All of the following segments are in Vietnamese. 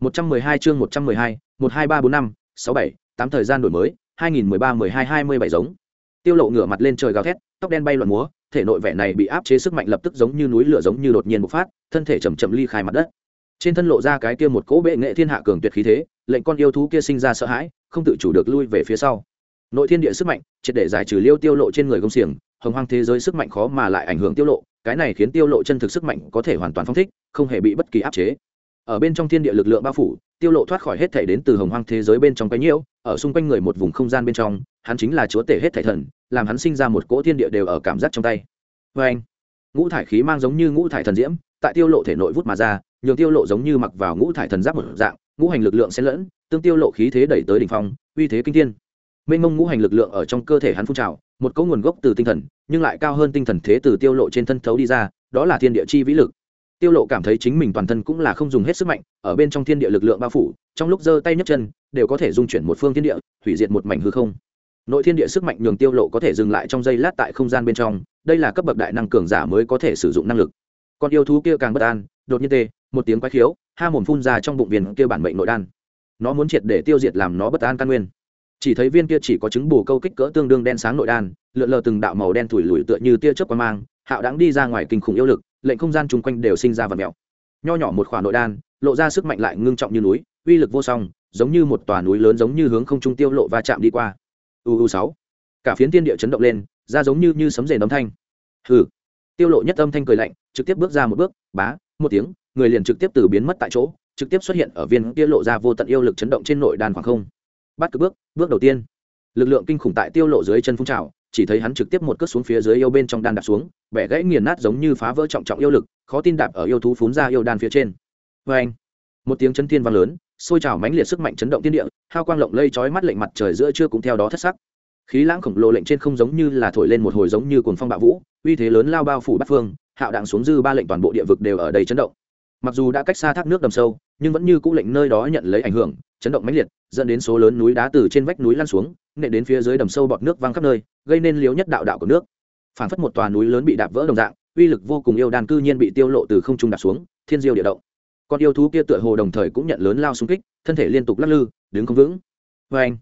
112 chương 112, 12345, 67, 8 thời gian đổi mới, 2013 12 27 giống. Tiêu Lộ ngửa mặt lên trời gào thét, tóc đen bay loạn múa, thể nội vẻ này bị áp chế sức mạnh lập tức giống như núi lửa giống như đột nhiên bộc phát, thân thể chậm chậm ly khai mặt đất. Trên thân lộ ra cái kia một cỗ bệ nghệ thiên hạ cường tuyệt khí thế, lệnh con yêu thú kia sinh ra sợ hãi, không tự chủ được lui về phía sau. Nội thiên địa sức mạnh, triệt để giải trừ Liêu Tiêu Lộ trên người công xiềng, hồng hoang thế giới sức mạnh khó mà lại ảnh hưởng Tiêu Lộ, cái này khiến Tiêu Lộ chân thực sức mạnh có thể hoàn toàn phóng thích, không hề bị bất kỳ áp chế ở bên trong thiên địa lực lượng bao phủ, tiêu lộ thoát khỏi hết thể đến từ hồng hoang thế giới bên trong cái nhiễu, ở xung quanh người một vùng không gian bên trong, hắn chính là chúa tể hết thể thần, làm hắn sinh ra một cỗ thiên địa đều ở cảm giác trong tay. Với anh, ngũ thải khí mang giống như ngũ thải thần diễm, tại tiêu lộ thể nội vút mà ra, nhường tiêu lộ giống như mặc vào ngũ thải thần giáp một dạng, ngũ hành lực lượng xen lẫn, tương tiêu lộ khí thế đẩy tới đỉnh phong, uy thế kinh thiên. Mênh mông ngũ hành lực lượng ở trong cơ thể hắn phun trào, một cỗ nguồn gốc từ tinh thần, nhưng lại cao hơn tinh thần thế từ tiêu lộ trên thân thấu đi ra, đó là thiên địa chi vĩ lực tiêu lộ cảm thấy chính mình toàn thân cũng là không dùng hết sức mạnh, ở bên trong thiên địa lực lượng bao phủ, trong lúc giơ tay nhấc chân, đều có thể dung chuyển một phương thiên địa, hủy diệt một mảnh hư không. Nội thiên địa sức mạnh nhường tiêu lộ có thể dừng lại trong giây lát tại không gian bên trong, đây là cấp bậc đại năng cường giả mới có thể sử dụng năng lực. Con yêu thú kia càng bất an, đột nhiên tê, một tiếng quái khiếu ha mồm phun ra trong bụng viên kia bản mệnh nội đan. Nó muốn triệt để tiêu diệt làm nó bất an căn nguyên. Chỉ thấy viên kia chỉ có trứng bù câu kích cỡ tương đương đen sáng nội đan, lượn lờ từng đạo màu đen thủi lùi tựa như tia chớp qua mang hạo đáng đi ra ngoài kinh khủng yêu lực, lệnh không gian chung quanh đều sinh ra vật mèo. Nho nhỏ một khoả nội đan, lộ ra sức mạnh lại ngưng trọng như núi, uy lực vô song, giống như một tòa núi lớn giống như hướng không trung tiêu lộ va chạm đi qua. Uu sáu. Cả phiến tiên địa chấn động lên, ra giống như như sấm rền âm thanh. Hừ. Tiêu lộ nhất âm thanh cười lạnh, trực tiếp bước ra một bước, bá, một tiếng, người liền trực tiếp từ biến mất tại chỗ, trực tiếp xuất hiện ở viên kia lộ ra vô tận yêu lực chấn động trên nội đan khoảng không. Bắt cứ bước bước đầu tiên lực lượng kinh khủng tại tiêu lộ dưới chân phun trào, chỉ thấy hắn trực tiếp một cước xuống phía dưới yêu bên trong đan đạp xuống, bẻ gãy nghiền nát giống như phá vỡ trọng trọng yêu lực, khó tin đạp ở yêu thú phún ra yêu đan phía trên. Vê anh, một tiếng chấn thiên vang lớn xôi trào mãnh liệt sức mạnh chấn động thiên địa, hao quang lộng lây chói mắt lệnh mặt trời giữa trưa cũng theo đó thất sắc. Khí lãng khổng lồ lệnh trên không giống như là thổi lên một hồi giống như cuồng phong bạo vũ, uy thế lớn lao bao phủ bát phương, hạo đạn xuống dư ba lệnh toàn bộ địa vực đều ở đây chấn động. Mặc dù đã cách xa thác nước đầm sâu, nhưng vẫn như cũ lệnh nơi đó nhận lấy ảnh hưởng, chấn động mãnh liệt dẫn đến số lớn núi đá từ trên vách núi lăn xuống nệ đến phía dưới đầm sâu bọt nước văng khắp nơi, gây nên liếu nhất đạo đạo của nước. Phản phất một tòa núi lớn bị đạp vỡ đồng dạng, uy lực vô cùng yêu đan cư nhiên bị tiêu lộ từ không trung đạp xuống, thiên diêu địa động. Con yêu thú kia tựa hồ đồng thời cũng nhận lớn lao xung kích, thân thể liên tục lắc lư, đứng không vững. Vê anh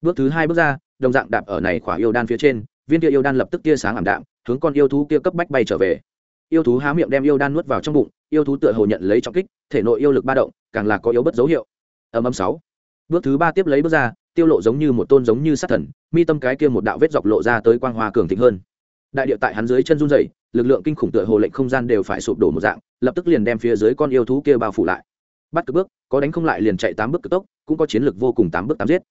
bước thứ hai bước ra, đồng dạng đạp ở này khỏa yêu đan phía trên, viên kia yêu đan lập tức tia sáng ảm đạm, hướng con yêu thú kia cấp bách bay trở về. Yêu thú há miệng đem yêu đan nuốt vào trong bụng, yêu thú tựa hồ nhận lấy trọng kích, thể nội yêu lực ba động, càng là có yếu bất dấu hiệu. Âm âm sáu bước thứ ba tiếp lấy bước ra, tiêu lộ giống như một tôn giống như sát thần, mi tâm cái kia một đạo vết dọc lộ ra tới quang hoa cường thịnh hơn. Đại địa tại hắn dưới chân run rẩy, lực lượng kinh khủng tựa hồ lệnh không gian đều phải sụp đổ một dạng, lập tức liền đem phía dưới con yêu thú kia bao phủ lại. Bắt cực bước, có đánh không lại liền chạy tám bước cực tốc, cũng có chiến lược vô cùng tám bước tám giết.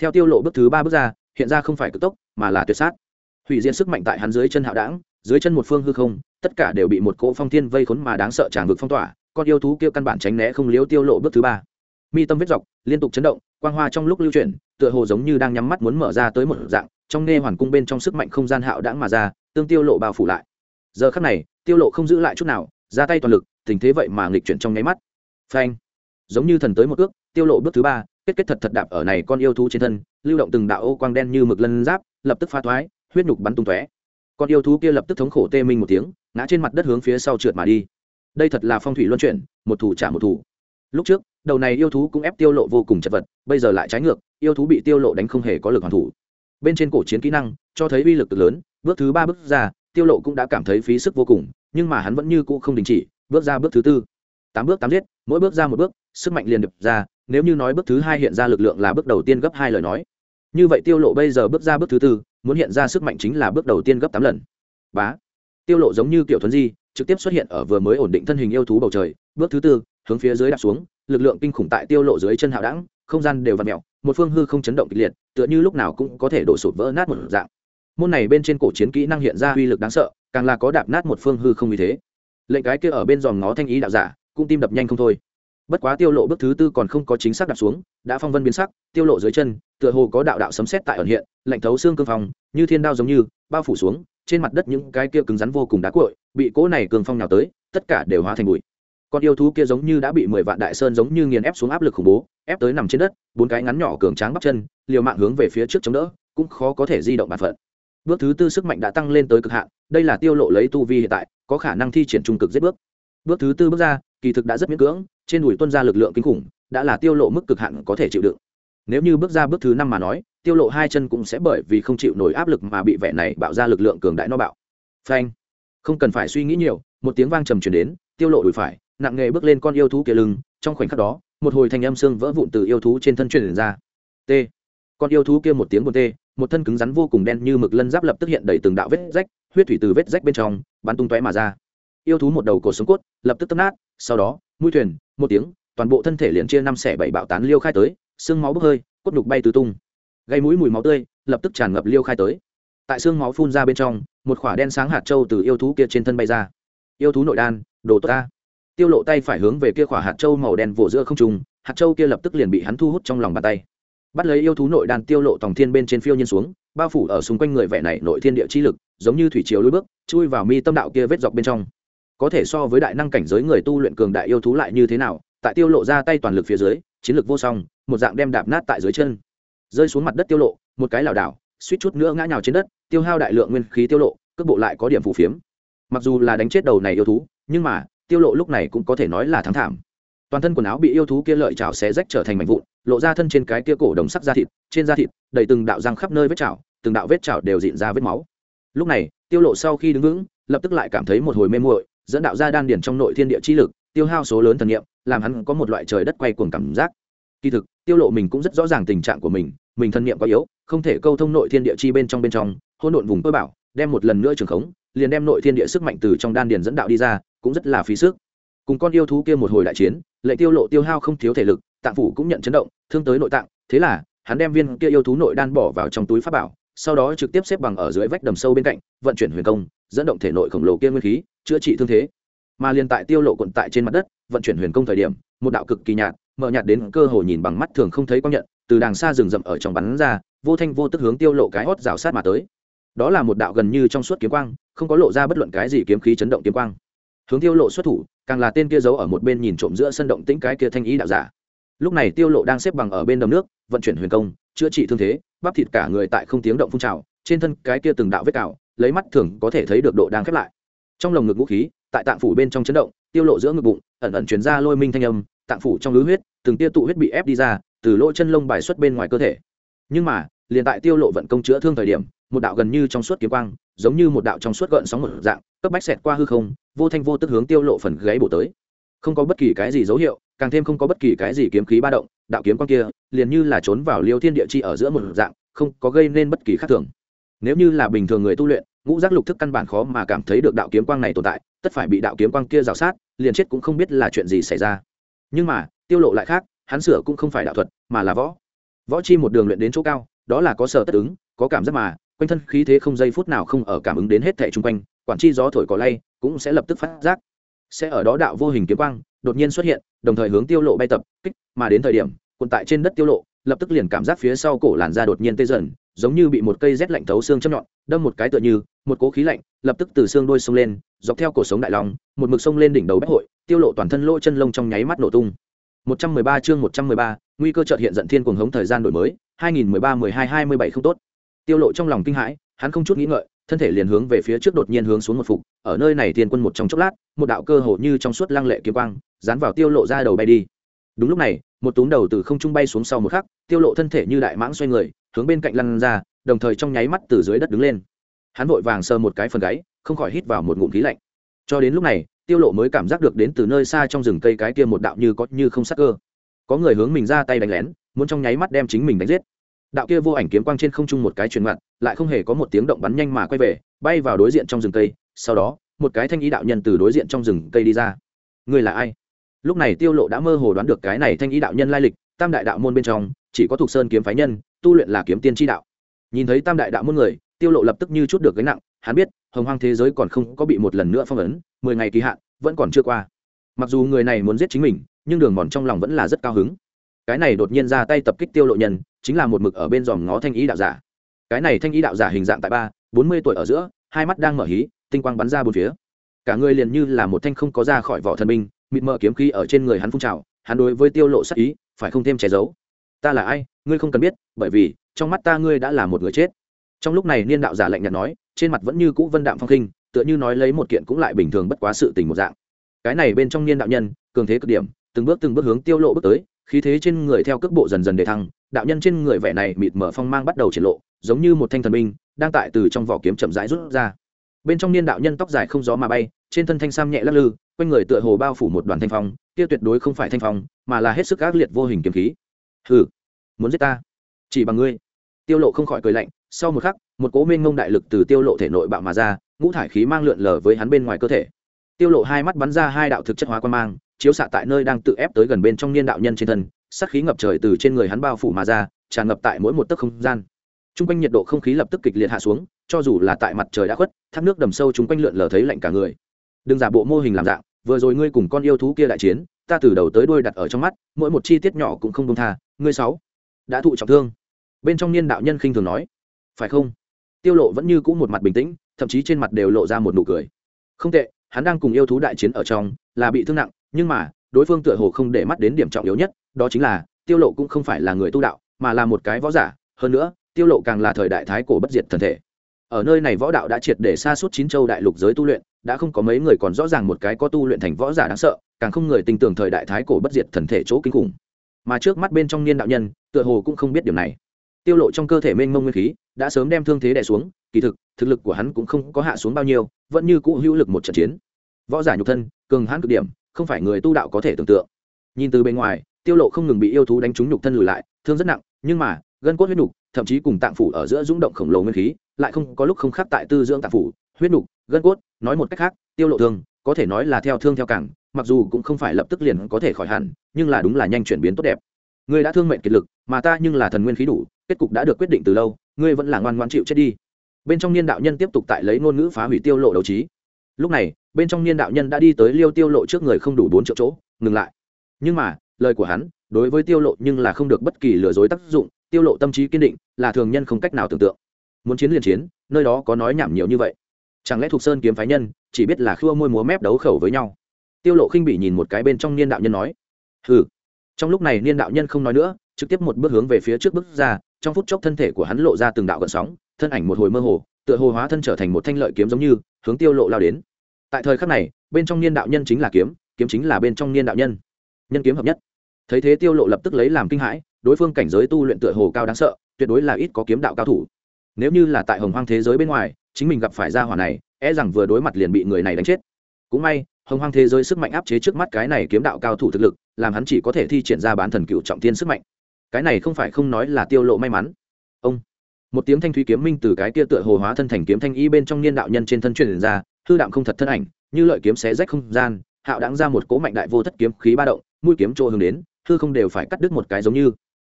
Theo tiêu lộ bước thứ ba bước ra, hiện ra không phải cực tốc, mà là tuyệt sát. Hủy diệt sức mạnh tại hắn dưới chân hạo đảng, dưới chân một phương hư không, tất cả đều bị một cỗ phong thiên vây khốn mà đáng sợ tràn vực phong tỏa, con yêu thú kia căn bản tránh né không liếu tiêu lộ bước thứ ba mi tâm vết dọc, liên tục chấn động, quang hoa trong lúc lưu chuyển, tựa hồ giống như đang nhắm mắt muốn mở ra tới một dạng, trong nghe hoàn cung bên trong sức mạnh không gian hạo đãng mà ra, tương tiêu lộ bao phủ lại. Giờ khắc này, tiêu lộ không giữ lại chút nào, ra tay toàn lực, tình thế vậy mà nghịch chuyển trong nháy mắt. Phanh! Giống như thần tới một ước, tiêu lộ bước thứ ba, kết kết thật thật đạp ở này con yêu thú trên thân, lưu động từng đạo ô quang đen như mực lân giáp, lập tức phá thoái, huyết nhục bắn tung tóe. Con yêu thú kia lập tức thống khổ tê minh một tiếng, ngã trên mặt đất hướng phía sau trượt mà đi. Đây thật là phong thủy luân chuyển, một thủ trả một thủ. Lúc trước đầu này yêu thú cũng ép tiêu lộ vô cùng chật vật, bây giờ lại trái ngược, yêu thú bị tiêu lộ đánh không hề có lực hoàn thủ. Bên trên cổ chiến kỹ năng, cho thấy uy lực cực lớn, bước thứ ba bước ra, tiêu lộ cũng đã cảm thấy phí sức vô cùng, nhưng mà hắn vẫn như cũ không đình chỉ, bước ra bước thứ tư. Tám bước tám giết, mỗi bước ra một bước, sức mạnh liền đập ra, nếu như nói bước thứ hai hiện ra lực lượng là bước đầu tiên gấp hai lời nói. Như vậy tiêu lộ bây giờ bước ra bước thứ tư, muốn hiện ra sức mạnh chính là bước đầu tiên gấp tám lần. Bá. Tiêu lộ giống như kiểu thuấn di, trực tiếp xuất hiện ở vừa mới ổn định thân hình yêu thú bầu trời, bước thứ tư, hướng phía dưới đạp xuống lực lượng kinh khủng tại tiêu lộ dưới chân hạo đẳng, không gian đều vặn mèo, một phương hư không chấn động kịch liệt, tựa như lúc nào cũng có thể đổ sụp vỡ nát một dạng. Môn này bên trên cổ chiến kỹ năng hiện ra uy lực đáng sợ, càng là có đạp nát một phương hư không như thế. Lệnh cái kia ở bên giòn ngó thanh ý đạo giả, cũng tim đập nhanh không thôi. Bất quá tiêu lộ bước thứ tư còn không có chính xác đạp xuống, đã phong vân biến sắc, tiêu lộ dưới chân, tựa hồ có đạo đạo sấm sét tại ẩn hiện, lạnh thấu xương cương phong, như thiên đao giống như, bao phủ xuống, trên mặt đất những cái kia cứng rắn vô cùng đá cuội, bị cỗ này cường phong nhào tới, tất cả đều hóa thành bụi con yêu thú kia giống như đã bị mười vạn đại sơn giống như nghiền ép xuống áp lực khủng bố, ép tới nằm trên đất, bốn cái ngắn nhỏ cường tráng bắp chân, liều mạng hướng về phía trước chống đỡ, cũng khó có thể di động bản phận. Bước thứ tư sức mạnh đã tăng lên tới cực hạn, đây là tiêu lộ lấy tu vi hiện tại, có khả năng thi triển trung cực giết bước. Bước thứ tư bước ra, kỳ thực đã rất miễn cưỡng, trên đùi tuân ra lực lượng kinh khủng, đã là tiêu lộ mức cực hạn có thể chịu đựng. Nếu như bước ra bước thứ năm mà nói, tiêu lộ hai chân cũng sẽ bởi vì không chịu nổi áp lực mà bị vẻ này bạo ra lực lượng cường đại nó bạo. Phanh. Không cần phải suy nghĩ nhiều, một tiếng vang trầm truyền đến, tiêu lộ đùi phải nặng nghề bước lên con yêu thú kia lưng, trong khoảnh khắc đó, một hồi thanh âm xương vỡ vụn từ yêu thú trên thân truyền ra. T. Con yêu thú kia một tiếng buồn tê, một thân cứng rắn vô cùng đen như mực lân giáp lập tức hiện đầy từng đạo vết rách, huyết thủy từ vết rách bên trong, bắn tung tóe mà ra. Yêu thú một đầu cổ sống cốt, lập tức tấp nát, sau đó, mũi thuyền, một tiếng, toàn bộ thân thể liền chia năm xẻ bảy bạo tán liêu khai tới, xương máu bốc hơi, cốt đục bay tứ tung. Gây mũi mùi máu tươi, lập tức tràn ngập liêu khai tới. Tại xương máu phun ra bên trong, một khỏa đen sáng hạt trâu từ yêu thú kia trên thân bay ra. Yêu thú nội đan, đồ tốt ta tiêu lộ tay phải hướng về kia khỏa hạt châu màu đen vỗ giữa không trung, hạt châu kia lập tức liền bị hắn thu hút trong lòng bàn tay. Bắt lấy yêu thú nội đàn tiêu lộ tòng thiên bên trên phiêu nhiên xuống, bao phủ ở xung quanh người vẻ này nội thiên địa chi lực, giống như thủy triều lối bước, chui vào mi tâm đạo kia vết dọc bên trong. Có thể so với đại năng cảnh giới người tu luyện cường đại yêu thú lại như thế nào, tại tiêu lộ ra tay toàn lực phía dưới, chiến lực vô song, một dạng đem đạp nát tại dưới chân. Rơi xuống mặt đất tiêu lộ, một cái lảo đảo, suýt chút nữa ngã nhào trên đất, tiêu hao đại lượng nguyên khí tiêu lộ, cước bộ lại có điểm phù phiếm. Mặc dù là đánh chết đầu này yêu thú, nhưng mà tiêu lộ lúc này cũng có thể nói là thắng thảm. Toàn thân quần áo bị yêu thú kia lợi chảo xé rách trở thành mảnh vụn, lộ ra thân trên cái kia cổ đồng sắc da thịt, trên da thịt đầy từng đạo răng khắp nơi vết chảo, từng đạo vết chảo đều dịn ra vết máu. Lúc này, tiêu lộ sau khi đứng vững, lập tức lại cảm thấy một hồi mê muội, dẫn đạo ra đan điển trong nội thiên địa chi lực, tiêu hao số lớn thần niệm, làm hắn có một loại trời đất quay cuồng cảm giác. Kỳ thực, tiêu lộ mình cũng rất rõ ràng tình trạng của mình mình thần niệm quá yếu, không thể câu thông nội thiên địa chi bên trong bên trong, hỗn độn vùng cơ bảo, đem một lần nữa trường khống, liền đem nội thiên địa sức mạnh từ trong đan điển dẫn đạo đi ra cũng rất là phí sức. Cùng con yêu thú kia một hồi đại chiến, lệ tiêu lộ tiêu hao không thiếu thể lực, tạng phủ cũng nhận chấn động, thương tới nội tạng, thế là, hắn đem viên kia yêu thú nội đan bỏ vào trong túi pháp bảo, sau đó trực tiếp xếp bằng ở dưới vách đầm sâu bên cạnh, vận chuyển huyền công, dẫn động thể nội khổng lồ kia nguyên khí, chữa trị thương thế. Mà liền tại tiêu lộ quận tại trên mặt đất, vận chuyển huyền công thời điểm, một đạo cực kỳ nhạt, mở nhạt đến cơ hồ nhìn bằng mắt thường không thấy quang nhận, từ đàng xa rừng rậm ở trong bắn ra, vô thanh vô tức hướng tiêu lộ cái hót rào sát mà tới. Đó là một đạo gần như trong suốt kiếm quang, không có lộ ra bất luận cái gì kiếm khí chấn động kiếm quang hướng tiêu lộ xuất thủ, càng là tên kia giấu ở một bên nhìn trộm giữa sân động tĩnh cái kia thanh ý đạo giả. Lúc này tiêu lộ đang xếp bằng ở bên đầm nước, vận chuyển huyền công, chữa trị thương thế, bắp thịt cả người tại không tiếng động phun trào, trên thân cái kia từng đạo vết cào, lấy mắt thường có thể thấy được độ đang khép lại. Trong lồng ngực vũ khí, tại tạng phủ bên trong chấn động, tiêu lộ giữa ngực bụng, ẩn ẩn truyền ra lôi minh thanh âm, tạng phủ trong lưới huyết, từng tia tụ huyết bị ép đi ra, từ lỗ chân lông bài xuất bên ngoài cơ thể. Nhưng mà, liền tại tiêu lộ vận công chữa thương thời điểm một đạo gần như trong suốt kiếm quang, giống như một đạo trong suốt gợn sóng một dạng, cấp bách xẹt qua hư không, vô thanh vô tức hướng tiêu lộ phần gáy bổ tới. Không có bất kỳ cái gì dấu hiệu, càng thêm không có bất kỳ cái gì kiếm khí ba động, đạo kiếm quang kia liền như là trốn vào liêu thiên địa chi ở giữa một dạng, không có gây nên bất kỳ khác thường. Nếu như là bình thường người tu luyện, ngũ giác lục thức căn bản khó mà cảm thấy được đạo kiếm quang này tồn tại, tất phải bị đạo kiếm quang kia rào sát, liền chết cũng không biết là chuyện gì xảy ra. Nhưng mà, tiêu lộ lại khác, hắn sửa cũng không phải đạo thuật, mà là võ. Võ chi một đường luyện đến chỗ cao, đó là có sở tất ứng, có cảm giác mà quanh thân khí thế không giây phút nào không ở cảm ứng đến hết thảy chung quanh quản chi gió thổi cỏ lay cũng sẽ lập tức phát giác. Sẽ ở đó đạo vô hình kiếm quang đột nhiên xuất hiện đồng thời hướng tiêu lộ bay tập kích mà đến thời điểm quân tại trên đất tiêu lộ lập tức liền cảm giác phía sau cổ làn da đột nhiên tê dần giống như bị một cây rét lạnh thấu xương châm nhọn đâm một cái tựa như một cố khí lạnh lập tức từ xương đôi sông lên dọc theo cổ sống đại long một mực sông lên đỉnh đầu bách hội tiêu lộ toàn thân lỗ chân lông trong nháy mắt nổ tung. 113 chương 113, nguy cơ chợt hiện giận thiên cuồng hống thời gian đổi mới 2013 12 27 không tốt tiêu lộ trong lòng kinh hãi, hắn không chút nghĩ ngợi, thân thể liền hướng về phía trước đột nhiên hướng xuống một phục, ở nơi này thiên quân một trong chốc lát, một đạo cơ hồ như trong suốt lăng lệ kiếm quang, dán vào tiêu lộ ra đầu bay đi. Đúng lúc này, một túm đầu từ không trung bay xuống sau một khắc, tiêu lộ thân thể như đại mãng xoay người, hướng bên cạnh lăn ra, đồng thời trong nháy mắt từ dưới đất đứng lên. Hắn vội vàng sờ một cái phần gáy, không khỏi hít vào một ngụm khí lạnh. Cho đến lúc này, tiêu lộ mới cảm giác được đến từ nơi xa trong rừng cây cái kia một đạo như có như không sắc cơ. Có người hướng mình ra tay đánh lén, muốn trong nháy mắt đem chính mình đánh giết đạo kia vô ảnh kiếm quang trên không trung một cái truyền mặt, lại không hề có một tiếng động bắn nhanh mà quay về, bay vào đối diện trong rừng cây, sau đó, một cái thanh ý đạo nhân từ đối diện trong rừng cây đi ra. Người là ai? Lúc này tiêu lộ đã mơ hồ đoán được cái này thanh ý đạo nhân lai lịch, tam đại đạo môn bên trong, chỉ có thuộc sơn kiếm phái nhân, tu luyện là kiếm tiên tri đạo. Nhìn thấy tam đại đạo môn người, tiêu lộ lập tức như chút được gánh nặng, hắn biết, hồng hoang thế giới còn không có bị một lần nữa phong ấn, mười ngày kỳ hạn, vẫn còn chưa qua. Mặc dù người này muốn giết chính mình, nhưng đường mòn trong lòng vẫn là rất cao hứng cái này đột nhiên ra tay tập kích tiêu lộ nhân, chính là một mực ở bên dòm ngó thanh ý đạo giả. Cái này thanh ý đạo giả hình dạng tại ba, bốn mươi tuổi ở giữa, hai mắt đang mở hí, tinh quang bắn ra bốn phía. Cả người liền như là một thanh không có ra khỏi vỏ thần binh, mịt mờ kiếm khí ở trên người hắn phun trào, hắn đối với tiêu lộ sắc ý, phải không thêm che giấu. Ta là ai, ngươi không cần biết, bởi vì, trong mắt ta ngươi đã là một người chết. Trong lúc này niên đạo giả lạnh nhạt nói, trên mặt vẫn như cũ vân đạm phong khinh, tựa như nói lấy một kiện cũng lại bình thường bất quá sự tình một dạng. Cái này bên trong niên đạo nhân, cường thế cực điểm, từng bước từng bước hướng tiêu lộ bước tới khí thế trên người theo cước bộ dần dần để thăng, đạo nhân trên người vẻ này mịt mở phong mang bắt đầu triển lộ, giống như một thanh thần binh, đang tại từ trong vỏ kiếm chậm rãi rút ra. Bên trong niên đạo nhân tóc dài không gió mà bay, trên thân thanh sam nhẹ lắc lư, quanh người tựa hồ bao phủ một đoàn thanh phong, kia tuyệt đối không phải thanh phong, mà là hết sức ác liệt vô hình kiếm khí. Hừ, muốn giết ta? Chỉ bằng ngươi. Tiêu lộ không khỏi cười lạnh, sau một khắc, một cỗ mênh ngông đại lực từ tiêu lộ thể nội bạo mà ra, ngũ thải khí mang lượn lờ với hắn bên ngoài cơ thể. Tiêu lộ hai mắt bắn ra hai đạo thực chất hóa quan mang chiếu xạ tại nơi đang tự ép tới gần bên trong niên đạo nhân trên thân, sát khí ngập trời từ trên người hắn bao phủ mà ra, tràn ngập tại mỗi một tấc không gian. Trung quanh nhiệt độ không khí lập tức kịch liệt hạ xuống, cho dù là tại mặt trời đã khuất, thác nước đầm sâu chúng quanh lượn lờ thấy lạnh cả người. Đừng giả bộ mô hình làm dạng, vừa rồi ngươi cùng con yêu thú kia đại chiến, ta từ đầu tới đuôi đặt ở trong mắt, mỗi một chi tiết nhỏ cũng không công tha, ngươi sáu, đã thụ trọng thương. Bên trong niên đạo nhân khinh thường nói, phải không? Tiêu lộ vẫn như cũ một mặt bình tĩnh, thậm chí trên mặt đều lộ ra một nụ cười. Không tệ, hắn đang cùng yêu thú đại chiến ở trong, là bị thương nặng nhưng mà, đối phương tựa hồ không để mắt đến điểm trọng yếu nhất, đó chính là, tiêu lộ cũng không phải là người tu đạo, mà là một cái võ giả. Hơn nữa, tiêu lộ càng là thời đại thái cổ bất diệt thần thể. Ở nơi này võ đạo đã triệt để xa suốt chín châu đại lục giới tu luyện, đã không có mấy người còn rõ ràng một cái có tu luyện thành võ giả đáng sợ, càng không người tin tưởng thời đại thái cổ bất diệt thần thể chỗ kinh khủng. Mà trước mắt bên trong niên đạo nhân, tựa hồ cũng không biết điều này. Tiêu lộ trong cơ thể mênh mông nguyên khí, đã sớm đem thương thế đè xuống, kỳ thực thực lực của hắn cũng không có hạ xuống bao nhiêu, vẫn như cũ hữu lực một trận chiến. Võ giả nhục thân, cường hãn cực điểm không phải người tu đạo có thể tưởng tượng. Nhìn từ bên ngoài, tiêu lộ không ngừng bị yêu thú đánh trúng nhục thân lùi lại, thương rất nặng, nhưng mà, gân cốt huyết nhục thậm chí cùng tạng phủ ở giữa rung động khổng lồ nguyên khí, lại không, có lúc không khác tại tư dưỡng tạng phủ, huyết nhục gân cốt, nói một cách khác, tiêu lộ thương, có thể nói là theo thương theo cảng, mặc dù cũng không phải lập tức liền có thể khỏi hẳn, nhưng là đúng là nhanh chuyển biến tốt đẹp. Ngươi đã thương mệnh kiệt lực, mà ta nhưng là thần nguyên khí đủ, kết cục đã được quyết định từ lâu, ngươi vẫn là ngoan ngoan chịu chết đi. Bên trong niên đạo nhân tiếp tục tại lấy ngôn ngữ phá hủy tiêu lộ đấu trí lúc này, bên trong niên đạo nhân đã đi tới liêu tiêu lộ trước người không đủ bốn triệu chỗ, ngừng lại. Nhưng mà, lời của hắn, đối với tiêu lộ nhưng là không được bất kỳ lừa dối tác dụng, tiêu lộ tâm trí kiên định, là thường nhân không cách nào tưởng tượng. Muốn chiến liền chiến, nơi đó có nói nhảm nhiều như vậy. Chẳng lẽ thuộc sơn kiếm phái nhân, chỉ biết là khua môi múa mép đấu khẩu với nhau? Tiêu lộ khinh bị nhìn một cái bên trong niên đạo nhân nói, hừ. Trong lúc này niên đạo nhân không nói nữa, trực tiếp một bước hướng về phía trước bước ra, trong phút chốc thân thể của hắn lộ ra từng đạo gợn sóng, thân ảnh một hồi mơ hồ, tựa hồ hóa thân trở thành một thanh lợi kiếm giống như, hướng tiêu lộ lao đến tại thời khắc này, bên trong niên đạo nhân chính là kiếm kiếm chính là bên trong niên đạo nhân. Nhân kiếm hợp nhất. Thấy thế tiêu lộ lập tức lấy làm kinh hãi, đối phương cảnh giới tu luyện tựa hồ cao đáng sợ, tuyệt đối là ít có kiếm đạo cao thủ. Nếu như là tại hồng hoang thế giới bên ngoài, chính mình gặp phải gia hỏa này e rằng vừa đối mặt liền bị người này đánh chết. Cũng may, hồng hoang thế giới sức mạnh áp chế trước mắt cái này kiếm đạo cao thủ thực lực, làm hắn chỉ có thể thi triển ra bán thần cựu trọng thiên sức mạnh. Cái này không phải không nói là tiêu lộ may mắn. Ông. Một tiếng thanh thúy kiếm minh từ cái kia tựa hồ hóa thân thành kiếm thanh y bên trong niên đạo nhân trên thân truyền ra hư đạm không thật thân ảnh, như lợi kiếm xé rách không gian, hạo đáng ra một cỗ mạnh đại vô thất kiếm khí ba động, mũi kiếm chỗ hướng đến, hư không đều phải cắt đứt một cái giống như.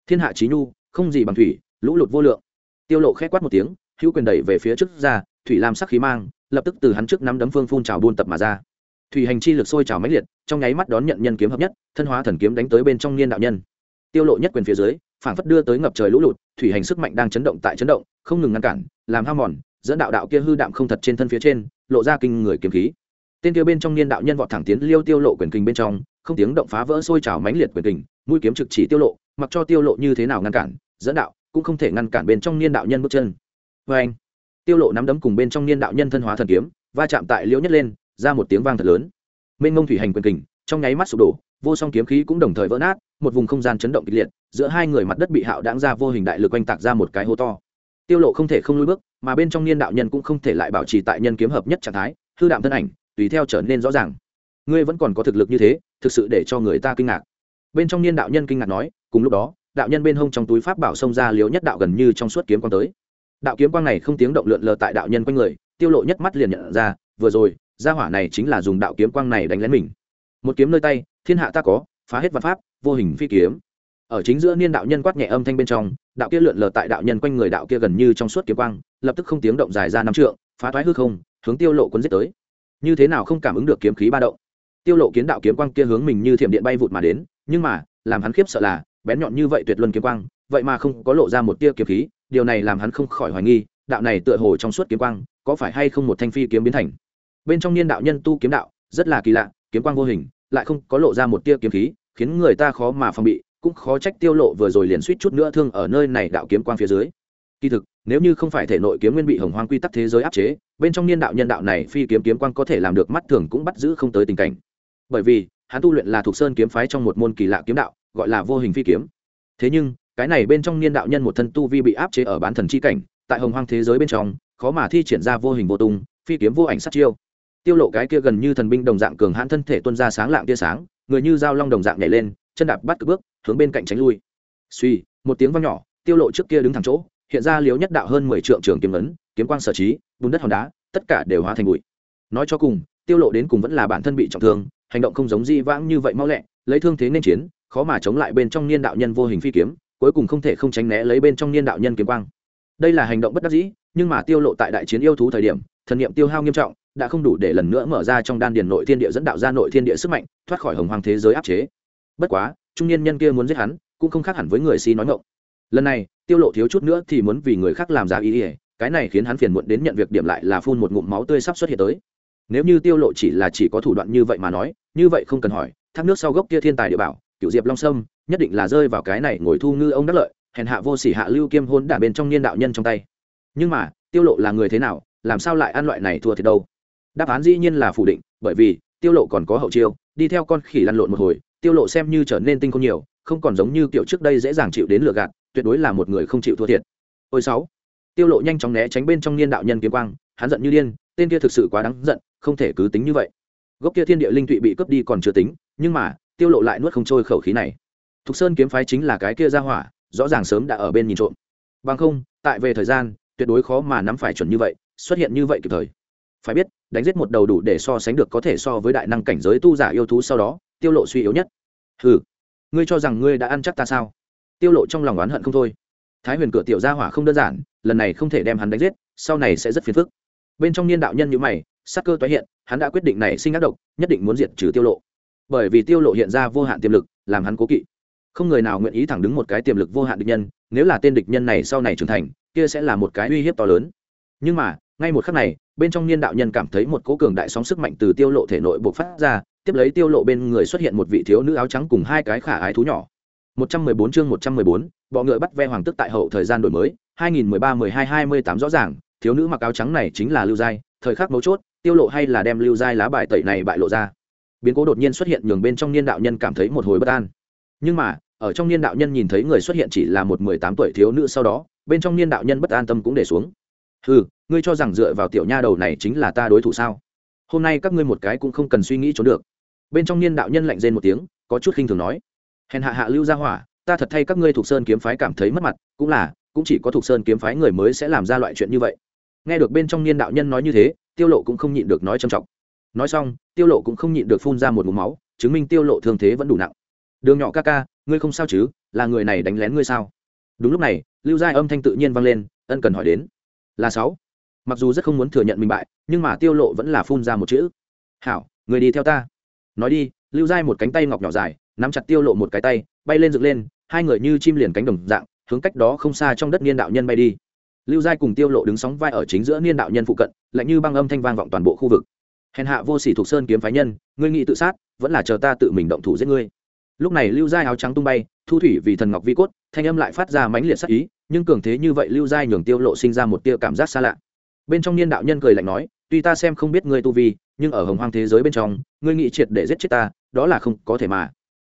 Thiên hạ chí nhu, không gì bằng thủy, lũ lụt vô lượng. Tiêu lộ khép quát một tiếng, hữu quyền đẩy về phía trước ra, thủy lam sắc khí mang, lập tức từ hắn trước nắm đấm phương phun trào buôn tập mà ra. Thủy hành chi lực sôi trào mãnh liệt, trong nháy mắt đón nhận nhân kiếm hợp nhất, thân hóa thần kiếm đánh tới bên trong niên đạo nhân. Tiêu lộ nhất quyền phía dưới, phản phất đưa tới ngập trời lũ lụt, thủy hành sức mạnh đang chấn động tại chấn động, không ngừng ngăn cản, làm hao mòn, dẫn đạo đạo kia hư đạm không thật trên thân phía trên lộ ra kinh người kiếm khí. Tên kia bên trong niên đạo nhân vọt thẳng tiến liêu tiêu lộ quyền kinh bên trong không tiếng động phá vỡ sôi trào mãnh liệt quyền kình, mũi kiếm trực chỉ tiêu lộ mặc cho tiêu lộ như thế nào ngăn cản dẫn đạo cũng không thể ngăn cản bên trong niên đạo nhân bước chân. Với anh tiêu lộ nắm đấm cùng bên trong niên đạo nhân thân hóa thần kiếm va chạm tại liễu nhất lên ra một tiếng vang thật lớn. Mênh ngông thủy hành quyền kình trong nháy mắt sụp đổ vô song kiếm khí cũng đồng thời vỡ nát một vùng không gian chấn động kịch liệt giữa hai người mặt đất bị hạo đãng ra vô hình đại lực quanh tạc ra một cái hố to tiêu lộ không thể không lùi bước, mà bên trong niên đạo nhân cũng không thể lại bảo trì tại nhân kiếm hợp nhất trạng thái, hư đạm thân ảnh, tùy theo trở nên rõ ràng. Ngươi vẫn còn có thực lực như thế, thực sự để cho người ta kinh ngạc. Bên trong niên đạo nhân kinh ngạc nói, cùng lúc đó, đạo nhân bên hông trong túi pháp bảo xông ra liếu nhất đạo gần như trong suốt kiếm quang tới. Đạo kiếm quang này không tiếng động lượn lờ tại đạo nhân quanh người, tiêu lộ nhất mắt liền nhận ra, vừa rồi, gia hỏa này chính là dùng đạo kiếm quang này đánh lén mình. Một kiếm nơi tay, thiên hạ ta có, phá hết văn pháp, vô hình phi kiếm. Ở chính giữa niên đạo nhân quát nhẹ âm thanh bên trong đạo kia lượn lờ tại đạo nhân quanh người đạo kia gần như trong suốt kiếm quang, lập tức không tiếng động dài ra năm trượng, phá thoái hư không, hướng tiêu lộ cuốn giết tới. Như thế nào không cảm ứng được kiếm khí ba động? Tiêu lộ kiến đạo kiếm quang kia hướng mình như thiểm điện bay vụt mà đến, nhưng mà, làm hắn khiếp sợ là, bén nhọn như vậy tuyệt luân kiếm quang, vậy mà không có lộ ra một tia kiếm khí, điều này làm hắn không khỏi hoài nghi, đạo này tựa hồ trong suốt kiếm quang, có phải hay không một thanh phi kiếm biến thành? Bên trong niên đạo nhân tu kiếm đạo, rất là kỳ lạ, kiếm quang vô hình, lại không có lộ ra một tia kiếm khí, khiến người ta khó mà phòng bị cũng khó trách tiêu lộ vừa rồi liền suýt chút nữa thương ở nơi này đạo kiếm quang phía dưới. Kỳ thực, nếu như không phải thể nội kiếm nguyên bị hồng hoang quy tắc thế giới áp chế, bên trong niên đạo nhân đạo này phi kiếm kiếm quang có thể làm được mắt thường cũng bắt giữ không tới tình cảnh. Bởi vì, hắn tu luyện là thuộc sơn kiếm phái trong một môn kỳ lạ kiếm đạo, gọi là vô hình phi kiếm. Thế nhưng, cái này bên trong niên đạo nhân một thân tu vi bị áp chế ở bán thần chi cảnh, tại hồng hoang thế giới bên trong, khó mà thi triển ra vô hình vô tung, phi kiếm vô ảnh sát chiêu. Tiêu lộ cái kia gần như thần binh đồng dạng cường hãn thân thể tuôn ra sáng lạng tia sáng, người như dao long đồng dạng nhảy lên chân đạp bắt cực bước, hướng bên cạnh tránh lui. Suy một tiếng vang nhỏ, tiêu lộ trước kia đứng thẳng chỗ, hiện ra liếu nhất đạo hơn 10 trượng trường kiếm ấn, kiếm quang sở trí, bùn đất hòn đá, tất cả đều hóa thành bụi. Nói cho cùng, tiêu lộ đến cùng vẫn là bản thân bị trọng thương, hành động không giống di vãng như vậy mau lẹ, lấy thương thế nên chiến, khó mà chống lại bên trong niên đạo nhân vô hình phi kiếm, cuối cùng không thể không tránh né lấy bên trong niên đạo nhân kiếm quang. Đây là hành động bất đắc dĩ, nhưng mà tiêu lộ tại đại chiến yêu thú thời điểm, thần niệm tiêu hao nghiêm trọng, đã không đủ để lần nữa mở ra trong đan điền nội thiên địa dẫn đạo ra nội thiên địa sức mạnh, thoát khỏi hồng hoàng thế giới áp chế bất quá, trung niên nhân kia muốn giết hắn, cũng không khác hẳn với người si nói ngọng. Lần này, tiêu lộ thiếu chút nữa thì muốn vì người khác làm giá ý ỉa cái này khiến hắn phiền muộn đến nhận việc điểm lại là phun một ngụm máu tươi sắp xuất hiện tới. Nếu như tiêu lộ chỉ là chỉ có thủ đoạn như vậy mà nói, như vậy không cần hỏi, thác nước sau gốc kia thiên tài địa bảo cựu diệp long sâm, nhất định là rơi vào cái này ngồi thu ngư ông đắc lợi, hèn hạ vô sỉ hạ lưu kiêm hôn đả bên trong niên đạo nhân trong tay. Nhưng mà, tiêu lộ là người thế nào, làm sao lại ăn loại này thua thiệt đâu? Đáp án dĩ nhiên là phủ định, bởi vì tiêu lộ còn có hậu chiêu, đi theo con khỉ lăn lộn một hồi tiêu lộ xem như trở nên tinh không nhiều, không còn giống như kiểu trước đây dễ dàng chịu đến lừa gạt, tuyệt đối là một người không chịu thua thiệt. Ôi sáu, tiêu lộ nhanh chóng né tránh bên trong niên đạo nhân kiếm quang, hắn giận như điên, tên kia thực sự quá đáng giận, không thể cứ tính như vậy. Gốc kia thiên địa linh tụy bị cướp đi còn chưa tính, nhưng mà, tiêu lộ lại nuốt không trôi khẩu khí này. Thục sơn kiếm phái chính là cái kia ra hỏa, rõ ràng sớm đã ở bên nhìn trộm. Bằng không, tại về thời gian, tuyệt đối khó mà nắm phải chuẩn như vậy, xuất hiện như vậy kịp thời. Phải biết, đánh giết một đầu đủ để so sánh được có thể so với đại năng cảnh giới tu giả yêu thú sau đó tiêu lộ suy yếu nhất. Hừ, ngươi cho rằng ngươi đã ăn chắc ta sao? Tiêu lộ trong lòng oán hận không thôi. Thái huyền cửa tiểu gia hỏa không đơn giản, lần này không thể đem hắn đánh giết, sau này sẽ rất phiền phức. Bên trong niên đạo nhân như mày, sắc cơ tái hiện, hắn đã quyết định này sinh ác độc, nhất định muốn diệt trừ tiêu lộ. Bởi vì tiêu lộ hiện ra vô hạn tiềm lực, làm hắn cố kỵ. Không người nào nguyện ý thẳng đứng một cái tiềm lực vô hạn địch nhân, nếu là tên địch nhân này sau này trưởng thành, kia sẽ là một cái uy hiếp to lớn. Nhưng mà, ngay một khắc này, bên trong niên đạo nhân cảm thấy một cỗ cường đại sóng sức mạnh từ tiêu lộ thể nội bộc phát ra tiếp lấy tiêu lộ bên người xuất hiện một vị thiếu nữ áo trắng cùng hai cái khả ái thú nhỏ. 114 chương 114, bọ ngựa bắt ve hoàng tức tại hậu thời gian đổi mới 2013 12 28 rõ ràng thiếu nữ mặc áo trắng này chính là lưu giai thời khắc mấu chốt tiêu lộ hay là đem lưu giai lá bài tẩy này bại lộ ra. Biến cố đột nhiên xuất hiện nhường bên trong niên đạo nhân cảm thấy một hồi bất an. Nhưng mà ở trong niên đạo nhân nhìn thấy người xuất hiện chỉ là một mười tám tuổi thiếu nữ sau đó bên trong niên đạo nhân bất an tâm cũng để xuống. Hừ, ngươi cho rằng dựa vào tiểu nha đầu này chính là ta đối thủ sao? Hôm nay các ngươi một cái cũng không cần suy nghĩ trốn được bên trong niên đạo nhân lạnh rên một tiếng, có chút khinh thường nói, hèn hạ hạ lưu ra hỏa, ta thật thay các ngươi thuộc sơn kiếm phái cảm thấy mất mặt, cũng là, cũng chỉ có thuộc sơn kiếm phái người mới sẽ làm ra loại chuyện như vậy. Nghe được bên trong niên đạo nhân nói như thế, tiêu lộ cũng không nhịn được nói trầm trọng. Nói xong, tiêu lộ cũng không nhịn được phun ra một ngụm máu, chứng minh tiêu lộ thương thế vẫn đủ nặng. Đường nhỏ ca ca, ngươi không sao chứ, là người này đánh lén ngươi sao? Đúng lúc này, lưu giai âm thanh tự nhiên vang lên, ân cần hỏi đến, là sáu. Mặc dù rất không muốn thừa nhận mình bại, nhưng mà tiêu lộ vẫn là phun ra một chữ, hảo, người đi theo ta nói đi, lưu giai một cánh tay ngọc nhỏ dài, nắm chặt tiêu lộ một cái tay, bay lên dựng lên, hai người như chim liền cánh đồng dạng, hướng cách đó không xa trong đất niên đạo nhân bay đi. Lưu giai cùng tiêu lộ đứng sóng vai ở chính giữa niên đạo nhân phụ cận, lạnh như băng âm thanh vang vọng toàn bộ khu vực. Hèn hạ vô sỉ thuộc sơn kiếm phái nhân, ngươi nghĩ tự sát, vẫn là chờ ta tự mình động thủ giết ngươi. Lúc này lưu giai áo trắng tung bay, thu thủy vì thần ngọc vi cốt, thanh âm lại phát ra mãnh liệt sắc ý, nhưng cường thế như vậy lưu giai nhường tiêu lộ sinh ra một tia cảm giác xa lạ. Bên trong niên đạo nhân cười lạnh nói, tuy ta xem không biết ngươi tu vi nhưng ở hồng hoang thế giới bên trong, ngươi nghĩ triệt để giết chết ta, đó là không có thể mà.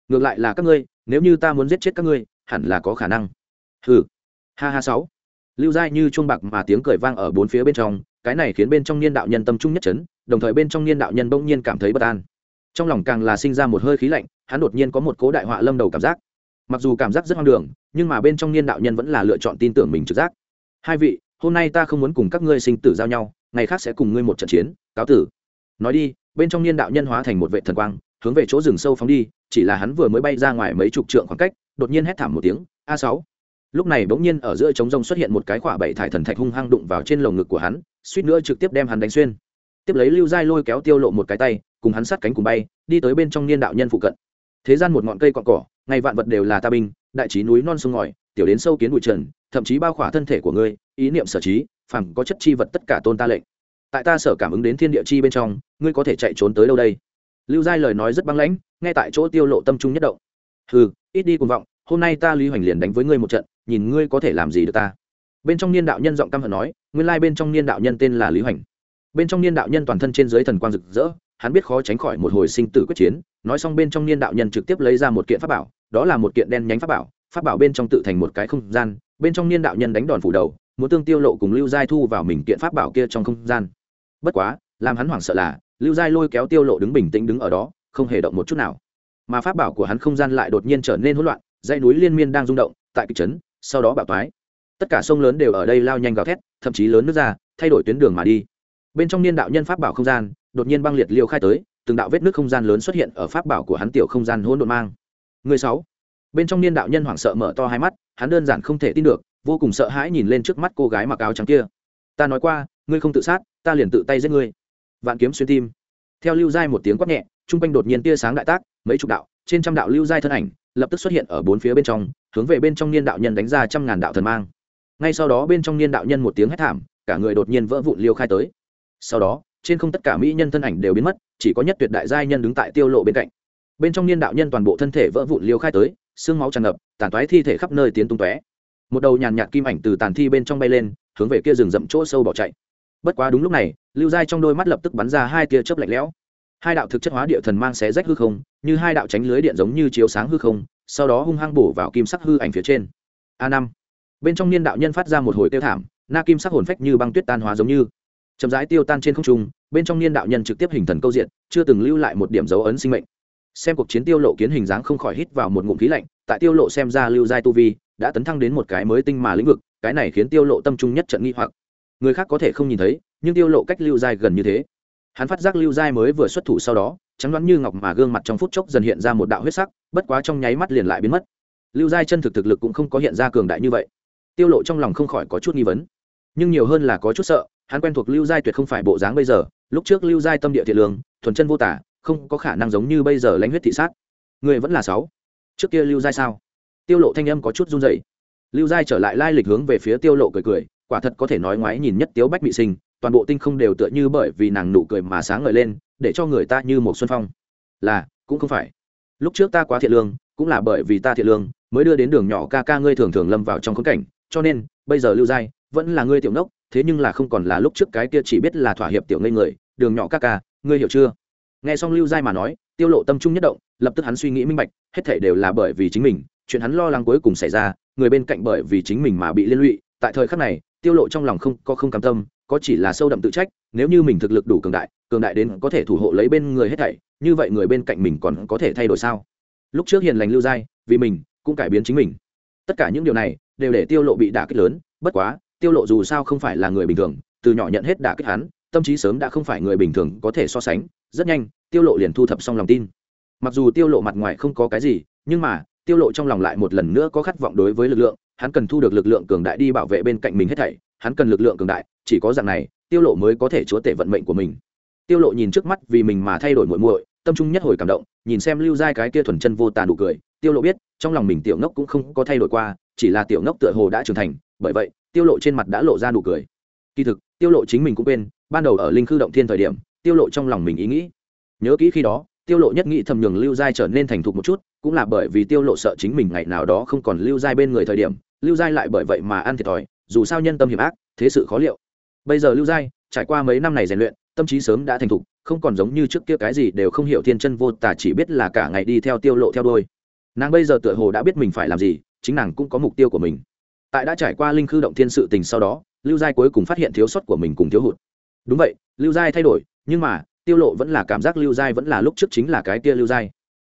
Ngược lại là các ngươi, nếu như ta muốn giết chết các ngươi, hẳn là có khả năng. Hừ. Ha ha sáu. Lưu giai như chuông bạc mà tiếng cười vang ở bốn phía bên trong, cái này khiến bên trong niên đạo nhân tâm trung nhất chấn, đồng thời bên trong niên đạo nhân bỗng nhiên cảm thấy bất an. Trong lòng càng là sinh ra một hơi khí lạnh, hắn đột nhiên có một cố đại họa lâm đầu cảm giác. Mặc dù cảm giác rất hoang đường, nhưng mà bên trong niên đạo nhân vẫn là lựa chọn tin tưởng mình trực giác. Hai vị, hôm nay ta không muốn cùng các ngươi sinh tử giao nhau, ngày khác sẽ cùng ngươi một trận chiến, cáo tử nói đi, bên trong niên đạo nhân hóa thành một vệ thần quang, hướng về chỗ rừng sâu phóng đi, chỉ là hắn vừa mới bay ra ngoài mấy chục trượng khoảng cách, đột nhiên hét thảm một tiếng, a sáu! Lúc này bỗng nhiên ở giữa trống rông xuất hiện một cái khỏa bảy thải thần thạch hung hăng đụng vào trên lồng ngực của hắn, suýt nữa trực tiếp đem hắn đánh xuyên. Tiếp lấy lưu giai lôi kéo tiêu lộ một cái tay, cùng hắn sát cánh cùng bay, đi tới bên trong niên đạo nhân phụ cận. Thế gian một ngọn cây cọn cỏ, ngày vạn vật đều là ta binh, đại trí núi non sông ngòi, tiểu đến sâu kiến bụi trần, thậm chí bao khỏa thân thể của ngươi, ý niệm sở trí phẳng có chất chi vật tất cả tôn ta lệnh tại ta sở cảm ứng đến thiên địa chi bên trong, ngươi có thể chạy trốn tới đâu đây? Lưu giai lời nói rất băng lãnh ngay tại chỗ tiêu lộ tâm trung nhất động. Hừ, ít đi cùng vọng, hôm nay ta lý hoành liền đánh với ngươi một trận, nhìn ngươi có thể làm gì được ta. Bên trong niên đạo nhân giọng căm hận nói, nguyên lai bên trong niên đạo nhân tên là lý hoành. Bên trong niên đạo nhân toàn thân trên dưới thần quang rực rỡ, hắn biết khó tránh khỏi một hồi sinh tử quyết chiến, nói xong bên trong niên đạo nhân trực tiếp lấy ra một kiện pháp bảo, đó là một kiện đen nhánh pháp bảo pháp bảo bên trong tự thành một cái không gian, bên trong niên đạo nhân đánh đòn phủ đầu, muốn tương tiêu lộ cùng lưu giai thu vào mình kiện pháp bảo kia trong không gian bất quá, làm hắn hoảng sợ là, lưu giai lôi kéo tiêu lộ đứng bình tĩnh đứng ở đó, không hề động một chút nào. Mà pháp bảo của hắn không gian lại đột nhiên trở nên hỗn loạn, dãy núi liên miên đang rung động, tại kịch trấn, sau đó bạo toái tất cả sông lớn đều ở đây lao nhanh gào thét, thậm chí lớn nước ra, thay đổi tuyến đường mà đi. Bên trong niên đạo nhân pháp bảo không gian, đột nhiên băng liệt liêu khai tới, từng đạo vết nước không gian lớn xuất hiện ở pháp bảo của hắn tiểu không gian hỗn độn mang. Người sáu. Bên trong niên đạo nhân hoảng sợ mở to hai mắt, hắn đơn giản không thể tin được, vô cùng sợ hãi nhìn lên trước mắt cô gái mặc áo trắng kia. Ta nói qua ngươi không tự sát, ta liền tự tay giết ngươi. Vạn kiếm xuyên tim. Theo lưu giai một tiếng quát nhẹ, trung quanh đột nhiên tia sáng đại tác, mấy chục đạo, trên trăm đạo lưu giai thân ảnh, lập tức xuất hiện ở bốn phía bên trong, hướng về bên trong niên đạo nhân đánh ra trăm ngàn đạo thần mang. Ngay sau đó bên trong niên đạo nhân một tiếng hét thảm, cả người đột nhiên vỡ vụn liêu khai tới. Sau đó, trên không tất cả mỹ nhân thân ảnh đều biến mất, chỉ có nhất tuyệt đại giai nhân đứng tại tiêu lộ bên cạnh. Bên trong niên đạo nhân toàn bộ thân thể vỡ vụn liêu khai tới, xương máu tràn ngập, tàn toái thi thể khắp nơi tiến tung tóe. Một đầu nhàn nhạt kim ảnh từ tàn thi bên trong bay lên, hướng về kia rừng rậm chỗ sâu bỏ chạy bất quá đúng lúc này, lưu giai trong đôi mắt lập tức bắn ra hai tia chớp lạnh lẽo. Hai đạo thực chất hóa địa thần mang xé rách hư không, như hai đạo tránh lưới điện giống như chiếu sáng hư không, sau đó hung hăng bổ vào kim sắc hư ảnh phía trên. A năm. Bên trong niên đạo nhân phát ra một hồi tiêu thảm, na kim sắc hồn phách như băng tuyết tan hóa giống như. Chậm rãi tiêu tan trên không trung, bên trong niên đạo nhân trực tiếp hình thần câu diện, chưa từng lưu lại một điểm dấu ấn sinh mệnh. Xem cuộc chiến tiêu lộ kiến hình dáng không khỏi hít vào một ngụm khí lạnh, tại tiêu lộ xem ra lưu giai tu vi đã tấn thăng đến một cái mới tinh mà lĩnh vực, cái này khiến tiêu lộ tâm trung nhất trận nghi hoặc người khác có thể không nhìn thấy, nhưng tiêu lộ cách lưu giai gần như thế. Hắn phát giác lưu giai mới vừa xuất thủ sau đó, trắng đoán như ngọc mà gương mặt trong phút chốc dần hiện ra một đạo huyết sắc, bất quá trong nháy mắt liền lại biến mất. Lưu giai chân thực thực lực cũng không có hiện ra cường đại như vậy. Tiêu lộ trong lòng không khỏi có chút nghi vấn. Nhưng nhiều hơn là có chút sợ, hắn quen thuộc lưu giai tuyệt không phải bộ dáng bây giờ, lúc trước lưu giai tâm địa thiện lương, thuần chân vô tả, không có khả năng giống như bây giờ lãnh huyết thị sát. Người vẫn là sáu. Trước kia lưu giai sao? Tiêu lộ thanh âm có chút run rẩy. Lưu giai trở lại lai lịch hướng về phía tiêu lộ cười cười quả thật có thể nói ngoái nhìn nhất tiếu bách bị sinh, toàn bộ tinh không đều tựa như bởi vì nàng nụ cười mà sáng ngời lên, để cho người ta như một xuân phong. Là, cũng không phải. Lúc trước ta quá thiện lương, cũng là bởi vì ta thiện lương, mới đưa đến đường nhỏ ca ca ngươi thường thường lâm vào trong khốn cảnh, cho nên, bây giờ lưu giai, vẫn là ngươi tiểu nốc thế nhưng là không còn là lúc trước cái kia chỉ biết là thỏa hiệp tiểu ngây người, đường nhỏ ca ca, ngươi hiểu chưa? Nghe xong lưu giai mà nói, tiêu lộ tâm trung nhất động, lập tức hắn suy nghĩ minh bạch, hết thảy đều là bởi vì chính mình, chuyện hắn lo lắng cuối cùng xảy ra, người bên cạnh bởi vì chính mình mà bị liên lụy, tại thời khắc này tiêu lộ trong lòng không có không cam tâm, có chỉ là sâu đậm tự trách, nếu như mình thực lực đủ cường đại cường đại đến có thể thủ hộ lấy bên người hết thảy, như vậy người bên cạnh mình còn có thể thay đổi sao? Lúc trước hiền lành lưu giai, vì mình cũng cải biến chính mình. Tất cả những điều này đều để tiêu lộ bị đả kích lớn, bất quá, tiêu lộ dù sao không phải là người bình thường, từ nhỏ nhận hết đả kích hắn, tâm trí sớm đã không phải người bình thường có thể so sánh, rất nhanh, tiêu lộ liền thu thập xong lòng tin. Mặc dù tiêu lộ mặt ngoài không có cái gì, nhưng mà, tiêu lộ trong lòng lại một lần nữa có khát vọng đối với lực lượng hắn cần thu được lực lượng cường đại đi bảo vệ bên cạnh mình hết thảy, hắn cần lực lượng cường đại, chỉ có dạng này, tiêu lộ mới có thể chúa tể vận mệnh của mình. Tiêu lộ nhìn trước mắt vì mình mà thay đổi muội muội, tâm trung nhất hồi cảm động, nhìn xem lưu giai cái kia thuần chân vô tàn đủ cười, tiêu lộ biết, trong lòng mình tiểu ngốc cũng không có thay đổi qua, chỉ là tiểu ngốc tựa hồ đã trưởng thành, bởi vậy, tiêu lộ trên mặt đã lộ ra đủ cười. Kỳ thực, tiêu lộ chính mình cũng quên, ban đầu ở linh khư động thiên thời điểm, tiêu lộ trong lòng mình ý nghĩ. Nhớ kỹ khi đó, tiêu lộ nhất nghĩ thầm nhường lưu giai trở nên thành thục một chút, cũng là bởi vì tiêu lộ sợ chính mình ngày nào đó không còn lưu giai bên người thời điểm lưu giai lại bởi vậy mà ăn thiệt thòi, dù sao nhân tâm hiểm ác, thế sự khó liệu. Bây giờ lưu giai, trải qua mấy năm này rèn luyện, tâm trí sớm đã thành thục, không còn giống như trước kia cái gì đều không hiểu thiên chân vô tả chỉ biết là cả ngày đi theo tiêu lộ theo đôi. nàng bây giờ tựa hồ đã biết mình phải làm gì, chính nàng cũng có mục tiêu của mình. Tại đã trải qua linh khư động thiên sự tình sau đó, lưu giai cuối cùng phát hiện thiếu sót của mình cùng thiếu hụt. Đúng vậy, lưu giai thay đổi, nhưng mà, tiêu lộ vẫn là cảm giác lưu giai vẫn là lúc trước chính là cái kia lưu giai.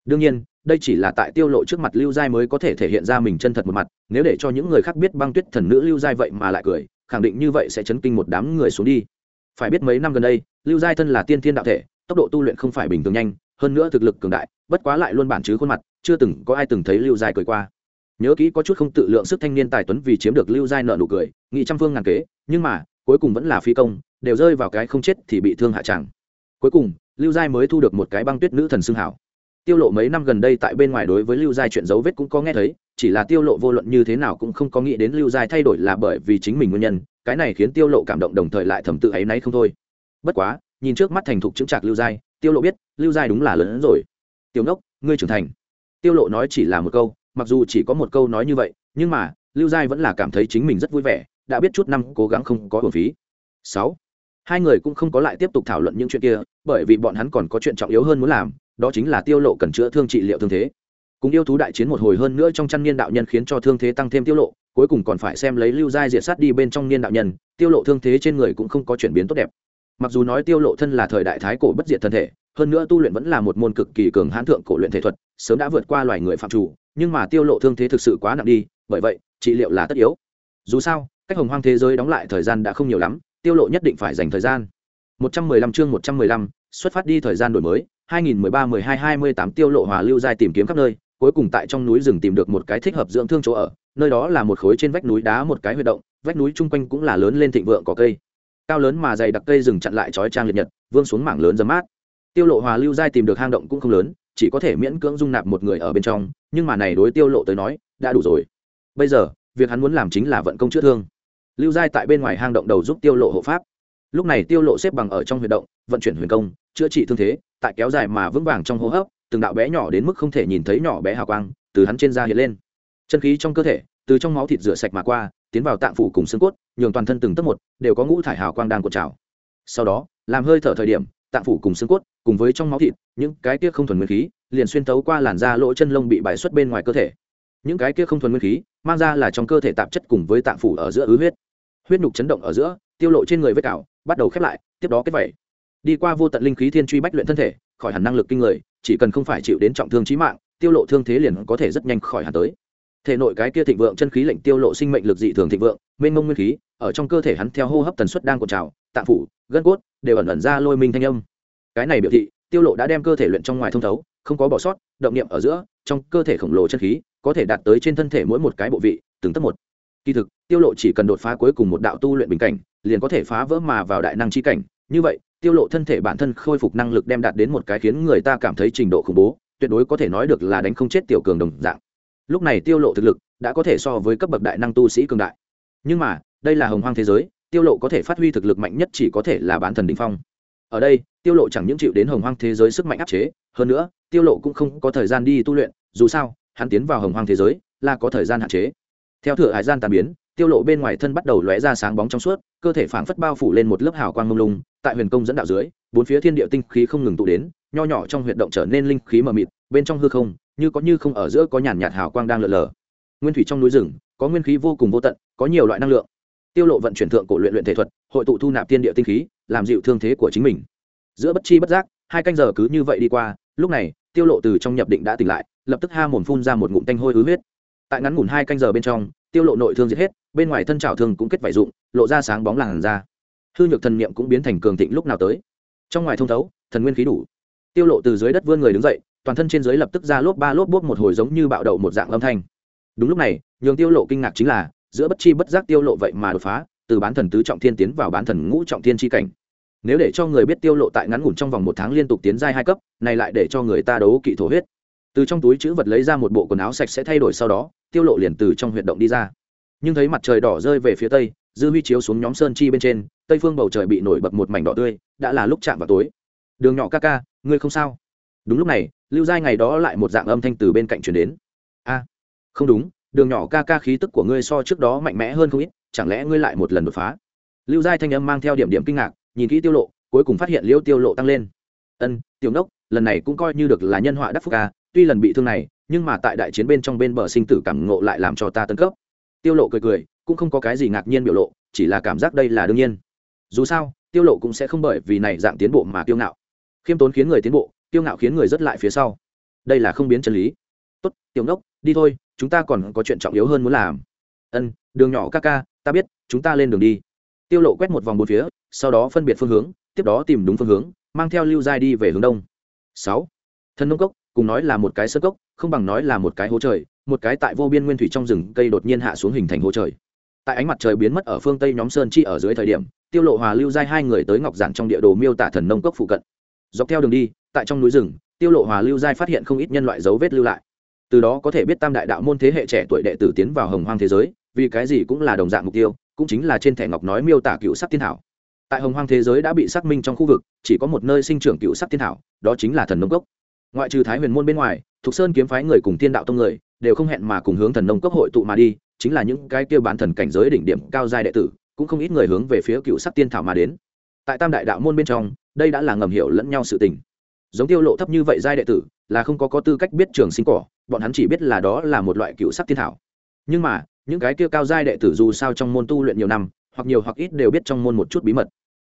Đương nhiên đây chỉ là tại tiêu lộ trước mặt lưu giai mới có thể thể hiện ra mình chân thật một mặt, nếu để cho những người khác biết băng tuyết thần nữ lưu giai vậy mà lại cười, khẳng định như vậy sẽ chấn kinh một đám người xuống đi. Phải biết mấy năm gần đây, lưu giai thân là tiên thiên đạo thể, tốc độ tu luyện không phải bình thường nhanh, hơn nữa thực lực cường đại, bất quá lại luôn bản chứ khuôn mặt, chưa từng có ai từng thấy lưu giai cười qua. Nhớ kỹ có chút không tự lượng sức thanh niên tài tuấn vì chiếm được lưu giai nợ nụ cười, nghị trăm phương ngàn kế, nhưng mà, cuối cùng vẫn là phi công, đều rơi vào cái không chết thì bị thương hạ chẳng cuối cùng, lưu giai mới thu được một cái băng tuyết nữ thần xưng hảo tiêu lộ mấy năm gần đây tại bên ngoài đối với lưu giai chuyện dấu vết cũng có nghe thấy, chỉ là tiêu lộ vô luận như thế nào cũng không có nghĩ đến lưu giai thay đổi là bởi vì chính mình nguyên nhân, cái này khiến tiêu lộ cảm động đồng thời lại thầm tự ấy nấy không thôi. Bất quá, nhìn trước mắt thành thục chứng trạc lưu giai, tiêu lộ biết, lưu giai đúng là lớn hơn rồi. Tiểu ngốc, ngươi trưởng thành. Tiêu lộ nói chỉ là một câu, mặc dù chỉ có một câu nói như vậy, nhưng mà, lưu giai vẫn là cảm thấy chính mình rất vui vẻ, đã biết chút năm cố gắng không có hưởng phí. 6. hai người cũng không có lại tiếp tục thảo luận những chuyện kia, bởi vì bọn hắn còn có chuyện trọng yếu hơn muốn làm đó chính là tiêu lộ cần chữa thương trị liệu thương thế. Cùng yêu thú đại chiến một hồi hơn nữa trong chăn niên đạo nhân khiến cho thương thế tăng thêm tiêu lộ cuối cùng còn phải xem lấy lưu giai diệt sát đi bên trong niên đạo nhân tiêu lộ thương thế trên người cũng không có chuyển biến tốt đẹp. Mặc dù nói tiêu lộ thân là thời đại thái cổ bất diệt thân thể hơn nữa tu luyện vẫn là một môn cực kỳ cường hãn thượng cổ luyện thể thuật sớm đã vượt qua loài người phạm chủ nhưng mà tiêu lộ thương thế thực sự quá nặng đi bởi vậy trị liệu là tất yếu. Dù sao cách hồng hoang thế giới đóng lại thời gian đã không nhiều lắm tiêu lộ nhất định phải dành thời gian. 115 chương 115, xuất phát đi thời gian đổi mới. 2013-12-28 tiêu lộ hòa lưu giai tìm kiếm khắp nơi, cuối cùng tại trong núi rừng tìm được một cái thích hợp dưỡng thương chỗ ở, nơi đó là một khối trên vách núi đá một cái huy động, vách núi chung quanh cũng là lớn lên thịnh vượng có cây. Cao lớn mà dày đặc cây rừng chặn lại chói trang liệt nhật, vương xuống mảng lớn dấm mát. Tiêu lộ hòa lưu giai tìm được hang động cũng không lớn, chỉ có thể miễn cưỡng dung nạp một người ở bên trong, nhưng mà này đối tiêu lộ tới nói, đã đủ rồi. Bây giờ, việc hắn muốn làm chính là vận công chữa thương. Lưu giai tại bên ngoài hang động đầu giúp tiêu lộ hộ pháp lúc này tiêu lộ xếp bằng ở trong huyệt động, vận chuyển huyền công, chữa trị thương thế, tại kéo dài mà vững vàng trong hô hấp, từng đạo bé nhỏ đến mức không thể nhìn thấy nhỏ bé hào quang, từ hắn trên da hiện lên. Chân khí trong cơ thể, từ trong máu thịt rửa sạch mà qua, tiến vào tạng phủ cùng xương cốt, nhường toàn thân từng tấc một đều có ngũ thải hào quang đang cột trào. Sau đó, làm hơi thở thời điểm, tạng phủ cùng xương cốt, cùng với trong máu thịt, những cái kia không thuần nguyên khí, liền xuyên tấu qua làn da lỗ chân lông bị bài xuất bên ngoài cơ thể. Những cái kia không thuần nguyên khí, mang ra là trong cơ thể tạp chất cùng với tạng phủ ở giữa ứ huyết. Huyết nhục chấn động ở giữa, tiêu lộ trên người vết cào bắt đầu khép lại, tiếp đó kết vẩy đi qua vô tận linh khí thiên truy bách luyện thân thể, khỏi hẳn năng lực kinh người, chỉ cần không phải chịu đến trọng thương chí mạng, tiêu lộ thương thế liền có thể rất nhanh khỏi hẳn tới. Thể nội cái kia thịnh vượng chân khí lệnh tiêu lộ sinh mệnh lực dị thường thịnh vượng, mênh mông nguyên khí, ở trong cơ thể hắn theo hô hấp tần suất đang cột trào, tạng phủ, gân cốt, đều ẩn ẩn ra lôi minh thanh âm. Cái này biểu thị, tiêu lộ đã đem cơ thể luyện trong ngoài thông thấu, không có bỏ sót, động niệm ở giữa, trong cơ thể khổng lồ chân khí có thể đạt tới trên thân thể mỗi một cái bộ vị, từng tấc một. Kỳ thực, tiêu lộ chỉ cần đột phá cuối cùng một đạo tu luyện bình cảnh liền có thể phá vỡ mà vào đại năng chi cảnh. Như vậy, tiêu lộ thân thể bản thân khôi phục năng lực đem đạt đến một cái khiến người ta cảm thấy trình độ khủng bố, tuyệt đối có thể nói được là đánh không chết tiểu cường đồng dạng. Lúc này tiêu lộ thực lực đã có thể so với cấp bậc đại năng tu sĩ cường đại. Nhưng mà, đây là hồng hoang thế giới, tiêu lộ có thể phát huy thực lực mạnh nhất chỉ có thể là bán thần đỉnh phong. Ở đây, tiêu lộ chẳng những chịu đến hồng hoang thế giới sức mạnh áp chế, hơn nữa, tiêu lộ cũng không có thời gian đi tu luyện, dù sao, hắn tiến vào hồng hoang thế giới là có thời gian hạn chế. Theo thừa hải gian tàn biến tiêu lộ bên ngoài thân bắt đầu lóe ra sáng bóng trong suốt, cơ thể phảng phất bao phủ lên một lớp hào quang mông lung, tại huyền công dẫn đạo dưới, bốn phía thiên địa tinh khí không ngừng tụ đến, nho nhỏ trong huyệt động trở nên linh khí mờ mịt, bên trong hư không, như có như không ở giữa có nhàn nhạt hào quang đang lờ lờ. Nguyên thủy trong núi rừng, có nguyên khí vô cùng vô tận, có nhiều loại năng lượng. Tiêu lộ vận chuyển thượng cổ luyện luyện thể thuật, hội tụ thu nạp thiên địa tinh khí, làm dịu thương thế của chính mình. Giữa bất chi bất giác, hai canh giờ cứ như vậy đi qua, lúc này, tiêu lộ từ trong nhập định đã tỉnh lại, lập tức ha mồm phun ra một ngụm tanh hôi hứa huyết tại ngắn ngủn hai canh giờ bên trong, tiêu lộ nội thương diệt hết, bên ngoài thân trào thương cũng kết vảy dụng lộ ra sáng bóng làn ra hư nhược thần niệm cũng biến thành cường thịnh lúc nào tới. Trong ngoài thông thấu, thần nguyên khí đủ. Tiêu lộ từ dưới đất vươn người đứng dậy, toàn thân trên dưới lập tức ra lốp ba lốp bốp một hồi giống như bạo đậu một dạng âm thanh. Đúng lúc này, nhường tiêu lộ kinh ngạc chính là, giữa bất chi bất giác tiêu lộ vậy mà đột phá, từ bán thần tứ trọng thiên tiến vào bán thần ngũ trọng thiên chi cảnh. Nếu để cho người biết tiêu lộ tại ngắn ngủn trong vòng một tháng liên tục tiến giai hai cấp, này lại để cho người ta đấu kỵ thổ huyết từ trong túi chữ vật lấy ra một bộ quần áo sạch sẽ thay đổi sau đó, tiêu lộ liền từ trong huyệt động đi ra. Nhưng thấy mặt trời đỏ rơi về phía tây, dư huy chiếu xuống nhóm sơn chi bên trên, tây phương bầu trời bị nổi bật một mảnh đỏ tươi, đã là lúc chạm vào tối. Đường nhỏ ca ca, ngươi không sao? Đúng lúc này, lưu giai ngày đó lại một dạng âm thanh từ bên cạnh truyền đến. A, không đúng, đường nhỏ ca ca khí tức của ngươi so trước đó mạnh mẽ hơn không ít, chẳng lẽ ngươi lại một lần đột phá? Lưu giai thanh âm mang theo điểm điểm kinh ngạc, nhìn kỹ tiêu lộ, cuối cùng phát hiện liễu tiêu lộ tăng lên. Ân, tiểu nốc, lần này cũng coi như được là nhân họa đắc phúc ca tuy lần bị thương này, nhưng mà tại đại chiến bên trong bên bờ sinh tử cảm ngộ lại làm cho ta tấn cấp. Tiêu lộ cười cười, cũng không có cái gì ngạc nhiên biểu lộ, chỉ là cảm giác đây là đương nhiên. Dù sao, tiêu lộ cũng sẽ không bởi vì này dạng tiến bộ mà kiêu ngạo. Khiêm tốn khiến người tiến bộ, kiêu ngạo khiến người rất lại phía sau. Đây là không biến chân lý. Tốt, tiểu ngốc, đi thôi, chúng ta còn có chuyện trọng yếu hơn muốn làm. Ân, đường nhỏ ca ca, ta biết, chúng ta lên đường đi. Tiêu lộ quét một vòng bốn phía, sau đó phân biệt phương hướng, tiếp đó tìm đúng phương hướng, mang theo lưu giai đi về hướng đông. 6. thần nông cốc cùng nói là một cái sơ cốc, không bằng nói là một cái hố trời, một cái tại vô biên nguyên thủy trong rừng cây đột nhiên hạ xuống hình thành hố trời. Tại ánh mặt trời biến mất ở phương tây nhóm sơn chi ở dưới thời điểm, tiêu lộ hòa lưu giai hai người tới ngọc giản trong địa đồ miêu tả thần nông cốc phụ cận. Dọc theo đường đi, tại trong núi rừng, tiêu lộ hòa lưu giai phát hiện không ít nhân loại dấu vết lưu lại. Từ đó có thể biết tam đại đạo môn thế hệ trẻ tuổi đệ tử tiến vào hồng hoang thế giới, vì cái gì cũng là đồng dạng mục tiêu, cũng chính là trên thẻ ngọc nói miêu tả cựu sắc thiên thảo. Tại hồng hoang thế giới đã bị xác minh trong khu vực, chỉ có một nơi sinh trưởng cựu sắc thiên thảo, đó chính là thần nông cốc ngoại trừ thái huyền môn bên ngoài, thục sơn kiếm phái người cùng thiên đạo tông người đều không hẹn mà cùng hướng thần nông cấp hội tụ mà đi, chính là những cái kia bán thần cảnh giới đỉnh điểm cao giai đệ tử, cũng không ít người hướng về phía cựu sắc tiên thảo mà đến. Tại tam đại đạo môn bên trong, đây đã là ngầm hiểu lẫn nhau sự tình. Giống tiêu lộ thấp như vậy giai đệ tử, là không có có tư cách biết trường sinh cỏ, bọn hắn chỉ biết là đó là một loại cựu sắc tiên thảo. Nhưng mà, những cái kia cao giai đệ tử dù sao trong môn tu luyện nhiều năm, hoặc nhiều hoặc ít đều biết trong môn một chút bí mật.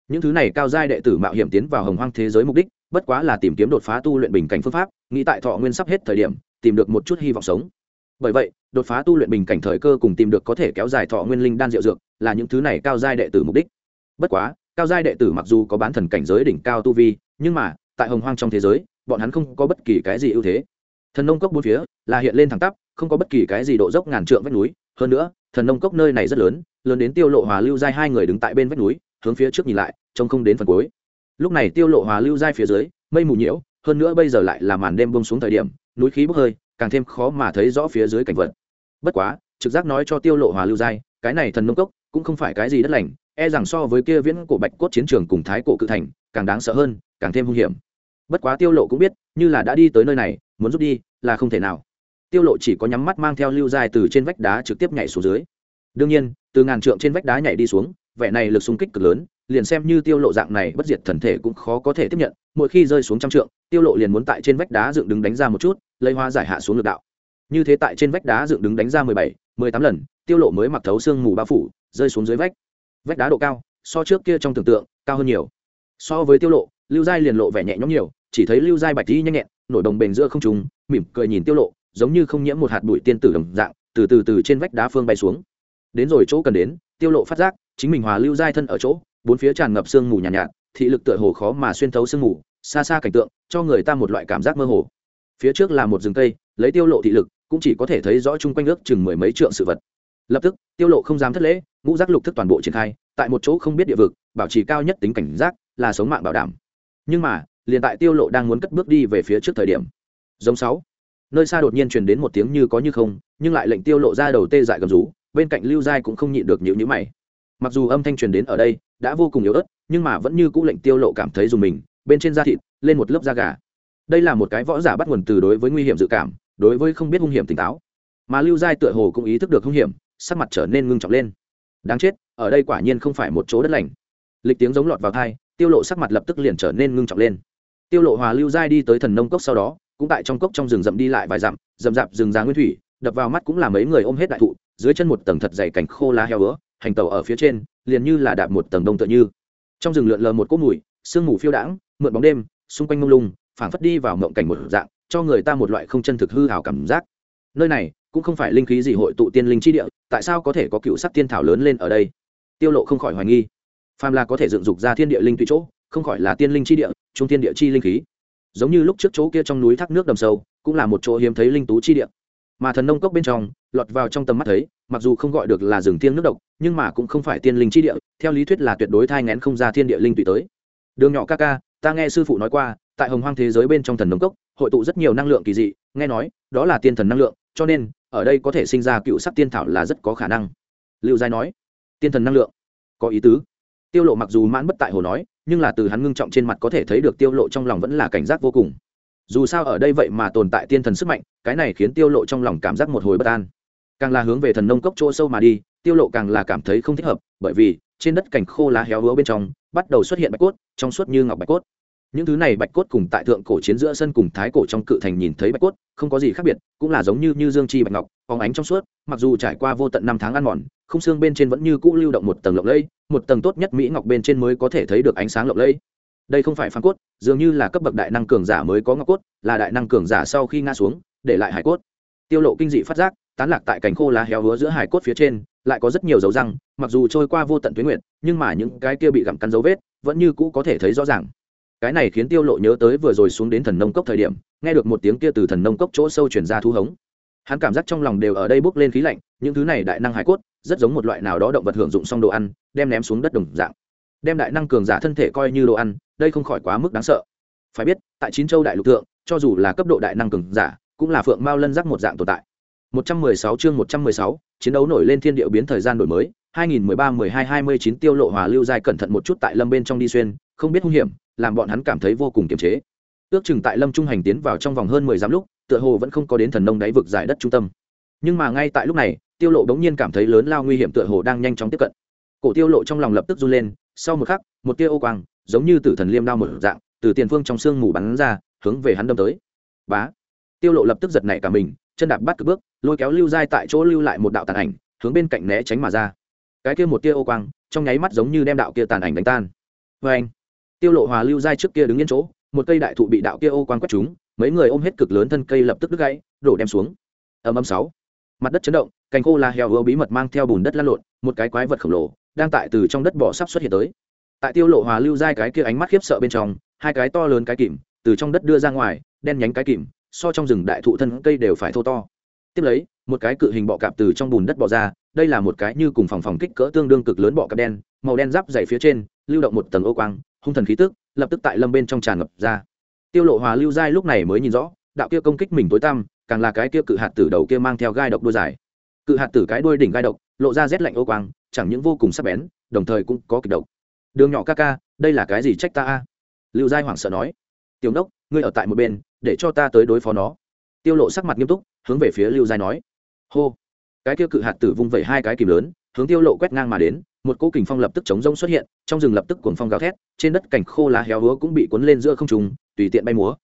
Những thứ này cao giai đệ tử mạo hiểm tiến vào hồng hoang thế giới mục đích bất quá là tìm kiếm đột phá tu luyện bình cảnh phương pháp, nghĩ tại thọ nguyên sắp hết thời điểm, tìm được một chút hy vọng sống. Bởi vậy, đột phá tu luyện bình cảnh thời cơ cùng tìm được có thể kéo dài thọ nguyên linh đan diệu dược là những thứ này cao giai đệ tử mục đích. Bất quá, cao giai đệ tử mặc dù có bán thần cảnh giới đỉnh cao tu vi, nhưng mà, tại hồng hoang trong thế giới, bọn hắn không có bất kỳ cái gì ưu thế. Thần nông cốc bốn phía là hiện lên thẳng tắp, không có bất kỳ cái gì độ dốc ngàn trượng vách núi. Hơn nữa, thần nông cốc nơi này rất lớn lớn đến tiêu lộ hòa lưu giai hai người đứng tại bên vách núi, hướng phía trước nhìn lại, trông không đến phần cuối lúc này tiêu lộ hòa lưu giai phía dưới, mây mù nhiễu, hơn nữa bây giờ lại là màn đêm bông xuống thời điểm, núi khí bốc hơi, càng thêm khó mà thấy rõ phía dưới cảnh vật. Bất quá, trực giác nói cho tiêu lộ hòa lưu giai, cái này thần nông cốc cũng không phải cái gì đất lành e rằng so với kia viễn cổ bạch cốt chiến trường cùng thái cổ cự thành, càng đáng sợ hơn, càng thêm hung hiểm. Bất quá tiêu lộ cũng biết, như là đã đi tới nơi này, muốn rút đi là không thể nào. Tiêu lộ chỉ có nhắm mắt mang theo lưu giai từ trên vách đá trực tiếp nhảy xuống dưới. Đương nhiên, từ ngàn trượng trên vách đá nhảy đi xuống, vẻ này lực xung kích cực lớn liền xem như tiêu lộ dạng này bất diệt thần thể cũng khó có thể tiếp nhận mỗi khi rơi xuống trăm trượng tiêu lộ liền muốn tại trên vách đá dựng đứng đánh ra một chút lấy hoa giải hạ xuống lực đạo. Như thế tại trên vách đá dựng đứng đánh ra 17, 18 lần tiêu lộ mới mặc thấu xương mù bao phủ rơi xuống dưới vách. Vách đá độ cao so trước kia trong tưởng tượng cao hơn nhiều. So với tiêu lộ lưu giai liền lộ vẻ nhẹ nhõm nhiều chỉ thấy lưu giai bạch đi nhanh nhẹn nổi đồng bền giữa không trung mỉm cười nhìn tiêu lộ giống như không nhiễm một hạt bụi tiên tử đồng dạng từ từ từ trên vách đá phương bay xuống. Đến rồi chỗ cần đến tiêu lộ phát giác chính mình hòa lưu giai thân ở chỗ bốn phía tràn ngập sương mù nhàn nhạt, nhạt thị lực tựa hồ khó mà xuyên thấu sương mù xa xa cảnh tượng cho người ta một loại cảm giác mơ hồ. Phía trước là một rừng cây lấy tiêu lộ thị lực cũng chỉ có thể thấy rõ chung quanh ước chừng mười mấy trượng sự vật. Lập tức tiêu lộ không dám thất lễ ngũ giác lục thức toàn bộ triển khai tại một chỗ không biết địa vực bảo trì cao nhất tính cảnh giác là sống mạng bảo đảm. Nhưng mà liền tại tiêu lộ đang muốn cất bước đi về phía trước thời điểm giống sáu nơi xa đột nhiên truyền đến một tiếng như có như không nhưng lại lệnh tiêu lộ ra đầu tê dại gầm rú bên cạnh lưu giai cũng không nhịn được nhíu nhíu mày mặc dù âm thanh truyền đến ở đây đã vô cùng yếu ớt, nhưng mà vẫn như cũ lệnh tiêu lộ cảm thấy dùng mình, bên trên da thịt, lên một lớp da gà. Đây là một cái võ giả bắt nguồn từ đối với nguy hiểm dự cảm, đối với không biết hung hiểm tỉnh táo. Mà lưu giai tựa hồ cũng ý thức được hung hiểm, sắc mặt trở nên ngưng trọng lên. Đáng chết, ở đây quả nhiên không phải một chỗ đất lành. Lịch tiếng giống lọt vào thai tiêu lộ sắc mặt lập tức liền trở nên ngưng trọng lên. Tiêu lộ hòa lưu giai đi tới thần nông cốc sau đó, cũng tại trong cốc trong rừng rậm đi lại vài dặm, rậm rạp rừng già nguyên thủy, đập vào mắt cũng là mấy người ôm hết đại thụ, dưới chân một tầng thật dày cảnh khô lá heo vữa hành tàu ở phía trên, liền như là đạp một tầng đông tựa như. Trong rừng lượn lờ một cỗ mùi, sương mù phiêu đãng, mượn bóng đêm, xung quanh mông lung, phảng phất đi vào mộng cảnh một dạng, cho người ta một loại không chân thực hư hào cảm giác. Nơi này cũng không phải linh khí gì hội tụ tiên linh chi địa, tại sao có thể có cựu sắc tiên thảo lớn lên ở đây? Tiêu lộ không khỏi hoài nghi. Phàm là có thể dựng dục ra thiên địa linh tùy chỗ, không khỏi là tiên linh chi địa, trung thiên địa chi linh khí. Giống như lúc trước chỗ kia trong núi thác nước đầm sâu, cũng là một chỗ hiếm thấy linh tú chi địa. Mà thần nông cốc bên trong lọt vào trong tầm mắt thấy, mặc dù không gọi được là rừng thiên nước độc, nhưng mà cũng không phải tiên linh chi địa, theo lý thuyết là tuyệt đối thai ngén không ra thiên địa linh tùy tới. Đường nhỏ ca ca, ta nghe sư phụ nói qua, tại hồng hoang thế giới bên trong thần nông cốc, hội tụ rất nhiều năng lượng kỳ dị, nghe nói, đó là tiên thần năng lượng, cho nên, ở đây có thể sinh ra cựu sắc tiên thảo là rất có khả năng. Lưu giai nói, tiên thần năng lượng, có ý tứ. Tiêu lộ mặc dù mãn bất tại hồ nói, nhưng là từ hắn ngưng trọng trên mặt có thể thấy được tiêu lộ trong lòng vẫn là cảnh giác vô cùng. Dù sao ở đây vậy mà tồn tại tiên thần sức mạnh, cái này khiến tiêu lộ trong lòng cảm giác một hồi bất an càng là hướng về thần nông cốc chỗ sâu mà đi, tiêu lộ càng là cảm thấy không thích hợp, bởi vì, trên đất cảnh khô lá héo hứa bên trong, bắt đầu xuất hiện bạch cốt, trong suốt như ngọc bạch cốt. Những thứ này bạch cốt cùng tại thượng cổ chiến giữa sân cùng thái cổ trong cự thành nhìn thấy bạch cốt, không có gì khác biệt, cũng là giống như như dương chi bạch ngọc, phóng ánh trong suốt, mặc dù trải qua vô tận năm tháng ăn mòn, không xương bên trên vẫn như cũ lưu động một tầng lộng lẫy, một tầng tốt nhất mỹ ngọc bên trên mới có thể thấy được ánh sáng lộng lẫy. Đây không phải phán cốt, dường như là cấp bậc đại năng cường giả mới có ngọc cốt, là đại năng cường giả sau khi ngã xuống, để lại hải cốt. Tiêu lộ kinh dị phát giác tán lạc tại cành khô lá héo hứa giữa hải cốt phía trên, lại có rất nhiều dấu răng, mặc dù trôi qua vô tận tuyến nguyện nhưng mà những cái kia bị gặm cắn dấu vết, vẫn như cũ có thể thấy rõ ràng. Cái này khiến tiêu lộ nhớ tới vừa rồi xuống đến thần nông cốc thời điểm, nghe được một tiếng kia từ thần nông cốc chỗ sâu truyền ra thu hống. Hắn cảm giác trong lòng đều ở đây bốc lên khí lạnh, những thứ này đại năng hải cốt, rất giống một loại nào đó động vật hưởng dụng xong đồ ăn, đem ném xuống đất đồng dạng. Đem đại năng cường giả thân thể coi như đồ ăn, đây không khỏi quá mức đáng sợ. Phải biết, tại chín châu đại lục thượng, cho dù là cấp độ đại năng cường giả, cũng là phượng mao lân giác một dạng tồn tại. 116 chương 116, chiến đấu nổi lên thiên địa biến thời gian đổi mới 2013-12-29 tiêu lộ hòa lưu giai cẩn thận một chút tại lâm bên trong đi xuyên không biết hung hiểm làm bọn hắn cảm thấy vô cùng kiềm chế. Ước chừng tại lâm trung hành tiến vào trong vòng hơn mười giám lúc tựa hồ vẫn không có đến thần nông đáy vực giải đất trung tâm. Nhưng mà ngay tại lúc này tiêu lộ đống nhiên cảm thấy lớn lao nguy hiểm tựa hồ đang nhanh chóng tiếp cận. Cổ tiêu lộ trong lòng lập tức run lên sau một khắc một tia ô quang giống như tử thần liêm đao một dạng từ tiền phương trong xương mù bắn ra hướng về hắn đâm tới. Bá! Tiêu lộ lập tức giật nảy cả mình chân đạp bắt cực bước, lôi kéo lưu giai tại chỗ lưu lại một đạo tàn ảnh, hướng bên cạnh né tránh mà ra. Cái kia một tia ô quang, trong nháy mắt giống như đem đạo kia tàn ảnh đánh tan. Vê anh, tiêu lộ hòa lưu giai trước kia đứng yên chỗ, một cây đại thụ bị đạo kia ô quang quét trúng, mấy người ôm hết cực lớn thân cây lập tức đứt gãy, đổ đem xuống. Ầm ầm sáu. Mặt đất chấn động, cành khô là heo hứa bí mật mang theo bùn đất lăn lộn, một cái quái vật khổng lồ đang tại từ trong đất bỏ sắp xuất hiện tới. Tại tiêu lộ hòa lưu giai cái kia ánh mắt khiếp sợ bên trong, hai cái to lớn cái kìm từ trong đất đưa ra ngoài, đen nhánh cái kìm so trong rừng đại thụ thân cây đều phải thô to. Tiếp lấy, một cái cự hình bọ cạp từ trong bùn đất bọ ra, đây là một cái như cùng phòng phòng kích cỡ tương đương cực lớn bọ cạp đen, màu đen giáp dày phía trên, lưu động một tầng ô quang, hung thần khí tức, lập tức tại lâm bên trong tràn ngập ra. Tiêu lộ hòa lưu giai lúc này mới nhìn rõ, đạo kia công kích mình tối tăm, càng là cái kia cự hạt tử đầu kia mang theo gai độc đuôi dài. Cự hạt tử cái đuôi đỉnh gai độc, lộ ra rét lạnh ô quang, chẳng những vô cùng sắc bén, đồng thời cũng có kịch độc. Đường nhỏ ca ca, đây là cái gì trách ta a? Lưu giai hoảng sợ nói. Tiểu đốc, ngươi ở tại một bên để cho ta tới đối phó nó. Tiêu lộ sắc mặt nghiêm túc, hướng về phía lưu giai nói. Hô. Cái kia cự hạt tử vung vẩy hai cái kìm lớn, hướng tiêu lộ quét ngang mà đến, một cỗ kình phong lập tức chống rông xuất hiện, trong rừng lập tức cuồng phong gào thét, trên đất cảnh khô lá héo húa cũng bị cuốn lên giữa không trung, tùy tiện bay múa.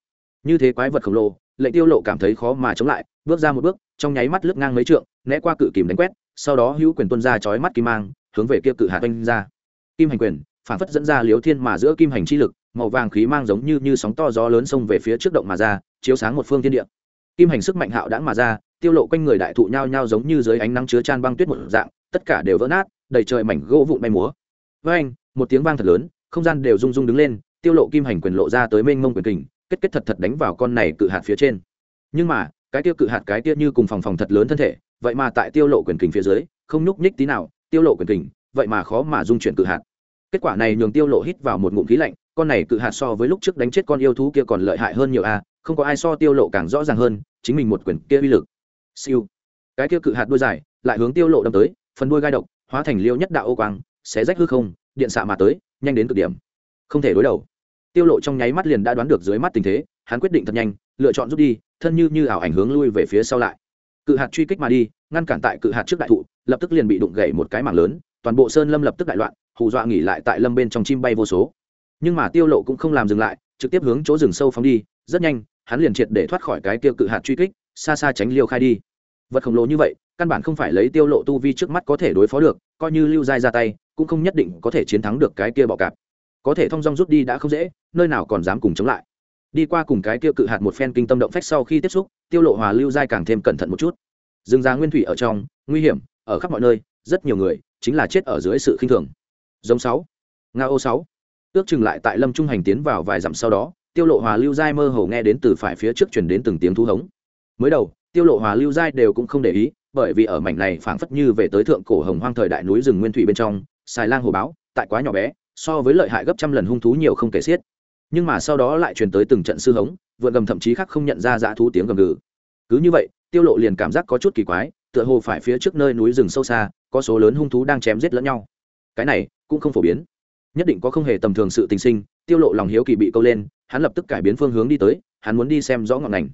Như thế quái vật khổng lồ, lệnh tiêu lộ cảm thấy khó mà chống lại, bước ra một bước, trong nháy mắt lướt ngang mấy trượng, né qua cự kìm đánh quét, sau đó hữu quyền tuân ra chói mắt kim mang, hướng về kia cự hạt oanh ra. Kim hành quyền, phản phất dẫn ra liếu thiên mà giữa kim hành chi lực màu vàng khí mang giống như như sóng to gió lớn xông về phía trước động mà ra, chiếu sáng một phương thiên địa. Kim hành sức mạnh hạo đãng mà ra, tiêu lộ quanh người đại thụ nhao nhao giống như dưới ánh nắng chứa chan băng tuyết một dạng, tất cả đều vỡ nát, đầy trời mảnh gỗ vụn bay múa. Với anh, một tiếng vang thật lớn, không gian đều rung rung đứng lên, tiêu lộ kim hành quyền lộ ra tới mênh mông quyền kình, kết kết thật thật đánh vào con này cự hạt phía trên. Nhưng mà, cái tiêu cự hạt cái tiêu như cùng phòng phòng thật lớn thân thể, vậy mà tại tiêu lộ quyền kình phía dưới, không nhúc nhích tí nào, tiêu lộ quyền kình, vậy mà khó mà dung chuyển cự hạt. Kết quả này nhường tiêu lộ hít vào một ngụm khí lạnh con này cự hạt so với lúc trước đánh chết con yêu thú kia còn lợi hại hơn nhiều a, không có ai so tiêu lộ càng rõ ràng hơn, chính mình một quyền kia uy lực. Siêu. Cái kia cự hạt đuôi dài, lại hướng tiêu lộ đâm tới, phần đuôi gai độc, hóa thành liêu nhất đạo ô quang, xé rách hư không, điện xạ mà tới, nhanh đến cực điểm. Không thể đối đầu. Tiêu lộ trong nháy mắt liền đã đoán được dưới mắt tình thế, hắn quyết định thật nhanh, lựa chọn rút đi, thân như như ảo ảnh hướng lui về phía sau lại. Cự hạt truy kích mà đi, ngăn cản tại cự hạt trước đại thụ, lập tức liền bị đụng gãy một cái mảng lớn, toàn bộ sơn lâm lập tức đại loạn, hù dọa nghỉ lại tại lâm bên trong chim bay vô số nhưng mà tiêu lộ cũng không làm dừng lại, trực tiếp hướng chỗ rừng sâu phóng đi, rất nhanh, hắn liền triệt để thoát khỏi cái tiêu cự hạt truy kích, xa xa tránh liêu khai đi. Vật khổng lồ như vậy, căn bản không phải lấy tiêu lộ tu vi trước mắt có thể đối phó được, coi như lưu giai ra tay, cũng không nhất định có thể chiến thắng được cái kia bọ cạp. Có thể thông dong rút đi đã không dễ, nơi nào còn dám cùng chống lại. Đi qua cùng cái kia cự hạt một phen kinh tâm động phách sau khi tiếp xúc, tiêu lộ hòa lưu giai càng thêm cẩn thận một chút. Rừng già nguyên thủy ở trong, nguy hiểm, ở khắp mọi nơi, rất nhiều người, chính là chết ở dưới sự khinh thường. Giống sáu. Nga ô sáu ước chừng lại tại lâm trung hành tiến vào vài dặm sau đó, tiêu lộ hòa lưu giai mơ hồ nghe đến từ phải phía trước truyền đến từng tiếng thu hống. Mới đầu, tiêu lộ hòa lưu giai đều cũng không để ý, bởi vì ở mảnh này phảng phất như về tới thượng cổ hồng hoang thời đại núi rừng nguyên thủy bên trong xài lang hồ báo, tại quá nhỏ bé, so với lợi hại gấp trăm lần hung thú nhiều không kể xiết. Nhưng mà sau đó lại truyền tới từng trận sư hống, vượn gầm thậm chí khác không nhận ra dã thú tiếng gầm gừ. Cứ như vậy, tiêu lộ liền cảm giác có chút kỳ quái, tựa hồ phải phía trước nơi núi rừng sâu xa, có số lớn hung thú đang chém giết lẫn nhau. Cái này cũng không phổ biến nhất định có không hề tầm thường sự tình sinh, tiêu lộ lòng hiếu kỳ bị câu lên, hắn lập tức cải biến phương hướng đi tới, hắn muốn đi xem rõ ngọn ngành.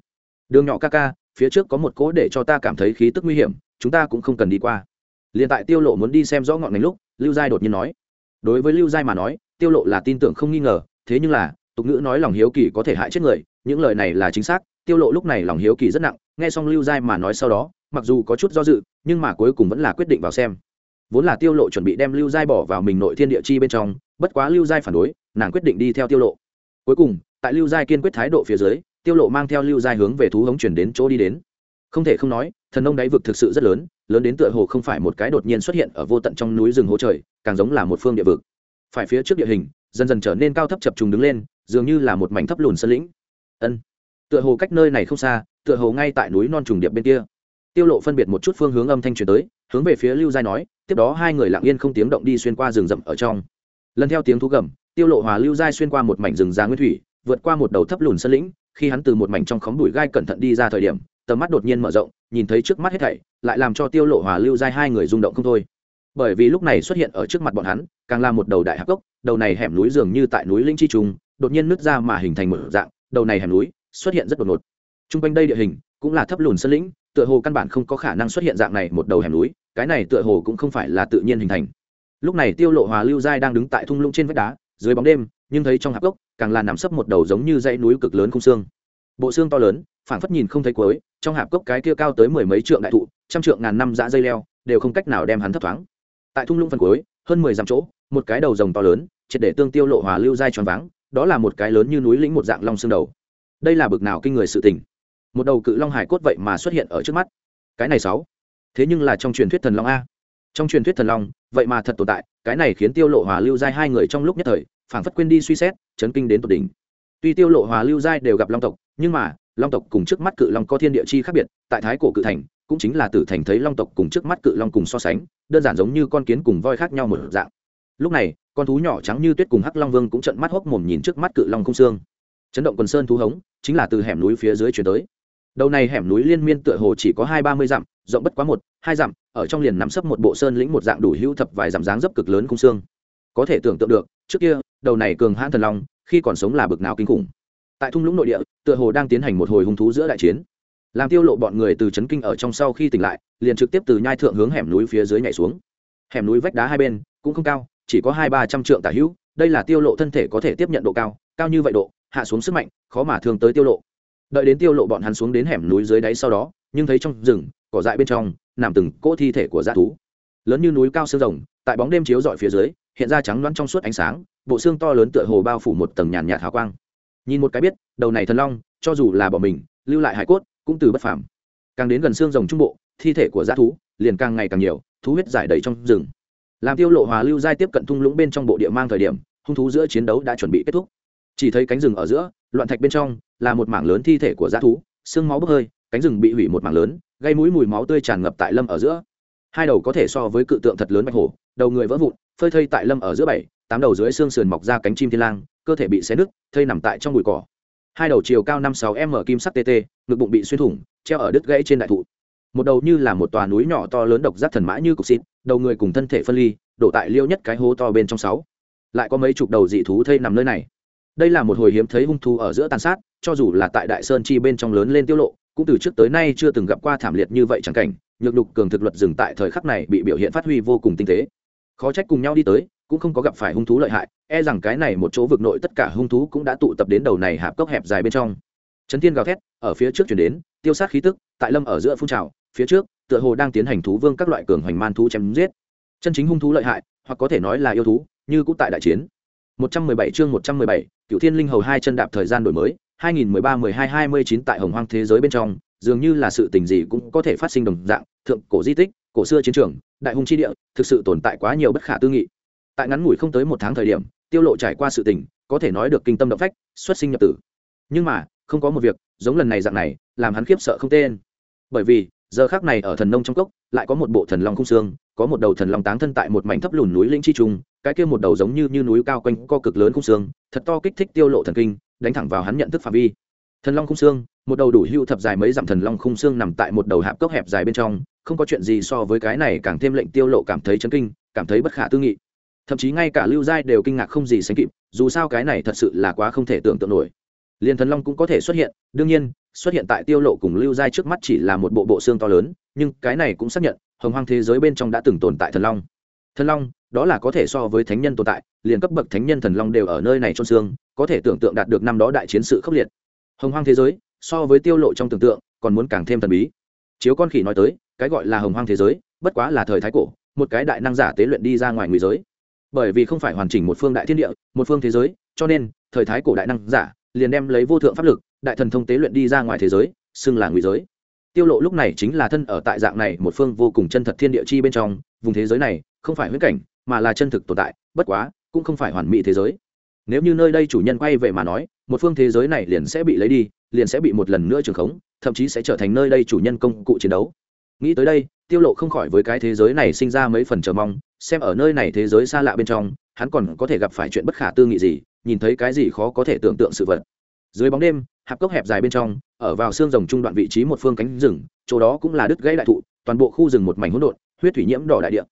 Đường nhỏ ca ca, phía trước có một cỗ để cho ta cảm thấy khí tức nguy hiểm, chúng ta cũng không cần đi qua. Liền tại tiêu lộ muốn đi xem rõ ngọn ngành lúc, lưu giai đột nhiên nói. Đối với lưu giai mà nói, tiêu lộ là tin tưởng không nghi ngờ, thế nhưng là, tục ngữ nói lòng hiếu kỳ có thể hại chết người, những lời này là chính xác, tiêu lộ lúc này lòng hiếu kỳ rất nặng, nghe xong lưu giai mà nói sau đó, mặc dù có chút do dự, nhưng mà cuối cùng vẫn là quyết định vào xem vốn là tiêu lộ chuẩn bị đem lưu giai bỏ vào mình nội thiên địa chi bên trong, bất quá lưu giai phản đối, nàng quyết định đi theo tiêu lộ. Cuối cùng, tại lưu giai kiên quyết thái độ phía dưới, tiêu lộ mang theo lưu giai hướng về thú hống chuyển đến chỗ đi đến. Không thể không nói, thần nông đáy vực thực sự rất lớn lớn đến tựa hồ không phải một cái đột nhiên xuất hiện ở vô tận trong núi rừng hố trời, càng giống là một phương địa vực. Phải phía trước địa hình, dần dần trở nên cao thấp chập trùng đứng lên, dường như là một mảnh thấp lùn sân lĩnh. Ân. Tựa hồ cách nơi này không xa, tựa hồ ngay tại núi non trùng điệp bên kia tiêu lộ phân biệt một chút phương hướng âm thanh truyền tới, hướng về phía lưu giai nói, tiếp đó hai người lặng yên không tiếng động đi xuyên qua rừng rậm ở trong. Lần theo tiếng thú gầm, tiêu lộ hòa lưu giai xuyên qua một mảnh rừng già nguyên thủy, vượt qua một đầu thấp lùn sân lĩnh, khi hắn từ một mảnh trong khóm bụi gai cẩn thận đi ra thời điểm, tầm mắt đột nhiên mở rộng, nhìn thấy trước mắt hết thảy, lại làm cho tiêu lộ hòa lưu giai hai người rung động không thôi. Bởi vì lúc này xuất hiện ở trước mặt bọn hắn, càng là một đầu đại hạp gốc, đầu này hẻm núi dường như tại núi linh chi trùng đột nhiên nứt ra mà hình thành một dạng, đầu này hẻm núi xuất hiện rất đột ngột. Trung quanh đây địa hình cũng là thấp lùn sân lĩnh tựa hồ căn bản không có khả năng xuất hiện dạng này một đầu hẻm núi, cái này tựa hồ cũng không phải là tự nhiên hình thành. Lúc này tiêu lộ hòa lưu giai đang đứng tại thung lũng trên vách đá, dưới bóng đêm, nhưng thấy trong hạp gốc càng là nằm sấp một đầu giống như dãy núi cực lớn khung xương. Bộ xương to lớn, phảng phất nhìn không thấy cuối, trong hạp gốc cái kia cao tới mười mấy trượng đại thụ, trăm trượng ngàn năm dã dây leo, đều không cách nào đem hắn thấp thoáng. Tại thung lũng phần cuối, hơn mười dặm chỗ, một cái đầu rồng to lớn, triệt để tương tiêu lộ hòa lưu giai tròn váng, đó là một cái lớn như núi lĩnh một dạng long xương đầu. Đây là bực nào kinh người sự tình? Một đầu cự long hải cốt vậy mà xuất hiện ở trước mắt. Cái này sáu. Thế nhưng là trong truyền thuyết thần long a. Trong truyền thuyết thần long, vậy mà thật tồn tại, cái này khiến tiêu lộ hòa lưu giai hai người trong lúc nhất thời, phảng phất quên đi suy xét, chấn kinh đến tột đỉnh. Tuy tiêu lộ hòa lưu giai đều gặp long tộc, nhưng mà, long tộc cùng trước mắt cự long có thiên địa chi khác biệt, tại thái cổ cự thành, cũng chính là tử thành thấy long tộc cùng trước mắt cự long cùng so sánh, đơn giản giống như con kiến cùng voi khác nhau một dạng. Lúc này, con thú nhỏ trắng như tuyết cùng hắc long vương cũng trận mắt hốc mồm nhìn trước mắt cự long không xương. Chấn động quần sơn thú hống, chính là từ hẻm núi phía dưới chuyển tới đầu này hẻm núi liên miên tựa hồ chỉ có hai ba mươi dặm, rộng bất quá một, hai dặm, ở trong liền nằm sấp một bộ sơn lĩnh một dạng đủ hữu thập vài dặm dáng dấp cực lớn khung xương. Có thể tưởng tượng được, trước kia, đầu này cường hãn thần long, khi còn sống là bực nào kinh khủng. Tại thung lũng nội địa, tựa hồ đang tiến hành một hồi hung thú giữa đại chiến. Làm tiêu lộ bọn người từ chấn kinh ở trong sau khi tỉnh lại, liền trực tiếp từ nhai thượng hướng hẻm núi phía dưới nhảy xuống. Hẻm núi vách đá hai bên, cũng không cao, chỉ có hai ba trăm trượng tả hữu, đây là tiêu lộ thân thể có thể tiếp nhận độ cao cao như vậy độ, hạ xuống sức mạnh, khó mà thường tới tiêu lộ đợi đến tiêu lộ bọn hắn xuống đến hẻm núi dưới đáy sau đó, nhưng thấy trong rừng, cỏ dại bên trong, nằm từng cỗ thi thể của dã thú. Lớn như núi cao xương rồng, tại bóng đêm chiếu dọi phía dưới, hiện ra trắng loáng trong suốt ánh sáng, bộ xương to lớn tựa hồ bao phủ một tầng nhàn nhạt hào quang. Nhìn một cái biết, đầu này thần long, cho dù là bỏ mình, lưu lại hải cốt, cũng từ bất phàm. Càng đến gần xương rồng trung bộ, thi thể của dã thú liền càng ngày càng nhiều, thú huyết giải đầy trong rừng. Làm tiêu lộ hòa lưu giai tiếp cận thung lũng bên trong bộ địa mang thời điểm, hung thú giữa chiến đấu đã chuẩn bị kết thúc. Chỉ thấy cánh rừng ở giữa loạn thạch bên trong là một mảng lớn thi thể của dã thú, xương máu bốc hơi, cánh rừng bị hủy một mảng lớn, gây mũi mùi máu tươi tràn ngập tại lâm ở giữa. Hai đầu có thể so với cự tượng thật lớn bạch hổ, đầu người vỡ vụn, phơi thây tại lâm ở giữa bảy, tám đầu dưới xương sườn mọc ra cánh chim thiên lang, cơ thể bị xé nứt, thây nằm tại trong bụi cỏ. Hai đầu chiều cao năm sáu m kim sắc tt ngực bụng bị xuyên thủng, treo ở đứt gãy trên đại thụ. Một đầu như là một tòa núi nhỏ to lớn độc giác thần mã như cục xịt, đầu người cùng thân thể phân ly, đổ tại liêu nhất cái hố to bên trong sáu. Lại có mấy chục đầu dị thú thây nằm nơi này đây là một hồi hiếm thấy hung thú ở giữa tàn sát, cho dù là tại đại sơn chi bên trong lớn lên tiêu lộ, cũng từ trước tới nay chưa từng gặp qua thảm liệt như vậy chẳng cảnh, nhược đục cường thực luật dừng tại thời khắc này bị biểu hiện phát huy vô cùng tinh tế. Khó trách cùng nhau đi tới, cũng không có gặp phải hung thú lợi hại e rằng cái này một chỗ vực nội tất cả hung thú cũng đã tụ tập đến đầu này hạp cốc hẹp dài bên trong. Trấn thiên gào thét, ở phía trước chuyển đến, tiêu sát khí tức, tại lâm ở giữa phun trào, phía trước, tựa hồ đang tiến hành thú vương các loại cường hoành man thú chém giết. Chân chính hung thú lợi hại, hoặc có thể nói là yêu thú, như cũng tại đại chiến. 117 chương 117, Cửu Thiên Linh Hầu hai chân đạp thời gian đổi mới, 2013-12-29 tại Hồng Hoang thế giới bên trong, dường như là sự tình gì cũng có thể phát sinh đồng dạng, thượng cổ di tích, cổ xưa chiến trường, đại hung chi địa, thực sự tồn tại quá nhiều bất khả tư nghị. Tại ngắn ngủi không tới một tháng thời điểm, Tiêu Lộ trải qua sự tình, có thể nói được kinh tâm động phách, xuất sinh nhập tử. Nhưng mà, không có một việc, giống lần này dạng này, làm hắn khiếp sợ không tên. Bởi vì, giờ khắc này ở thần nông trong cốc, lại có một bộ thần long khung xương, có một đầu thần long táng thân tại một mảnh thấp lùn núi linh chi trùng, cái kia một đầu giống như như núi cao quanh co cực lớn khung xương, thật to kích thích tiêu lộ thần kinh, đánh thẳng vào hắn nhận thức phạm vi. Thần long khung xương, một đầu đủ hưu thập dài mấy dặm thần long khung xương nằm tại một đầu hạp cốc hẹp dài bên trong, không có chuyện gì so với cái này càng thêm lệnh tiêu lộ cảm thấy chấn kinh, cảm thấy bất khả tư nghị. Thậm chí ngay cả lưu giai đều kinh ngạc không gì sánh kịp, dù sao cái này thật sự là quá không thể tưởng tượng nổi. Liền thần long cũng có thể xuất hiện, đương nhiên, xuất hiện tại tiêu lộ cùng lưu giai trước mắt chỉ là một bộ bộ xương to lớn, nhưng cái này cũng xác nhận, hồng hoang thế giới bên trong đã từng tồn tại thần long. Thần long đó là có thể so với thánh nhân tồn tại, liền cấp bậc thánh nhân thần long đều ở nơi này trong xương, có thể tưởng tượng đạt được năm đó đại chiến sự khốc liệt. Hồng hoang thế giới, so với tiêu lộ trong tưởng tượng, còn muốn càng thêm thần bí. Chiếu con khỉ nói tới, cái gọi là hồng hoang thế giới, bất quá là thời thái cổ, một cái đại năng giả tế luyện đi ra ngoài người giới. Bởi vì không phải hoàn chỉnh một phương đại thiên địa, một phương thế giới, cho nên, thời thái cổ đại năng giả liền đem lấy vô thượng pháp lực, đại thần thông tế luyện đi ra ngoài thế giới, xưng là người giới. Tiêu lộ lúc này chính là thân ở tại dạng này một phương vô cùng chân thật thiên địa chi bên trong, vùng thế giới này, không phải huyễn cảnh mà là chân thực tồn tại, bất quá, cũng không phải hoàn mỹ thế giới. Nếu như nơi đây chủ nhân quay về mà nói, một phương thế giới này liền sẽ bị lấy đi, liền sẽ bị một lần nữa trường khống, thậm chí sẽ trở thành nơi đây chủ nhân công cụ chiến đấu. Nghĩ tới đây, tiêu lộ không khỏi với cái thế giới này sinh ra mấy phần chờ mong, xem ở nơi này thế giới xa lạ bên trong, hắn còn có thể gặp phải chuyện bất khả tư nghị gì, nhìn thấy cái gì khó có thể tưởng tượng sự vật. Dưới bóng đêm, hạp cốc hẹp dài bên trong, ở vào xương rồng trung đoạn vị trí một phương cánh rừng, chỗ đó cũng là đứt gãy đại thụ, toàn bộ khu rừng một mảnh hỗn độn, huyết thủy nhiễm đỏ đại địa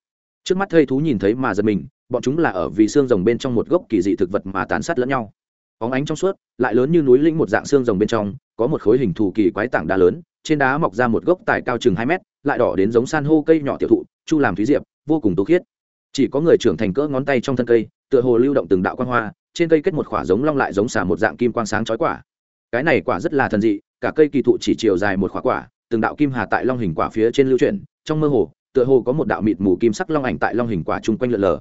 trước mắt thây thú nhìn thấy mà giật mình, bọn chúng là ở vì xương rồng bên trong một gốc kỳ dị thực vật mà tàn sát lẫn nhau. Óng ánh trong suốt, lại lớn như núi lĩnh một dạng xương rồng bên trong, có một khối hình thù kỳ quái tảng đá lớn, trên đá mọc ra một gốc tài cao chừng hai mét, lại đỏ đến giống san hô cây nhỏ tiểu thụ, chu làm thúy diệp, vô cùng tố khiết. Chỉ có người trưởng thành cỡ ngón tay trong thân cây, tựa hồ lưu động từng đạo quan hoa, trên cây kết một quả giống long lại giống xả một dạng kim quang sáng chói quả. Cái này quả rất là thần dị, cả cây kỳ thụ chỉ chiều dài một quả quả, từng đạo kim hà tại long hình quả phía trên lưu chuyển, trong mơ hồ tựa hồ có một đạo mịt mù kim sắc long ảnh tại long hình quả chung quanh lượn lờ.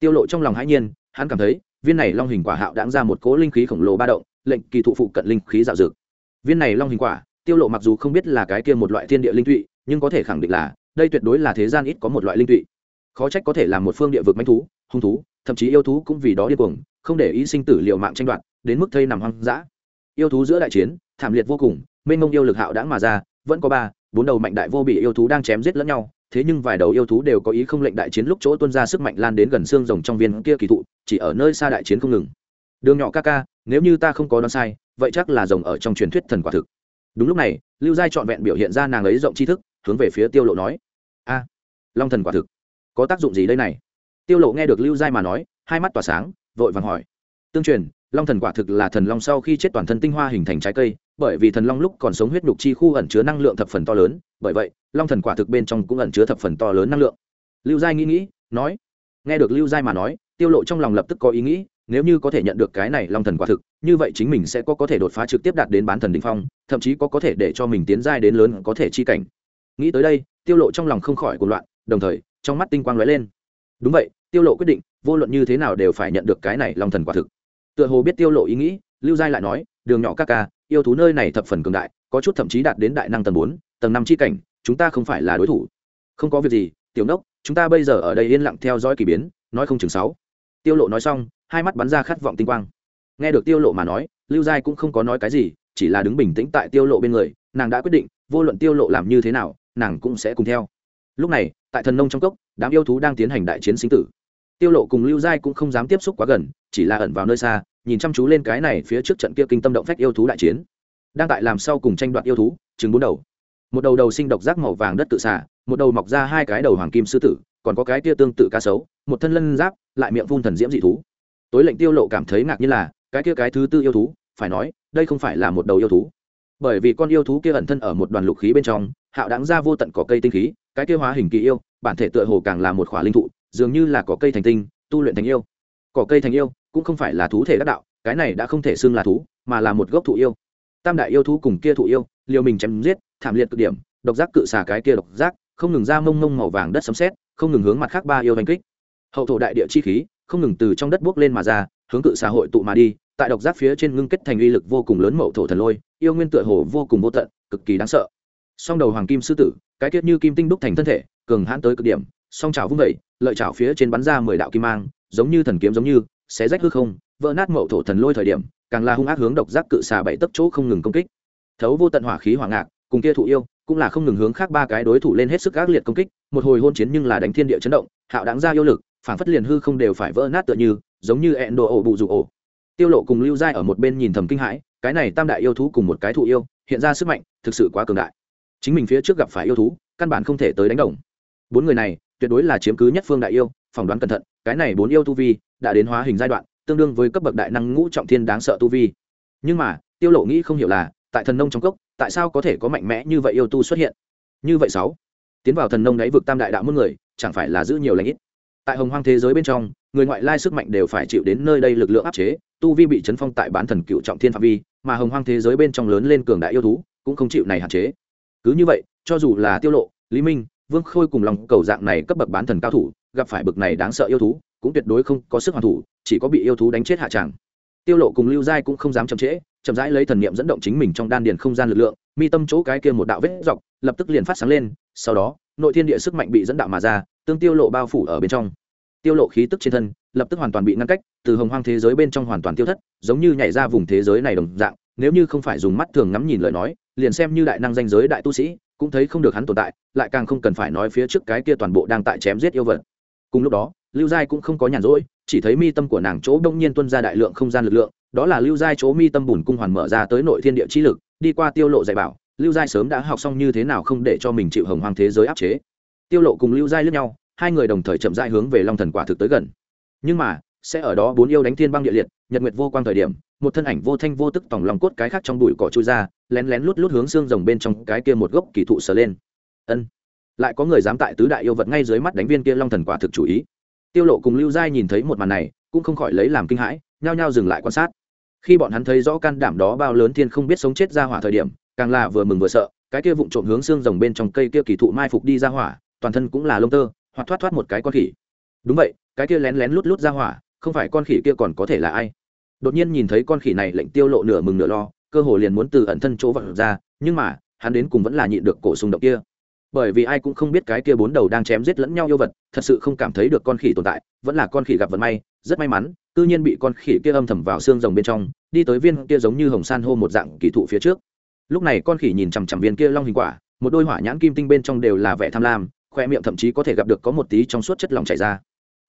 Tiêu lộ trong lòng hãi nhiên, hắn cảm thấy, viên này long hình quả hạo đãng ra một cỗ linh khí khổng lồ ba động, lệnh kỳ thụ phụ cận linh khí dạo dực. Viên này long hình quả, tiêu lộ mặc dù không biết là cái kia một loại thiên địa linh tụy, nhưng có thể khẳng định là, đây tuyệt đối là thế gian ít có một loại linh tụy. Khó trách có thể làm một phương địa vực manh thú, hung thú, thậm chí yêu thú cũng vì đó điên cuồng, không để ý sinh tử liều mạng tranh đoạt, đến mức thây nằm hoang dã. Yêu thú giữa đại chiến, thảm liệt vô cùng, mênh mông yêu lực hạo đãng mà ra, vẫn có ba bốn đầu mạnh đại vô bị yêu thú đang chém giết lẫn nhau, thế nhưng vài đầu yêu thú đều có ý không lệnh đại chiến lúc chỗ tuân ra sức mạnh lan đến gần xương rồng trong viên kia kỳ thụ, chỉ ở nơi xa đại chiến không ngừng. Đường nhỏ ca ca, nếu như ta không có đoán sai, vậy chắc là rồng ở trong truyền thuyết thần quả thực. Đúng lúc này, lưu giai trọn vẹn biểu hiện ra nàng ấy rộng tri thức, hướng về phía tiêu lộ nói, a, long thần quả thực, có tác dụng gì đây này? Tiêu lộ nghe được lưu giai mà nói, hai mắt tỏa sáng, vội vàng hỏi, tương truyền, long thần quả thực là thần long sau khi chết toàn thân tinh hoa hình thành trái cây bởi vì thần long lúc còn sống huyết nhục chi khu ẩn chứa năng lượng thập phần to lớn, bởi vậy, long thần quả thực bên trong cũng ẩn chứa thập phần to lớn năng lượng. Lưu giai nghĩ nghĩ, nói, nghe được lưu giai mà nói, tiêu lộ trong lòng lập tức có ý nghĩ, nếu như có thể nhận được cái này long thần quả thực, như vậy chính mình sẽ có có thể đột phá trực tiếp đạt đến bán thần đỉnh phong, thậm chí có có thể để cho mình tiến giai đến lớn có thể chi cảnh. Nghĩ tới đây, tiêu lộ trong lòng không khỏi cuồng loạn, đồng thời, trong mắt tinh quang lóe lên. Đúng vậy, tiêu lộ quyết định, vô luận như thế nào đều phải nhận được cái này long thần quả thực. Tựa hồ biết tiêu lộ ý nghĩ, lưu giai lại nói, đường nhỏ ca ca yêu thú nơi này thập phần cường đại, có chút thậm chí đạt đến đại năng tầng bốn, tầng năm chi cảnh, chúng ta không phải là đối thủ. Không có việc gì, tiểu nốc, chúng ta bây giờ ở đây yên lặng theo dõi kỳ biến, nói không chừng sáu. Tiêu lộ nói xong, hai mắt bắn ra khát vọng tinh quang. Nghe được tiêu lộ mà nói, lưu giai cũng không có nói cái gì, chỉ là đứng bình tĩnh tại tiêu lộ bên người, nàng đã quyết định, vô luận tiêu lộ làm như thế nào, nàng cũng sẽ cùng theo. Lúc này, tại thần nông trong cốc, đám yêu thú đang tiến hành đại chiến sinh tử tiêu lộ cùng lưu giai cũng không dám tiếp xúc quá gần, chỉ là ẩn vào nơi xa, nhìn chăm chú lên cái này phía trước trận kia kinh tâm động phách yêu thú đại chiến. Đang tại làm sau cùng tranh đoạt yêu thú chứng bốn đầu. Một đầu đầu sinh độc giác màu vàng đất tự xả một đầu mọc ra hai cái đầu hoàng kim sư tử, còn có cái kia tương tự cá sấu, một thân lân giáp, lại miệng phun thần diễm dị thú. Tối lệnh tiêu lộ cảm thấy ngạc nhiên là, cái kia cái thứ tư yêu thú, phải nói, đây không phải là một đầu yêu thú. Bởi vì con yêu thú kia ẩn thân ở một đoàn lục khí bên trong, hạo đáng ra vô tận cỏ cây tinh khí, cái kia hóa hình kỳ yêu, bản thể tựa hồ càng là một khỏa linh thụ dường như là cỏ cây thành tinh, tu luyện thành yêu. Cỏ cây thành yêu cũng không phải là thú thể đắc đạo, cái này đã không thể xưng là thú, mà là một gốc thụ yêu. Tam đại yêu thú cùng kia thụ yêu, liều mình chém giết, thảm liệt cực điểm, độc giác cự xà cái kia độc giác, không ngừng ra mông mông màu vàng đất sấm sét, không ngừng hướng mặt khác ba yêu hành kích. Hậu thổ đại địa chi khí, không ngừng từ trong đất buốc lên mà ra, hướng cự xã hội tụ mà đi, tại độc giác phía trên ngưng kết thành uy lực vô cùng lớn mậu thổ thần lôi, yêu nguyên tựa hồ vô cùng vô tận, cực kỳ đáng sợ. Song đầu hoàng kim sư tử, cái tiết như kim tinh đúc thành thân thể, cường hãn tới cực điểm song trào vung vẩy lợi chảo phía trên bắn ra mười đạo kim mang, giống như thần kiếm giống như, xé rách hư không, vỡ nát mậu thổ thần lôi thời điểm, càng là hung ác hướng độc giác cự xà bảy tấc chỗ không ngừng công kích. Thấu vô tận hỏa khí hỏa ngạc, cùng kia thụ yêu, cũng là không ngừng hướng khác ba cái đối thủ lên hết sức ác liệt công kích, một hồi hôn chiến nhưng là đánh thiên địa chấn động, hạo đáng ra yêu lực, phản phất liền hư không đều phải vỡ nát tựa như, giống như ẹn đồ ổ bụ rụ ổ. Tiêu lộ cùng lưu giai ở một bên nhìn thầm kinh hãi, cái này tam đại yêu thú cùng một cái thụ yêu, hiện ra sức mạnh, thực sự quá cường đại. Chính mình phía trước gặp phải yêu thú, căn bản không thể tới đánh đồng. Bốn người này tuyệt đối là chiếm cứ nhất phương đại yêu, phỏng đoán cẩn thận, cái này bốn yêu tu vi đã đến hóa hình giai đoạn, tương đương với cấp bậc đại năng ngũ trọng thiên đáng sợ tu vi. Nhưng mà, tiêu lộ nghĩ không hiểu là, tại thần nông trong cốc, tại sao có thể có mạnh mẽ như vậy yêu tu xuất hiện? Như vậy sáu, tiến vào thần nông đáy vực tam đại đạo muôn người, chẳng phải là giữ nhiều lãnh ít. Tại hồng hoang thế giới bên trong, người ngoại lai sức mạnh đều phải chịu đến nơi đây lực lượng áp chế, tu vi bị chấn phong tại bán thần cựu trọng thiên phạm vi, mà hồng hoang thế giới bên trong lớn lên cường đại yêu thú, cũng không chịu này hạn chế. Cứ như vậy, cho dù là tiêu lộ, lý minh vương khôi cùng lòng cầu dạng này cấp bậc bán thần cao thủ, gặp phải bậc này đáng sợ yêu thú, cũng tuyệt đối không có sức hoàn thủ, chỉ có bị yêu thú đánh chết hạ tràng tiêu lộ cùng lưu giai cũng không dám chậm trễ, chậm rãi lấy thần niệm dẫn động chính mình trong đan điền không gian lực lượng, mi tâm chỗ cái kia một đạo vết dọc, lập tức liền phát sáng lên, sau đó, nội thiên địa sức mạnh bị dẫn đạo mà ra, tương tiêu lộ bao phủ ở bên trong. Tiêu lộ khí tức trên thân, lập tức hoàn toàn bị ngăn cách, từ hồng hoang thế giới bên trong hoàn toàn tiêu thất, giống như nhảy ra vùng thế giới này đồng dạng, nếu như không phải dùng mắt thường ngắm nhìn lời nói, liền xem như đại năng danh giới đại tu sĩ cũng thấy không được hắn tồn tại, lại càng không cần phải nói phía trước cái kia toàn bộ đang tại chém giết yêu vật. Cùng lúc đó, lưu giai cũng không có nhàn rỗi, chỉ thấy mi tâm của nàng chỗ đông nhiên tuân ra đại lượng không gian lực lượng, đó là lưu giai chỗ mi tâm bùn cung hoàn mở ra tới nội thiên địa chi lực, đi qua tiêu lộ dạy bảo, lưu giai sớm đã học xong như thế nào không để cho mình chịu hồng hoang thế giới áp chế. Tiêu lộ cùng lưu giai lướt nhau, hai người đồng thời chậm rãi hướng về long thần quả thực tới gần. Nhưng mà sẽ ở đó bốn yêu đánh thiên băng địa liệt, nhật nguyệt vô quang thời điểm, một thân ảnh vô thanh vô tức tòng lòng cốt cái khác trong bụi cỏ chui ra, lén lén lút lút hướng xương rồng bên trong cái kia một gốc kỳ thụ sờ lên. Ân, lại có người dám tại tứ đại yêu vật ngay dưới mắt đánh viên kia long thần quả thực chủ ý. Tiêu lộ cùng lưu giai nhìn thấy một màn này, cũng không khỏi lấy làm kinh hãi, nhao nhao dừng lại quan sát. Khi bọn hắn thấy rõ can đảm đó bao lớn thiên không biết sống chết ra hỏa thời điểm, càng là vừa mừng vừa sợ, cái kia vụng trộm hướng xương rồng bên trong cây kia kỳ thụ mai phục đi ra hỏa, toàn thân cũng là lông tơ, hoặc thoát thoát một cái con khỉ. Đúng vậy, cái kia lén lén lút lút ra hỏa không phải con khỉ kia còn có thể là ai? Đột nhiên nhìn thấy con khỉ này lệnh tiêu lộ nửa mừng nửa lo, cơ hồ liền muốn từ ẩn thân chỗ vật ra, nhưng mà, hắn đến cùng vẫn là nhịn được cổ xung động kia. Bởi vì ai cũng không biết cái kia bốn đầu đang chém giết lẫn nhau yêu vật, thật sự không cảm thấy được con khỉ tồn tại, vẫn là con khỉ gặp vận may, rất may mắn tự nhiên bị con khỉ kia âm thầm vào xương rồng bên trong, đi tới viên kia giống như hồng san hô một dạng kỳ thụ phía trước. Lúc này con khỉ nhìn chằm chằm viên kia long hình quả, một đôi hỏa nhãn kim tinh bên trong đều là vẻ tham lam, khoe miệng thậm chí có thể gặp được có một tí trong suốt chất lỏng chảy ra.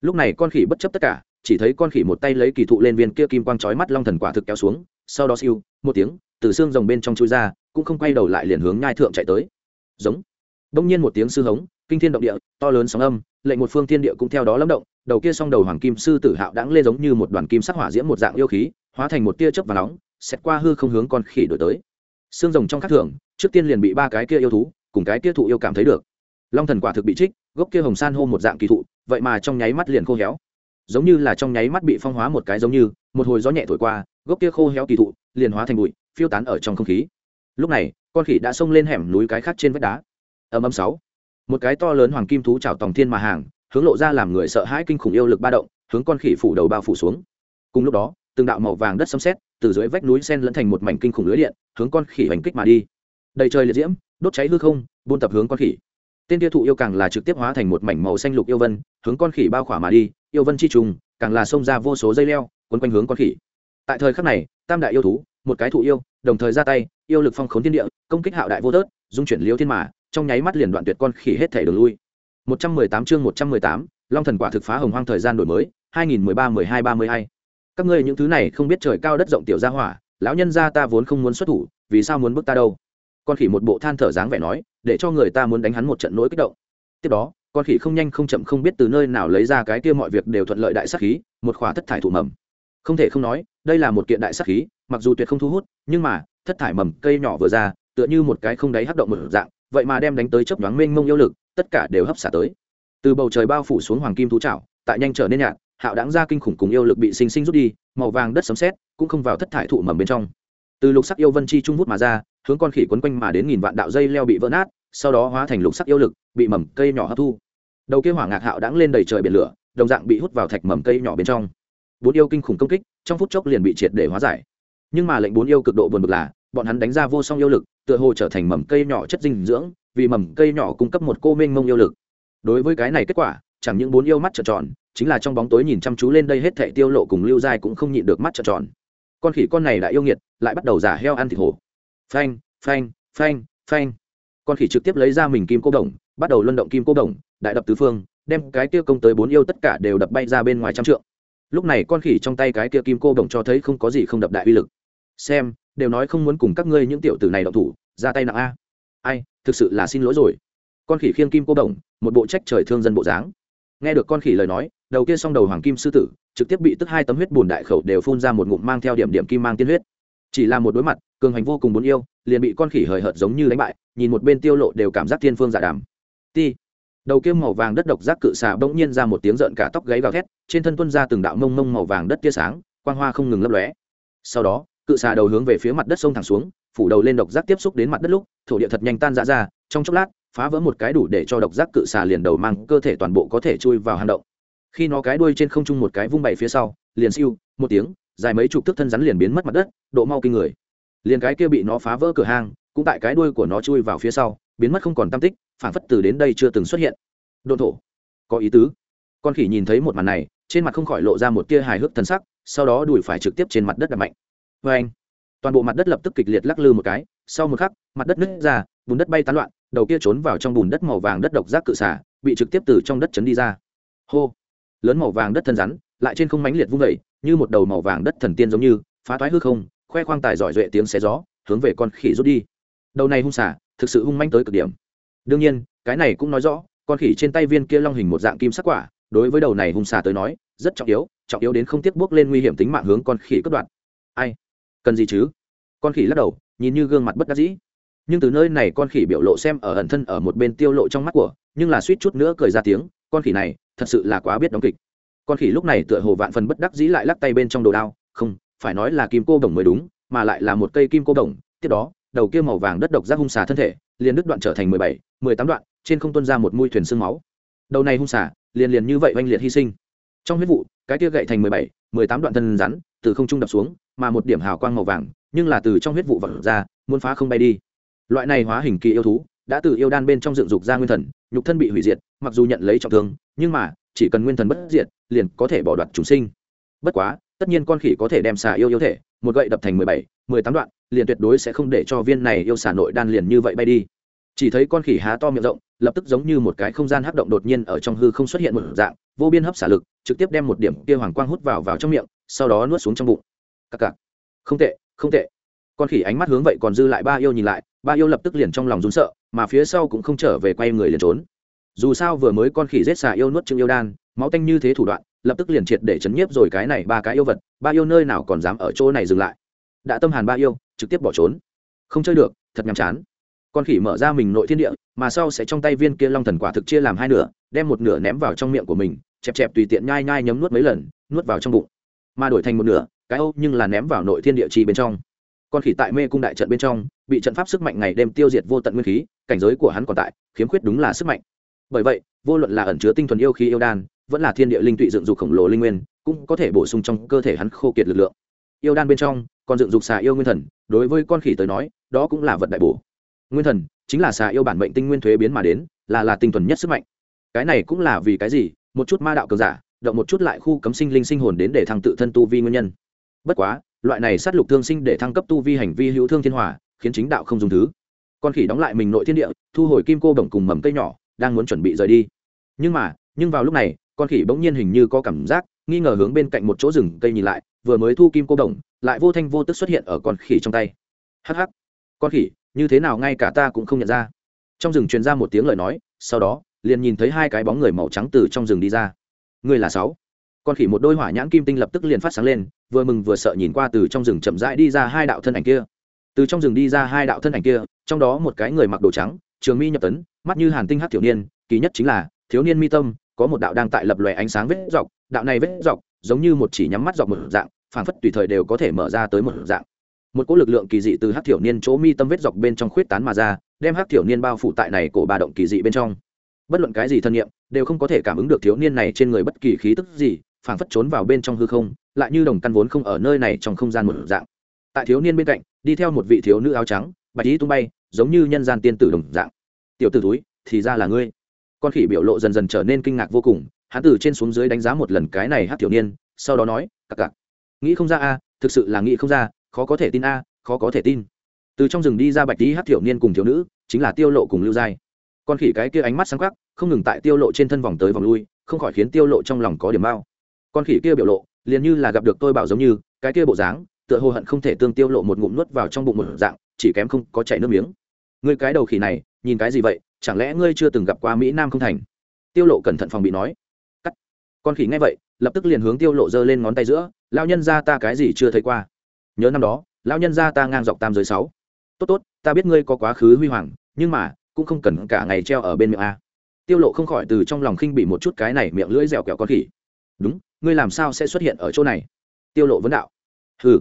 Lúc này con khỉ bất chấp tất cả chỉ thấy con khỉ một tay lấy kỳ thụ lên viên kia kim quang chói mắt long thần quả thực kéo xuống, sau đó siêu, một tiếng, từ xương rồng bên trong chui ra, cũng không quay đầu lại liền hướng nhai thượng chạy tới. Giống. Đông nhiên một tiếng sư hống, kinh thiên động địa, to lớn sóng âm, lệnh một phương thiên địa cũng theo đó lâm động, đầu kia song đầu hoàng kim sư tử hạo đãng lên giống như một đoàn kim sắc hỏa diễm một dạng yêu khí, hóa thành một tia chớp và nóng xét qua hư không hướng con khỉ đổi tới. Xương rồng trong khắc thưởng, trước tiên liền bị ba cái kia yêu thú, cùng cái kia thụ yêu cảm thấy được. Long thần quả thực bị trích, gốc kia hồng san hô một dạng kỳ thụ, vậy mà trong nháy mắt liền khô héo giống như là trong nháy mắt bị phong hóa một cái giống như, một hồi gió nhẹ thổi qua, gốc kia khô héo kỳ thụ liền hóa thành bụi, phiêu tán ở trong không khí. Lúc này, con khỉ đã xông lên hẻm núi cái khác trên vách đá. Âm âm sáu. Một cái to lớn hoàng kim thú chảo tòng thiên mà hàng, hướng lộ ra làm người sợ hãi kinh khủng yêu lực ba động, hướng con khỉ phủ đầu bao phủ xuống. Cùng lúc đó, từng đạo màu vàng đất xâm xét từ dưới vách núi sen lẫn thành một mảnh kinh khủng lưới điện, hướng con khỉ hành kích mà đi. Đầy trời liệt diễm, đốt cháy hư không, buôn tập hướng con khỉ tên tiêu thụ yêu càng là trực tiếp hóa thành một mảnh màu xanh lục yêu vân hướng con khỉ bao khỏa mà đi yêu vân chi trùng càng là xông ra vô số dây leo quấn quanh hướng con khỉ. Tại thời khắc này tam đại yêu thú một cái thụ yêu đồng thời ra tay yêu lực phong khốn thiên địa công kích hạo đại vô tớt dung chuyển liêu thiên mã trong nháy mắt liền đoạn tuyệt con khỉ hết thể đường lui. 118 chương 118, long thần quả thực phá hồng hoang thời gian đổi mới 2013-12-32. các ngươi những thứ này không biết trời cao đất rộng tiểu gia hỏa lão nhân gia ta vốn không muốn xuất thủ vì sao muốn bước ta đâu? Con khỉ một bộ than thở dáng vẻ nói, để cho người ta muốn đánh hắn một trận nỗi kích động. Tiếp đó, con khỉ không nhanh không chậm không biết từ nơi nào lấy ra cái kia mọi việc đều thuận lợi đại sắc khí, một khóa thất thải thủ mầm. Không thể không nói, đây là một kiện đại sắc khí, mặc dù tuyệt không thu hút, nhưng mà, thất thải mầm cây nhỏ vừa ra, tựa như một cái không đáy hấp động một dạng, vậy mà đem đánh tới chớp nhoáng mênh mông yêu lực, tất cả đều hấp xả tới. Từ bầu trời bao phủ xuống hoàng kim thú trảo tại nhanh trở nên nhạt, hạo đáng ra kinh khủng cùng yêu lực bị sinh sinh rút đi, màu vàng đất sấm sét, cũng không vào thất thải thụ mầm bên trong. Từ lục sắc yêu vân chi trung hút mà ra hướng con khỉ quấn quanh mà đến nghìn vạn đạo dây leo bị vỡ nát, sau đó hóa thành lục sắc yêu lực, bị mầm cây nhỏ hấp thu. Đầu kia hỏa ngạc hạo đãng lên đầy trời biển lửa, đồng dạng bị hút vào thạch mầm cây nhỏ bên trong. Bốn yêu kinh khủng công kích, trong phút chốc liền bị triệt để hóa giải. Nhưng mà lệnh bốn yêu cực độ buồn bực là, bọn hắn đánh ra vô song yêu lực, tựa hồ trở thành mầm cây nhỏ chất dinh dưỡng, vì mầm cây nhỏ cung cấp một cô mênh mông yêu lực. Đối với cái này kết quả, chẳng những bốn yêu mắt trợn tròn, chính là trong bóng tối nhìn chăm chú lên đây hết thệ tiêu lộ cùng lưu giai cũng không nhịn được mắt trợn tròn. Con khỉ con này đã yêu nghiệt, lại bắt đầu giả heo ăn thịt hổ phanh phanh phanh phanh. Con khỉ trực tiếp lấy ra mình kim cô đồng, bắt đầu luân động kim cô đồng, đại đập tứ phương, đem cái kia công tới bốn yêu tất cả đều đập bay ra bên ngoài trăm trượng. Lúc này con khỉ trong tay cái kia kim cô đồng cho thấy không có gì không đập đại uy lực. Xem, đều nói không muốn cùng các ngươi những tiểu tử này động thủ, ra tay nặng a. Ai, thực sự là xin lỗi rồi. Con khỉ khiêng kim cô đồng, một bộ trách trời thương dân bộ dáng. Nghe được con khỉ lời nói, đầu kia s đầu hoàng kim sư tử, trực tiếp bị tức hai tấm huyết bùn đại khẩu đều phun ra một ngụm mang theo điểm điểm kim mang tiên huyết chỉ là một đối mặt, cường hành vô cùng muốn yêu, liền bị con khỉ hời hợt giống như đánh bại, nhìn một bên tiêu lộ đều cảm giác thiên phương giả đàm. Ti. Đầu kia màu vàng đất độc giác cự xà bỗng nhiên ra một tiếng rợn cả tóc gáy gào thét, trên thân tuân ra từng đạo mông mông màu vàng đất tia sáng, quang hoa không ngừng lấp lóe. Sau đó, cự xà đầu hướng về phía mặt đất sông thẳng xuống, phủ đầu lên độc giác tiếp xúc đến mặt đất lúc, thổ địa thật nhanh tan ra ra, trong chốc lát, phá vỡ một cái đủ để cho độc giác cự xà liền đầu mang cơ thể toàn bộ có thể chui vào hang động. Khi nó cái đuôi trên không trung một cái vung bày phía sau, liền siêu, một tiếng dài mấy chục thước thân rắn liền biến mất mặt đất, độ mau kinh người. Liền cái kia bị nó phá vỡ cửa hang, cũng tại cái đuôi của nó chui vào phía sau, biến mất không còn tam tích phản phất từ đến đây chưa từng xuất hiện. Độn thổ. Có ý tứ. Con khỉ nhìn thấy một màn này, trên mặt không khỏi lộ ra một tia hài hước thân sắc, sau đó đùi phải trực tiếp trên mặt đất đập mạnh. Vê anh toàn bộ mặt đất lập tức kịch liệt lắc lư một cái, sau một khắc, mặt đất nứt ra, bùn đất bay tán loạn, đầu kia trốn vào trong bùn đất màu vàng đất độc giác cự xả bị trực tiếp từ trong đất chấn đi ra. Hô. Lớn màu vàng đất thân rắn, lại trên không mánh liệt vung vẩy như một đầu màu vàng đất thần tiên giống như, phá toái hư không, khoe khoang tài giỏi duệ tiếng xé gió, hướng về con khỉ rút đi. Đầu này hung xả, thực sự hung manh tới cực điểm. Đương nhiên, cái này cũng nói rõ, con khỉ trên tay viên kia long hình một dạng kim sắc quả, đối với đầu này hung xà tới nói, rất trọng yếu trọng yếu đến không tiếc bước lên nguy hiểm tính mạng hướng con khỉ cất đoạn ai? Cần gì chứ? Con khỉ lắc đầu, nhìn như gương mặt bất đắc dĩ. Nhưng từ nơi này con khỉ biểu lộ xem ở ẩn thân ở một bên tiêu lộ trong mắt của, nhưng là suýt chút nữa cười ra tiếng, con khỉ này, thật sự là quá biết đóng kịch con khỉ lúc này tựa hồ vạn phần bất đắc dĩ lại lắc tay bên trong đồ đao, không, phải nói là kim cô đồng mới đúng, mà lại là một cây kim cô đồng, tiếp đó, đầu kia màu vàng đất độc giác hung xà thân thể, liền đứt đoạn trở thành mười bảy, mười tám đoạn, trên không tuân ra một mũi thuyền xương máu. Đầu này hung xà, liền liền như vậy oanh liệt hy sinh. Trong huyết vụ, cái kia gậy thành mười bảy, mười tám đoạn thân rắn, từ không trung đập xuống, mà một điểm hào quang màu vàng, nhưng là từ trong huyết vụ vật ra, muốn phá không bay đi. Loại này hóa hình kỳ yêu thú, đã từ yêu đan bên trong dựng dục ra nguyên thần, nhục thân bị hủy diệt, mặc dù nhận lấy trọng thương, nhưng mà chỉ cần nguyên thần bất diệt liền có thể bỏ đoạt chúng sinh. Bất quá tất nhiên con khỉ có thể đem xà yêu yêu thể một gậy đập thành mười bảy mười tám đoạn liền tuyệt đối sẽ không để cho viên này yêu xà nội đan liền như vậy bay đi. Chỉ thấy con khỉ há to miệng rộng lập tức giống như một cái không gian hắc động đột nhiên ở trong hư không xuất hiện một dạng vô biên hấp xả lực trực tiếp đem một điểm kia hoàng quang hút vào vào trong miệng sau đó nuốt xuống trong bụng. Cặc cặc. Không tệ không tệ. Con khỉ ánh mắt hướng vậy còn dư lại ba yêu nhìn lại ba yêu lập tức liền trong lòng rún sợ mà phía sau cũng không trở về quay người liền trốn dù sao vừa mới con khỉ giết xà yêu nuốt trương yêu đan, máu tanh như thế thủ đoạn, lập tức liền triệt để chấn nhiếp rồi cái này ba cái yêu vật, ba yêu nơi nào còn dám ở chỗ này dừng lại. Đã tâm hàn ba yêu, trực tiếp bỏ trốn. Không chơi được, thật nhàm chán. Con khỉ mở ra mình nội thiên địa, mà sau sẽ trong tay viên kia long thần quả thực chia làm hai nửa, đem một nửa ném vào trong miệng của mình, chẹp chẹp tùy tiện nhai nhai nhấm nuốt mấy lần, nuốt vào trong bụng. Mà đổi thành một nửa, cái âu nhưng là ném vào nội thiên địa chi bên trong. Con khỉ tại mê cung đại trận bên trong, bị trận pháp sức mạnh ngày đêm tiêu diệt vô tận nguyên khí, cảnh giới của hắn còn tại, khiếm khuyết đúng là sức mạnh bởi vậy, vô luận là ẩn chứa tinh thuần yêu khí yêu đan, vẫn là thiên địa linh tụy dựng dục khổng lồ linh nguyên, cũng có thể bổ sung trong cơ thể hắn khô kiệt lực lượng. Yêu đan bên trong, còn dựng dục xà yêu nguyên thần, đối với con khỉ tới nói, đó cũng là vật đại bổ. Nguyên thần chính là xà yêu bản mệnh tinh nguyên thuế biến mà đến, là là tinh thuần nhất sức mạnh. Cái này cũng là vì cái gì? Một chút ma đạo cường giả, động một chút lại khu cấm sinh linh sinh hồn đến để thăng tự thân tu vi nguyên nhân. Bất quá, loại này sát lục thương sinh để thăng cấp tu vi hành vi hữu thương thiên hòa, khiến chính đạo không dùng thứ. Con khỉ đóng lại mình nội thiên địa, thu hồi kim cô bổng cùng mầm cây nhỏ đang muốn chuẩn bị rời đi. Nhưng mà, nhưng vào lúc này, con khỉ bỗng nhiên hình như có cảm giác, nghi ngờ hướng bên cạnh một chỗ rừng cây nhìn lại, vừa mới thu kim cô đồng, lại vô thanh vô tức xuất hiện ở con khỉ trong tay. Hh con khỉ, như thế nào ngay cả ta cũng không nhận ra. Trong rừng truyền ra một tiếng lời nói, sau đó, liền nhìn thấy hai cái bóng người màu trắng từ trong rừng đi ra. Người là sáu. Con khỉ một đôi hỏa nhãn kim tinh lập tức liền phát sáng lên, vừa mừng vừa sợ nhìn qua từ trong rừng chậm rãi đi ra hai đạo thân ảnh kia. Từ trong rừng đi ra hai đạo thân ảnh kia, trong đó một cái người mặc đồ trắng, trường mi nhập tấn mắt như hàn tinh hát thiếu niên, kỳ nhất chính là, thiếu niên mi tâm, có một đạo đang tại lập lòe ánh sáng vết dọc, đạo này vết dọc, giống như một chỉ nhắm mắt dọc một dạng, phảng phất tùy thời đều có thể mở ra tới một dạng. Một cỗ lực lượng kỳ dị từ hát thiểu niên chỗ mi tâm vết dọc bên trong khuyết tán mà ra, đem hát thiểu niên bao phủ tại này cổ bà động kỳ dị bên trong. Bất luận cái gì thân nhiệm đều không có thể cảm ứng được thiếu niên này trên người bất kỳ khí tức gì, phảng phất trốn vào bên trong hư không, lại như đồng căn vốn không ở nơi này trong không gian một dạng. Tại thiếu niên bên cạnh, đi theo một vị thiếu nữ áo trắng, bạch ý tung bay, giống như nhân gian tiên tử đồng dạng tiểu tử túi, thì ra là ngươi. Con khỉ biểu lộ dần dần trở nên kinh ngạc vô cùng, hắn từ trên xuống dưới đánh giá một lần cái này hát tiểu niên, sau đó nói, cặc cặc, nghĩ không ra a, thực sự là nghĩ không ra, khó có thể tin a, khó có thể tin. Từ trong rừng đi ra bạch tí hát tiểu niên cùng thiếu nữ, chính là tiêu lộ cùng lưu giai. Con khỉ cái kia ánh mắt sáng khắc không ngừng tại tiêu lộ trên thân vòng tới vòng lui, không khỏi khiến tiêu lộ trong lòng có điểm bao con khỉ kia biểu lộ, liền như là gặp được tôi bảo giống như, cái kia bộ dáng, tựa hồ hận không thể tương tiêu lộ một ngụm nuốt vào trong bụng một dạng, chỉ kém không có chảy nước miếng ngươi cái đầu khỉ này, nhìn cái gì vậy? Chẳng lẽ ngươi chưa từng gặp qua mỹ nam không thành? Tiêu lộ cẩn thận phòng bị nói. Cắt. Con khỉ nghe vậy, lập tức liền hướng tiêu lộ giơ lên ngón tay giữa. Lao nhân ra ta cái gì chưa thấy qua? Nhớ năm đó lao nhân ra ta ngang dọc tam giới sáu. Tốt tốt, ta biết ngươi có quá khứ huy hoàng, nhưng mà, cũng không cần cả ngày treo ở bên miệng a. Tiêu lộ không khỏi từ trong lòng khinh bị một chút cái này miệng lưỡi dẻo kẹo con khỉ. Đúng, ngươi làm sao sẽ xuất hiện ở chỗ này? Tiêu lộ vấn đạo. Hừ,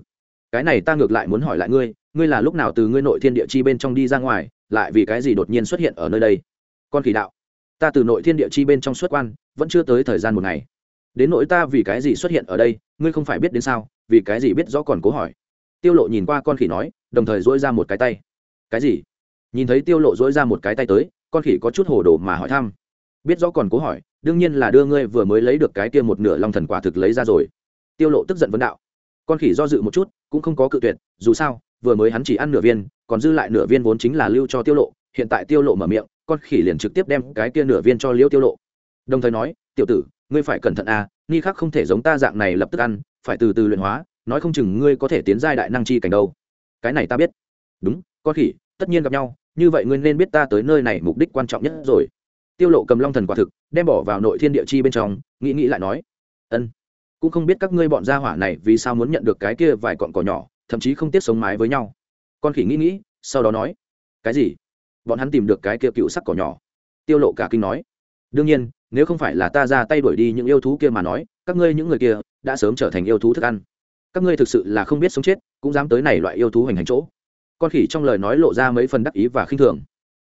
cái này ta ngược lại muốn hỏi lại ngươi ngươi là lúc nào từ ngươi nội thiên địa chi bên trong đi ra ngoài, lại vì cái gì đột nhiên xuất hiện ở nơi đây? Con khỉ đạo, ta từ nội thiên địa chi bên trong xuất quan, vẫn chưa tới thời gian một ngày. Đến nỗi ta vì cái gì xuất hiện ở đây, ngươi không phải biết đến sao? Vì cái gì biết rõ còn cố hỏi? Tiêu lộ nhìn qua con khỉ nói, đồng thời dỗi ra một cái tay. Cái gì? Nhìn thấy tiêu lộ dỗi ra một cái tay tới, con khỉ có chút hồ đồ mà hỏi thăm. Biết rõ còn cố hỏi, đương nhiên là đưa ngươi vừa mới lấy được cái kia một nửa long thần quả thực lấy ra rồi. Tiêu lộ tức giận vấn đạo. Con khỉ do dự một chút, cũng không có cự tuyệt, dù sao vừa mới hắn chỉ ăn nửa viên, còn dư lại nửa viên vốn chính là lưu cho tiêu lộ, hiện tại tiêu lộ mở miệng, con khỉ liền trực tiếp đem cái kia nửa viên cho liễu tiêu lộ. Đồng thời nói, tiểu tử, ngươi phải cẩn thận à ni khắc không thể giống ta dạng này lập tức ăn, phải từ từ luyện hóa, nói không chừng ngươi có thể tiến giai đại năng chi cảnh đâu. Cái này ta biết. Đúng, con khỉ, tất nhiên gặp nhau, như vậy ngươi nên biết ta tới nơi này mục đích quan trọng nhất rồi. Tiêu lộ cầm long thần quả thực, đem bỏ vào nội thiên địa chi bên trong, nghĩ nghĩ lại nói, ân, cũng không biết các ngươi bọn gia hỏa này vì sao muốn nhận được cái kia vài cọn cỏ nhỏ thậm chí không tiếp sống mái với nhau. Con khỉ nghĩ nghĩ, sau đó nói, cái gì? Bọn hắn tìm được cái kia cựu sắc cỏ nhỏ. Tiêu lộ cả kinh nói, đương nhiên, nếu không phải là ta ra tay đuổi đi những yêu thú kia mà nói, các ngươi những người kia đã sớm trở thành yêu thú thức ăn. Các ngươi thực sự là không biết sống chết, cũng dám tới này loại yêu thú hành hành chỗ. Con khỉ trong lời nói lộ ra mấy phần đắc ý và khinh thường.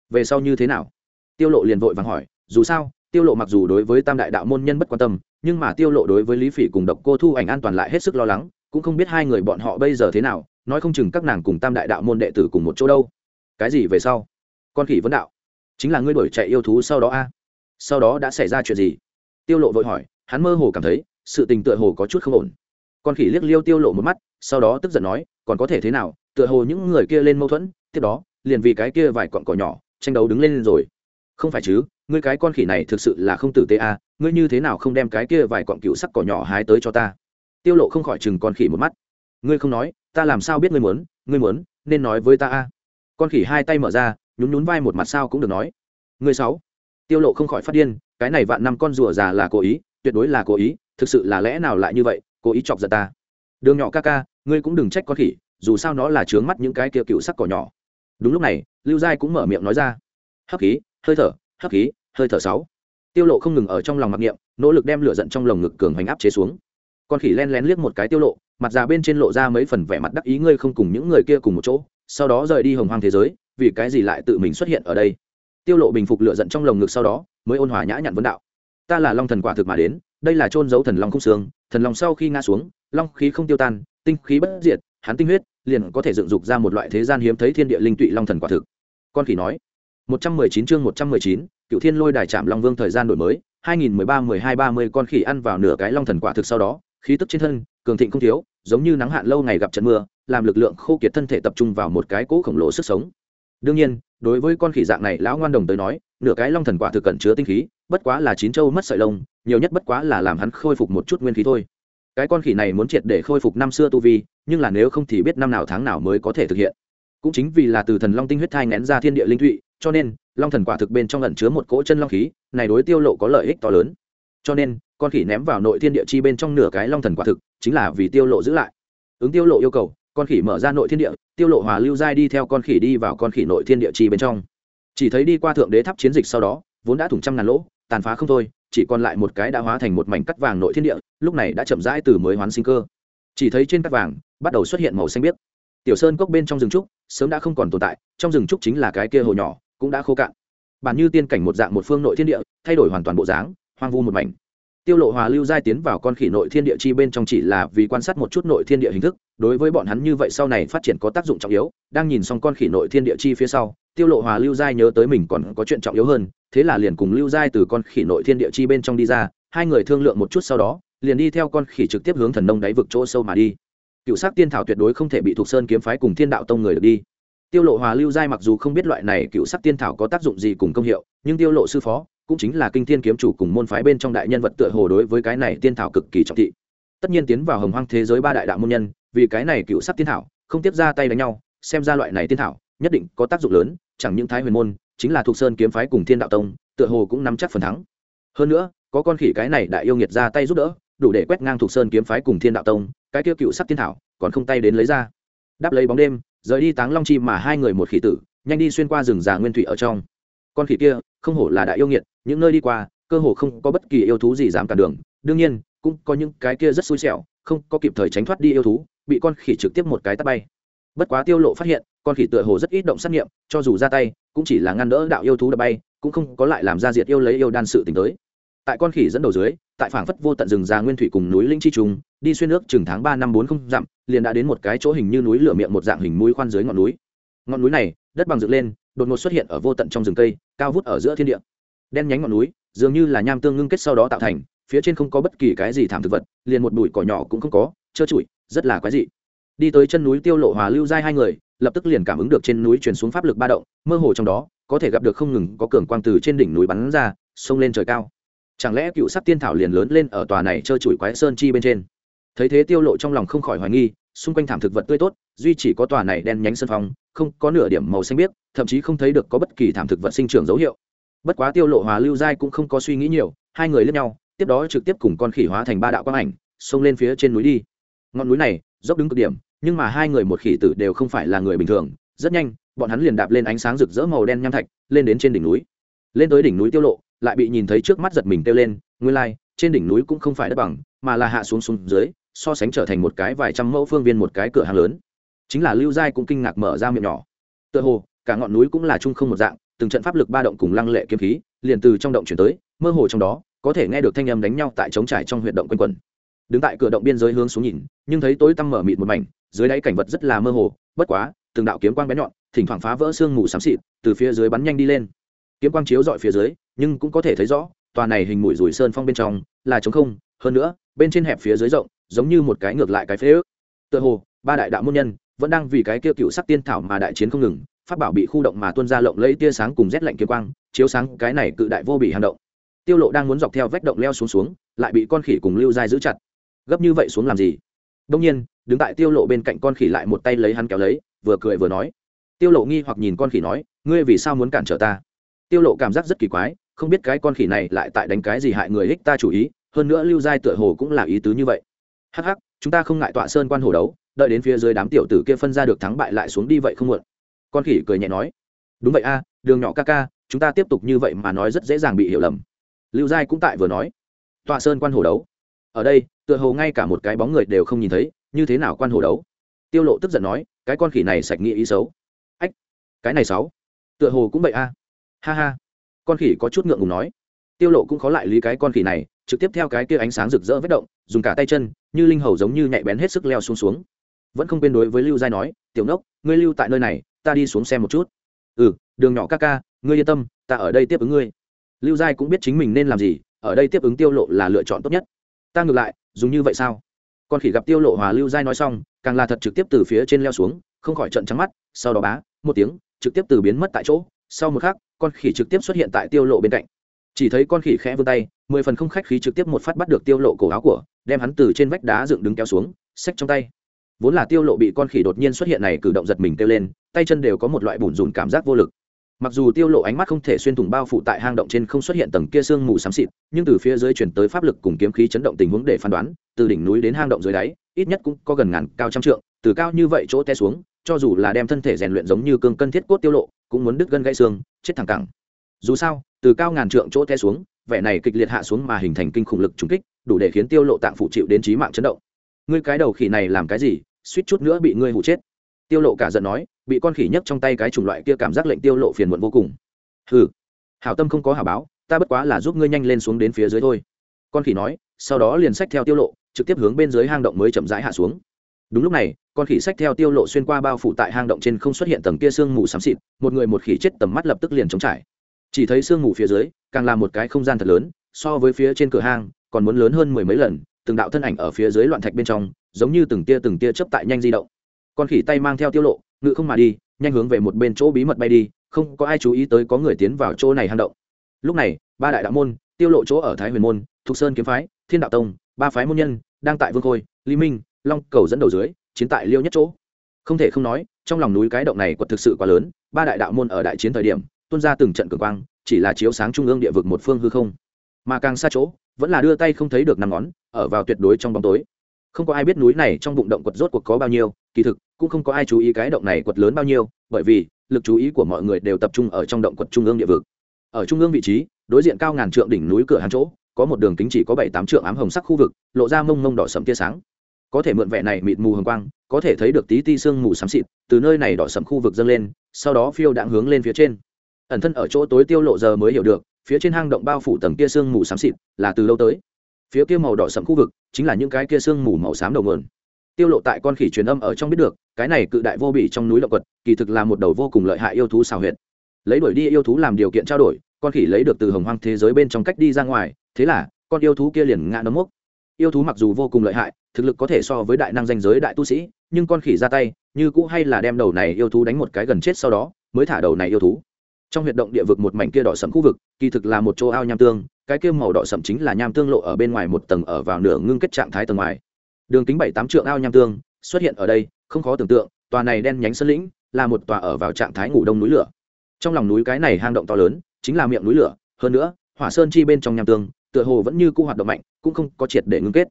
Về sau như thế nào? Tiêu lộ liền vội vàng hỏi, dù sao, tiêu lộ mặc dù đối với tam đại đạo môn nhân bất quan tâm, nhưng mà tiêu lộ đối với lý phỉ cùng độc cô thu ảnh an toàn lại hết sức lo lắng cũng không biết hai người bọn họ bây giờ thế nào, nói không chừng các nàng cùng tam đại đạo môn đệ tử cùng một chỗ đâu. Cái gì về sau? Con khỉ vấn đạo. Chính là ngươi đuổi chạy yêu thú sau đó a. Sau đó đã xảy ra chuyện gì? Tiêu lộ vội hỏi, hắn mơ hồ cảm thấy, sự tình tựa hồ có chút không ổn. Con khỉ liếc liêu tiêu lộ một mắt, sau đó tức giận nói, còn có thể thế nào, tựa hồ những người kia lên mâu thuẫn, tiếp đó, liền vì cái kia vài cọn cỏ nhỏ, tranh đấu đứng lên rồi. Không phải chứ, ngươi cái con khỉ này thực sự là không tử tế à ngươi như thế nào không đem cái kia vài cọn cựu sắc cỏ nhỏ hái tới cho ta? Tiêu lộ không khỏi chừng con khỉ một mắt. Ngươi không nói, ta làm sao biết ngươi muốn ngươi muốn, nên nói với ta a. Con khỉ hai tay mở ra, nhún nhún vai một mặt sao cũng được nói. Ngươi sáu. Tiêu lộ không khỏi phát điên, cái này vạn năm con rùa già là cố ý, tuyệt đối là cố ý, thực sự là lẽ nào lại như vậy, cố ý chọc giận ta. Đường nhỏ ca ca, ngươi cũng đừng trách con khỉ, dù sao nó là trướng mắt những cái kia cựu sắc cỏ nhỏ. Đúng lúc này, lưu giai cũng mở miệng nói ra. Hấp khí, hơi thở hấp khí, hơi thở sáu. Tiêu lộ không ngừng ở trong lòng mặc niệm, nỗ lực đem lửa giận trong lồng ngực cường hành áp chế xuống con khỉ len lén liếc một cái tiêu lộ mặt già bên trên lộ ra mấy phần vẻ mặt đắc ý ngươi không cùng những người kia cùng một chỗ sau đó rời đi hồng hoang thế giới vì cái gì lại tự mình xuất hiện ở đây? Tiêu lộ bình phục lựa giận trong lồng ngực sau đó mới ôn hòa nhã nhặn vấn đạo. Ta là long thần quả thực mà đến đây là trôn giấu thần long không xương thần long sau khi ngã xuống long khí không tiêu tan tinh khí bất diệt hắn tinh huyết liền có thể dựng dục ra một loại thế gian hiếm thấy thiên địa linh tụy long thần quả thực. Con khỉ nói 119 chương 119, cựu thiên lôi đài chạm long vương thời gian đổi mới 2013-12-30 con khỉ ăn vào nửa cái long thần quả thực sau đó khí tức trên thân, cường thịnh không thiếu, giống như nắng hạn lâu ngày gặp trận mưa, làm lực lượng khô kiệt thân thể tập trung vào một cái cỗ khổng lồ sức sống. Đương nhiên, đối với con khỉ dạng này lão ngoan đồng tới nói, nửa cái long thần quả thực cẩn chứa tinh khí, bất quá là chín châu mất sợi lông, nhiều nhất bất quá là làm hắn khôi phục một chút nguyên khí thôi. Cái con khỉ này muốn triệt để khôi phục năm xưa tu vi, nhưng là nếu không thì biết năm nào tháng nào mới có thể thực hiện. Cũng chính vì là từ thần long tinh huyết thai ngén ra thiên địa linh thụy, cho nên, long thần quả thực bên trong ẩn chứa một cỗ chân long khí, này đối tiêu lộ có lợi ích to lớn. Cho nên con khỉ ném vào nội thiên địa chi bên trong nửa cái long thần quả thực, chính là vì tiêu lộ giữ lại. Ứng tiêu lộ yêu cầu, con khỉ mở ra nội thiên địa, tiêu lộ hòa lưu giai đi theo con khỉ đi vào con khỉ nội thiên địa chi bên trong. Chỉ thấy đi qua thượng đế tháp chiến dịch sau đó, vốn đã thủng trăm ngàn lỗ, tàn phá không thôi, chỉ còn lại một cái đã hóa thành một mảnh cắt vàng nội thiên địa, lúc này đã chậm rãi từ mới hoán sinh cơ. Chỉ thấy trên cắt vàng, bắt đầu xuất hiện màu xanh biếc. Tiểu sơn cốc bên trong rừng trúc, sớm đã không còn tồn tại, trong rừng trúc chính là cái kia hồ nhỏ, cũng đã khô cạn. Bản như tiên cảnh một dạng một phương nội thiên địa, thay đổi hoàn toàn bộ dáng, hoang vu một mảnh tiêu lộ hòa lưu giai tiến vào con khỉ nội thiên địa chi bên trong chỉ là vì quan sát một chút nội thiên địa hình thức, đối với bọn hắn như vậy sau này phát triển có tác dụng trọng yếu, đang nhìn xong con khỉ nội thiên địa chi phía sau, tiêu lộ hòa lưu giai nhớ tới mình còn có chuyện trọng yếu hơn, thế là liền cùng lưu giai từ con khỉ nội thiên địa chi bên trong đi ra, hai người thương lượng một chút sau đó, liền đi theo con khỉ trực tiếp hướng thần nông đáy vực chỗ sâu mà đi. Cựu sắc tiên thảo tuyệt đối không thể bị thuộc sơn kiếm phái cùng thiên đạo tông người được đi. Tiêu lộ hòa lưu giai mặc dù không biết loại này cựu sắc tiên thảo có tác dụng gì cùng công hiệu, nhưng tiêu lộ sư phó cũng chính là kinh thiên kiếm chủ cùng môn phái bên trong đại nhân vật tựa hồ đối với cái này tiên thảo cực kỳ trọng thị. Tất nhiên tiến vào hồng hoang thế giới ba đại đạo môn nhân, vì cái này cựu sắc tiên thảo, không tiếp ra tay đánh nhau, xem ra loại này tiên thảo, nhất định có tác dụng lớn, chẳng những thái huyền môn, chính là thuộc sơn kiếm phái cùng thiên đạo tông, tựa hồ cũng nắm chắc phần thắng. Hơn nữa, có con khỉ cái này đại yêu nghiệt ra tay giúp đỡ, đủ để quét ngang thuộc sơn kiếm phái cùng thiên đạo tông, cái kia cựu sắc tiên thảo, còn không tay đến lấy ra. Đáp lấy bóng đêm, rời đi táng long chi mà hai người một khỉ tử, nhanh đi xuyên qua rừng già nguyên thủy ở trong. Con khỉ kia không hổ là đại yêu nghiệt, những nơi đi qua, cơ hồ không có bất kỳ yêu thú gì dám cản đường. Đương nhiên, cũng có những cái kia rất xui xẻo, không có kịp thời tránh thoát đi yêu thú, bị con khỉ trực tiếp một cái tắt bay. Bất quá tiêu lộ phát hiện, con khỉ tựa hồ rất ít động sát nghiệm, cho dù ra tay, cũng chỉ là ngăn đỡ đạo yêu thú đập bay, cũng không có lại làm ra diệt yêu lấy yêu đan sự tình tới. Tại con khỉ dẫn đầu dưới, tại phảng phất vô tận rừng già nguyên thủy cùng núi linh chi trùng, đi xuyên nước chừng tháng ba năm bốn không dặm, liền đã đến một cái chỗ hình như núi lửa miệng một dạng hình mũi khoan dưới ngọn núi. Ngọn núi này, đất bằng dựng lên đột ngột xuất hiện ở vô tận trong rừng cây, cao vút ở giữa thiên địa. Đen nhánh ngọn núi, dường như là nham tương ngưng kết sau đó tạo thành, phía trên không có bất kỳ cái gì thảm thực vật, liền một bụi cỏ nhỏ cũng không có, trơ trụi, rất là quái dị. Đi tới chân núi tiêu lộ hòa lưu giai hai người, lập tức liền cảm ứng được trên núi truyền xuống pháp lực ba động, mơ hồ trong đó, có thể gặp được không ngừng có cường quang từ trên đỉnh núi bắn ra, xông lên trời cao. Chẳng lẽ cựu sắc tiên thảo liền lớn lên ở tòa này trơ trụi quái sơn chi bên trên? Thấy thế tiêu lộ trong lòng không khỏi hoài nghi xung quanh thảm thực vật tươi tốt duy chỉ có tòa này đen nhánh sân phong không có nửa điểm màu xanh biếc thậm chí không thấy được có bất kỳ thảm thực vật sinh trưởng dấu hiệu. Bất quá tiêu lộ hòa lưu giai cũng không có suy nghĩ nhiều hai người lướt nhau tiếp đó trực tiếp cùng con khỉ hóa thành ba đạo quang ảnh xông lên phía trên núi đi. Ngọn núi này dốc đứng cực điểm nhưng mà hai người một khỉ tử đều không phải là người bình thường rất nhanh bọn hắn liền đạp lên ánh sáng rực rỡ màu đen nham thạch lên đến trên đỉnh núi. Lên tới đỉnh núi tiêu lộ lại bị nhìn thấy trước mắt giật mình tiêu lên nguyên lai、like, trên đỉnh núi cũng không phải đất bằng mà là hạ xuống xuống dưới so sánh trở thành một cái vài trăm mẫu phương viên một cái cửa hàng lớn. Chính là lưu giai cũng kinh ngạc mở ra miệng nhỏ. Tựa hồ, cả ngọn núi cũng là chung không một dạng, từng trận pháp lực ba động cùng lăng lệ kiếm khí, liền từ trong động chuyển tới, mơ hồ trong đó, có thể nghe được thanh âm đánh nhau tại trống trải trong huyệt động quanh quẩn. Đứng tại cửa động biên giới hướng xuống nhìn, nhưng thấy tối tăm mở mịt một mảnh, dưới đáy cảnh vật rất là mơ hồ, bất quá, từng đạo kiếm quang bé nhọn, thỉnh thoảng phá vỡ sương mù xám xịt, từ phía dưới bắn nhanh đi lên. Kiếm quang chiếu dọi phía dưới, nhưng cũng có thể thấy rõ, tòa này hình mũi rùi sơn phong bên trong là trống không, hơn nữa, bên trên hẹp phía dưới rộng giống như một cái ngược lại cái phế ước. Tựa hồ, ba đại đạo môn nhân vẫn đang vì cái kia cựu sắc tiên thảo mà đại chiến không ngừng phát bảo bị khu động mà tuôn ra lộng lấy tia sáng cùng rét lạnh kiếm quang, chiếu sáng cái này cự đại vô bị hang động. Tiêu lộ đang muốn dọc theo vách động leo xuống xuống, lại bị con khỉ cùng lưu giai giữ chặt. Gấp như vậy xuống làm gì? Đông nhiên, đứng tại tiêu lộ bên cạnh con khỉ lại một tay lấy hắn kéo lấy, vừa cười vừa nói. Tiêu lộ nghi hoặc nhìn con khỉ nói, ngươi vì sao muốn cản trở ta? Tiêu lộ cảm giác rất kỳ quái, không biết cái con khỉ này lại tại đánh cái gì hại người ích ta chủ ý, hơn nữa lưu giai tựa hồ cũng là ý tứ như vậy hắc hắc, chúng ta không ngại tọa sơn quan hồ đấu, đợi đến phía dưới đám tiểu tử kia phân ra được thắng bại lại xuống đi vậy không muộn. Con khỉ cười nhẹ nói. Đúng vậy a, đường nhỏ ca ca, chúng ta tiếp tục như vậy mà nói rất dễ dàng bị hiểu lầm. Lưu giai cũng tại vừa nói. Tọa sơn quan hồ đấu. Ở đây, tựa hồ ngay cả một cái bóng người đều không nhìn thấy, như thế nào quan hồ đấu? Tiêu lộ tức giận nói, cái con khỉ này sạch nghĩ ý xấu. Ách, cái này sáu tựa hồ cũng vậy a. Ha ha. Con khỉ có chút ngượng ngùng nói. Tiêu lộ cũng khó lại lý cái con khỉ này trực tiếp theo cái kia ánh sáng rực rỡ vết động, dùng cả tay chân, như linh hầu giống như nhạy bén hết sức leo xuống xuống. Vẫn không quên đối với lưu giai nói, tiểu nốc, ngươi lưu tại nơi này, ta đi xuống xem một chút. Ừ đường nhỏ ca ca, ngươi yên tâm, ta ở đây tiếp ứng ngươi. Lưu giai cũng biết chính mình nên làm gì, ở đây tiếp ứng tiêu lộ là lựa chọn tốt nhất. Ta ngược lại, dùng như vậy sao? Con khỉ gặp tiêu lộ hòa lưu giai nói xong, càng là thật trực tiếp từ phía trên leo xuống, không khỏi trận trắng mắt, sau đó bá, một tiếng, trực tiếp từ biến mất tại chỗ. Sau một khắc, con khỉ trực tiếp xuất hiện tại tiêu lộ bên cạnh chỉ thấy con khỉ khẽ vươn tay, mười phần không khách khí trực tiếp một phát bắt được tiêu lộ cổ áo của, đem hắn từ trên vách đá dựng đứng kéo xuống, xách trong tay. Vốn là tiêu lộ bị con khỉ đột nhiên xuất hiện này cử động giật mình kêu lên, tay chân đều có một loại bùn rùn cảm giác vô lực. Mặc dù tiêu lộ ánh mắt không thể xuyên thủng bao phủ tại hang động trên không xuất hiện tầng kia sương mù xám xịt, nhưng từ phía dưới chuyển tới pháp lực cùng kiếm khí chấn động tình huống để phán đoán, từ đỉnh núi đến hang động dưới đáy, ít nhất cũng có gần ngàn, cao trăm trượng, từ cao như vậy chỗ té xuống, cho dù là đem thân thể rèn luyện giống như cương cân thiết cốt tiêu lộ, cũng muốn đứt gân gãy xương, chết thẳng cẳng. Dù sao từ cao ngàn trượng chỗ té xuống, vẻ này kịch liệt hạ xuống mà hình thành kinh khủng lực trùng kích, đủ để khiến tiêu lộ tạng phụ chịu đến trí mạng chấn động. Ngươi cái đầu khỉ này làm cái gì? Suýt chút nữa bị ngươi hụ chết. Tiêu lộ cả giận nói, bị con khỉ nhấc trong tay cái chủng loại kia cảm giác lệnh tiêu lộ phiền muộn vô cùng. Hừ, hảo tâm không có hảo báo, ta bất quá là giúp ngươi nhanh lên xuống đến phía dưới thôi. Con khỉ nói, sau đó liền xách theo tiêu lộ, trực tiếp hướng bên dưới hang động mới chậm rãi hạ xuống. Đúng lúc này, con khỉ xách theo tiêu lộ xuyên qua bao phủ tại hang động trên không xuất hiện tầng kia sương mù xám xịt, một người một khỉ chết tầm mắt lập tức liền chống trải chỉ thấy sương mù phía dưới, càng là một cái không gian thật lớn, so với phía trên cửa hang, còn muốn lớn hơn mười mấy lần, từng đạo thân ảnh ở phía dưới loạn thạch bên trong, giống như từng tia từng tia chớp tại nhanh di động. Con khỉ tay mang theo tiêu lộ, ngự không mà đi, nhanh hướng về một bên chỗ bí mật bay đi, không có ai chú ý tới có người tiến vào chỗ này hang động. Lúc này, ba đại đạo môn, tiêu lộ chỗ ở thái huyền môn, thục sơn kiếm phái, thiên đạo tông, ba phái môn nhân, đang tại vương khôi, lý minh, long cầu dẫn đầu dưới, chiến tại liêu nhất chỗ. Không thể không nói, trong lòng núi cái động này quật thực sự quá lớn, ba đại đạo môn ở đại chiến thời điểm tuôn ra từng trận cường quang, chỉ là chiếu sáng trung ương địa vực một phương hư không. Mà càng xa chỗ, vẫn là đưa tay không thấy được năm ngón, ở vào tuyệt đối trong bóng tối. Không có ai biết núi này trong bụng động quật rốt cuộc có bao nhiêu, kỳ thực, cũng không có ai chú ý cái động này quật lớn bao nhiêu, bởi vì, lực chú ý của mọi người đều tập trung ở trong động quật trung ương địa vực. Ở trung ương vị trí, đối diện cao ngàn trượng đỉnh núi cửa hàng chỗ, có một đường kính chỉ có bảy tám trượng ám hồng sắc khu vực, lộ ra mông mông đỏ sầm tia sáng. Có thể mượn vẻ này mịt mù hồng quang, có thể thấy được tí ti sương mù xám xịt, từ nơi này đỏ sầm khu vực dâng lên, sau đó phiêu đãng hướng lên phía trên ẩn thân ở chỗ tối tiêu lộ giờ mới hiểu được, phía trên hang động bao phủ tầng kia sương mù xám xịt là từ lâu tới. Phía kia màu đỏ sầm khu vực chính là những cái kia sương mù màu xám đầu nguồn. Tiêu lộ tại con khỉ truyền âm ở trong biết được, cái này cự đại vô bị trong núi động quật, kỳ thực là một đầu vô cùng lợi hại yêu thú xào huyệt. Lấy đuổi đi yêu thú làm điều kiện trao đổi, con khỉ lấy được từ hồng hoang thế giới bên trong cách đi ra ngoài, thế là, con yêu thú kia liền ngã nấm mốc. Yêu thú mặc dù vô cùng lợi hại, thực lực có thể so với đại năng danh giới đại tu sĩ, nhưng con khỉ ra tay, như cũ hay là đem đầu này yêu thú đánh một cái gần chết sau đó, mới thả đầu này yêu thú trong huyệt động địa vực một mảnh kia đỏ sẫm khu vực, kỳ thực là một chỗ ao nham tương, cái kia màu đỏ sẫm chính là nham tương lộ ở bên ngoài một tầng ở vào nửa ngưng kết trạng thái tầng ngoài. Đường kính bảy tám trượng ao nham tương, xuất hiện ở đây, không khó tưởng tượng, tòa này đen nhánh sơn lĩnh là một tòa ở vào trạng thái ngủ đông núi lửa. Trong lòng núi cái này hang động to lớn, chính là miệng núi lửa, hơn nữa, hỏa sơn chi bên trong nham tương, tựa hồ vẫn như cũ hoạt động mạnh, cũng không có triệt để ngưng kết.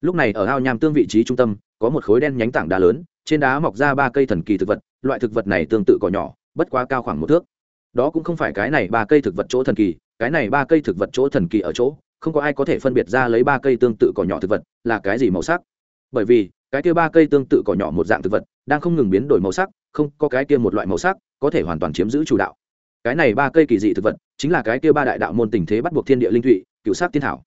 Lúc này ở ao nham tương vị trí trung tâm, có một khối đen nhánh tảng đá lớn, trên đá mọc ra ba cây thần kỳ thực vật, loại thực vật này tương tự cỏ nhỏ, bất quá cao khoảng một thước đó cũng không phải cái này ba cây thực vật chỗ thần kỳ cái này ba cây thực vật chỗ thần kỳ ở chỗ không có ai có thể phân biệt ra lấy ba cây tương tự cỏ nhỏ thực vật là cái gì màu sắc. Bởi vì cái kia ba cây tương tự cỏ nhỏ một dạng thực vật đang không ngừng biến đổi màu sắc không có cái kia một loại màu sắc có thể hoàn toàn chiếm giữ chủ đạo. Cái này ba cây kỳ dị thực vật chính là cái kia ba đại đạo môn tình thế bắt buộc thiên địa linh thụy cựu sắc tiên thảo.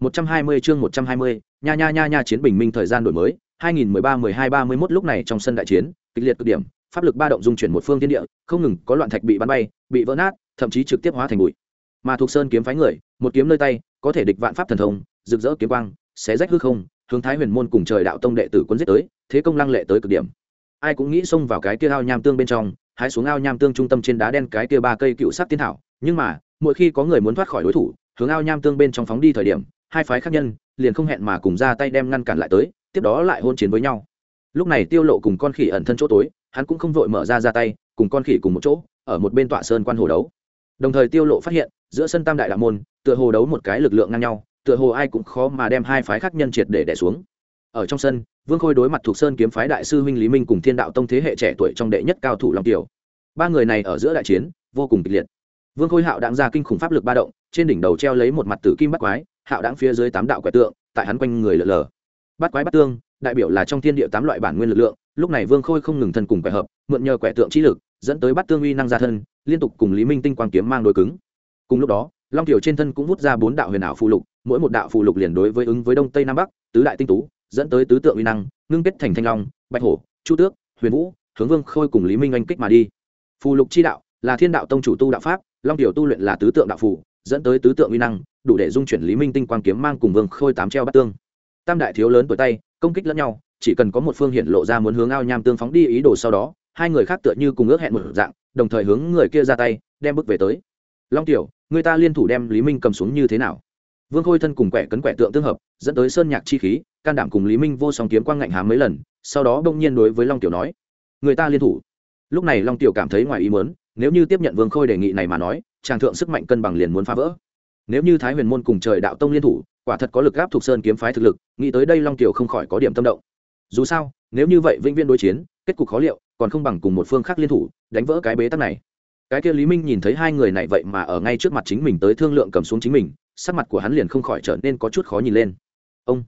120 chương 120, nha nha nha nha chiến bình minh thời gian đổi mới 2013-12-31 lúc này trong sân đại chiến kịch liệt cực điểm pháp lực ba động dung chuyển một phương thiên địa, không ngừng có loạn thạch bị bắn bay, bị vỡ nát, thậm chí trực tiếp hóa thành bụi. Mà thuộc sơn kiếm phái người, một kiếm nơi tay, có thể địch vạn pháp thần thông, rực rỡ kiếm quang, xé rách hư không, hướng thái huyền môn cùng trời đạo tông đệ tử quân giết tới, thế công lăng lệ tới cực điểm. Ai cũng nghĩ xông vào cái kia ao nham tương bên trong, hái xuống ao nham tương trung tâm trên đá đen cái kia ba cây cựu sắc tiên thảo, nhưng mà, mỗi khi có người muốn thoát khỏi đối thủ, hướng ao nham tương bên trong phóng đi thời điểm, hai phái khác nhân, liền không hẹn mà cùng ra tay đem ngăn cản lại tới, tiếp đó lại hôn chiến với nhau. Lúc này tiêu lộ cùng con khỉ ẩn thân chỗ tối hắn cũng không vội mở ra ra tay, cùng con khỉ cùng một chỗ, ở một bên tọa sơn quan hồ đấu. Đồng thời tiêu lộ phát hiện, giữa sân tam đại đạo môn, tựa hồ đấu một cái lực lượng ngang nhau, tựa hồ ai cũng khó mà đem hai phái khác nhân triệt để đè xuống. Ở trong sân, vương khôi đối mặt thuộc sơn kiếm phái đại sư huynh lý minh cùng thiên đạo tông thế hệ trẻ tuổi trong đệ nhất cao thủ long tiểu ba người này ở giữa đại chiến, vô cùng kịch liệt. Vương khôi hạo đáng ra kinh khủng pháp lực ba động, trên đỉnh đầu treo lấy một mặt tử kim bắt quái, hạo đáng phía dưới tám đạo quẻ tượng, tại hắn quanh người lờ lờ bắt quái bắt tương, đại biểu là trong thiên địa tám loại bản nguyên lực lượng lúc này vương khôi không ngừng thân cùng quẻ hợp, mượn nhờ quẻ tượng trí lực, dẫn tới bắt tương uy năng ra thân, liên tục cùng lý minh tinh quang kiếm mang đôi cứng. Cùng lúc đó, long tiểu trên thân cũng hút ra bốn đạo huyền ảo phụ lục, mỗi một đạo phụ lục liền đối với ứng với đông tây nam bắc, tứ đại tinh tú, dẫn tới tứ tượng uy năng, ngưng kết thành thanh long, bạch hổ, chu tước, huyền vũ, hướng vương khôi cùng lý minh anh kích mà đi. Phù lục chi đạo là thiên đạo tông chủ tu đạo pháp, long tiểu tu luyện là tứ tượng đạo phủ dẫn tới tứ tượng uy năng, đủ để dung chuyển lý minh tinh quang kiếm mang cùng vương khôi tám treo bắt tương. Tam đại thiếu lớn tuổi tay, công kích lẫn nhau chỉ cần có một phương hiện lộ ra muốn hướng ao nham tương phóng đi ý đồ sau đó, hai người khác tựa như cùng ước hẹn một dạng, đồng thời hướng người kia ra tay, đem bước về tới. Long tiểu, người ta liên thủ đem lý minh cầm xuống như thế nào? Vương khôi thân cùng quẻ cấn quẻ tượng tương hợp, dẫn tới sơn nhạc chi khí, can đảm cùng lý minh vô song kiếm quang ngạnh hám mấy lần, sau đó bỗng nhiên đối với long tiểu nói, người ta liên thủ. Lúc này long tiểu cảm thấy ngoài ý mớn nếu như tiếp nhận vương khôi đề nghị này mà nói tràng thượng sức mạnh cân bằng liền muốn phá vỡ. Nếu như thái huyền môn cùng trời đạo tông liên thủ, quả thật có lực gáp thuộc sơn kiếm phái thực lực, nghĩ tới đây long tiểu không khỏi có điểm tâm động dù sao, nếu như vậy vĩnh viên đối chiến, kết cục khó liệu, còn không bằng cùng một phương khác liên thủ, đánh vỡ cái bế tắc này. Cái kia lý minh nhìn thấy hai người này vậy mà ở ngay trước mặt chính mình tới thương lượng cầm xuống chính mình, sắc mặt của hắn liền không khỏi trở nên có chút khó nhìn lên. Ông,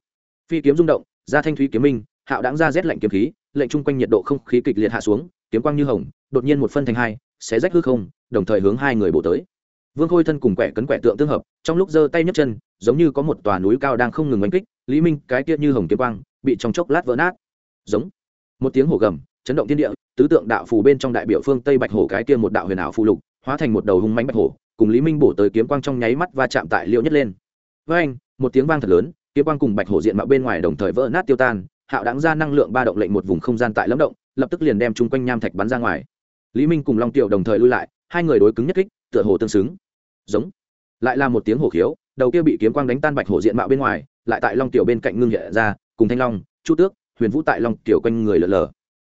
phi kiếm rung động, ra thanh thúy kiếm minh, hạo đáng ra rét lạnh kiếm khí, lệnh chung quanh nhiệt độ không khí kịch liệt hạ xuống, kiếm quang như hồng, đột nhiên một phân thành hai, xé rách hư không, đồng thời hướng hai người bổ tới. Vương khôi thân cùng quẻ cấn quẻ tượng tương hợp, trong lúc giơ tay nhấc chân, giống như có một tòa núi cao đang không ngừng oanh kích, lý minh, cái kia như hồng kiếm quang bị trong chốc lát vỡ nát. Giống. Một tiếng hổ gầm, chấn động thiên địa, tứ tượng đạo phù bên trong đại biểu phương tây bạch hổ cái kia một đạo huyền ảo phù lục, hóa thành một đầu hung mánh bạch hổ, cùng lý minh bổ tới kiếm quang trong nháy mắt và chạm tại liễu nhất lên. Với anh, một tiếng vang thật lớn, kiếm quang cùng bạch hổ diện mạo bên ngoài đồng thời vỡ nát tiêu tan, hạo đáng ra năng lượng ba động lệnh một vùng không gian tại lâm động, lập tức liền đem chung quanh nham thạch bắn ra ngoài. Lý minh cùng long tiểu đồng thời lui lại, hai người đối cứng nhất kích, tựa hồ tương xứng. Giống. Lại là một tiếng hổ khiếu, đầu kia bị kiếm quang đánh tan bạch hổ diện mạo bên ngoài, lại tại long tiểu bên cạnh ngưng hiện ra cùng thanh long chu tước huyền vũ tại long tiểu quanh người lờ lờ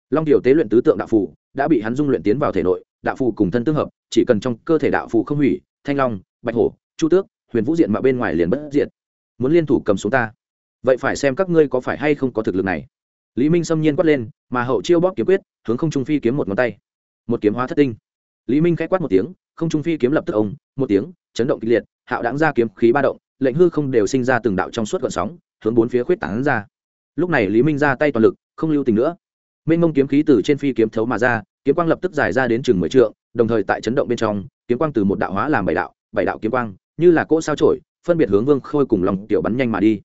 long tiểu tế luyện tứ tượng đạo phù đã bị hắn dung luyện tiến vào thể nội đạo phù cùng thân tương hợp chỉ cần trong cơ thể đạo phù không hủy thanh long bạch hổ chu tước huyền vũ diện mà bên ngoài liền bất diện, muốn liên thủ cầm xuống ta. Vậy phải xem các ngươi có phải hay không có thực lực này. Lý minh xâm nhiên quát lên mà hậu chiêu bóp kiếm quyết hướng không trung phi kiếm một ngón tay. Một kiếm hóa thất tinh. Lý minh k h á quát một tiếng không trung phi kiếm lập tức ông một tiếng chấn động kịch liệt hạo đáng ra kiếm khí ba động lệnh hư không đều sinh ra từng đạo trong suốt gọn sóng hướng bốn phía khuyết tán ra. Lúc này lý minh ra tay toàn lực, không lưu tình nữa. Minh mông kiếm khí từ trên phi kiếm thấu mà ra, kiếm quang lập tức giải ra đến chừng mười trượng, đồng thời tại chấn động bên trong, kiếm quang từ một đạo hóa làm bảy đạo bảy đạo kiếm quang, như là cỗ sao trổi phân biệt hướng vương khôi cùng lòng tiểu bắn nhanh mà đi.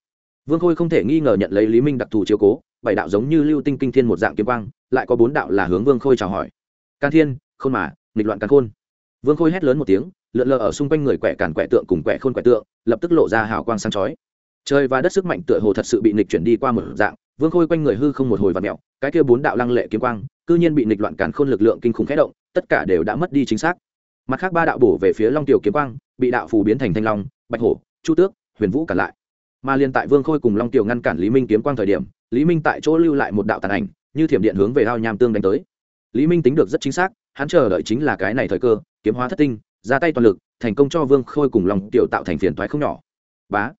Vương khôi không thể nghi ngờ nhận lấy lý minh đặc thù chiếu cố, bảy đạo giống như lưu tinh kinh thiên một dạng kiếm quang, lại có bốn đạo là hướng vương khôi chào hỏi. Can thiên, khôn mà, nghịch loạn càn khôn. Vương khôi hét lớn một tiếng, lượn lờ ở xung quanh người quẻ càn quẻ tượng cùng quẻ khôn quẻ tượng, lập tức lộ ra hào quang sáng chói trời và đất sức mạnh tựa hồ thật sự bị nịch chuyển đi qua một dạng, vương khôi quanh người hư không một hồi và mẹo cái kia bốn đạo lăng lệ kiếm quang, cư nhiên bị nịch loạn cản khôn lực lượng kinh khủng khẽ động, tất cả đều đã mất đi chính xác. Mặt khác ba đạo bổ về phía long tiểu kiếm quang, bị đạo phù biến thành thanh long, bạch hổ, chu tước, huyền vũ cản lại. Mà liên tại vương khôi cùng long tiểu ngăn cản lý minh kiếm quang thời điểm, lý minh tại chỗ lưu lại một đạo tàn ảnh, như thiểm điện hướng về hao nham tương đánh tới. Lý minh tính được rất chính xác, hắn chờ đợi chính là cái này thời cơ, kiếm hóa thất tinh, ra tay toàn lực, thành công cho vương khôi cùng long tiểu tạo thành phiền toái không nhỏ. Bá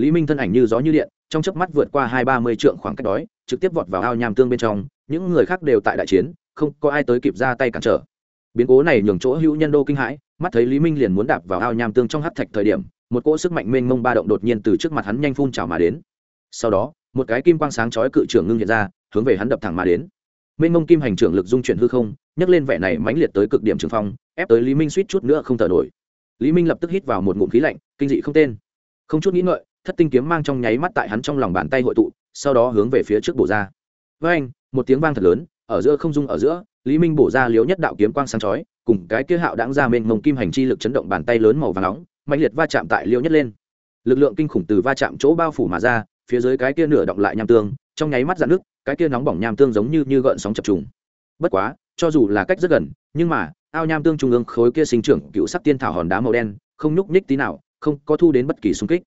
lý minh thân ảnh như gió như điện, trong chớp mắt vượt qua hai ba mươi trượng khoảng cách đói, trực tiếp vọt vào ao nham tương bên trong, những người khác đều tại đại chiến, không có ai tới kịp ra tay cản trở. Biến cố này nhường chỗ hữu nhân đô kinh hãi, mắt thấy lý minh liền muốn đạp vào ao nham tương trong hắt thạch thời điểm, một cỗ sức mạnh mênh mông ba động đột nhiên từ trước mặt hắn nhanh phun trào mà đến. Sau đó, một cái kim quang sáng chói cự trưởng ngưng hiện ra, hướng về hắn đập thẳng mà đến. Mênh mông kim hành trưởng lực dung chuyển hư không, nhấc lên vẻ này mãnh liệt tới cực điểm trường phong, ép tới lý minh suýt chút nữa không thở nổi. Lý minh lập tức hít vào một ngụm khí lạnh, kinh dị không tên. Không chút nghĩ ngợi thất tinh kiếm mang trong nháy mắt tại hắn trong lòng bàn tay hội tụ, sau đó hướng về phía trước bổ ra. Với anh, một tiếng vang thật lớn, ở giữa không dung ở giữa, lý minh bổ ra liếu nhất đạo kiếm quang sáng chói, cùng cái kia hạo đáng ra mênh mông kim hành chi lực chấn động bàn tay lớn màu vàng nóng mạnh liệt va chạm tại liêu nhất lên. Lực lượng kinh khủng từ va chạm chỗ bao phủ mà ra, phía dưới cái kia nửa động lại nham tương, trong nháy mắt dạn nước cái kia nóng bỏng nham tương giống như như gợn sóng chập trùng. Bất quá, cho dù là cách rất gần, nhưng mà, ao nham tương trung ương khối kia sinh trưởng cựu sắc tiên thảo hòn đá màu đen, không nhúc nhích tí nào, không có thu đến bất kỳ xung kích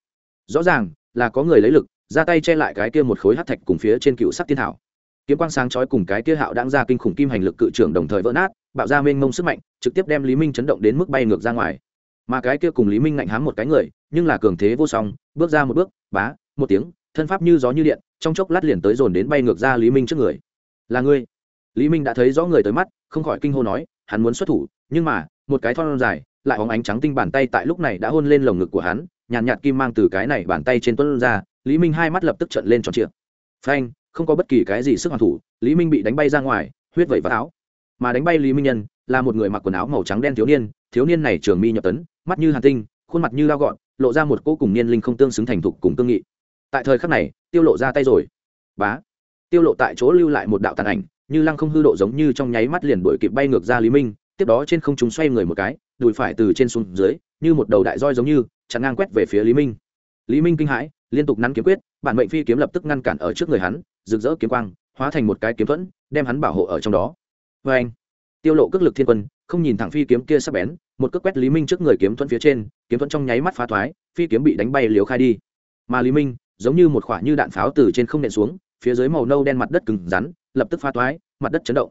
rõ ràng, là có người lấy lực, ra tay che lại cái kia một khối hát thạch cùng phía trên cựu sắc tiên thảo. Kiếm quang sáng chói cùng cái kia hạo đang ra kinh khủng kim hành lực cự trưởng đồng thời vỡ nát, bạo ra mênh mông sức mạnh, trực tiếp đem lý minh chấn động đến mức bay ngược ra ngoài. Mà cái kia cùng lý minh ngạnh hám một cái người, nhưng là cường thế vô song, bước ra một bước, bá, một tiếng, thân pháp như gió như điện, trong chốc lát liền tới dồn đến bay ngược ra lý minh trước người. Là ngươi? Lý minh đã thấy rõ người tới mắt, không khỏi kinh hô nói, hắn muốn xuất thủ, nhưng mà, một cái thon dài, lại hóng ánh trắng tinh bàn tay tại lúc này đã hôn lên lồng ngực của hắn nhàn nhạt, nhạt kim mang từ cái này bàn tay trên tuấn ra lý minh hai mắt lập tức trận lên tròn trịa. Phanh không có bất kỳ cái gì sức hoàn thủ lý minh bị đánh bay ra ngoài huyết vẩy vác áo. Mà đánh bay lý minh nhân là một người mặc quần áo màu trắng đen thiếu niên thiếu niên này trường mi nhập tấn mắt như hàn tinh khuôn mặt như lao gọn lộ ra một cô cùng niên linh không tương xứng thành thục cùng cương nghị. Tại thời khắc này tiêu lộ ra tay rồi. Bá. Tiêu lộ tại chỗ lưu lại một đạo tàn ảnh như lăng không hư độ giống như trong nháy mắt liền đuổi kịp bay ngược ra lý minh tiếp đó trên không chúng xoay người một cái đùi phải từ trên xuống dưới như một đầu đại roi giống như chặn ngang quét về phía lý minh. Lý minh kinh hãi, liên tục nắn kiếm quyết, bản mệnh phi kiếm lập tức ngăn cản ở trước người hắn, rực rỡ kiếm quang, hóa thành một cái kiếm thuẫn, đem hắn bảo hộ ở trong đó. Vê anh, tiêu lộ cước lực thiên quân, không nhìn thẳng phi kiếm kia sắp bén, một cước quét lý minh trước người kiếm thuẫn phía trên, kiếm thuẫn trong nháy mắt phá thoái, phi kiếm bị đánh bay liều khai đi. Mà lý minh, giống như một quả như đạn pháo từ trên không nện xuống, phía dưới màu nâu đen mặt đất cứng rắn, lập tức phá thoái, mặt đất chấn động.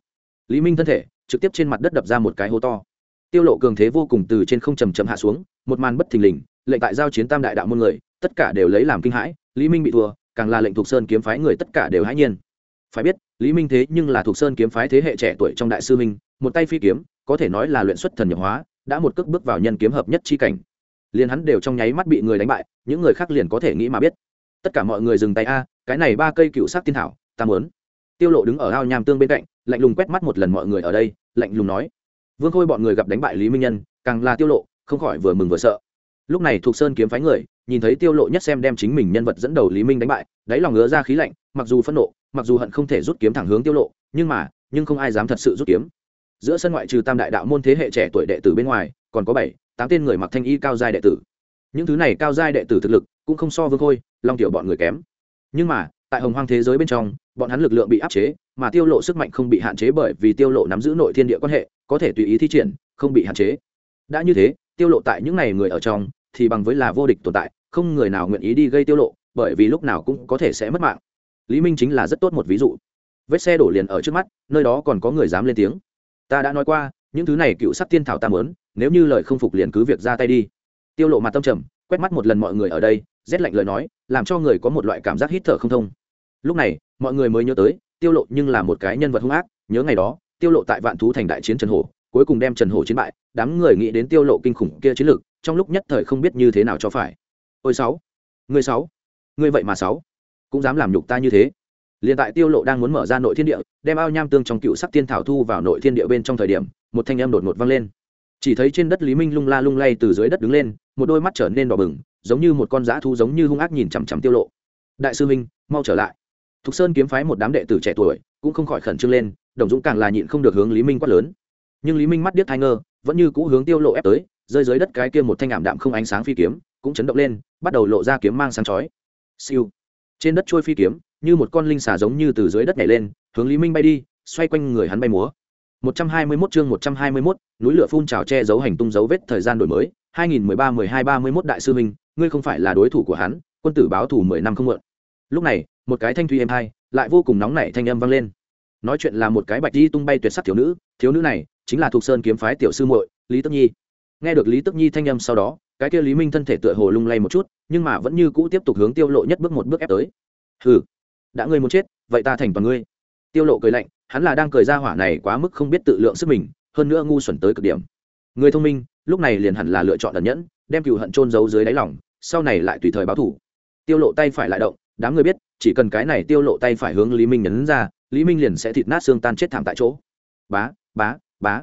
Lý minh thân thể trực tiếp trên mặt đất đập ra một cái hố to. Tiêu lộ cường thế vô cùng từ trên không trầm trầm hạ xuống, một màn bất thình lình lệnh tại giao chiến tam đại đạo môn người, tất cả đều lấy làm kinh hãi, lý minh bị thua, càng là lệnh thuộc sơn kiếm phái người tất cả đều hãi nhiên. Phải biết, lý minh thế nhưng là thuộc sơn kiếm phái thế hệ trẻ tuổi trong đại sư minh một tay phi kiếm, có thể nói là luyện xuất thần nhập hóa, đã một cước bước vào nhân kiếm hợp nhất chi cảnh. Liền hắn đều trong nháy mắt bị người đánh bại, những người khác liền có thể nghĩ mà biết. Tất cả mọi người dừng tay a, cái này ba cây cựu sắc tiên thảo, ta muốn. Tiêu lộ đứng ở ao nham tương bên cạnh, lạnh lùng quét mắt một lần mọi người ở đây, lạnh lùng nói. Vương khôi bọn người gặp đánh bại lý minh nhân, càng là tiêu lộ, không khỏi vừa mừng vừa sợ lúc này thuộc sơn kiếm phái người, nhìn thấy tiêu lộ nhất xem đem chính mình nhân vật dẫn đầu lý minh đánh bại, đáy lòng ngứa ra khí lạnh, mặc dù phẫn nộ, mặc dù hận không thể rút kiếm thẳng hướng tiêu lộ, nhưng mà, nhưng không ai dám thật sự rút kiếm. Giữa sân ngoại trừ tam đại đạo môn thế hệ trẻ tuổi đệ tử bên ngoài, còn có bảy, tám tên người mặc thanh y cao giai đệ tử. Những thứ này cao giai đệ tử thực lực cũng không so vương khôi, long tiểu bọn người kém. Nhưng mà, tại hồng hoang thế giới bên trong, bọn hắn lực lượng bị áp chế, mà tiêu lộ sức mạnh không bị hạn chế bởi vì tiêu lộ nắm giữ nội thiên địa quan hệ, có thể tùy ý thi triển, không bị hạn chế. Đã như thế tiêu lộ tại những này người ở trong, thì bằng với là vô địch tồn tại, không người nào nguyện ý đi gây tiêu lộ, bởi vì lúc nào cũng có thể sẽ mất mạng. Lý minh chính là rất tốt một ví dụ. Vết xe đổ liền ở trước mắt, nơi đó còn có người dám lên tiếng. Ta đã nói qua, những thứ này cựu sắc tiên thảo ta muốn, nếu như lời không phục liền cứ việc ra tay đi. Tiêu lộ mặt tâm trầm, quét mắt một lần mọi người ở đây, rét lạnh lời nói, làm cho người có một loại cảm giác hít thở không thông. Lúc này, mọi người mới nhớ tới, tiêu lộ nhưng là một cái nhân vật hung ác, nhớ ngày đó, tiêu lộ tại vạn thú thành đại chiến trần hổ cuối cùng đem trần hổ chiến bại, đám người nghĩ đến tiêu lộ kinh khủng kia chiến lược trong lúc nhất thời không biết như thế nào cho phải. Ôi sáu người sáu người vậy mà sáu, cũng dám làm nhục ta như thế. Liền tại tiêu lộ đang muốn mở ra nội thiên địa, đem ao nham tương trong cựu sắc tiên thảo thu vào nội thiên địa bên trong thời điểm, một thanh âm đột ngột vang lên. Chỉ thấy trên đất lý minh lung la lung lay từ dưới đất đứng lên, một đôi mắt trở nên đỏ bừng, giống như một con dã thu giống như hung ác nhìn chằm chằm tiêu lộ. Đại sư minh, mau trở lại. Thục sơn kiếm phái một đám đệ tử trẻ tuổi, cũng không khỏi khẩn trương lên, đồng dũng càng là nhịn không được hướng lý minh quát lớn nhưng lý minh mắt điếc thai ngơ vẫn như cũ hướng tiêu lộ ép tới rơi dưới đất cái kia một thanh ảm đạm không ánh sáng phi kiếm cũng chấn động lên bắt đầu lộ ra kiếm mang sáng chói. Siêu. Trên đất trôi phi kiếm như một con linh xà giống như từ dưới đất nhảy lên hướng lý minh bay đi xoay quanh người hắn bay múa. 121 chương 121, núi lửa phun trào che giấu hành tung dấu vết thời gian đổi mới 2013-12-31 đại sư minh ngươi không phải là đối thủ của hắn quân tử báo thủ 10 năm không muộn. Lúc này một cái thanh thủy êm hai lại vô cùng nóng nảy thanh âm vang lên. Nói chuyện là một cái bạch di tung bay tuyệt sắc thiếu nữ thiếu nữ này chính là thuộc sơn kiếm phái tiểu sư muội, lý tức nhi. Nghe được lý tức nhi thanh âm sau đó, cái kia lý minh thân thể tựa hồ lung lay một chút, nhưng mà vẫn như cũ tiếp tục hướng tiêu lộ nhất bước một bước ép tới. Hừ, đã ngươi muốn chết, vậy ta thành toàn ngươi. Tiêu lộ cười lạnh, hắn là đang cười ra hỏa này quá mức không biết tự lượng sức mình, hơn nữa ngu xuẩn tới cực điểm. Người thông minh, lúc này liền hẳn là lựa chọn ẩn nhẫn, đem cựu hận trôn giấu dưới đáy lòng, sau này lại tùy thời báo thủ. Tiêu lộ tay phải lại động, đám người biết, chỉ cần cái này tiêu lộ tay phải hướng lý minh nhấn ra, lý minh liền sẽ thịt nát xương tan chết thảm tại chỗ. Bá bá bá.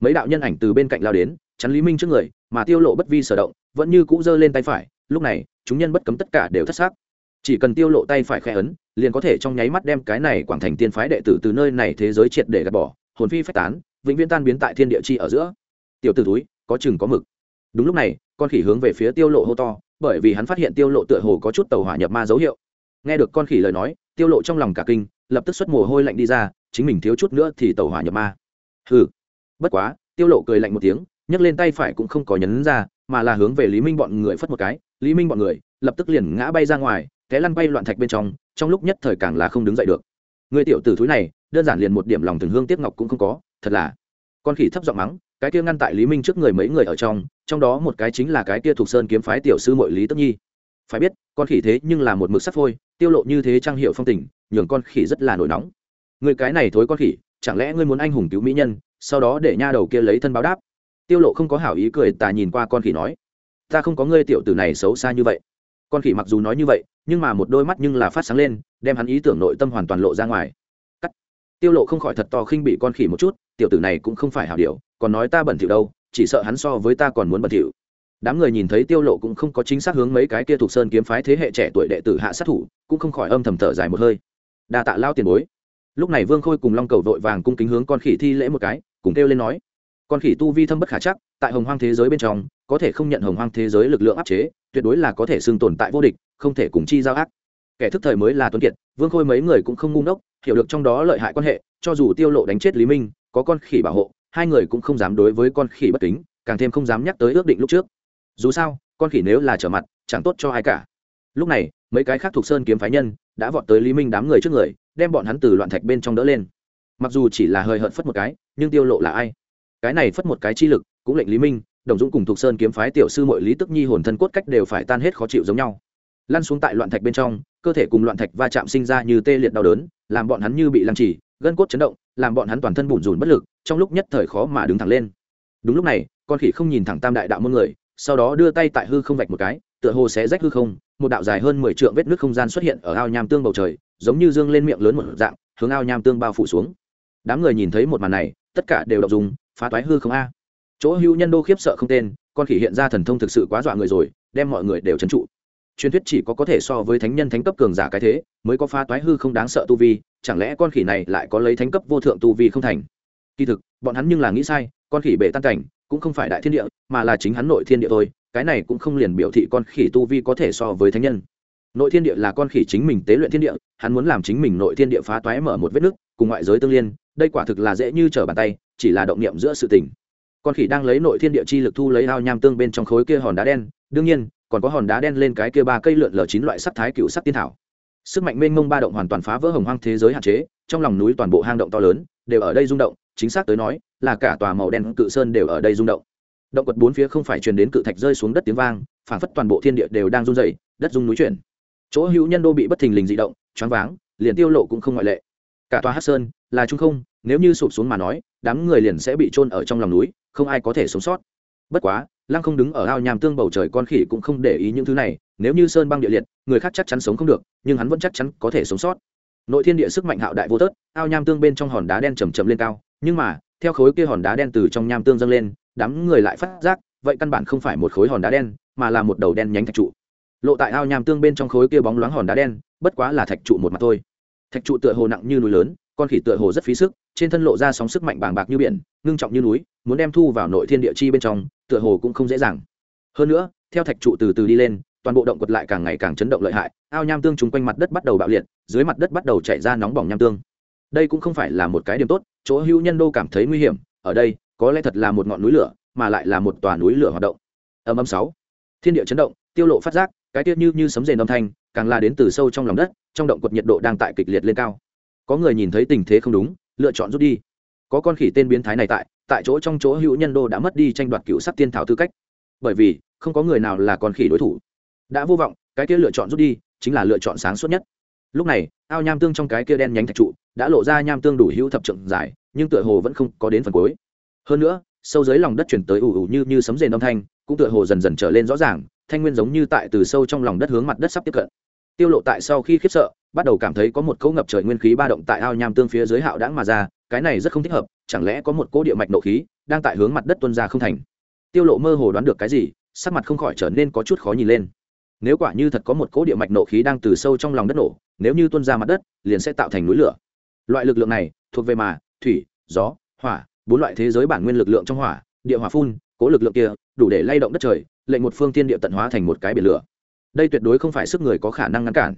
Mấy đạo nhân ảnh từ bên cạnh lao đến, chắn lý minh trước người, mà tiêu lộ bất vi sở động, vẫn như cũ giơ lên tay phải, lúc này, chúng nhân bất cấm tất cả đều thất xác. Chỉ cần tiêu lộ tay phải khẽ ấn, liền có thể trong nháy mắt đem cái này quảng thành tiên phái đệ tử từ nơi này thế giới triệt để gạt bỏ, hồn phi phách tán, vĩnh viễn tan biến tại thiên địa chi ở giữa. Tiểu tử túi có chừng có mực. Đúng lúc này, con khỉ hướng về phía tiêu lộ hô to, bởi vì hắn phát hiện tiêu lộ tựa hồ có chút tàu hỏa nhập ma dấu hiệu. Nghe được con khỉ lời nói, tiêu lộ trong lòng cả kinh, lập tức xuất mồ hôi lạnh đi ra, chính mình thiếu chút nữa thì tàu hỏa nhập ma. Hừ bất quá, tiêu lộ cười lạnh một tiếng, nhấc lên tay phải cũng không có nhấn ra, mà là hướng về lý minh bọn người phất một cái. Lý minh bọn người lập tức liền ngã bay ra ngoài, té lăn bay loạn thạch bên trong trong lúc nhất thời càng là không đứng dậy được. Người tiểu tử thúi này, đơn giản liền một điểm lòng thường hương tiếc ngọc cũng không có, thật là. Con khỉ thấp giọng mắng, cái kia ngăn tại lý minh trước người mấy người ở trong trong đó một cái chính là cái kia thuộc sơn kiếm phái tiểu sư mội lý tức nhi. Phải biết, con khỉ thế nhưng là một mực sắt phôi, tiêu lộ như thế trang hiệu phong tình, nhường con khỉ rất là nổi nóng. Người cái này thối con khỉ chẳng lẽ ngươi muốn anh hùng cứu mỹ nhân, sau đó để nha đầu kia lấy thân báo đáp? Tiêu lộ không có hảo ý cười, tà nhìn qua con khỉ nói, ta không có ngươi tiểu tử này xấu xa như vậy. Con khỉ mặc dù nói như vậy, nhưng mà một đôi mắt nhưng là phát sáng lên, đem hắn ý tưởng nội tâm hoàn toàn lộ ra ngoài. Cắt. Tiêu lộ không khỏi thật to khinh bị con khỉ một chút, tiểu tử này cũng không phải hảo điều, còn nói ta bẩn thỉu đâu, chỉ sợ hắn so với ta còn muốn bẩn thỉu. Đám người nhìn thấy tiêu lộ cũng không có chính xác hướng mấy cái kia thuộc sơn kiếm phái thế hệ trẻ tuổi đệ tử hạ sát thủ, cũng không khỏi âm thầm thở dài một hơi. Đa tạ lao tiền bối lúc này vương khôi cùng long cầu vội vàng cung kính hướng con khỉ thi lễ một cái, cùng kêu lên nói, con khỉ tu vi thâm bất khả chắc, tại hồng hoang thế giới bên trong, có thể không nhận hồng hoang thế giới lực lượng áp chế, tuyệt đối là có thể xưng tồn tại vô địch, không thể cùng chi giao ác. Kẻ thức thời mới là tuấn kiệt, vương khôi mấy người cũng không ngu ngốc, hiểu được trong đó lợi hại quan hệ, cho dù tiêu lộ đánh chết lý minh, có con khỉ bảo hộ, hai người cũng không dám đối với con khỉ bất kính, càng thêm không dám nhắc tới ước định lúc trước. Dù sao, con khỉ nếu là trở mặt, chẳng tốt cho ai cả. Lúc này, mấy cái khác thuộc sơn kiếm phái nhân đã vọt tới lý minh đám người trước người đem bọn hắn từ loạn thạch bên trong đỡ lên. Mặc dù chỉ là hơi hận phất một cái, nhưng tiêu lộ là ai? Cái này phất một cái chi lực, cũng lệnh lý minh, đồng dũng cùng thuộc sơn kiếm phái tiểu sư mội lý tức nhi hồn thân cốt cách đều phải tan hết khó chịu giống nhau. Lăn xuống tại loạn thạch bên trong, cơ thể cùng loạn thạch va chạm sinh ra như tê liệt đau đớn, làm bọn hắn như bị lăng trì, gân cốt chấn động, làm bọn hắn toàn thân bủn rủn bất lực, trong lúc nhất thời khó mà đứng thẳng lên. Đúng lúc này, con khỉ không nhìn thẳng tam đại đạo môn người sau đó đưa tay tại hư không vạch một cái, tựa hồ sẽ rách hư không, một đạo dài hơn mười trượng vết nước không gian xuất hiện ở ao nham tương bầu trời, giống như dương lên miệng lớn một dạng, hướng ao nham tương bao phủ xuống. Đám người nhìn thấy một màn này, tất cả đều đọc dùng phá toái hư không a. Chỗ hữu nhân đô khiếp sợ không tên, con khỉ hiện ra thần thông thực sự quá dọa người rồi, đem mọi người đều trấn trụ. Truyền thuyết chỉ có có thể so với thánh nhân thánh cấp cường giả cái thế, mới có phá toái hư không đáng sợ tu vi, chẳng lẽ con khỉ này lại có lấy thánh cấp vô thượng tu vi không thành? Kỳ thực, bọn hắn nhưng là nghĩ sai con khỉ bể tan cảnh cũng không phải đại thiên địa, mà là chính hắn nội thiên địa thôi. Cái này cũng không liền biểu thị con khỉ tu vi có thể so với thánh nhân. Nội thiên địa là con khỉ chính mình tế luyện thiên địa, hắn muốn làm chính mình nội thiên địa phá toái mở một vết nứt, cùng ngoại giới tương liên, đây quả thực là dễ như trở bàn tay, chỉ là động niệm giữa sự tình. Con khỉ đang lấy nội thiên địa chi lực thu lấy ao nham tương bên trong khối kia hòn đá đen, đương nhiên, còn có hòn đá đen lên cái kia ba cây lượn lờ chín loại sắc thái cựu sắc tiên thảo. Sức mạnh mênh mông ba động hoàn toàn phá vỡ hồng hoang thế giới hạn chế, trong lòng núi toàn bộ hang động to lớn, đều ở đây rung động, chính xác tới nói là cả tòa màu đen cự sơn đều ở đây rung động. Động quật bốn phía không phải truyền đến cự thạch rơi xuống đất tiếng vang phản phất toàn bộ thiên địa đều đang rung dày đất rung núi chuyển. Chỗ hữu nhân đô bị bất thình lình dị động, choáng váng, liền tiêu lộ cũng không ngoại lệ. Cả tòa hát sơn là trung không, nếu như sụp xuống mà nói, đám người liền sẽ bị trôn ở trong lòng núi, không ai có thể sống sót. Bất quá, lăng không đứng ở ao nham tương bầu trời con khỉ cũng không để ý những thứ này, nếu như sơn băng địa liệt, người khác chắc chắn sống không được, nhưng hắn vẫn chắc chắn có thể sống sót. Nội thiên địa sức mạnh hạo đại vô tớt, ao nham tương bên trong hòn đá đen chầm chầm lên cao, nhưng mà theo khối kia hòn đá đen từ trong nham tương dâng lên, đám người lại phát giác, vậy căn bản không phải một khối hòn đá đen, mà là một đầu đen nhánh thạch trụ. Lộ tại ao nham tương bên trong khối kia bóng loáng hòn đá đen, bất quá là thạch trụ một mặt thôi. Thạch trụ tựa hồ nặng như núi lớn, con khỉ tựa hồ rất phí sức, trên thân lộ ra sóng sức mạnh bàng bạc như biển, ngưng trọng như núi, muốn đem thu vào nội thiên địa chi bên trong, tựa hồ cũng không dễ dàng. Hơn nữa, theo thạch trụ từ từ đi lên, toàn bộ động quật lại càng ngày càng chấn động lợi hại, ao nham tương chung quanh mặt đất bắt đầu bạo liệt, dưới mặt đất bắt đầu chảy ra nóng bỏng nham tương. Đây cũng không phải là một cái điểm tốt chỗ hữu nhân đô cảm thấy nguy hiểm, ở đây, có lẽ thật là một ngọn núi lửa, mà lại là một tòa núi lửa hoạt động. Âm âm sáu. Thiên địa chấn động, tiêu lộ phát giác, cái tiết như như sấm rền âm thanh, càng là đến từ sâu trong lòng đất, trong động quật nhiệt độ đang tại kịch liệt lên cao. Có người nhìn thấy tình thế không đúng, lựa chọn rút đi. Có con khỉ tên biến thái này tại tại chỗ trong chỗ hữu nhân đô đã mất đi tranh đoạt cựu sắc tiên thảo tư cách. Bởi vì, không có người nào là con khỉ đối thủ. Đã vô vọng, cái kia lựa chọn rút đi, chính là lựa chọn sáng suốt nhất lúc này, ao nham tương trong cái kia đen nhánh thạch trụ đã lộ ra nham tương đủ hữu thập trượng dài, nhưng tựa hồ vẫn không có đến phần cuối. Hơn nữa, sâu dưới lòng đất chuyển tới ủ ủ như như sấm rền âm thanh, cũng tựa hồ dần dần trở lên rõ ràng, thanh nguyên giống như tại từ sâu trong lòng đất hướng mặt đất sắp tiếp cận. Tiêu lộ tại sau khi khiếp sợ, bắt đầu cảm thấy có một cỗ ngập trời nguyên khí ba động tại ao nham tương phía dưới hạo đãng mà ra, cái này rất không thích hợp, chẳng lẽ có một cỗ địa mạch nộ khí đang tại hướng mặt đất tuôn ra không thành? Tiêu lộ mơ hồ đoán được cái gì, sắc mặt không khỏi trở nên có chút khó nhìn lên. Nếu quả như thật có một cỗ địa mạch nộ khí đang từ sâu trong lòng đất nổ nếu như tuôn ra mặt đất, liền sẽ tạo thành núi lửa. Loại lực lượng này thuộc về mà thủy, gió, hỏa, bốn loại thế giới bản nguyên lực lượng trong hỏa, địa hỏa phun, cố lực lượng kia, đủ để lay động đất trời, lệnh một phương tiên địa tận hóa thành một cái biển lửa. Đây tuyệt đối không phải sức người có khả năng ngăn cản.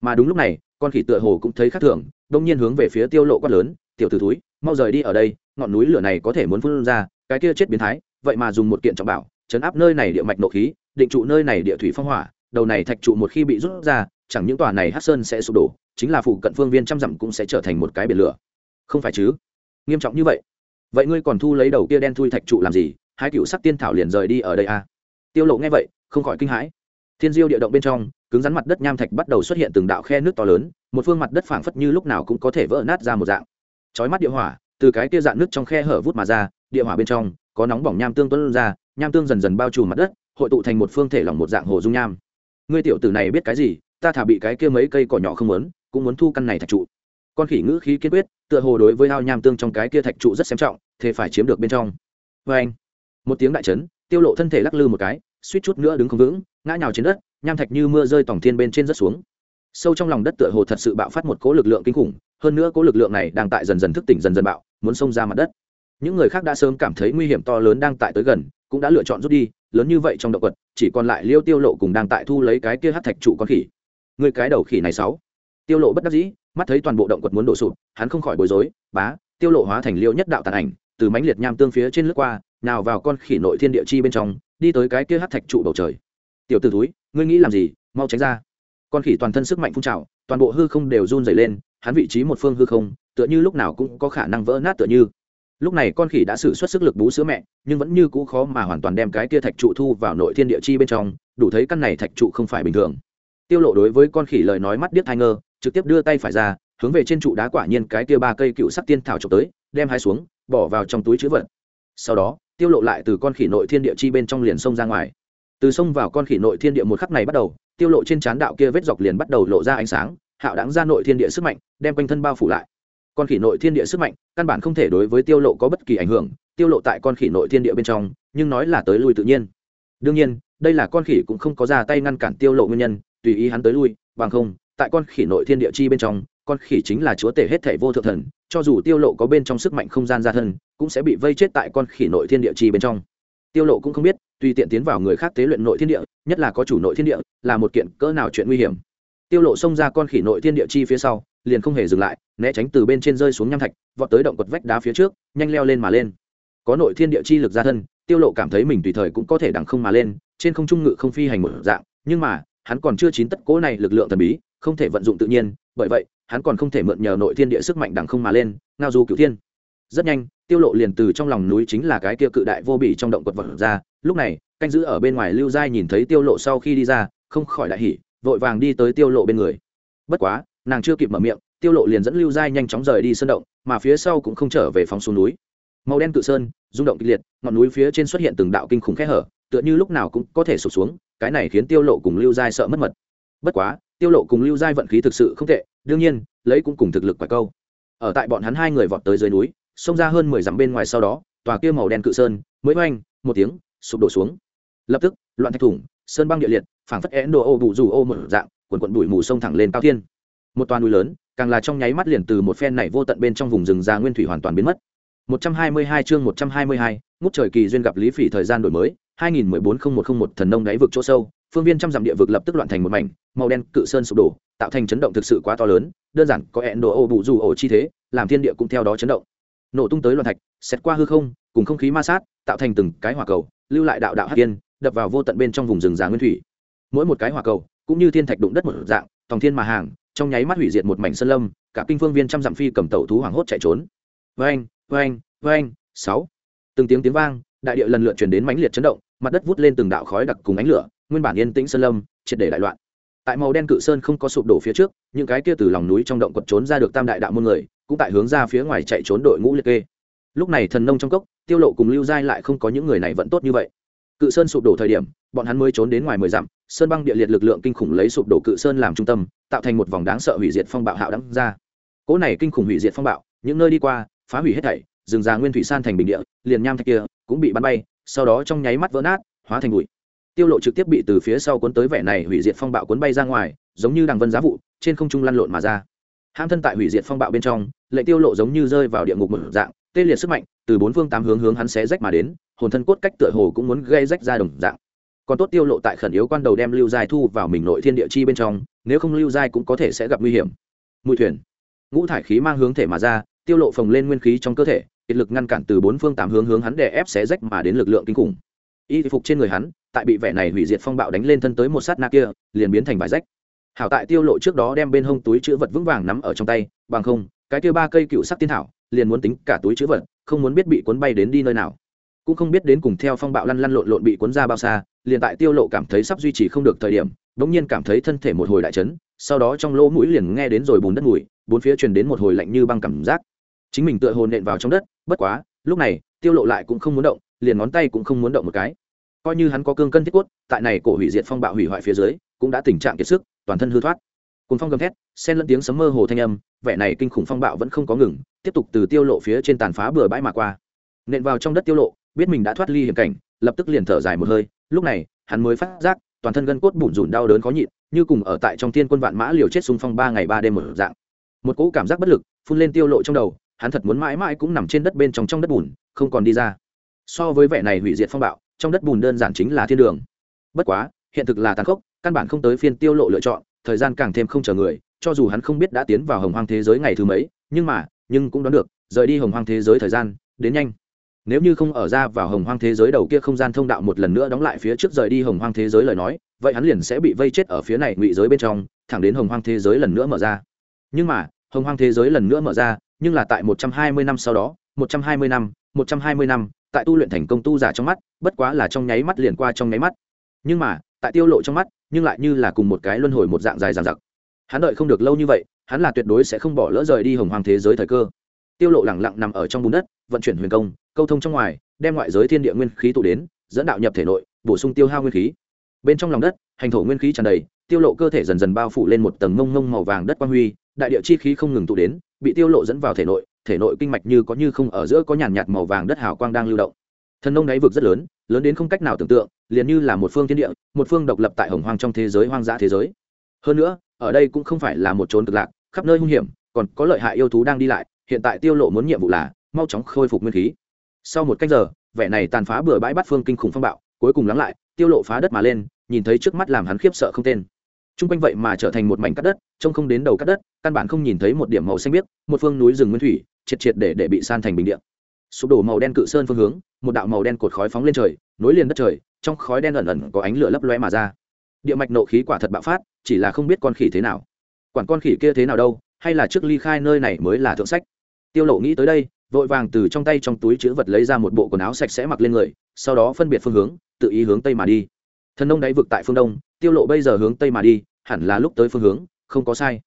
Mà đúng lúc này, con khỉ tựa hồ cũng thấy khác thường, đông nhiên hướng về phía tiêu lộ quát lớn, tiểu tử túi mau rời đi ở đây, ngọn núi lửa này có thể muốn phun ra, cái kia chết biến thái, vậy mà dùng một kiện trọng bảo, chấn áp nơi này địa mạch nộ khí, định trụ nơi này địa thủy phong hỏa, đầu này thạch trụ một khi bị rút ra chẳng những tòa này hát sơn sẽ sụp đổ, chính là phụ cận phương viên trăm dặm cũng sẽ trở thành một cái biển lửa. Không phải chứ? Nghiêm trọng như vậy. Vậy ngươi còn thu lấy đầu kia đen thui thạch trụ làm gì? Hai cựu sắc tiên thảo liền rời đi ở đây à? Tiêu lộ nghe vậy, không khỏi kinh hãi. Thiên diêu địa động bên trong, cứng rắn mặt đất nham thạch bắt đầu xuất hiện từng đạo khe nước to lớn, một phương mặt đất phảng phất như lúc nào cũng có thể vỡ nát ra một dạng. Chói mắt địa hỏa, từ cái kia dạng nước trong khe hở vút mà ra, địa hỏa bên trong, có nóng bỏng nham tương tuôn ra, nham tương dần dần bao trùm mặt đất, hội tụ thành một phương thể lỏng một dạng hồ dung nham. Ngươi tiểu tử này biết cái gì? Ta thả bị cái kia mấy cây cỏ nhỏ không muốn, cũng muốn thu căn này thạch trụ. Con khỉ ngữ khí kiên quyết, tựa hồ đối với ao nham tương trong cái kia thạch trụ rất xem trọng, thế phải chiếm được bên trong. Vê anh, một tiếng đại chấn, tiêu lộ thân thể lắc lư một cái, suýt chút nữa đứng không vững, ngã nhào trên đất, nham thạch như mưa rơi tổng thiên bên trên rất xuống. Sâu trong lòng đất tựa hồ thật sự bạo phát một cỗ lực lượng kinh khủng, hơn nữa cỗ lực lượng này đang tại dần dần thức tỉnh dần dần bạo, muốn xông ra mặt đất. Những người khác đã sớm cảm thấy nguy hiểm to lớn đang tại tới gần, cũng đã lựa chọn rút đi, lớn như vậy trong động vật, chỉ còn lại liêu tiêu lộ cùng đang tại thu lấy cái kia hắc thạch trụ con khỉ người cái đầu khỉ này sáu. Tiêu lộ bất đắc dĩ, mắt thấy toàn bộ động vật muốn đổ sụp, hắn không khỏi bối rối, bá, tiêu lộ hóa thành liêu nhất đạo tàn ảnh, từ mãnh liệt nham tương phía trên lướt qua, nào vào con khỉ nội thiên địa chi bên trong, đi tới cái kia hắc thạch trụ bầu trời. Tiểu tử túi ngươi nghĩ làm gì? Mau tránh ra. Con khỉ toàn thân sức mạnh phun trào, toàn bộ hư không đều run rẩy lên, hắn vị trí một phương hư không, tựa như lúc nào cũng có khả năng vỡ nát tựa như. Lúc này con khỉ đã sử xuất sức lực bú sữa mẹ, nhưng vẫn như cũ khó mà hoàn toàn đem cái kia thạch trụ thu vào nội thiên địa chi bên trong, đủ thấy căn này thạch trụ không phải bình thường tiêu lộ đối với con khỉ lời nói mắt điếc thai ngơ, trực tiếp đưa tay phải ra, hướng về trên trụ đá quả nhiên cái kia ba cây cựu sắc tiên thảo trộm tới, đem hai xuống, bỏ vào trong túi chứa vật. Sau đó, tiêu lộ lại từ con khỉ nội thiên địa chi bên trong liền xông ra ngoài. Từ xông vào con khỉ nội thiên địa một khắc này bắt đầu, tiêu lộ trên chán đạo kia vết dọc liền bắt đầu lộ ra ánh sáng, hạo đáng ra nội thiên địa sức mạnh, đem quanh thân bao phủ lại. Con khỉ nội thiên địa sức mạnh, căn bản không thể đối với tiêu lộ có bất kỳ ảnh hưởng, tiêu lộ tại con khỉ nội thiên địa bên trong, nhưng nói là tới lui tự nhiên. Đương nhiên, đây là con khỉ cũng không có ra tay ngăn cản tiêu lộ nguyên nhân tùy ý hắn tới lui, bằng không, tại con khỉ nội thiên địa chi bên trong, con khỉ chính là chúa tể hết thể vô thượng thần, cho dù tiêu lộ có bên trong sức mạnh không gian gia thân, cũng sẽ bị vây chết tại con khỉ nội thiên địa chi bên trong. Tiêu lộ cũng không biết, tùy tiện tiến vào người khác tế luyện nội thiên địa, nhất là có chủ nội thiên địa, là một kiện cỡ nào chuyện nguy hiểm. Tiêu lộ xông ra con khỉ nội thiên địa chi phía sau, liền không hề dừng lại, né tránh từ bên trên rơi xuống nham thạch, vọt tới động quật vách đá phía trước, nhanh leo lên mà lên. Có nội thiên địa chi lực gia thân, tiêu lộ cảm thấy mình tùy thời cũng có thể đằng không mà lên, trên không trung ngự không phi hành một dạng, nhưng mà hắn còn chưa chín tất cố này lực lượng thần bí, không thể vận dụng tự nhiên, bởi vậy, hắn còn không thể mượn nhờ nội thiên địa sức mạnh đằng không mà lên, ngao du cửu thiên. Rất nhanh, tiêu lộ liền từ trong lòng núi chính là cái kia cự đại vô bỉ trong động quật vật ra, lúc này, canh giữ ở bên ngoài lưu giai nhìn thấy tiêu lộ sau khi đi ra, không khỏi đại hỉ, vội vàng đi tới tiêu lộ bên người. Bất quá, nàng chưa kịp mở miệng, tiêu lộ liền dẫn lưu giai nhanh chóng rời đi sơn động, mà phía sau cũng không trở về phóng xuống núi. Màu đen cự sơn, rung động kịch liệt, ngọn núi phía trên xuất hiện từng đạo kinh khủng khe hở tựa như lúc nào cũng có thể sụp xuống cái này khiến tiêu lộ cùng lưu giai sợ mất mật. Bất quá tiêu lộ cùng lưu giai vận khí thực sự không tệ đương nhiên lấy cũng cùng thực lực quả câu. Ở tại bọn hắn hai người vọt tới dưới núi xông ra hơn 10 dặm bên ngoài sau đó tòa kia màu đen cự sơn mới oanh một tiếng sụp đổ xuống. Lập tức loạn thạch thủng sơn băng địa liệt phảng phất én đồ ô bụ dù ô một dạng quần quần bụi mù sông thẳng lên cao thiên. Một toàn núi lớn càng là trong nháy mắt liền từ một phen này vô tận bên trong vùng rừng già nguyên thủy hoàn toàn biến mất. 122 chương 122, ngút trời kỳ duyên gặp lý phỉ thời gian đổi mới 2014-0101 thần nông đáy vực chỗ sâu, phương viên trăm dặm địa vực lập tức loạn thành một mảnh, màu đen cự sơn sụp đổ, tạo thành chấn động thực sự quá to lớn, đơn giản có ẹn đồ ô bụ dù ổ chi thế, làm thiên địa cũng theo đó chấn động. Nổ tung tới loạn thạch xét qua hư không, cùng không khí ma sát, tạo thành từng cái hỏa cầu, lưu lại đạo đạo hạt tiên đập vào vô tận bên trong vùng rừng già nguyên thủy. Mỗi một cái hỏa cầu, cũng như thiên thạch đụng đất một dạng, tòng thiên mà hàng, trong nháy mắt hủy diệt một mảnh sơn lâm, cả kinh phương viên trăm dặm phi cầm tẩu thú hoảng hốt chạy trốn. Vang vang vang sáu. Từng tiếng tiếng vang đại địa lần lượt chuyển đến mãnh liệt chấn động, mặt đất vút lên từng đạo khói đặc cùng ánh lửa, nguyên bản yên tĩnh sơn lâm, triệt để đại loạn. Tại màu đen cự sơn không có sụp đổ phía trước, những cái kia từ lòng núi trong động quật trốn ra được tam đại đạo môn người, cũng tại hướng ra phía ngoài chạy trốn đội ngũ liệt kê. Lúc này thần nông trong cốc, tiêu lộ cùng lưu giai lại không có những người này vẫn tốt như vậy. Cự sơn sụp đổ thời điểm, bọn hắn mới trốn đến ngoài mười dặm, sơn băng địa liệt lực lượng kinh khủng lấy sụp đổ cự sơn làm trung tâm, tạo thành một vòng đáng sợ hủy diệt phong bạo hạo đắng ra. Cỗ này kinh khủng hủy diệt phong bạo, những nơi đi qua, phá hủy hết thảy, rừng già nguyên thủy san thành bình địa, liền nham thạch kia cũng bị bắn bay, sau đó trong nháy mắt vỡ nát, hóa thành bụi. Tiêu lộ trực tiếp bị từ phía sau cuốn tới vẻ này hủy diệt phong bạo cuốn bay ra ngoài, giống như đằng vân giá vụ, trên không trung lăn lộn mà ra. Ham thân tại hủy diệt phong bạo bên trong, lệnh tiêu lộ giống như rơi vào địa ngục một dạng, tê liệt sức mạnh, từ bốn phương tám hướng hướng hắn xé rách mà đến, hồn thân cốt cách tựa hồ cũng muốn gây rách ra đồng dạng. Còn tốt tiêu lộ tại khẩn yếu quan đầu đem lưu giai thu vào mình nội thiên địa chi bên trong, nếu không lưu giai cũng có thể sẽ gặp nguy hiểm. Mũi thuyền. Ngũ thải khí mang hướng thể mà ra, tiêu lộ phồng lên nguyên khí trong cơ thể kiệt lực ngăn cản từ bốn phương tám hướng hướng hắn đè ép xé rách mà đến lực lượng kinh khủng. Y phục trên người hắn, tại bị vẻ này hủy diệt phong bạo đánh lên thân tới một sát na kia, liền biến thành vải rách. Hảo tại tiêu lộ trước đó đem bên hông túi chứa vật vững vàng nắm ở trong tay, bằng không, cái kia ba cây cựu sắc tiên thảo, liền muốn tính cả túi chứa vật, không muốn biết bị cuốn bay đến đi nơi nào. Cũng không biết đến cùng theo phong bạo lăn lăn lộn lộn bị cuốn ra bao xa, liền tại tiêu lộ cảm thấy sắp duy trì không được thời điểm, bỗng nhiên cảm thấy thân thể một hồi đại chấn, sau đó trong lỗ mũi liền nghe đến rồi bùn đất mùi, bốn phía truyền đến một hồi lạnh như băng cảm giác. Chính mình tựa hồn nện vào trong đất bất quá, lúc này, tiêu lộ lại cũng không muốn động, liền ngón tay cũng không muốn động một cái. Coi như hắn có cương cân thiết cốt, tại này cổ hủy diệt phong bạo hủy hoại phía dưới, cũng đã tình trạng kiệt sức, toàn thân hư thoát. Cùng phong gầm thét, xen lẫn tiếng sấm mơ hồ thanh âm, vẻ này kinh khủng phong bạo vẫn không có ngừng, tiếp tục từ tiêu lộ phía trên tàn phá bừa bãi mà qua. Nện vào trong đất tiêu lộ, biết mình đã thoát ly hiểm cảnh, lập tức liền thở dài một hơi, lúc này, hắn mới phát giác, toàn thân gân cốt bủn rủn đau đớn khó nhịn, như cùng ở tại trong thiên quân vạn mã liều chết xung phong ba ngày ba đêm một dạng. Một cỗ cảm giác bất lực, phun lên tiêu lộ trong đầu hắn thật muốn mãi mãi cũng nằm trên đất bên trong trong đất bùn, không còn đi ra. So với vẻ này hủy diệt phong bạo, trong đất bùn đơn giản chính là thiên đường. Bất quá, hiện thực là tàn khốc, căn bản không tới phiên tiêu lộ lựa chọn, thời gian càng thêm không chờ người, cho dù hắn không biết đã tiến vào hồng hoang thế giới ngày thứ mấy, nhưng mà, nhưng cũng đoán được, rời đi hồng hoang thế giới thời gian, đến nhanh. Nếu như không ở ra vào hồng hoang thế giới đầu kia không gian thông đạo một lần nữa đóng lại phía trước rời đi hồng hoang thế giới lời nói, vậy hắn liền sẽ bị vây chết ở phía này ngụy giới bên trong, thẳng đến hồng hoang thế giới lần nữa mở ra. Nhưng mà, hồng hoang thế giới lần nữa mở ra nhưng là tại một trăm hai mươi năm sau đó, một trăm hai mươi năm, một trăm hai mươi năm, tại tu luyện thành công tu giả trong mắt, bất quá là trong nháy mắt liền qua trong nháy mắt. Nhưng mà, tại tiêu lộ trong mắt, nhưng lại như là cùng một cái luân hồi một dạng dài dằng dặc. Hắn đợi không được lâu như vậy, hắn là tuyệt đối sẽ không bỏ lỡ rời đi hồng hoàng thế giới thời cơ. Tiêu lộ lẳng lặng nằm ở trong bùn đất, vận chuyển huyền công, câu thông trong ngoài, đem ngoại giới thiên địa nguyên khí tụ đến, dẫn đạo nhập thể nội, bổ sung tiêu hao nguyên khí. Bên trong lòng đất, hành thổ nguyên khí tràn đầy, tiêu lộ cơ thể dần dần bao phủ lên một tầng ngông ngông màu vàng đất quang huy, đại địa chi khí không ngừng tụ đến bị tiêu lộ dẫn vào thể nội thể nội kinh mạch như có như không ở giữa có nhàn nhạt màu vàng đất hào quang đang lưu động. Thần nông đáy vực rất lớn lớn đến không cách nào tưởng tượng, liền như là một phương thiên địa, một phương độc lập tại hồng hoang trong thế giới hoang dã thế giới. Hơn nữa, ở đây cũng không phải là một trốn cực lạc, khắp nơi hung hiểm, còn có lợi hại yêu thú đang đi lại, hiện tại tiêu lộ muốn nhiệm vụ là mau chóng khôi phục nguyên khí. Sau một cách giờ, vẻ này tàn phá bừa bãi bắt phương kinh khủng phong bạo, cuối cùng lắng lại, tiêu lộ phá đất mà lên, nhìn thấy trước mắt làm hắn khiếp sợ không tên chung quanh vậy mà trở thành một mảnh cắt đất, trông không đến đầu cắt đất, căn bản không nhìn thấy một điểm màu xanh biếc, một phương núi rừng nguyên thủy, triệt triệt để để bị san thành bình địa. Sụp đổ màu đen cự sơn phương hướng, một đạo màu đen cột khói phóng lên trời, nối liền đất trời, trong khói đen ẩn ẩn có ánh lửa lấp lóe mà ra. Địa mạch nộ khí quả thật bạo phát, chỉ là không biết con khỉ thế nào. Quản con khỉ kia thế nào đâu, hay là trước ly khai nơi này mới là thượng sách. Tiêu Lộ nghĩ tới đây, vội vàng từ trong tay trong túi chứa vật lấy ra một bộ quần áo sạch sẽ mặc lên người, sau đó phân biệt phương hướng, tự ý hướng tây mà đi. Thần nông đáy vực tại phương đông, Tiêu Lộ bây giờ hướng tây mà đi, hẳn là lúc tới phương hướng, không có sai.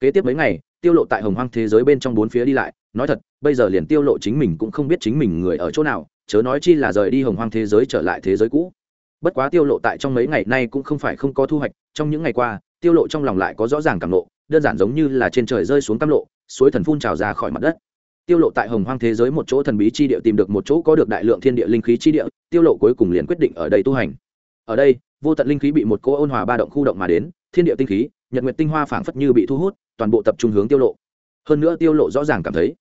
Kế tiếp mấy ngày, tiêu lộ tại hồng hoang thế giới bên trong bốn phía đi lại, nói thật, bây giờ liền tiêu lộ chính mình cũng không biết chính mình người ở chỗ nào, chớ nói chi là rời đi hồng hoang thế giới trở lại thế giới cũ. Bất quá tiêu lộ tại trong mấy ngày nay cũng không phải không có thu hoạch, trong những ngày qua, tiêu lộ trong lòng lại có rõ ràng cảm lộ đơn giản giống như là trên trời rơi xuống cam lộ, suối thần phun trào ra khỏi mặt đất. Tiêu lộ tại hồng hoang thế giới một chỗ thần bí chi địa tìm được một chỗ có được đại lượng thiên địa linh khí chi địa, tiêu lộ cuối cùng liền quyết định ở đây tu hành. Ở đây, vô tận linh khí bị một cỗ ôn hòa ba động khu động mà đến thiên địa tinh khí, nhật nguyệt tinh hoa phảng phất như bị thu hút, toàn bộ tập trung hướng tiêu lộ. Hơn nữa tiêu lộ rõ ràng cảm thấy,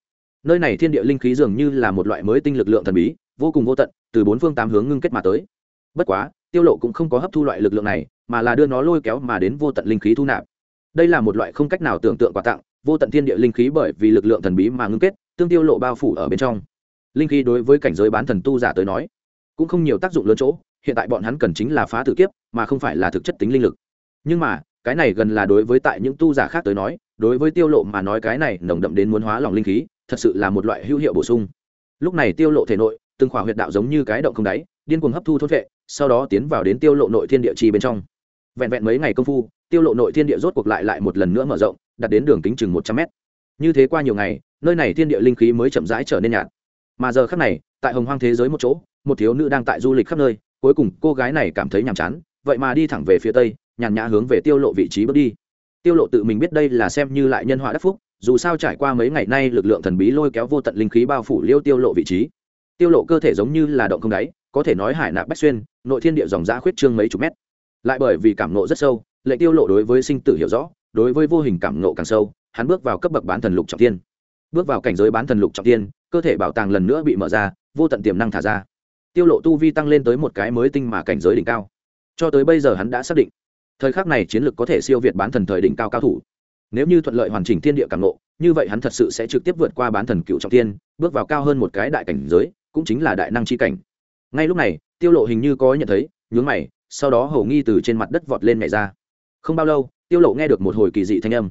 nơi này thiên địa linh khí dường như là một loại mới tinh lực lượng thần bí, vô cùng vô tận, từ bốn phương tám hướng ngưng kết mà tới. Bất quá, tiêu lộ cũng không có hấp thu loại lực lượng này, mà là đưa nó lôi kéo mà đến vô tận linh khí thu nạp. Đây là một loại không cách nào tưởng tượng quà tặng, vô tận thiên địa linh khí bởi vì lực lượng thần bí mà ngưng kết, tương tiêu lộ bao phủ ở bên trong. Linh khí đối với cảnh giới bán thần tu giả tới nói, cũng không nhiều tác dụng lớn chỗ, hiện tại bọn hắn cần chính là phá tử kiếp, mà không phải là thực chất tính linh lực nhưng mà, cái này gần là đối với tại những tu giả khác tới nói, đối với tiêu lộ mà nói cái này nồng đậm đến muốn hóa lòng linh khí, thật sự là một loại hữu hiệu bổ sung. Lúc này tiêu lộ thể nội, từng khỏa huyệt đạo giống như cái động không đáy, điên cuồng hấp thu thốt vệ, sau đó tiến vào đến tiêu lộ nội thiên địa trì bên trong. Vẹn vẹn mấy ngày công phu, tiêu lộ nội thiên địa rốt cuộc lại lại một lần nữa mở rộng, đặt đến đường kính chừng 100 mét. Như thế qua nhiều ngày, nơi này thiên địa linh khí mới chậm rãi trở nên nhạt. Mà giờ khắc này, tại hồng hoang thế giới một chỗ, một thiếu nữ đang tại du lịch khắp nơi, cuối cùng cô gái này cảm thấy nhàm chán, vậy mà đi thẳng về phía tây nhàn nhã hướng về tiêu lộ vị trí bước đi. Tiêu lộ tự mình biết đây là xem như lại nhân họa đắc phúc, dù sao trải qua mấy ngày nay lực lượng thần bí lôi kéo vô tận linh khí bao phủ liêu tiêu lộ vị trí. Tiêu lộ cơ thể giống như là động không đáy, có thể nói hải nạp bách xuyên, nội thiên địa dòng giã khuyết trương mấy chục mét. Lại bởi vì cảm nộ rất sâu, lệ tiêu lộ đối với sinh tử hiểu rõ, đối với vô hình cảm nộ càng sâu, hắn bước vào cấp bậc bán thần lục trọng thiên. Bước vào cảnh giới bán thần lục trọng thiên, cơ thể bảo tàng lần nữa bị mở ra, vô tận tiềm năng thả ra. Tiêu lộ tu vi tăng lên tới một cái mới tinh mà cảnh giới đỉnh cao. Cho tới bây giờ hắn đã xác định thời khắc này chiến lược có thể siêu việt bán thần thời đỉnh cao cao thủ. Nếu như thuận lợi hoàn chỉnh thiên địa càng lộ, như vậy hắn thật sự sẽ trực tiếp vượt qua bán thần cựu trọng thiên bước vào cao hơn một cái đại cảnh giới cũng chính là đại năng chi cảnh. Ngay lúc này tiêu lộ hình như có nhận thấy nhướng mày sau đó hầu nghi từ trên mặt đất vọt lên nhảy ra. Không bao lâu tiêu lộ nghe được một hồi kỳ dị thanh âm.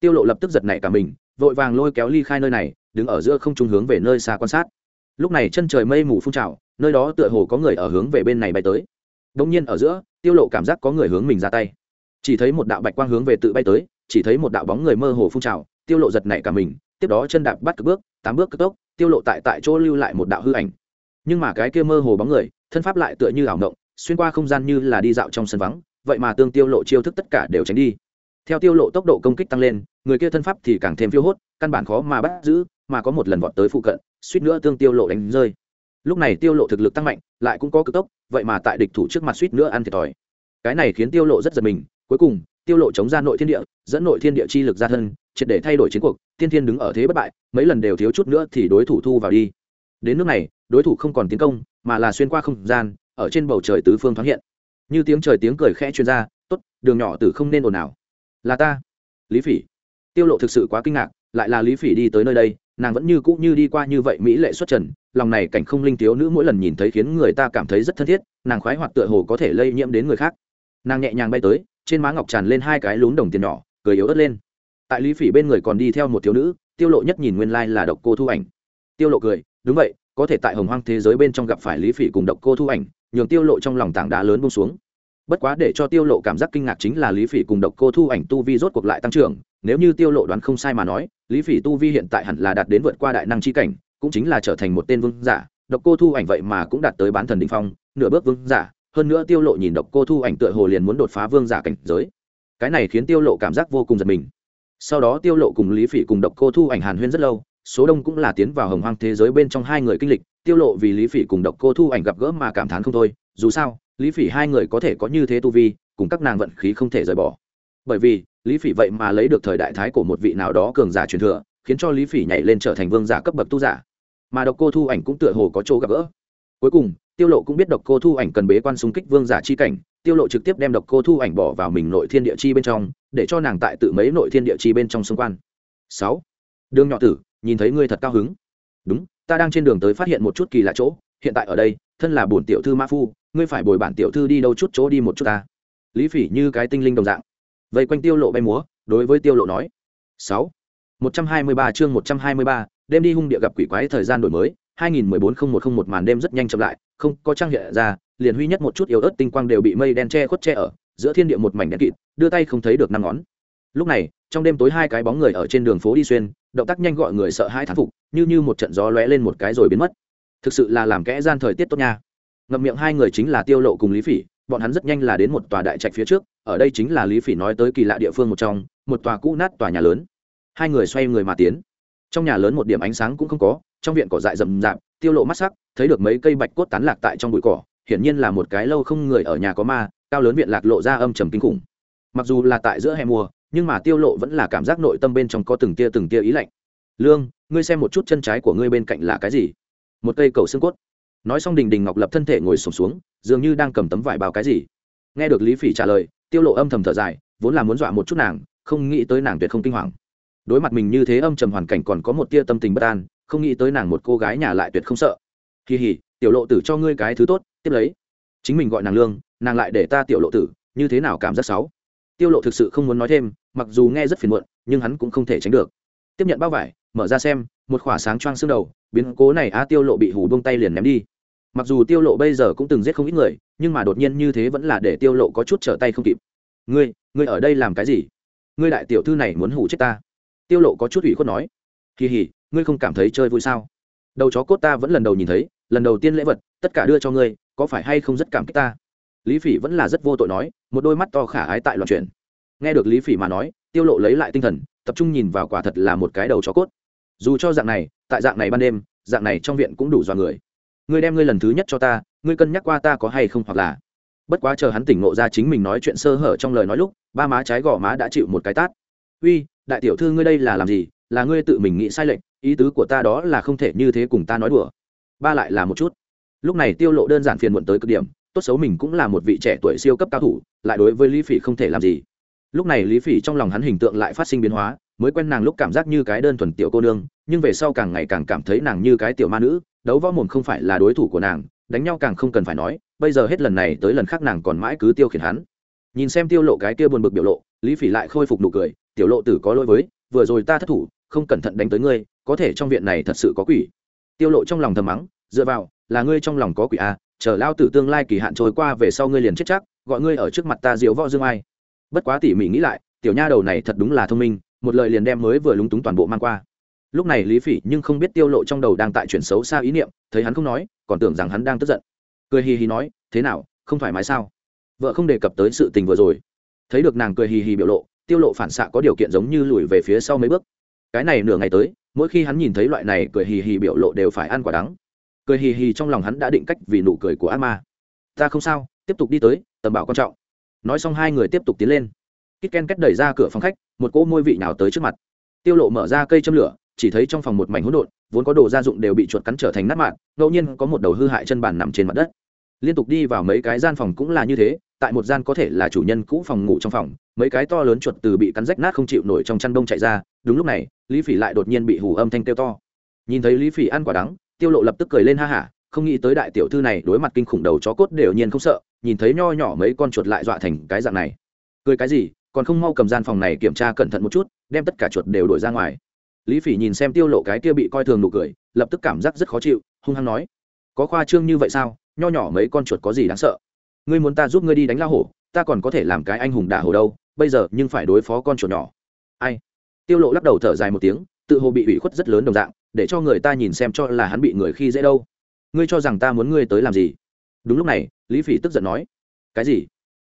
Tiêu lộ lập tức giật nảy cả mình vội vàng lôi kéo ly khai nơi này đứng ở giữa không trung hướng về nơi xa quan sát. Lúc này chân trời mây mù phun trào nơi đó tựa hồ có người ở hướng về bên này bay tới đông nhiên ở giữa, tiêu lộ cảm giác có người hướng mình ra tay. Chỉ thấy một đạo bạch quang hướng về tự bay tới, chỉ thấy một đạo bóng người mơ hồ phun trào, tiêu lộ giật nảy cả mình, tiếp đó chân đạp bắt cực bước, tám bước cực tốc, tiêu lộ tại tại chỗ lưu lại một đạo hư ảnh. Nhưng mà cái kia mơ hồ bóng người, thân pháp lại tựa như ảo ngộng xuyên qua không gian như là đi dạo trong sân vắng, vậy mà tương tiêu lộ chiêu thức tất cả đều tránh đi. Theo tiêu lộ tốc độ công kích tăng lên, người kia thân pháp thì càng thêm phiêu hốt, căn bản khó mà bắt giữ, mà có một lần vọt tới phụ cận, suýt nữa tương tiêu lộ đánh rơi lúc này tiêu lộ thực lực tăng mạnh, lại cũng có cực tốc, vậy mà tại địch thủ trước mặt suýt nữa ăn thiệt thòi. Cái này khiến tiêu lộ rất giật mình, cuối cùng, tiêu lộ chống ra nội thiên địa, dẫn nội thiên địa chi lực ra thân, triệt để thay đổi chiến cuộc, tiên thiên đứng ở thế bất bại, mấy lần đều thiếu chút nữa thì đối thủ thu vào đi. Đến nước này, đối thủ không còn tiến công, mà là xuyên qua không gian, ở trên bầu trời tứ phương thoáng hiện. Như tiếng trời tiếng cười khẽ truyền ra, tốt, đường nhỏ tử không nên ồn ào. Là ta. Lý phỉ. Tiêu lộ thực sự quá kinh ngạc, lại là lý phỉ đi tới nơi đây nàng vẫn như cũ như đi qua như vậy mỹ lệ xuất trần, lòng này cảnh không linh thiếu nữ mỗi lần nhìn thấy khiến người ta cảm thấy rất thân thiết, nàng khoái hoạt tựa hồ có thể lây nhiễm đến người khác. Nàng nhẹ nhàng bay tới, trên má ngọc tràn lên hai cái lún đồng tiền nhỏ, cười yếu ớt lên. Tại lý phỉ bên người còn đi theo một thiếu nữ, tiêu lộ nhất nhìn nguyên lai là độc cô thu ảnh. Tiêu lộ cười, đúng vậy, có thể tại hồng hoang thế giới bên trong gặp phải lý phỉ cùng độc cô thu ảnh. Nhường tiêu lộ trong lòng tảng đá lớn buông xuống bất quá để cho tiêu lộ cảm giác kinh ngạc chính là lý phỉ cùng độc cô thu ảnh tu vi rốt cuộc lại tăng trưởng, nếu như tiêu lộ đoán không sai mà nói, lý phỉ tu vi hiện tại hẳn là đạt đến vượt qua đại năng chi cảnh, cũng chính là trở thành một tên vương giả. Độc cô thu ảnh vậy mà cũng đạt tới bán thần đỉnh phong, nửa bước vương giả. Hơn nữa tiêu lộ nhìn độc cô thu ảnh tựa hồ liền muốn đột phá vương giả cảnh giới. Cái này khiến tiêu lộ cảm giác vô cùng giật mình. Sau đó tiêu lộ cùng lý phỉ cùng độc cô thu ảnh hàn huyên rất lâu, số đông cũng là tiến vào hồng hoang thế giới bên trong hai người kinh lịch. Tiêu lộ vì lý phỉ cùng độc cô thu ảnh gặp gỡ mà cảm thán không thôi, dù sao lý phỉ hai người có thể có như thế tu vi, cùng các nàng vận khí không thể rời bỏ. Bởi vì, lý phỉ vậy mà lấy được thời đại thái của một vị nào đó cường giả truyền thừa, khiến cho lý phỉ nhảy lên trở thành vương giả cấp bậc tu giả. Mà độc cô thu ảnh cũng tựa hồ có chỗ gặp gỡ. Cuối cùng, tiêu lộ cũng biết độc cô thu ảnh cần bế quan xung kích vương giả chi cảnh, tiêu lộ trực tiếp đem độc cô thu ảnh bỏ vào mình nội thiên địa chi bên trong, để cho nàng tại tự mấy nội thiên địa chi bên trong xung quan 6. đường nhỏ tử, nhìn thấy ngươi thật cao hứng. Đúng, ta đang trên đường tới phát hiện một chút kỳ lạ chỗ, hiện tại ở đây, thân là bổn tiểu thư mã phu ngươi phải bồi bản tiểu thư đi đâu chút chỗ đi một chút ta. Lý phỉ như cái tinh linh đồng dạng. Vây quanh tiêu lộ bay múa đối với tiêu lộ nói. 6. 123 chương 123, đêm đi hung địa gặp quỷ quái thời gian đổi mới 2014-0101 màn đêm rất nhanh chậm lại không có trang hiện ra liền huy nhất một chút yếu ớt tinh quang đều bị mây đen che khuất che ở giữa thiên địa một mảnh đen kịt đưa tay không thấy được năm ngón. Lúc này trong đêm tối hai cái bóng người ở trên đường phố đi xuyên động tác nhanh gọi người sợ hai thán phục như như một trận gió lóe lên một cái rồi biến mất. Thực sự là làm kẽ gian thời tiết tốt nha ngậm miệng hai người chính là tiêu lộ cùng lý phỉ, bọn hắn rất nhanh là đến một tòa đại trạch phía trước, ở đây chính là lý phỉ nói tới kỳ lạ địa phương một trong, một tòa cũ nát tòa nhà lớn. Hai người xoay người mà tiến. Trong nhà lớn một điểm ánh sáng cũng không có, trong viện cỏ dại rậm rạp, tiêu lộ mắt sắc, thấy được mấy cây bạch cốt tán lạc tại trong bụi cỏ, hiển nhiên là một cái lâu không người ở nhà có ma, cao lớn viện lạc lộ ra âm trầm kinh khủng. Mặc dù là tại giữa hè mùa, nhưng mà tiêu lộ vẫn là cảm giác nội tâm bên trong có từng tia từng tia ý lạnh. Lương, ngươi xem một chút chân trái của ngươi bên cạnh là cái gì? Một cây cầu xương cốt nói xong đình đình ngọc lập thân thể ngồi sổm xuống, dường như đang cầm tấm vải bao cái gì. Nghe được lý phỉ trả lời, tiêu lộ âm thầm thở dài, vốn là muốn dọa một chút nàng, không nghĩ tới nàng tuyệt không kinh hoàng. Đối mặt mình như thế âm trầm hoàn cảnh còn có một tia tâm tình bất an, không nghĩ tới nàng một cô gái nhà lại tuyệt không sợ. Kỳ hỉ, tiểu lộ tử cho ngươi cái thứ tốt, tiếp lấy. Chính mình gọi nàng lương, nàng lại để ta tiểu lộ tử, như thế nào cảm giác xấu? Tiêu lộ thực sự không muốn nói thêm, mặc dù nghe rất phiền muộn, nhưng hắn cũng không thể tránh được. Tiếp nhận bao vải mở ra xem, một khỏa sáng choang xương đầu, biến cố này a tiêu lộ bị hù buông tay liền ném đi. Mặc dù tiêu lộ bây giờ cũng từng giết không ít người, nhưng mà đột nhiên như thế vẫn là để tiêu lộ có chút trở tay không kịp. Ngươi ngươi ở đây làm cái gì? Ngươi đại tiểu thư này muốn hủ chết ta. Tiêu lộ có chút ủy khuất nói. Kỳ hỉ, ngươi không cảm thấy chơi vui sao? Đầu chó cốt ta vẫn lần đầu nhìn thấy, lần đầu tiên lễ vật, tất cả đưa cho ngươi, có phải hay không rất cảm kích ta? Lý phỉ vẫn là rất vô tội nói, một đôi mắt to khả ái tại loạn chuyện. nghe được lý phỉ mà nói, tiêu lộ lấy lại tinh thần tập trung nhìn vào quả thật là một cái đầu chó cốt. Dù cho dạng này, tại dạng này ban đêm, dạng này trong viện cũng đủ dọa người. Ngươi đem ngươi lần thứ nhất cho ta, ngươi cân nhắc qua ta có hay không hoặc là. Bất quá chờ hắn tỉnh ngộ ra chính mình nói chuyện sơ hở trong lời nói lúc, ba má trái gò má đã chịu một cái tát. Uy, đại tiểu thư ngươi đây là làm gì? Là ngươi tự mình nghĩ sai lệch, ý tứ của ta đó là không thể như thế cùng ta nói đùa. Ba lại là một chút. Lúc này tiêu lộ đơn giản phiền muộn tới cực điểm, tốt xấu mình cũng là một vị trẻ tuổi siêu cấp cao thủ, lại đối với lý phỉ không thể làm gì lúc này lý phỉ trong lòng hắn hình tượng lại phát sinh biến hóa, mới quen nàng lúc cảm giác như cái đơn thuần tiểu cô nương, nhưng về sau càng ngày càng cảm thấy nàng như cái tiểu ma nữ, đấu võ mồm không phải là đối thủ của nàng, đánh nhau càng không cần phải nói, bây giờ hết lần này tới lần khác nàng còn mãi cứ tiêu khiển hắn. Nhìn xem tiêu lộ cái kia buồn bực biểu lộ, lý phỉ lại khôi phục nụ cười, tiểu lộ tử có lỗi với, vừa rồi ta thất thủ, không cẩn thận đánh tới ngươi, có thể trong viện này thật sự có quỷ. Tiêu lộ trong lòng thầm mắng, dựa vào, là ngươi trong lòng có quỷ à chờ lao tử tương lai kỳ hạn trôi qua về sau ngươi liền chết chắc, gọi ngươi ở trước mặt ta diễu võ dương ai bất quá tỉ mỉ nghĩ lại, tiểu nha đầu này thật đúng là thông minh, một lời liền đem mới vừa lúng túng toàn bộ mang qua. Lúc này lý phỉ nhưng không biết tiêu lộ trong đầu đang tại chuyển xấu xa ý niệm, thấy hắn không nói, còn tưởng rằng hắn đang tức giận. Cười hì hì nói, thế nào, không thoải mái sao? Vợ không đề cập tới sự tình vừa rồi. Thấy được nàng cười hì hì biểu lộ, tiêu lộ phản xạ có điều kiện giống như lùi về phía sau mấy bước. Cái này nửa ngày tới, mỗi khi hắn nhìn thấy loại này cười hì hì biểu lộ đều phải ăn quả đắng. Cười hì hì trong lòng hắn đã định cách vì nụ cười của ác ma. Ta không sao, tiếp tục đi tới, tầm bảo quan trọng nói xong hai người tiếp tục tiến lên. Kít ken kết đẩy ra cửa phòng khách, một cỗ môi vị nào tới trước mặt. Tiêu lộ mở ra cây châm lửa, chỉ thấy trong phòng một mảnh hỗn độn, vốn có đồ gia dụng đều bị chuột cắn trở thành nát mạn, ngẫu nhiên có một đầu hư hại chân bàn nằm trên mặt đất. Liên tục đi vào mấy cái gian phòng cũng là như thế, tại một gian có thể là chủ nhân cũ phòng ngủ trong phòng, mấy cái to lớn chuột từ bị cắn rách nát không chịu nổi trong chăn đông chạy ra, đúng lúc này, lý phỉ lại đột nhiên bị hù âm thanh kêu to. Nhìn thấy lý phỉ ăn quả đắng, tiêu lộ lập tức cười lên ha hả không nghĩ tới đại tiểu thư này đối mặt kinh khủng đầu chó cốt đều nhiên không sợ, nhìn thấy nho nhỏ mấy con chuột lại dọa thành cái dạng này. Cười cái gì, còn không mau cầm gian phòng này kiểm tra cẩn thận một chút, đem tất cả chuột đều đổi ra ngoài. Lý phỉ nhìn xem tiêu lộ cái kia bị coi thường nụ cười, lập tức cảm giác rất khó chịu, hung hăng nói, có khoa trương như vậy sao? Nho nhỏ mấy con chuột có gì đáng sợ? Ngươi muốn ta giúp ngươi đi đánh la hổ, ta còn có thể làm cái anh hùng đả hổ đâu, bây giờ nhưng phải đối phó con chuột nhỏ. Ai? Tiêu lộ lắc đầu thở dài một tiếng, tự hồ bị ủy khuất rất lớn đồng dạng, để cho người ta nhìn xem cho là hắn bị người khi dễ đâu ngươi cho rằng ta muốn ngươi tới làm gì? Đúng lúc này, lý phỉ tức giận nói, cái gì?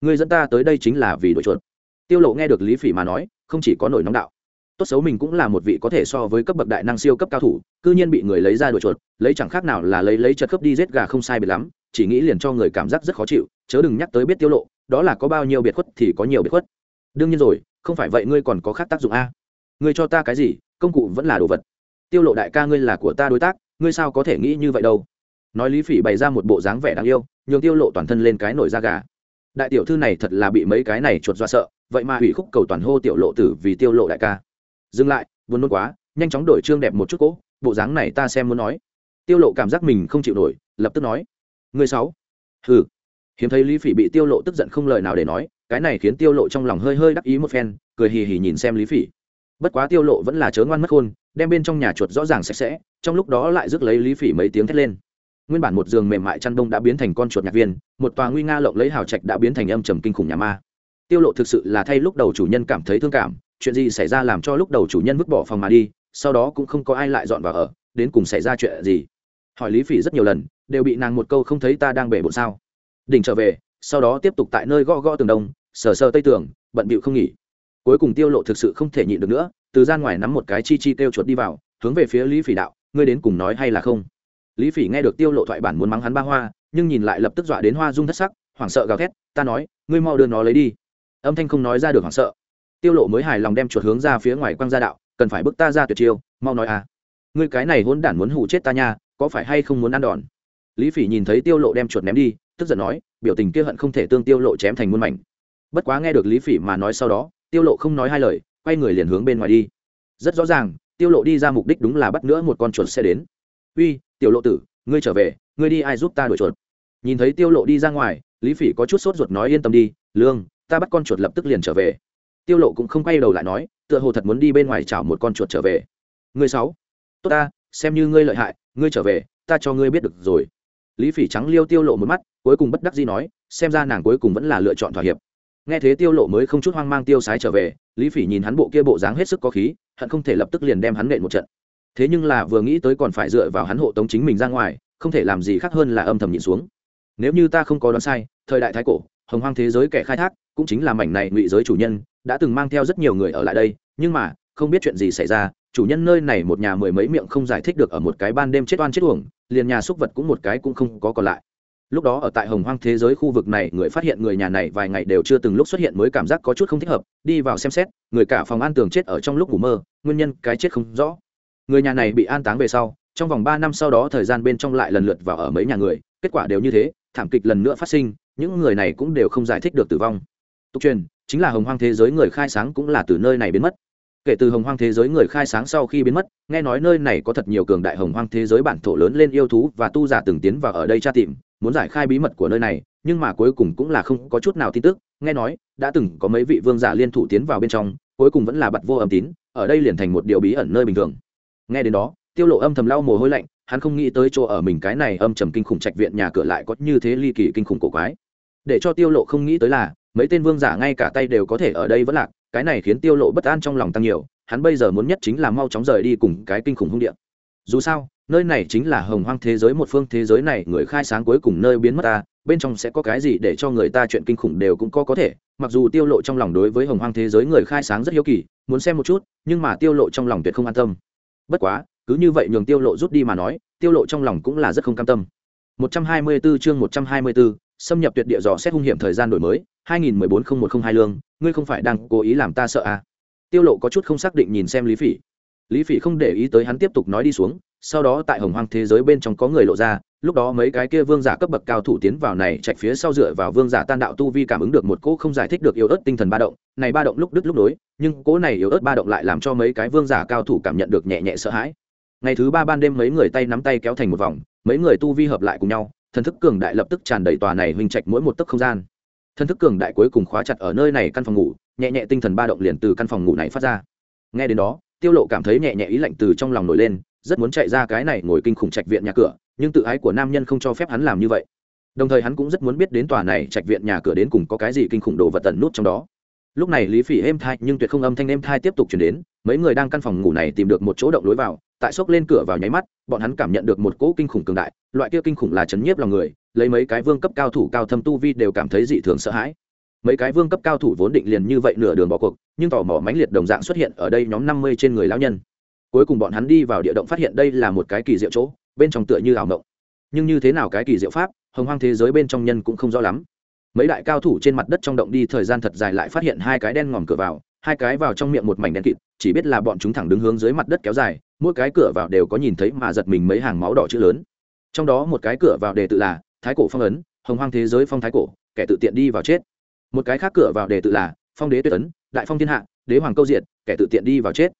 Ngươi dẫn ta tới đây chính là vì đội chuột. Tiêu lộ nghe được lý phỉ mà nói, không chỉ có nổi nóng đạo, tốt xấu mình cũng là một vị có thể so với cấp bậc đại năng siêu cấp cao thủ, cư nhiên bị người lấy ra đội chuột, lấy chẳng khác nào là lấy lấy chật khớp đi giết gà không sai biệt lắm, chỉ nghĩ liền cho người cảm giác rất khó chịu, chớ đừng nhắc tới biết tiêu lộ, đó là có bao nhiêu biệt khuất thì có nhiều biệt khuất. Đương nhiên rồi, không phải vậy ngươi còn có khác tác dụng a. Ngươi cho ta cái gì, công cụ vẫn là đồ vật. Tiêu lộ đại ca ngươi là của ta đối tác, ngươi sao có thể nghĩ như vậy đâu? Nói lý phỉ bày ra một bộ dáng vẻ đáng yêu, nhường tiêu lộ toàn thân lên cái nổi da gà. Đại tiểu thư này thật là bị mấy cái này chuột do sợ, vậy mà hủy khúc cầu toàn hô tiểu lộ tử vì tiêu lộ đại ca. Dừng lại, buồn nôn quá, nhanh chóng đổi trương đẹp một chút cỗ bộ dáng này ta xem muốn nói. Tiêu lộ cảm giác mình không chịu nổi, lập tức nói. Người sáu. Hừ. Hiếm thấy lý phỉ bị tiêu lộ tức giận không lời nào để nói, cái này khiến tiêu lộ trong lòng hơi hơi đắc ý một phen, cười hì hì nhìn xem lý phỉ. Bất quá tiêu lộ vẫn là chớ ngoan mất khôn đem bên trong nhà chuột rõ ràng sạch sẽ, trong lúc đó lại rước lấy lý phỉ mấy tiếng thét lên nguyên bản một giường mềm mại chăn đông đã biến thành con chuột nhạc viên, một tòa nguy nga lộng lấy hào trạch đã biến thành âm trầm kinh khủng nhà ma. Tiêu lộ thực sự là thay lúc đầu chủ nhân cảm thấy thương cảm, chuyện gì xảy ra làm cho lúc đầu chủ nhân vứt bỏ phòng mà đi, sau đó cũng không có ai lại dọn vào ở, đến cùng xảy ra chuyện gì? Hỏi lý phỉ rất nhiều lần, đều bị nàng một câu không thấy ta đang bể bộn sao. Đỉnh trở về, sau đó tiếp tục tại nơi gõ gõ tường đông, sờ sờ tây tường, bận bịu không nghỉ. Cuối cùng tiêu lộ thực sự không thể nhịn được nữa, từ gian ngoài nắm một cái chi chi kêu chuột đi vào, hướng về phía lý phỉ đạo, ngươi đến cùng nói hay là không? Lý phỉ nghe được tiêu lộ thoại bản muốn mắng hắn ba hoa, nhưng nhìn lại lập tức dọa đến hoa dung thất sắc, hoảng sợ gào thét, ta nói, ngươi mau đưa nó lấy đi. Âm thanh không nói ra được hoảng sợ. Tiêu lộ mới hài lòng đem chuột hướng ra phía ngoài quăng ra đạo, cần phải bức ta ra tuyệt chiêu, mau nói à. Ngươi cái này hỗn đản muốn hù chết ta nha, có phải hay không muốn ăn đòn? Lý phỉ nhìn thấy tiêu lộ đem chuột ném đi, tức giận nói, biểu tình kia hận không thể tương tiêu lộ chém thành muôn mảnh. Bất quá nghe được lý phỉ mà nói sau đó, tiêu lộ không nói hai lời, quay người liền hướng bên ngoài đi. Rất rõ ràng, tiêu lộ đi ra mục đích đúng là bắt nữa một con chuột sẽ đến. Uy tiểu lộ tử, ngươi trở về, ngươi đi ai giúp ta đuổi chuột? Nhìn thấy tiêu lộ đi ra ngoài, lý phỉ có chút sốt ruột nói, yên tâm đi, lương, ta bắt con chuột lập tức liền trở về. Tiêu lộ cũng không quay đầu lại nói, tựa hồ thật muốn đi bên ngoài chảo một con chuột trở về. Ngươi sáu, tốt ta, xem như ngươi lợi hại, ngươi trở về, ta cho ngươi biết được rồi. Lý phỉ trắng liêu tiêu lộ một mắt, cuối cùng bất đắc dĩ nói, xem ra nàng cuối cùng vẫn là lựa chọn thỏa hiệp. Nghe thế tiêu lộ mới không chút hoang mang tiêu sái trở về, lý phỉ nhìn hắn bộ kia bộ dáng hết sức có khí, hận không thể lập tức liền đem hắn nện một trận thế nhưng là vừa nghĩ tới còn phải dựa vào hắn hộ tống chính mình ra ngoài, không thể làm gì khác hơn là âm thầm nhịn xuống. Nếu như ta không có đoán sai, thời đại thái cổ, hồng hoang thế giới kẻ khai thác, cũng chính là mảnh này ngụy giới chủ nhân, đã từng mang theo rất nhiều người ở lại đây, nhưng mà, không biết chuyện gì xảy ra, chủ nhân nơi này một nhà mười mấy miệng không giải thích được ở một cái ban đêm chết oan chết uổng, liền nhà súc vật cũng một cái cũng không có còn lại. Lúc đó ở tại hồng hoang thế giới khu vực này, người phát hiện người nhà này vài ngày đều chưa từng lúc xuất hiện mới cảm giác có chút không thích hợp, đi vào xem xét, người cả phòng an tường chết ở trong lúc ngủ mơ, nguyên nhân cái chết không rõ người nhà này bị an táng về sau, trong vòng ba năm sau đó thời gian bên trong lại lần lượt vào ở mấy nhà người, kết quả đều như thế, thảm kịch lần nữa phát sinh, những người này cũng đều không giải thích được tử vong. Tục truyền, chính là hồng hoang thế giới người khai sáng cũng là từ nơi này biến mất. Kể từ hồng hoang thế giới người khai sáng sau khi biến mất, nghe nói nơi này có thật nhiều cường đại hồng hoang thế giới bản thổ lớn lên yêu thú và tu giả từng tiến vào ở đây tra tìm, muốn giải khai bí mật của nơi này, nhưng mà cuối cùng cũng là không có chút nào tin tức. Nghe nói, đã từng có mấy vị vương giả liên thủ tiến vào bên trong, cuối cùng vẫn là bật vô âm tín, ở đây liền thành một điều bí ẩn nơi bình thường nghe đến đó, tiêu lộ âm thầm lau mồ hôi lạnh, hắn không nghĩ tới chỗ ở mình cái này âm trầm kinh khủng trạch viện nhà cửa lại có như thế ly kỳ kinh khủng cổ quái. Để cho tiêu lộ không nghĩ tới là, mấy tên vương giả ngay cả tay đều có thể ở đây vẫn lạc, cái này khiến tiêu lộ bất an trong lòng tăng nhiều, hắn bây giờ muốn nhất chính là mau chóng rời đi cùng cái kinh khủng hung địa. Dù sao, nơi này chính là hồng hoang thế giới một phương thế giới này, người khai sáng cuối cùng nơi biến mất ta, bên trong sẽ có cái gì để cho người ta chuyện kinh khủng đều cũng có có thể, mặc dù tiêu lộ trong lòng đối với hồng hoang thế giới người khai sáng rất hiếu kỳ, muốn xem một chút, nhưng mà tiêu lộ trong lòng tuyệt không an tâm bất quá cứ như vậy nhường tiêu lộ rút đi mà nói tiêu lộ trong lòng cũng là rất không cam tâm. 124 chương 124, xâm nhập tuyệt địa dò xét hung hiểm thời gian đổi mới 2014-0102 lương ngươi không phải đang cố ý làm ta sợ à? Tiêu lộ có chút không xác định nhìn xem lý phỉ. Lý phỉ không để ý tới hắn tiếp tục nói đi xuống sau đó tại hồng hoang thế giới bên trong có người lộ ra, lúc đó mấy cái kia vương giả cấp bậc cao thủ tiến vào này chạy phía sau dựa vào vương giả tan đạo tu vi cảm ứng được một cỗ không giải thích được yếu ớt tinh thần ba động, này ba động lúc đứt lúc đối nhưng cỗ này yếu ớt ba động lại làm cho mấy cái vương giả cao thủ cảm nhận được nhẹ nhẹ sợ hãi. Ngày thứ ba ban đêm mấy người tay nắm tay kéo thành một vòng, mấy người tu vi hợp lại cùng nhau, thần thức cường đại lập tức tràn đầy tòa này huynh trạch mỗi một tấc không gian. Thần thức cường đại cuối cùng khóa chặt ở nơi này căn phòng ngủ, nhẹ nhẹ tinh thần ba động liền từ căn phòng ngủ này phát ra. Nghe đến đó, tiêu lộ cảm thấy nhẹ nhẹ ý lạnh từ trong lòng nổi lên rất muốn chạy ra cái này ngồi kinh khủng trạch viện nhà cửa, nhưng tự ái của nam nhân không cho phép hắn làm như vậy. Đồng thời hắn cũng rất muốn biết đến tòa này trạch viện nhà cửa đến cùng có cái gì kinh khủng đồ vật tận nút trong đó. Lúc này lý phỉ êm thai, nhưng tuyệt không âm thanh êm thai tiếp tục chuyển đến, mấy người đang căn phòng ngủ này tìm được một chỗ động lối vào, tại xốc lên cửa vào nháy mắt, bọn hắn cảm nhận được một cỗ kinh khủng cường đại, loại kia kinh khủng là chấn nhiếp lòng người, lấy mấy cái vương cấp cao thủ cao thâm tu vi đều cảm thấy dị thường sợ hãi. Mấy cái vương cấp cao thủ vốn định liền như vậy nửa đường bỏ cuộc, nhưng tò mò mãnh liệt đồng dạng xuất hiện ở đây nhóm năm mươi trên người lão nhân cuối cùng bọn hắn đi vào địa động phát hiện đây là một cái kỳ diệu chỗ, bên trong tựa như ảo mộng. Nhưng như thế nào cái kỳ diệu pháp, hồng hoang thế giới bên trong nhân cũng không rõ lắm. Mấy đại cao thủ trên mặt đất trong động đi thời gian thật dài lại phát hiện hai cái đen ngòm cửa vào, hai cái vào trong miệng một mảnh đen kịt, chỉ biết là bọn chúng thẳng đứng hướng dưới mặt đất kéo dài, mỗi cái cửa vào đều có nhìn thấy mà giật mình mấy hàng máu đỏ chữ lớn. Trong đó một cái cửa vào đề tự là thái cổ phong ấn, hồng hoang thế giới phong thái cổ, kẻ tự tiện đi vào chết. Một cái khác cửa vào đề tự là phong đế tuyệt ấn, đại phong thiên hạ, đế hoàng câu diện kẻ tự tiện đi vào chết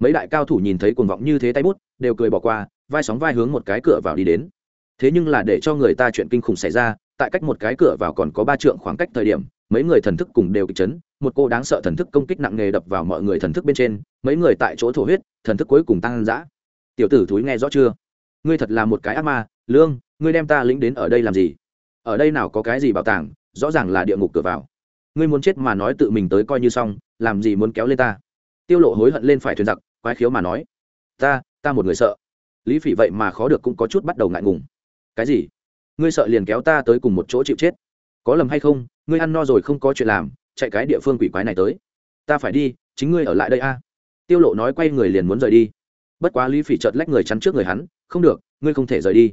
mấy đại cao thủ nhìn thấy cuồng vọng như thế tay bút, đều cười bỏ qua, vai sóng vai hướng một cái cửa vào đi đến. Thế nhưng là để cho người ta chuyện kinh khủng xảy ra, tại cách một cái cửa vào còn có ba trượng khoảng cách thời điểm, mấy người thần thức cùng đều kịch chấn, một cô đáng sợ thần thức công kích nặng nề đập vào mọi người thần thức bên trên, mấy người tại chỗ thổ huyết, thần thức cuối cùng tăng dã. Tiểu tử thúi nghe rõ chưa? Ngươi thật là một cái ác ma, lương, ngươi đem ta lĩnh đến ở đây làm gì? Ở đây nào có cái gì bảo tàng, rõ ràng là địa ngục cửa vào. Ngươi muốn chết mà nói tự mình tới coi như xong, làm gì muốn kéo lên ta? Tiêu lộ hối hận lên phải thuyền giặc quái khiếu mà nói, ta ta một người sợ. Lý phỉ vậy mà khó được cũng có chút bắt đầu ngại ngùng. Cái gì? Ngươi sợ liền kéo ta tới cùng một chỗ chịu chết? Có lầm hay không? Ngươi ăn no rồi không có chuyện làm, chạy cái địa phương quỷ quái này tới. Ta phải đi, chính ngươi ở lại đây a. Tiêu lộ nói quay người liền muốn rời đi. Bất quá lý phỉ chợt lách người chắn trước người hắn, không được, ngươi không thể rời đi.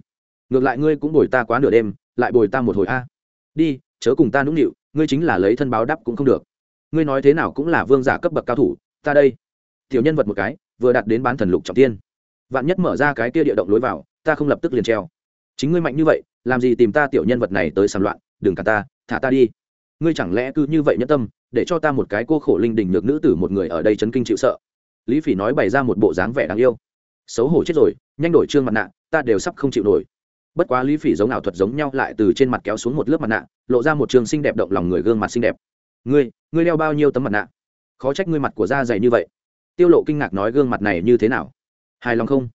Ngược lại ngươi cũng bồi ta quá nửa đêm, lại bồi ta một hồi a. Đi, chớ cùng ta nũng nịu, ngươi chính là lấy thân báo đáp cũng không được. Ngươi nói thế nào cũng là vương giả cấp bậc cao thủ, ta đây tiểu nhân vật một cái, vừa đạt đến bán thần lục trọng tiên. Vạn nhất mở ra cái kia địa động lối vào, ta không lập tức liền treo. Chính ngươi mạnh như vậy, làm gì tìm ta tiểu nhân vật này tới sàm loạn, đừng cả ta, thả ta đi. Ngươi chẳng lẽ cứ như vậy nhẫn tâm, để cho ta một cái cô khổ linh đình được nữ tử một người ở đây chấn kinh chịu sợ? Lý phỉ nói bày ra một bộ dáng vẻ đáng yêu. Xấu hổ chết rồi, nhanh đổi trương mặt nạ, ta đều sắp không chịu nổi. Bất quá lý phỉ giống ảo thuật giống nhau lại từ trên mặt kéo xuống một lớp mặt nạ, lộ ra một trường xinh đẹp động lòng người gương mặt xinh đẹp. Ngươi ngươi đeo bao nhiêu tấm mặt nạ? Khó trách ngươi mặt của da dày như vậy tiêu lộ kinh ngạc nói gương mặt này như thế nào? Hài lòng không?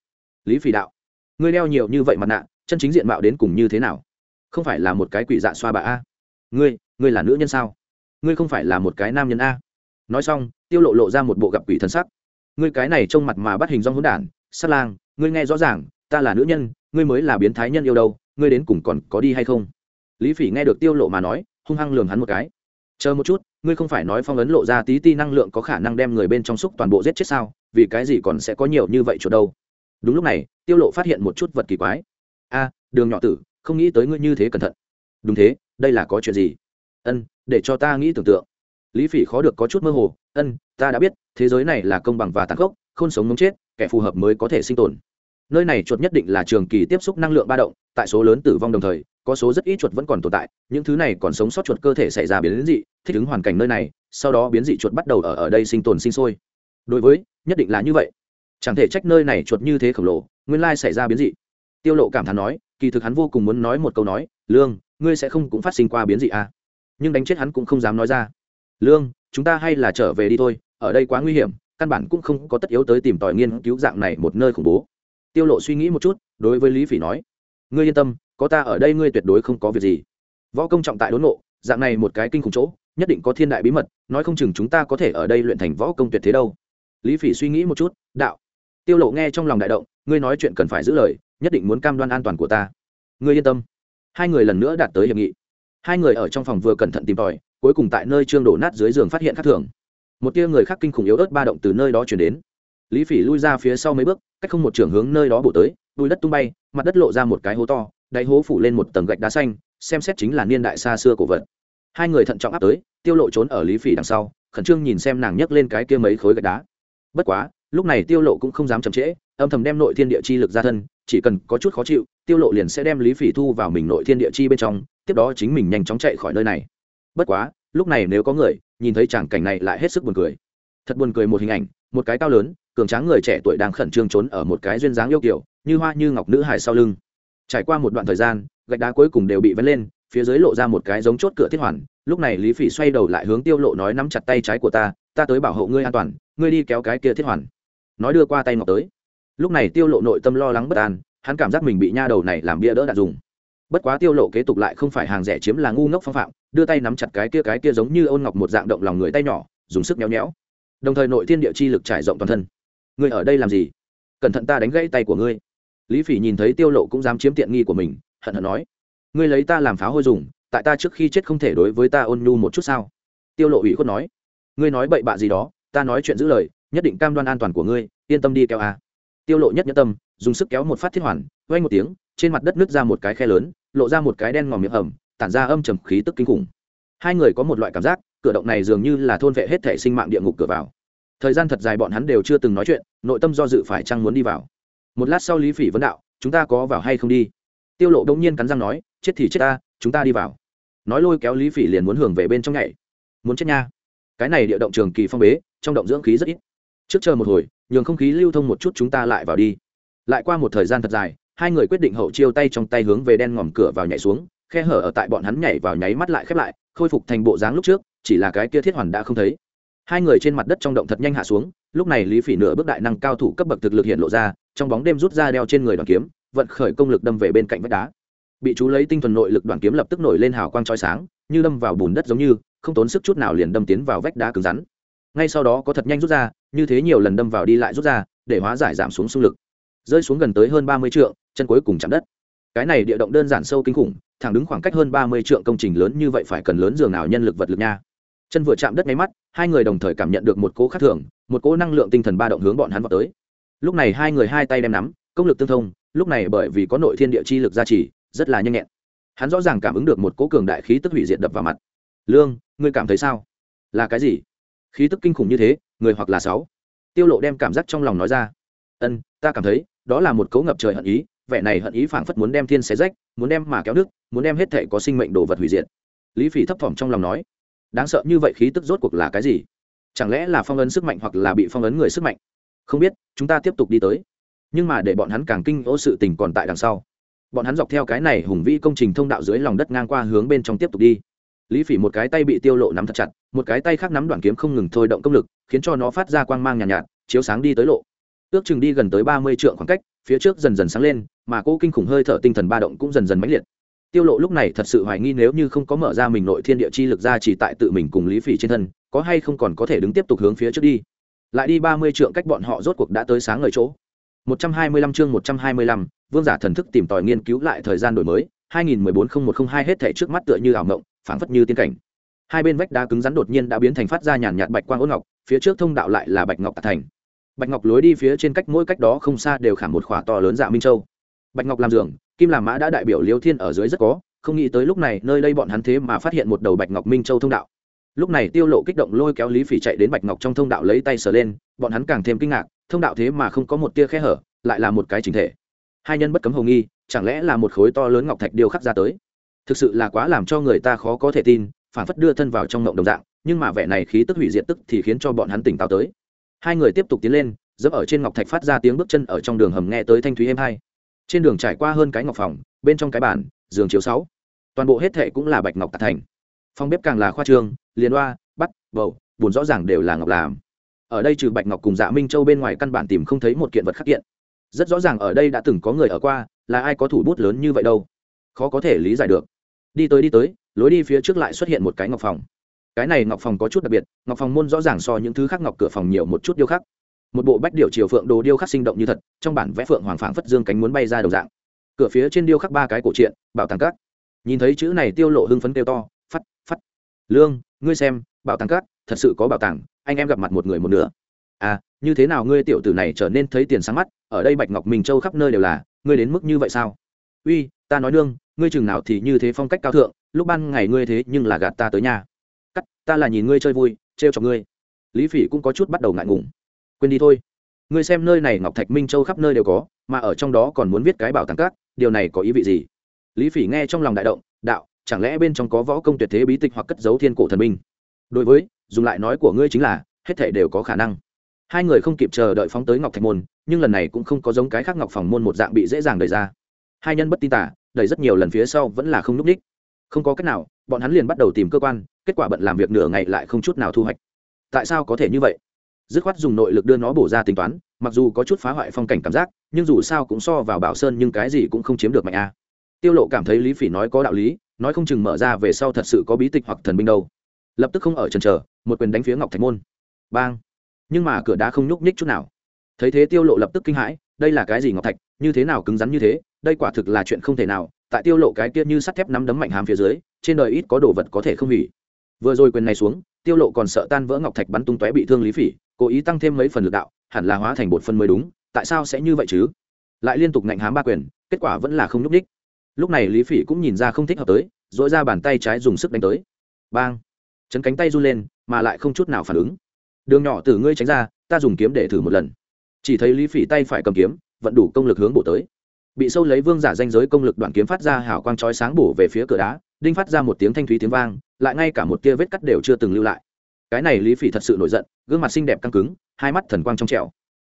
Lý phỉ đạo, ngươi đeo nhiều như vậy mặt nạ, chân chính diện mạo đến cùng như thế nào? Không phải là một cái quỷ dạ xoa bà a? Ngươi ngươi là nữ nhân sao? Ngươi không phải là một cái nam nhân a? Nói xong, tiêu lộ lộ ra một bộ gặp quỷ thân sắc. Ngươi cái này trông mặt mà bắt hình dong hỗn đản, sát lang, ngươi nghe rõ ràng, ta là nữ nhân, ngươi mới là biến thái nhân yêu đâu, ngươi đến cùng còn có đi hay không? Lý phỉ nghe được tiêu lộ mà nói, hung hăng lườm hắn một cái. Chờ một chút ngươi không phải nói phong ấn lộ ra tí ti năng lượng có khả năng đem người bên trong xúc toàn bộ giết chết sao? Vì cái gì còn sẽ có nhiều như vậy chỗ đâu? Đúng lúc này, tiêu lộ phát hiện một chút vật kỳ quái. A, đường nhỏ tử, không nghĩ tới ngươi như thế cẩn thận. Đúng thế, đây là có chuyện gì? Ân, để cho ta nghĩ tưởng tượng. Lý phỉ khó được có chút mơ hồ. Ân, ta đã biết, thế giới này là công bằng và tàn khốc không sống mống chết, kẻ phù hợp mới có thể sinh tồn nơi này chuột nhất định là trường kỳ tiếp xúc năng lượng ba động, tại số lớn tử vong đồng thời, có số rất ít chuột vẫn còn tồn tại, những thứ này còn sống sót chuột cơ thể xảy ra biến dị, thích ứng hoàn cảnh nơi này, sau đó biến dị chuột bắt đầu ở ở đây sinh tồn sinh sôi. Đối với, nhất định là như vậy. Chẳng thể trách nơi này chuột như thế khổng lồ, nguyên lai xảy ra biến dị. Tiêu lộ cảm thán nói, kỳ thực hắn vô cùng muốn nói một câu nói, lương, ngươi sẽ không cũng phát sinh qua biến dị à? Nhưng đánh chết hắn cũng không dám nói ra. Lương, chúng ta hay là trở về đi thôi, ở đây quá nguy hiểm, căn bản cũng không có tất yếu tới tìm tòi nghiên cứu dạng này một nơi khủng bố tiêu lộ suy nghĩ một chút, đối với lý phỉ nói, ngươi yên tâm, có ta ở đây ngươi tuyệt đối không có việc gì. Võ công trọng tại đốn nộ dạng này một cái kinh khủng chỗ, nhất định có thiên đại bí mật, nói không chừng chúng ta có thể ở đây luyện thành võ công tuyệt thế đâu. Lý phỉ suy nghĩ một chút, đạo. Tiêu lộ nghe trong lòng đại động, ngươi nói chuyện cần phải giữ lời, nhất định muốn cam đoan an toàn của ta. Ngươi yên tâm. Hai người lần nữa đạt tới hiệp nghị. Hai người ở trong phòng vừa cẩn thận tìm tòi, cuối cùng tại nơi trương đổ nát dưới giường phát hiện khác thường. Một tia người khác kinh khủng yếu ớt ba động từ nơi đó chuyển đến lý phỉ lui ra phía sau mấy bước, cách không một trường hướng nơi đó bổ tới, bùi đất tung bay, mặt đất lộ ra một cái hố to, đáy hố phủ lên một tầng gạch đá xanh, xem xét chính là niên đại xa xưa cổ vật. Hai người thận trọng áp tới, tiêu lộ trốn ở lý phỉ đằng sau, khẩn trương nhìn xem nàng nhấc lên cái kia mấy khối gạch đá. Bất quá, lúc này tiêu lộ cũng không dám chậm trễ, âm thầm đem nội thiên địa chi lực ra thân, chỉ cần có chút khó chịu, tiêu lộ liền sẽ đem lý phỉ thu vào mình nội thiên địa chi bên trong, tiếp đó chính mình nhanh chóng chạy khỏi nơi này. Bất quá, lúc này nếu có người, nhìn thấy tràng cảnh này lại hết sức buồn cười. Thật buồn cười một hình ảnh, một cái cao lớn cường tráng người trẻ tuổi đang khẩn trương trốn ở một cái duyên dáng yêu kiểu, như hoa như ngọc nữ hài sau lưng. Trải qua một đoạn thời gian, gạch đá cuối cùng đều bị vén lên, phía dưới lộ ra một cái giống chốt cửa thiết hoàn, lúc này lý phỉ xoay đầu lại hướng tiêu lộ nói nắm chặt tay trái của ta ta tới bảo hộ ngươi an toàn, ngươi đi kéo cái kia thiết hoàn. Nói đưa qua tay ngọc tới. Lúc này tiêu lộ nội tâm lo lắng bất an, hắn cảm giác mình bị nha đầu này làm bia đỡ đạn dùng. Bất quá tiêu lộ kế tục lại không phải hàng rẻ chiếm là ngu ngốc phong phạm, đưa tay nắm chặt cái kia cái kia giống như ôn ngọc một dạng động lòng người tay nhỏ, dùng sức nhéo nhéo. Đồng thời nội thiên địa chi lực trải rộng toàn thân ngươi ở đây làm gì? Cẩn thận ta đánh gãy tay của ngươi. Lý phỉ nhìn thấy tiêu lộ cũng dám chiếm tiện nghi của mình, hận hận nói, ngươi lấy ta làm pháo hôi dùng, tại ta trước khi chết không thể đối với ta ôn nhu một chút sao? Tiêu lộ ủy khuất nói, ngươi nói bậy bạ gì đó, ta nói chuyện giữ lời, nhất định cam đoan an toàn của ngươi, yên tâm đi kéo a à. tiêu lộ nhất nhất tâm, dùng sức kéo một phát thiết hoàn, vang một tiếng, trên mặt đất nứt ra một cái khe lớn, lộ ra một cái đen ngòm miệng ẩm, tản ra âm trầm khí tức kinh khủng. Hai người có một loại cảm giác, cửa động này dường như là thôn vệ hết thể sinh mạng địa ngục cửa vào thời gian thật dài bọn hắn đều chưa từng nói chuyện, nội tâm do dự phải chăng muốn đi vào. Một lát sau lý phỉ vấn đạo, chúng ta có vào hay không đi? Tiêu lộ đông nhiên cắn răng nói, chết thì chết ta, chúng ta đi vào. Nói lôi kéo lý phỉ liền muốn hưởng về bên trong nhảy. Muốn chết nha. Cái này địa động trường kỳ phong bế, trong động dưỡng khí rất ít. Trước chờ một hồi, nhường không khí lưu thông một chút chúng ta lại vào đi. Lại qua một thời gian thật dài, hai người quyết định hậu chiêu tay trong tay hướng về đen ngòm cửa vào nhảy xuống, khe hở ở tại bọn hắn nhảy vào nháy mắt lại khép lại, khôi phục thành bộ dáng lúc trước, chỉ là cái kia thiết hoàn đã không thấy hai người trên mặt đất trong động thật nhanh hạ xuống, lúc này lý phỉ nửa bước đại năng cao thủ cấp bậc thực lực hiện lộ ra, trong bóng đêm rút ra đeo trên người đoàn kiếm, vận khởi công lực đâm về bên cạnh vách đá. Bị chú lấy tinh thuần nội lực đoàn kiếm lập tức nổi lên hào quang trói sáng, như đâm vào bùn đất giống như, không tốn sức chút nào liền đâm tiến vào vách đá cứng rắn. Ngay sau đó có thật nhanh rút ra, như thế nhiều lần đâm vào đi lại rút ra, để hóa giải giảm xuống xung lực. Rơi xuống gần tới hơn ba mươi trượng, chân cuối cùng chạm đất. Cái này địa động đơn giản sâu kinh khủng, thẳng đứng khoảng cách hơn ba mươi trượng công trình lớn như vậy phải cần lớn dường nào nhân lực vật lực nha chân vừa chạm đất ngay mắt, hai người đồng thời cảm nhận được một cỗ khác thường, một cỗ năng lượng tinh thần ba động hướng bọn hắn vào tới. Lúc này hai người hai tay đem nắm, công lực tương thông, lúc này bởi vì có nội thiên địa chi lực gia trì, rất là nhanh nhẹn. Hắn rõ ràng cảm ứng được một cỗ cường đại khí tức hủy diệt đập vào mặt. Lương, ngươi cảm thấy sao? Là cái gì? Khí tức kinh khủng như thế, người hoặc là sáu. Tiêu lộ đem cảm giác trong lòng nói ra. Ân, ta cảm thấy, đó là một cấu ngập trời hận ý, vẻ này hận ý phảng phất muốn đem thiên xé rách, muốn đem mà kéo nước muốn đem hết thể có sinh mệnh đồ vật hủy diệt. Lý phỉ thấp thỏm trong lòng nói đáng sợ như vậy khí tức rốt cuộc là cái gì? Chẳng lẽ là phong ấn sức mạnh hoặc là bị phong ấn người sức mạnh? Không biết chúng ta tiếp tục đi tới. Nhưng mà để bọn hắn càng kinh ô sự tình còn tại đằng sau. Bọn hắn dọc theo cái này hùng vĩ công trình thông đạo dưới lòng đất ngang qua hướng bên trong tiếp tục đi. Lý phỉ một cái tay bị tiêu lộ nắm thật chặt một cái tay khác nắm đoạn kiếm không ngừng thôi động công lực khiến cho nó phát ra quang mang nhàn nhạt, nhạt chiếu sáng đi tới lộ. Ước chừng đi gần tới ba mươi trượng khoảng cách phía trước dần dần sáng lên mà cô kinh khủng hơi thở tinh thần ba động cũng dần dần mãnh liệt tiêu lộ lúc này thật sự hoài nghi nếu như không có mở ra mình nội thiên địa chi lực ra chỉ tại tự mình cùng lý phỉ trên thân có hay không còn có thể đứng tiếp tục hướng phía trước đi. Lại đi ba mươi trượng cách bọn họ rốt cuộc đã tới sáng ngời chỗ. 125 chương 125, vương giả thần thức tìm tòi nghiên cứu lại thời gian đổi mới 2014-0102 hết thể trước mắt tựa như ảo mộng phảng phất như tiên cảnh. Hai bên vách đá cứng rắn đột nhiên đã biến thành phát ra nhàn nhạt bạch quang ôn ngọc phía trước thông đạo lại là bạch ngọc tạc thành. Bạch ngọc lối đi phía trên cách mỗi cách đó không xa đều khảm một khỏa to lớn dạ minh châu. Bạch ngọc làm giường kim làm mã đã đại biểu liêu thiên ở dưới rất có, không nghĩ tới lúc này nơi đây bọn hắn thế mà phát hiện một đầu bạch ngọc minh châu thông đạo. Lúc này tiêu lộ kích động lôi kéo lý phỉ chạy đến bạch ngọc trong thông đạo lấy tay sờ lên, bọn hắn càng thêm kinh ngạc, thông đạo thế mà không có một tia khe hở, lại là một cái chính thể. Hai nhân bất cấm hầu nghi, chẳng lẽ là một khối to lớn ngọc thạch điêu khắc ra tới? Thực sự là quá làm cho người ta khó có thể tin, phản phất đưa thân vào trong ngộng đồng dạng, nhưng mà vẻ này khí tức hủy diệt tức thì khiến cho bọn hắn tỉnh táo tới. Hai người tiếp tục tiến lên, dẫm ở trên ngọc thạch phát ra tiếng bước chân ở trong đường hầm nghe tới thanh thúy êm hai trên đường trải qua hơn cái ngọc phòng, bên trong cái bàn, giường chiếu sáu. Toàn bộ hết thệ cũng là bạch ngọc tạc thành. Phòng bếp càng là khoa trương, liền hoa bắt, bầu bùn rõ ràng đều là ngọc làm. Ở đây trừ bạch ngọc cùng dạ minh châu bên ngoài căn bản tìm không thấy một kiện vật khắc kiện. Rất rõ ràng ở đây đã từng có người ở qua, là ai có thủ bút lớn như vậy đâu. Khó có thể lý giải được. Đi tới đi tới, lối đi phía trước lại xuất hiện một cái ngọc phòng. Cái này ngọc phòng có chút đặc biệt, ngọc phòng môn rõ ràng so những thứ khác ngọc cửa phòng nhiều một chút điêu khắc một bộ bách điệu chiều phượng đồ điêu khắc sinh động như thật, trong bản vẽ phượng hoàng phảng phất dương cánh muốn bay ra đầu dạng. Cửa phía trên điêu khắc ba cái cổ truyện, bảo tàng cát. Nhìn thấy chữ này tiêu lộ hưng phấn kêu to phát phát lương, ngươi xem, bảo tàng cát, thật sự có bảo tàng, anh em gặp mặt một người một nửa. À như thế nào ngươi tiểu tử này trở nên thấy tiền sáng mắt, ở đây bạch ngọc minh châu khắp nơi đều là, ngươi đến mức như vậy sao? Uy, ta nói nương, ngươi chừng nào thì như thế phong cách cao thượng, lúc ban ngày ngươi thế nhưng là gạt ta tới nhà. Cắt, ta là nhìn ngươi chơi vui, trêu cho ngươi. Lý phỉ cũng có chút bắt đầu ngại ngùng quên đi thôi. Ngươi xem nơi này ngọc thạch minh châu khắp nơi đều có, mà ở trong đó còn muốn viết cái bảo tàng cát điều này có ý vị gì? Lý phỉ nghe trong lòng đại động, đạo, chẳng lẽ bên trong có võ công tuyệt thế bí tịch hoặc cất dấu thiên cổ thần minh? Đối với, dùng lại nói của ngươi chính là, hết thể đều có khả năng. Hai người không kịp chờ đợi phóng tới ngọc thạch môn, nhưng lần này cũng không có giống cái khác ngọc phòng môn một dạng bị dễ dàng đẩy ra. Hai nhân bất tin tả, đẩy rất nhiều lần phía sau vẫn là không n ú c ních. Không có cách nào, bọn hắn liền bắt đầu tìm cơ quan, kết quả bận làm việc nửa ngày lại không chút nào thu hoạch. Tại sao có thể như vậy? Dứt khoát dùng nội lực đưa nó bổ ra tính toán, mặc dù có chút phá hoại phong cảnh cảm giác, nhưng dù sao cũng so vào bảo sơn nhưng cái gì cũng không chiếm được mạnh a. Tiêu lộ cảm thấy lý phỉ nói có đạo lý, nói không chừng mở ra về sau thật sự có bí tịch hoặc thần binh đâu. Lập tức không ở trần chờ, một quyền đánh phía ngọc thạch môn. Bang! Nhưng mà cửa đá không nhúc nhích chút nào. Thấy thế tiêu lộ lập tức kinh hãi, đây là cái gì ngọc thạch, như thế nào cứng rắn như thế, đây quả thực là chuyện không thể nào. Tại tiêu lộ cái kia như sắt thép nắm đấm mạnh hàm phía dưới, trên đời ít có đồ vật có thể không hủy vừa rồi quyền này xuống, tiêu lộ còn sợ tan vỡ ngọc thạch bắn tung tóe bị thương lý phỉ, cố ý tăng thêm mấy phần lực đạo, hẳn là hóa thành bột phân mới đúng, tại sao sẽ như vậy chứ? Lại liên tục ngạnh hám ba quyền, kết quả vẫn là không nhúc ních lúc này lý phỉ cũng nhìn ra không thích hợp tới dội ra bàn tay trái dùng sức đánh tới. Bang! Chấn cánh tay run lên, mà lại không chút nào phản ứng. Đường nhỏ từ ngươi tránh ra, ta dùng kiếm để thử một lần. Chỉ thấy lý phỉ tay phải cầm kiếm, vận đủ công lực hướng bổ tới. Bị sâu lấy vương giả danh giới công lực đoạn kiếm phát ra hào quang chói sáng bổ về phía cửa đá, đinh phát ra một tiếng thanh thúy tiếng vang lại ngay cả một tia vết cắt đều chưa từng lưu lại. Cái này lý phỉ thật sự nổi giận, gương mặt xinh đẹp căng cứng, hai mắt thần quang trong trẻo.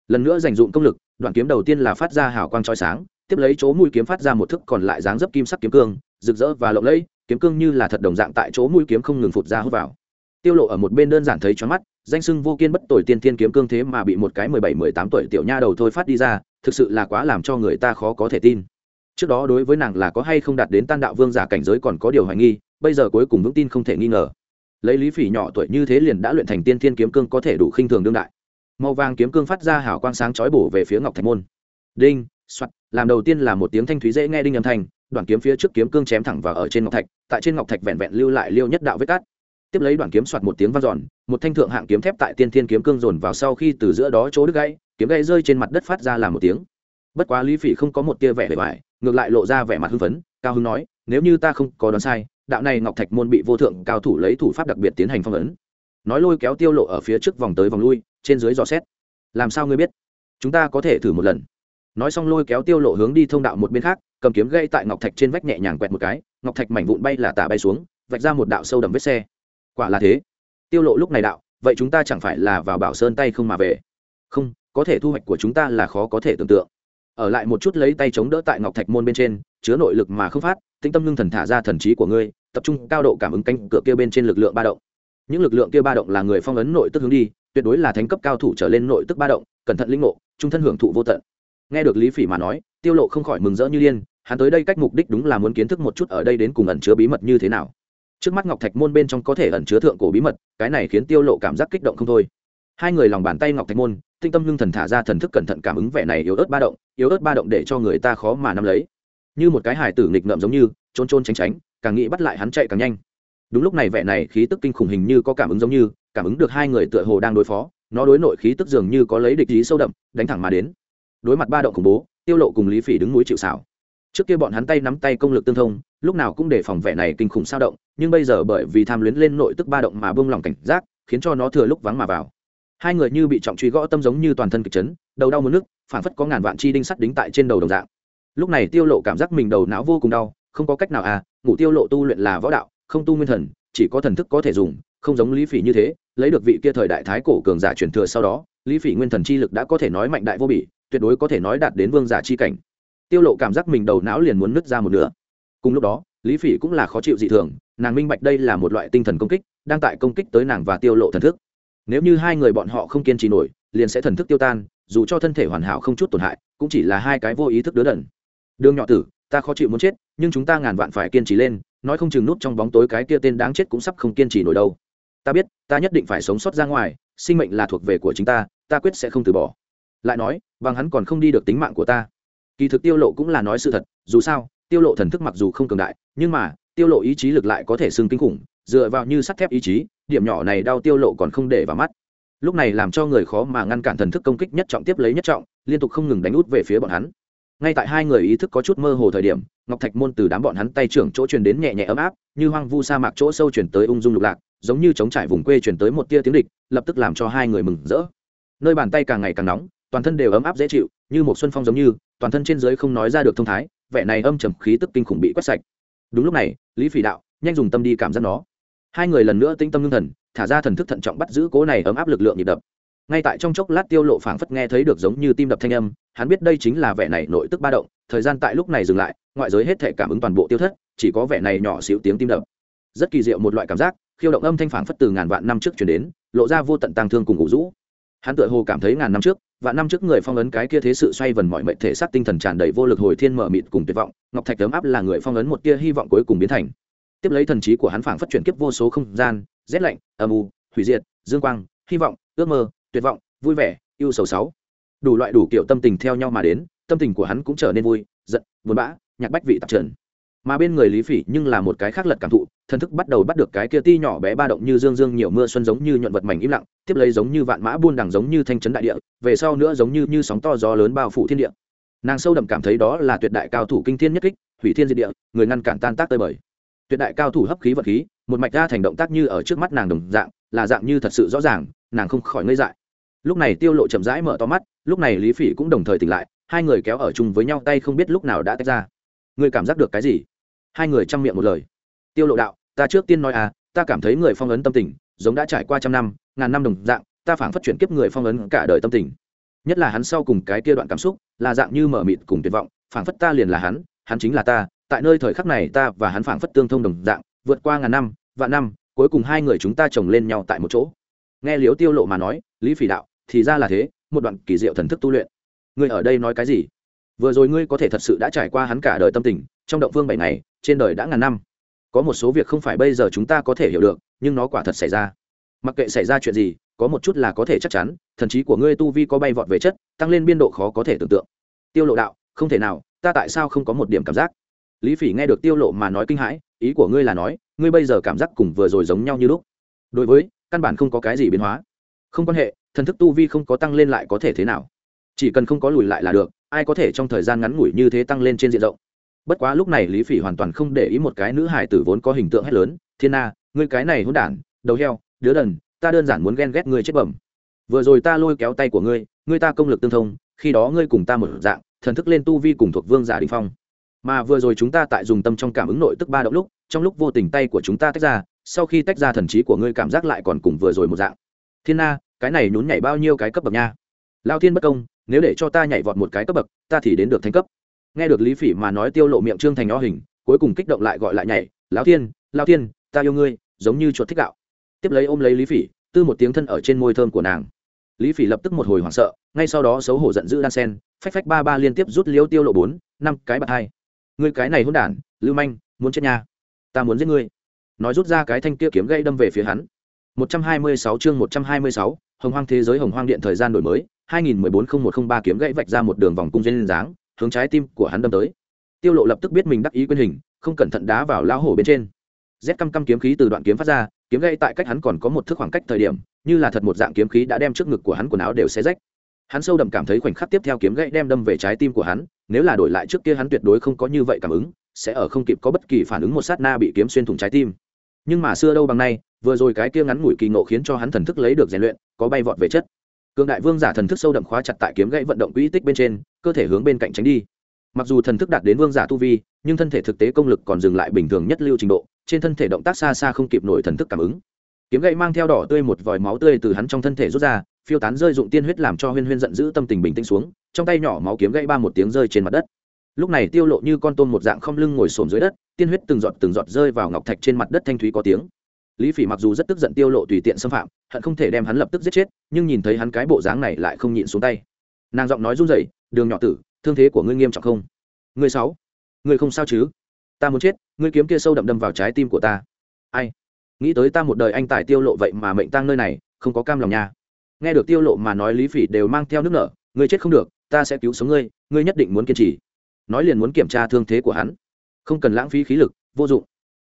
Lần nữa dành dụng công lực, đoạn kiếm đầu tiên là phát ra hào quang chói sáng, tiếp lấy chỗ mũi kiếm phát ra một thức còn lại dáng dấp kim sắc kiếm cương, rực rỡ và lộng lẫy, kiếm cương như là thật đồng dạng tại chỗ mũi kiếm không ngừng phụt ra hút vào. Tiêu lộ ở một bên đơn giản thấy choáng mắt, danh sưng vô kiên bất tội tiên thiên kiếm cương thế mà bị một cái mười bảy, mười tám tuổi tiểu nha đầu thôi phát đi ra, thực sự là quá làm cho người ta khó có thể tin. Trước đó đối với nàng là có hay không đạt đến tan đạo vương giả cảnh giới còn có điều hoài nghi bây giờ cuối cùng vững tin không thể nghi ngờ. Lấy lý phỉ nhỏ tuổi như thế liền đã luyện thành tiên thiên kiếm cương có thể đủ khinh thường đương đại. Màu vàng kiếm cương phát ra hào quang sáng chói bổ về phía ngọc thạch môn. Đinh, soạt, làm đầu tiên là một tiếng thanh thúy dễ nghe đinh âm thanh, đoạn kiếm phía trước kiếm cương chém thẳng vào ở trên ngọc thạch, tại trên ngọc thạch vẹn vẹn lưu lại liêu nhất đạo vết cát. Tiếp lấy đoạn kiếm soạt một tiếng vang giòn một thanh thượng hạng kiếm thép tại tiên thiên kiếm cương dồn vào sau khi từ giữa đó chỗ đứt gãy, kiếm gãy rơi trên mặt đất phát ra làm một tiếng. Bất quá lý phỉ không có một tia vẻ bề bài ngược lại lộ ra vẻ mặt hưng phấn, cao hưng nói, nếu như ta không có đoán sai đạo này ngọc thạch môn bị vô thượng cao thủ lấy thủ pháp đặc biệt tiến hành phong ấn. Nói lôi kéo tiêu lộ ở phía trước vòng tới vòng lui, trên dưới dò xét. Làm sao ngươi biết? Chúng ta có thể thử một lần. Nói xong lôi kéo tiêu lộ hướng đi thông đạo một bên khác, cầm kiếm gây tại ngọc thạch trên vách nhẹ nhàng quẹt một cái, ngọc thạch mảnh vụn bay là tả bay xuống, vạch ra một đạo sâu đầm vết xe. Quả là thế. Tiêu lộ lúc này đạo, vậy chúng ta chẳng phải là vào bảo sơn tay không mà về? Không, có thể thu hoạch của chúng ta là khó có thể tưởng tượng ở lại một chút lấy tay chống đỡ tại ngọc thạch môn bên trên, chứa nội lực mà không phát tinh tâm ngưng thần thả ra thần trí của ngươi, tập trung cao độ cảm ứng cánh cửa kia bên trên lực lượng ba động. Những lực lượng kia ba động là người phong ấn nội tức hướng đi, tuyệt đối là thánh cấp cao thủ trở lên nội tức ba động, cẩn thận linh ngộ, trung thân hưởng thụ vô tận. Nghe được lý phỉ mà nói, tiêu lộ không khỏi mừng rỡ như liên hắn tới đây cách mục đích đúng là muốn kiến thức một chút ở đây đến cùng ẩn chứa bí mật như thế nào. Trước mắt ngọc thạch môn bên trong có thể ẩn chứa thượng cổ bí mật, cái này khiến tiêu lộ cảm giác kích động không thôi. Hai người lòng bàn tay ngọc thạch môn tinh tâm lương thần thả ra thần thức cẩn thận cảm ứng vẻ này yếu ớt ba động yếu ớt ba động để cho người ta khó mà nắm lấy. Như một cái hải tử nghịch ngợm giống như trôn trôn tránh tránh, càng nghĩ bắt lại hắn chạy càng nhanh. Đúng lúc này vẻ này khí tức kinh khủng hình như có cảm ứng giống như, cảm ứng được hai người tựa hồ đang đối phó, nó đối nội khí tức dường như có lấy địch ý sâu đậm, đánh thẳng mà đến. Đối mặt ba động khủng bố, tiêu lộ cùng lý phỉ đứng núi chịu xảo trước kia bọn hắn tay nắm tay công lực tương thông, lúc nào cũng để phòng vẻ này kinh khủng sao động, nhưng bây giờ bởi vì tham luyến lên nội tức ba động mà buông lỏng cảnh giác, khiến cho nó thừa lúc vắng mà vào. Hai người như bị trọng truy gõ tâm giống như toàn thân kịch chấn đầu đau muốn nước phản phất có ngàn vạn chi đinh sắt đính tại trên đầu đồng dạng. Lúc này tiêu lộ cảm giác mình đầu não vô cùng đau, không có cách nào à ngủ tiêu lộ tu luyện là võ đạo, không tu nguyên thần, chỉ có thần thức có thể dùng, không giống lý phỉ như thế, lấy được vị kia thời đại thái cổ cường giả truyền thừa sau đó, lý phỉ nguyên thần chi lực đã có thể nói mạnh đại vô bỉ, tuyệt đối có thể nói đạt đến vương giả chi cảnh. Tiêu lộ cảm giác mình đầu não liền muốn nứt ra một nửa. Cùng lúc đó, lý phỉ cũng là khó chịu dị thường, nàng minh bạch đây là một loại tinh thần công kích, đang tại công kích tới nàng và tiêu lộ thần thức. Nếu như hai người bọn họ không kiên trì nổi, liền sẽ thần thức tiêu tan dù cho thân thể hoàn hảo không chút tổn hại, cũng chỉ là hai cái vô ý thức đứa đần. Đường nhỏ tử, ta khó chịu muốn chết, nhưng chúng ta ngàn vạn phải kiên trì lên, nói không chừng nút trong bóng tối cái kia tên đáng chết cũng sắp không kiên trì nổi đâu. Ta biết, ta nhất định phải sống sót ra ngoài, sinh mệnh là thuộc về của chính ta ta quyết sẽ không từ bỏ. Lại nói, bằng hắn còn không đi được tính mạng của ta. Kỳ thực tiêu lộ cũng là nói sự thật, dù sao, tiêu lộ thần thức mặc dù không cường đại, nhưng mà, tiêu lộ ý chí lực lại có thể xưng kinh khủng, dựa vào như sắt thép ý chí, điểm nhỏ này đau tiêu lộ còn không để vào mắt lúc này làm cho người khó mà ngăn cản thần thức công kích nhất trọng tiếp lấy nhất trọng, liên tục không ngừng đánh út về phía bọn hắn. Ngay tại hai người ý thức có chút mơ hồ thời điểm, ngọc thạch môn từ đám bọn hắn tay trưởng chỗ truyền đến nhẹ nhẹ ấm áp, như hoang vu sa mạc chỗ sâu chuyển tới ung dung lục lạc, giống như chống trải vùng quê chuyển tới một tia tiếng địch, lập tức làm cho hai người mừng rỡ. Nơi bàn tay càng ngày càng nóng, toàn thân đều ấm áp dễ chịu, như một xuân phong giống như, toàn thân trên dưới không nói ra được thông thái, vẻ này âm trầm khí tức kinh khủng bị quét sạch. Đúng lúc này, lý phỉ đạo nhanh dùng tâm đi cảm giác nó. Hai người lần nữa tĩnh tâm ngưng thần thả ra thần thức thận trọng bắt giữ cố này ấm áp lực lượng nhịp đập. Ngay tại trong chốc lát tiêu lộ phảng phất nghe thấy được giống như tim đập thanh âm, hắn biết đây chính là vẻ này nội tức ba động, thời gian tại lúc này dừng lại, ngoại giới hết thể cảm ứng toàn bộ tiêu thất, chỉ có vẻ này nhỏ xíu tiếng tim đập. Rất kỳ diệu một loại cảm giác, khiêu động âm thanh phảng phất từ ngàn vạn năm trước truyền đến, lộ ra vô tận tăng thương cùng ngủ rũ. Hắn tựa hồ cảm thấy ngàn năm trước, vạn năm trước người phong ấn cái kia thế sự xoay vần mọi mệnh thể xác tinh thần tràn đầy vô lực hồi thiên mở mịt cùng tuyệt vọng, ngọc thạch ấm áp là người phong ấn một tia hy vọng cuối cùng biến thành tiếp lấy thần trí của hắn phảng phất chuyển kiếp vô số không gian, rét lạnh, âm u, hủy diệt, dương quang, hy vọng, ước mơ, tuyệt vọng, vui vẻ yêu sầu sáu. Đủ loại đủ kiểu tâm tình theo nhau mà đến, tâm tình của hắn cũng trở nên vui, giận, buồn bã, nhạc bách vị tạp trần. Mà bên người lý phỉ nhưng là một cái khác lật cảm thụ, thần thức bắt đầu bắt được cái kia ti nhỏ bé ba động như dương dương nhiều mưa xuân giống như nhuận vật mảnh im lặng, tiếp lấy giống như vạn mã buôn đằng giống như thanh trấn đại địa, về sau nữa giống như như sóng to gió lớn bao phủ thiên địa. Nàng sâu đậm cảm thấy đó là tuyệt đại cao thủ kinh thiên nhất kích, hủy thiên diệt địa, người ngăn cản tan tác tơi bời tuyệt đại cao thủ hấp khí vật khí, một mạch ra thành động tác như ở trước mắt nàng đồng dạng, là dạng như thật sự rõ ràng, nàng không khỏi ngây dại. Lúc này tiêu lộ chậm rãi mở to mắt, lúc này lý phỉ cũng đồng thời tỉnh lại, hai người kéo ở chung với nhau tay không biết lúc nào đã tách ra. Người cảm giác được cái gì? Hai người chăm miệng một lời. Tiêu lộ đạo, ta trước tiên nói à ta cảm thấy người phong ấn tâm tình, giống đã trải qua trăm năm, ngàn năm đồng dạng, ta phảng phất chuyển kiếp người phong ấn cả đời tâm tình. Nhất là hắn sau cùng cái kia đoạn cảm xúc, là dạng như mở mịt cùng tuyệt vọng, phảng phất ta liền là hắn hắn chính là ta tại nơi thời khắc này ta và hắn phảng phất tương thông đồng dạng, vượt qua ngàn năm, vạn năm, cuối cùng hai người chúng ta chồng lên nhau tại một chỗ. Nghe liếu tiêu lộ mà nói, lý phỉ đạo, thì ra là thế, một đoạn kỳ diệu thần thức tu luyện. Ngươi ở đây nói cái gì? Vừa rồi ngươi có thể thật sự đã trải qua hắn cả đời tâm tình, trong động vương bảy ngày, trên đời đã ngàn năm. Có một số việc không phải bây giờ chúng ta có thể hiểu được, nhưng nó quả thật xảy ra. Mặc kệ xảy ra chuyện gì, có một chút là có thể chắc chắn, thần trí của ngươi tu vi có bay vọt về chất, tăng lên biên độ khó có thể tưởng tượng. Tiêu lộ đạo, không thể nào, ta tại sao không có một điểm cảm giác? Lý phỉ nghe được tiêu lộ mà nói kinh hãi, ý của ngươi là nói, ngươi bây giờ cảm giác cùng vừa rồi giống nhau như lúc. Đối với, căn bản không có cái gì biến hóa. Không quan hệ, thần thức tu vi không có tăng lên lại có thể thế nào. Chỉ cần không có lùi lại là được, ai có thể trong thời gian ngắn ngủi như thế tăng lên trên diện rộng. Bất quá lúc này lý phỉ hoàn toàn không để ý một cái nữ hải tử vốn có hình tượng hết lớn, thiên na ngươi cái này hỗn đản, đầu heo, đứa đần, ta đơn giản muốn ghen ghét ngươi chết bẩm. Vừa rồi ta lôi kéo tay của ngươi ngươi ta công lực tương thông, khi đó ngươi cùng ta một dạng, thần thức lên tu vi cùng thuộc vương giả đình phong mà vừa rồi chúng ta tại dùng tâm trong cảm ứng nội tức ba động lúc, trong lúc vô tình tay của chúng ta tách ra, sau khi tách ra thần trí của ngươi cảm giác lại còn cùng vừa rồi một dạng. Thiên na cái này nhún nhảy bao nhiêu cái cấp bậc nha? Lao thiên bất công, nếu để cho ta nhảy vọt một cái cấp bậc, ta thì đến được thành cấp. Nghe được lý phỉ mà nói tiêu lộ miệng trương thành nho hình, cuối cùng kích động lại gọi lại nhảy, lão thiên lao thiên, ta yêu ngươi, giống như chuột thích gạo. Tiếp lấy ôm lấy lý phỉ, tư một tiếng thân ở trên môi thơm của nàng. Lý phỉ lập tức một hồi hoảng sợ, ngay sau đó xấu hổ giận dữ đan sen, phách phách ba ba liên tiếp rút liêu tiêu lộ bốn, năm cái bạc hai ngươi cái này hôn đản lưu manh muốn chết nha. Ta muốn giết ngươi. Nói rút ra cái thanh kia kiếm gây đâm về phía hắn. 126 chương 126, Hồng Hoang thế giới Hồng Hoang điện thời gian đổi mới 2014-0103 kiếm gãy vạch ra một đường vòng cung duyên dáng hướng trái tim của hắn đâm tới. Tiêu lộ lập tức biết mình đắc ý quyền hình không cẩn thận đá vào lão hổ bên trên. Rét căm căm kiếm khí từ đoạn kiếm phát ra kiếm gãy tại cách hắn còn có một thước khoảng cách thời điểm như là thật một dạng kiếm khí đã đem trước ngực của hắn quần áo đều xé rách hắn sâu đậm cảm thấy khoảnh khắc tiếp theo kiếm gậy đem đâm về trái tim của hắn, nếu là đổi lại trước kia hắn tuyệt đối không có như vậy cảm ứng, sẽ ở không kịp có bất kỳ phản ứng một sát na bị kiếm xuyên thủng trái tim. Nhưng mà xưa đâu bằng nay, vừa rồi cái kia ngắn ngủi kỳ ngộ khiến cho hắn thần thức lấy được rèn luyện, có bay vọt về chất. Cường đại vương giả thần thức sâu đậm khóa chặt tại kiếm gậy vận động quỹ tích bên trên, cơ thể hướng bên cạnh tránh đi. Mặc dù thần thức đạt đến vương giả tu vi, nhưng thân thể thực tế công lực còn dừng lại bình thường nhất lưu trình độ, trên thân thể động tác xa xa không kịp nổi thần thức cảm ứng. Kiếm gậy mang theo đỏ tươi một vòi máu tươi từ hắn trong thân thể rút ra phiêu tán rơi dụng tiên huyết làm cho huyên huyên giận dữ tâm tình bình tĩnh xuống, trong tay nhỏ máu kiếm gãy ba một tiếng rơi trên mặt đất. Lúc này tiêu lộ như con tôm một dạng không lưng ngồi xổm dưới đất, tiên huyết từng giọt từng giọt rơi vào ngọc thạch trên mặt đất thanh thúy có tiếng. Lý phỉ mặc dù rất tức giận tiêu lộ tùy tiện xâm phạm, hận không thể đem hắn lập tức giết chết, nhưng nhìn thấy hắn cái bộ dáng này lại không nhịn xuống tay. Nàng giọng nói run rẩy, đường nhỏ tử, thương thế của ngươi nghiêm trọng không? Ngươi sáu, ngươi không sao chứ? Ta muốn chết, ngươi kiếm kia sâu đậm đâm vào trái tim của ta. Ai? Nghĩ tới ta một đời anh tài tiêu lộ vậy mà mệnh tang nơi này, không có cam lòng nha nghe được tiêu lộ mà nói lý phỉ đều mang theo nước nở, ngươi chết không được, ta sẽ cứu sống ngươi ngươi nhất định muốn kiên trì. Nói liền muốn kiểm tra thương thế của hắn. Không cần lãng phí khí lực, vô dụng.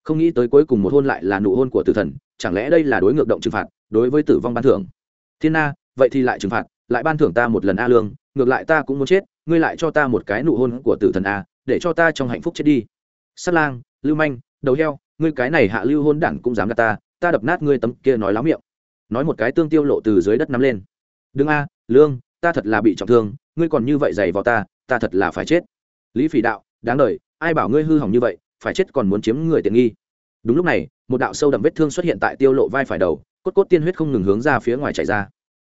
Không nghĩ tới cuối cùng một hôn lại là nụ hôn của tử thần, chẳng lẽ đây là đối ngược động trừng phạt, đối với tử vong ban thưởng? Thiên na, vậy thì lại trừng phạt, lại ban thưởng ta một lần a lương, ngược lại ta cũng muốn chết, ngươi lại cho ta một cái nụ hôn của tử thần a, để cho ta trong hạnh phúc chết đi. Sát lang, lưu manh, đầu heo, ngươi cái này hạ lưu hôn đản cũng dám gạt ta ta đập nát ngươi tấm kia nói láo miệng nói một cái tương tiêu lộ từ dưới đất nắm lên. Đừng a, lương, ta thật là bị trọng thương, ngươi còn như vậy dày vào ta ta thật là phải chết. Lý phỉ đạo, đáng đời, ai bảo ngươi hư hỏng như vậy, phải chết còn muốn chiếm người tiện nghi. Đúng lúc này, một đạo sâu đậm vết thương xuất hiện tại tiêu lộ vai phải đầu, cốt cốt tiên huyết không ngừng hướng ra phía ngoài chảy ra.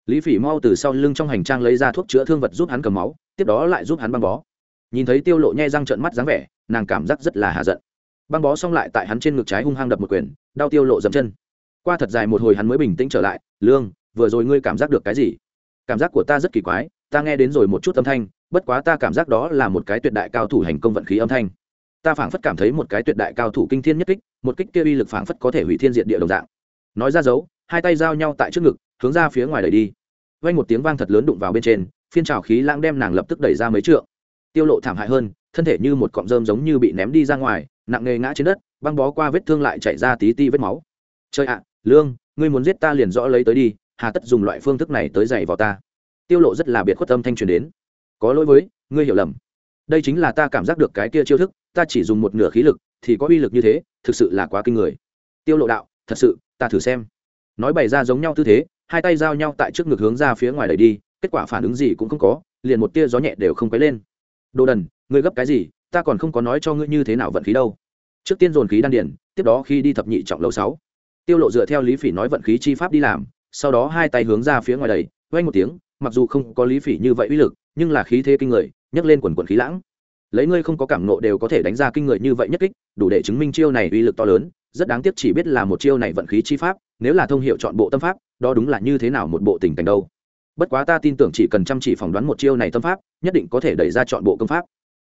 Lý phỉ mau từ sau lưng trong hành trang lấy ra thuốc chữa thương vật giúp hắn cầm máu, tiếp đó lại giúp hắn băng bó. Nhìn thấy tiêu lộ nhai răng trợn mắt dáng vẻ, nàng cảm giác rất là hạ giận. Băng bó xong lại tại hắn trên ngực trái hung hăng đập một quyền, đau tiêu lộ dậm chân qua thật dài một hồi hắn mới bình tĩnh trở lại, lương, vừa rồi ngươi cảm giác được cái gì? Cảm giác của ta rất kỳ quái, ta nghe đến rồi một chút âm thanh, bất quá ta cảm giác đó là một cái tuyệt đại cao thủ hành công vận khí âm thanh. Ta phảng phất cảm thấy một cái tuyệt đại cao thủ kinh thiên nhất kích, một kích kia uy lực phảng phất có thể hủy thiên diện địa đồng dạng. Nói ra dấu, hai tay giao nhau tại trước ngực, hướng ra phía ngoài đẩy đi. Vang một tiếng vang thật lớn đụng vào bên trên, phiên trào khí lãng đem nàng lập tức đẩy ra mấy trượng. Tiêu lộ thảm hại hơn, thân thể như một cọng rơm giống như bị ném đi ra ngoài, nặng nề ngã trên đất, băng bó qua vết thương lại chảy ra tí ti vết máu. Trời ạ lương, ngươi muốn giết ta liền rõ lấy tới đi, hà tất dùng loại phương thức này tới giày vào ta. Tiêu lộ rất là biệt khuất âm thanh truyền đến. Có lỗi với, ngươi hiểu lầm. Đây chính là ta cảm giác được cái kia chiêu thức, ta chỉ dùng một nửa khí lực, thì có uy lực như thế, thực sự là quá kinh người. Tiêu lộ đạo, thật sự, ta thử xem. Nói bày ra giống nhau tư thế, hai tay giao nhau tại trước ngực hướng ra phía ngoài đẩy đi, kết quả phản ứng gì cũng không có, liền một tia gió nhẹ đều không quấy lên. Đồ đần, ngươi gấp cái gì, ta còn không có nói cho ngươi như thế nào vận khí đâu. Trước tiên dồn khí đan điển tiếp đó khi đi thập nhị trọng lầu sáu tiêu lộ dựa theo lý phỉ nói vận khí chi pháp đi làm, sau đó hai tay hướng ra phía ngoài đầy vang một tiếng, mặc dù không có lý phỉ như vậy uy lực, nhưng là khí thế kinh người, nhấc lên quần quần khí lãng. Lấy ngươi không có cảm nộ đều có thể đánh ra kinh người như vậy nhất kích, đủ để chứng minh chiêu này uy lực to lớn, rất đáng tiếc chỉ biết là một chiêu này vận khí chi pháp, nếu là thông hiệu chọn bộ tâm pháp, đó đúng là như thế nào một bộ tình cảnh đâu. Bất quá ta tin tưởng chỉ cần chăm chỉ phỏng đoán một chiêu này tâm pháp, nhất định có thể đẩy ra chọn bộ công pháp.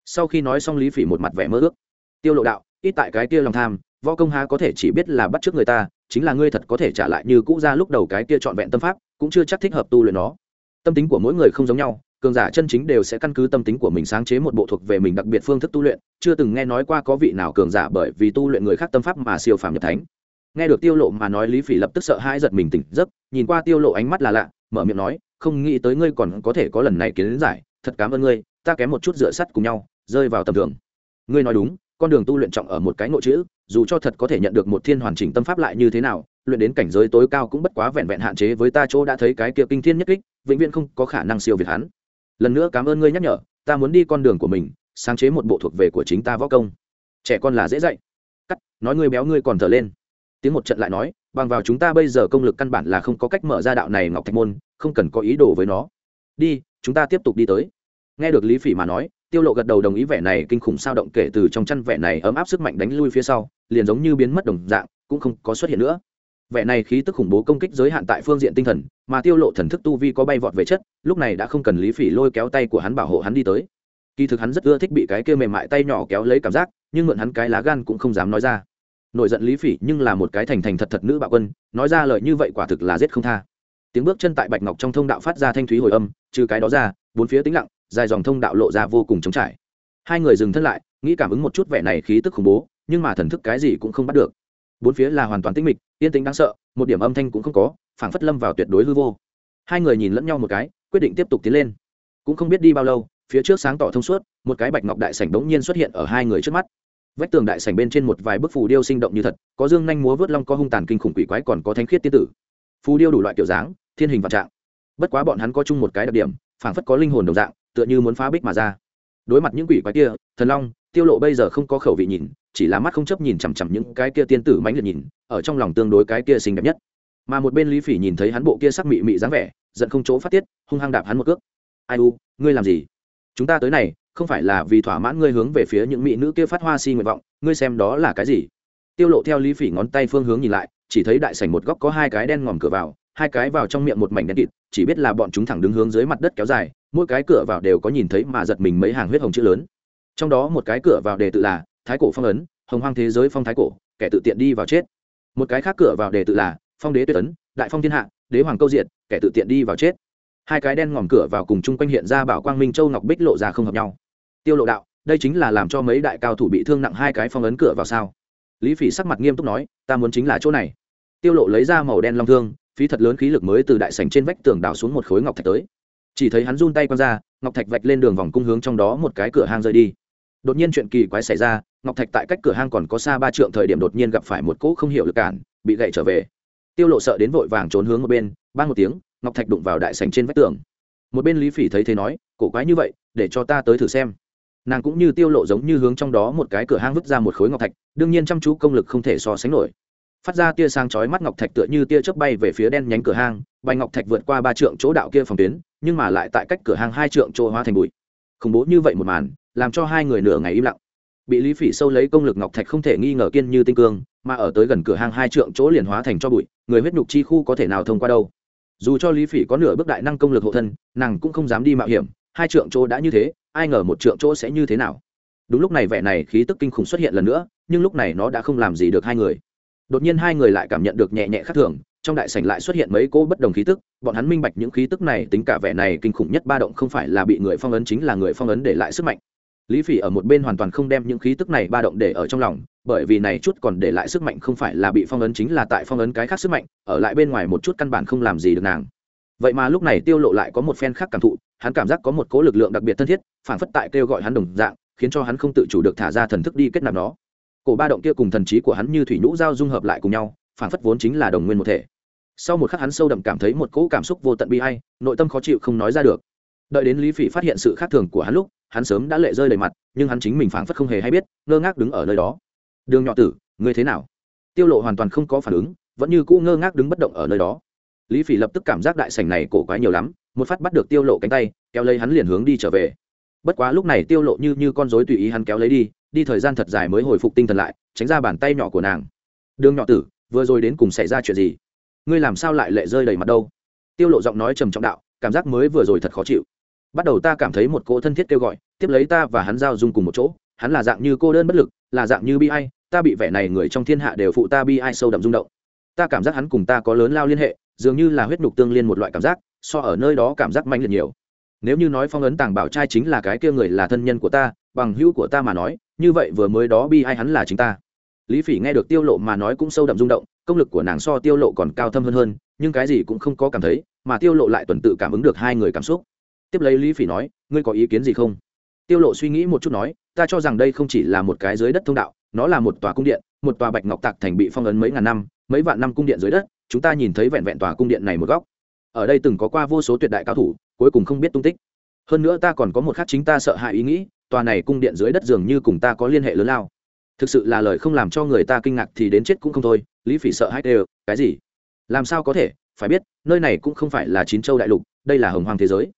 Sau khi nói xong lý phỉ một mặt vẻ mơ ước. Tiêu lộ đạo, ít tại cái kia lòng tham, võ công há có thể chỉ biết là bắt trước người ta chính là ngươi thật có thể trả lại như cũ ra lúc đầu cái kia trọn vẹn tâm pháp, cũng chưa chắc thích hợp tu luyện nó. Tâm tính của mỗi người không giống nhau, cường giả chân chính đều sẽ căn cứ tâm tính của mình sáng chế một bộ thuộc về mình đặc biệt phương thức tu luyện, chưa từng nghe nói qua có vị nào cường giả bởi vì tu luyện người khác tâm pháp mà siêu phàm nhập thánh. Nghe được tiêu lộ mà nói, lý phỉ lập tức sợ hãi giật mình tỉnh giấc, nhìn qua tiêu lộ ánh mắt là lạ, mở miệng nói, không nghĩ tới ngươi còn có thể có lần này kiến giải, thật cảm ơn ngươi, ta kém một chút dựa sắt cùng nhau, rơi vào tầm thường. Ngươi nói đúng con đường tu luyện trọng ở một cái nội chữ, dù cho thật có thể nhận được một thiên hoàn chỉnh tâm pháp lại như thế nào, luyện đến cảnh giới tối cao cũng bất quá vẹn vẹn hạn chế với ta chỗ đã thấy cái kia kinh thiên nhất kích, vĩnh viễn không có khả năng siêu việt hắn. Lần nữa cảm ơn ngươi nhắc nhở, ta muốn đi con đường của mình, sáng chế một bộ thuộc về của chính ta võ công. Trẻ con là dễ dạy. Cắt, nói ngươi béo ngươi còn thở lên. Tiếng một trận lại nói, bằng vào chúng ta bây giờ công lực căn bản là không có cách mở ra đạo này ngọc thạch môn, không cần có ý đồ với nó. Đi, chúng ta tiếp tục đi tới. Nghe được lý phỉ mà nói tiêu lộ gật đầu đồng ý vẻ này kinh khủng sao động kể từ trong chăn vẻ này ấm áp sức mạnh đánh lui phía sau, liền giống như biến mất đồng dạng, cũng không có xuất hiện nữa. Vẻ này khí tức khủng bố công kích giới hạn tại phương diện tinh thần, mà tiêu lộ thần thức tu vi có bay vọt về chất, lúc này đã không cần lý phỉ lôi kéo tay của hắn bảo hộ hắn đi tới. Kỳ thực hắn rất ưa thích bị cái kia mềm mại tay nhỏ kéo lấy cảm giác, nhưng mượn hắn cái lá gan cũng không dám nói ra. Nổi giận lý phỉ nhưng là một cái thành thành thật thật nữ bạo quân, nói ra lời như vậy quả thực là giết không tha. Tiếng bước chân tại bạch ngọc trong thông đạo phát ra thanh thúy hồi âm, trừ cái đó ra, bốn phía tĩnh lặng dài dòng thông đạo lộ ra vô cùng trống trải. Hai người dừng thân lại, nghĩ cảm ứng một chút vẻ này khí tức khủng bố, nhưng mà thần thức cái gì cũng không bắt được. Bốn phía là hoàn toàn tĩnh mịch, yên tĩnh đáng sợ, một điểm âm thanh cũng không có, phảng phất lâm vào tuyệt đối hư vô. Hai người nhìn lẫn nhau một cái, quyết định tiếp tục tiến lên. Cũng không biết đi bao lâu, phía trước sáng tỏ thông suốt, một cái bạch ngọc đại sảnh bỗng nhiên xuất hiện ở hai người trước mắt. Vách tường đại sảnh bên trên một vài bức phù điêu sinh động như thật, có dương nhanh múa vớt long, có hung tàn kinh khủng quỷ quái, còn có thánh khiết tiên tử. Phù điêu đủ loại kiểu dáng, thiên hình vạn trạng. Bất quá bọn hắn có chung một cái đặc điểm, phảng phất có linh hồn đồng dạng tựa như muốn phá bích mà ra. Đối mặt những quỷ quái kia, thần long, tiêu lộ bây giờ không có khẩu vị nhìn, chỉ là mắt không chấp nhìn chằm chằm những cái kia tiên tử mãnh liệt nhìn, ở trong lòng tương đối cái kia xinh đẹp nhất. Mà một bên lý phỉ nhìn thấy hắn bộ kia sắc mị mị dáng vẻ, giận không chỗ phát tiết, hung hăng đạp hắn một cước. Ai u, ngươi làm gì? Chúng ta tới này, không phải là vì thỏa mãn ngươi hướng về phía những mỹ nữ kia phát hoa si nguyện vọng, ngươi xem đó là cái gì? Tiêu lộ theo lý phỉ ngón tay phương hướng nhìn lại, chỉ thấy đại sảnh một góc có hai cái đen ngòm cửa vào, hai cái vào trong miệng một mảnh đen kịt, chỉ biết là bọn chúng thẳng đứng hướng dưới mặt đất kéo dài mỗi cái cửa vào đều có nhìn thấy mà giật mình mấy hàng huyết hồng chữ lớn. Trong đó một cái cửa vào đề tự là thái cổ phong ấn, hồng hoang thế giới phong thái cổ, kẻ tự tiện đi vào chết. Một cái khác cửa vào đề tự là phong đế tuyệt tấn đại phong thiên hạ, đế hoàng câu diện kẻ tự tiện đi vào chết. Hai cái đen ngòm cửa vào cùng chung quanh hiện ra bảo quang minh châu ngọc bích lộ ra không hợp nhau. Tiêu lộ đạo, đây chính là làm cho mấy đại cao thủ bị thương nặng hai cái phong ấn cửa vào sao? Lý phỉ sắc mặt nghiêm túc nói, ta muốn chính là chỗ này. Tiêu lộ lấy ra màu đen long thương, phí thật lớn khí lực mới từ đại sảnh trên vách tường đào xuống một khối ngọc thạch tới chỉ thấy hắn run tay quăng ra, ngọc thạch vạch lên đường vòng cung hướng trong đó một cái cửa hang rơi đi. Đột nhiên chuyện kỳ quái xảy ra, ngọc thạch tại cách cửa hang còn có xa ba trượng thời điểm đột nhiên gặp phải một cỗ không hiểu lực cản, bị gậy trở về. Tiêu lộ sợ đến vội vàng trốn hướng một bên, ba một tiếng, ngọc thạch đụng vào đại sảnh trên vách tường. Một bên lý phỉ thấy thế nói, cổ quái như vậy, để cho ta tới thử xem. Nàng cũng như tiêu lộ giống như hướng trong đó một cái cửa hang vứt ra một khối ngọc thạch, đương nhiên chăm chú công lực không thể so sánh nổi phát ra tia sáng chói mắt ngọc thạch tựa như tia chớp bay về phía đen nhánh cửa hang bay ngọc thạch vượt qua ba trượng chỗ đạo kia phòng tuyến, nhưng mà lại tại cách cửa hang hai trượng chỗ hóa thành bụi. Khủng bố như vậy một màn, làm cho hai người nửa ngày im lặng. Bị lý phỉ sâu lấy công lực ngọc thạch không thể nghi ngờ kiên như tinh cương, mà ở tới gần cửa hang hai trượng chỗ liền hóa thành cho bụi, người huyết nhục chi khu có thể nào thông qua đâu? Dù cho lý phỉ có nửa bước đại năng công lực hộ thân, nàng cũng không dám đi mạo hiểm, hai trượng chỗ đã như thế, ai ngờ một trượng chỗ sẽ như thế nào? Đúng lúc này vẻ này khí tức kinh khủng xuất hiện lần nữa, nhưng lúc này nó đã không làm gì được hai người đột nhiên hai người lại cảm nhận được nhẹ nhẹ khác thường, trong đại sảnh lại xuất hiện mấy cỗ bất đồng khí tức, bọn hắn minh bạch những khí tức này tính cả vẻ này kinh khủng nhất ba động không phải là bị người phong ấn chính là người phong ấn để lại sức mạnh. Lý phỉ ở một bên hoàn toàn không đem những khí tức này ba động để ở trong lòng, bởi vì này chút còn để lại sức mạnh không phải là bị phong ấn chính là tại phong ấn cái khác sức mạnh, ở lại bên ngoài một chút căn bản không làm gì được nàng. Vậy mà lúc này tiêu lộ lại có một phen khác cảm thụ, hắn cảm giác có một cố lực lượng đặc biệt thân thiết phản phất tại kêu gọi hắn đồng dạng, khiến cho hắn không tự chủ được thả ra thần thức đi kết nạp nó cổ ba động kia cùng thần trí của hắn như thủy nhũ giao dung hợp lại cùng nhau, phản phất vốn chính là đồng nguyên một thể. Sau một khắc hắn sâu đậm cảm thấy một cỗ cảm xúc vô tận bi hay nội tâm khó chịu không nói ra được. Đợi đến lý phỉ phát hiện sự khác thường của hắn lúc, hắn sớm đã lệ rơi đầy mặt, nhưng hắn chính mình phảng phất không hề hay biết, ngơ ngác đứng ở nơi đó. Đường nhỏ tử, ngươi thế nào? Tiêu lộ hoàn toàn không có phản ứng, vẫn như cũ ngơ ngác đứng bất động ở nơi đó. Lý phỉ lập tức cảm giác đại sảnh này cổ quái nhiều lắm, một phát bắt được tiêu lộ cánh tay, kéo lấy hắn liền hướng đi trở về. Bất quá lúc này tiêu lộ như như con rối tùy ý hắn kéo lấy đi đi thời gian thật dài mới hồi phục tinh thần lại, tránh ra bàn tay nhỏ của nàng. Đường nhỏ tử, vừa rồi đến cùng xảy ra chuyện gì? Ngươi làm sao lại lệ rơi đầy mặt đâu? Tiêu lộ giọng nói trầm trọng đạo, cảm giác mới vừa rồi thật khó chịu. Bắt đầu ta cảm thấy một cỗ thân thiết kêu gọi, tiếp lấy ta và hắn giao dung cùng một chỗ, hắn là dạng như cô đơn bất lực, là dạng như bi ai, ta bị vẻ này người trong thiên hạ đều phụ ta bi ai sâu đậm rung động. Ta cảm giác hắn cùng ta có lớn lao liên hệ, dường như là huyết nhục tương liên một loại cảm giác, so ở nơi đó cảm giác mạnh liệt nhiều. Nếu như nói phong ấn tàng bảo trai chính là cái kia người là thân nhân của ta, bằng hữu của ta mà nói như vậy vừa mới đó bi ai hắn là chính ta. Lý phỉ nghe được tiêu lộ mà nói cũng sâu đậm rung động, công lực của nàng so tiêu lộ còn cao thâm hơn hơn, nhưng cái gì cũng không có cảm thấy, mà tiêu lộ lại tuần tự cảm ứng được hai người cảm xúc. Tiếp lấy lý phỉ nói, ngươi có ý kiến gì không? Tiêu lộ suy nghĩ một chút nói, ta cho rằng đây không chỉ là một cái dưới đất thông đạo, nó là một tòa cung điện, một tòa bạch ngọc tạc thành bị phong ấn mấy ngàn năm, mấy vạn năm cung điện dưới đất, chúng ta nhìn thấy vẹn vẹn tòa cung điện này một góc. Ở đây từng có qua vô số tuyệt đại cao thủ, cuối cùng không biết tung tích. Hơn nữa ta còn có một khác chính ta sợ hãi ý nghĩ tòa này cung điện dưới đất dường như cùng ta có liên hệ lớn lao. Thực sự là lời không làm cho người ta kinh ngạc thì đến chết cũng không thôi lý phỉ sợ hãi đều cái gì? Làm sao có thể phải biết nơi này cũng không phải là chín châu đại lục đây là hồng hoàng thế giới.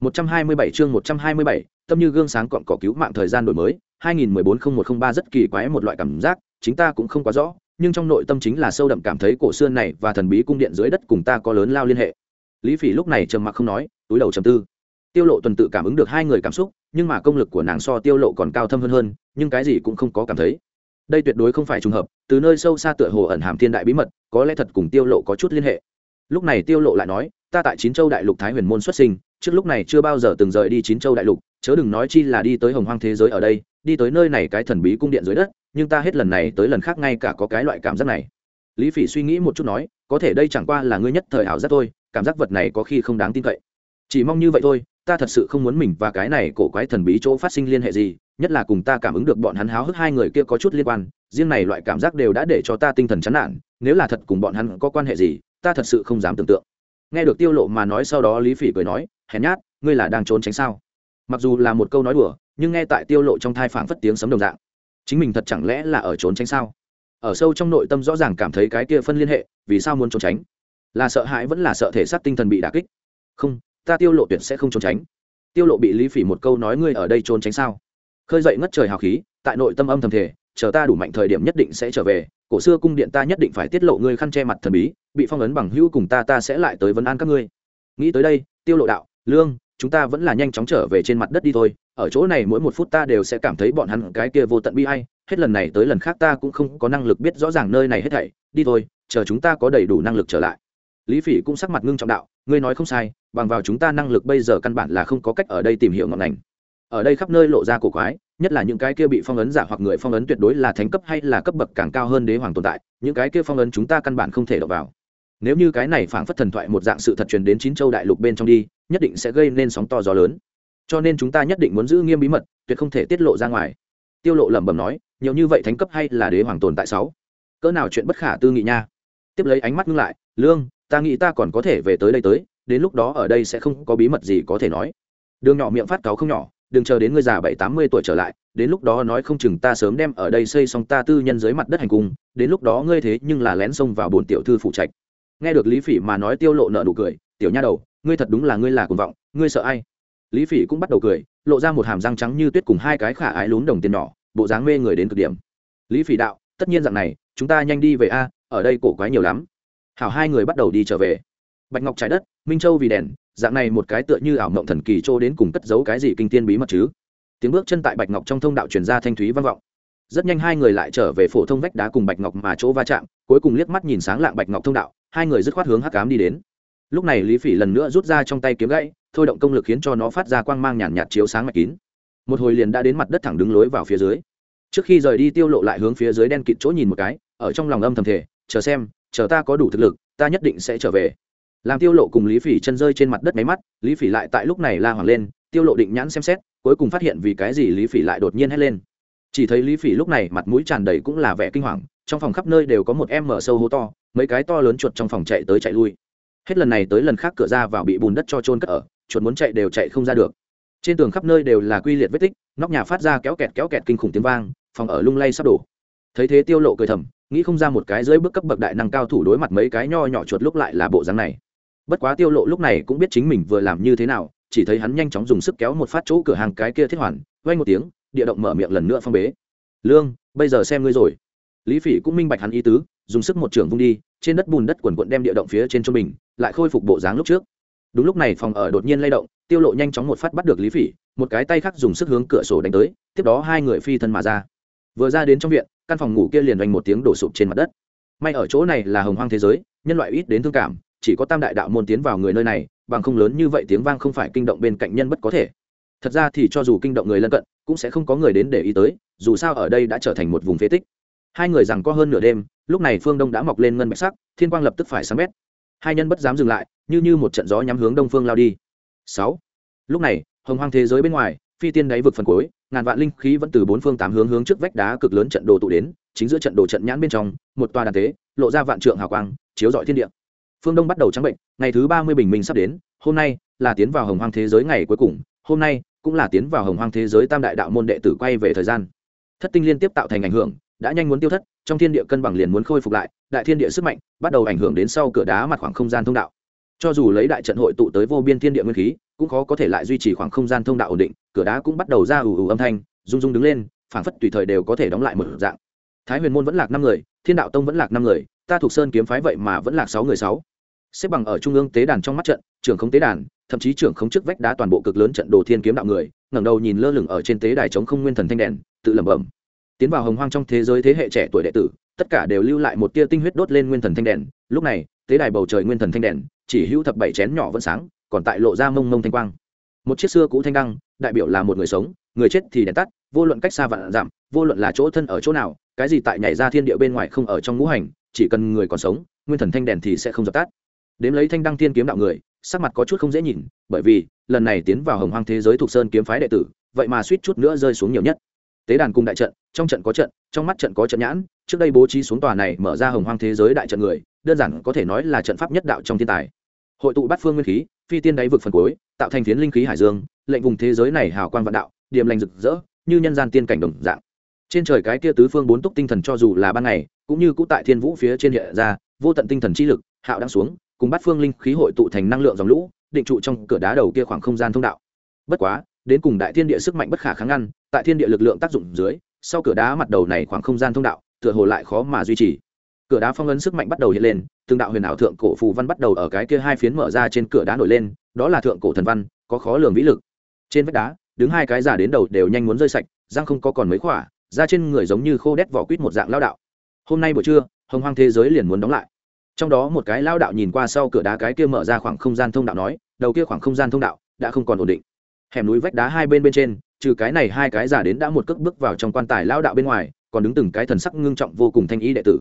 127 chương 127, tâm như gương sáng cọn cỏ cứu mạng thời gian đổi mới 2014-0103 rất kỳ quái một loại cảm giác chính ta cũng không quá rõ nhưng trong nội tâm chính là sâu đậm cảm thấy cổ xưa này và thần bí cung điện dưới đất cùng ta có lớn lao liên hệ. Lý phỉ lúc này trầm mặc không nói túi đầu trầm tư. Tiêu lộ tuần tự cảm ứng được hai người cảm xúc nhưng mà công lực của nàng so tiêu lộ còn cao thâm hơn hơn, nhưng cái gì cũng không có cảm thấy. Đây tuyệt đối không phải trùng hợp, từ nơi sâu xa tựa hồ ẩn hàm thiên đại bí mật, có lẽ thật cùng tiêu lộ có chút liên hệ. Lúc này tiêu lộ lại nói, ta tại chín châu đại lục thái huyền môn xuất sinh, trước lúc này chưa bao giờ từng rời đi chín châu đại lục, chớ đừng nói chi là đi tới hồng hoang thế giới ở đây, đi tới nơi này cái thần bí cung điện dưới đất, nhưng ta hết lần này tới lần khác ngay cả có cái loại cảm giác này. Lý phỉ suy nghĩ một chút nói, có thể đây chẳng qua là ngươi nhất thời ảo giác thôi, cảm giác vật này có khi không đáng tin cậy. Chỉ mong như vậy thôi ta thật sự không muốn mình và cái này cổ quái thần bí chỗ phát sinh liên hệ gì, nhất là cùng ta cảm ứng được bọn hắn háo hức hai người kia có chút liên quan, riêng này loại cảm giác đều đã để cho ta tinh thần chán nản, nếu là thật cùng bọn hắn có quan hệ gì, ta thật sự không dám tưởng tượng. Nghe được tiêu lộ mà nói sau đó lý phỉ cười nói, hèn nhát, ngươi là đang trốn tránh sao? Mặc dù là một câu nói đùa, nhưng nghe tại tiêu lộ trong thai phảng phất tiếng sấm đồng dạng, chính mình thật chẳng lẽ là ở trốn tránh sao? Ở sâu trong nội tâm rõ ràng cảm thấy cái kia phân liên hệ, vì sao muốn trốn tránh? Là sợ hãi vẫn là sợ thể xác tinh thần bị đả kích? Không ta tiêu lộ tuyệt sẽ không trốn tránh. Tiêu lộ bị lý phỉ một câu nói ngươi ở đây trốn tránh sao? Khơi dậy ngất trời hào khí, tại nội tâm âm thầm thể chờ ta đủ mạnh thời điểm nhất định sẽ trở về, cổ xưa cung điện ta nhất định phải tiết lộ ngươi khăn che mặt thần bí, bị phong ấn bằng hữu cùng ta ta sẽ lại tới vấn an các ngươi. Nghĩ tới đây, tiêu lộ đạo, lương, chúng ta vẫn là nhanh chóng trở về trên mặt đất đi thôi, ở chỗ này mỗi một phút ta đều sẽ cảm thấy bọn hắn cái kia vô tận bi hay hết lần này tới lần khác ta cũng không có năng lực biết rõ ràng nơi này hết thảy, đi thôi, chờ chúng ta có đầy đủ năng lực trở lại lý phỉ cũng sắc mặt ngưng trọng đạo, ngươi nói không sai, bằng vào chúng ta năng lực bây giờ căn bản là không có cách ở đây tìm hiểu ngọn ngành. Ở đây khắp nơi lộ ra cổ quái, nhất là những cái kia bị phong ấn giả hoặc người phong ấn tuyệt đối là thánh cấp hay là cấp bậc càng cao hơn đế hoàng tồn tại, những cái kia phong ấn chúng ta căn bản không thể đọc vào. Nếu như cái này phảng phất thần thoại một dạng sự thật truyền đến chín châu đại lục bên trong đi, nhất định sẽ gây nên sóng to gió lớn. Cho nên chúng ta nhất định muốn giữ nghiêm bí mật, tuyệt không thể tiết lộ ra ngoài. Tiêu lộ lẩm bẩm nói, nhiều như vậy thánh cấp hay là đế hoàng tồn tại sáu? Cỡ nào chuyện bất khả tư nghị nha. Tiếp lấy ánh mắt ngưng lại, lương ta nghĩ ta còn có thể về tới đây tới, đến lúc đó ở đây sẽ không có bí mật gì có thể nói. Đường nhỏ miệng phát cáo không nhỏ, đừng chờ đến ngươi già bảy tám mươi tuổi trở lại, đến lúc đó nói không chừng ta sớm đem ở đây xây xong ta tư nhân dưới mặt đất hành cung, đến lúc đó ngươi thế nhưng là lén xông vào bồn tiểu thư phụ trạch. Nghe được lý phỉ mà nói tiêu lộ nợ nụ cười, tiểu nha đầu, ngươi thật đúng là ngươi là cuồng vọng, ngươi sợ ai? Lý phỉ cũng bắt đầu cười, lộ ra một hàm răng trắng như tuyết cùng hai cái khả ái lún đồng tiền nhỏ, bộ dáng mê người đến cực điểm. Lý phỉ đạo, tất nhiên dạng này, chúng ta nhanh đi về a, ở đây cổ quái nhiều lắm hảo hai người bắt đầu đi trở về. Bạch ngọc trái đất minh châu vì đèn dạng này một cái tựa như ảo mộng thần kỳ trô đến cùng cất giấu cái gì kinh tiên bí mật chứ? Tiếng bước chân tại bạch ngọc trong thông đạo truyền ra thanh thúy vang vọng. Rất nhanh hai người lại trở về phổ thông vách đá cùng bạch ngọc mà chỗ va chạm cuối cùng liếc mắt nhìn sáng lạng bạch ngọc thông đạo hai người dứt khoát hướng hắc cám đi đến. Lúc này lý phỉ lần nữa rút ra trong tay kiếm gãy thôi động công lực khiến cho nó phát ra quang mang nhàn nhạt, chiếu sáng mạch kín. Một hồi liền đã đến mặt đất thẳng đứng lối vào phía dưới. Trước khi rời đi tiêu lộ lại hướng phía dưới đen kịt chỗ nhìn một cái ở trong lòng âm thầm thể chờ xem chờ ta có đủ thực lực, ta nhất định sẽ trở về. Làm tiêu lộ cùng lý phỉ chân rơi trên mặt đất máy mắt, lý phỉ lại tại lúc này la hoảng lên, tiêu lộ định nhãn xem xét, cuối cùng phát hiện vì cái gì lý phỉ lại đột nhiên hét lên. Chỉ thấy lý phỉ lúc này mặt mũi tràn đầy cũng là vẻ kinh hoàng, trong phòng khắp nơi đều có một em mở sâu hố to, mấy cái to lớn chuột trong phòng chạy tới chạy lui. Hết lần này tới lần khác cửa ra vào bị bùn đất cho trôn cất ở, chuột muốn chạy đều chạy không ra được. Trên tường khắp nơi đều là quy liệt vết tích, nóc nhà phát ra kéo kẹt kéo kẹt kinh khủng tiếng vang, phòng ở lung lay sắp đổ. Thấy thế tiêu lộ cười thầm nghĩ không ra một cái dưới bước cấp bậc đại năng cao thủ đối mặt mấy cái nho nhỏ chuột lúc lại là bộ dáng này. Bất quá tiêu lộ lúc này cũng biết chính mình vừa làm như thế nào, chỉ thấy hắn nhanh chóng dùng sức kéo một phát chỗ cửa hàng cái kia thiết hoàn vay một tiếng, địa động mở miệng lần nữa phong bế. Lương, bây giờ xem ngươi rồi. Lý phỉ cũng minh bạch hắn ý tứ, dùng sức một trường vung đi, trên đất bùn đất quần quận đem địa động phía trên cho mình, lại khôi phục bộ dáng lúc trước. Đúng lúc này phòng ở đột nhiên lay động, tiêu lộ nhanh chóng một phát bắt được lý phỉ, một cái tay khác dùng sức hướng cửa sổ đánh tới, tiếp đó hai người phi thân mà ra. Vừa ra đến trong viện căn phòng ngủ kia liền đánh một tiếng đổ sụp trên mặt đất. May ở chỗ này là hồng hoang thế giới, nhân loại ít đến thương cảm, chỉ có tam đại đạo môn tiến vào người nơi này, bằng không lớn như vậy tiếng vang không phải kinh động bên cạnh nhân bất có thể. Thật ra thì cho dù kinh động người lân cận, cũng sẽ không có người đến để ý tới, dù sao ở đây đã trở thành một vùng phế tích. Hai người rằng có hơn nửa đêm, lúc này phương đông đã mọc lên ngân bạch sắc, thiên quang lập tức phải sáng bét. Hai nhân bất dám dừng lại, như như một trận gió nhắm hướng đông phương lao đi. Sáu. Lúc này, hồng hoang thế giới bên ngoài phi tiên đáy vực phần cuối, ngàn vạn linh khí vẫn từ bốn phương tám hướng hướng trước vách đá cực lớn trận đồ tụ đến, chính giữa trận đồ trận nhãn bên trong, một tòa đàn tế, lộ ra vạn trượng hào quang, chiếu rọi thiên địa. Phương đông bắt đầu trắng bệnh, ngày thứ ba mươi bình minh sắp đến, hôm nay là tiến vào hồng hoang thế giới ngày cuối cùng, hôm nay cũng là tiến vào hồng hoang thế giới tam đại đạo môn đệ tử quay về thời gian. Thất tinh liên tiếp tạo thành ảnh hưởng, đã nhanh muốn tiêu thất, trong thiên địa cân bằng liền muốn khôi phục lại, đại thiên địa sức mạnh bắt đầu ảnh hưởng đến sau cửa đá mặt khoảng không gian thông đạo. Cho dù lấy đại trận hội tụ tới vô biên thiên địa nguyên khí cũng khó có thể lại duy trì khoảng không gian thông đạo ổn định, cửa đá cũng bắt đầu ra ù ù âm thanh, rung rung đứng lên, phảng phất tùy thời đều có thể đóng lại một dạng. Thái huyền môn vẫn lạc năm người, thiên đạo tông vẫn lạc năm người, ta thuộc sơn kiếm phái vậy mà vẫn lạc sáu người sáu. Xếp bằng ở trung ương tế đàn trong mắt trận, trưởng không tế đàn, thậm chí trưởng không trước vách đá toàn bộ cực lớn trận đồ thiên kiếm đạo người, ngẩng đầu nhìn lơ lửng ở trên tế đài chống không nguyên thần thanh đèn, tự lẩm bẩm. Tiến vào hồng hoang trong thế giới thế hệ trẻ tuổi đệ tử, tất cả đều lưu lại một tia tinh huyết đốt lên nguyên thần thanh đèn. Lúc này, tế đài bầu trời nguyên thần thanh đèn, chỉ hữu thập bảy chén nhỏ vẫn sáng còn tại lộ ra mông mông thanh quang. Một chiếc xưa cũ thanh đăng, đại biểu là một người sống, người chết thì đèn tắt, vô luận cách xa vạn giảm, vô luận là chỗ thân ở chỗ nào, cái gì tại nhảy ra thiên địa bên ngoài không ở trong ngũ hành, chỉ cần người còn sống, nguyên thần thanh đèn thì sẽ không dập tắt. Đếm lấy thanh đăng thiên kiếm đạo người, sắc mặt có chút không dễ nhìn, bởi vì, lần này tiến vào hồng hoang thế giới thuộc sơn kiếm phái đệ tử, vậy mà suýt chút nữa rơi xuống nhiều nhất. Tế đàn cùng đại trận, trong trận có trận, trong mắt trận có trận nhãn, trước đây bố trí xuống tòa này mở ra hồng hoang thế giới đại trận người, đơn giản có thể nói là trận pháp nhất đạo trong thiên tài hội tụ bát phương nguyên khí, phi tiên đáy vực phần cuối, tạo thành phiến linh khí hải dương, lệnh vùng thế giới này hào quang vạn đạo, điểm lành rực rỡ, như nhân gian tiên cảnh đồng dạng. Trên trời cái kia tứ phương bốn túc tinh thần cho dù là ban ngày, cũng như cũ tại thiên vũ phía trên hiện ra, vô tận tinh thần chi lực, hạo đang xuống, cùng bát phương linh khí hội tụ thành năng lượng dòng lũ, định trụ trong cửa đá đầu kia khoảng không gian thông đạo. Bất quá, đến cùng đại thiên địa sức mạnh bất khả kháng ngăn, tại thiên địa lực lượng tác dụng dưới, sau cửa đá mặt đầu này khoảng không gian thông đạo, tựa hồ lại khó mà duy trì cửa đá phong ấn sức mạnh bắt đầu hiện lên, từng đạo huyền ảo thượng cổ phù văn bắt đầu ở cái kia hai phiến mở ra trên cửa đá nổi lên, đó là thượng cổ thần văn, có khó lường vĩ lực. Trên vách đá, đứng hai cái giả đến đầu đều nhanh muốn rơi sạch, răng không có còn mấy khỏa ra trên người giống như khô đét vỏ quýt một dạng lao đạo. Hôm nay buổi trưa, hồng hoang thế giới liền muốn đóng lại. Trong đó một cái lao đạo nhìn qua sau cửa đá cái kia mở ra khoảng không gian thông đạo nói, đầu kia khoảng không gian thông đạo đã không còn ổn định. Hẻm núi vách đá hai bên bên trên, trừ cái này hai cái giả đến đã một cước bước vào trong quan tài lao đạo bên ngoài, còn đứng từng cái thần sắc ngưng trọng vô cùng thanh ý đệ tử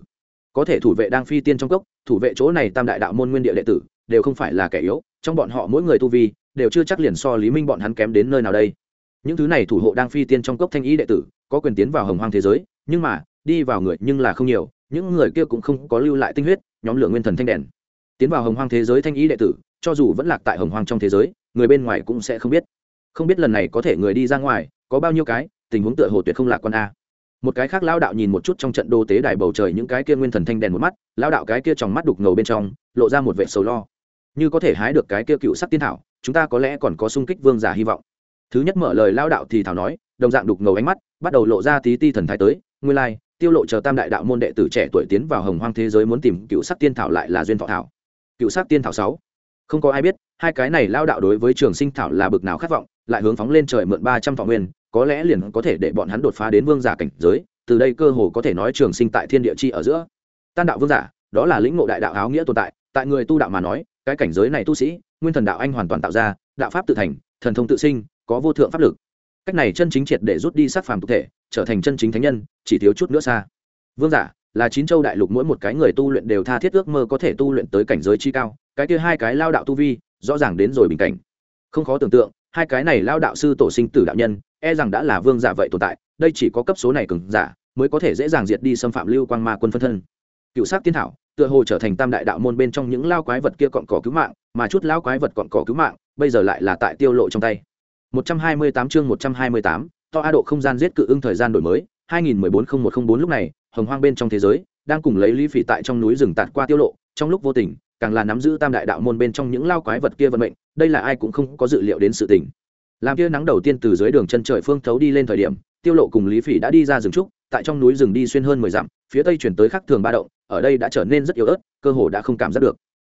có thể thủ vệ đang phi tiên trong cốc, thủ vệ chỗ này tam đại đạo môn nguyên địa đệ tử, đều không phải là kẻ yếu, trong bọn họ mỗi người tu vi, đều chưa chắc liền so lý minh bọn hắn kém đến nơi nào đây. Những thứ này thủ hộ đang phi tiên trong cốc thanh ý đệ tử, có quyền tiến vào hồng hoang thế giới, nhưng mà, đi vào người nhưng là không nhiều, những người kia cũng không có lưu lại tinh huyết, nhóm lửa nguyên thần thanh đèn. Tiến vào hồng hoang thế giới thanh ý đệ tử, cho dù vẫn lạc tại hồng hoang trong thế giới, người bên ngoài cũng sẽ không biết. Không biết lần này có thể người đi ra ngoài, có bao nhiêu cái, tình huống tựa hồ tuyệt không lạc con a một cái khác lao đạo nhìn một chút trong trận đô tế đài bầu trời những cái kia nguyên thần thanh đèn một mắt, lao đạo cái kia trong mắt đục ngầu bên trong, lộ ra một vệ sầu lo. Như có thể hái được cái kia cựu sắc tiên thảo, chúng ta có lẽ còn có sung kích vương giả hy vọng. Thứ nhất mở lời lao đạo thì thảo nói, đồng dạng đục ngầu ánh mắt, bắt đầu lộ ra tí ti thần thái tới, nguyên lai, tiêu lộ chờ tam đại đạo môn đệ tử trẻ tuổi tiến vào hồng hoang thế giới muốn tìm cựu sắc tiên thảo lại là duyên thọ thảo. Cựu sắc tiên thảo sáu. Không có ai biết, hai cái này lao đạo đối với trường sinh thảo là bực nào khát vọng, lại hướng phóng lên trời mượn ba trăm thọ nguyên có lẽ liền có thể để bọn hắn đột phá đến vương giả cảnh giới, từ đây cơ hồ có thể nói trường sinh tại thiên địa chi ở giữa. Tan đạo vương giả, đó là lĩnh ngộ đại đạo áo nghĩa tồn tại tại người tu đạo mà nói, cái cảnh giới này tu sĩ, nguyên thần đạo anh hoàn toàn tạo ra, đạo pháp tự thành, thần thông tự sinh, có vô thượng pháp lực. Cách này chân chính triệt để rút đi sát phàm tục thể, trở thành chân chính thánh nhân, chỉ thiếu chút nữa xa. Vương giả, là chín châu đại lục mỗi một cái người tu luyện đều tha thiết ước mơ có thể tu luyện tới cảnh giới chi cao, cái kia hai cái lao đạo tu vi, rõ ràng đến rồi bình cảnh. Không khó tưởng tượng, hai cái này lao đạo sư tổ sinh tử đạo nhân e rằng đã là vương giả vậy tồn tại đây chỉ có cấp số này cường giả mới có thể dễ dàng diệt đi xâm phạm lưu quang ma quân phân thân. Cựu sắc tiên thảo tựa hồ trở thành tam đại đạo môn bên trong những lao quái vật kia cọn cỏ cứu mạng mà chút lao quái vật cọn cỏ cứu mạng bây giờ lại là tại tiêu lộ trong tay. 128 chương 128, to a độ không gian giết cự ưng thời gian đổi mới 2014-0104 lúc này hồng hoang bên trong thế giới đang cùng lấy lý phỉ tại trong núi rừng tạt qua tiêu lộ trong lúc vô tình càng là nắm giữ tam đại đạo môn bên trong những lao quái vật kia vận mệnh đây là ai cũng không có dự liệu đến sự tình làm tia nắng đầu tiên từ dưới đường chân trời phương thấu đi lên thời điểm, tiêu lộ cùng lý phỉ đã đi ra rừng trúc, tại trong núi rừng đi xuyên hơn mười dặm, phía tây chuyển tới khắc thường ba động, ở đây đã trở nên rất yếu ớt, cơ hồ đã không cảm giác được.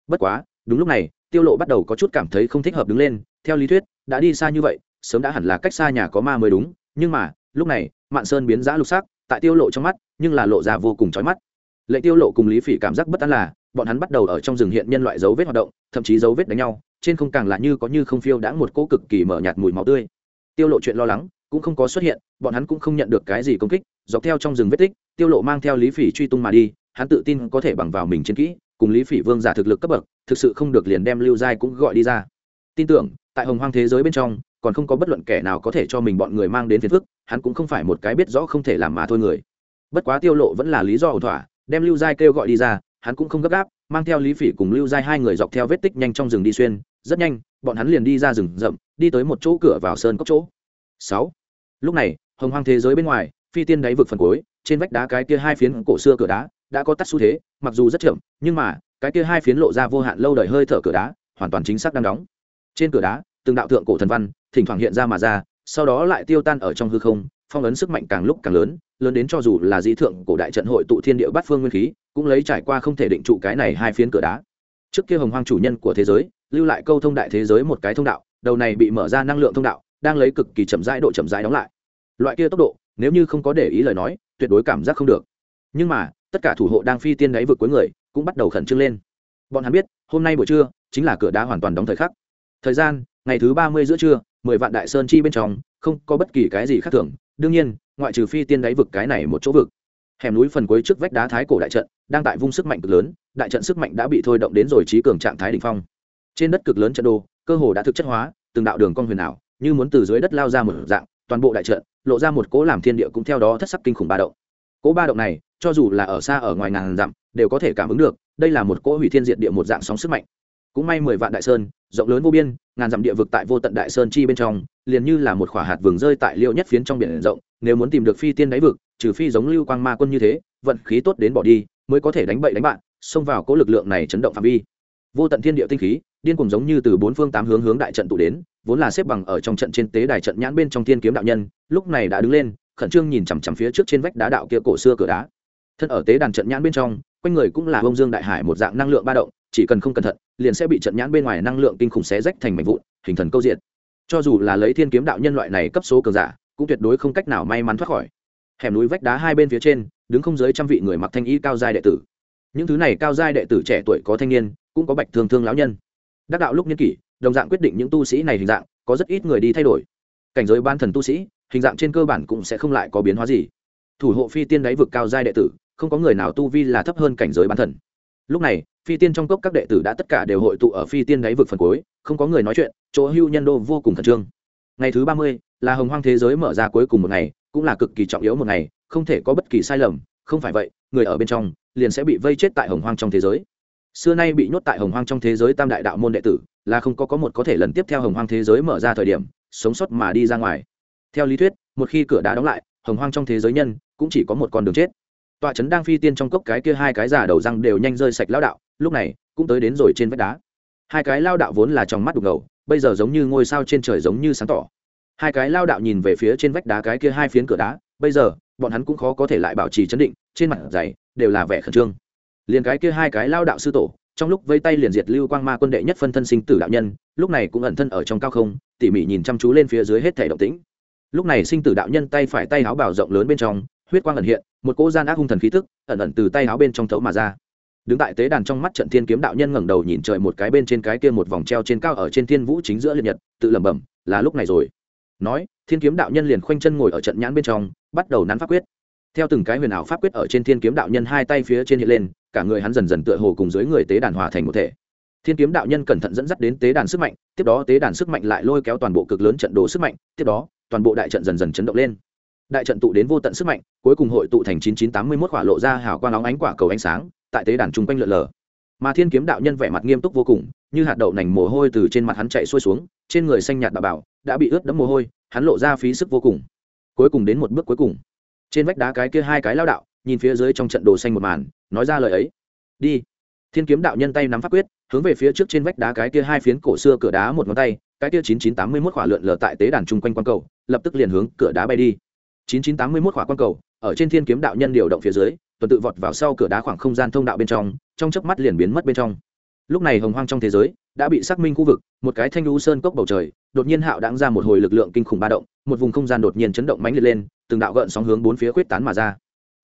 Bất quá, đúng lúc này, tiêu lộ bắt đầu có chút cảm thấy không thích hợp đứng lên, theo lý thuyết, đã đi xa như vậy, sớm đã hẳn là cách xa nhà có ma mới đúng, nhưng mà, lúc này, mạn sơn biến giã lục sắc, tại tiêu lộ trong mắt, nhưng là lộ ra vô cùng chói mắt. Lệ tiêu lộ cùng lý phỉ cảm giác bất an là, bọn hắn bắt đầu ở trong rừng hiện nhân loại dấu vết hoạt động, thậm chí dấu vết đánh nhau trên không càng là như có như không phiêu đã một cỗ cực kỳ mở nhạt mùi máu tươi. Tiêu lộ chuyện lo lắng cũng không có xuất hiện, bọn hắn cũng không nhận được cái gì công kích, dọc theo trong rừng vết tích, tiêu lộ mang theo lý phỉ truy tung mà đi, hắn tự tin có thể bằng vào mình chiến kỹ, cùng lý phỉ vương giả thực lực cấp bậc, thực sự không được liền đem lưu giai cũng gọi đi ra. Tin tưởng, tại hồng hoang thế giới bên trong, còn không có bất luận kẻ nào có thể cho mình bọn người mang đến phiền phức, hắn cũng không phải một cái biết rõ không thể làm mà thôi người. Bất quá tiêu lộ vẫn là lý do ổn thỏa, đem lưu giai kêu gọi đi ra, hắn cũng không gấp gáp, mang theo lý phỉ cùng lưu giai hai người dọc theo vết tích nhanh trong rừng đi xuyên rất nhanh, bọn hắn liền đi ra rừng rậm, đi tới một chỗ cửa vào sơn cốc chỗ. Sáu. Lúc này, hồng hoang thế giới bên ngoài, phi tiên đáy vực phần cuối, trên vách đá cái kia hai phiến cổ xưa cửa đá đã có tắt xu thế, mặc dù rất chậm, nhưng mà, cái kia hai phiến lộ ra vô hạn lâu đời hơi thở cửa đá, hoàn toàn chính xác đang đóng. Trên cửa đá, từng đạo tượng cổ thần văn, thỉnh thoảng hiện ra mà ra, sau đó lại tiêu tan ở trong hư không, phong ấn sức mạnh càng lúc càng lớn lớn đến cho dù là di thượng cổ đại trận hội tụ thiên địa bát phương nguyên khí, cũng lấy trải qua không thể định trụ cái này hai phiến cửa đá. Trước kia hồng hoang chủ nhân của thế giới lưu lại câu thông đại thế giới một cái thông đạo, đầu này bị mở ra năng lượng thông đạo, đang lấy cực kỳ chậm rãi độ chậm rãi đóng lại. Loại kia tốc độ, nếu như không có để ý lời nói, tuyệt đối cảm giác không được. Nhưng mà, tất cả thủ hộ đang phi tiên đáy vực cuối người, cũng bắt đầu khẩn trương lên. Bọn hắn biết, hôm nay buổi trưa, chính là cửa đá hoàn toàn đóng thời khắc. Thời gian, ngày thứ ba mươi giữa trưa, mười vạn đại sơn chi bên trong, không có bất kỳ cái gì khác thường. Đương nhiên, ngoại trừ phi tiên đáy vực cái này một chỗ vực. Hẻm núi phần cuối trước vách đá thái cổ đại trận, đang tại vung sức mạnh cực lớn, đại trận sức mạnh đã bị thôi động đến rồi trí cường trạng thái đ ỉ n h phong trên đất cực lớn trận đồ, cơ hồ đã thực chất hóa, từng đạo đường con huyền ảo, như muốn từ dưới đất lao ra một dạng, toàn bộ đại trận, lộ ra một cỗ làm thiên địa cũng theo đó thất sắc kinh khủng ba động. Cỗ ba động này, cho dù là ở xa ở ngoài ngàn dặm, đều có thể cảm ứng được, đây là một cỗ hủy thiên diệt địa một dạng sóng sức mạnh. Cũng may mười vạn đại sơn, rộng lớn vô biên, ngàn dặm địa vực tại vô tận đại sơn chi bên trong, liền như là một khỏa hạt vừng rơi tại liêu nhất phiến trong biển rộng, nếu muốn tìm được phi tiên đáy vực, trừ phi giống lưu quang ma quân như thế, vận khí tốt đến bỏ đi, mới có thể đánh bậy đánh bạn, xông vào cỗ lực lượng này chấn động phạm vi. Vô tận thiên địa tinh khí điên cùng giống như từ bốn phương tám hướng hướng đại trận tụ đến, vốn là xếp bằng ở trong trận trên tế đài trận nhãn bên trong thiên kiếm đạo nhân, lúc này đã đứng lên, khẩn trương nhìn chằm chằm phía trước trên vách đá đạo kia cổ xưa cửa đá. Thân ở tế đàn trận nhãn bên trong, quanh người cũng là bông dương đại hải một dạng năng lượng ba động, chỉ cần không cẩn thận, liền sẽ bị trận nhãn bên ngoài năng lượng kinh khủng xé rách thành mảnh vụn, hình thần câu diện cho dù là lấy thiên kiếm đạo nhân loại này cấp số cường giả, cũng tuyệt đối không cách nào may mắn thoát khỏi. Hẻm núi vách đá hai bên phía trên, đứng không dưới trăm vị người mặc thanh y cao giai đệ tử. Những thứ này cao giai đệ tử trẻ tuổi có thanh niên, cũng có bạch thương thương lão nhân đắc đạo lúc niên kỷ, đồng dạng quyết định những tu sĩ này hình dạng, có rất ít người đi thay đổi. Cảnh giới ban thần tu sĩ, hình dạng trên cơ bản cũng sẽ không lại có biến hóa gì. Thủ hộ phi tiên đáy vực cao giai đệ tử, không có người nào tu vi là thấp hơn cảnh giới bán thần. Lúc này, phi tiên trong cốc các đệ tử đã tất cả đều hội tụ ở phi tiên đáy vực phần cuối, không có người nói chuyện, chỗ hưu nhân đô vô cùng khẩn trương. Ngày thứ ba mươi, là hồng hoang thế giới mở ra cuối cùng một ngày, cũng là cực kỳ trọng yếu một ngày, không thể có bất kỳ sai lầm, không phải vậy, người ở bên trong, liền sẽ bị vây chết tại hồng hoang trong thế giới xưa nay bị nhốt tại hồng hoang trong thế giới tam đại đạo môn đệ tử, là không có có một có thể lần tiếp theo hồng hoang thế giới mở ra thời điểm, sống sót mà đi ra ngoài. Theo lý thuyết, một khi cửa đá đóng lại, hồng hoang trong thế giới nhân cũng chỉ có một con đường chết. Tọa trấn đang phi tiên trong cốc cái kia hai cái giả đầu răng đều nhanh rơi sạch lao đạo, lúc này cũng tới đến rồi trên vách đá. Hai cái lao đạo vốn là trong mắt đục ngầu, bây giờ giống như ngôi sao trên trời giống như sáng tỏ. Hai cái lao đạo nhìn về phía trên vách đá cái kia hai phiến cửa đá, bây giờ, bọn hắn cũng khó có thể lại bảo trì chấn định, trên mặt dày đều là vẻ khẩn trương liền cái kia hai cái lao đạo sư tổ, trong lúc vây tay liền diệt lưu quang ma quân đệ nhất phân thân sinh tử đạo nhân, lúc này cũng ẩn thân ở trong cao không, tỉ mỉ nhìn chăm chú lên phía dưới hết thể động tĩnh. Lúc này sinh tử đạo nhân tay phải tay áo bảo rộng lớn bên trong, huyết quang ẩn hiện, một cỗ gian ác hung thần khí tức, ẩn ẩn từ tay áo bên trong thấu mà ra. Đứng tại tế đàn trong mắt trận thiên kiếm đạo nhân ngẩng đầu nhìn trời một cái bên trên cái kia một vòng treo trên cao ở trên thiên vũ chính giữa liệt nhật, tự lẩm bẩm, là lúc này rồi. Nói, thiên kiếm đạo nhân liền khoanh chân ngồi ở trận nhãn bên trong, bắt đầu nắn pháp quyết theo từng cái huyền ảo pháp quyết ở trên thiên kiếm đạo nhân hai tay phía trên hiện lên, cả người hắn dần dần tựa hồ cùng dưới người tế đàn hòa thành một thể. Thiên kiếm đạo nhân cẩn thận dẫn dắt đến tế đàn sức mạnh, tiếp đó tế đàn sức mạnh lại lôi kéo toàn bộ cực lớn trận đồ sức mạnh, tiếp đó, toàn bộ đại trận dần dần chấn động lên. Đại trận tụ đến vô tận sức mạnh, cuối cùng hội tụ thành chín chín tám mươi mốt quả lộ ra hào quang óng ánh quả cầu ánh sáng, tại tế đàn chung quanh lượn lờ. Mà thiên kiếm đạo nhân vẻ mặt nghiêm túc vô cùng, như hạt đậu nành mồ hôi từ trên mặt hắn chạy xuôi xuống, trên người xanh nhạt bà bảo đã bị ướt đẫm mồ hôi, hắn lộ ra phí sức vô cùng. Cuối cùng đến một bước cuối cùng trên vách đá cái kia hai cái lao đạo, nhìn phía dưới trong trận đồ xanh một màn, nói ra lời ấy. Đi. Thiên kiếm đạo nhân tay nắm pháp quyết, hướng về phía trước trên vách đá cái kia hai phiến cổ xưa cửa đá một ngón tay, cái kia chín chín tám mươi mốt khỏa lượn lờ tại tế đàn chung quanh quang cầu, lập tức liền hướng cửa đá bay đi. chín chín tám mươi mốt khỏa quang cầu, ở trên thiên kiếm đạo nhân điều động phía dưới, tuần tự vọt vào sau cửa đá khoảng không gian thông đạo bên trong trong chớp mắt liền biến mất bên trong. Lúc này hồng hoang trong thế giới, đã bị xác minh khu vực, một cái thanh lũ sơn cốc bầu trời, đột nhiên hạo đáng ra một hồi lực lượng kinh khủng ba động, một vùng không gian đột nhiên chấn động mãnh liệt lên từng đạo gợn sóng hướng bốn phía quyết tán mà ra.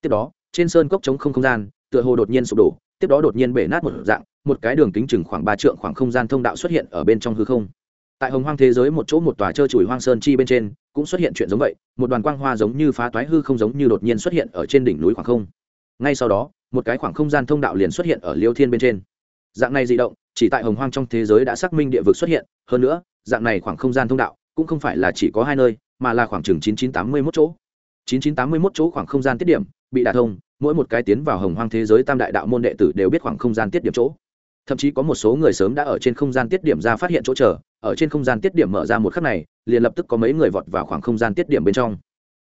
Tiếp đó, trên sơn cốc chống không không gian, tựa hồ đột nhiên sụp đổ, tiếp đó đột nhiên bể nát một dạng, một cái đường kính chừng khoảng ba trượng khoảng không gian thông đạo xuất hiện ở bên trong hư không. Tại hồng hoang thế giới một chỗ một tòa trơ chùi hoang sơn chi bên trên, cũng xuất hiện chuyện giống vậy, một đoàn quang hoa giống như phá toái hư không giống như đột nhiên xuất hiện ở trên đỉnh núi khoảng không. Ngay sau đó, một cái khoảng không gian thông đạo liền xuất hiện ở liêu thiên bên trên. Dạng này di động, chỉ tại hồng hoang trong thế giới đã xác minh địa vực xuất hiện, hơn nữa, dạng này khoảng không gian thông đạo cũng không phải là chỉ có hai nơi, mà là khoảng chừng chín chín tám mươi mốt chỗ chín chín tám mươi mốt chỗ khoảng không gian tiết điểm, bị đả thông, mỗi một cái tiến vào hồng hoang thế giới tam đại đạo môn đệ tử đều biết khoảng không gian tiết điểm chỗ. Thậm chí có một số người sớm đã ở trên không gian tiết điểm ra phát hiện chỗ chờ, ở trên không gian tiết điểm mở ra một khắc này, liền lập tức có mấy người vọt vào khoảng không gian tiết điểm bên trong.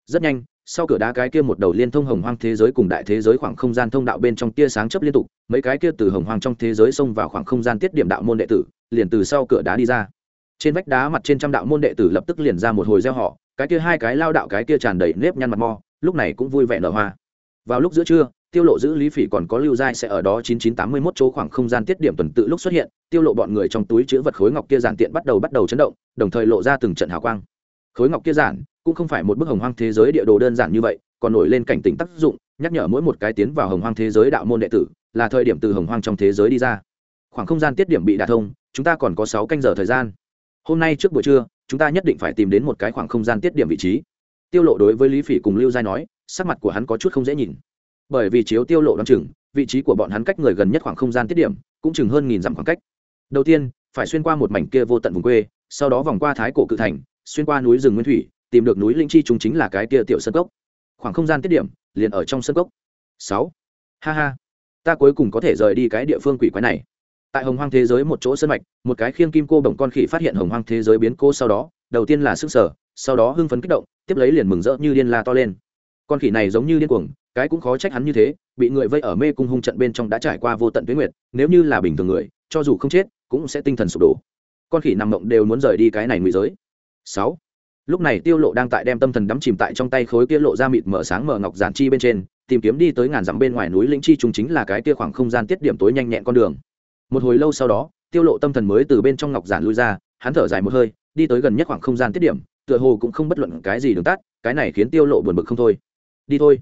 Rất nhanh, sau cửa đá cái kia một đầu liên thông hồng hoang thế giới cùng đại thế giới khoảng không gian thông đạo bên trong tia sáng chớp liên tục, mấy cái kia từ hồng hoang trong thế giới xông vào khoảng không gian tiết điểm đạo môn đệ tử, liền từ sau cửa đá đi ra. Trên vách đá mặt trên trăm đạo môn đệ tử lập tức liền ra một hồi reo họ cái kia hai cái lao đạo cái kia tràn đầy nếp nhăn mặt mo, lúc này cũng vui vẻ nở hoa. Vào lúc giữa trưa, tiêu lộ giữ lý phỉ còn có lưu giai sẽ ở đó 9981 chỗ khoảng không gian tiết điểm tuần tự lúc xuất hiện, tiêu lộ bọn người trong túi chứa vật khối ngọc kia giản tiện bắt đầu bắt đầu chấn động, đồng thời lộ ra từng trận hào quang. Khối ngọc kia giản cũng không phải một bức hồng hoang thế giới địa đồ đơn giản như vậy, còn nổi lên cảnh tỉnh tác dụng, nhắc nhở mỗi một cái tiến vào hồng hoang thế giới đạo môn đệ tử, là thời điểm từ hồng hoang trong thế giới đi ra. Khoảng không gian tiết điểm bị đả thông, chúng ta còn có sáu canh giờ thời gian. Hôm nay trước buổi trưa chúng ta nhất định phải tìm đến một cái khoảng không gian tiết điểm vị trí. Tiêu lộ đối với lý phỉ cùng lưu giai nói, sắc mặt của hắn có chút không dễ nhìn. Bởi vì chiếu tiêu lộ đoán chừng, vị trí của bọn hắn cách người gần nhất khoảng không gian tiết điểm, cũng chừng hơn nghìn dặm khoảng cách. Đầu tiên, phải xuyên qua một mảnh kia vô tận vùng quê, sau đó vòng qua thái cổ cự thành, xuyên qua núi rừng nguyên thủy, tìm được núi linh chi chúng chính là cái kia tiểu sân cốc. Khoảng không gian tiết điểm, liền ở trong sân cốc. Sáu. Ha ha. Ta cuối cùng có thể rời đi cái địa phương quỷ quái này tại hồng hoang thế giới một chỗ sân mạch, một cái khiêng kim cô bồng con khỉ phát hiện hồng hoang thế giới biến cô sau đó, đầu tiên là sức sở, sau đó hưng phấn kích động, tiếp lấy liền mừng rỡ như điên la to lên. Con khỉ này giống như điên cuồng, cái cũng khó trách hắn như thế, bị người vây ở mê cung hung trận bên trong đã trải qua vô tận tuyến nguyệt, nếu như là bình thường người, cho dù không chết, cũng sẽ tinh thần sụp đổ. Con khỉ nằm mộng đều muốn rời đi cái này nguy giới. Sáu. Lúc này tiêu lộ đang tại đem tâm thần đắm chìm tại trong tay khối kia lộ ra mịt mở sáng mở ngọc giản chi bên trên, tìm kiếm đi tới ngàn dặm bên ngoài núi lĩnh chi chúng chính là cái kia khoảng không gian tiết điểm tối nhanh nhẹn con đường một hồi lâu sau đó, tiêu lộ tâm thần mới từ bên trong ngọc giản lui ra, hắn thở dài một hơi, đi tới gần nhất khoảng không gian tiết điểm, tựa hồ cũng không bất luận cái gì đường tắt, cái này khiến tiêu lộ buồn bực không thôi. Đi thôi.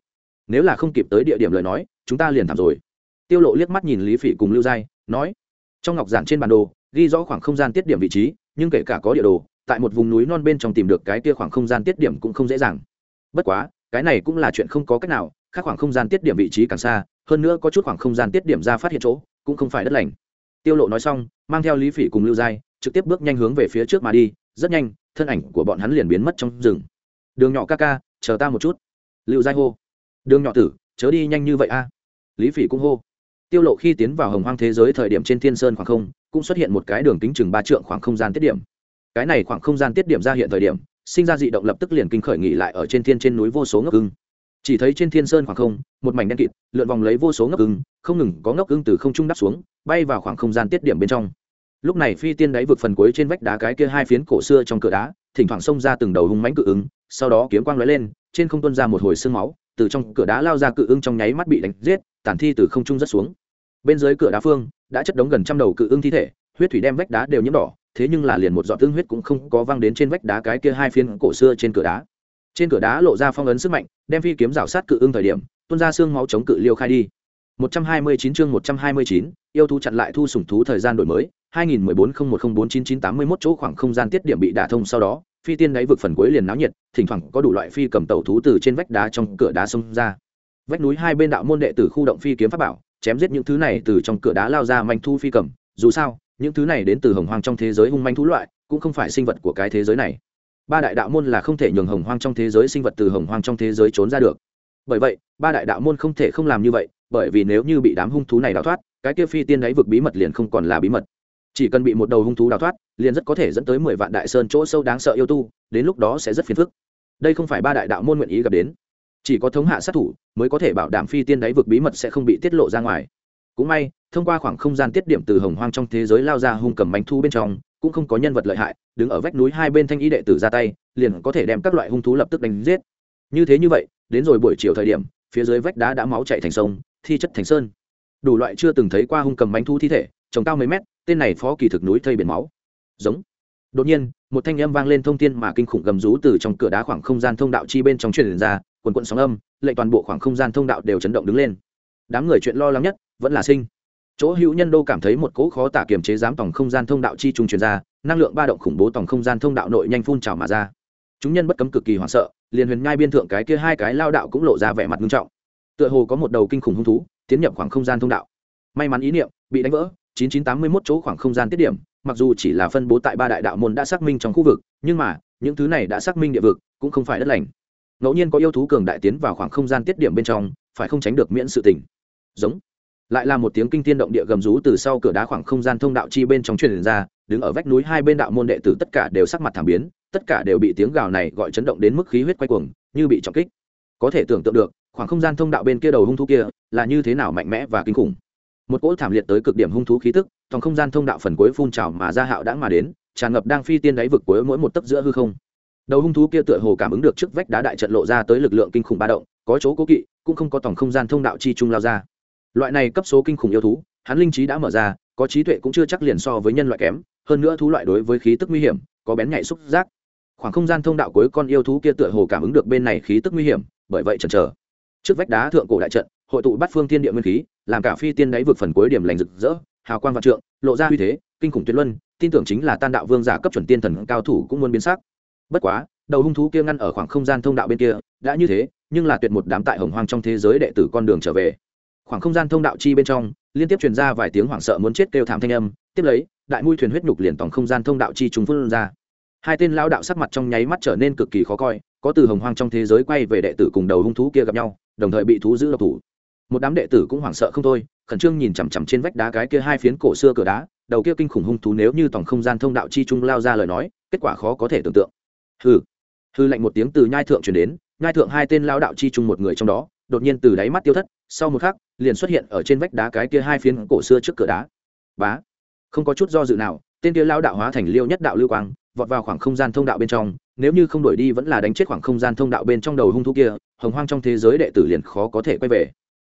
Nếu là không kịp tới địa điểm lời nói, chúng ta liền thảm rồi. Tiêu lộ liếc mắt nhìn lý phỉ cùng lưu giai, nói, trong ngọc giản trên bản đồ, ghi rõ khoảng không gian tiết điểm vị trí, nhưng kể cả có địa đồ, tại một vùng núi non bên trong tìm được cái kia khoảng không gian tiết điểm cũng không dễ dàng. Bất quá, cái này cũng là chuyện không có cách nào, khác khoảng không gian tiết điểm vị trí càng xa, hơn nữa có chút khoảng không gian tiết điểm ra phát hiện chỗ, cũng không phải đất lành tiêu lộ nói xong, mang theo lý phỉ cùng lưu giai, trực tiếp bước nhanh hướng về phía trước mà đi, rất nhanh, thân ảnh của bọn hắn liền biến mất trong rừng. Đường nhỏ ca ca, chờ ta một chút. Lưu giai hô. Đường nhỏ tử, chớ đi nhanh như vậy a. Lý phỉ cũng hô. Tiêu lộ khi tiến vào hồng hoang thế giới thời điểm trên thiên sơn khoảng không, cũng xuất hiện một cái đường kính chừng ba trượng khoảng không gian tiết điểm. Cái này khoảng không gian tiết điểm ra hiện thời điểm, sinh ra dị động lập tức liền kinh khởi nghỉ lại ở trên thiên trên núi vô số ngốc ưng. Chỉ thấy trên thiên sơn khoảng không, một mảnh đen kịt, lượn vòng lấy vô số ngốc ưng, không ngừng có ngốc ưng từ không trung đắp xuống bay vào khoảng không gian tiết điểm bên trong. Lúc này phi tiên đáy vực phần cuối trên vách đá cái kia hai phiến cổ xưa trong cửa đá, thỉnh thoảng xông ra từng đầu hung mãnh cự ứng, sau đó kiếm quang lóe lên, trên không tuôn ra một hồi sương máu, từ trong cửa đá lao ra cự ứng trong nháy mắt bị đánh giết, tản thi từ không trung rất xuống. Bên dưới cửa đá phương, đã chất đống gần trăm đầu cự ứng thi thể, huyết thủy đem vách đá đều nhiễm đỏ, thế nhưng là liền một giọt tương huyết cũng không có văng đến trên vách đá cái kia hai phiến cổ xưa trên cửa đá. Trên cửa đá lộ ra phong ấn sức mạnh, đem phi kiếm rào sát cự ưng thời điểm, tuôn ra xương máu chống cự liêu khai đi. 129 chương 129, yêu thú chặn lại thu sủng thú thời gian đổi mới 201401049981 chỗ khoảng không gian tiết điểm bị đả thông sau đó phi tiên đáy vực phần cuối liền náo nhiệt thỉnh thoảng có đủ loại phi cầm tàu thú từ trên vách đá trong cửa đá xông ra. Vách núi hai bên đạo môn đệ tử khu động phi kiếm pháp bảo chém giết những thứ này từ trong cửa đá lao ra manh thu phi cầm. Dù sao những thứ này đến từ hồng hoang trong thế giới hung manh thú loại cũng không phải sinh vật của cái thế giới này. Ba đại đạo môn là không thể nhường hồng hoang trong thế giới sinh vật từ hồng hoang trong thế giới trốn ra được. Bởi vậy ba đại đạo môn không thể không làm như vậy, bởi vì nếu như bị đám hung thú này đào thoát, cái kia phi tiên đáy vực bí mật liền không còn là bí mật. Chỉ cần bị một đầu hung thú đào thoát, liền rất có thể dẫn tới mười vạn đại sơn chỗ sâu đáng sợ yêu tu, đến lúc đó sẽ rất phiền phức. Đây không phải ba đại đạo môn nguyện ý gặp đến. Chỉ có thống hạ sát thủ mới có thể bảo đảm phi tiên đáy vực bí mật sẽ không bị tiết lộ ra ngoài. Cũng may, thông qua khoảng không gian tiết điểm từ hồng hoang trong thế giới lao ra hung cầm bánh thu bên trong, cũng không có nhân vật lợi hại, đứng ở vách núi hai bên thanh ý đệ tử ra tay, liền có thể đem các loại hung thú lập tức đánh giết. Như thế như vậy, đến rồi buổi chiều thời điểm phía dưới vách đá đã máu chạy thành sông, thi chất thành sơn. Đủ loại chưa từng thấy qua hung cầm bánh thu thi thể, trồng cao mấy mét, tên này phó kỳ thực núi thây biển máu. Giống. Đột nhiên, một thanh âm vang lên thông thiên mà kinh khủng gầm rú từ trong cửa đá khoảng không gian thông đạo chi bên trong truyền ra, quần quận sóng âm lệnh toàn bộ khoảng không gian thông đạo đều chấn động đứng lên. Đám người chuyện lo lắng nhất, vẫn là sinh. Chỗ hữu nhân đô cảm thấy một cỗ khó tả kiềm chế giám tổng không gian thông đạo chi trung truyền ra, năng lượng ba động khủng bố tổng không gian thông đạo nội nhanh phun trào mà ra. Chúng nhân bất cấm cực kỳ hoảng sợ liền huyền nhai biên thượng cái kia hai cái lao đạo cũng lộ ra vẻ mặt nghiêm trọng. Tựa hồ có một đầu kinh khủng hung thú, tiến nhập khoảng không gian thông đạo. May mắn ý niệm, bị đánh vỡ 9981 chỗ khoảng không gian tiết điểm, mặc dù chỉ là phân bố tại ba đại đạo môn đã xác minh trong khu vực, nhưng mà, những thứ này đã xác minh địa vực, cũng không phải đất lành. Ngẫu nhiên có yêu thú cường đại tiến vào khoảng không gian tiết điểm bên trong, phải không tránh được miễn sự tình. Giống. Lại là một tiếng kinh thiên động địa gầm rú từ sau cửa đá khoảng không gian thông đạo chi bên trong truyền ra, đứng ở vách núi hai bên đạo môn đệ tử tất cả đều sắc mặt thảm biến tất cả đều bị tiếng gào này gọi chấn động đến mức khí huyết quay cuồng, như bị trọng kích. Có thể tưởng tượng được, khoảng không gian thông đạo bên kia đầu hung thú kia là như thế nào mạnh mẽ và kinh khủng. Một cỗ thảm liệt tới cực điểm hung thú khí tức, trong không gian thông đạo phần cuối phun trào mà ra hạo đã mà đến, tràn ngập đang phi tiên đáy vực cuối mỗi một tấc giữa hư không. Đầu hung thú kia tựa hồ cảm ứng được trước vách đá đại trận lộ ra tới lực lượng kinh khủng ba động, có chỗ cố kỵ, cũng không có tổng không gian thông đạo chi trung lao ra. Loại này cấp số kinh khủng yêu thú, hắn linh trí đã mở ra, có trí tuệ cũng chưa chắc liền so với nhân loại kém, hơn nữa thú loại đối với khí tức nguy hiểm, có bén nhạy xúc giác khoảng không gian thông đạo cuối con yêu thú kia tựa hồ cảm ứng được bên này khí tức nguy hiểm, bởi vậy chần chờ. Trước vách đá thượng cổ đại trận, hội tụ bắt phương thiên địa nguyên khí, làm cả phi tiên đáy vực phần cuối điểm lành rực rỡ, hào quang vạn trượng, lộ ra uy thế, kinh khủng tuyệt luân, tin tưởng chính là tan đạo vương giả cấp chuẩn tiên thần cao thủ cũng muốn biến sắc. Bất quá, đầu hung thú kia ngăn ở khoảng không gian thông đạo bên kia, đã như thế, nhưng là tuyệt một đám tại hồng hoang trong thế giới đệ tử con đường trở về. Khoảng không gian thông đạo chi bên trong, liên tiếp truyền ra vài tiếng hoảng sợ muốn chết kêu thảm thanh âm, tiếp lấy, đại mũi thuyền huyết nhục liền toàn không gian thông đạo chi chúng phân ra hai tên lão đạo sắc mặt trong nháy mắt trở nên cực kỳ khó coi, có từ hồng hoang trong thế giới quay về đệ tử cùng đầu hung thú kia gặp nhau, đồng thời bị thú giữ độc thủ. Một đám đệ tử cũng hoảng sợ không thôi, khẩn trương nhìn chằm chằm trên vách đá cái kia hai phiến cổ xưa cửa đá, đầu kia kinh khủng hung thú nếu như tổng không gian thông đạo chi trung lao ra lời nói, kết quả khó có thể tưởng tượng. Hư hư lạnh một tiếng từ nhai thượng chuyển đến, nhai thượng hai tên lao đạo chi trung một người trong đó, đột nhiên từ đáy mắt tiêu thất, sau một khắc, liền xuất hiện ở trên vách đá cái kia hai phiến cổ xưa trước cửa đá. Bá. Không có chút do dự nào, tên kia lao đạo hóa thành liêu nhất đạo lưu quang vọt vào khoảng không gian thông đạo bên trong, nếu như không đổi đi vẫn là đánh chết khoảng không gian thông đạo bên trong đầu hung thú kia, hồng hoang trong thế giới đệ tử liền khó có thể quay về.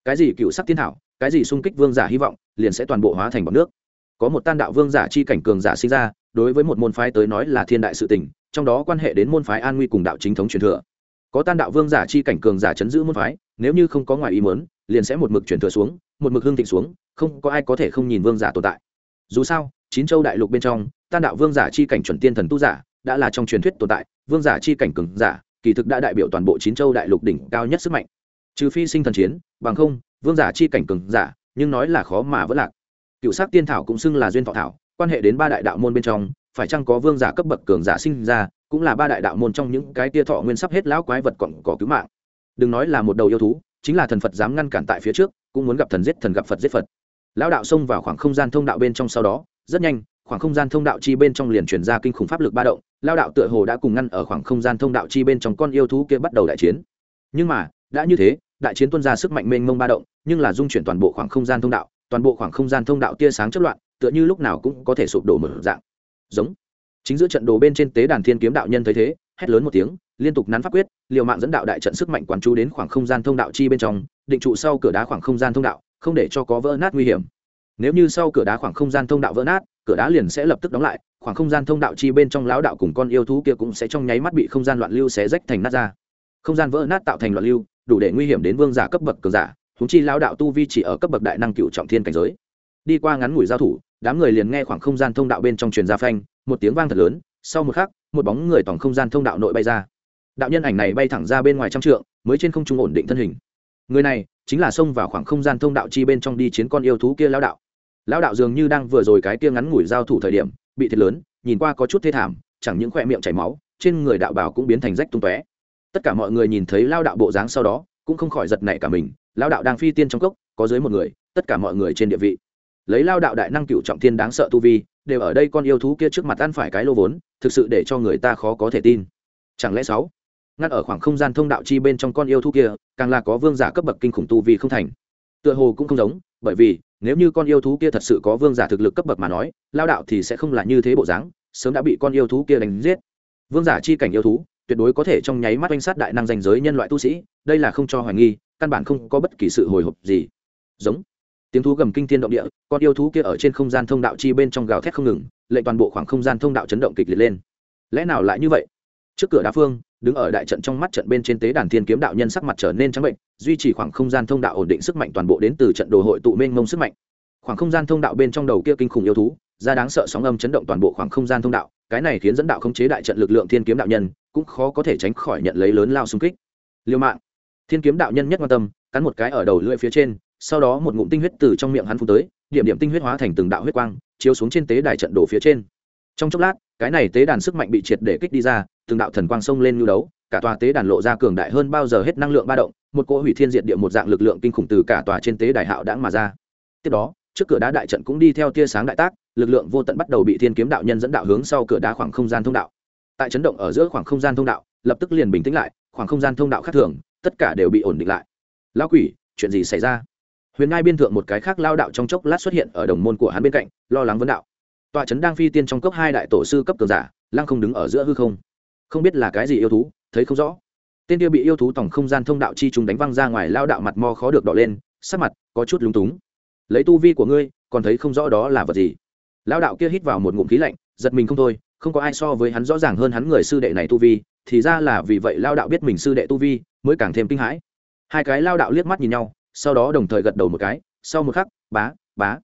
Cái gì cựu sắc tiên thảo, cái gì xung kích vương giả hy vọng, liền sẽ toàn bộ hóa thành bọc nước. Có một tan đạo vương giả chi cảnh cường giả sinh ra, đối với một môn phái tới nói là thiên đại sự tình, trong đó quan hệ đến môn phái an nguy cùng đạo chính thống truyền thừa. Có tan đạo vương giả chi cảnh cường giả chấn giữ môn phái, nếu như không có ngoài ý mớn liền sẽ một mực truyền thừa xuống, một mực hương thịnh xuống, không có ai có thể không nhìn vương giả tồn tại. Dù sao chín châu đại lục bên trong tan đạo vương giả chi cảnh chuẩn tiên thần tu giả, đã là trong truyền thuyết tồn tại, vương giả chi cảnh cường giả, kỳ thực đã đại biểu toàn bộ chín châu đại lục đỉnh cao nhất sức mạnh. Trừ phi sinh thần chiến, bằng không, vương giả chi cảnh cường giả, nhưng nói là khó mà vẫn lạc. Cựu sắc tiên thảo cũng xưng là duyên thọ thảo, quan hệ đến ba đại đạo môn bên trong, phải chăng có vương giả cấp bậc cường giả sinh ra, cũng là ba đại đạo môn trong những cái tia thọ nguyên sắp hết lão quái vật còn có cứu mạng. Đừng nói là một đầu yêu thú, chính là thần phật dám ngăn cản tại phía trước, cũng muốn gặp thần giết thần gặp phật giết phật. Lão đạo xông vào khoảng không gian thông đạo bên trong sau đó rất nhanh, khoảng không gian thông đạo chi bên trong liền truyền ra kinh khủng pháp lực ba động, lao đạo tựa hồ đã cùng ngăn ở khoảng không gian thông đạo chi bên trong con yêu thú kia bắt đầu đại chiến. Nhưng mà, đã như thế, đại chiến tuân ra sức mạnh mênh mông ba động, nhưng là dung chuyển toàn bộ khoảng không gian thông đạo, toàn bộ khoảng không gian thông đạo tia sáng chất loạn, tựa như lúc nào cũng có thể sụp đổ mở dạng. Giống. Chính giữa trận đồ bên trên tế đàn thiên kiếm đạo nhân thấy thế, hét lớn một tiếng, liên tục nắn pháp quyết, liều mạng dẫn đạo đại trận sức mạnh quán chú đến khoảng không gian thông đạo chi bên trong, định trụ sau cửa đá khoảng không gian thông đạo, không để cho có vỡ nát nguy hiểm nếu như sau cửa đá khoảng không gian thông đạo vỡ nát, cửa đá liền sẽ lập tức đóng lại, khoảng không gian thông đạo chi bên trong lão đạo cùng con yêu thú kia cũng sẽ trong nháy mắt bị không gian loạn lưu xé rách thành nát ra. Không gian vỡ nát tạo thành loạn lưu, đủ để nguy hiểm đến vương giả cấp bậc cường giả thúng chi lão đạo tu vi chỉ ở cấp bậc đại năng cựu trọng thiên cảnh giới. Đi qua ngắn ngủi giao thủ, đám người liền nghe khoảng không gian thông đạo bên trong truyền ra phanh, một tiếng vang thật lớn, sau một khắc, một bóng người tổng không gian thông đạo nội bay ra. Đạo nhân ảnh này bay thẳng ra bên ngoài trăm trượng, mới trên không trung ổn định thân hình. Người này chính là xông vào khoảng không gian thông đạo chi bên trong đi chiến con yêu thú kia lão đạo. Lão đạo dường như đang vừa rồi cái kia ngắn ngủi giao thủ thời điểm, bị thiệt lớn, nhìn qua có chút thê thảm, chẳng những khoe miệng chảy máu, trên người đạo bảo cũng biến thành rách tung tóe. Tất cả mọi người nhìn thấy lao đạo bộ dáng sau đó, cũng không khỏi giật nảy cả mình lao đạo đang phi tiên trong cốc, có dưới một người, tất cả mọi người trên địa vị. Lấy lao đạo đại năng cựu trọng thiên đáng sợ tu vi, đều ở đây con yêu thú kia trước mặt ăn phải cái lô vốn, thực sự để cho người ta khó có thể tin. Chẳng lẽ sáu? Ngăn ở khoảng không gian thông đạo chi bên trong con yêu thú kia, càng là có vương giả cấp bậc kinh khủng tu vi không thành. Tựa hồ cũng không giống, bởi vì, nếu như con yêu thú kia thật sự có vương giả thực lực cấp bậc mà nói, lao đạo thì sẽ không là như thế bộ dáng, sớm đã bị con yêu thú kia đánh giết. Vương giả chi cảnh yêu thú, tuyệt đối có thể trong nháy mắt oanh sát đại năng danh giới nhân loại tu sĩ, đây là không cho hoài nghi, căn bản không có bất kỳ sự hồi hộp gì. Giống. Tiếng thú gầm kinh thiên động địa, con yêu thú kia ở trên không gian thông đạo chi bên trong gào thét không ngừng, lệnh toàn bộ khoảng không gian thông đạo chấn động kịch liệt lên. Lẽ nào lại như vậy? Trước cửa đá phương đứng ở đại trận trong mắt trận bên trên tế đàn thiên kiếm đạo nhân sắc mặt trở nên trắng bệnh, duy trì khoảng không gian thông đạo ổn định sức mạnh toàn bộ đến từ trận đồ hội tụ mênh mông sức mạnh. Khoảng không gian thông đạo bên trong đầu kia kinh khủng yêu thú, ra đáng sợ sóng âm chấn động toàn bộ khoảng không gian thông đạo, cái này khiến dẫn đạo khống chế đại trận lực lượng thiên kiếm đạo nhân cũng khó có thể tránh khỏi nhận lấy lớn lao xung kích. Liêu mạng. Thiên kiếm đạo nhân nhất quan tâm, cắn một cái ở đầu lưỡi phía trên, sau đó một ngụm tinh huyết từ trong miệng hắn phun tới, điểm điểm tinh huyết hóa thành từng đạo huyết quang, chiếu xuống trên tế đài trận đổ phía trên. Trong chốc lát, cái này tế đàn sức mạnh bị triệt để kích đi ra từng đạo thần quang sông lên nhu đấu, cả tòa tế đàn lộ ra cường đại hơn bao giờ hết năng lượng ba động, một cỗ hủy thiên diệt địa một dạng lực lượng kinh khủng từ cả tòa trên tế đài hạo đãng mà ra. Tiếp đó, trước cửa đá đại trận cũng đi theo tia sáng đại tác, lực lượng vô tận bắt đầu bị thiên kiếm đạo nhân dẫn đạo hướng sau cửa đá khoảng không gian thông đạo. Tại chấn động ở giữa khoảng không gian thông đạo, lập tức liền bình tĩnh lại, khoảng không gian thông đạo khác thường, tất cả đều bị ổn định lại. Lão quỷ, chuyện gì xảy ra? Huyền ngai biên thượng một cái khác lao đạo trong chốc lát xuất hiện ở đồng môn của hắn bên cạnh, lo lắng vấn đạo. Tọa trấn đang phi tiên trong cấp hai đại tổ sư cấp cường giả, lăng không đứng ở giữa hư không không biết là cái gì yêu thú, thấy không rõ. Tên kia bị yêu thú tổng không gian thông đạo chi chúng đánh văng ra ngoài, lao đạo mặt mo khó được đỏ lên, sắc mặt có chút lúng túng. Lấy tu vi của ngươi, còn thấy không rõ đó là vật gì? Lao đạo kia hít vào một ngụm khí lạnh, giật mình không thôi, không có ai so với hắn rõ ràng hơn hắn người sư đệ này tu vi, thì ra là vì vậy lao đạo biết mình sư đệ tu vi, mới càng thêm kinh hãi. Hai cái lao đạo liếc mắt nhìn nhau, sau đó đồng thời gật đầu một cái, sau một khắc, bá bá.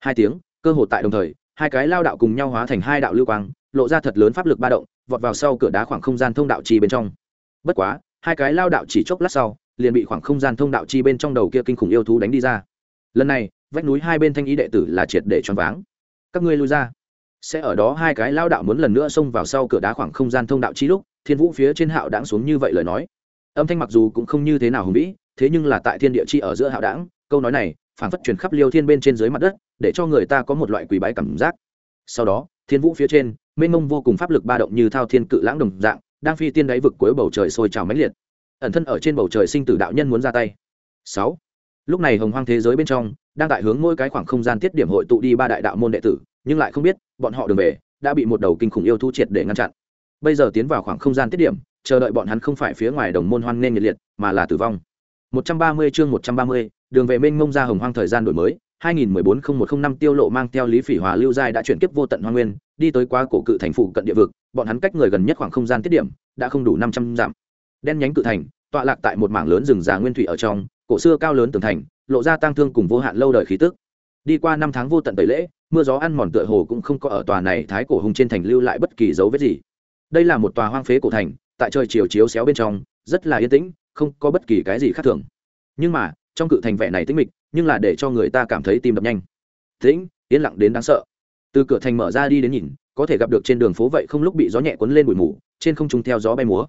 Hai tiếng, cơ hội tại đồng thời, hai cái lao đạo cùng nhau hóa thành hai đạo lưu quang, lộ ra thật lớn pháp lực ba động vọt vào sau cửa đá khoảng không gian thông đạo chi bên trong. Bất quá, hai cái lao đạo chỉ chốc lát sau, liền bị khoảng không gian thông đạo chi bên trong đầu kia kinh khủng yêu thú đánh đi ra. Lần này, vách núi hai bên thanh ý đệ tử là triệt để choáng váng. Các ngươi lui ra. Sẽ ở đó hai cái lao đạo muốn lần nữa xông vào sau cửa đá khoảng không gian thông đạo chi lúc, thiên vũ phía trên hạo đãng xuống như vậy lời nói. Âm thanh mặc dù cũng không như thế nào hùng vĩ, thế nhưng là tại thiên địa chi ở giữa hạo đãng, câu nói này phản phất truyền khắp liêu thiên bên trên dưới mặt đất, để cho người ta có một loại quỳ bái cảm giác. Sau đó, thiên vũ phía trên mênh mông vô cùng pháp lực ba động như thao thiên cự lãng đồng dạng đang phi tiên đáy vực cuối bầu trời sôi trào mãnh liệt. Ẩn thân ở trên bầu trời sinh tử đạo nhân muốn ra tay. Sáu. Lúc này hồng hoang thế giới bên trong đang tại hướng mỗi cái khoảng không gian tiết điểm hội tụ đi ba đại đạo môn đệ tử nhưng lại không biết bọn họ đường về đã bị một đầu kinh khủng yêu thu triệt để ngăn chặn. Bây giờ tiến vào khoảng không gian tiết điểm chờ đợi bọn hắn không phải phía ngoài đồng môn hoan nên nhiệt liệt mà là tử vong. 130 chương 130, đường về mênh mông ra hồng hoang thời gian đổi mới 2014-0105 tiêu lộ mang theo lý phỉ hòa lưu giai đã chuyển kiếp vô tận hoang nguyên, đi tới qua cổ cự thành phủ cận địa vực, bọn hắn cách người gần nhất khoảng không gian tiết điểm, đã không đủ 500 dặm. Đen nhánh cự thành, tọa lạc tại một mảng lớn rừng già nguyên thủy ở trong, cổ xưa cao lớn tường thành, lộ ra tang thương cùng vô hạn lâu đời khí tức. Đi qua năm tháng vô tận tẩy lễ, mưa gió ăn mòn tựa hồ cũng không có ở tòa này thái cổ hùng trên thành lưu lại bất kỳ dấu vết gì. Đây là một tòa hoang phế cổ thành, tại trời chiều chiếu xéo bên trong, rất là yên tĩnh, không có bất kỳ cái gì khác thường. Nhưng mà, trong cự thành vẻ này tĩnh mịch nhưng là để cho người ta cảm thấy tim đập nhanh. Tĩnh, yên lặng đến đáng sợ. Từ cửa thành mở ra đi đến nhìn, có thể gặp được trên đường phố vậy không lúc bị gió nhẹ cuốn lên bụi mù, trên không trung theo gió bay múa.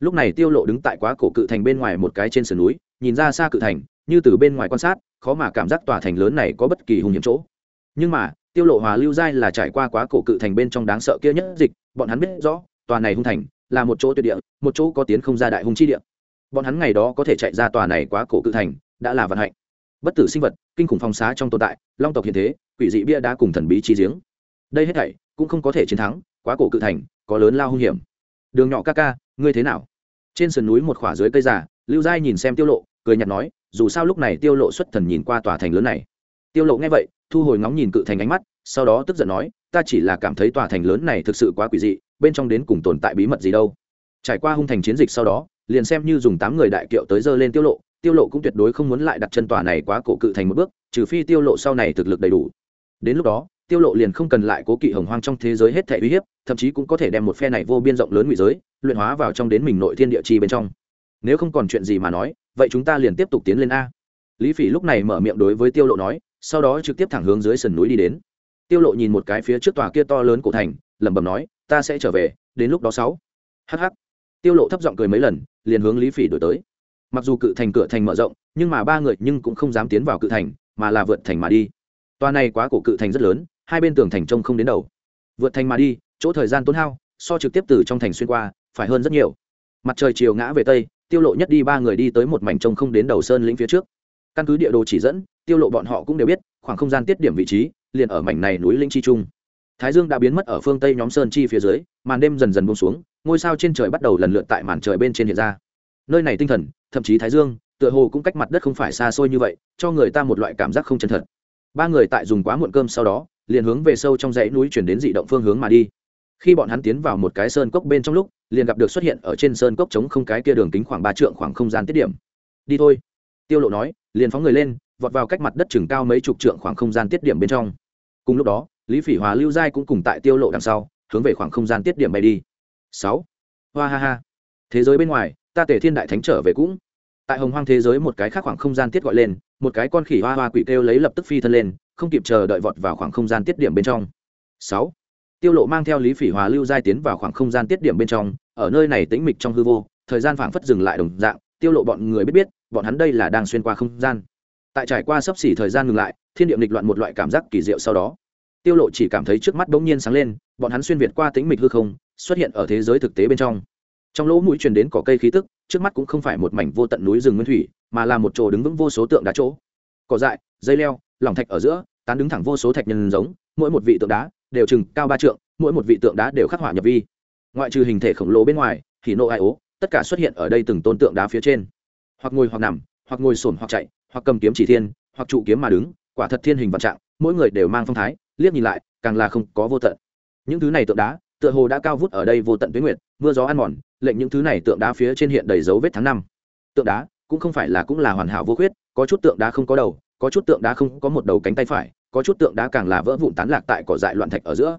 Lúc này tiêu lộ đứng tại quá cổ cự thành bên ngoài một cái trên sườn núi, nhìn ra xa cự thành, như từ bên ngoài quan sát, khó mà cảm giác tòa thành lớn này có bất kỳ hung hiểm chỗ. Nhưng mà, tiêu lộ hòa lưu giai là trải qua quá cổ cự thành bên trong đáng sợ kia nhất dịch, bọn hắn biết rõ, tòa này hung thành là một chỗ tuyệt địa, một chỗ có tiến không ra đại hung chi địa. Bọn hắn ngày đó có thể chạy ra tòa này quá cổ cự thành, đã là vận hạnh bất tử sinh vật, kinh khủng phong xá trong tồn tại, long tộc hiện thế, quỷ dị bia đá cùng thần bí chi giếng. Đây hết thảy cũng không có thể chiến thắng, quá cổ cự thành, có lớn lao hung hiểm. Đường nhỏ ca ca, ngươi thế nào? Trên sườn núi một khỏa dưới cây già, lưu giai nhìn xem tiêu lộ, cười nhạt nói, dù sao lúc này tiêu lộ xuất thần nhìn qua tòa thành lớn này. Tiêu lộ nghe vậy, thu hồi ngóng nhìn cự thành ánh mắt, sau đó tức giận nói, ta chỉ là cảm thấy tòa thành lớn này thực sự quá quỷ dị, bên trong đến cùng tồn tại bí mật gì đâu. Trải qua hung thành chiến dịch sau đó, liền xem như dùng tám người đại kiệu tới dơ lên tiêu lộ tiêu lộ cũng tuyệt đối không muốn lại đặt chân tòa này quá cổ cự thành một bước, trừ phi tiêu lộ sau này thực lực đầy đủ. Đến lúc đó, tiêu lộ liền không cần lại cố kỵ hồng hoang trong thế giới hết thảy uy hiếp, thậm chí cũng có thể đem một phe này vô biên rộng lớn ngụy giới, luyện hóa vào trong đến mình nội thiên địa chi bên trong. Nếu không còn chuyện gì mà nói, vậy chúng ta liền tiếp tục tiến lên a. Lý phỉ lúc này mở miệng đối với tiêu lộ nói, sau đó trực tiếp thẳng hướng dưới sườn núi đi đến. Tiêu lộ nhìn một cái phía trước tòa kia to lớn cổ thành, lẩm bẩm nói, ta sẽ trở về, đến lúc đó sáu. Hắc hắc. tiêu lộ thấp giọng cười mấy lần, liền hướng lý phỉ đổi tới mặc dù cự thành cửa thành mở rộng, nhưng mà ba người nhưng cũng không dám tiến vào cự thành, mà là vượt thành mà đi. Tòa này quá cổ cự thành rất lớn, hai bên tường thành trông không đến đầu. Vượt thành mà đi, chỗ thời gian tốn hao, so trực tiếp từ trong thành xuyên qua, phải hơn rất nhiều. Mặt trời chiều ngã về tây, tiêu lộ nhất đi ba người đi tới một mảnh trông không đến đầu sơn lĩnh phía trước. Căn cứ địa đồ chỉ dẫn, tiêu lộ bọn họ cũng đều biết, khoảng không gian tiết điểm vị trí, liền ở mảnh này núi linh chi trung. Thái dương đã biến mất ở phương tây nhóm sơn chi phía dưới, màn đêm dần dần buông xuống, ngôi sao trên trời bắt đầu lần lượt tại màn trời bên trên hiện ra nơi này tinh thần, thậm chí thái dương, tựa hồ cũng cách mặt đất không phải xa xôi như vậy, cho người ta một loại cảm giác không chân thật. Ba người tại dùng quá muộn cơm sau đó, liền hướng về sâu trong dãy núi chuyển đến dị động phương hướng mà đi. Khi bọn hắn tiến vào một cái sơn cốc bên trong lúc, liền gặp được xuất hiện ở trên sơn cốc chống không cái kia đường kính khoảng ba trượng khoảng không gian tiết điểm. Đi thôi. Tiêu lộ nói, liền phóng người lên, vọt vào cách mặt đất chừng cao mấy chục trượng khoảng không gian tiết điểm bên trong. Cùng lúc đó, lý phỉ hòa, lưu giai cũng cùng tại tiêu lộ đằng sau, hướng về khoảng không gian tiết điểm bay đi. Sáu. Hoa ha ha. Thế giới bên ngoài ta tể thiên đại thánh trở về cũng. Tại hồng hoang thế giới một cái khác khoảng không gian tiết gọi lên, một cái con khỉ hoa hoa quỷ kêu lấy lập tức phi thân lên, không kịp chờ đợi vọt vào khoảng không gian tiết điểm bên trong. Sáu. Tiêu lộ mang theo lý phỉ hòa lưu giai tiến vào khoảng không gian tiết điểm bên trong, ở nơi này tĩnh mịch trong hư vô, thời gian phảng phất dừng lại đồng dạng, tiêu lộ bọn người biết biết, bọn hắn đây là đang xuyên qua không gian. Tại trải qua sấp xỉ thời gian ngừng lại, thiên địa nghịch loạn một loại cảm giác kỳ diệu sau đó. Tiêu lộ chỉ cảm thấy trước mắt bỗng nhiên sáng lên, bọn hắn xuyên việt qua tĩnh mịch hư không, xuất hiện ở thế giới thực tế bên trong trong lỗ mũi truyền đến cỏ cây khí tức, trước mắt cũng không phải một mảnh vô tận núi rừng nguyên thủy, mà là một chỗ đứng vững vô số tượng đá chỗ. Cỏ dại, dây leo, lòng thạch ở giữa, tán đứng thẳng vô số thạch nhân giống, mỗi một vị tượng đá đều chừng cao ba trượng, mỗi một vị tượng đá đều khắc họa nhập vi. Ngoại trừ hình thể khổng lồ bên ngoài thì nộ ai ố, tất cả xuất hiện ở đây từng tôn tượng đá phía trên. Hoặc ngồi hoặc nằm, hoặc ngồi sồn hoặc chạy, hoặc cầm kiếm chỉ thiên, hoặc trụ kiếm mà đứng, quả thật thiên hình vạn trạng, mỗi người đều mang phong thái, liếc nhìn lại, càng là không có vô tận. Những thứ này tượng đá, tựa hồ đã cao vút ở đây vô tận tuyến nguyệt, mưa gió ăn mòn lệnh những thứ này tượng đá phía trên hiện đầy dấu vết tháng năm. Tượng đá cũng không phải là cũng là hoàn hảo vô khuyết, có chút tượng đá không có đầu, có chút tượng đá không có một đầu cánh tay phải, có chút tượng đá càng là vỡ vụn tán lạc tại cỏ dại loạn thạch ở giữa.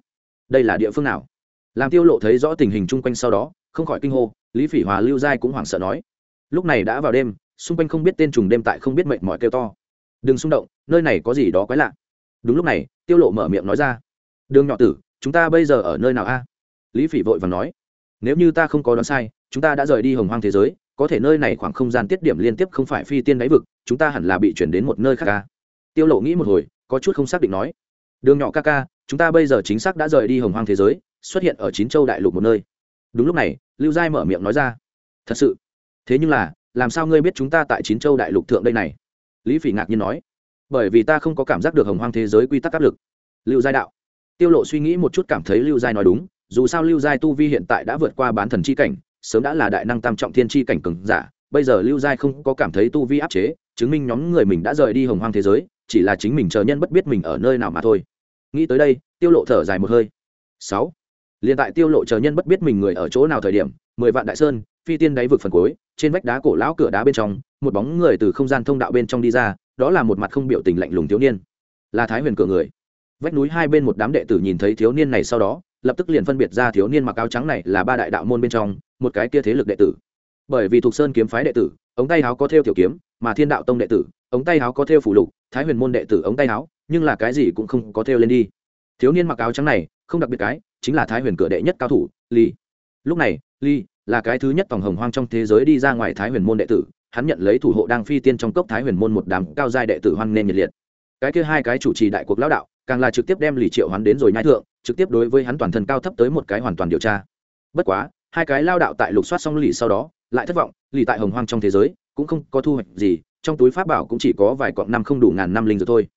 Đây là địa phương nào? Làm tiêu lộ thấy rõ tình hình chung quanh sau đó, không khỏi kinh hô, lý phỉ hòa, lưu giai cũng hoảng sợ nói. Lúc này đã vào đêm, xung quanh không biết tên trùng đêm tại không biết mệnh mọi kêu to. Đừng xung động, nơi này có gì đó quái lạ. Đúng lúc này, tiêu lộ mở miệng nói ra. Đường nhỏ tử, chúng ta bây giờ ở nơi nào a? Lý phỉ vội vàng nói nếu như ta không có đoán sai, chúng ta đã rời đi hồng hoang thế giới, có thể nơi này khoảng không gian tiết điểm liên tiếp không phải phi tiên đáy vực, chúng ta hẳn là bị chuyển đến một nơi khác ca tiêu lộ nghĩ một hồi, có chút không xác định nói. Đường nhỏ ca ca, chúng ta bây giờ chính xác đã rời đi hồng hoang thế giới, xuất hiện ở chín châu đại lục một nơi. Đúng lúc này, lưu giai mở miệng nói ra. Thật sự? Thế nhưng là, làm sao ngươi biết chúng ta tại chín châu đại lục thượng đây này? Lý phỉ ngạc nhiên nói. Bởi vì ta không có cảm giác được hồng hoang thế giới quy tắc áp lực. Lưu giai đạo. Tiêu lộ suy nghĩ một chút cảm thấy lưu giai nói đúng dù sao lưu giai tu vi hiện tại đã vượt qua bán thần chi cảnh, sớm đã là đại năng tam trọng thiên chi cảnh cường giả, bây giờ lưu giai không có cảm thấy tu vi áp chế, chứng minh nhóm người mình đã rời đi hồng hoang thế giới, chỉ là chính mình chờ nhân bất biết mình ở nơi nào mà thôi. Nghĩ tới đây, tiêu lộ thở dài một hơi. Sáu. Liền tại tiêu lộ chờ nhân bất biết mình người ở chỗ nào thời điểm, mười vạn đại sơn, phi tiên đáy vực phần cuối, trên vách đá cổ lão cửa đá bên trong, một bóng người từ không gian thông đạo bên trong đi ra, đó là một mặt không biểu tình lạnh lùng thiếu niên. Là thái huyền cửa người. Vách núi hai bên một đám đệ tử nhìn thấy thiếu niên này sau đó lập tức liền phân biệt ra thiếu niên mặc áo trắng này là ba đại đạo môn bên trong, một cái kia thế lực đệ tử. Bởi vì thuộc sơn kiếm phái đệ tử, ống tay áo có theo tiểu kiếm, mà thiên đạo tông đệ tử, ống tay áo có theo phủ lục, thái huyền môn đệ tử ống tay áo nhưng là cái gì cũng không có theo lên đi. Thiếu niên mặc áo trắng này, không đặc biệt cái, chính là thái huyền cửa đệ nhất cao thủ ly lúc này ly là cái thứ nhất tổng hồng hoang trong thế giới đi ra ngoài thái huyền môn đệ tử, hắn nhận lấy thủ hộ đang phi tiên trong cốc thái huyền môn một đám cao giai đệ tử hoan nên nhiệt liệt. Cái kia hai cái chủ trì đại cuộc lão đạo, càng là trực tiếp đem lì triệu hắn đến rồi nhai thượng trực tiếp đối với hắn toàn thân cao thấp tới một cái hoàn toàn điều tra. Bất quá, hai cái lao đạo tại lục soát xong lì sau đó, lại thất vọng, lì tại hồng hoang trong thế giới, cũng không có thu hoạch gì, trong túi pháp bảo cũng chỉ có vài cọng năm không đủ ngàn năm linh rồi thôi.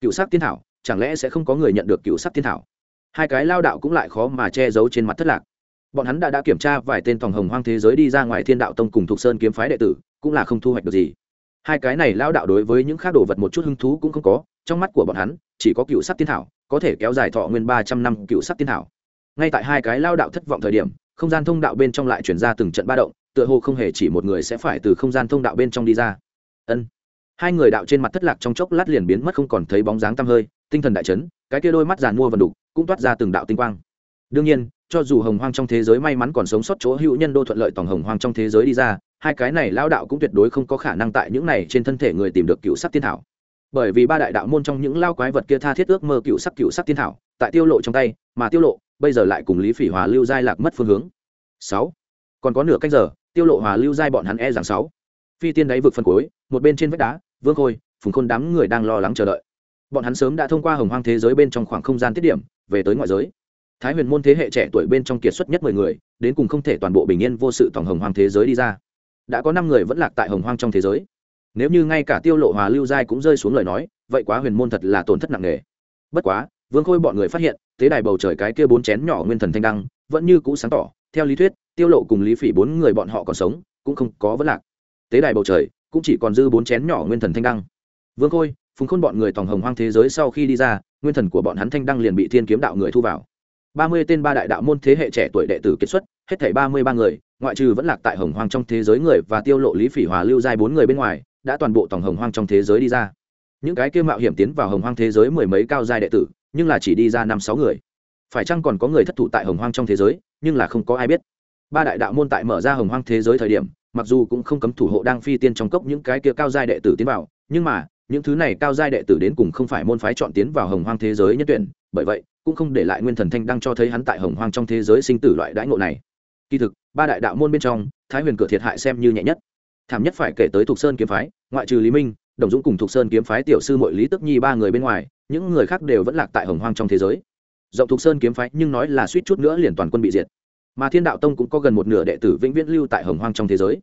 Cựu sắc tiên thảo, chẳng lẽ sẽ không có người nhận được cựu sắc tiên thảo? Hai cái lao đạo cũng lại khó mà che giấu trên mặt thất lạc. Bọn hắn đã đã kiểm tra vài tên tòng hồng hoang thế giới đi ra ngoài thiên đạo tông cùng thục sơn kiếm phái đệ tử, cũng là không thu hoạch được gì hai cái này lao đạo đối với những khác đồ vật một chút hứng thú cũng không có, trong mắt của bọn hắn, chỉ có cựu sắc tiên thảo, có thể kéo dài thọ nguyên ba trăm năm cựu sắc tiên thảo. Ngay tại hai cái lao đạo thất vọng thời điểm, không gian thông đạo bên trong lại chuyển ra từng trận ba động, tựa hồ không hề chỉ một người sẽ phải từ không gian thông đạo bên trong đi ra. Ân. Hai người đạo trên mặt thất lạc trong chốc lát liền biến mất không còn thấy bóng dáng tăm hơi, tinh thần đại chấn, cái kia đôi mắt giàn mua vần đục, cũng toát ra từng đạo tinh quang. Đương nhiên, cho dù hồng hoang trong thế giới may mắn còn sống sót chỗ hữu nhân đô thuận lợi toàn hồng hoang trong thế giới đi ra hai cái này lao đạo cũng tuyệt đối không có khả năng tại những này trên thân thể người tìm được cựu sắc tiên thảo. Bởi vì ba đại đạo môn trong những lao quái vật kia tha thiết ước mơ cựu sắc cựu sắc tiên thảo, tại tiêu lộ trong tay, mà tiêu lộ, bây giờ lại cùng lý phỉ hòa lưu giai lạc mất phương hướng. Sáu. Còn có nửa canh giờ, tiêu lộ hòa lưu giai bọn hắn e rằng sáu. Phi tiên đáy vực phân cuối, một bên trên vách đá, vương khôi, phùng khôn đám người đang lo lắng chờ đợi. Bọn hắn sớm đã thông qua hồng hoang thế giới bên trong khoảng không gian tiết điểm, về tới ngoại giới. Thái huyền môn thế hệ trẻ tuổi bên trong kiệt xuất nhất mười người, đến cùng không thể toàn bộ bình yên vô sự tổng hồng hoang thế giới đi ra đã có năm người vẫn lạc tại hồng hoang trong thế giới. Nếu như ngay cả tiêu lộ hòa lưu giai cũng rơi xuống lời nói, vậy quá huyền môn thật là tổn thất nặng nề. Bất quá, vương khôi bọn người phát hiện, tế đài bầu trời cái kia bốn chén nhỏ nguyên thần thanh đăng, vẫn như cũ sáng tỏ, theo lý thuyết, tiêu lộ cùng lý phỉ bốn người bọn họ còn sống, cũng không có vấn lạc. Tế đài bầu trời, cũng chỉ còn dư bốn chén nhỏ nguyên thần thanh đăng. Vương khôi, phùng khôn bọn người tòng hồng hoang thế giới sau khi đi ra, nguyên thần của bọn hắn thanh đăng liền bị thiên kiếm đạo người thu vào. Ba mươi tên ba đại đạo môn thế hệ trẻ tuổi đệ tử kết xuất, hết thảy ba mươi ba người ngoại trừ vẫn lạc tại hồng hoang trong thế giới người và tiêu lộ lý phỉ hòa lưu giai bốn người bên ngoài, đã toàn bộ tòng hồng hoang trong thế giới đi ra. Những cái kia mạo hiểm tiến vào hồng hoang thế giới mười mấy cao giai đệ tử, nhưng là chỉ đi ra năm sáu người. Phải chăng còn có người thất thủ tại hồng hoang trong thế giới, nhưng là không có ai biết. Ba đại đạo môn tại mở ra hồng hoang thế giới thời điểm, mặc dù cũng không cấm thủ hộ đang phi tiên trong cốc những cái kia cao giai đệ tử tiến vào, nhưng mà, những thứ này cao giai đệ tử đến cùng không phải môn phái chọn tiến vào hồng hoang thế giới nhất tuyển, bởi vậy, cũng không để lại nguyên thần thanh đăng cho thấy hắn tại hồng hoang trong thế giới sinh tử loại đãi ngộ này kỳ thực, ba đại đạo môn bên trong, thái huyền cửa thiệt hại xem như nhẹ nhất. Thảm nhất phải kể tới thục sơn kiếm phái, ngoại trừ lý minh, đồng dũng cùng thục sơn kiếm phái tiểu sư mội lý tức nhi ba người bên ngoài, những người khác đều vẫn lạc tại hồng hoang trong thế giới. Rộng thục sơn kiếm phái nhưng nói là suýt chút nữa liền toàn quân bị diệt. Mà thiên đạo tông cũng có gần một nửa đệ tử vĩnh viễn lưu tại hồng hoang trong thế giới.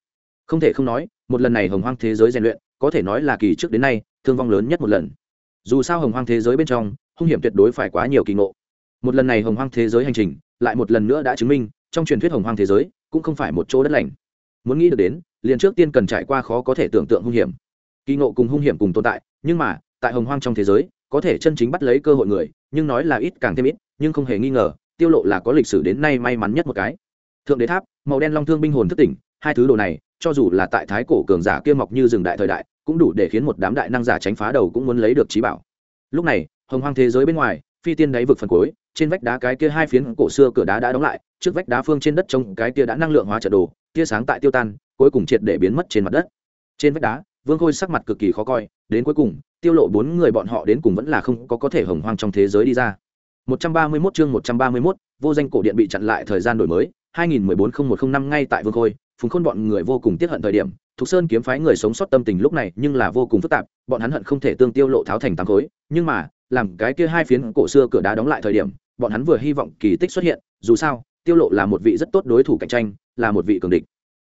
Không thể không nói, một lần này hồng hoang thế giới rèn luyện, có thể nói là kỳ trước đến nay, thương vong lớn nhất một lần. Dù sao hồng hoang thế giới bên trong, hung hiểm tuyệt đối phải quá nhiều kỳ ngộ. Một lần này hồng hoang thế giới hành trình, lại một lần nữa đã chứng minh trong truyền thuyết hồng hoang thế giới cũng không phải một chỗ đất lành. Muốn nghĩ được đến, liền trước tiên cần trải qua khó có thể tưởng tượng hung hiểm. Kỳ ngộ cùng hung hiểm cùng tồn tại, nhưng mà, tại hồng hoang trong thế giới, có thể chân chính bắt lấy cơ hội người, nhưng nói là ít càng thêm ít, nhưng không hề nghi ngờ, tiêu lộ là có lịch sử đến nay may mắn nhất một cái. Thượng đế tháp, màu đen long thương binh hồn thức tỉnh, hai thứ đồ này, cho dù là tại thái cổ cường giả kia mọc như rừng đại thời đại, cũng đủ để khiến một đám đại năng giả tránh phá đầu cũng muốn lấy được trí bảo. Lúc này, hồng hoang thế giới bên ngoài phi tiên đáy vực phần cuối trên vách đá cái kia hai phiến cổ xưa cửa đá đã đóng lại trước vách đá phương trên đất trông cái kia đã năng lượng hóa trận đồ tia sáng tại tiêu tan cuối cùng triệt để biến mất trên mặt đất. Trên vách đá vương khôi sắc mặt cực kỳ khó coi đến cuối cùng tiêu lộ bốn người bọn họ đến cùng vẫn là không có có thể hồng hoang trong thế giới đi ra. 131 chương 131, vô danh cổ điện bị chặn lại thời gian đổi mới 2014-0105 ngay tại vương khôi phùng khôn bọn người vô cùng tiếc hận thời điểm thục sơn kiếm phái người sống sót tâm tình lúc này nhưng là vô cùng phức tạp bọn hắn hận không thể tương tiêu lộ tháo thành tám khối nhưng mà làm cái kia hai phiến cổ xưa cửa đá đóng lại thời điểm, bọn hắn vừa hy vọng kỳ tích xuất hiện, dù sao, tiêu lộ là một vị rất tốt đối thủ cạnh tranh, là một vị cường địch.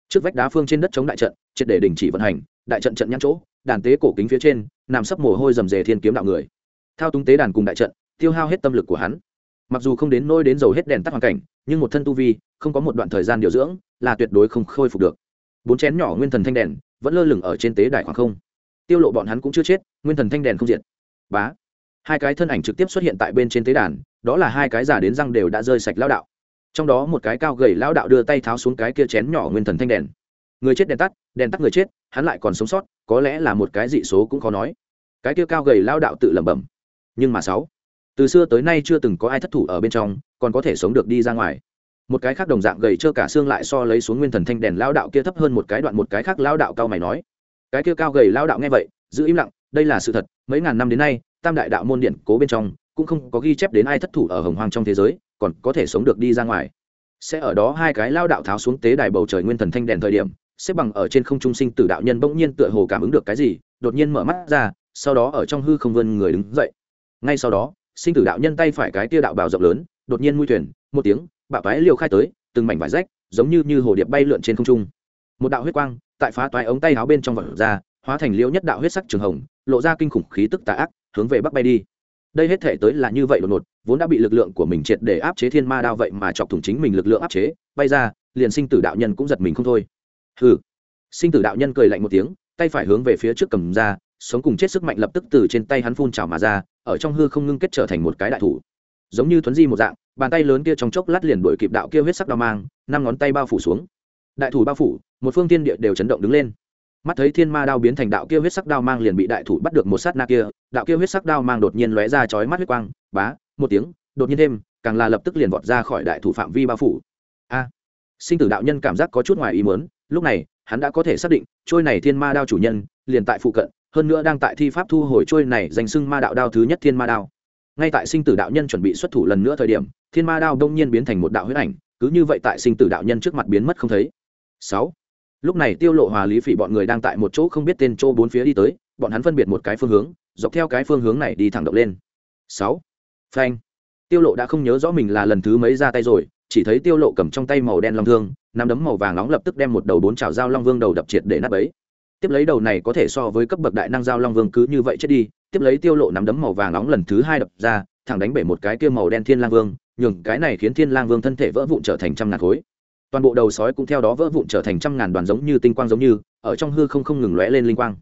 Trước vách đá phương trên đất chống đại trận, triệt để đình chỉ vận hành, đại trận trận nhăn chỗ, đàn tế cổ kính phía trên, nằm sấp mồ hôi rầm rề thiên kiếm đạo người. Thao túng tế đàn cùng đại trận, tiêu hao hết tâm lực của hắn. Mặc dù không đến nôi đến dầu hết đèn tắt hoàn cảnh, nhưng một thân tu vi, không có một đoạn thời gian điều dưỡng, là tuyệt đối không khôi phục được. Bốn chén nhỏ nguyên thần thanh đèn vẫn lơ lửng ở trên tế đài khoảng không. Tiêu lộ bọn hắn cũng chưa chết, nguyên thần thanh đèn không diệt. Bá hai cái thân ảnh trực tiếp xuất hiện tại bên trên tế đàn, đó là hai cái giả đến răng đều đã rơi sạch lão đạo. Trong đó một cái cao gầy lão đạo đưa tay tháo xuống cái kia chén nhỏ nguyên thần thanh đèn. Người chết đèn tắt đèn tắt người chết, hắn lại còn sống sót, có lẽ là một cái dị số cũng khó nói. Cái kia cao gầy lão đạo tự lẩm bẩm. Nhưng mà sáu, từ xưa tới nay chưa từng có ai thất thủ ở bên trong, còn có thể sống được đi ra ngoài. Một cái khác đồng dạng gầy trơ cả xương lại so lấy xuống nguyên thần thanh đèn lão đạo kia thấp hơn một cái đoạn, một cái khác lão đạo cao mày nói. Cái kia cao gầy lão đạo nghe vậy, giữ im lặng, đây là sự thật, mấy ngàn năm đến nay tam đại đạo môn điện cố bên trong, cũng không có ghi chép đến ai thất thủ ở hồng hoang trong thế giới, còn có thể sống được đi ra ngoài. Sẽ ở đó hai cái lao đạo tháo xuống tế đài bầu trời nguyên thần thanh đèn thời điểm, xếp bằng ở trên không trung sinh tử đạo nhân bỗng nhiên tựa hồ cảm ứng được cái gì, đột nhiên mở mắt ra, sau đó ở trong hư không vươn người đứng dậy. Ngay sau đó, sinh tử đạo nhân tay phải cái tia đạo bào rộng lớn, đột nhiên mui thuyền, một tiếng, bạo toái liều khai tới, từng mảnh vải rách, giống như như hồ điệp bay lượn trên không trung. Một đạo huyết quang, tại phá toái ống tay áo bên trong vật ra, hóa thành liễu nhất đạo huyết sắc trường hồng, lộ ra kinh khủng khí tức tà ác hướng về bắc bay đi. Đây hết thể tới là như vậy đột ngột, vốn đã bị lực lượng của mình triệt để áp chế thiên ma đao vậy mà chọc thủng chính mình lực lượng áp chế, bay ra, liền sinh tử đạo nhân cũng giật mình không thôi. Hừ. Sinh tử đạo nhân cười lạnh một tiếng, tay phải hướng về phía trước cầm ra, sống cùng chết sức mạnh lập tức từ trên tay hắn phun trào mà ra, ở trong hư không ngưng kết trở thành một cái đại thủ. Giống như thuấn di một dạng, bàn tay lớn kia trong chốc lát liền đuổi kịp đạo kia huyết sắc đao mang, năm ngón tay bao phủ xuống. Đại thủ bao phủ, một phương tiên địa đều chấn động đứng lên mắt thấy thiên ma đao biến thành đạo kia huyết sắc đao mang liền bị đại thủ bắt được một sát na kia, đạo kia huyết sắc đao mang đột nhiên lóe ra chói mắt huyết quang, bá, một tiếng, đột nhiên thêm, càng là lập tức liền vọt ra khỏi đại thủ phạm vi bao phủ. A à, sinh tử đạo nhân cảm giác có chút ngoài ý muốn, lúc này, hắn đã có thể xác định, trôi này thiên ma đao chủ nhân, liền tại phụ cận, hơn nữa đang tại thi pháp thu hồi trôi này danh xưng ma đạo đao thứ nhất thiên ma đao. Ngay tại sinh tử đạo nhân chuẩn bị xuất thủ lần nữa thời điểm, thiên ma đao đông nhiên biến thành một đạo huyết ảnh, cứ như vậy tại sinh tử đạo nhân trước mặt biến mất không thấy. Sáu lúc này tiêu lộ hòa lý phỉ bọn người đang tại một chỗ không biết tên chỗ bốn phía đi tới, bọn hắn phân biệt một cái phương hướng, dọc theo cái phương hướng này đi thẳng động lên. Sáu. Phanh. Tiêu lộ đã không nhớ rõ mình là lần thứ mấy ra tay rồi, chỉ thấy tiêu lộ cầm trong tay màu đen long thương, nắm đấm màu vàng nóng lập tức đem một đầu bốn chảo dao long vương đầu đập triệt để nát bấy. Tiếp lấy đầu này có thể so với cấp bậc đại năng dao long vương cứ như vậy chết đi, tiếp lấy tiêu lộ nắm đấm màu vàng nóng lần thứ hai đập ra, thẳng đánh bể một cái kia màu đen thiên lang vương, nhường cái này khiến thiên lang vương thân thể vỡ vụn trở thành trăm ngàn khối toàn bộ đầu sói cũng theo đó vỡ vụn trở thành trăm ngàn đoàn giống như tinh quang giống như, ở trong hư không không ngừng lóe lên linh quang.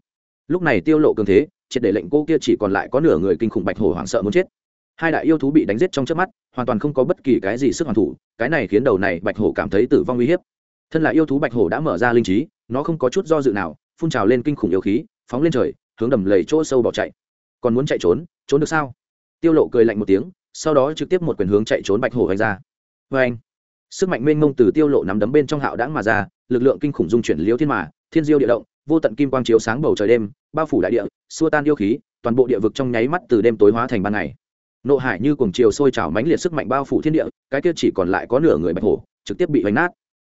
Lúc này tiêu lộ cường thế, triệt để lệnh cô kia chỉ còn lại có nửa người kinh khủng bạch hổ hoảng sợ muốn chết. Hai đại yêu thú bị đánh giết trong chớp mắt, hoàn toàn không có bất kỳ cái gì sức hoàn thủ, cái này khiến đầu này bạch hổ cảm thấy tử vong uy hiếp. Thân là yêu thú bạch hổ đã mở ra linh trí, nó không có chút do dự nào, phun trào lên kinh khủng yêu khí, phóng lên trời, hướng đầm lầy chỗ sâu bỏ chạy. Còn muốn chạy trốn trốn được sao? Tiêu lộ cười lạnh một tiếng, sau đó trực tiếp một quyền hướng chạy trốn bạch hổ hành ra. Với anh sức mạnh mênh mông từ tiêu lộ nắm đấm bên trong hạo đãng mà ra, lực lượng kinh khủng dung chuyển liêu thiên mà, thiên diêu địa động, vô tận kim quang chiếu sáng bầu trời đêm, bao phủ đại địa, xua tan yêu khí, toàn bộ địa vực trong nháy mắt từ đêm tối hóa thành ban ngày. Nộ hải như cuồng chiều sôi trào mãnh liệt sức mạnh bao phủ thiên địa, cái kia chỉ còn lại có nửa người bạch hổ, trực tiếp bị vánh nát.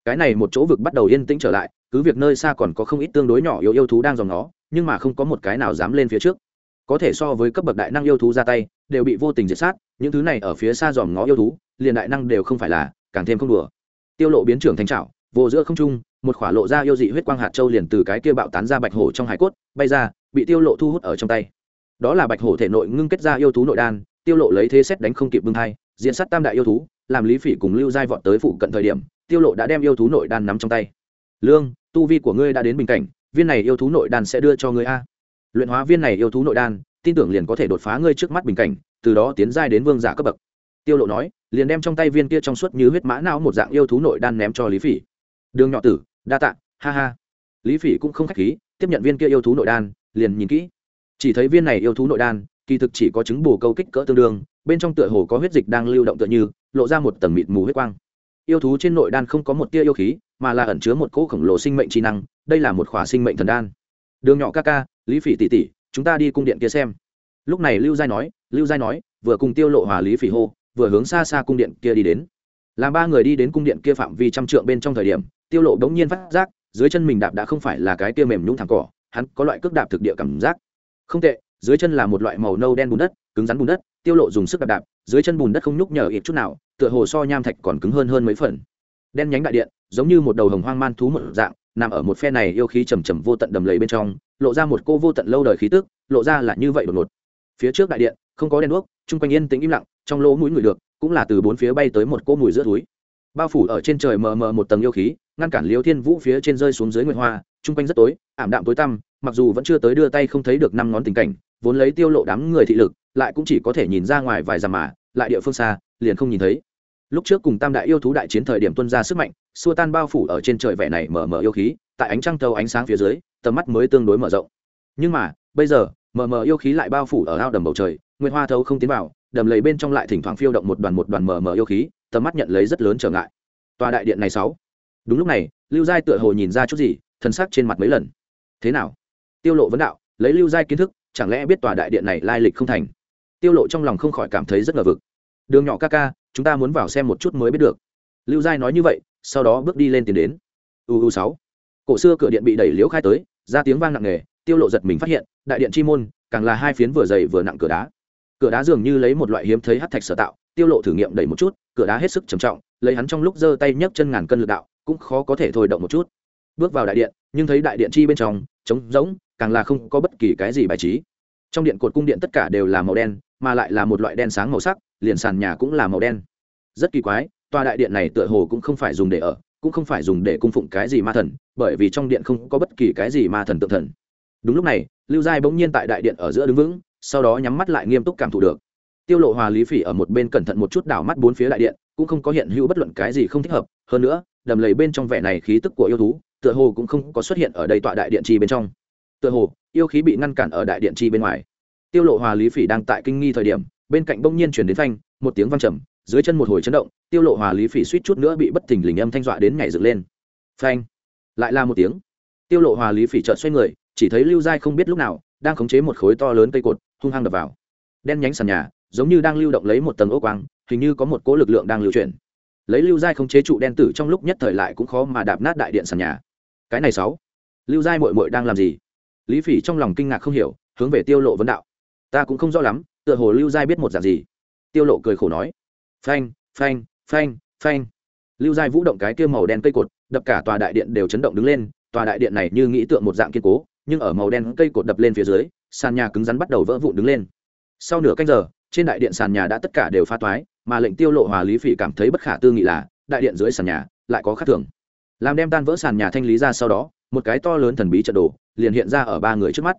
Cái này một chỗ vực bắt đầu yên tĩnh trở lại, cứ việc nơi xa còn có không ít tương đối nhỏ yếu yêu thú đang dòng nó, nhưng mà không có một cái nào dám lên phía trước. Có thể so với cấp bậc đại năng yêu thú ra tay, đều bị vô tình diệt sát, những thứ này ở phía xa dòm ngó yêu thú, liền đại năng đều không phải là càng thêm không đùa. Tiêu lộ biến trưởng thành trảo, vô giữa không trung, một khỏa lộ ra yêu dị huyết quang hạt châu liền từ cái kia bạo tán ra bạch hổ trong hải cốt, bay ra, bị tiêu lộ thu hút ở trong tay. Đó là bạch hổ thể nội ngưng kết ra yêu thú nội đan, tiêu lộ lấy thế xét đánh không kịp bưng hai diện sát tam đại yêu thú, làm lý phỉ cùng lưu giai vọt tới phụ cận thời điểm, tiêu lộ đã đem yêu thú nội đan nắm trong tay. Lương, tu vi của ngươi đã đến bình cảnh, viên này yêu thú nội đan sẽ đưa cho ngươi a. Luyện hóa viên này yêu thú nội đan, tin tưởng liền có thể đột phá ngươi trước mắt bình cảnh, từ đó tiến giai đến vương giả cấp bậc tiêu lộ nói liền đem trong tay viên kia trong suốt như huyết mã não một dạng yêu thú nội đan ném cho lý phỉ. Đường nhỏ tử đa tạ ha ha. Lý phỉ cũng không khách khí tiếp nhận viên kia yêu thú nội đan liền nhìn kỹ. Chỉ thấy viên này yêu thú nội đan kỳ thực chỉ có chứng bù câu kích cỡ tương đương bên trong tựa hồ có huyết dịch đang lưu động tựa như lộ ra một tầng mịt mù huyết quang. Yêu thú trên nội đan không có một tia yêu khí mà là ẩn chứa một cỗ khổng lồ sinh mệnh trí năng đây là một khỏa sinh mệnh thần đan. Đường nhỏ ca ca lý phỉ tỷ tỷ, chúng ta đi cung điện kia xem. Lúc này lưu giai nói lưu giai nói vừa cùng tiêu lộ hòa lý phỉ hô vừa hướng xa xa cung điện kia đi đến. Làm ba người đi đến cung điện kia phạm vi trăm trượng bên trong thời điểm, tiêu lộ đống nhiên phát giác, dưới chân mình đạp đã không phải là cái kia mềm nhũng thẳng cỏ, hắn có loại cước đạp thực địa cảm giác. Không tệ, dưới chân là một loại màu nâu đen bùn đất, cứng rắn bùn đất, tiêu lộ dùng sức đạp đạp, dưới chân bùn đất không nhúc nhở ít chút nào, tựa hồ so nham thạch còn cứng hơn hơn mấy phần. Đen nhánh đại điện, giống như một đầu hồng hoang man thú một dạng, nằm ở một phe này yêu khí trầm trầm vô tận đầm lầy bên trong, lộ ra một cô vô tận lâu đời khí tức, lộ ra là như vậy đột ngột. Phía trước đại điện, không có đèn đuốc, chung quanh yên tĩnh im lặng trong lỗ mũi người được, cũng là từ bốn phía bay tới một cỗ mùi giữa túi bao phủ ở trên trời mờ mờ một tầng yêu khí, ngăn cản liêu thiên vũ phía trên rơi xuống dưới nguyệt hoa, chung quanh rất tối, ảm đạm tối tăm, mặc dù vẫn chưa tới đưa tay không thấy được năm ngón tình cảnh, vốn lấy tiêu lộ đám người thị lực, lại cũng chỉ có thể nhìn ra ngoài vài dặm mà, lại địa phương xa, liền không nhìn thấy. Lúc trước cùng tam đại yêu thú đại chiến thời điểm tuân ra sức mạnh, xua tan bao phủ ở trên trời vẻ này mờ mờ yêu khí, tại ánh trăng thâu ánh sáng phía dưới, tầm mắt mới tương đối mở rộng. Nhưng mà, bây giờ, mờ mờ yêu khí lại bao phủ ở ao đầm bầu trời nguyên hoa thâu không tiến vào đầm lầy bên trong lại thỉnh thoảng phiêu động một đoàn một đoàn mờ mờ yêu khí, tầm mắt nhận lấy rất lớn trở ngại. Tòa đại điện này sáu. Đúng lúc này, lưu giai tựa hồ nhìn ra chút gì, thân sắc trên mặt mấy lần. Thế nào? Tiêu lộ vấn đạo, lấy lưu giai kiến thức, chẳng lẽ biết tòa đại điện này lai lịch không thành? Tiêu lộ trong lòng không khỏi cảm thấy rất ngờ vực. Đường nhỏ ca ca, chúng ta muốn vào xem một chút mới biết được. Lưu giai nói như vậy, sau đó bước đi lên tiến đến. Uu sáu. Cổ xưa cửa điện bị đẩy liễu khai tới, ra tiếng vang nặng nề, tiêu lộ giật mình phát hiện, đại điện chi môn, càng là hai phiến vừa dày vừa nặng cửa đá cửa đá dường như lấy một loại hiếm thấy hắc thạch sở tạo, tiêu lộ thử nghiệm đẩy một chút, cửa đá hết sức trầm trọng, lấy hắn trong lúc giơ tay nhấc chân ngàn cân lực đạo, cũng khó có thể thôi động một chút. Bước vào đại điện, nhưng thấy đại điện chi bên trong, trống rỗng, càng là không có bất kỳ cái gì bài trí. Trong điện cột cung điện tất cả đều là màu đen, mà lại là một loại đen sáng màu sắc, liền sàn nhà cũng là màu đen. Rất kỳ quái, tòa đại điện này tựa hồ cũng không phải dùng để ở, cũng không phải dùng để cung phụng cái gì ma thần, bởi vì trong điện không có bất kỳ cái gì ma thần tượng thần. Đúng lúc này, lưu giai bỗng nhiên tại đại điện ở giữa đứng vững sau đó nhắm mắt lại nghiêm túc cảm thụ được. Tiêu lộ hòa lý phỉ ở một bên cẩn thận một chút đảo mắt bốn phía đại điện, cũng không có hiện hữu bất luận cái gì không thích hợp. Hơn nữa, đầm lầy bên trong vẻ này khí tức của yêu thú, tựa hồ cũng không có xuất hiện ở đây tọa đại điện chi bên trong. Tựa hồ, yêu khí bị ngăn cản ở đại điện chi bên ngoài. Tiêu lộ hòa lý phỉ đang tại kinh nghi thời điểm, bên cạnh bỗng nhiên chuyển đến phanh, một tiếng vang trầm, dưới chân một hồi chấn động, tiêu lộ hòa lý phỉ suýt chút nữa bị bất thình lình âm thanh dọa đến nhảy dựng lên. Phanh! Lại là một tiếng. Tiêu lộ hòa lý phỉ chợt xoay người, chỉ thấy lưu giai không biết lúc nào đang khống chế một khối to lớn cây cột, hung hăng đập vào. Đen nhánh sàn nhà, giống như đang lưu động lấy một tầng ô quang, hình như có một cỗ lực lượng đang lưu chuyển. Lấy lưu giai khống chế trụ đen tử trong lúc nhất thời lại cũng khó mà đạp nát đại điện sàn nhà. Cái này sáu. Lưu giai muội muội đang làm gì? Lý phỉ trong lòng kinh ngạc không hiểu, hướng về tiêu lộ vấn đạo. Ta cũng không rõ lắm, tựa hồ lưu giai biết một dạng gì. Tiêu lộ cười khổ nói. Phanh phanh phanh phanh. Lưu giai vũ động cái kia màu đen cây cột, đập cả tòa đại điện đều chấn động đứng lên, tòa đại điện này như nghĩ tượng một dạng kiên cố nhưng ở màu đen cây cột đập lên phía dưới, sàn nhà cứng rắn bắt đầu vỡ vụn đứng lên. Sau nửa canh giờ, trên đại điện sàn nhà đã tất cả đều pha toái, mà lệnh tiêu lộ hòa lý phỉ cảm thấy bất khả tư nghị là, đại điện dưới sàn nhà lại có khác thường. Làm đem tan vỡ sàn nhà thanh lý ra sau đó, một cái to lớn thần bí trận đồ liền hiện ra ở ba người trước mắt.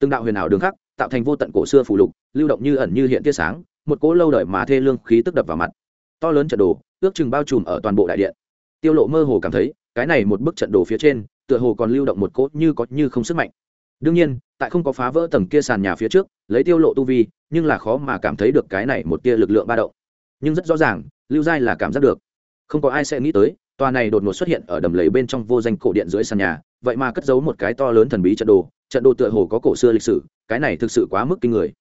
Từng đạo huyền ảo đường khắc, tạo thành vô tận cổ xưa phù lục, lưu động như ẩn như hiện tia sáng, một cỗ lâu đời mà thê lương khí tức đập vào mặt. To lớn trận đồ, ước chừng bao trùm ở toàn bộ đại điện. Tiêu lộ mơ hồ cảm thấy, cái này một bức trận đồ phía trên tựa hồ còn lưu động một cỗ như có như không sức mạnh. Đương nhiên, tại không có phá vỡ tầng kia sàn nhà phía trước, lấy tiêu lộ tu vi, nhưng là khó mà cảm thấy được cái này một tia lực lượng ba động. Nhưng rất rõ ràng, lưu giai là cảm giác được. Không có ai sẽ nghĩ tới, tòa này đột ngột xuất hiện ở đầm lầy bên trong vô danh cổ điện dưới sàn nhà, vậy mà cất giấu một cái to lớn thần bí trận đồ trận đồ tựa hồ có cổ xưa lịch sử, cái này thực sự quá mức kinh người.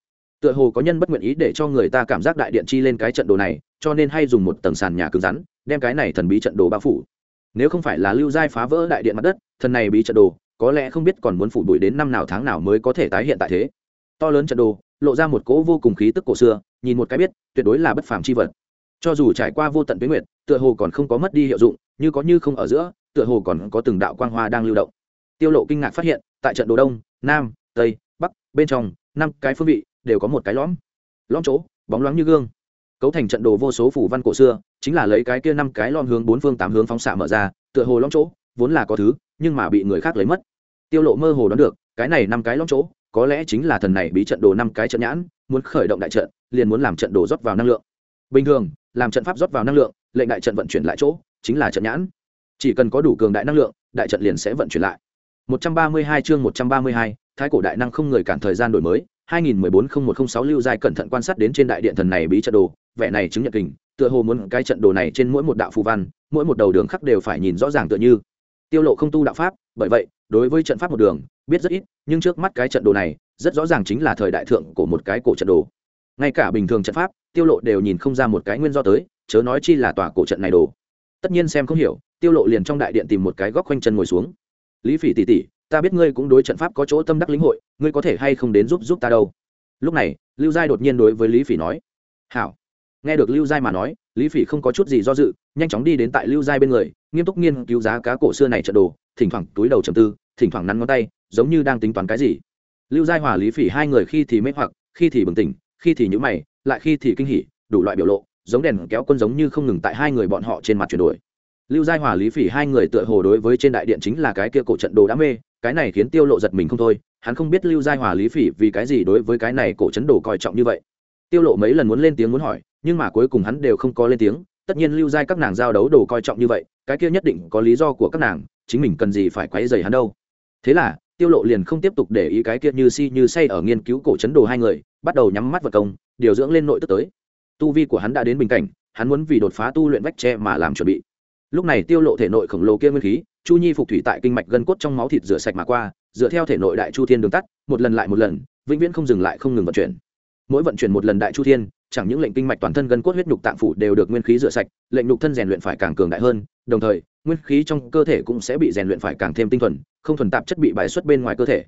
Tựa hồ có nhân bất nguyện ý để cho người ta cảm giác đại điện chi lên cái trận đồ này, cho nên hay dùng một tầng sàn nhà cứng rắn, đem cái này thần bí trận đồ bao phủ nếu không phải là lưu giai phá vỡ đại điện mặt đất, thần này bí trận đồ, có lẽ không biết còn muốn phủ bụi đến năm nào tháng nào mới có thể tái hiện tại thế. To lớn trận đồ, lộ ra một cỗ vô cùng khí tức cổ xưa, nhìn một cái biết, tuyệt đối là bất phàm chi vật. Cho dù trải qua vô tận tuyến nguyệt, tựa hồ còn không có mất đi hiệu dụng, như có như không ở giữa, tựa hồ còn có từng đạo quang hoa đang lưu động. Tiêu lộ kinh ngạc phát hiện, tại trận đồ đông, nam, tây, bắc, bên trong, năm cái phương vị, đều có một cái lõm. Lõm chỗ, bóng loáng như gương cấu thành trận đồ vô số phủ văn cổ xưa chính là lấy cái kia năm cái lon hướng bốn phương tám hướng phóng xạ mở ra tựa hồ lõm chỗ vốn là có thứ nhưng mà bị người khác lấy mất. Tiêu lộ mơ hồ đoán được cái này năm cái lõm chỗ có lẽ chính là thần này bị trận đồ năm cái trận nhãn muốn khởi động đại trận liền muốn làm trận đồ rót vào năng lượng. Bình thường làm trận pháp rót vào năng lượng lệnh đại trận vận chuyển lại chỗ chính là trận nhãn. Chỉ cần có đủ cường đại năng lượng đại trận liền sẽ vận chuyển lại. 132 chương 132, thái cổ đại năng không người cản thời gian đổi mới. 2014-0106 lưu giai cẩn thận quan sát đến trên đại điện thần này bí trận đồ, vẻ này chứng nhận kình, tựa hồ muốn cái trận đồ này trên mỗi một đạo phù văn, mỗi một đầu đường khắc đều phải nhìn rõ ràng tựa như. Tiêu lộ không tu đạo pháp, bởi vậy, đối với trận pháp một đường, biết rất ít, nhưng trước mắt cái trận đồ này, rất rõ ràng chính là thời đại thượng của một cái cổ trận đồ. Ngay cả bình thường trận pháp, tiêu lộ đều nhìn không ra một cái nguyên do tới, chớ nói chi là tòa cổ trận này đồ. Tất nhiên xem không hiểu, tiêu lộ liền trong đại điện tìm một cái góc quanh chân ngồi xuống. Lý phỉ tỷ tỷ ta biết ngươi cũng đối trận pháp có chỗ tâm đắc lĩnh hội, ngươi có thể hay không đến giúp giúp ta đâu? Lúc này, lưu giai đột nhiên đối với lý phỉ nói, hảo. Nghe được lưu giai mà nói, lý phỉ không có chút gì do dự, nhanh chóng đi đến tại lưu giai bên người, nghiêm túc nghiên cứu giá cá cổ xưa này trận đồ, thỉnh thoảng túi đầu trầm tư, thỉnh thoảng nắn ngón tay, giống như đang tính toán cái gì. Lưu giai hòa lý phỉ hai người khi thì mê hoặc, khi thì bừng tỉnh, khi thì nhữ mày, lại khi thì kinh hỉ, đủ loại biểu lộ, giống đèn kéo quân giống như không ngừng tại hai người bọn họ trên mặt chuyển đổi lưu giai hòa, lý phỉ hai người tựa hồ đối với trên đại điện chính là cái kia cổ trận đồ đã mê, cái này khiến tiêu lộ giật mình không thôi, hắn không biết lưu giai hòa, lý phỉ vì cái gì đối với cái này cổ trận đồ coi trọng như vậy. Tiêu lộ mấy lần muốn lên tiếng muốn hỏi, nhưng mà cuối cùng hắn đều không có lên tiếng, tất nhiên lưu giai các nàng giao đấu đồ coi trọng như vậy, cái kia nhất định có lý do của các nàng, chính mình cần gì phải quấy rầy hắn đâu. Thế là, tiêu lộ liền không tiếp tục để ý cái kia như si như say ở nghiên cứu cổ chấn đồ hai người, bắt đầu nhắm mắt vật công, điều dưỡng lên nội tức tới. Tu vi của hắn đã đến bình cảnh, hắn muốn vì đột phá tu luyện vách tre mà làm chuẩn bị lúc này tiêu lộ thể nội khổng lồ kia nguyên khí, chu nhi phục thủy tại kinh mạch gân cốt trong máu thịt rửa sạch mà qua, dựa theo thể nội đại chu thiên đường tắt, một lần lại một lần, vĩnh viễn không dừng lại, không ngừng vận chuyển. Mỗi vận chuyển một lần đại chu thiên, chẳng những lệnh kinh mạch toàn thân gân cốt huyết nhục tạng phủ đều được nguyên khí rửa sạch, lệnh nhục thân rèn luyện phải càng cường đại hơn, đồng thời, nguyên khí trong cơ thể cũng sẽ bị rèn luyện phải càng thêm tinh thuần, không thuần tạp chất bị bài xuất bên ngoài cơ thể.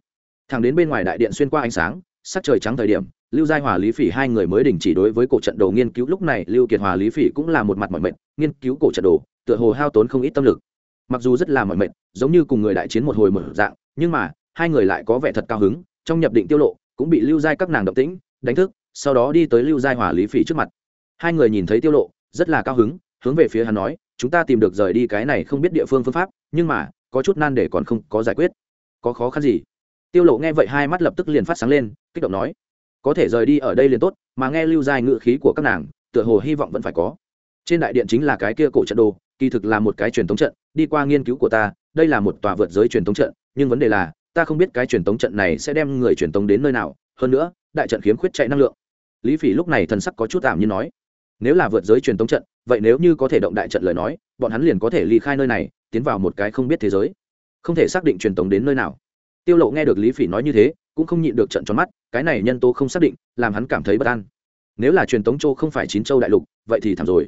Thẳng đến bên ngoài đại điện xuyên qua ánh sáng, sắc trời trắng thời điểm, lưu giai hòa lý phỉ hai người mới đình chỉ đối với cổ trận đồ nghiên cứu. Lúc này lưu kiệt hòa lý phỉ cũng là một mặt mọi mệnh, nghiên cứu cổ trận đồ tựa hồ hao tốn không ít tâm lực. Mặc dù rất là mỏi mệt, giống như cùng người đại chiến một hồi một dạng nhưng mà hai người lại có vẻ thật cao hứng trong nhập định tiêu lộ cũng bị lưu giai các nàng động tĩnh đánh thức sau đó đi tới lưu giai hòa lý phỉ trước mặt. Hai người nhìn thấy tiêu lộ rất là cao hứng hướng về phía hắn nói chúng ta tìm được rời đi cái này không biết địa phương phương pháp nhưng mà có chút nan để còn không có giải quyết. Có khó khăn gì? Tiêu lộ nghe vậy hai mắt lập tức liền phát sáng lên kích động nói có thể rời đi ở đây liền tốt mà nghe lưu giai ngự khí của các nàng tựa hồ hy vọng vẫn phải có. Trên đại điện chính là cái kia cổ trận đồ kỳ thực là một cái truyền thống trận, đi qua nghiên cứu của ta, đây là một tòa vượt giới truyền thống trận, nhưng vấn đề là, ta không biết cái truyền thống trận này sẽ đem người truyền thống đến nơi nào, hơn nữa, đại trận khiếm khuyết chạy năng lượng. Lý phỉ lúc này thần sắc có chút tạm như nói, nếu là vượt giới truyền thống trận, vậy nếu như có thể động đại trận lời nói, bọn hắn liền có thể ly khai nơi này, tiến vào một cái không biết thế giới. Không thể xác định truyền thống đến nơi nào. Tiêu lộ nghe được lý phỉ nói như thế, cũng không nhịn được trận tròn mắt, cái này nhân tố không xác định, làm hắn cảm thấy bất an. Nếu là truyền thống châu không phải chín châu đại lục, vậy thì thảm rồi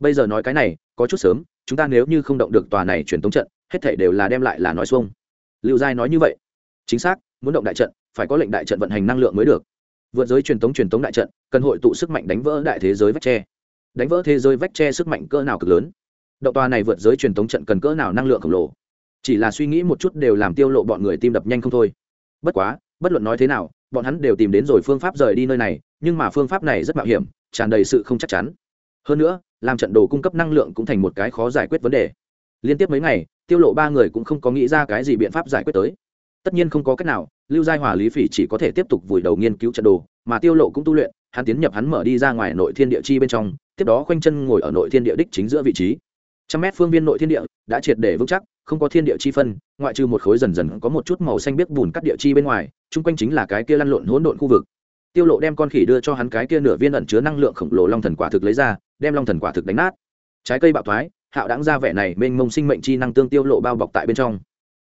bây giờ nói cái này, có chút sớm, chúng ta nếu như không động được tòa này truyền thống trận, hết thể đều là đem lại là nói xuông. Liệu giai nói như vậy. Chính xác, muốn động đại trận, phải có lệnh đại trận vận hành năng lượng mới được. Vượt giới truyền thống truyền thống đại trận, cần hội tụ sức mạnh đánh vỡ đại thế giới vách tre. Đánh vỡ thế giới vách tre sức mạnh cỡ nào cực lớn? Động tòa này vượt giới truyền thống trận cần cỡ nào năng lượng khổng lồ? Chỉ là suy nghĩ một chút đều làm tiêu lộ bọn người tim đập nhanh không thôi. Bất quá, bất luận nói thế nào, bọn hắn đều tìm đến rồi phương pháp rời đi nơi này, nhưng mà phương pháp này rất mạo hiểm, tràn đầy sự không chắc chắn hơn nữa, làm trận đồ cung cấp năng lượng cũng thành một cái khó giải quyết vấn đề. Liên tiếp mấy ngày, tiêu lộ ba người cũng không có nghĩ ra cái gì biện pháp giải quyết tới. Tất nhiên không có cách nào, lưu giai hòa lý phỉ chỉ có thể tiếp tục vùi đầu nghiên cứu trận đồ, mà tiêu lộ cũng tu luyện, hắn tiến nhập hắn mở đi ra ngoài nội thiên địa chi bên trong, tiếp đó khoanh chân ngồi ở nội thiên địa đích chính giữa vị trí. Trăm mét phương viên nội thiên địa, đã triệt để vững chắc, không có thiên địa chi phân, ngoại trừ một khối dần dần có một chút màu xanh biếc bùn cắt địa chi bên ngoài, chung quanh chính là cái kia lăn lộn hỗn độn khu vực. Tiêu lộ đem con khỉ đưa cho hắn cái kia nửa viên ẩn chứa năng lượng khổng lồ long thần quả thực lấy ra đem long thần quả thực đánh nát. Trái cây bạo thoái, hạo đáng ra vẻ này mênh mông sinh mệnh chi năng tương tiêu lộ bao bọc tại bên trong.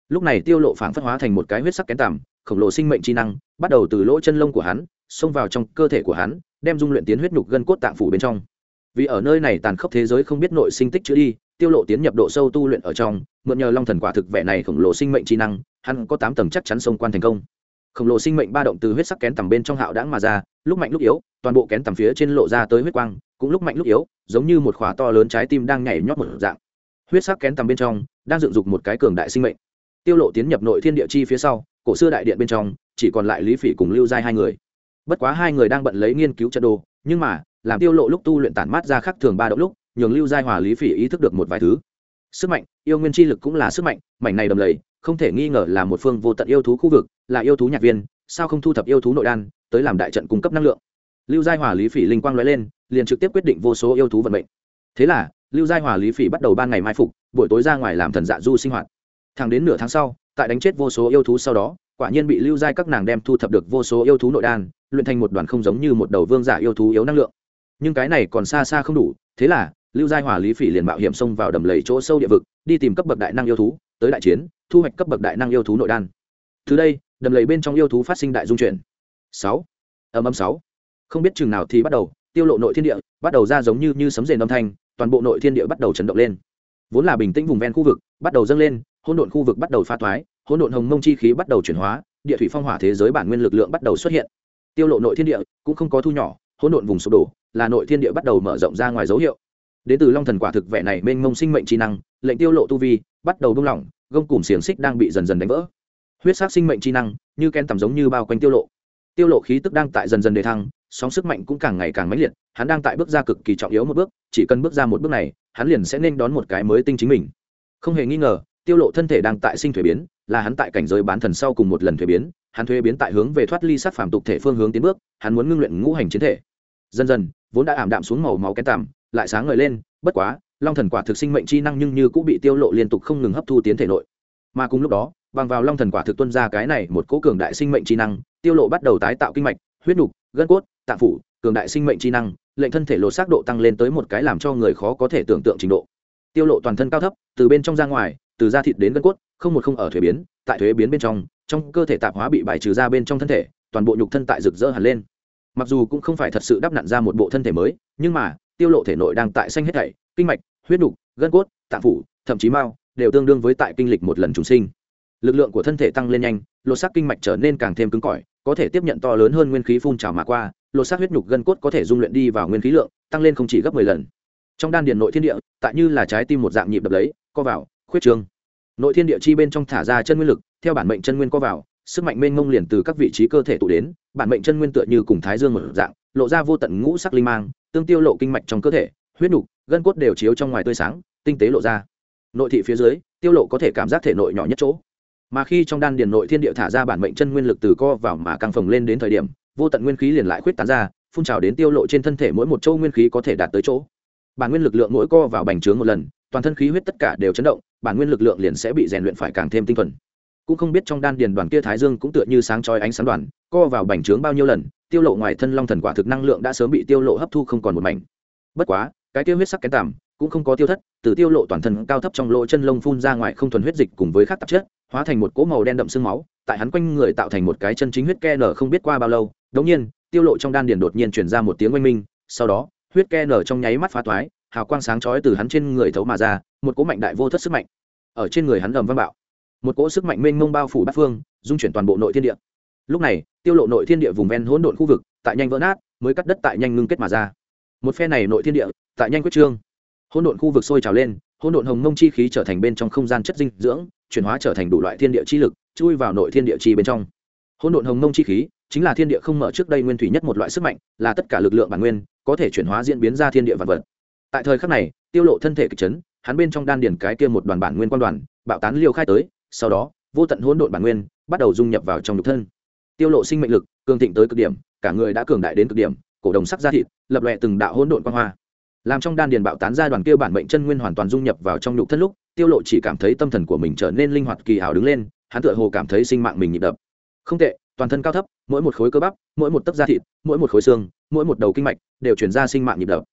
Lúc này tiêu lộ phảng phất hóa thành một cái huyết sắc kén tằm, khổng lồ sinh mệnh chi năng, bắt đầu từ lỗ chân lông của hắn, xông vào trong cơ thể của hắn, đem dung luyện tiến huyết nhục gân cốt tạng phủ bên trong. Vì ở nơi này tàn khốc thế giới không biết nội sinh tích chữa đi, tiêu lộ tiến nhập độ sâu tu luyện ở trong, mượn nhờ long thần quả thực vẻ này khổng lồ sinh mệnh chi năng, hắn có tám tầng chắc chắn xông quan thành công khổng lồ sinh mệnh ba động từ huyết sắc kén tầm bên trong hạo đãng mà ra, lúc mạnh lúc yếu, toàn bộ kén tầm phía trên lộ ra tới huyết quang, cũng lúc mạnh lúc yếu, giống như một khỏa to lớn trái tim đang nhảy nhót một dạng. Huyết sắc kén tầm bên trong, đang dựng dục một cái cường đại sinh mệnh. Tiêu lộ tiến nhập nội thiên địa chi phía sau, cổ xưa đại điện bên trong, chỉ còn lại lý phỉ cùng lưu giai hai người. Bất quá hai người đang bận lấy nghiên cứu trận đồ, nhưng mà, làm tiêu lộ lúc tu luyện tản mát ra khắc thường ba động lúc, nhường lưu giai hòa lý phỉ ý thức được một vài thứ. Sức mạnh, yêu nguyên chi lực cũng là sức mạnh, mảnh này đầm lầy không thể nghi ngờ là một phương vô tận yêu thú khu vực, là yêu thú nhạc viên, sao không thu thập yêu thú nội đan, tới làm đại trận cung cấp năng lượng. Lưu giai hòa lý phỉ linh quang nói lên, liền trực tiếp quyết định vô số yêu thú vận mệnh. Thế là, lưu giai hòa lý phỉ bắt đầu ban ngày mai phục, buổi tối ra ngoài làm thần dạ du sinh hoạt. Thẳng đến nửa tháng sau, tại đánh chết vô số yêu thú sau đó, quả nhiên bị lưu giai các nàng đem thu thập được vô số yêu thú nội đan, luyện thành một đoàn không giống như một đầu vương giả yêu thú yếu năng lượng. Nhưng cái này còn xa xa không đủ, thế là, lưu giai hòa lý phỉ liền mạo hiểm xông vào đầm lầy chỗ sâu địa vực, đi tìm cấp bậc đại năng yêu thú tới đại chiến, thu hoạch cấp bậc đại năng yêu thú nội đan. Từ đây, đầm lầy bên trong yêu thú phát sinh đại dung chuyển. Sáu. Âm âm sáu. Không biết chừng nào thì bắt đầu, tiêu lộ nội thiên địa bắt đầu ra giống như như sấm rền âm thanh, toàn bộ nội thiên địa bắt đầu chấn động lên. Vốn là bình tĩnh vùng ven khu vực, bắt đầu dâng lên, hỗn độn khu vực bắt đầu pha thoái hỗn độn hồng mông chi khí bắt đầu chuyển hóa, địa thủy phong hỏa thế giới bản nguyên lực lượng bắt đầu xuất hiện. Tiêu lộ nội thiên địa cũng không có thu nhỏ, hỗn độn vùng sụp đổ, là nội thiên địa bắt đầu mở rộng ra ngoài dấu hiệu. Đến từ long thần quả thực vẻ này mênh mông sinh mệnh trí năng, lệnh tiêu lộ tu vi bắt đầu buông lỏng gông cùm xiềng xích đang bị dần dần đánh vỡ. Huyết sắc sinh mệnh chi năng, như ken tầm giống như bao quanh tiêu lộ. Tiêu lộ khí tức đang tại dần dần đề thăng, sóng sức mạnh cũng càng ngày càng mãnh liệt, hắn đang tại bước ra cực kỳ trọng yếu một bước, chỉ cần bước ra một bước này, hắn liền sẽ nên đón một cái mới tinh chính mình. Không hề nghi ngờ, tiêu lộ thân thể đang tại sinh thuế biến, là hắn tại cảnh giới bán thần sau cùng một lần thuế biến, hắn thuế biến tại hướng về thoát ly sát phàm tục thể phương hướng tiến bước, hắn muốn ngưng luyện ngũ hành chiến thể. Dần dần, vốn đã ảm đạm xuống màu máu kén tằm lại sáng ngời lên, bất quá long thần quả thực sinh mệnh chi năng nhưng như cũng bị tiêu lộ liên tục không ngừng hấp thu tiến thể nội. Mà cùng lúc đó, bằng vào long thần quả thực tuân ra cái này một cố cường đại sinh mệnh chi năng, tiêu lộ bắt đầu tái tạo kinh mạch, huyết nục gân cốt, tạng phủ, cường đại sinh mệnh chi năng, lệnh thân thể lột xác độ tăng lên tới một cái làm cho người khó có thể tưởng tượng trình độ. Tiêu lộ toàn thân cao thấp, từ bên trong ra ngoài, từ da thịt đến gân cốt, không một không ở thuế biến, tại thuế biến bên trong trong cơ thể tạp hóa bị bài trừ ra bên trong thân thể, toàn bộ nhục thân tại rực rỡ hẳn lên. Mặc dù cũng không phải thật sự đắp nặn ra một bộ thân thể mới, nhưng mà, tiêu lộ thể nội đang tại xanh hết thảy kinh mạch, huyết đục, gân cốt, tạng phủ, thậm chí mao đều tương đương với tại kinh lịch một lần trùng sinh. Lực lượng của thân thể tăng lên nhanh, lột xác kinh mạch trở nên càng thêm cứng cỏi, có thể tiếp nhận to lớn hơn nguyên khí phun trào mà qua, lột xác huyết nhục gân cốt có thể dung luyện đi vào nguyên khí lượng, tăng lên không chỉ gấp 10 lần. Trong đan điền nội thiên địa, tại như là trái tim một dạng nhịp đập lấy, co vào, khuyết trương. Nội thiên địa chi bên trong thả ra chân nguyên lực, theo bản mệnh chân nguyên co vào, sức mạnh mênh mông liền từ các vị trí cơ thể tụ đến, bản mệnh chân nguyên tựa như cùng thái dương một dạng, lộ ra vô tận ngũ sắc linh mang, tương tiêu lộ kinh mạch trong cơ thể huyết nục, gân cốt đều chiếu trong ngoài tươi sáng, tinh tế lộ ra. Nội thị phía dưới, tiêu lộ có thể cảm giác thể nội nhỏ nhất chỗ. Mà khi trong đan điền nội thiên địa thả ra bản mệnh chân nguyên lực từ co vào mà càng phồng lên đến thời điểm, vô tận nguyên khí liền lại khuyết tán ra, phun trào đến tiêu lộ trên thân thể mỗi một châu nguyên khí có thể đạt tới chỗ. Bản nguyên lực lượng mỗi co vào bành trướng một lần, toàn thân khí huyết tất cả đều chấn động, bản nguyên lực lượng liền sẽ bị rèn luyện phải càng thêm tinh thuần. Cũng không biết trong đan điền đoàn kia thái dương cũng tựa như sáng chói ánh sáng đoàn, co vào bành trướng bao nhiêu lần, tiêu lộ ngoài thân long thần quả thực năng lượng đã sớm bị tiêu lộ hấp thu không còn một mảnh. Bất quá cái tiêu huyết sắc kén tạm cũng không có tiêu thất, từ tiêu lộ toàn thân cao thấp trong lỗ chân lông phun ra ngoài không thuần huyết dịch cùng với các tạp chất, hóa thành một cỗ màu đen đậm sương máu, tại hắn quanh người tạo thành một cái chân chính huyết ke nở không biết qua bao lâu, đống nhiên, tiêu lộ trong đan điền đột nhiên truyền ra một tiếng oanh minh, sau đó, huyết ke nở trong nháy mắt phá toái, hào quang sáng chói từ hắn trên người thấu mà ra, một cỗ mạnh đại vô thất sức mạnh ở trên người hắn ầm vang bạo. Một cỗ sức mạnh mênh mông bao phủ bát phương, dung chuyển toàn bộ nội thiên địa. Lúc này, tiêu lộ nội thiên địa vùng ven hỗn độn khu vực, tại nhanh vỡ nát, mới cắt đất tại nhanh ngưng kết mà ra. Một phe này nội thiên địa tại nhanh quyết trương. Hỗn độn khu vực sôi trào lên, hỗn độn hồng mông chi khí trở thành bên trong không gian chất dinh dưỡng, chuyển hóa trở thành đủ loại thiên địa chi lực, chui vào nội thiên địa chi bên trong. Hỗn độn hồng mông chi khí chính là thiên địa không mở trước đây nguyên thủy nhất một loại sức mạnh, là tất cả lực lượng bản nguyên, có thể chuyển hóa diễn biến ra thiên địa vật vật. Tại thời khắc này, tiêu lộ thân thể kịch chấn, hắn bên trong đan điền cái kia một đoàn bản nguyên quan đoàn, bạo tán liêu khai tới, sau đó, vô tận hỗn độn bản nguyên bắt đầu dung nhập vào trong nhục thân. Tiêu lộ sinh mệnh lực cường thịnh tới cực điểm, cả người đã cường đại đến cực điểm, cổ đồng sắc da thịt, lập lòe từng đạo hỗn độn quang hoa làm trong đan điền bạo tán ra đoàn kia bản mệnh chân nguyên hoàn toàn dung nhập vào trong nhục thân lúc, tiêu lộ chỉ cảm thấy tâm thần của mình trở nên linh hoạt kỳ hào đứng lên, hắn tựa hồ cảm thấy sinh mạng mình nhịp đập. Không tệ, toàn thân cao thấp, mỗi một khối cơ bắp, mỗi một tấc da thịt, mỗi một khối xương, mỗi một đầu kinh mạch đều chuyển ra sinh mạng nhịp đập.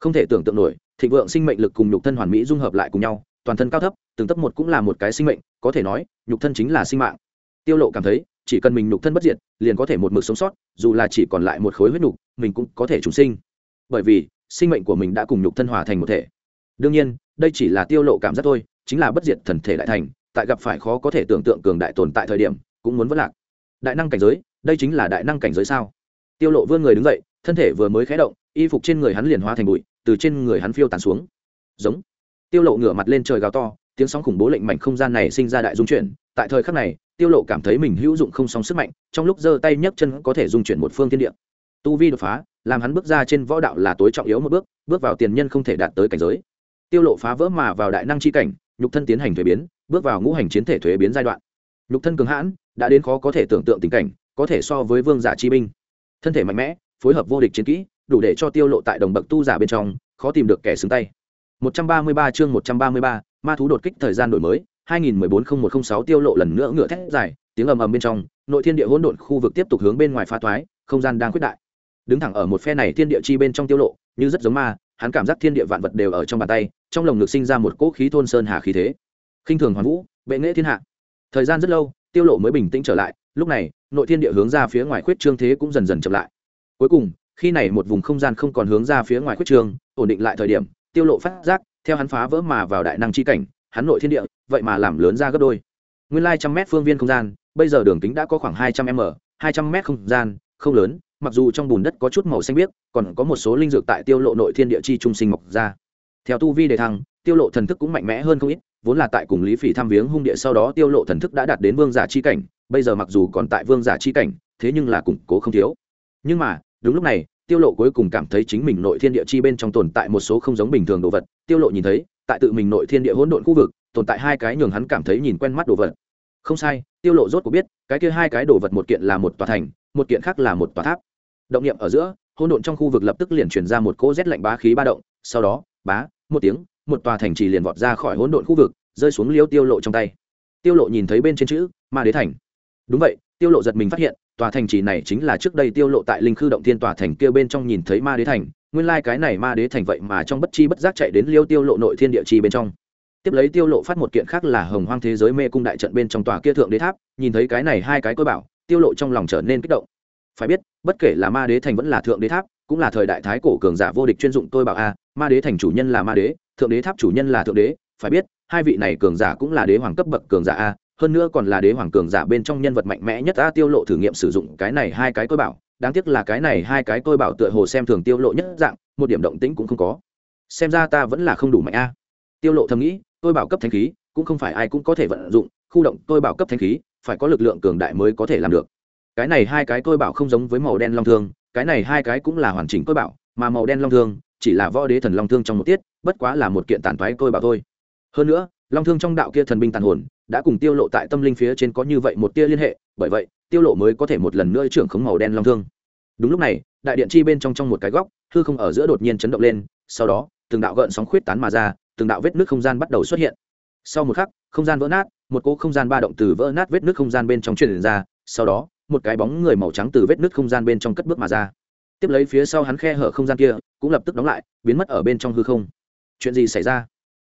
Không thể tưởng tượng nổi, thịnh vượng sinh mệnh lực cùng nhục thân hoàn mỹ dung hợp lại cùng nhau, toàn thân cao thấp, từng tấc một cũng là một cái sinh mệnh, có thể nói, nhục thân chính là sinh mạng. Tiêu lộ cảm thấy, chỉ cần mình nhục thân bất diệt, liền có thể một mực sống sót, dù là chỉ còn lại một khối huyết nhục, mình cũng có thể trùng sinh. Bởi vì sinh mệnh của mình đã cùng nhục thân hòa thành một thể. Đương nhiên, đây chỉ là tiêu lộ cảm giác thôi, chính là bất diệt thần thể đại thành, tại gặp phải khó có thể tưởng tượng cường đại tồn tại thời điểm, cũng muốn vất lạc. Đại năng cảnh giới, đây chính là đại năng cảnh giới sao? Tiêu lộ vươn người đứng dậy, thân thể vừa mới khé động, y phục trên người hắn liền hóa thành bụi, từ trên người hắn phiêu tàn xuống. Giống. Tiêu lộ ngửa mặt lên trời gào to, tiếng sóng khủng bố lệnh mạnh không gian này sinh ra đại dung chuyển. Tại thời khắc này, tiêu lộ cảm thấy mình hữu dụng không song sức mạnh, trong lúc giơ tay nhấc chân có thể dung chuyển một phương thiên địa tu vi đột phá làm hắn bước ra trên võ đạo là tối trọng yếu một bước bước vào tiền nhân không thể đạt tới cảnh giới. Tiêu lộ phá vỡ mà vào đại năng chi cảnh nhục thân tiến hành thuế biến bước vào ngũ hành chiến thể thuế biến giai đoạn. Nhục thân cường hãn đã đến khó có thể tưởng tượng tình cảnh có thể so với vương giả chi binh. Thân thể mạnh mẽ phối hợp vô địch chiến kỹ đủ để cho tiêu lộ tại đồng bậc tu giả bên trong khó tìm được kẻ xứng tay. 133 chương 133, ma thú đột kích thời gian đổi mới 2014-0106 tiêu lộ lần nữa ngựa thét dài tiếng ầm ầm bên trong nội thiên địa hỗn độn khu vực tiếp tục hướng bên ngoài phá thoái không gian đang quyết đại đứng thẳng ở một phe này thiên địa chi bên trong tiêu lộ, như rất giống ma, hắn cảm giác thiên địa vạn vật đều ở trong bàn tay, trong lồng ngực sinh ra một cỗ khí thôn sơn hà khí thế. Khinh thường hoàn vũ, bệ nghệ thiên hạ. Thời gian rất lâu, tiêu lộ mới bình tĩnh trở lại, lúc này, nội thiên địa hướng ra phía ngoài khuyết trương thế cũng dần dần chậm lại. Cuối cùng, khi này một vùng không gian không còn hướng ra phía ngoài khuyết trương, ổn định lại thời điểm, tiêu lộ phát giác, theo hắn phá vỡ mà vào đại năng chi cảnh, hắn nội thiên địa, vậy mà làm lớn ra gấp đôi. Nguyên lai trăm mét phương viên không gian, bây giờ đường kính đã có khoảng hai trăm m, hai trăm mét không gian, không lớn mặc dù trong bùn đất có chút màu xanh biếc, còn có một số linh dược tại tiêu lộ nội thiên địa chi trung sinh mọc ra. Theo tu vi đề thăng, tiêu lộ thần thức cũng mạnh mẽ hơn không ít, vốn là tại cùng lý phỉ thăm viếng hung địa sau đó tiêu lộ thần thức đã đạt đến vương giả chi cảnh, bây giờ mặc dù còn tại vương giả chi cảnh, thế nhưng là củng cố không thiếu. Nhưng mà, đúng lúc này, tiêu lộ cuối cùng cảm thấy chính mình nội thiên địa chi bên trong tồn tại một số không giống bình thường đồ vật. Tiêu lộ nhìn thấy, tại tự mình nội thiên địa hỗn độn khu vực, tồn tại hai cái nhường hắn cảm thấy nhìn quen mắt đồ vật. Không sai, tiêu lộ rốt cuộc biết, cái kia hai cái đồ vật một kiện là một tòa thành, một kiện khác là một tòa tháp động niệm ở giữa, hỗn độn trong khu vực lập tức liền truyền ra một cỗ rét lạnh bá khí ba động, sau đó, bá, một tiếng, một tòa thành trì liền vọt ra khỏi hỗn độn khu vực, rơi xuống liêu tiêu lộ trong tay. Tiêu lộ nhìn thấy bên trên chữ, ma đế thành. Đúng vậy, tiêu lộ giật mình phát hiện, tòa thành trì này chính là trước đây tiêu lộ tại linh khư động thiên tòa thành kia bên trong nhìn thấy ma đế thành. Nguyên lai like cái này ma đế thành vậy mà trong bất chi bất giác chạy đến liêu tiêu lộ nội thiên địa chi bên trong. Tiếp lấy tiêu lộ phát một kiện khác là hồng hoang thế giới mê cung đại trận bên trong tòa kia thượng đế tháp, nhìn thấy cái này hai cái cơ bảo, tiêu lộ trong lòng trở nên kích động. Phải biết bất kể là ma đế thành vẫn là thượng đế tháp, cũng là thời đại thái cổ cường giả vô địch chuyên dụng tôi bảo a, ma đế thành chủ nhân là ma đế, thượng đế tháp chủ nhân là thượng đế, phải biết, hai vị này cường giả cũng là đế hoàng cấp bậc cường giả a, hơn nữa còn là đế hoàng cường giả bên trong nhân vật mạnh mẽ nhất a tiêu lộ thử nghiệm sử dụng cái này hai cái tôi bảo. Đáng tiếc là cái này hai cái tôi bảo tựa hồ xem thường tiêu lộ nhất dạng, một điểm động tĩnh cũng không có. Xem ra ta vẫn là không đủ mạnh a. Tiêu lộ thầm nghĩ, tôi bảo cấp thanh khí, cũng không phải ai cũng có thể vận dụng, khu động tôi bảo cấp thanh khí, phải có lực lượng cường đại mới có thể làm được cái này hai cái tôi bảo không giống với màu đen long thương, cái này hai cái cũng là hoàn chỉnh tôi bảo, mà màu đen long thương chỉ là võ đế thần long thương trong một tiết, bất quá là một kiện tàn thoái tôi bảo thôi. Hơn nữa, long thương trong đạo kia thần binh tàn hồn đã cùng tiêu lộ tại tâm linh phía trên có như vậy một tia liên hệ, bởi vậy, tiêu lộ mới có thể một lần nữa trưởng khống màu đen long thương. Đúng lúc này, đại điện chi bên trong trong một cái góc, hư không ở giữa đột nhiên chấn động lên, sau đó, từng đạo gợn sóng khuyết tán mà ra, từng đạo vết nước không gian bắt đầu xuất hiện. Sau một khắc, không gian vỡ nát, một cỗ không gian ba động từ vỡ nát vết nước không gian bên trong truyền ra, sau đó một cái bóng người màu trắng từ vết nứt không gian bên trong cất bước mà ra. Tiếp lấy phía sau hắn khe hở không gian kia cũng lập tức đóng lại, biến mất ở bên trong hư không. Chuyện gì xảy ra?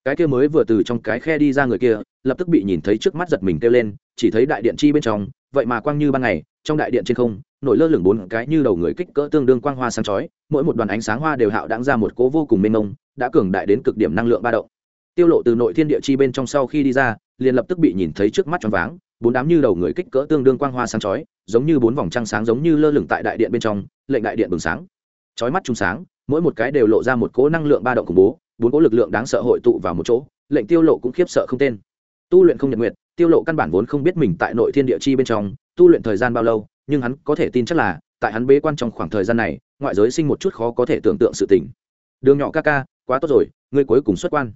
Cái kia mới vừa từ trong cái khe đi ra người kia, lập tức bị nhìn thấy trước mắt giật mình kêu lên, chỉ thấy đại điện chi bên trong, vậy mà quang như ban ngày, trong đại điện trên không, nổi lơ lửng bốn cái như đầu người kích cỡ tương đương quang hoa sáng chói, mỗi một đoàn ánh sáng hoa đều hạo đáng ra một cố vô cùng mênh mông, đã cường đại đến cực điểm năng lượng ba động. Tiêu lộ từ nội thiên địa chi bên trong sau khi đi ra, liền lập tức bị nhìn thấy trước mắt tròn váng bốn đám như đầu người kích cỡ tương đương quang hoa sáng chói, giống như bốn vòng trăng sáng giống như lơ lửng tại đại điện bên trong, lệnh đại điện bừng sáng. Chói mắt trung sáng, mỗi một cái đều lộ ra một cỗ năng lượng ba động khủng bố, bốn cỗ lực lượng đáng sợ hội tụ vào một chỗ, lệnh tiêu lộ cũng khiếp sợ không tên. Tu luyện không nhật nguyện tiêu lộ căn bản vốn không biết mình tại nội thiên địa chi bên trong, tu luyện thời gian bao lâu, nhưng hắn có thể tin chắc là, tại hắn bế quan trong khoảng thời gian này, ngoại giới sinh một chút khó có thể tưởng tượng sự tình. Đường nhỏ ca ca, quá tốt rồi, ngươi cuối cùng xuất quan.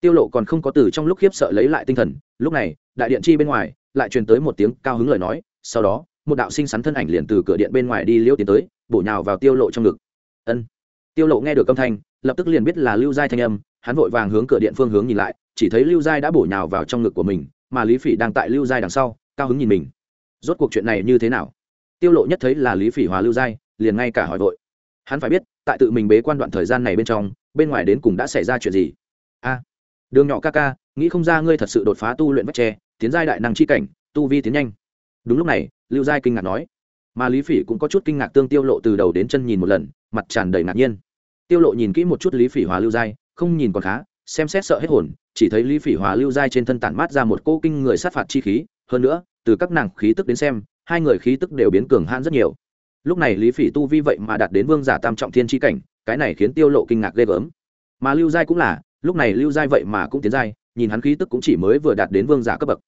Tiêu lộ còn không có từ trong lúc khiếp sợ lấy lại tinh thần, lúc này, đại điện chi bên ngoài lại truyền tới một tiếng cao hứng lời nói, sau đó, một đạo sinh sắn thân ảnh liền từ cửa điện bên ngoài đi liêu tiến tới, bổ nhào vào tiêu lộ trong ngực. Ân. Tiêu lộ nghe được âm thanh, lập tức liền biết là lưu giai thanh âm, hắn vội vàng hướng cửa điện phương hướng nhìn lại, chỉ thấy lưu giai đã bổ nhào vào trong ngực của mình, mà lý phỉ đang tại lưu giai đằng sau, cao hứng nhìn mình. Rốt cuộc chuyện này như thế nào? Tiêu lộ nhất thấy là lý phỉ hòa lưu giai, liền ngay cả hỏi vội. Hắn phải biết, tại tự mình bế quan đoạn thời gian này bên trong, bên ngoài đến cùng đã xảy ra chuyện gì? A. Đường nhỏ ca ca nghĩ không ra ngươi thật sự đột phá tu luyện vách tre, tiến giai đại năng chi cảnh, tu vi tiến nhanh. Đúng lúc này, lưu giai kinh ngạc nói. Mà lý phỉ cũng có chút kinh ngạc tương tiêu lộ từ đầu đến chân nhìn một lần, mặt tràn đầy ngạc nhiên. Tiêu lộ nhìn kỹ một chút lý phỉ hòa lưu giai, không nhìn còn khá, xem xét sợ hết hồn, chỉ thấy lý phỉ hòa lưu giai trên thân tản mát ra một cô kinh người sát phạt chi khí, hơn nữa, từ các nàng khí tức đến xem, hai người khí tức đều biến cường hãn rất nhiều. Lúc này lý phỉ tu vi vậy mà đạt đến vương giả tam trọng thiên chi cảnh, cái này khiến tiêu lộ kinh ngạc ghê gớm. Mà lưu giai cũng là, lúc này lưu giai vậy mà cũng tiến giai nhìn hắn khí tức cũng chỉ mới vừa đạt đến vương giả cấp bậc.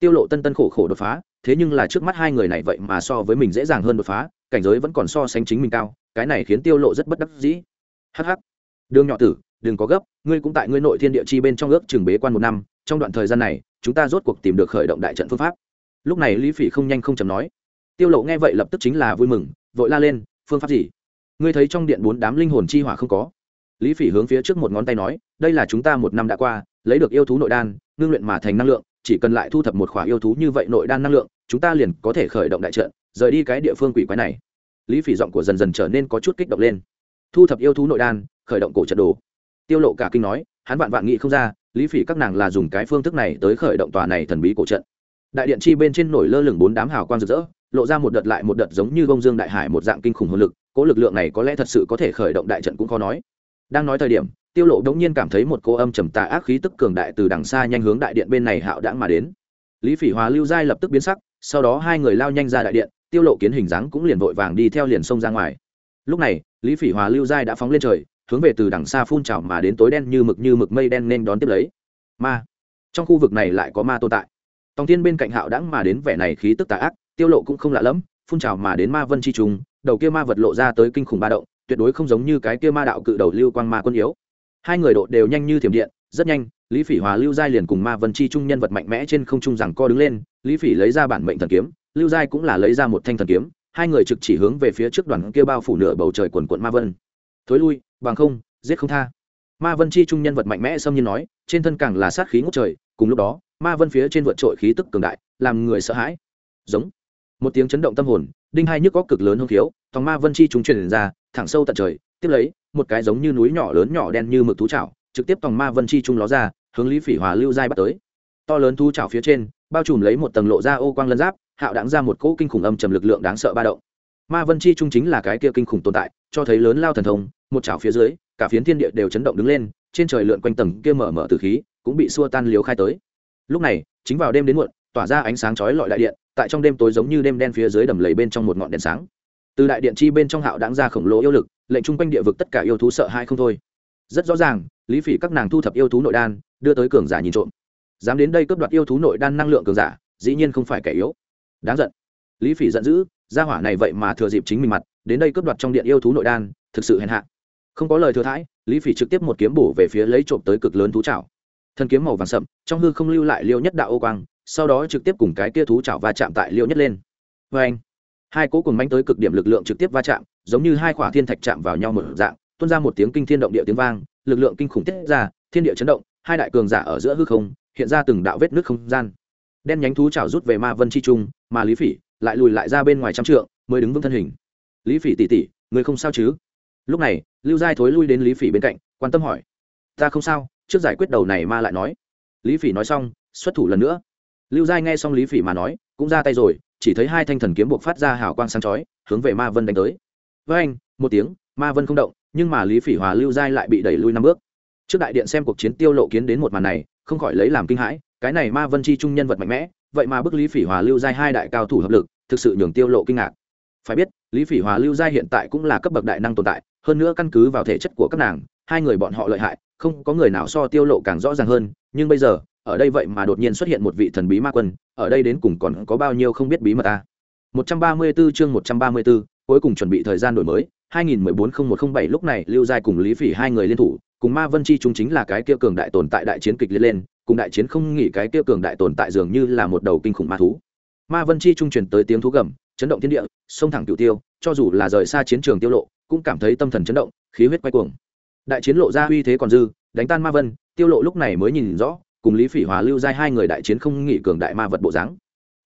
Tiêu lộ tân tân khổ khổ đột phá, thế nhưng là trước mắt hai người này vậy mà so với mình dễ dàng hơn đột phá, cảnh giới vẫn còn so sánh chính mình cao, cái này khiến tiêu lộ rất bất đắc dĩ. Hắc hắc. Đường nhỏ tử, đừng có gấp, ngươi cũng tại ngươi nội thiên địa chi bên trong ước trường bế quan một năm, trong đoạn thời gian này, chúng ta rốt cuộc tìm được khởi động đại trận phương pháp. Lúc này lý phỉ không nhanh không chậm nói. Tiêu lộ nghe vậy lập tức chính là vui mừng, vội la lên, phương pháp gì? Ngươi thấy trong điện bốn đám linh hồn chi hỏa không có? Lý phỉ hướng phía trước một ngón tay nói, đây là chúng ta một năm đã qua lấy được yêu thú nội đan, ngưng luyện mà thành năng lượng, chỉ cần lại thu thập một khỏa yêu thú như vậy nội đan năng lượng, chúng ta liền có thể khởi động đại trận, rời đi cái địa phương quỷ quái này. Lý phỉ giọng của dần dần trở nên có chút kích động lên. Thu thập yêu thú nội đan, khởi động cổ trận đồ. Tiêu lộ cả kinh nói, hắn vạn vạn nghĩ không ra, lý phỉ các nàng là dùng cái phương thức này tới khởi động tòa này thần bí cổ trận. Đại điện chi bên trên nổi lơ lửng bốn đám hào quang rực rỡ, lộ ra một đợt lại một đợt giống như bông dương đại hải một dạng kinh khủng hồn lực, cố lực lượng này có lẽ thật sự có thể khởi động đại trận cũng khó nói. Đang nói thời điểm tiêu lộ đống nhiên cảm thấy một cô âm trầm tà ác khí tức cường đại từ đằng xa nhanh hướng đại điện bên này hạo đãng mà đến. Lý phỉ hòa lưu giai lập tức biến sắc, sau đó hai người lao nhanh ra đại điện, tiêu lộ kiến hình dáng cũng liền vội vàng đi theo liền sông ra ngoài. Lúc này, lý phỉ hòa lưu giai đã phóng lên trời, hướng về từ đằng xa phun trào mà đến tối đen như mực như mực mây đen nên đón tiếp lấy. Ma. Trong khu vực này lại có ma tồn tại. Tòng tiên bên cạnh hạo đãng mà đến vẻ này khí tức tà ác, tiêu lộ cũng không lạ lẫm, phun trào mà đến ma vân chi trùng, đầu kia ma vật lộ ra tới kinh khủng ba động, tuyệt đối không giống như cái kia ma đạo cự đầu lưu quang ma quân yếu hai người độ đều nhanh như thiểm điện, rất nhanh, lý phỉ hòa, lưu giai liền cùng ma vân chi trung nhân vật mạnh mẽ trên không trung rằng co đứng lên, lý phỉ lấy ra bản mệnh thần kiếm, lưu giai cũng là lấy ra một thanh thần kiếm, hai người trực chỉ hướng về phía trước đoàn kia bao phủ nửa bầu trời quần quận ma vân. Thối lui, bằng không, giết không tha. Ma vân chi trung nhân vật mạnh mẽ xâm nhiên nói, trên thân càng là sát khí ngút trời, cùng lúc đó, ma vân phía trên vượt trội khí tức cường đại, làm người sợ hãi. Giống. Một tiếng chấn động tâm hồn, đinh hai nhức có cực lớn hông thiếu thòng ma vân chi chúng truyền ra, thẳng sâu tận trời, tiếp lấy một cái giống như núi nhỏ lớn nhỏ đen như mực thú chảo, trực tiếp tòng ma vân chi trung ló ra, hướng lý phỉ hòa lưu giai bắt tới. To lớn thú chảo phía trên, bao trùm lấy một tầng lộ ra ô quang lân giáp, hạo đáng ra một cỗ kinh khủng âm trầm lực lượng đáng sợ ba động. Ma vân chi trung chính là cái kia kinh khủng tồn tại, cho thấy lớn lao thần thông, một chảo phía dưới, cả phiến thiên địa đều chấn động đứng lên, trên trời lượn quanh tầng kia mở mở từ khí, cũng bị xua tan liếu khai tới. Lúc này, chính vào đêm đến muộn, tỏa ra ánh sáng chói lọi đại điện, tại trong đêm tối giống như đêm đen phía dưới đầm lầy bên trong một ngọn đèn sáng từ đại điện chi bên trong hạo đáng ra khổng lồ yêu lực, lệnh chung quanh địa vực tất cả yêu thú sợ hai không thôi. Rất rõ ràng, lý phỉ các nàng thu thập yêu thú nội đan, đưa tới cường giả nhìn trộm. Dám đến đây cướp đoạt yêu thú nội đan năng lượng cường giả, dĩ nhiên không phải kẻ yếu. Đáng giận. Lý phỉ giận dữ, gia hỏa này vậy mà thừa dịp chính mình mặt, đến đây cướp đoạt trong điện yêu thú nội đan, thực sự hèn hạ. Không có lời thừa thãi, lý phỉ trực tiếp một kiếm bổ về phía lấy trộm tới cực lớn thú chảo. Thân kiếm màu vàng sậm, trong hư không lưu lại liêu nhất đạo ô quang, sau đó trực tiếp cùng cái kia thú chảo va chạm tại liêu nhất lên. Vê anh hai cố cùng manh tới cực điểm lực lượng trực tiếp va chạm, giống như hai khỏa thiên thạch chạm vào nhau một dạng, tuôn ra một tiếng kinh thiên động địa tiếng vang, lực lượng kinh khủng tiết ra, thiên địa chấn động, hai đại cường giả ở giữa hư không, hiện ra từng đạo vết nước không gian. Đen nhánh thú chảo rút về ma vân chi trung, mà lý phỉ lại lùi lại ra bên ngoài trăm trượng, mới đứng vững thân hình. Lý phỉ tỉ tỉ người không sao chứ? Lúc này, lưu giai thối lui đến lý phỉ bên cạnh, quan tâm hỏi. Ta không sao, trước giải quyết đầu này ma lại nói. Lý phỉ nói xong, xuất thủ lần nữa. Lưu giai nghe xong lý phỉ mà nói, cũng ra tay rồi chỉ thấy hai thanh thần kiếm buộc phát ra hào quang sáng chói, hướng về ma vân đánh tới. Với anh, một tiếng, ma vân không động, nhưng mà lý phỉ hòa lưu giai lại bị đẩy lui năm bước. Trước đại điện xem cuộc chiến tiêu lộ kiến đến một màn này, không khỏi lấy làm kinh hãi, cái này ma vân chi trung nhân vật mạnh mẽ, vậy mà bức lý phỉ hòa lưu giai hai đại cao thủ hợp lực, thực sự nhường tiêu lộ kinh ngạc. Phải biết, lý phỉ hòa lưu giai hiện tại cũng là cấp bậc đại năng tồn tại, hơn nữa căn cứ vào thể chất của các nàng, hai người bọn họ lợi hại, không có người nào so tiêu lộ càng rõ ràng hơn, nhưng bây giờ ở đây vậy mà đột nhiên xuất hiện một vị thần bí ma quân ở đây đến cùng còn có bao nhiêu không biết bí mật à? ta 134 chương 134, cuối cùng chuẩn bị thời gian đổi mới 2014-0107 lúc này lưu giai cùng lý phỉ hai người liên thủ cùng ma vân chi chúng chính là cái kia cường đại tồn tại đại chiến kịch liên lên cùng đại chiến không nghỉ cái kia cường đại tồn tại dường như là một đầu kinh khủng ma thú. Ma vân chi trung truyền tới tiếng thú gầm chấn động thiên địa sông thẳng cửu tiêu cho dù là rời xa chiến trường tiêu lộ cũng cảm thấy tâm thần chấn động khí huyết quay cuồng. Đại chiến lộ ra uy thế còn dư đánh tan ma vân tiêu lộ lúc này mới nhìn rõ cùng lý phỉ hòa lưu giai hai người đại chiến không nghỉ cường đại ma vật bộ dáng.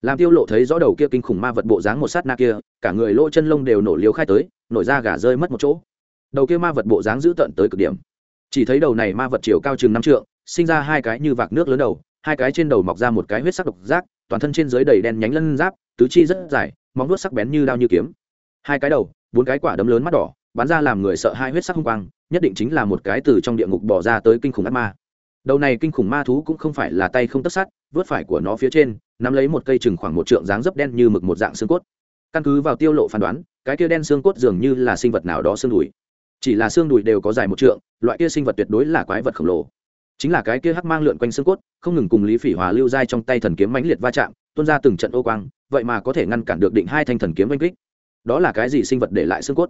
Làm tiêu lộ thấy rõ đầu kia kinh khủng ma vật bộ dáng một sát na kia, cả người lỗ chân lông đều nổ liếu khai tới, nổi ra gà rơi mất một chỗ. Đầu kia ma vật bộ dáng giữ tận tới cực điểm. Chỉ thấy đầu này ma vật chiều cao chừng năm trượng, sinh ra hai cái như vạc nước lớn đầu, hai cái trên đầu mọc ra một cái huyết sắc độc giác, toàn thân trên dưới đầy đen nhánh lân giáp, tứ chi rất dài, móng vuốt sắc bén như đao như kiếm. Hai cái đầu, bốn cái quả đấm lớn mắt đỏ, bắn ra làm người sợ hai huyết sắc hung quang, nhất định chính là một cái từ trong địa ngục bỏ ra tới kinh khủng ác ma đầu này kinh khủng ma thú cũng không phải là tay không tất sắt vớt phải của nó phía trên, nắm lấy một cây chừng khoảng một trượng dáng dấp đen như mực một dạng xương cốt. Căn cứ vào tiêu lộ phán đoán, cái kia đen xương cốt dường như là sinh vật nào đó xương đùi. Chỉ là xương đùi đều có dài một trượng, loại kia sinh vật tuyệt đối là quái vật khổng lồ. Chính là cái kia hắc mang lượn quanh xương cốt, không ngừng cùng lý phỉ hòa lưu dai trong tay thần kiếm mãnh liệt va chạm, tuôn ra từng trận ô quang, vậy mà có thể ngăn cản được định hai thanh thần kiếm oanh kích. Đó là cái gì sinh vật để lại xương cốt?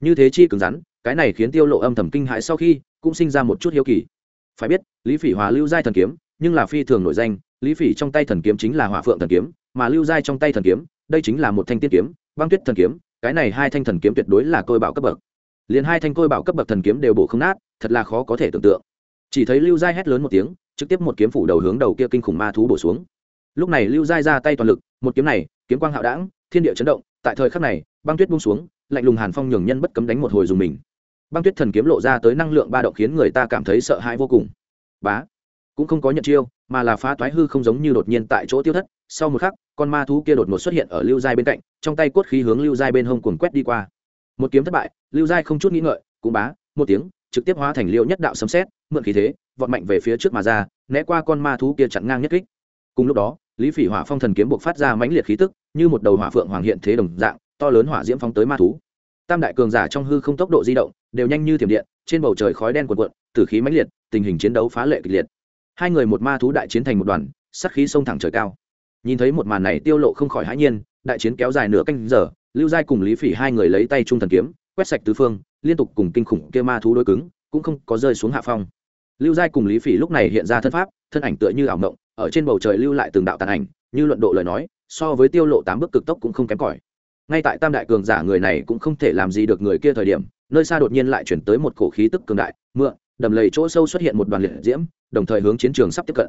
Như thế chi cứng rắn, cái này khiến tiêu lộ âm thầm kinh hãi sau khi, cũng sinh ra một chút hiếu kỳ phải biết, lý phỉ hòa lưu giai thần kiếm, nhưng là phi thường nổi danh, lý phỉ trong tay thần kiếm chính là hỏa phượng thần kiếm, mà lưu giai trong tay thần kiếm, đây chính là một thanh tiên kiếm, băng tuyết thần kiếm, cái này hai thanh thần kiếm tuyệt đối là côi bảo cấp bậc. Liền hai thanh côi bảo cấp bậc thần kiếm đều bổ không nát, thật là khó có thể tưởng tượng. Chỉ thấy lưu giai hét lớn một tiếng, trực tiếp một kiếm phủ đầu hướng đầu kia kinh khủng ma thú bổ xuống. Lúc này lưu giai ra tay toàn lực, một kiếm này, kiếm quang hạo đảng thiên địa chấn động, tại thời khắc này, băng tuyết buông xuống, lạnh lùng hàn phong nhường nhân bất cấm đánh một hồi dùng mình băng tuyết thần kiếm lộ ra tới năng lượng ba động khiến người ta cảm thấy sợ hãi vô cùng. Bá, cũng không có nhận chiêu, mà là phá toái hư không giống như đột nhiên tại chỗ tiêu thất. Sau một khắc, con ma thú kia đột ngột xuất hiện ở lưu giai bên cạnh, trong tay cốt khí hướng lưu giai bên hông cuồng quét đi qua. Một kiếm thất bại, lưu giai không chút nghĩ ngợi, cũng bá, một tiếng, trực tiếp hóa thành liêu nhất đạo sấm xét mượn khí thế, vọt mạnh về phía trước mà ra, né qua con ma thú kia chặn ngang nhất kích. Cùng lúc đó, lý phỉ hỏa phong thần kiếm buộc phát ra mãnh liệt khí tức, như một đầu hỏa phượng hoàng hiện thế đồng dạng, to lớn hỏa diễm phóng tới ma thú tam đại cường giả trong hư không tốc độ di động đều nhanh như thiểm điện, trên bầu trời khói đen cuộn cuộn, tử khí mãnh liệt, tình hình chiến đấu phá lệ kịch liệt. Hai người một ma thú đại chiến thành một đoàn sắc khí sông thẳng trời cao. Nhìn thấy một màn này tiêu lộ không khỏi hãi nhiên, đại chiến kéo dài nửa canh giờ, lưu giai cùng lý phỉ hai người lấy tay trung thần kiếm, quét sạch tứ phương, liên tục cùng kinh khủng kia ma thú đối cứng, cũng không có rơi xuống hạ phong. Lưu giai cùng lý phỉ lúc này hiện ra thân pháp, thân ảnh tựa như ảo mộng, ở trên bầu trời lưu lại từng đạo tàn ảnh, như luận độ lời nói, so với tiêu lộ tám bước cực tốc cũng không kém cỏi ngay tại tam đại cường giả người này cũng không thể làm gì được người kia thời điểm, nơi xa đột nhiên lại chuyển tới một cổ khí tức cường đại, mượn, đầm lầy chỗ sâu xuất hiện một đoàn liệt diễm, đồng thời hướng chiến trường sắp tiếp cận.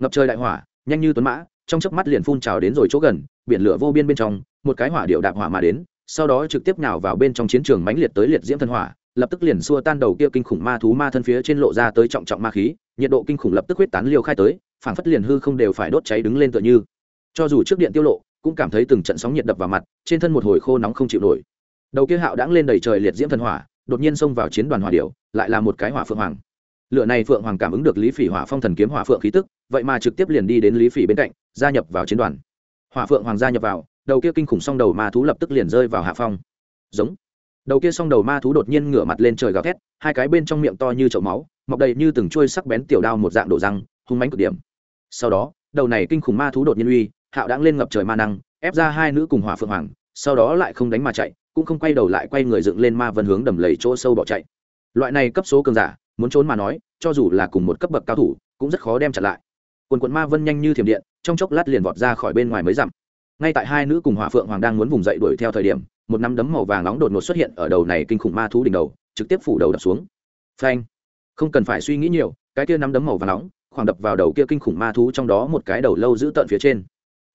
Ngập trời đại hỏa, nhanh như tuấn mã, trong chớp mắt liền phun trào đến rồi chỗ gần, biển lửa vô biên bên trong, một cái hỏa điệu đạp hỏa mà đến, sau đó trực tiếp nhào vào bên trong chiến trường mãnh liệt tới liệt diễm thân hỏa, lập tức liền xua tan đầu kia kinh khủng ma thú ma thân phía trên lộ ra tới trọng trọng ma khí, nhiệt độ kinh khủng lập tức huyết tán liều khai tới, phảng phất liền hư không đều phải đốt cháy đứng lên tựa như. Cho dù trước điện tiêu lộ cũng cảm thấy từng trận sóng nhiệt đập vào mặt, trên thân một hồi khô nóng không chịu nổi. Đầu kia hạo đãng lên đầy trời liệt diễm thần hỏa, đột nhiên xông vào chiến đoàn hỏa điệu lại là một cái hỏa phượng hoàng. Lựa này phượng hoàng cảm ứng được lý phỉ hỏa phong thần kiếm hỏa phượng khí tức, vậy mà trực tiếp liền đi đến lý phỉ bên cạnh, gia nhập vào chiến đoàn. Hỏa phượng hoàng gia nhập vào, đầu kia kinh khủng song đầu ma thú lập tức liền rơi vào hạ phong. Giống. Đầu kia song đầu ma thú đột nhiên ngửa mặt lên trời gào thét, hai cái bên trong miệng to như chậu máu, mọc đầy như từng chuôi sắc bén tiểu đao một dạng đổ răng, hung mánh cực điểm. Sau đó, đầu này kinh khủng ma thú đột nhiên uy hạo đáng lên ngập trời ma năng, ép ra hai nữ cùng hỏa phượng hoàng, sau đó lại không đánh mà chạy, cũng không quay đầu lại quay người dựng lên ma vân hướng đầm lầy chỗ sâu bỏ chạy. Loại này cấp số cường giả, muốn trốn mà nói, cho dù là cùng một cấp bậc cao thủ, cũng rất khó đem chặn lại. Quần quận ma vân nhanh như thiểm điện, trong chốc lát liền vọt ra khỏi bên ngoài mới dặm. Ngay tại hai nữ cùng hỏa phượng hoàng đang muốn vùng dậy đuổi theo thời điểm, một nắm đấm màu vàng nóng đột ngột xuất hiện ở đầu này kinh khủng ma thú đỉnh đầu, trực tiếp phủ đầu đập xuống. Phanh! Không cần phải suy nghĩ nhiều, cái kia nắm đấm màu vàng nóng khoảng đập vào đầu kia kinh khủng ma thú trong đó một cái đầu lâu giữ tận phía trên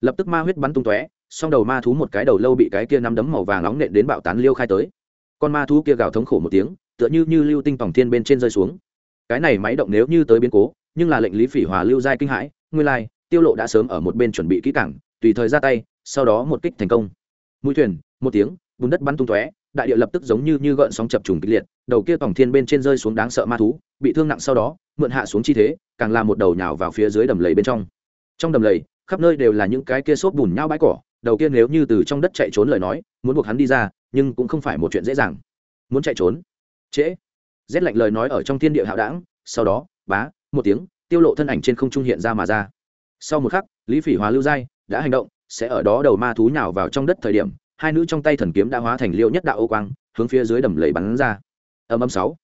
lập tức ma huyết bắn tung tóe, song đầu ma thú một cái đầu lâu bị cái kia nắm đấm màu vàng nóng nện đến bạo tán liêu khai tới. Con ma thú kia gào thống khổ một tiếng, tựa như như lưu tinh tổng thiên bên trên rơi xuống. Cái này máy động nếu như tới biến cố, nhưng là lệnh lý phỉ hòa lưu giai kinh hãi, nguyên lai, tiêu lộ đã sớm ở một bên chuẩn bị kỹ cảng tùy thời ra tay, sau đó một kích thành công. Mũi thuyền, một tiếng, bùn đất bắn tung tóe, đại địa lập tức giống như như gợn sóng chập trùng kịch liệt, đầu kia tổng thiên bên trên rơi xuống đáng sợ ma thú, bị thương nặng sau đó, mượn hạ xuống chi thế, càng làm một đầu nhào vào phía dưới đầm lầy bên trong. Trong đầm lầy khắp nơi đều là những cái kia xốp bùn nhau bãi cỏ, đầu kia nếu như từ trong đất chạy trốn lời nói, muốn buộc hắn đi ra, nhưng cũng không phải một chuyện dễ dàng. Muốn chạy trốn? Trễ. Rét lạnh lời nói ở trong thiên địa hạo đảng, sau đó, bá, một tiếng, tiêu lộ thân ảnh trên không trung hiện ra mà ra. Sau một khắc, lý phỉ hòa lưu giai đã hành động, sẽ ở đó đầu ma thú nhào vào trong đất thời điểm, hai nữ trong tay thần kiếm đã hóa thành liêu nhất đạo ô quang, hướng phía dưới đầm lầy bắn ra. Âm âm sáu.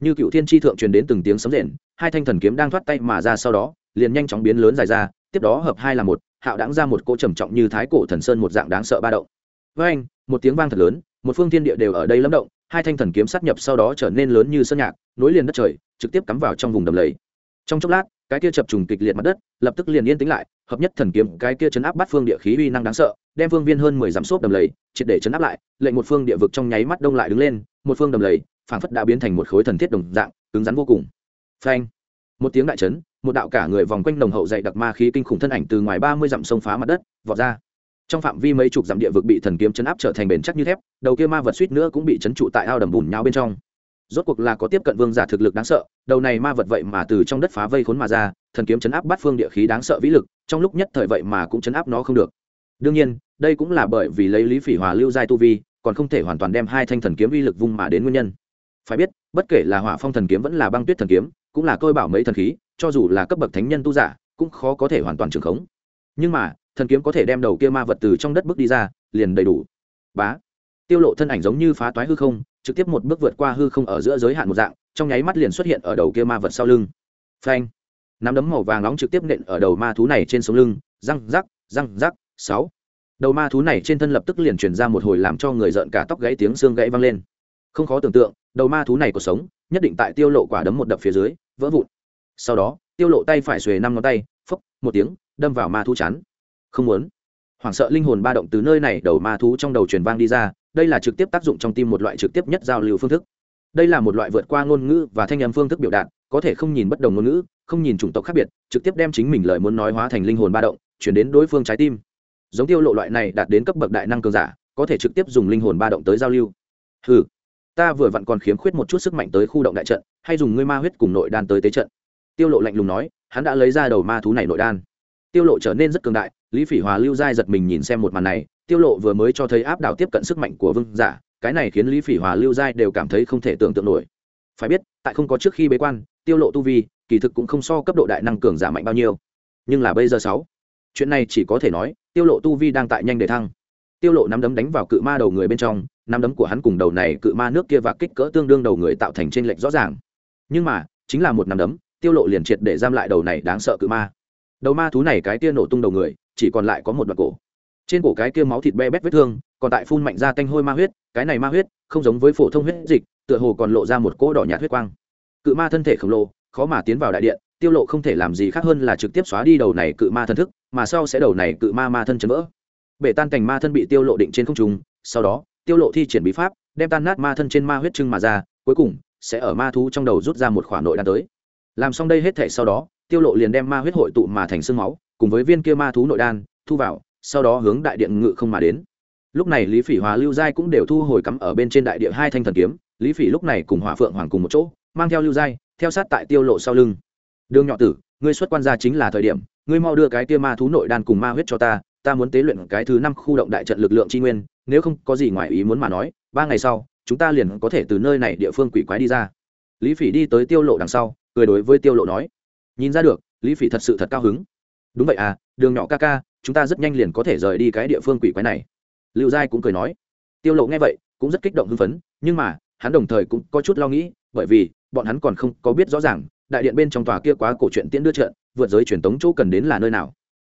Như cựu thiên tri thượng truyền đến từng tiếng sấm rền, hai thanh thần kiếm đang thoát tay mà ra sau đó, liền nhanh chóng biến lớn dài ra tiếp đó hợp hai là một, hạo đáng ra một cỗ trầm trọng như thái cổ thần sơn một dạng đáng sợ ba động. Với anh, một tiếng vang thật lớn, một phương thiên địa đều ở đây lâm động, hai thanh thần kiếm sát nhập sau đó trở nên lớn như sơn nhạc, nối liền đất trời, trực tiếp cắm vào trong vùng đầm lầy. Trong chốc lát, cái kia chập trùng kịch liệt mặt đất, lập tức liền yên tĩnh lại, hợp nhất thần kiếm, cái kia chấn áp bắt phương địa khí uy năng đáng sợ, đem phương viên hơn mười dặm xốp đầm lầy, triệt để chấn áp lại, lệnh một phương địa vực trong nháy mắt đông lại đứng lên, một phương đầm lầy, phảng phất đã biến thành một khối thần thiết đồng dạng, cứng rắn vô cùng. Phanh! Một tiếng đại chấn một đạo cả người vòng quanh đồng hậu dày đặc ma khí kinh khủng thân ảnh từ ngoài ba mươi dặm sông phá mặt đất, vọt ra. Trong phạm vi mấy chục dặm địa vực bị thần kiếm chấn áp trở thành bền chắc như thép, đầu kia ma vật suýt nữa cũng bị chấn trụ tại ao đầm bùn nhau bên trong. Rốt cuộc là có tiếp cận vương giả thực lực đáng sợ, đầu này ma vật vậy mà từ trong đất phá vây khốn mà ra, thần kiếm chấn áp bắt phương địa khí đáng sợ vĩ lực, trong lúc nhất thời vậy mà cũng chấn áp nó không được. Đương nhiên, đây cũng là bởi vì lấy lý phỉ hòa lưu giai tu vi, còn không thể hoàn toàn đem hai thanh thần kiếm uy lực vung mà đến nguyên nhân. Phải biết, bất kể là hỏa phong thần kiếm vẫn là băng tuyết thần kiếm cũng là tôi bảo mấy thần khí, cho dù là cấp bậc thánh nhân tu giả, cũng khó có thể hoàn toàn trường khống. Nhưng mà, thần kiếm có thể đem đầu kia ma vật từ trong đất bước đi ra, liền đầy đủ. Bá. Tiêu lộ thân ảnh giống như phá toái hư không, trực tiếp một bước vượt qua hư không ở giữa giới hạn một dạng, trong nháy mắt liền xuất hiện ở đầu kia ma vật sau lưng. Phanh. Nắm đấm màu vàng nóng trực tiếp nện ở đầu ma thú này trên sống lưng, răng, rắc răng, rắc, sáu. Đầu ma thú này trên thân lập tức liền truyền ra một hồi làm cho người giận cả tóc gãy tiếng xương gãy vang lên. Không khó tưởng tượng, đầu ma thú này có sống, nhất định tại tiêu lộ quả đấm một đập phía dưới vỡ vụn. Sau đó, tiêu lộ tay phải xuề năm ngón tay, phốc, một tiếng, đâm vào ma thú chắn. Không muốn. Hoảng sợ linh hồn ba động từ nơi này đầu ma thú trong đầu truyền vang đi ra, đây là trực tiếp tác dụng trong tim một loại trực tiếp nhất giao lưu phương thức. Đây là một loại vượt qua ngôn ngữ và thanh âm phương thức biểu đạt, có thể không nhìn bất đồng ngôn ngữ, không nhìn chủng tộc khác biệt, trực tiếp đem chính mình lời muốn nói hóa thành linh hồn ba động, chuyển đến đối phương trái tim. Giống tiêu lộ loại này đạt đến cấp bậc đại năng cường giả, có thể trực tiếp dùng linh hồn ba động tới giao lưu. Hừ ta vừa vặn còn khiếm khuyết một chút sức mạnh tới khu động đại trận, hay dùng ngươi ma huyết cùng nội đan tới tế trận. Tiêu lộ lạnh lùng nói, hắn đã lấy ra đầu ma thú này nội đan. Tiêu lộ trở nên rất cường đại, lý phỉ hòa lưu giai giật mình nhìn xem một màn này, tiêu lộ vừa mới cho thấy áp đảo tiếp cận sức mạnh của vương giả, cái này khiến lý phỉ hòa lưu giai đều cảm thấy không thể tưởng tượng nổi. Phải biết, tại không có trước khi bế quan, tiêu lộ tu vi, kỳ thực cũng không so cấp độ đại năng cường giả mạnh bao nhiêu. Nhưng là bây giờ sáu, chuyện này chỉ có thể nói, tiêu lộ tu vi đang tại nhanh để thăng. Tiêu lộ nắm đấm đánh vào cự ma đầu người bên trong nắm đấm của hắn cùng đầu này cự ma nước kia và kích cỡ tương đương đầu người tạo thành trên lệch rõ ràng. Nhưng mà, chính là một nắm đấm, tiêu lộ liền triệt để giam lại đầu này đáng sợ cự ma. Đầu ma thú này cái kia nổ tung đầu người, chỉ còn lại có một đoạn cổ. Trên cổ cái kia máu thịt be bét vết thương, còn tại phun mạnh ra tanh hôi ma huyết, cái này ma huyết, không giống với phổ thông huyết dịch, tựa hồ còn lộ ra một cỗ đỏ nhạt huyết quang. Cự ma thân thể khổng lồ, khó mà tiến vào đại điện, tiêu lộ không thể làm gì khác hơn là trực tiếp xóa đi đầu này cự ma thân thức, mà sau sẽ đầu này cự ma ma thân chấn vỡ. Bể tan cảnh ma thân bị tiêu lộ định trên không trung, sau đó tiêu lộ thi triển bí pháp, đem tan nát ma thân trên ma huyết trưng mà ra, cuối cùng sẽ ở ma thú trong đầu rút ra một khoản nội đan tới. Làm xong đây hết thể sau đó, tiêu lộ liền đem ma huyết hội tụ mà thành xương máu, cùng với viên kia ma thú nội đan, thu vào, sau đó hướng đại điện ngự không mà đến. Lúc này lý phỉ hòa lưu giai cũng đều thu hồi cắm ở bên trên đại địa hai thanh thần kiếm, lý phỉ lúc này cùng hỏa phượng hoàng cùng một chỗ, mang theo lưu giai, theo sát tại tiêu lộ sau lưng. Đường nhỏ tử, ngươi xuất quan gia chính là thời điểm, ngươi mau đưa cái kia ma thú nội đan cùng ma huyết cho ta ta muốn tế luyện cái thứ năm khu động đại trận lực lượng tri nguyên nếu không có gì ngoài ý muốn mà nói, ba ngày sau, chúng ta liền có thể từ nơi này địa phương quỷ quái đi ra. Lý phỉ đi tới tiêu lộ đằng sau, cười đối với tiêu lộ nói, nhìn ra được, lý phỉ thật sự thật cao hứng. Đúng vậy à đường nhỏ ca ca, chúng ta rất nhanh liền có thể rời đi cái địa phương quỷ quái này. Lưu giai cũng cười nói. Tiêu lộ nghe vậy, cũng rất kích động hưng phấn, nhưng mà, hắn đồng thời cũng có chút lo nghĩ, bởi vì, bọn hắn còn không có biết rõ ràng, đại điện bên trong tòa kia quá cổ chuyện tiễn đưa trận, vượt giới truyền tống chỗ cần đến là nơi nào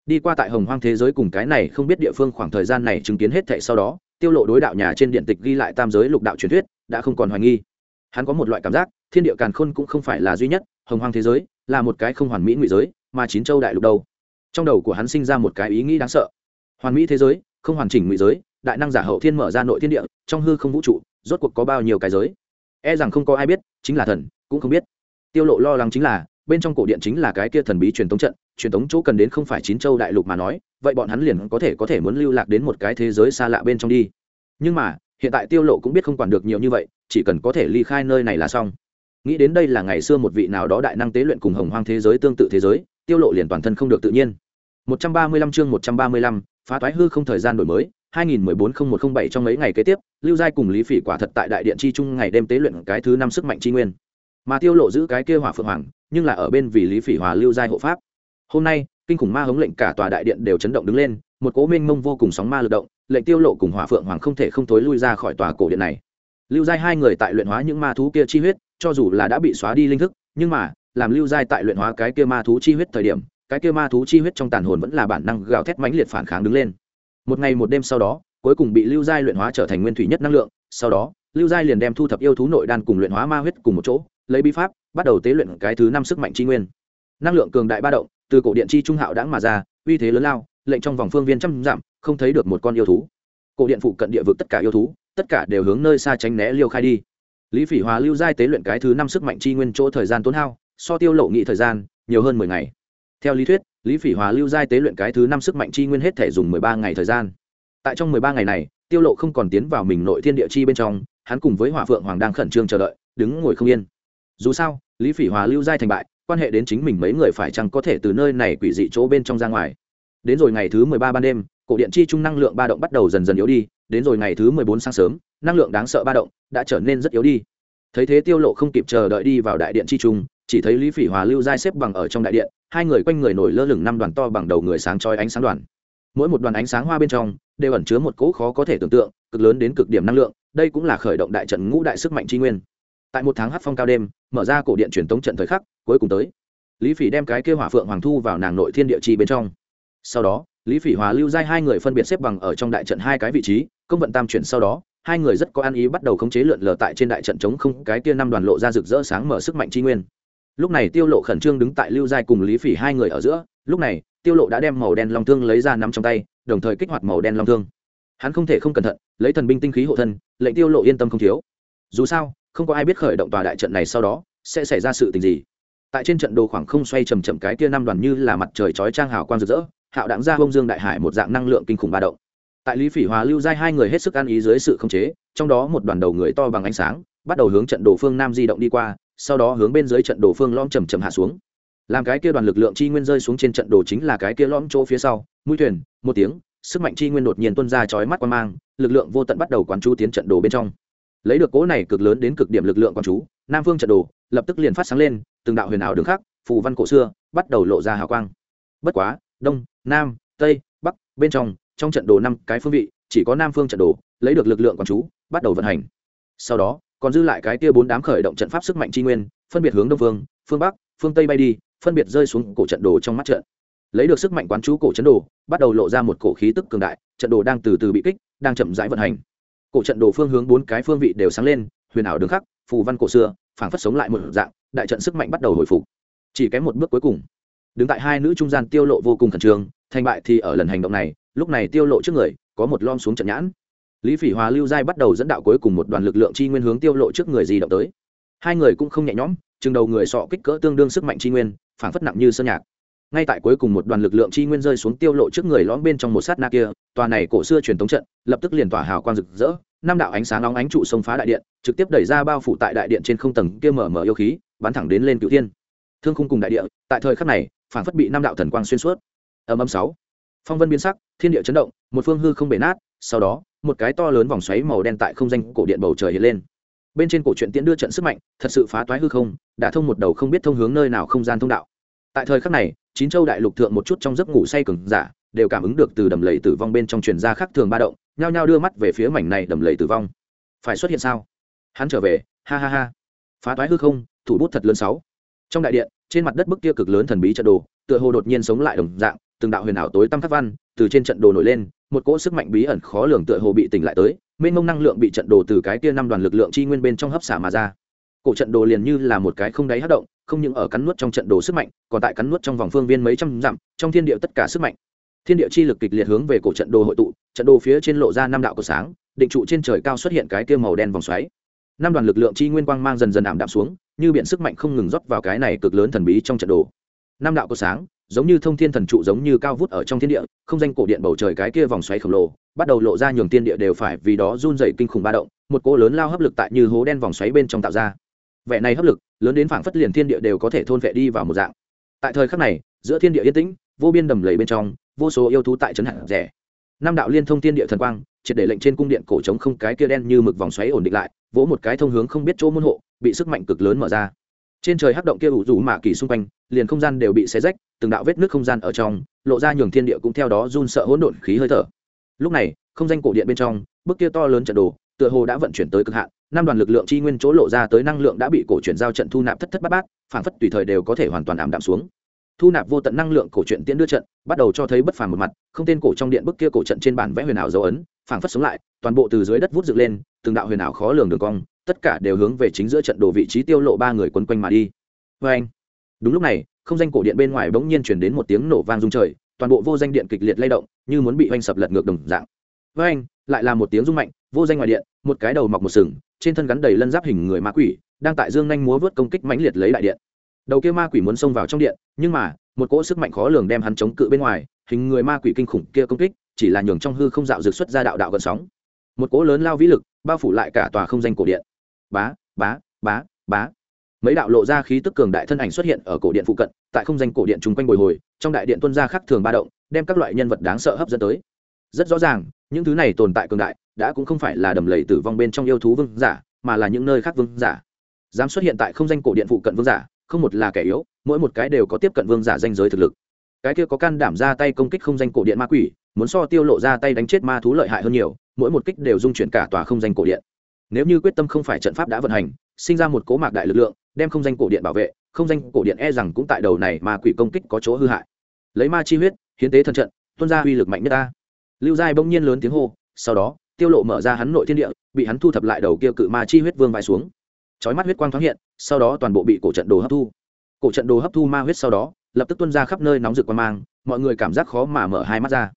đi qua tại hồng hoang thế giới cùng cái này không biết địa phương khoảng thời gian này chứng kiến hết thệ sau đó, tiêu lộ đối đạo nhà trên điện tịch ghi lại tam giới lục đạo truyền thuyết, đã không còn hoài nghi. Hắn có một loại cảm giác, thiên địa càn khôn cũng không phải là duy nhất, hồng hoang thế giới là một cái không hoàn mỹ ngụy giới, mà chín châu đại lục đâu. Trong đầu của hắn sinh ra một cái ý nghĩ đáng sợ. Hoàn mỹ thế giới, không hoàn chỉnh ngụy giới, đại năng giả hậu thiên mở ra nội thiên địa, trong hư không vũ trụ, rốt cuộc có bao nhiêu cái giới? E rằng không có ai biết, chính là thần, cũng không biết. Tiêu lộ lo lắng chính là, bên trong cổ điện chính là cái kia thần bí truyền tống trận truyền tống chỗ cần đến không phải chín châu đại lục mà nói vậy bọn hắn liền có thể có thể muốn lưu lạc đến một cái thế giới xa lạ bên trong đi. Nhưng mà hiện tại tiêu lộ cũng biết không quản được nhiều như vậy chỉ cần có thể ly khai nơi này là xong. Nghĩ đến đây là ngày xưa một vị nào đó đại năng tế luyện cùng hồng hoang thế giới tương tự thế giới tiêu lộ liền toàn thân không được tự nhiên. 135 chương 135, phá toái hư không thời gian đổi mới 2014-0107 trong mấy ngày kế tiếp lưu giai cùng lý phỉ quả thật tại đại điện chi trung ngày đêm tế luyện cái thứ năm sức mạnh chi nguyên. Mà tiêu lộ giữ cái kia hỏa phượng hoàng nhưng là ở bên vì lý phỉ hòa lưu giai hộ pháp hôm nay, kinh khủng ma hống lệnh cả tòa đại điện đều chấn động đứng lên, một cố minh mông vô cùng sóng ma lực động, lệnh tiêu lộ cùng hỏa phượng hoàng không thể không thối lui ra khỏi tòa cổ điện này. Lưu giai hai người tại luyện hóa những ma thú kia chi huyết, cho dù là đã bị xóa đi linh thức, nhưng mà, làm lưu giai tại luyện hóa cái kia ma thú chi huyết thời điểm, cái kia ma thú chi huyết trong tàn hồn vẫn là bản năng gào thét mãnh liệt phản kháng đứng lên. Một ngày một đêm sau đó, cuối cùng bị lưu giai luyện hóa trở thành nguyên thủy nhất năng lượng, sau đó, lưu giai liền đem thu thập yêu thú nội đan cùng luyện hóa ma huyết cùng một chỗ, lấy bí pháp, bắt đầu tế luyện cái thứ năm sức mạnh chi nguyên. Năng lượng cường đại ba động từ cổ điện chi trung hạo đãng mà ra, uy thế lớn lao, lệnh trong vòng phương viên trăm dặm, không thấy được một con yêu thú. Cổ điện phụ cận địa vực tất cả yêu thú, tất cả đều hướng nơi xa tránh né liêu khai đi. Lý phỉ hòa lưu giai tế luyện cái thứ năm sức mạnh chi nguyên chỗ thời gian tốn hao, so tiêu lộ nghị thời gian, nhiều hơn mười ngày. Theo lý thuyết, lý phỉ hòa lưu giai tế luyện cái thứ năm sức mạnh chi nguyên hết thể dùng mười ba ngày thời gian. Tại trong mười ba ngày này, tiêu lộ không còn tiến vào mình nội thiên địa chi bên trong, hắn cùng với hỏa phượng hoàng đang khẩn trương chờ đợi, đứng ngồi không yên. Dù sao, lý phỉ hòa lưu giai thành bại quan hệ đến chính mình mấy người phải chăng có thể từ nơi này quỷ dị chỗ bên trong ra ngoài. Đến rồi ngày thứ mười ba ban đêm, cổ điện chi trung năng lượng ba động bắt đầu dần dần yếu đi, đến rồi ngày thứ mười bốn sáng sớm, năng lượng đáng sợ ba động đã trở nên rất yếu đi. Thấy thế tiêu lộ không kịp chờ đợi đi vào đại điện chi trung, chỉ thấy lý phỉ hòa lưu giai xếp bằng ở trong đại điện, hai người quanh người nổi lơ lửng năm đoàn to bằng đầu người sáng chói ánh sáng đoàn. Mỗi một đoàn ánh sáng hoa bên trong đều ẩn chứa một cỗ khó có thể tưởng tượng, cực lớn đến cực điểm năng lượng, đây cũng là khởi động đại trận ngũ đại sức mạnh tri nguyên. Tại một tháng hát phong cao đêm mở ra cổ điện truyền tống trận thời khắc, cuối cùng tới. Lý phỉ đem cái kêu hỏa phượng hoàng thu vào nàng nội thiên địa chi bên trong. Sau đó, lý phỉ hòa lưu giai hai người phân biệt xếp bằng ở trong đại trận hai cái vị trí, công vận tam chuyển sau đó, hai người rất có ăn ý bắt đầu khống chế lượn lờ tại trên đại trận chống không, cái kia năm đoàn lộ ra rực rỡ sáng mở sức mạnh tri nguyên. Lúc này tiêu lộ khẩn trương đứng tại lưu giai cùng lý phỉ hai người ở giữa, lúc này, tiêu lộ đã đem màu đen long thương lấy ra nắm trong tay, đồng thời kích hoạt màu đen long thương. Hắn không thể không cẩn thận, lấy thần binh tinh khí hộ thân, lệnh tiêu lộ yên tâm không thiếu. Dù sao không có ai biết khởi động tòa đại trận này sau đó sẽ xảy ra sự tình gì. Tại trên trận đồ khoảng không xoay chầm chậm cái kia năm đoàn như là mặt trời chói trang hào quang rực rỡ, hạo đáng ra bông dương đại hải một dạng năng lượng kinh khủng ba động. Tại lý phỉ hòa lưu giai hai người hết sức ăn ý dưới sự khống chế, trong đó một đoàn đầu người to bằng ánh sáng, bắt đầu hướng trận đồ phương nam di động đi qua, sau đó hướng bên dưới trận đồ phương lõm chầm chầm hạ xuống. Làm cái kia đoàn lực lượng chi nguyên rơi xuống trên trận đồ chính là cái kia lõm chỗ phía sau, mũi thuyền, một tiếng, sức mạnh chi nguyên đột nhiên tuôn ra chói mắt quan mang, lực lượng vô tận bắt đầu quán chú tiến trận đồ bên trong lấy được cỗ này cực lớn đến cực điểm lực lượng con chú, nam phương trận đồ lập tức liền phát sáng lên, từng đạo huyền ảo đường khác, phù văn cổ xưa, bắt đầu lộ ra hào quang. Bất quá, đông, nam, tây, bắc, bên trong trong trận đồ năm cái phương vị, chỉ có nam phương trận đồ lấy được lực lượng con chú, bắt đầu vận hành. Sau đó, còn dư lại cái tia bốn đám khởi động trận pháp sức mạnh tri nguyên, phân biệt hướng đông phương phương bắc, phương tây bay đi, phân biệt rơi xuống cổ trận đồ trong mắt trận. Lấy được sức mạnh quán chú cổ trận đồ, bắt đầu lộ ra một cổ khí tức cường đại, trận đồ đang từ từ bị kích, đang chậm rãi vận hành cổ trận đồ phương hướng bốn cái phương vị đều sáng lên, huyền ảo đường khắc, phù văn cổ xưa, phảng phất sống lại một dạng, đại trận sức mạnh bắt đầu hồi phục. Chỉ kém một bước cuối cùng. Đứng tại hai nữ trung gian tiêu lộ vô cùng khẩn trương, thành bại thì ở lần hành động này, lúc này tiêu lộ trước người, có một lom xuống trận nhãn. Lý phỉ hòa lưu giai bắt đầu dẫn đạo cuối cùng một đoàn lực lượng chi nguyên hướng tiêu lộ trước người di động tới. Hai người cũng không nhẹ nhõm, chừng đầu người sọ kích cỡ tương đương sức mạnh chi nguyên, phảng phất nặng như sơn nhạc ngay tại cuối cùng một đoàn lực lượng chi nguyên rơi xuống tiêu lộ trước người lõm bên trong một sát na kia, tòa này cổ xưa truyền thống trận lập tức liền tỏa hào quang rực rỡ, năm đạo ánh sáng nóng ánh trụ sông phá đại điện, trực tiếp đẩy ra bao phủ tại đại điện trên không tầng kia mở mở yêu khí, bắn thẳng đến lên cửu thiên. Thương khung cùng đại địa, tại thời khắc này, phảng phất bị năm đạo thần quang xuyên suốt. Âm âm sáu. Phong vân biến sắc, thiên địa chấn động, một phương hư không bể nát, sau đó, một cái to lớn vòng xoáy màu đen tại không danh cổ điện bầu trời hiện lên. Bên trên cổ truyện tiễn đưa trận sức mạnh, thật sự phá toái hư không đã thông một đầu không biết thông hướng nơi nào không gian thông đạo tại thời khắc này, chín châu đại lục thượng một chút trong giấc ngủ say cứng giả đều cảm ứng được từ đầm lầy tử vong bên trong truyền ra khác thường ba động, nhao nhao đưa mắt về phía mảnh này đầm lầy tử vong. Phải xuất hiện sao? Hắn trở về, ha ha ha. Phá toái hư không, thủ bút thật lớn sáu. Trong đại điện, trên mặt đất bức kia cực lớn thần bí trận đồ, tựa hồ đột nhiên sống lại đồng dạng, từng đạo huyền ảo tối tăm khắc văn từ trên trận đồ nổi lên, một cỗ sức mạnh bí ẩn khó lường tựa hồ bị tỉnh lại tới, mênh mông năng lượng bị trận đồ từ cái kia năm đoàn lực lượng chi nguyên bên trong hấp xả mà ra cổ trận đồ liền như là một cái không đáy hất động, không những ở cắn nuốt trong trận đồ sức mạnh, còn tại cắn nuốt trong vòng phương viên mấy trăm dặm, trong thiên địa tất cả sức mạnh. Thiên địa chi lực kịch liệt hướng về cổ trận đồ hội tụ, trận đồ phía trên lộ ra năm đạo cầu sáng, định trụ trên trời cao xuất hiện cái kia màu đen vòng xoáy. Năm đoàn lực lượng chi nguyên quang mang dần dần ảm đạm xuống, như biển sức mạnh không ngừng rót vào cái này cực lớn thần bí trong trận đồ. Năm đạo cầu sáng, giống như thông thiên thần trụ giống như cao vút ở trong thiên địa, không danh cổ điện bầu trời cái kia vòng xoáy khổng lồ, bắt đầu lộ ra nhường thiên địa đều phải vì đó run dày kinh khủng ba động, một cỗ lớn lao hấp lực tại như hố đen vòng xoáy bên trong tạo ra vẻ này hấp lực, lớn đến phảng phất liền thiên địa đều có thể thôn vệ đi vào một dạng. Tại thời khắc này, giữa thiên địa yên tĩnh, vô biên đầm lầy bên trong, vô số yêu thú tại trấn hạng rẻ. Năm đạo liên thông thiên địa thần quang, triệt để lệnh trên cung điện cổ trống không cái kia đen như mực vòng xoáy ổn định lại, vỗ một cái thông hướng không biết chỗ môn hộ, bị sức mạnh cực lớn mở ra. Trên trời hắc động kia ủ rủ mạ kỳ xung quanh, liền không gian đều bị xé rách, từng đạo vết nước không gian ở trong, lộ ra nhường thiên địa cũng theo đó run sợ hỗn độn khí hơi thở. Lúc này, không danh cổ điện bên trong, bức kia to lớn trận đồ, tựa hồ đã vận chuyển tới cực hạn năm đoàn lực lượng chi nguyên chỗ lộ ra tới năng lượng đã bị cổ chuyển giao trận thu nạp thất thất bát bát, phảng phất tùy thời đều có thể hoàn toàn ảm đạm xuống. Thu nạp vô tận năng lượng cổ truyện tiễn đưa trận, bắt đầu cho thấy bất phàm một mặt, không tên cổ trong điện bức kia cổ trận trên bản vẽ huyền ảo dấu ấn, phảng phất sống lại, toàn bộ từ dưới đất vút dựng lên, từng đạo huyền ảo khó lường đường cong, tất cả đều hướng về chính giữa trận đồ vị trí tiêu lộ ba người quấn quanh mà đi. Vê anh, đúng lúc này, không danh cổ điện bên ngoài bỗng nhiên chuyển đến một tiếng nổ vang rung trời, toàn bộ vô danh điện kịch liệt lay động, như muốn bị oanh sập lật ngược đồng dạng. Với anh, lại là một tiếng rung mạnh, vô danh ngoài điện, một cái đầu mọc một sừng trên thân gắn đầy lân giáp hình người ma quỷ, đang tại dương nhanh múa vớt công kích mãnh liệt lấy đại điện. Đầu kia ma quỷ muốn xông vào trong điện, nhưng mà, một cỗ sức mạnh khó lường đem hắn chống cự bên ngoài, hình người ma quỷ kinh khủng kia công kích, chỉ là nhường trong hư không dạo dược xuất ra đạo đạo gần sóng. Một cỗ lớn lao vĩ lực, bao phủ lại cả tòa không danh cổ điện. Bá bá bá bá. Mấy đạo lộ ra khí tức cường đại thân ảnh xuất hiện ở cổ điện phụ cận, tại không danh cổ điện chung quanh bồi hồi, trong đại điện tuân ra khắc thường ba động, đem các loại nhân vật đáng sợ hấp dẫn tới. Rất rõ ràng, những thứ này tồn tại cường đại đã cũng không phải là đầm lầy tử vong bên trong yêu thú vương giả, mà là những nơi khác vương giả. Dám xuất hiện tại không danh cổ điện phụ cận vương giả, không một là kẻ yếu, mỗi một cái đều có tiếp cận vương giả danh giới thực lực. Cái kia có can đảm ra tay công kích không danh cổ điện ma quỷ, muốn so tiêu lộ ra tay đánh chết ma thú lợi hại hơn nhiều, mỗi một kích đều dung chuyển cả tòa không danh cổ điện. Nếu như quyết tâm không phải trận pháp đã vận hành, sinh ra một cố mạc đại lực lượng, đem không danh cổ điện bảo vệ, không danh cổ điện e rằng cũng tại đầu này mà quỷ công kích có chỗ hư hại. Lấy ma chi huyết, hiến tế thân trận, tuôn ra uy lực mạnh nhất ta. Lưu giai bỗng nhiên lớn tiếng hô, sau đó tiêu lộ mở ra hắn nội thiên địa, bị hắn thu thập lại đầu kia cự ma chi huyết vương vai xuống. Chói mắt huyết quang thoáng hiện, sau đó toàn bộ bị cổ trận đồ hấp thu. Cổ trận đồ hấp thu ma huyết sau đó, lập tức tuôn ra khắp nơi nóng rực quan mang, mọi người cảm giác khó mà mở hai mắt ra.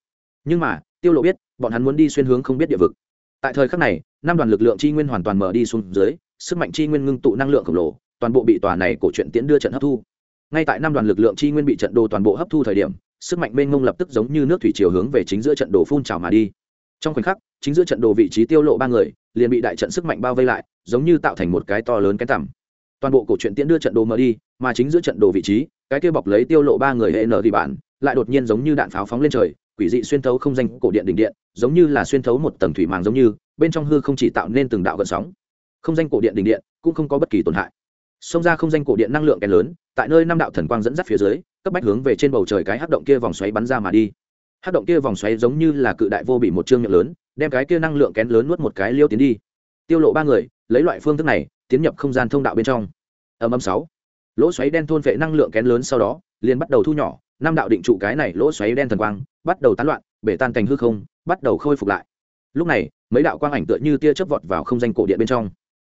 Nhưng mà, tiêu lộ biết, bọn hắn muốn đi xuyên hướng không biết địa vực. Tại thời khắc này, năm đoàn lực lượng chi nguyên hoàn toàn mở đi xuống dưới, sức mạnh chi nguyên ngưng tụ năng lượng khổng lồ, toàn bộ bị tòa này cổ truyện tiễn đưa trận hấp thu. Ngay tại năm đoàn lực lượng chi nguyên bị trận đồ toàn bộ hấp thu thời điểm, sức mạnh mênh mông lập tức giống như nước thủy chiều hướng về chính giữa trận đồ phun trào mà đi. Trong khoảnh khắc chính giữa trận đồ vị trí tiêu lộ ba người, liền bị đại trận sức mạnh bao vây lại, giống như tạo thành một cái to lớn cái tằm. Toàn bộ cổ truyện tiễn đưa trận đồ mở đi, mà chính giữa trận đồ vị trí, cái kia bọc lấy tiêu lộ ba người hệ nở thì bản lại đột nhiên giống như đạn pháo phóng lên trời, quỷ dị xuyên thấu không danh cổ điện đỉnh điện, giống như là xuyên thấu một tầng thủy màng giống như, bên trong hư không chỉ tạo nên từng đạo gợn sóng. Không danh cổ điện đỉnh điện cũng không có bất kỳ tổn hại. Xông ra không danh cổ điện năng lượng kén lớn, tại nơi năm đạo thần quang dẫn dắt phía dưới, cấp bách hướng về trên bầu trời cái hắc động kia vòng xoáy bắn ra mà đi. Hắc động kia vòng xoáy giống như là cự đại vô bị một trương miệng lớn đem cái kia năng lượng kén lớn nuốt một cái liêu tiến đi. Tiêu lộ ba người, lấy loại phương thức này, tiến nhập không gian thông đạo bên trong. Âm âm sáu. Lỗ xoáy đen thôn vệ năng lượng kén lớn sau đó, liền bắt đầu thu nhỏ, năm đạo định trụ cái này lỗ xoáy đen thần quang, bắt đầu tán loạn, bể tan thành hư không, bắt đầu khôi phục lại. Lúc này, mấy đạo quang ảnh tựa như tia chớp vọt vào không danh cổ điện bên trong.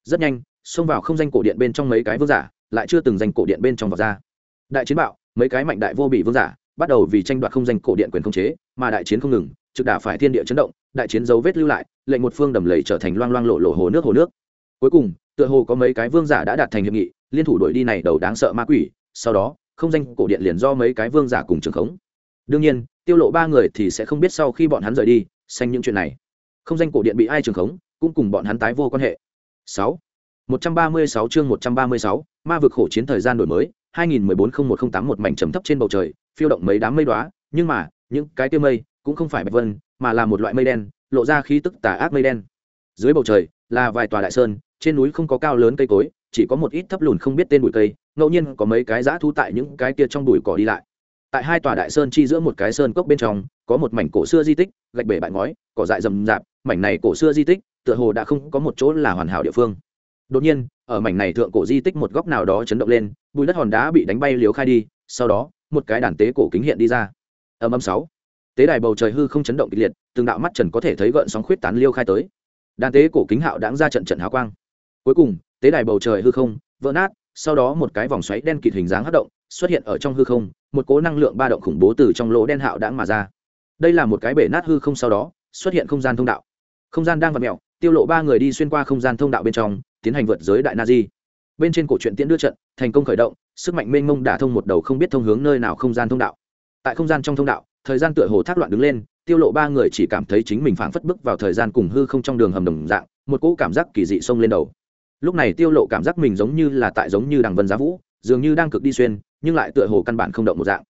Rất nhanh, xông vào không danh cổ điện bên trong mấy cái vương giả, lại chưa từng danh cổ điện bên trong vọt ra. Đại chiến bạo, mấy cái mạnh đại vô bị vương giả, bắt đầu vì tranh đoạt không danh cổ điện quyền không chế, mà đại chiến không ngừng trực đả phải thiên địa chấn động đại chiến dấu vết lưu lại lệnh một phương đầm lầy trở thành loang loang lộ lộ hồ nước hồ nước. Cuối cùng tựa hồ có mấy cái vương giả đã đạt thành hiệp nghị liên thủ đội đi này đầu đáng sợ ma quỷ sau đó không danh cổ điện liền do mấy cái vương giả cùng trường khống. Đương nhiên tiêu lộ ba người thì sẽ không biết sau khi bọn hắn rời đi xanh những chuyện này. Không danh cổ điện bị ai trường khống cũng cùng bọn hắn tái vô quan hệ. 6. 136 chương 136, ma vực khổ chiến thời gian đổi mới 2014-0108 một mảnh trầm thấp trên bầu trời phiêu động mấy đám mây đóa nhưng mà những cái tiêu mây cũng không phải bạch vân, mà là một loại mây đen, lộ ra khí tức tà ác mây đen. Dưới bầu trời, là vài tòa đại sơn, trên núi không có cao lớn cây cối, chỉ có một ít thấp lùn không biết tên bụi cây, ngẫu nhiên có mấy cái dã thu tại những cái kia trong bụi cỏ đi lại. Tại hai tòa đại sơn chi giữa một cái sơn cốc bên trong, có một mảnh cổ xưa di tích, gạch bể bại ngói, cỏ dại rậm rạp, mảnh này cổ xưa di tích, tựa hồ đã không có một chỗ là hoàn hảo địa phương. Đột nhiên, ở mảnh này thượng cổ di tích một góc nào đó chấn động lên bùi đất hòn đá bị đánh bay liếu khai đi, sau đó, một cái đàn tế cổ kính hiện đi ra. Âm âm sáu tế đài bầu trời hư không chấn động kịch liệt, từng đạo mắt trần có thể thấy gợn sóng khuyết tán liêu khai tới. Đàn tế cổ kính hạo đáng ra trận trận hào quang. Cuối cùng, tế đài bầu trời hư không, vỡ nát, sau đó một cái vòng xoáy đen kịt hình dáng hất động, xuất hiện ở trong hư không, một cố năng lượng ba động khủng bố từ trong lỗ đen hạo đáng mà ra. Đây là một cái bể nát hư không sau đó, xuất hiện không gian thông đạo. Không gian đang vặt mẹo tiêu lộ ba người đi xuyên qua không gian thông đạo bên trong, tiến hành vượt giới đại na di. Bên trên cổ truyện tiễn đưa trận, thành công khởi động, sức mạnh mênh mông đả thông một đầu không biết thông hướng nơi nào không gian thông đạo. Tại không gian trong thông đạo thời gian tựa hồ thác loạn đứng lên, tiêu lộ ba người chỉ cảm thấy chính mình phảng phất bước vào thời gian cùng hư không trong đường hầm đồng dạng, một cỗ cảm giác kỳ dị xông lên đầu. Lúc này tiêu lộ cảm giác mình giống như là tại giống như đằng vân giá vũ, dường như đang cực đi xuyên, nhưng lại tựa hồ căn bản không động một dạng.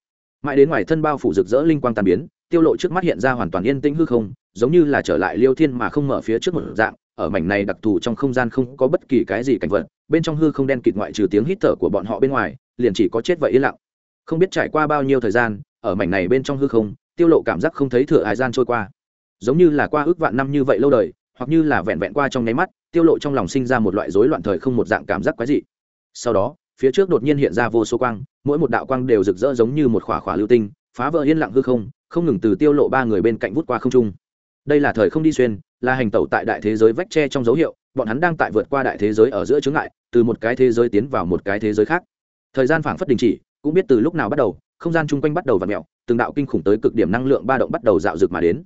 Mãi đến ngoài thân bao phủ rực rỡ linh quang tàn biến, tiêu lộ trước mắt hiện ra hoàn toàn yên tĩnh hư không, giống như là trở lại liêu thiên mà không mở phía trước một dạng, ở mảnh này đặc thù trong không gian không có bất kỳ cái gì cảnh vật, bên trong hư không đen kịt ngoại trừ tiếng hít thở của bọn họ bên ngoài, liền chỉ có chết vậy yên lặng. Không biết trải qua bao nhiêu thời gian ở mảnh này bên trong hư không, tiêu lộ cảm giác không thấy thừa hải gian trôi qua. Giống như là qua ước vạn năm như vậy lâu đời, hoặc như là vẹn vẹn qua trong nháy mắt, tiêu lộ trong lòng sinh ra một loại rối loạn thời không một dạng cảm giác quái dị. Sau đó, phía trước đột nhiên hiện ra vô số quang, mỗi một đạo quang đều rực rỡ giống như một khỏa khỏa lưu tinh, phá vỡ yên lặng hư không không ngừng từ tiêu lộ ba người bên cạnh vút qua không trung. Đây là thời không đi xuyên, là hành tẩu tại đại thế giới vách tre trong dấu hiệu, bọn hắn đang tại vượt qua đại thế giới ở giữa chướng ngại, từ một cái thế giới tiến vào một cái thế giới khác. Thời gian phảng phất đình chỉ, cũng biết từ lúc nào bắt đầu không gian chung quanh bắt đầu v ặ mẹo, từng đạo kinh khủng tới cực điểm năng lượng ba động bắt đầu dạo rực mà đến.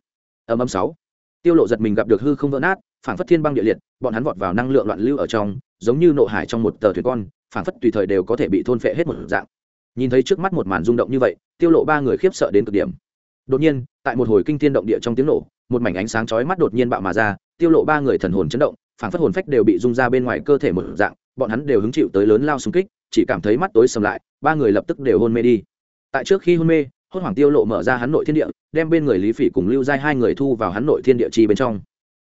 Âm âm sáu. Tiêu lộ giật mình gặp được hư không vỡ nát, phảng phất thiên băng địa liệt, bọn hắn vọt vào năng lượng loạn lưu ở trong, giống như nộ hải trong một tờ thuyền con, phảng phất tùy thời đều có thể bị thôn phệ hết một dạng. Nhìn thấy trước mắt một màn rung động như vậy, tiêu lộ ba người khiếp sợ đến cực điểm. Đột nhiên, tại một hồi kinh thiên động địa trong tiếng nổ, một mảnh ánh sáng chói mắt đột nhiên bạo mà ra, tiêu lộ ba người thần hồn chấn động, phảng phất hồn phách đều bị rung ra bên ngoài cơ thể một dạng, bọn hắn đều hứng chịu tới lớn lao xung kích, chỉ cảm thấy mắt tối sầm lại, ba người lập tức đều hôn mê đi tại trước khi hôn mê, hốt hoảng tiêu lộ mở ra hắn nội thiên địa, đem bên người lý phỉ cùng lưu giai hai người thu vào hắn nội thiên địa chi bên trong.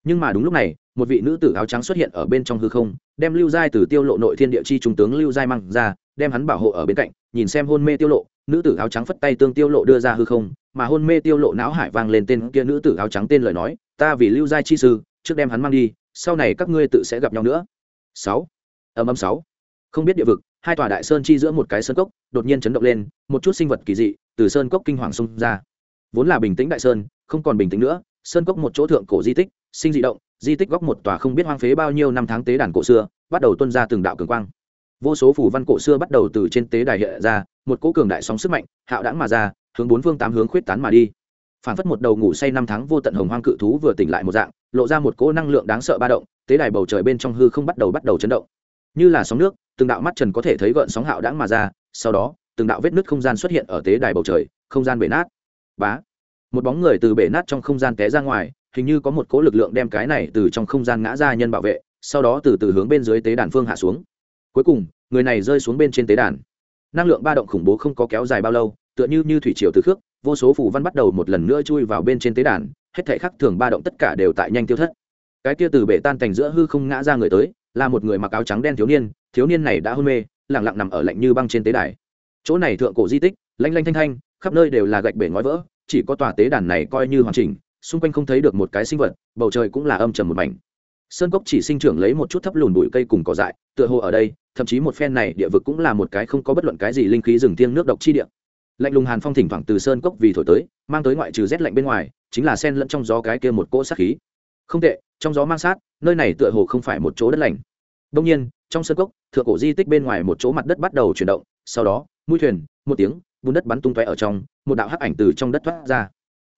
Nhưng mà đúng lúc này, một vị nữ tử áo trắng xuất hiện ở bên trong hư không, đem lưu giai từ tiêu lộ nội thiên địa chi trung tướng lưu giai mang ra, đem hắn bảo hộ ở bên cạnh, nhìn xem hôn mê tiêu lộ, nữ tử áo trắng phất tay tương tiêu lộ đưa ra hư không, mà hôn mê tiêu lộ não hải vang lên tên kia nữ tử áo trắng tên lời nói, ta vì lưu giai chi sư, trước đem hắn mang đi, sau này các ngươi tự sẽ gặp nhau nữa. Sáu. Âm âm sáu không biết địa vực, hai tòa đại sơn chi giữa một cái sơn cốc, đột nhiên chấn động lên, một chút sinh vật kỳ dị từ sơn cốc kinh hoàng xông ra. Vốn là bình tĩnh đại sơn, không còn bình tĩnh nữa, sơn cốc một chỗ thượng cổ di tích, sinh dị động, di tích góc một tòa không biết hoang phế bao nhiêu năm tháng tế đàn cổ xưa, bắt đầu tuân ra từng đạo cường quang. Vô số phủ văn cổ xưa bắt đầu từ trên tế đài hiện ra, một cỗ cường đại sóng sức mạnh, hạo đãng mà ra, hướng bốn phương tám hướng khuyết tán mà đi. Phản phất một đầu ngủ say năm tháng vô tận hồng hoang cự thú vừa tỉnh lại một dạng, lộ ra một cỗ năng lượng đáng sợ ba động, tế đài bầu trời bên trong hư không bắt đầu bắt đầu chấn động như là sóng nước, từng đạo mắt trần có thể thấy gợn sóng hạo đãng mà ra, sau đó, từng đạo vết nứt không gian xuất hiện ở tế đài bầu trời, không gian bể nát. Bá! Một bóng người từ bể nát trong không gian té ra ngoài, hình như có một cỗ lực lượng đem cái này từ trong không gian ngã ra nhân bảo vệ, sau đó từ từ hướng bên dưới tế đàn phương hạ xuống. Cuối cùng, người này rơi xuống bên trên tế đàn. Năng lượng ba động khủng bố không có kéo dài bao lâu, tựa như như thủy triều từ khước, vô số phù văn bắt đầu một lần nữa chui vào bên trên tế đàn, hết thể khắc thường ba động tất cả đều tại nhanh tiêu thất. Cái kia từ bể tan thành giữa hư không ngã ra người tới là một người mặc áo trắng đen thiếu niên thiếu niên này đã hôn mê lẳng lặng nằm ở lạnh như băng trên tế đài. Chỗ này thượng cổ di tích, lanh lanh thanh thanh, khắp nơi đều là gạch bể ngói vỡ, chỉ có tòa tế đàn này coi như hoàn chỉnh, xung quanh không thấy được một cái sinh vật, bầu trời cũng là âm trầm một mảnh. Sơn cốc chỉ sinh trưởng lấy một chút thấp lùn bụi cây cùng cỏ dại, tựa hồ ở đây, thậm chí một phen này địa vực cũng là một cái không có bất luận cái gì linh khí rừng thiêng nước độc chi địa. Lạnh lùng hàn phong thỉnh thoảng từ sơn cốc vì thổi tới, mang tới ngoại trừ rét lạnh bên ngoài, chính là sen lẫn trong gió cái kia một cỗ sát khí không tệ, trong gió mang sát, nơi này tựa hồ không phải một chỗ đất lành. Đông nhiên, trong sân cốc, thượng cổ di tích bên ngoài một chỗ mặt đất bắt đầu chuyển động, sau đó, mũi thuyền, một tiếng, bùn đất bắn tung tóe ở trong, một đạo hắc ảnh từ trong đất thoát ra.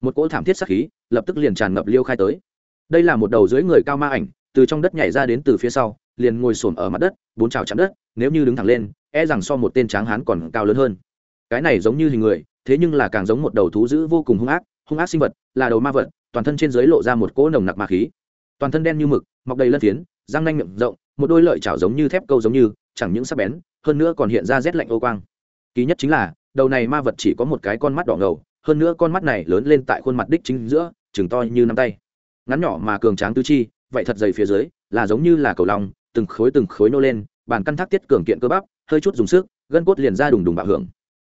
Một cỗ thảm thiết sắc khí, lập tức liền tràn ngập liêu khai tới. Đây là một đầu dưới người cao ma ảnh, từ trong đất nhảy ra đến từ phía sau, liền ngồi xổm ở mặt đất, bốn trào chạm đất, nếu như đứng thẳng lên e rằng so một tên tráng hán còn cao lớn hơn. Cái này giống như hình người, thế nhưng là càng giống một đầu thú dữ vô cùng hung ác hung ác sinh vật, là đầu ma vật, toàn thân trên dưới lộ ra một cỗ nồng nặc ma khí. Toàn thân đen như mực, mọc đầy lân phiến, răng nanh miệng rộng, một đôi lợi chảo giống như thép câu giống như, chẳng những sắc bén, hơn nữa còn hiện ra rét lạnh ô quang. Kỳ nhất chính là, đầu này ma vật chỉ có một cái con mắt đỏ ngầu, hơn nữa con mắt này lớn lên tại khuôn mặt đích chính giữa chừng to như nắm tay. Ngắn nhỏ mà cường tráng tư chi, vậy thật dày phía dưới, là giống như là cầu lòng từng khối từng khối nô lên, bàn căn thác tiết cường kiện cơ bắp, hơi chút dùng sức, gân cốt liền ra đùng đùng bạo hưởng.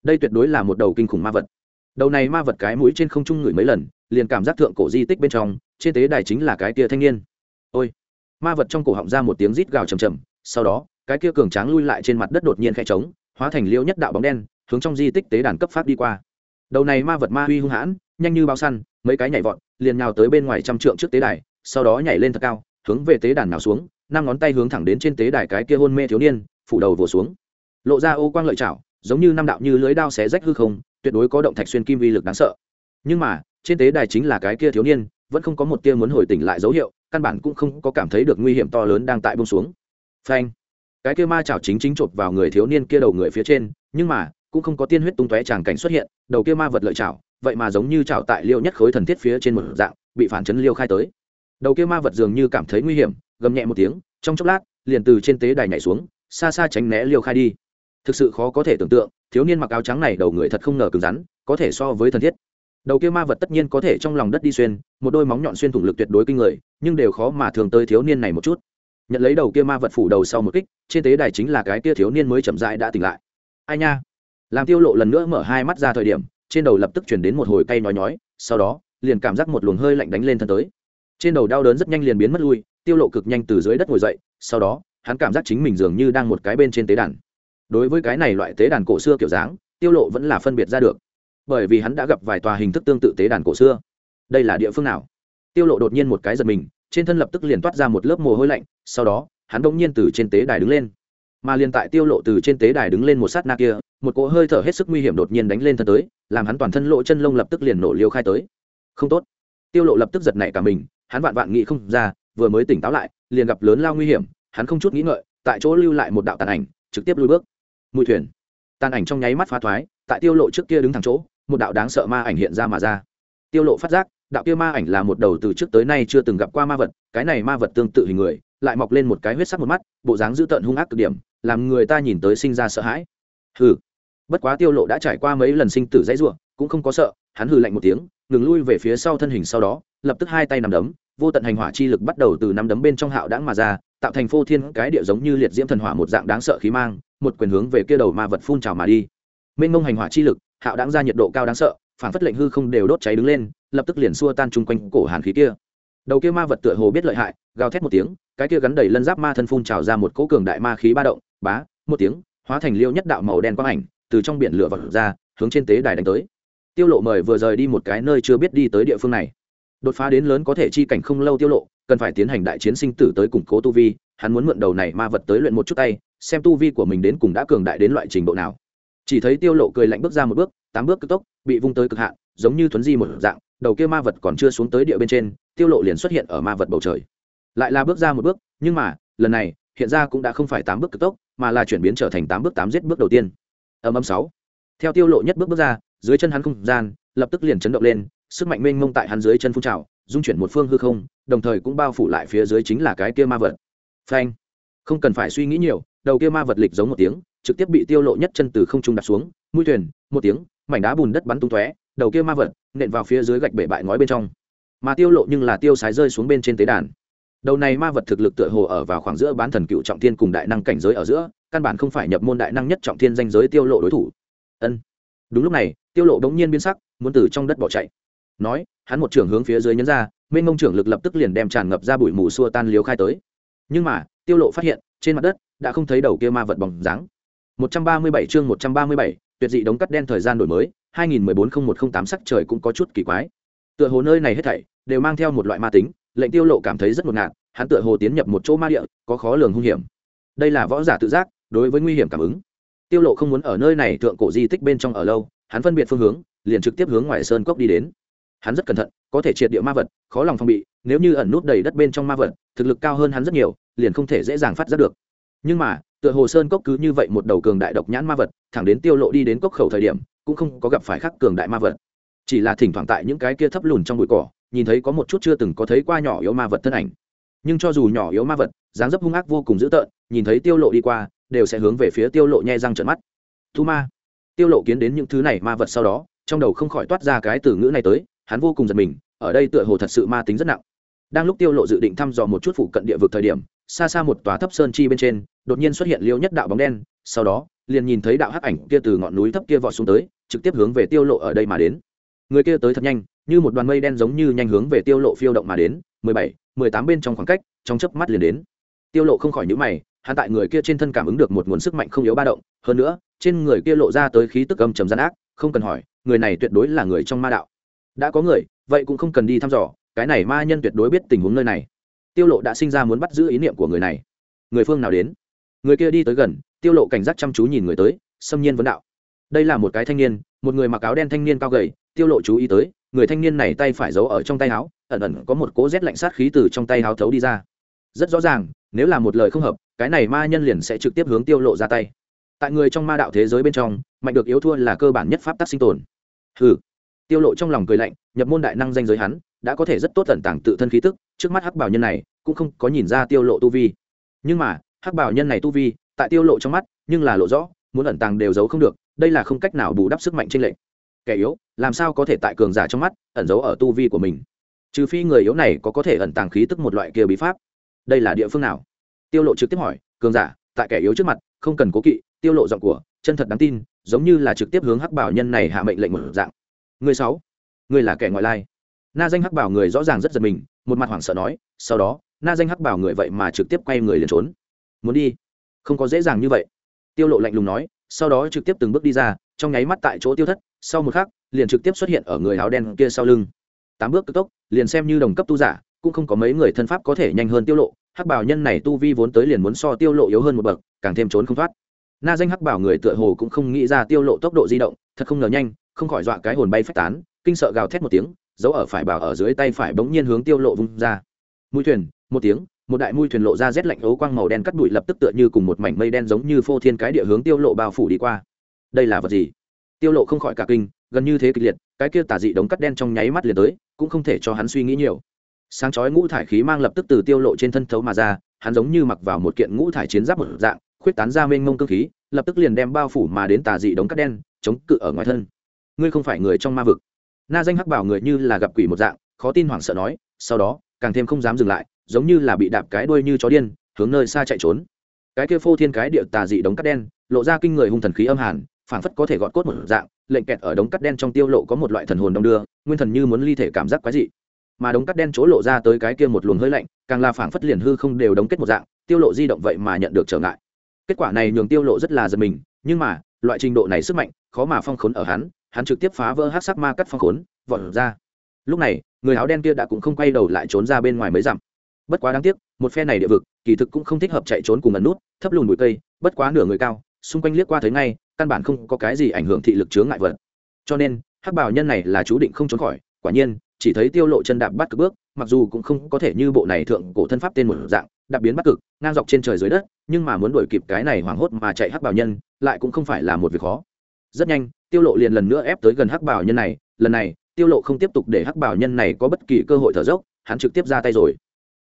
Đây tuyệt đối là một đầu kinh khủng ma vật đầu này ma vật cái mũi trên không trung ngửi mấy lần, liền cảm giác thượng cổ di tích bên trong, trên tế đài chính là cái kia thanh niên. Ôi! Ma vật trong cổ họng ra một tiếng rít gào chầm chầm sau đó, cái kia cường tráng lui lại trên mặt đất đột nhiên khẽ trống, hóa thành liêu nhất đạo bóng đen, hướng trong di tích tế đàn cấp pháp đi qua. Đầu này ma vật ma huy hung hãn, nhanh như bao săn, mấy cái nhảy vọt, liền nhào tới bên ngoài trăm trượng trước tế đài, sau đó nhảy lên thật cao, hướng về tế đàn nào xuống, năm ngón tay hướng thẳng đến trên tế đài cái kia hôn mê thiếu niên, phủ đầu vồ xuống. Lộ ra ô quang lợi chảo giống như năm đạo như lưới đao xé rách hư không, tuyệt đối có động thạch xuyên kim vi lực đáng sợ. Nhưng mà, trên tế đài chính là cái kia thiếu niên, vẫn không có một tia muốn hồi tỉnh lại dấu hiệu, căn bản cũng không có cảm thấy được nguy hiểm to lớn đang tại bông xuống. Phanh! Cái kia ma chảo chính chính chộp vào người thiếu niên kia đầu người phía trên, nhưng mà, cũng không có tiên huyết tung tóe tràng cảnh xuất hiện, đầu kia ma vật lợi chảo, vậy mà giống như chảo tại liêu nhất khối thần thiết phía trên một dạng, bị phản chấn liêu khai tới. Đầu kia ma vật dường như cảm thấy nguy hiểm, gầm nhẹ một tiếng, trong chốc lát, liền từ trên tế đài nhảy xuống, xa xa tránh né liêu khai đi thực sự khó có thể tưởng tượng, thiếu niên mặc áo trắng này đầu người thật không ngờ cứng rắn, có thể so với thần thiết. Đầu kia ma vật tất nhiên có thể trong lòng đất đi xuyên, một đôi móng nhọn xuyên thủng lực tuyệt đối kinh người, nhưng đều khó mà thường tới thiếu niên này một chút. Nhận lấy đầu kia ma vật phủ đầu sau một kích, trên tế đài chính là cái kia thiếu niên mới chậm rãi đã tỉnh lại. Ai nha? Làm tiêu lộ lần nữa mở hai mắt ra thời điểm, trên đầu lập tức chuyển đến một hồi cay nhói nhói, sau đó, liền cảm giác một luồng hơi lạnh đánh lên thân tới. Trên đầu đau đớn rất nhanh liền biến mất lui, tiêu lộ cực nhanh từ dưới đất ngồi dậy, sau đó, hắn cảm giác chính mình dường như đang một cái bên trên tế đàn đối với cái này loại tế đàn cổ xưa kiểu dáng, tiêu lộ vẫn là phân biệt ra được. Bởi vì hắn đã gặp vài tòa hình thức tương tự tế đàn cổ xưa. Đây là địa phương nào? Tiêu lộ đột nhiên một cái giật mình, trên thân lập tức liền toát ra một lớp mồ hôi lạnh, sau đó, hắn đột nhiên từ trên tế đài đứng lên. Mà liền tại tiêu lộ từ trên tế đài đứng lên một sát na kia, một cỗ hơi thở hết sức nguy hiểm đột nhiên đánh lên thân tới, làm hắn toàn thân lộ chân lông lập tức liền nổ liêu khai tới. Không tốt. Tiêu lộ lập tức giật nảy cả mình, hắn vạn vạn nghĩ không ra, vừa mới tỉnh táo lại, liền gặp lớn lao nguy hiểm, hắn không chút nghĩ ngợi, tại chỗ lưu lại một đạo tàn ảnh, trực tiếp lui bước mùi thuyền. Tàn ảnh trong nháy mắt phá thoái, tại tiêu lộ trước kia đứng thẳng chỗ, một đạo đáng sợ ma ảnh hiện ra mà ra. Tiêu lộ phát giác, đạo kia ma ảnh là một đầu từ trước tới nay chưa từng gặp qua ma vật, cái này ma vật tương tự hình người, lại mọc lên một cái huyết sắc một mắt, bộ dáng dữ tợn hung ác cực điểm, làm người ta nhìn tới sinh ra sợ hãi. Hừ. Bất quá tiêu lộ đã trải qua mấy lần sinh tử dãy rủa, cũng không có sợ, hắn hừ lạnh một tiếng, ngừng lui về phía sau thân hình sau đó, lập tức hai tay nắm đấm, vô tận hành hỏa chi lực bắt đầu từ nắm đấm bên trong hạo đãng mà ra tạo thành phô thiên cái địa giống như liệt diễm thần hỏa một dạng đáng sợ khí mang, một quyền hướng về kia đầu ma vật phun trào mà đi. Mênh mông hành hỏa chi lực, hạo đáng ra nhiệt độ cao đáng sợ, phản phất lệnh hư không đều đốt cháy đứng lên, lập tức liền xua tan chung quanh cổ hàn khí kia. Đầu kia ma vật tựa hồ biết lợi hại, gào thét một tiếng, cái kia gắn đầy lân giáp ma thân phun trào ra một cỗ cường đại ma khí ba động, bá, một tiếng, hóa thành liêu nhất đạo màu đen quang ảnh, từ trong biển lửa vật ra, hướng trên tế đài đánh tới. Tiêu lộ mời vừa rời đi một cái nơi chưa biết đi tới địa phương này. Đột phá đến lớn có thể chi cảnh không lâu tiêu lộ cần phải tiến hành đại chiến sinh tử tới củng cố tu vi, hắn muốn mượn đầu này ma vật tới luyện một chút tay, xem tu vi của mình đến cùng đã cường đại đến loại trình độ nào. Chỉ thấy tiêu lộ cười lạnh bước ra một bước, tám bước cực tốc, bị vung tới cực hạn, giống như thuấn di một dạng, đầu kia ma vật còn chưa xuống tới địa bên trên, tiêu lộ liền xuất hiện ở ma vật bầu trời. Lại là bước ra một bước, nhưng mà, lần này, hiện ra cũng đã không phải tám bước cực tốc, mà là chuyển biến trở thành tám bước tám giết bước đầu tiên. Âm âm sáu. Theo tiêu lộ nhất bước bước ra, dưới chân hắn không gian, lập tức liền chấn động lên, sức mạnh mênh mông tại hắn dưới chân phun trào dung chuyển một phương hư không, đồng thời cũng bao phủ lại phía dưới chính là cái kia ma vật. Phanh. Không cần phải suy nghĩ nhiều, đầu kia ma vật lịch giống một tiếng, trực tiếp bị tiêu lộ nhất chân từ không trung đặt xuống, mũi thuyền, một tiếng, mảnh đá bùn đất bắn tung tóe, đầu kia ma vật nện vào phía dưới gạch bể bại ngói bên trong. Mà tiêu lộ nhưng là tiêu sái rơi xuống bên trên tế đàn. Đầu này ma vật thực lực tựa hồ ở vào khoảng giữa bán thần cựu trọng thiên cùng đại năng cảnh giới ở giữa, căn bản không phải nhập môn đại năng nhất trọng thiên danh giới tiêu lộ đối thủ. Ân. Đúng lúc này, tiêu lộ đống nhiên biến sắc, muốn từ trong đất bỏ chạy. Nói hắn một trưởng hướng phía dưới nhấn ra mênh mông trưởng lực lập tức liền đem tràn ngập ra bụi mù xua tan liếu khai tới. Nhưng mà tiêu lộ phát hiện trên mặt đất đã không thấy đầu kia ma vật bóng dáng. 137 chương 137, tuyệt dị đống cắt đen thời gian đổi mới 2014-0108 sắc trời cũng có chút kỳ quái. Tựa hồ nơi này hết thảy đều mang theo một loại ma tính lệnh tiêu lộ cảm thấy rất ngột ngạt hắn tựa hồ tiến nhập một chỗ ma địa có khó lường hung hiểm. Đây là võ giả tự giác đối với nguy hiểm cảm ứng. Tiêu lộ không muốn ở nơi này thượng cổ di tích bên trong ở lâu hắn phân biệt phương hướng liền trực tiếp hướng ngoài sơn cốc đi đến hắn rất cẩn thận, có thể triệt địa ma vật, khó lòng phòng bị, nếu như ẩn nút đầy đất bên trong ma vật, thực lực cao hơn hắn rất nhiều, liền không thể dễ dàng phát giác được. Nhưng mà, tựa hồ sơn cốc cứ như vậy một đầu cường đại độc nhãn ma vật, thẳng đến tiêu lộ đi đến cốc khẩu thời điểm, cũng không có gặp phải khắc cường đại ma vật. Chỉ là thỉnh thoảng tại những cái kia thấp lùn trong bụi cỏ, nhìn thấy có một chút chưa từng có thấy qua nhỏ yếu ma vật thân ảnh. Nhưng cho dù nhỏ yếu ma vật, dáng dấp hung ác vô cùng dữ tợn, nhìn thấy tiêu lộ đi qua, đều sẽ hướng về phía tiêu lộ nhe răng trợn mắt. Thu ma. Tiêu lộ kiến đến những thứ này ma vật sau đó, trong đầu không khỏi toát ra cái từ ngữ này tới hắn vô cùng giật mình ở đây tựa hồ thật sự ma tính rất nặng. Đang lúc tiêu lộ dự định thăm dò một chút phụ cận địa vực thời điểm xa xa một tòa thấp sơn chi bên trên đột nhiên xuất hiện liêu nhất đạo bóng đen sau đó liền nhìn thấy đạo hắc ảnh kia từ ngọn núi thấp kia vọt xuống tới trực tiếp hướng về tiêu lộ ở đây mà đến. Người kia tới thật nhanh như một đoàn mây đen giống như nhanh hướng về tiêu lộ phiêu động mà đến 17, 18 bên trong khoảng cách trong chớp mắt liền đến. Tiêu lộ không khỏi nhíu mày hắn tại người kia trên thân cảm ứng được một nguồn sức mạnh không yếu ba động hơn nữa trên người kia lộ ra tới khí tức âm trầm gian ác không cần hỏi người này tuyệt đối là người trong ma đạo đã có người, vậy cũng không cần đi thăm dò, cái này ma nhân tuyệt đối biết tình huống nơi này. Tiêu lộ đã sinh ra muốn bắt giữ ý niệm của người này. Người phương nào đến? Người kia đi tới gần, tiêu lộ cảnh giác chăm chú nhìn người tới, xâm nhiên vấn đạo. Đây là một cái thanh niên, một người mặc áo đen thanh niên cao gầy, tiêu lộ chú ý tới, người thanh niên này tay phải giấu ở trong tay áo, ẩn ẩn có một cỗ rét lạnh sát khí từ trong tay áo thấu đi ra. Rất rõ ràng, nếu là một lời không hợp, cái này ma nhân liền sẽ trực tiếp hướng tiêu lộ ra tay. Tại người trong ma đạo thế giới bên trong, mạnh được yếu thua là cơ bản nhất pháp tắc sinh tồn. Hừ tiêu lộ trong lòng cười lạnh, nhập môn đại năng danh giới hắn, đã có thể rất tốt tận tàng tự thân khí tức, trước mắt hắc bảo nhân này, cũng không có nhìn ra tiêu lộ tu vi. Nhưng mà, hắc bảo nhân này tu vi, tại tiêu lộ trong mắt, nhưng là lộ rõ, muốn ẩn tàng đều giấu không được, đây là không cách nào bù đắp sức mạnh trên lệnh kẻ yếu, làm sao có thể tại cường giả trong mắt, ẩn giấu ở tu vi của mình? Trừ phi người yếu này có có thể ẩn tàng khí tức một loại kia bí pháp. Đây là địa phương nào? Tiêu lộ trực tiếp hỏi, cường giả, tại kẻ yếu trước mặt, không cần cố kỵ, tiêu lộ giọng của, chân thật đáng tin, giống như là trực tiếp hướng hắc bảo nhân này hạ mệnh lệnh một dạng người sáu người là kẻ ngoại lai. Na danh hắc bảo người rõ ràng rất giật mình, một mặt hoảng sợ nói, sau đó, na danh hắc bảo người vậy mà trực tiếp quay người liền trốn. Muốn đi? Không có dễ dàng như vậy. Tiêu lộ lạnh lùng nói, sau đó trực tiếp từng bước đi ra, trong nháy mắt tại chỗ tiêu thất, sau một khắc, liền trực tiếp xuất hiện ở người áo đen kia sau lưng. Tám bước cực tốc, liền xem như đồng cấp tu giả, cũng không có mấy người thân pháp có thể nhanh hơn tiêu lộ, hắc bảo nhân này tu vi vốn tới liền muốn so tiêu lộ yếu hơn một bậc, càng thêm trốn không thoát. Na danh hắc bảo người tựa hồ cũng không nghĩ ra tiêu lộ tốc độ di động, thật không ngờ nhanh không khỏi dọa cái hồn bay phách tán, kinh sợ gào thét một tiếng, giấu ở phải bảo ở dưới tay phải bỗng nhiên hướng tiêu lộ vung ra. Mũi thuyền, một tiếng, một đại mũi thuyền lộ ra rét lạnh ấu quang màu đen cắt bụi lập tức tựa như cùng một mảnh mây đen giống như phô thiên cái địa hướng tiêu lộ bao phủ đi qua. Đây là vật gì? Tiêu lộ không khỏi cả kinh, gần như thế kịch liệt, cái kia tả dị đống cắt đen trong nháy mắt liền tới, cũng không thể cho hắn suy nghĩ nhiều. Sáng chói ngũ thải khí mang lập tức từ tiêu lộ trên thân thấu mà ra, hắn giống như mặc vào một kiện ngũ thải chiến giáp một dạng, khuyết tán ra mênh mông cơ khí, lập tức liền đem bao phủ mà đến tà dị đống cắt đen, chống cự ở ngoài thân ngươi không phải người trong ma vực. Na danh hắc bảo người như là gặp quỷ một dạng, khó tin hoảng sợ nói, sau đó, càng thêm không dám dừng lại, giống như là bị đạp cái đuôi như chó điên, hướng nơi xa chạy trốn. Cái kia phô thiên cái địa tà dị đống cắt đen, lộ ra kinh người hung thần khí âm hàn, phảng phất có thể gọt cốt một dạng, lệnh kẹt ở đống cắt đen trong tiêu lộ có một loại thần hồn đông đưa, nguyên thần như muốn ly thể cảm giác quái dị. Mà đống cắt đen chỗ lộ ra tới cái kia một luồng hơi lạnh, càng là phảng phất liền hư không đều đóng kết một dạng, tiêu lộ di động vậy mà nhận được trở ngại. Kết quả này nhường tiêu lộ rất là giật mình, nhưng mà, loại trình độ này sức mạnh, khó mà phong khốn ở hắn hắn trực tiếp phá vỡ hắc sắc ma cắt phong khốn, vọt ra. Lúc này, người áo đen kia đã cũng không quay đầu lại trốn ra bên ngoài mấy dặm. Bất quá đáng tiếc, một phe này địa vực, kỳ thực cũng không thích hợp chạy trốn cùng ẩn nút, thấp lùn bụi cây, bất quá nửa người cao, xung quanh liếc qua thấy ngay, căn bản không có cái gì ảnh hưởng thị lực chướng ngại vật. Cho nên, hắc bảo nhân này là chú định không trốn khỏi, quả nhiên, chỉ thấy tiêu lộ chân đạp bắt cực bước, mặc dù cũng không có thể như bộ này thượng cổ thân pháp tên một dạng, đạp biến bắt cực, ngang dọc trên trời dưới đất, nhưng mà muốn đuổi kịp cái này hoảng hốt mà chạy hắc bảo nhân, lại cũng không phải là một việc khó rất nhanh, tiêu lộ liền lần nữa ép tới gần hắc bảo nhân này. Lần này, tiêu lộ không tiếp tục để hắc bảo nhân này có bất kỳ cơ hội thở dốc, hắn trực tiếp ra tay rồi.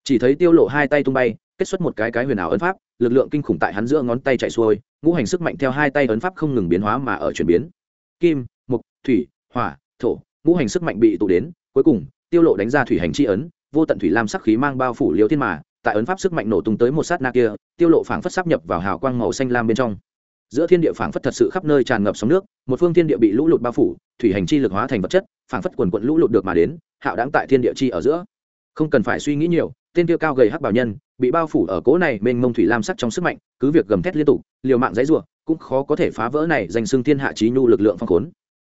Chỉ thấy tiêu lộ hai tay tung bay, kết xuất một cái cái huyền ảo ấn pháp, lực lượng kinh khủng tại hắn giữa ngón tay chạy xuôi, ngũ hành sức mạnh theo hai tay ấn pháp không ngừng biến hóa mà ở chuyển biến. Kim mục thủy, hỏa, thổ, ngũ hành sức mạnh bị tụ đến, cuối cùng, tiêu lộ đánh ra thủy hành chi ấn, vô tận thủy lam sắc khí mang bao phủ liêu thiên mà, tại ấn pháp sức mạnh nổ tung tới một sát na kia, tiêu lộ phảng phất sắp nhập vào hào quang màu xanh lam bên trong giữa thiên địa phảng phất thật sự khắp nơi tràn ngập sóng nước, một phương thiên địa bị lũ lụt bao phủ, thủy hành chi lực hóa thành vật chất, phảng phất quần quận lũ lụt được mà đến, hạo đáng tại thiên địa chi ở giữa. Không cần phải suy nghĩ nhiều, tên kia cao gầy hắc bảo nhân, bị bao phủ ở cố này mênh mông thủy lam sắc trong sức mạnh, cứ việc gầm thét liên tục, liều mạng dãy rủa cũng khó có thể phá vỡ này danh xưng thiên hạ trí nhu lực lượng phong khốn.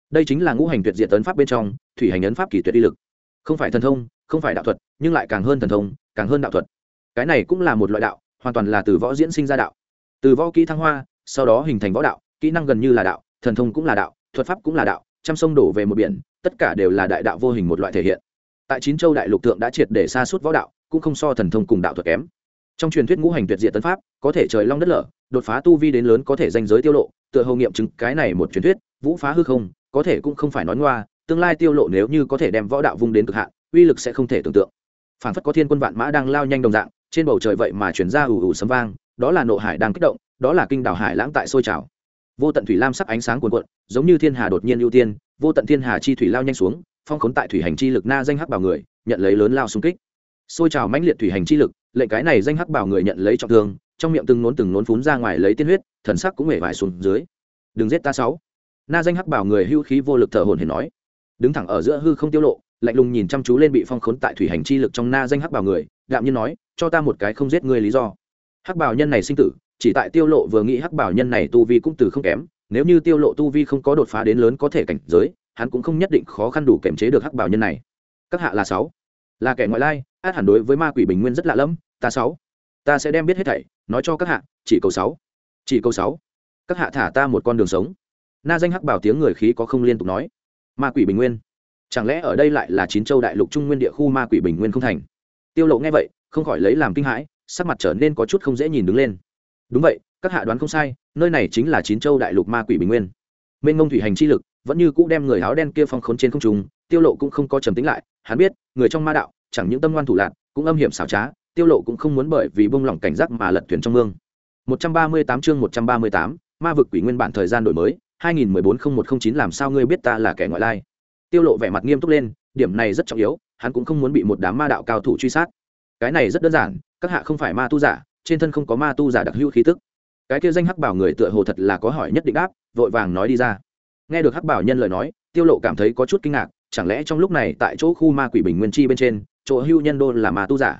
Đây chính là ngũ hành tuyệt diệt tấn pháp bên trong, thủy hành ấn pháp kỳ tuyệt uy lực. Không phải thần thông, không phải đạo thuật, nhưng lại càng hơn thần thông, càng hơn đạo thuật. Cái này cũng là một loại đạo, hoàn toàn là từ võ diễn sinh ra đạo. Từ võ kỹ thăng hoa sau đó hình thành võ đạo, kỹ năng gần như là đạo, thần thông cũng là đạo, thuật pháp cũng là đạo, trăm sông đổ về một biển, tất cả đều là đại đạo vô hình một loại thể hiện. Tại chín châu đại lục tượng đã triệt để xa suốt võ đạo, cũng không so thần thông cùng đạo thuật kém. Trong truyền thuyết ngũ hành tuyệt diệt tấn pháp, có thể trời long đất lở, đột phá tu vi đến lớn có thể danh giới tiêu lộ, tựa hồ nghiệm chứng cái này một truyền thuyết, vũ phá hư không, có thể cũng không phải nói ngoa, tương lai tiêu lộ nếu như có thể đem võ đạo vung đến cực hạn, uy lực sẽ không thể tưởng tượng. Phản phất có thiên quân vạn mã đang lao nhanh đồng dạng, trên bầu trời vậy mà chuyển ra ủ ủ sấm vang, đó là nộ hải đang kích động đó là kinh đảo hải lãng tại sôi trào. Vô tận thủy lam sắc ánh sáng cuồn cuộn, giống như thiên hà đột nhiên ưu tiên, vô tận thiên hà chi thủy lao nhanh xuống, phong khốn tại thủy hành chi lực na danh hắc bảo người, nhận lấy lớn lao xung kích. Xôi trào mãnh liệt thủy hành chi lực, lệnh cái này danh hắc bảo người nhận lấy trọng thương, trong miệng từng nốn từng nốn phún ra ngoài lấy tiên huyết, thần sắc cũng hề vải xuống dưới. Đừng giết ta sáu. Na danh hắc bảo người hưu khí vô lực thở hồn hển nói. Đứng thẳng ở giữa hư không tiêu lộ, lạnh lùng nhìn chăm chú lên bị phong khốn tại thủy hành chi lực trong na danh hắc bảo người, đạm nhiên nói, cho ta một cái không giết ngươi lý do. Hắc bảo nhân này sinh tử chỉ tại tiêu lộ vừa nghĩ hắc bảo nhân này tu vi cũng từ không kém, nếu như tiêu lộ tu vi không có đột phá đến lớn có thể cảnh giới, hắn cũng không nhất định khó khăn đủ kiểm chế được hắc bảo nhân này. Các hạ là sáu. Là kẻ ngoại lai, át hẳn đối với ma quỷ bình nguyên rất lạ lẫm, ta sáu. Ta sẽ đem biết hết thảy, nói cho các hạ, chỉ cầu sáu. Chỉ cầu sáu. Các hạ thả ta một con đường sống. Na danh hắc bảo tiếng người khí có không liên tục nói. Ma quỷ bình nguyên. Chẳng lẽ ở đây lại là chín châu đại lục trung nguyên địa khu ma quỷ bình nguyên không thành? Tiêu lộ nghe vậy, không khỏi lấy làm kinh hãi, sắc mặt trở nên có chút không dễ nhìn đứng lên đúng vậy các hạ đoán không sai nơi này chính là chín châu đại lục ma quỷ bình nguyên. Mênh ngông thủy hành chi lực vẫn như cũ đem người áo đen kia phong khốn trên không trung tiêu lộ cũng không có trầm tĩnh lại hắn biết người trong ma đạo chẳng những tâm ngoan thủ lạc cũng âm hiểm xảo trá tiêu lộ cũng không muốn bởi vì bông lỏng cảnh giác mà lật thuyền trong mương. 138 chương 138, ma vực quỷ nguyên bản thời gian đổi mới 2014-0109 làm sao ngươi biết ta là kẻ ngoại lai? Tiêu lộ vẻ mặt nghiêm túc lên điểm này rất trọng yếu hắn cũng không muốn bị một đám ma đạo cao thủ truy sát. Cái này rất đơn giản các hạ không phải ma tu giả trên thân không có ma tu giả đặc hữu khí tức. Cái kia danh hắc bảo người tựa hồ thật là có hỏi nhất định đáp, vội vàng nói đi ra. Nghe được hắc bảo nhân lời nói, tiêu lộ cảm thấy có chút kinh ngạc, chẳng lẽ trong lúc này tại chỗ khu ma quỷ bình nguyên chi bên trên, chỗ hưu nhân đô là ma tu giả?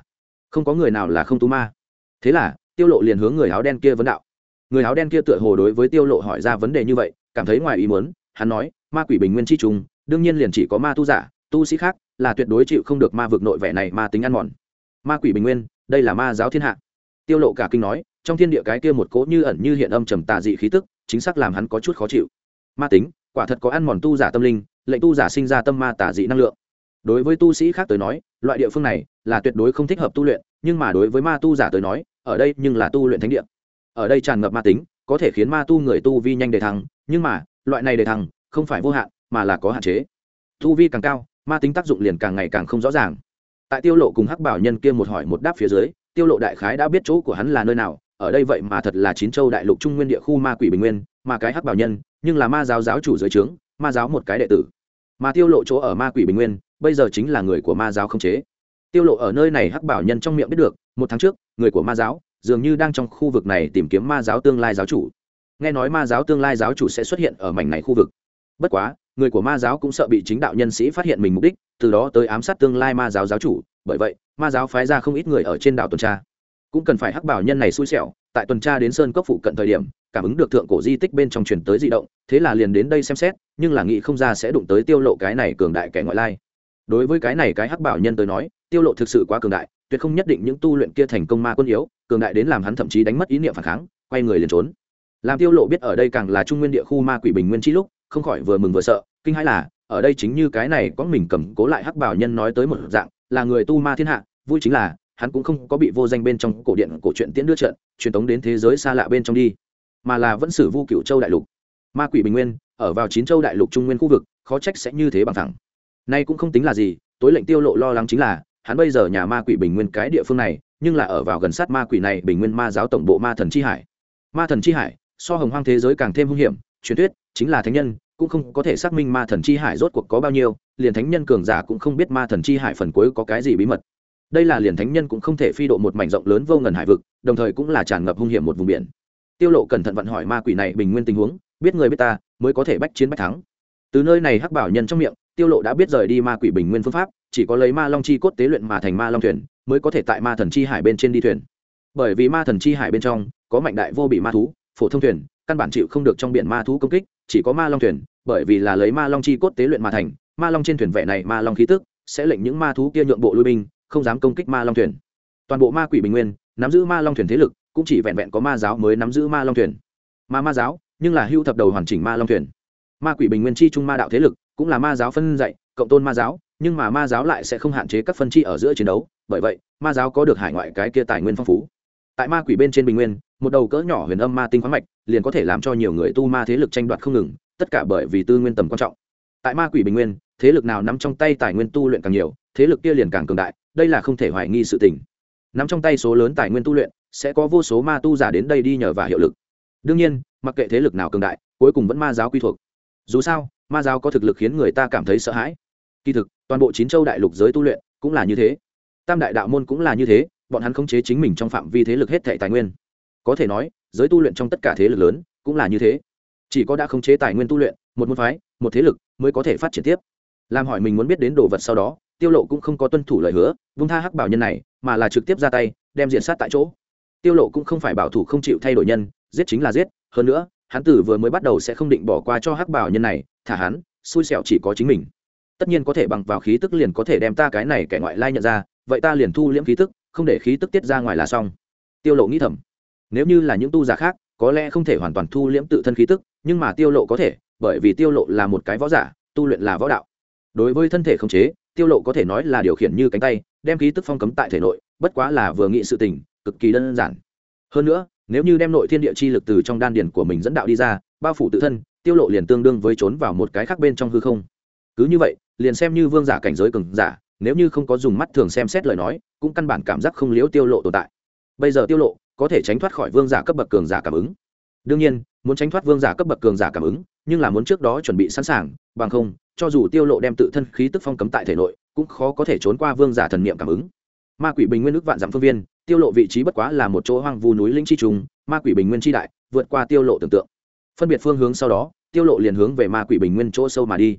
Không có người nào là không tu ma. Thế là, tiêu lộ liền hướng người áo đen kia vấn đạo. Người áo đen kia tựa hồ đối với tiêu lộ hỏi ra vấn đề như vậy, cảm thấy ngoài ý muốn, hắn nói, ma quỷ bình nguyên chi trùng, đương nhiên liền chỉ có ma tu giả, tu sĩ khác là tuyệt đối chịu không được ma vực nội vẻ này ma tính ăn mòn. Ma quỷ bình nguyên, đây là ma giáo thiên hạ tiêu lộ cả kinh nói, trong thiên địa cái kia một cỗ như ẩn như hiện âm trầm tà dị khí tức, chính xác làm hắn có chút khó chịu. Ma tính, quả thật có ăn mòn tu giả tâm linh, lệnh tu giả sinh ra tâm ma tà dị năng lượng. Đối với tu sĩ khác tới nói, loại địa phương này là tuyệt đối không thích hợp tu luyện, nhưng mà đối với ma tu giả tới nói, ở đây nhưng là tu luyện thánh địa. Ở đây tràn ngập ma tính, có thể khiến ma tu người tu vi nhanh đề thăng, nhưng mà, loại này đề thăng, không phải vô hạn, mà là có hạn chế. Tu vi càng cao, ma tính tác dụng liền càng ngày càng không rõ ràng. Tại tiêu lộ cùng hắc bảo nhân kia một hỏi một đáp phía dưới tiêu lộ đại khái đã biết chỗ của hắn là nơi nào, ở đây vậy mà thật là chín châu đại lục trung nguyên địa khu ma quỷ bình nguyên mà cái hắc bảo nhân, nhưng là ma giáo giáo chủ dưới trướng, ma giáo một cái đệ tử. Mà tiêu lộ chỗ ở ma quỷ bình nguyên, bây giờ chính là người của ma giáo không chế. Tiêu lộ ở nơi này hắc bảo nhân trong miệng biết được, một tháng trước, người của ma giáo dường như đang trong khu vực này tìm kiếm ma giáo tương lai giáo chủ. Nghe nói ma giáo tương lai giáo chủ sẽ xuất hiện ở mảnh này khu vực. Bất quá, người của ma giáo cũng sợ bị chính đạo nhân sĩ phát hiện mình mục đích, từ đó tới ám sát tương lai ma giáo giáo chủ, bởi vậy ma giáo phái ra không ít người ở trên đảo tuần tra. Cũng cần phải hắc bảo nhân này xui xẻo, tại tuần tra đến sơn cốc phụ cận thời điểm, cảm ứng được thượng cổ di tích bên trong truyền tới di động, thế là liền đến đây xem xét, nhưng là nghĩ không ra sẽ đụng tới tiêu lộ cái này cường đại kẻ ngoại lai. Đối với cái này cái hắc bảo nhân tới nói, tiêu lộ thực sự quá cường đại, tuyệt không nhất định những tu luyện kia thành công ma quân yếu, cường đại đến làm hắn thậm chí đánh mất ý niệm phản kháng, quay người liền trốn. Làm tiêu lộ biết ở đây càng là trung nguyên địa khu ma quỷ bình nguyên chi lúc, không khỏi vừa mừng vừa sợ, kinh hãi là, ở đây chính như cái này có mình cầm cố lại hắc bảo nhân nói tới một dạng, là người tu ma thiên hạ vui chính là, hắn cũng không có bị vô danh bên trong cổ điện cổ truyện tiễn đưa trận, truyền tống đến thế giới xa lạ bên trong đi, mà là vẫn xử vu cựu châu đại lục. Ma quỷ bình nguyên, ở vào chín châu đại lục trung nguyên khu vực, khó trách sẽ như thế bằng thẳng. Nay cũng không tính là gì, tối lệnh tiêu lộ lo lắng chính là, hắn bây giờ nhà ma quỷ bình nguyên cái địa phương này, nhưng là ở vào gần sát ma quỷ này bình nguyên ma giáo tổng bộ ma thần chi hải. Ma thần chi hải, so hồng hoang thế giới càng thêm hung hiểm, truyền thuyết, chính là thánh nhân, cũng không có thể xác minh ma thần chi hải rốt cuộc có bao nhiêu, liền thánh nhân cường giả cũng không biết ma thần chi hải phần cuối có cái gì bí mật đây là liền thánh nhân cũng không thể phi độ một mảnh rộng lớn vô ngần hải vực, đồng thời cũng là tràn ngập hung hiểm một vùng biển. Tiêu lộ cẩn thận vận hỏi ma quỷ này bình nguyên tình huống, biết người biết ta, mới có thể bách chiến bách thắng. Từ nơi này hắc bảo nhân trong miệng, tiêu lộ đã biết rời đi ma quỷ bình nguyên phương pháp, chỉ có lấy ma long chi cốt tế luyện mà thành ma long thuyền, mới có thể tại ma thần chi hải bên trên đi thuyền. Bởi vì ma thần chi hải bên trong, có mạnh đại vô bị ma thú, phổ thông thuyền, căn bản chịu không được trong biển ma thú công kích, chỉ có ma long thuyền, bởi vì là lấy ma long chi cốt tế luyện mà thành, ma long trên thuyền vẻ này ma long khí tức, sẽ lệnh những ma thú kia nhượng bộ lui binh không dám công kích ma long thuyền. Toàn bộ ma quỷ bình nguyên, nắm giữ ma long thuyền thế lực, cũng chỉ vẹn vẹn có ma giáo mới nắm giữ ma long thuyền. Ma ma giáo, nhưng là hưu thập đầu hoàn chỉnh ma long thuyền. Ma quỷ bình nguyên chi trung ma đạo thế lực, cũng là ma giáo phân dạy, cộng tôn ma giáo, nhưng mà ma giáo lại sẽ không hạn chế các phân chi ở giữa chiến đấu, bởi vậy, ma giáo có được hải ngoại cái kia tài nguyên phong phú. Tại ma quỷ bên trên bình nguyên, một đầu cỡ nhỏ huyền âm ma tinh khoáng mạch liền có thể làm cho nhiều người tu ma thế lực tranh đoạt không ngừng, tất cả bởi vì tư nguyên tầm quan trọng. Tại ma quỷ bình nguyên, thế lực nào nắm trong tay tài nguyên tu luyện càng nhiều, thế lực kia liền càng cường đại đây là không thể hoài nghi sự tình. Nắm trong tay số lớn tài nguyên tu luyện, sẽ có vô số ma tu giả đến đây đi nhờ và hiệu lực. Đương nhiên, mặc kệ thế lực nào cường đại, cuối cùng vẫn ma giáo quy thuộc. Dù sao, ma giáo có thực lực khiến người ta cảm thấy sợ hãi. Kỳ thực, toàn bộ chín châu đại lục giới tu luyện cũng là như thế. Tam đại đạo môn cũng là như thế, bọn hắn khống chế chính mình trong phạm vi thế lực hết thệ tài nguyên. Có thể nói, giới tu luyện trong tất cả thế lực lớn cũng là như thế. Chỉ có đã khống chế tài nguyên tu luyện, một môn phái, một thế lực mới có thể phát triển tiếp. Làm hỏi mình muốn biết đến đồ vật sau đó tiêu lộ cũng không có tuân thủ lời hứa, vung tha hắc bảo nhân này, mà là trực tiếp ra tay, đem diện sát tại chỗ. Tiêu lộ cũng không phải bảo thủ không chịu thay đổi nhân, giết chính là giết, hơn nữa, hắn tử vừa mới bắt đầu sẽ không định bỏ qua cho hắc bảo nhân này, thả hắn, xui xẻo chỉ có chính mình. Tất nhiên có thể bằng vào khí tức liền có thể đem ta cái này kẻ ngoại lai nhận ra, vậy ta liền thu liễm khí tức, không để khí tức tiết ra ngoài là xong. Tiêu lộ nghĩ thầm, nếu như là những tu giả khác, có lẽ không thể hoàn toàn thu liễm tự thân khí tức, nhưng mà tiêu lộ có thể, bởi vì tiêu lộ là một cái võ giả, tu luyện là võ đạo. Đối với thân thể khống chế tiêu lộ có thể nói là điều khiển như cánh tay, đem khí tức phong cấm tại thể nội, bất quá là vừa nghĩ sự tình, cực kỳ đơn giản. Hơn nữa, nếu như đem nội thiên địa chi lực từ trong đan điền của mình dẫn đạo đi ra, bao phủ tự thân, tiêu lộ liền tương đương với trốn vào một cái khác bên trong hư không. Cứ như vậy, liền xem như vương giả cảnh giới cường giả, nếu như không có dùng mắt thường xem xét lời nói, cũng căn bản cảm giác không liếu tiêu lộ tồn tại. Bây giờ tiêu lộ có thể tránh thoát khỏi vương giả cấp bậc cường giả cảm ứng. Đương nhiên, muốn tránh thoát vương giả cấp bậc cường giả cảm ứng, nhưng là muốn trước đó chuẩn bị sẵn sàng, bằng không cho dù tiêu lộ đem tự thân khí tức phong cấm tại thể nội, cũng khó có thể trốn qua vương giả thần niệm cảm ứng. Ma quỷ bình nguyên nước vạn dặm phương viên, tiêu lộ vị trí bất quá là một chỗ hoang vu núi linh chi trùng, ma quỷ bình nguyên chi đại, vượt qua tiêu lộ tưởng tượng. Phân biệt phương hướng sau đó, tiêu lộ liền hướng về ma quỷ bình nguyên chỗ sâu mà đi.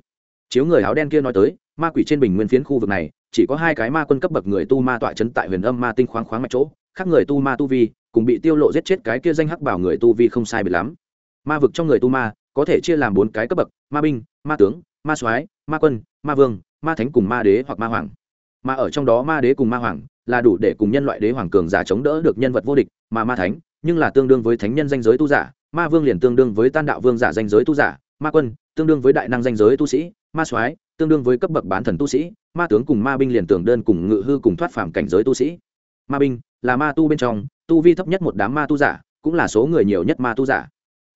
Chiếu người áo đen kia nói tới, ma quỷ trên bình nguyên phiến khu vực này, chỉ có hai cái ma quân cấp bậc người tu ma tọa chấn tại huyền âm ma tinh khoáng khoáng mạch chỗ, khác người tu ma tu vi, cùng bị tiêu lộ giết chết cái kia danh hắc bảo người tu vi không sai biệt lắm. Ma vực trong người tu ma, có thể chia làm bốn cái cấp bậc, ma binh, ma tướng ma soái, ma quân, ma vương, ma thánh cùng ma đế hoặc ma hoàng. Mà ở trong đó ma đế cùng ma hoàng là đủ để cùng nhân loại đế hoàng cường giả chống đỡ được nhân vật vô địch, mà ma thánh, nhưng là tương đương với thánh nhân danh giới tu giả, ma vương liền tương đương với tan đạo vương giả danh giới tu giả, ma quân, tương đương với đại năng danh giới tu sĩ, ma soái, tương đương với cấp bậc bán thần tu sĩ, ma tướng cùng ma binh liền tưởng đơn cùng ngự hư cùng thoát phàm cảnh giới tu sĩ. Ma binh là ma tu bên trong, tu vi thấp nhất một đám ma tu giả, cũng là số người nhiều nhất ma tu giả.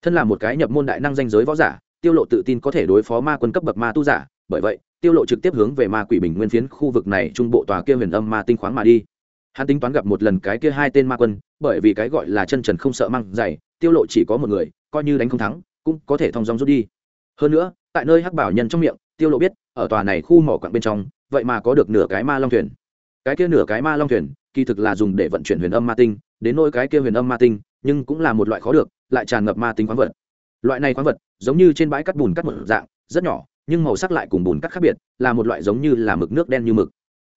Thân là một cái nhập môn đại năng danh giới võ giả tiêu lộ tự tin có thể đối phó ma quân cấp bậc ma tu giả, bởi vậy, tiêu lộ trực tiếp hướng về ma quỷ bình nguyên phiến khu vực này trung bộ tòa kia huyền âm ma tinh khoáng mà đi. Hắn tính toán gặp một lần cái kia hai tên ma quân, bởi vì cái gọi là chân trần không sợ măng dày, tiêu lộ chỉ có một người, coi như đánh không thắng, cũng có thể thông dong rút đi. Hơn nữa, tại nơi hắc bảo nhân trong miệng, tiêu lộ biết, ở tòa này khu mỏ quặng bên trong, vậy mà có được nửa cái ma long thuyền. Cái kia nửa cái ma long thuyền, kỳ thực là dùng để vận chuyển huyền âm ma tinh, đến nỗi cái kia huyền âm ma tinh, nhưng cũng là một loại khó được, lại tràn ngập ma tinh khoáng vật loại này khoáng vật, giống như trên bãi cắt bùn cắt một dạng, rất nhỏ, nhưng màu sắc lại cùng bùn cắt khác biệt, là một loại giống như là mực nước đen như mực.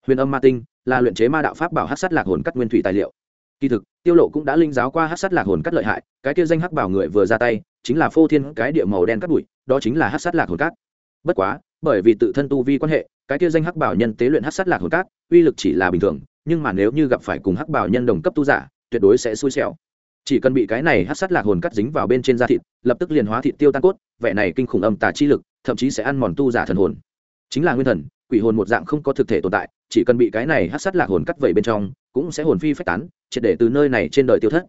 Huyền âm ma tinh, là luyện chế ma đạo pháp bảo hát sát lạc hồn cắt nguyên thủy tài liệu. Kỳ thực, tiêu lộ cũng đã linh giáo qua hát sát lạc hồn cắt lợi hại, cái kia danh hắc bảo người vừa ra tay, chính là phô thiên cái địa màu đen cắt bụi, đó chính là hát sát lạc hồn cắt bất quá, bởi vì tự thân tu vi quan hệ, cái kia danh hắc bảo nhân tế luyện hát sát lạc hồn cắt uy lực chỉ là bình thường, nhưng mà nếu như gặp phải cùng hắc bảo nhân đồng cấp tu giả, tuyệt đối sẽ xui xẻo chỉ cần bị cái này hát sát lạc hồn cắt dính vào bên trên da thịt, lập tức liền hóa thịt tiêu tan cốt, vẻ này kinh khủng âm tà chi lực, thậm chí sẽ ăn mòn tu giả thần hồn. Chính là nguyên thần, quỷ hồn một dạng không có thực thể tồn tại, chỉ cần bị cái này hát sát lạc hồn cắt vẩy bên trong, cũng sẽ hồn phi phách tán, triệt để từ nơi này trên đời tiêu thất.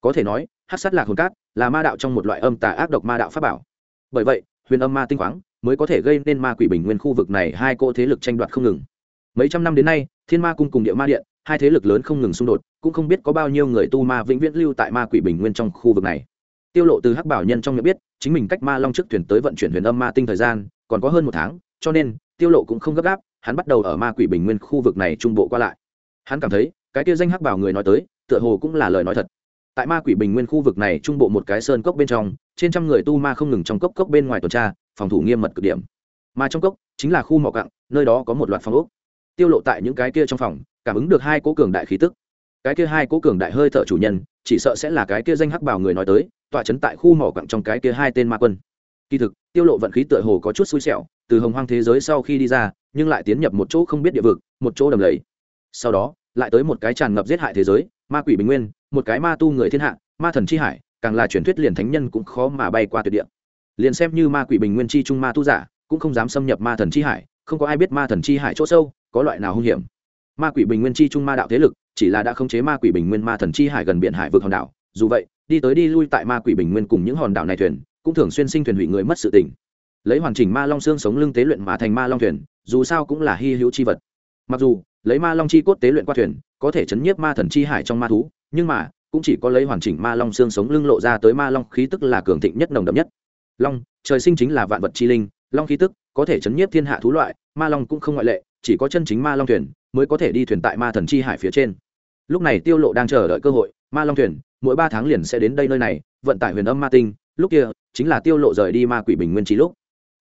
Có thể nói, hát sát lạc hồn cát là ma đạo trong một loại âm tà ác độc ma đạo pháp bảo. Bởi vậy, huyền âm ma tinh khoáng mới có thể gây nên ma quỷ bình nguyên khu vực này hai cô thế lực tranh đoạt không ngừng. Mấy trăm năm đến nay, thiên ma cung cùng địa ma điện hai thế lực lớn không ngừng xung đột, cũng không biết có bao nhiêu người tu ma vĩnh viễn lưu tại ma quỷ bình nguyên trong khu vực này. Tiêu lộ từ hắc bảo nhân trong miệng biết, chính mình cách ma long trước thuyền tới vận chuyển huyền âm ma tinh thời gian, còn có hơn một tháng, cho nên, tiêu lộ cũng không gấp gáp, hắn bắt đầu ở ma quỷ bình nguyên khu vực này trung bộ qua lại. Hắn cảm thấy, cái kia danh hắc bảo người nói tới, tựa hồ cũng là lời nói thật. Tại ma quỷ bình nguyên khu vực này trung bộ một cái sơn cốc bên trong, trên trăm người tu ma không ngừng trong cốc cốc bên ngoài tuần tra, phòng thủ nghiêm mật cực điểm. Mà trong cốc, chính là khu mỏ cặng nơi đó có một loạt phòng ốc. Tiêu lộ tại những cái kia trong phòng cảm ứng được hai cố cường đại khí tức. Cái kia hai cố cường đại hơi thở chủ nhân, chỉ sợ sẽ là cái kia danh hắc bảo người nói tới, tọa chấn tại khu mỏ quặng trong cái kia hai tên ma quân. Kỳ thực, tiêu lộ vận khí tựa hồ có chút xui xẻo, từ hồng hoang thế giới sau khi đi ra, nhưng lại tiến nhập một chỗ không biết địa vực, một chỗ đầm lầy. Sau đó, lại tới một cái tràn ngập giết hại thế giới, ma quỷ bình nguyên, một cái ma tu người thiên hạ, ma thần chi hải, càng là truyền thuyết liền thánh nhân cũng khó mà bay qua tuyệt địa. Liền xem như ma quỷ bình nguyên chi trung ma tu giả, cũng không dám xâm nhập ma thần chi hải, không có ai biết ma thần chi hải chỗ sâu, có loại nào hung hiểm ma quỷ bình nguyên chi trung ma đạo thế lực, chỉ là đã khống chế ma quỷ bình nguyên ma thần chi hải gần biển hải vực hòn đảo. Dù vậy, đi tới đi lui tại ma quỷ bình nguyên cùng những hòn đảo này thuyền, cũng thường xuyên sinh thuyền hủy người mất sự tỉnh lấy hoàn chỉnh ma long xương sống lưng tế luyện mà thành ma long thuyền, dù sao cũng là hy hữu chi vật. Mặc dù, lấy ma long chi cốt tế luyện qua thuyền, có thể chấn nhiếp ma thần chi hải trong ma thú, nhưng mà, cũng chỉ có lấy hoàn chỉnh ma long xương sống lưng lộ ra tới ma long khí tức là cường thịnh nhất, nồng đậm nhất. Long, trời sinh chính là vạn vật chi linh, long khí tức có thể chấn nhiếp thiên hạ thú loại, ma long cũng không ngoại lệ, chỉ có chân chính ma long thuyền mới có thể đi thuyền tại ma thần chi hải phía trên. Lúc này tiêu lộ đang chờ đợi cơ hội, ma long thuyền, mỗi ba tháng liền sẽ đến đây nơi này, vận tải huyền âm ma tinh, lúc kia, chính là tiêu lộ rời đi ma quỷ bình nguyên trí lúc.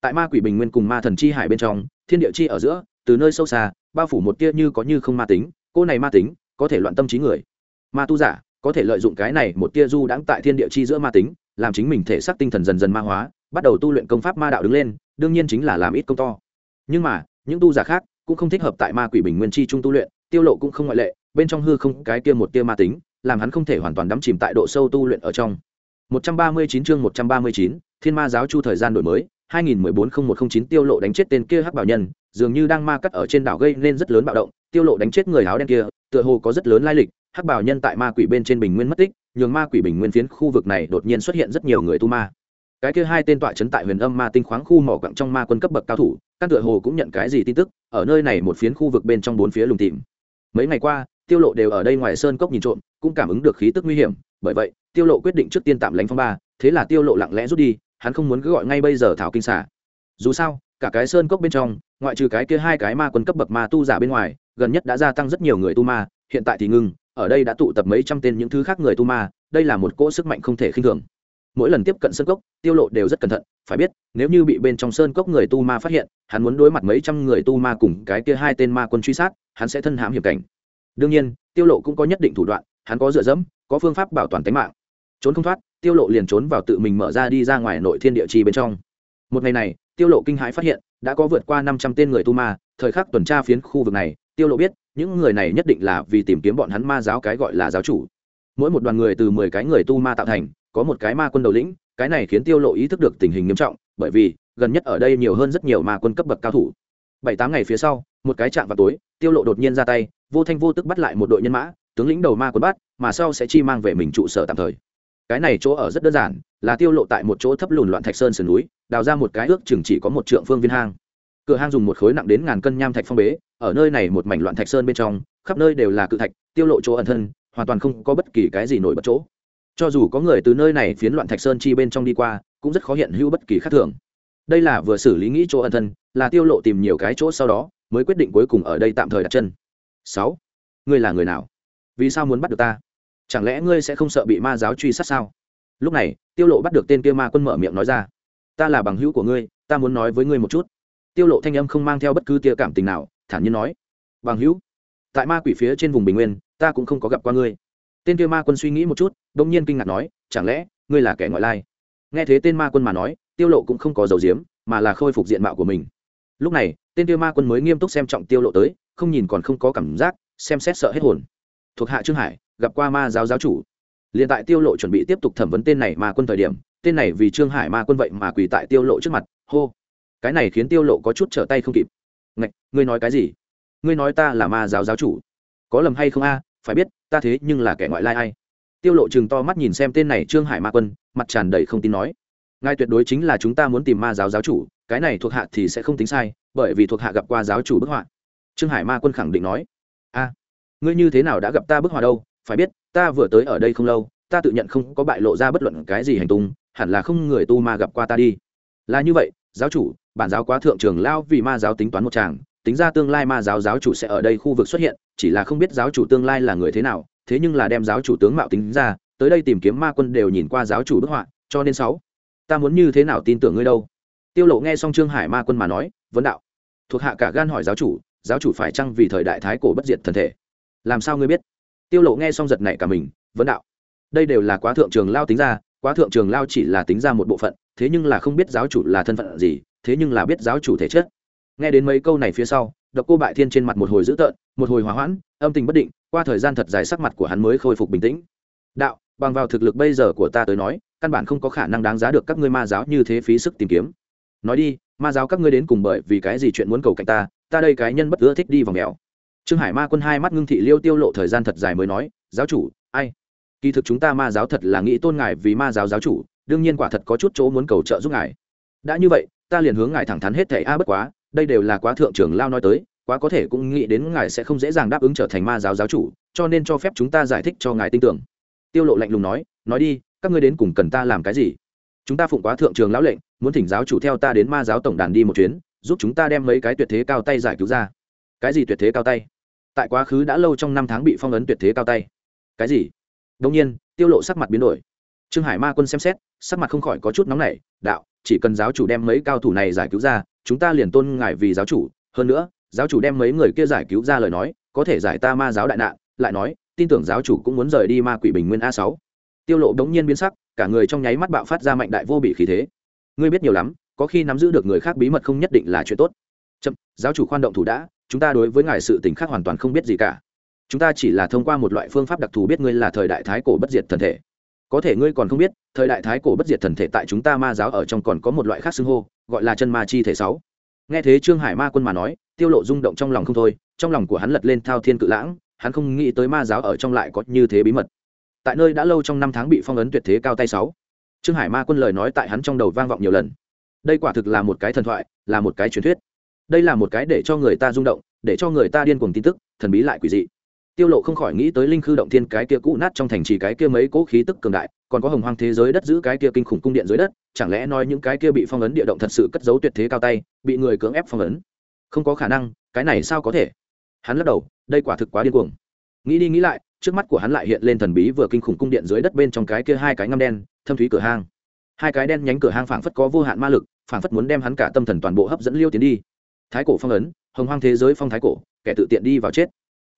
Tại ma quỷ bình nguyên cùng ma thần chi hải bên trong, thiên địa chi ở giữa, từ nơi sâu xa, bao phủ một tia như có như không ma tính, cô này ma tính, có thể loạn tâm trí người. Ma tu giả, có thể lợi dụng cái này một tia du đãng tại thiên địa chi giữa ma tính, làm chính mình thể xác tinh thần dần dần ma hóa, bắt đầu tu luyện công pháp ma đạo đứng lên, đương nhiên chính là làm ít công to. Nhưng mà, những tu giả khác cũng không thích hợp tại ma quỷ bình nguyên chi trung tu luyện tiêu lộ cũng không ngoại lệ bên trong hư không cái kia một tia ma tính làm hắn không thể hoàn toàn đắm chìm tại độ sâu tu luyện ở trong. 139 chương 139, Thiên Ma giáo chu thời gian đổi mới 2014-0109 tiêu lộ đánh chết tên kia hắc bảo nhân dường như đang ma cắt ở trên đảo gây nên rất lớn bạo động tiêu lộ đánh chết người áo đen kia tựa hồ có rất lớn lai lịch hắc bảo nhân tại ma quỷ bên trên bình nguyên mất tích nhường ma quỷ bình nguyên phiến khu vực này đột nhiên xuất hiện rất nhiều người tu ma cái kia hai tên tọa chấn tại huyền âm ma tinh khoáng khu mỏ quặng trong ma quân cấp bậc cao thủ các tựa hồ cũng nhận cái gì tin tức, ở nơi này một phiến khu vực bên trong bốn phía lùng tìm mấy ngày qua, tiêu lộ đều ở đây ngoài sơn cốc nhìn trộm, cũng cảm ứng được khí tức nguy hiểm, bởi vậy, tiêu lộ quyết định trước tiên tạm lánh phong ba, thế là tiêu lộ lặng lẽ rút đi, hắn không muốn cứ gọi ngay bây giờ thảo kinh xả dù sao, cả cái sơn cốc bên trong, ngoại trừ cái kia hai cái ma quân cấp bậc ma tu giả bên ngoài, gần nhất đã gia tăng rất nhiều người tu ma, hiện tại thì ngưng ở đây đã tụ tập mấy trăm tên những thứ khác người tu ma, đây là một cỗ sức mạnh không thể khinh thường mỗi lần tiếp cận sơn cốc, tiêu lộ đều rất cẩn thận, phải biết, nếu như bị bên trong sơn cốc người tu ma phát hiện, hắn muốn đối mặt mấy trăm người tu ma cùng cái kia hai tên ma quân truy sát, hắn sẽ thân hãm hiểm cảnh. Đương nhiên, tiêu lộ cũng có nhất định thủ đoạn, hắn có dựa dẫm, có phương pháp bảo toàn tính mạng. Trốn không thoát, tiêu lộ liền trốn vào tự mình mở ra đi ra ngoài nội thiên địa chi bên trong. Một ngày này, tiêu lộ kinh hãi phát hiện, đã có vượt qua 500 tên người tu ma, thời khắc tuần tra phiến khu vực này, tiêu lộ biết, những người này nhất định là vì tìm kiếm bọn hắn ma giáo cái gọi là giáo chủ mỗi một đoàn người từ 10 cái người tu ma tạo thành, có một cái ma quân đầu lĩnh, cái này khiến tiêu lộ ý thức được tình hình nghiêm trọng, bởi vì, gần nhất ở đây nhiều hơn rất nhiều ma quân cấp bậc cao thủ. Bảy tám ngày phía sau, một cái chạm vào tối, tiêu lộ đột nhiên ra tay, vô thanh vô tức bắt lại một đội nhân mã, tướng lĩnh đầu ma quân bắt, mà sau sẽ chi mang về mình trụ sở tạm thời. Cái này chỗ ở rất đơn giản, là tiêu lộ tại một chỗ thấp lùn loạn thạch sơn sườn núi, đào ra một cái ước chừng chỉ có một trượng phương viên hang. Cửa hang dùng một khối nặng đến ngàn cân nham thạch phong bế, ở nơi này một mảnh loạn thạch sơn bên trong, khắp nơi đều là cự thạch, tiêu lộ chỗ ẩn thân hoàn toàn không có bất kỳ cái gì nổi bật chỗ. Cho dù có người từ nơi này phiến loạn thạch sơn chi bên trong đi qua, cũng rất khó hiện hữu bất kỳ khác thường. Đây là vừa xử lý nghĩ chỗ ẩn thân, là tiêu lộ tìm nhiều cái chỗ sau đó, mới quyết định cuối cùng ở đây tạm thời đặt chân. Sáu. Ngươi là người nào? Vì sao muốn bắt được ta? Chẳng lẽ ngươi sẽ không sợ bị ma giáo truy sát sao? Lúc này, tiêu lộ bắt được tên kia ma quân mở miệng nói ra. Ta là bằng hữu của ngươi, ta muốn nói với ngươi một chút. Tiêu lộ thanh âm không mang theo bất cứ tia cảm tình nào, thản nhiên nói. Bằng hữu, tại ma quỷ phía trên vùng bình nguyên ta cũng không có gặp qua ngươi. Tên kia ma quân suy nghĩ một chút đông nhiên kinh ngạc nói, chẳng lẽ, ngươi là kẻ ngoại lai? Nghe thế tên ma quân mà nói, tiêu lộ cũng không có dầu diếm mà là khôi phục diện mạo của mình. Lúc này, tên kia ma quân mới nghiêm túc xem trọng tiêu lộ tới, không nhìn còn không có cảm giác, xem xét sợ hết hồn. Thuộc hạ trương hải, gặp qua ma giáo giáo chủ. Liền tại tiêu lộ chuẩn bị tiếp tục thẩm vấn tên này ma quân thời điểm, tên này vì trương hải ma quân vậy mà quỳ tại tiêu lộ trước mặt, hô. Cái này khiến tiêu lộ có chút trở tay không kịp. Ngạch, ngươi nói cái gì? Ngươi nói ta là ma giáo giáo chủ. Có lầm hay không a? Phải biết, ta thế nhưng là kẻ ngoại lai ai. Tiêu lộ chừng to mắt nhìn xem tên này trương hải ma quân, mặt tràn đầy không tin nói. Ngài tuyệt đối chính là chúng ta muốn tìm ma giáo giáo chủ, cái này thuộc hạ thì sẽ không tính sai, bởi vì thuộc hạ gặp qua giáo chủ bức họa. Trương hải ma quân khẳng định nói. A, ngươi như thế nào đã gặp ta bức họa đâu? Phải biết, ta vừa tới ở đây không lâu, ta tự nhận không có bại lộ ra bất luận cái gì hành tung, hẳn là không người tu ma gặp qua ta đi. Là như vậy, giáo chủ, bản giáo quá thượng trường lao vì ma giáo tính toán một chàng tính ra tương lai ma giáo giáo chủ sẽ ở đây khu vực xuất hiện chỉ là không biết giáo chủ tương lai là người thế nào, thế nhưng là đem giáo chủ tướng mạo tính ra, tới đây tìm kiếm ma quân đều nhìn qua giáo chủ bức họa, cho nên sáu, ta muốn như thế nào tin tưởng ngươi đâu? Tiêu lộ nghe xong trương hải ma quân mà nói, vấn đạo, thuộc hạ cả gan hỏi giáo chủ giáo chủ phải chăng vì thời đại thái cổ bất diệt thần thể? Làm sao ngươi biết? Tiêu lộ nghe xong giật nảy cả mình, vấn đạo, đây đều là quá thượng trường lao tính ra, quá thượng trường lao chỉ là tính ra một bộ phận, thế nhưng là không biết giáo chủ là thân phận gì, thế nhưng là biết giáo chủ thể chất. Nghe đến mấy câu này phía sau độc cô bại thiên trên mặt một hồi dữ tợn, một hồi hòa hoãn, âm tình bất định, qua thời gian thật dài sắc mặt của hắn mới khôi phục bình tĩnh. Đạo, bằng vào thực lực bây giờ của ta tới nói, căn bản không có khả năng đáng giá được các ngươi ma giáo như thế phí sức tìm kiếm. Nói đi, ma giáo các ngươi đến cùng bởi vì cái gì chuyện muốn cầu cạnh ta ta đây cái nhân bất ưa thích đi vào mèo. Trương hải ma quân hai mắt ngưng thị liêu tiêu lộ thời gian thật dài mới nói, giáo chủ, ai? Kỳ thực chúng ta ma giáo thật là nghĩ tôn ngài vì ma giáo giáo chủ, đương nhiên quả thật có chút chỗ muốn cầu trợ giúp ngài. Đã như vậy, ta liền hướng ngài thẳng thắn hết thảy, a, bất quá đây đều là quá thượng trưởng lao nói tới, quá có thể cũng nghĩ đến ngài sẽ không dễ dàng đáp ứng trở thành ma giáo giáo chủ, cho nên cho phép chúng ta giải thích cho ngài tin tưởng. Tiêu lộ lạnh lùng nói nói đi, các ngươi đến cùng cần ta làm cái gì? Chúng ta phụng quá thượng trường lão lệnh, muốn thỉnh giáo chủ theo ta đến ma giáo tổng đàn đi một chuyến, giúp chúng ta đem mấy cái tuyệt thế cao tay giải cứu ra. Cái gì tuyệt thế cao tay? Tại quá khứ đã lâu trong năm tháng bị phong ấn tuyệt thế cao tay. Cái gì? Đông nhiên, tiêu lộ sắc mặt biến đổi. Trương hải ma quân xem xét, sắc mặt không khỏi có chút nóng nảy, đạo chỉ cần giáo chủ đem mấy cao thủ này giải cứu ra, chúng ta liền tôn ngài vì giáo chủ. Hơn nữa, giáo chủ đem mấy người kia giải cứu ra lời nói, có thể giải ta ma giáo đại nạn. Lại nói, tin tưởng giáo chủ cũng muốn rời đi ma quỷ bình nguyên a sáu. Tiêu lộ đống nhiên biến sắc, cả người trong nháy mắt bạo phát ra mạnh đại vô bị khí thế. Ngươi biết nhiều lắm, có khi nắm giữ được người khác bí mật không nhất định là chuyện tốt. Chậm, giáo chủ khoan động thủ đã, chúng ta đối với ngài sự tình khác hoàn toàn không biết gì cả. Chúng ta chỉ là thông qua một loại phương pháp đặc thù biết ngươi là thời đại thái cổ bất diệt thần thể có thể ngươi còn không biết, thời đại thái cổ bất diệt thần thể tại chúng ta ma giáo ở trong còn có một loại khác xưng hô, gọi là chân ma chi thể sáu. Nghe thế trương hải ma quân mà nói, tiêu lộ rung động trong lòng không thôi, trong lòng của hắn lật lên thao thiên cự lãng, hắn không nghĩ tới ma giáo ở trong lại có như thế bí mật. Tại nơi đã lâu trong năm tháng bị phong ấn tuyệt thế cao tay sáu. Trương hải ma quân lời nói tại hắn trong đầu vang vọng nhiều lần. Đây quả thực là một cái thần thoại, là một cái truyền thuyết. Đây là một cái để cho người ta rung động, để cho người ta điên cuồng tin tức, thần bí lại quỷ dị tiêu lộ không khỏi nghĩ tới linh khư động thiên cái kia cũ nát trong thành trì cái kia mấy cố khí tức cường đại, còn có hồng hoang thế giới đất giữ cái kia kinh khủng cung điện dưới đất, chẳng lẽ nói những cái kia bị phong ấn địa động thật sự cất giấu tuyệt thế cao tay, bị người cưỡng ép phong ấn? Không có khả năng, cái này sao có thể? Hắn lắc đầu, đây quả thực quá điên cuồng. Nghĩ đi nghĩ lại, trước mắt của hắn lại hiện lên thần bí vừa kinh khủng cung điện dưới đất bên trong cái kia hai cái ngăm đen, thâm thúy cửa hang. Hai cái đen nhánh cửa hang phảng phất có vô hạn ma lực, phảng phất muốn đem hắn cả tâm thần toàn bộ hấp dẫn liêu tiến đi. Thái cổ phong ấn, hồng hoang thế giới phong thái cổ, kẻ tự tiện đi vào chết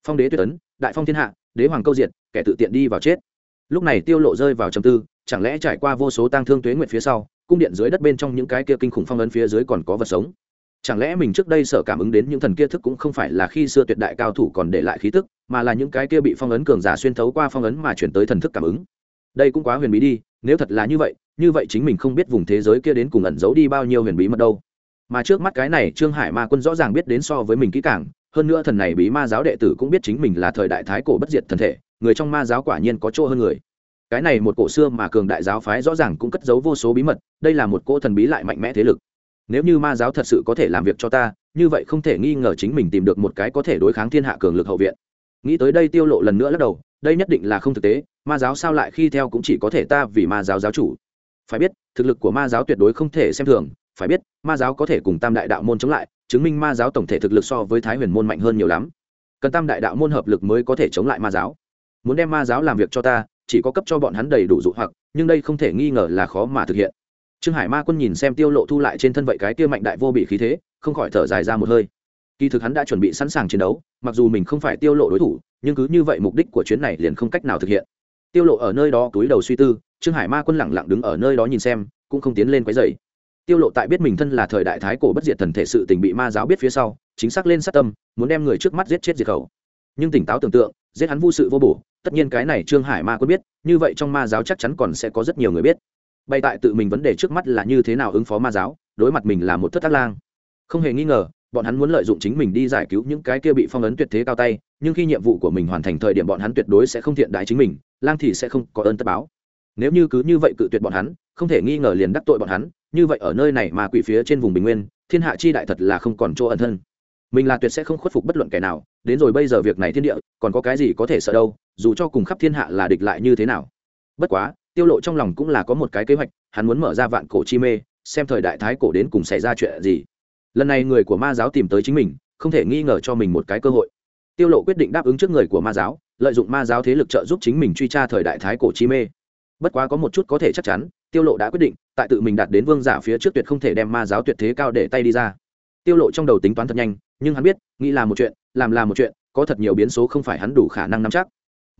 phong đế tuyệt tấn, đại phong thiên hạ, đế hoàng câu diệt, kẻ tự tiện đi vào chết. Lúc này tiêu lộ rơi vào trầm tư, chẳng lẽ trải qua vô số tang thương tuế nguyệt phía sau, cung điện dưới đất bên trong những cái kia kinh khủng phong ấn phía dưới còn có vật sống? Chẳng lẽ mình trước đây sợ cảm ứng đến những thần kia thức cũng không phải là khi xưa tuyệt đại cao thủ còn để lại khí tức, mà là những cái kia bị phong ấn cường giả xuyên thấu qua phong ấn mà chuyển tới thần thức cảm ứng? Đây cũng quá huyền bí đi, nếu thật là như vậy như vậy chính mình không biết vùng thế giới kia đến cùng ẩn giấu đi bao nhiêu huyền bí mật đâu. Mà trước mắt cái này trương hải ma quân rõ ràng biết đến so với mình kỹ càng hơn nữa thần này bí ma giáo đệ tử cũng biết chính mình là thời đại thái cổ bất diệt thần thể, người trong ma giáo quả nhiên có chỗ hơn người. Cái này một cổ xưa mà cường đại giáo phái rõ ràng cũng cất giấu vô số bí mật, đây là một cỗ thần bí lại mạnh mẽ thế lực. Nếu như ma giáo thật sự có thể làm việc cho ta, như vậy không thể nghi ngờ chính mình tìm được một cái có thể đối kháng thiên hạ cường lực hậu viện. Nghĩ tới đây tiêu lộ lần nữa lắc đầu, đây nhất định là không thực tế, ma giáo sao lại khi theo cũng chỉ có thể ta vì ma giáo giáo chủ. Phải biết, thực lực của ma giáo tuyệt đối không thể xem thường, phải biết, ma giáo có thể cùng tam đại đạo môn chống lại chứng minh ma giáo tổng thể thực lực so với thái huyền môn mạnh hơn nhiều lắm. Cần tam đại đạo môn hợp lực mới có thể chống lại ma giáo. Muốn đem ma giáo làm việc cho ta, chỉ có cấp cho bọn hắn đầy đủ dụ hoặc, nhưng đây không thể nghi ngờ là khó mà thực hiện. Trương hải ma quân nhìn xem tiêu lộ thu lại trên thân vậy cái kia mạnh đại vô bị khí thế, không khỏi thở dài ra một hơi. Kỳ thực hắn đã chuẩn bị sẵn sàng chiến đấu, mặc dù mình không phải tiêu lộ đối thủ, nhưng cứ như vậy mục đích của chuyến này liền không cách nào thực hiện. Tiêu lộ ở nơi đó túi đầu suy tư, trương hải ma quân lẳng lặng đứng ở nơi đó nhìn xem, cũng không tiến lên quấy rầy tiêu lộ tại biết mình thân là thời đại thái cổ bất diệt thần thể sự tình bị ma giáo biết phía sau, chính xác lên sát tâm, muốn đem người trước mắt giết chết diệt khẩu. Nhưng tỉnh táo tưởng tượng, giết hắn vô sự vô bổ, tất nhiên cái này trương hải ma quân biết, như vậy trong ma giáo chắc chắn còn sẽ có rất nhiều người biết. Bày tại tự mình vấn đề trước mắt là như thế nào ứng phó ma giáo, đối mặt mình là một thất tác lang. Không hề nghi ngờ, bọn hắn muốn lợi dụng chính mình đi giải cứu những cái kia bị phong ấn tuyệt thế cao tay, nhưng khi nhiệm vụ của mình hoàn thành thời điểm bọn hắn tuyệt đối sẽ không thiện đại chính mình, lang thì sẽ không có ơn tất báo. Nếu như cứ như vậy cự tuyệt bọn hắn, không thể nghi ngờ liền đắc tội bọn hắn như vậy ở nơi này mà quỷ phía trên vùng bình nguyên, thiên hạ chi đại thật là không còn chỗ ẩn thân. Mình là tuyệt sẽ không khuất phục bất luận kẻ nào, đến rồi bây giờ việc này thiên địa, còn có cái gì có thể sợ đâu, dù cho cùng khắp thiên hạ là địch lại như thế nào. Bất quá, tiêu lộ trong lòng cũng là có một cái kế hoạch, hắn muốn mở ra vạn cổ chi mê, xem thời đại thái cổ đến cùng xảy ra chuyện gì. Lần này người của ma giáo tìm tới chính mình, không thể nghi ngờ cho mình một cái cơ hội. Tiêu lộ quyết định đáp ứng trước người của ma giáo, lợi dụng ma giáo thế lực trợ giúp chính mình truy tra thời đại thái cổ chi mê. Bất quá có một chút có thể chắc chắn, tiêu lộ đã quyết định tại tự mình đạt đến vương giả phía trước tuyệt không thể đem ma giáo tuyệt thế cao để tay đi ra tiêu lộ trong đầu tính toán thật nhanh nhưng hắn biết nghĩ là một chuyện làm là một chuyện có thật nhiều biến số không phải hắn đủ khả năng nắm chắc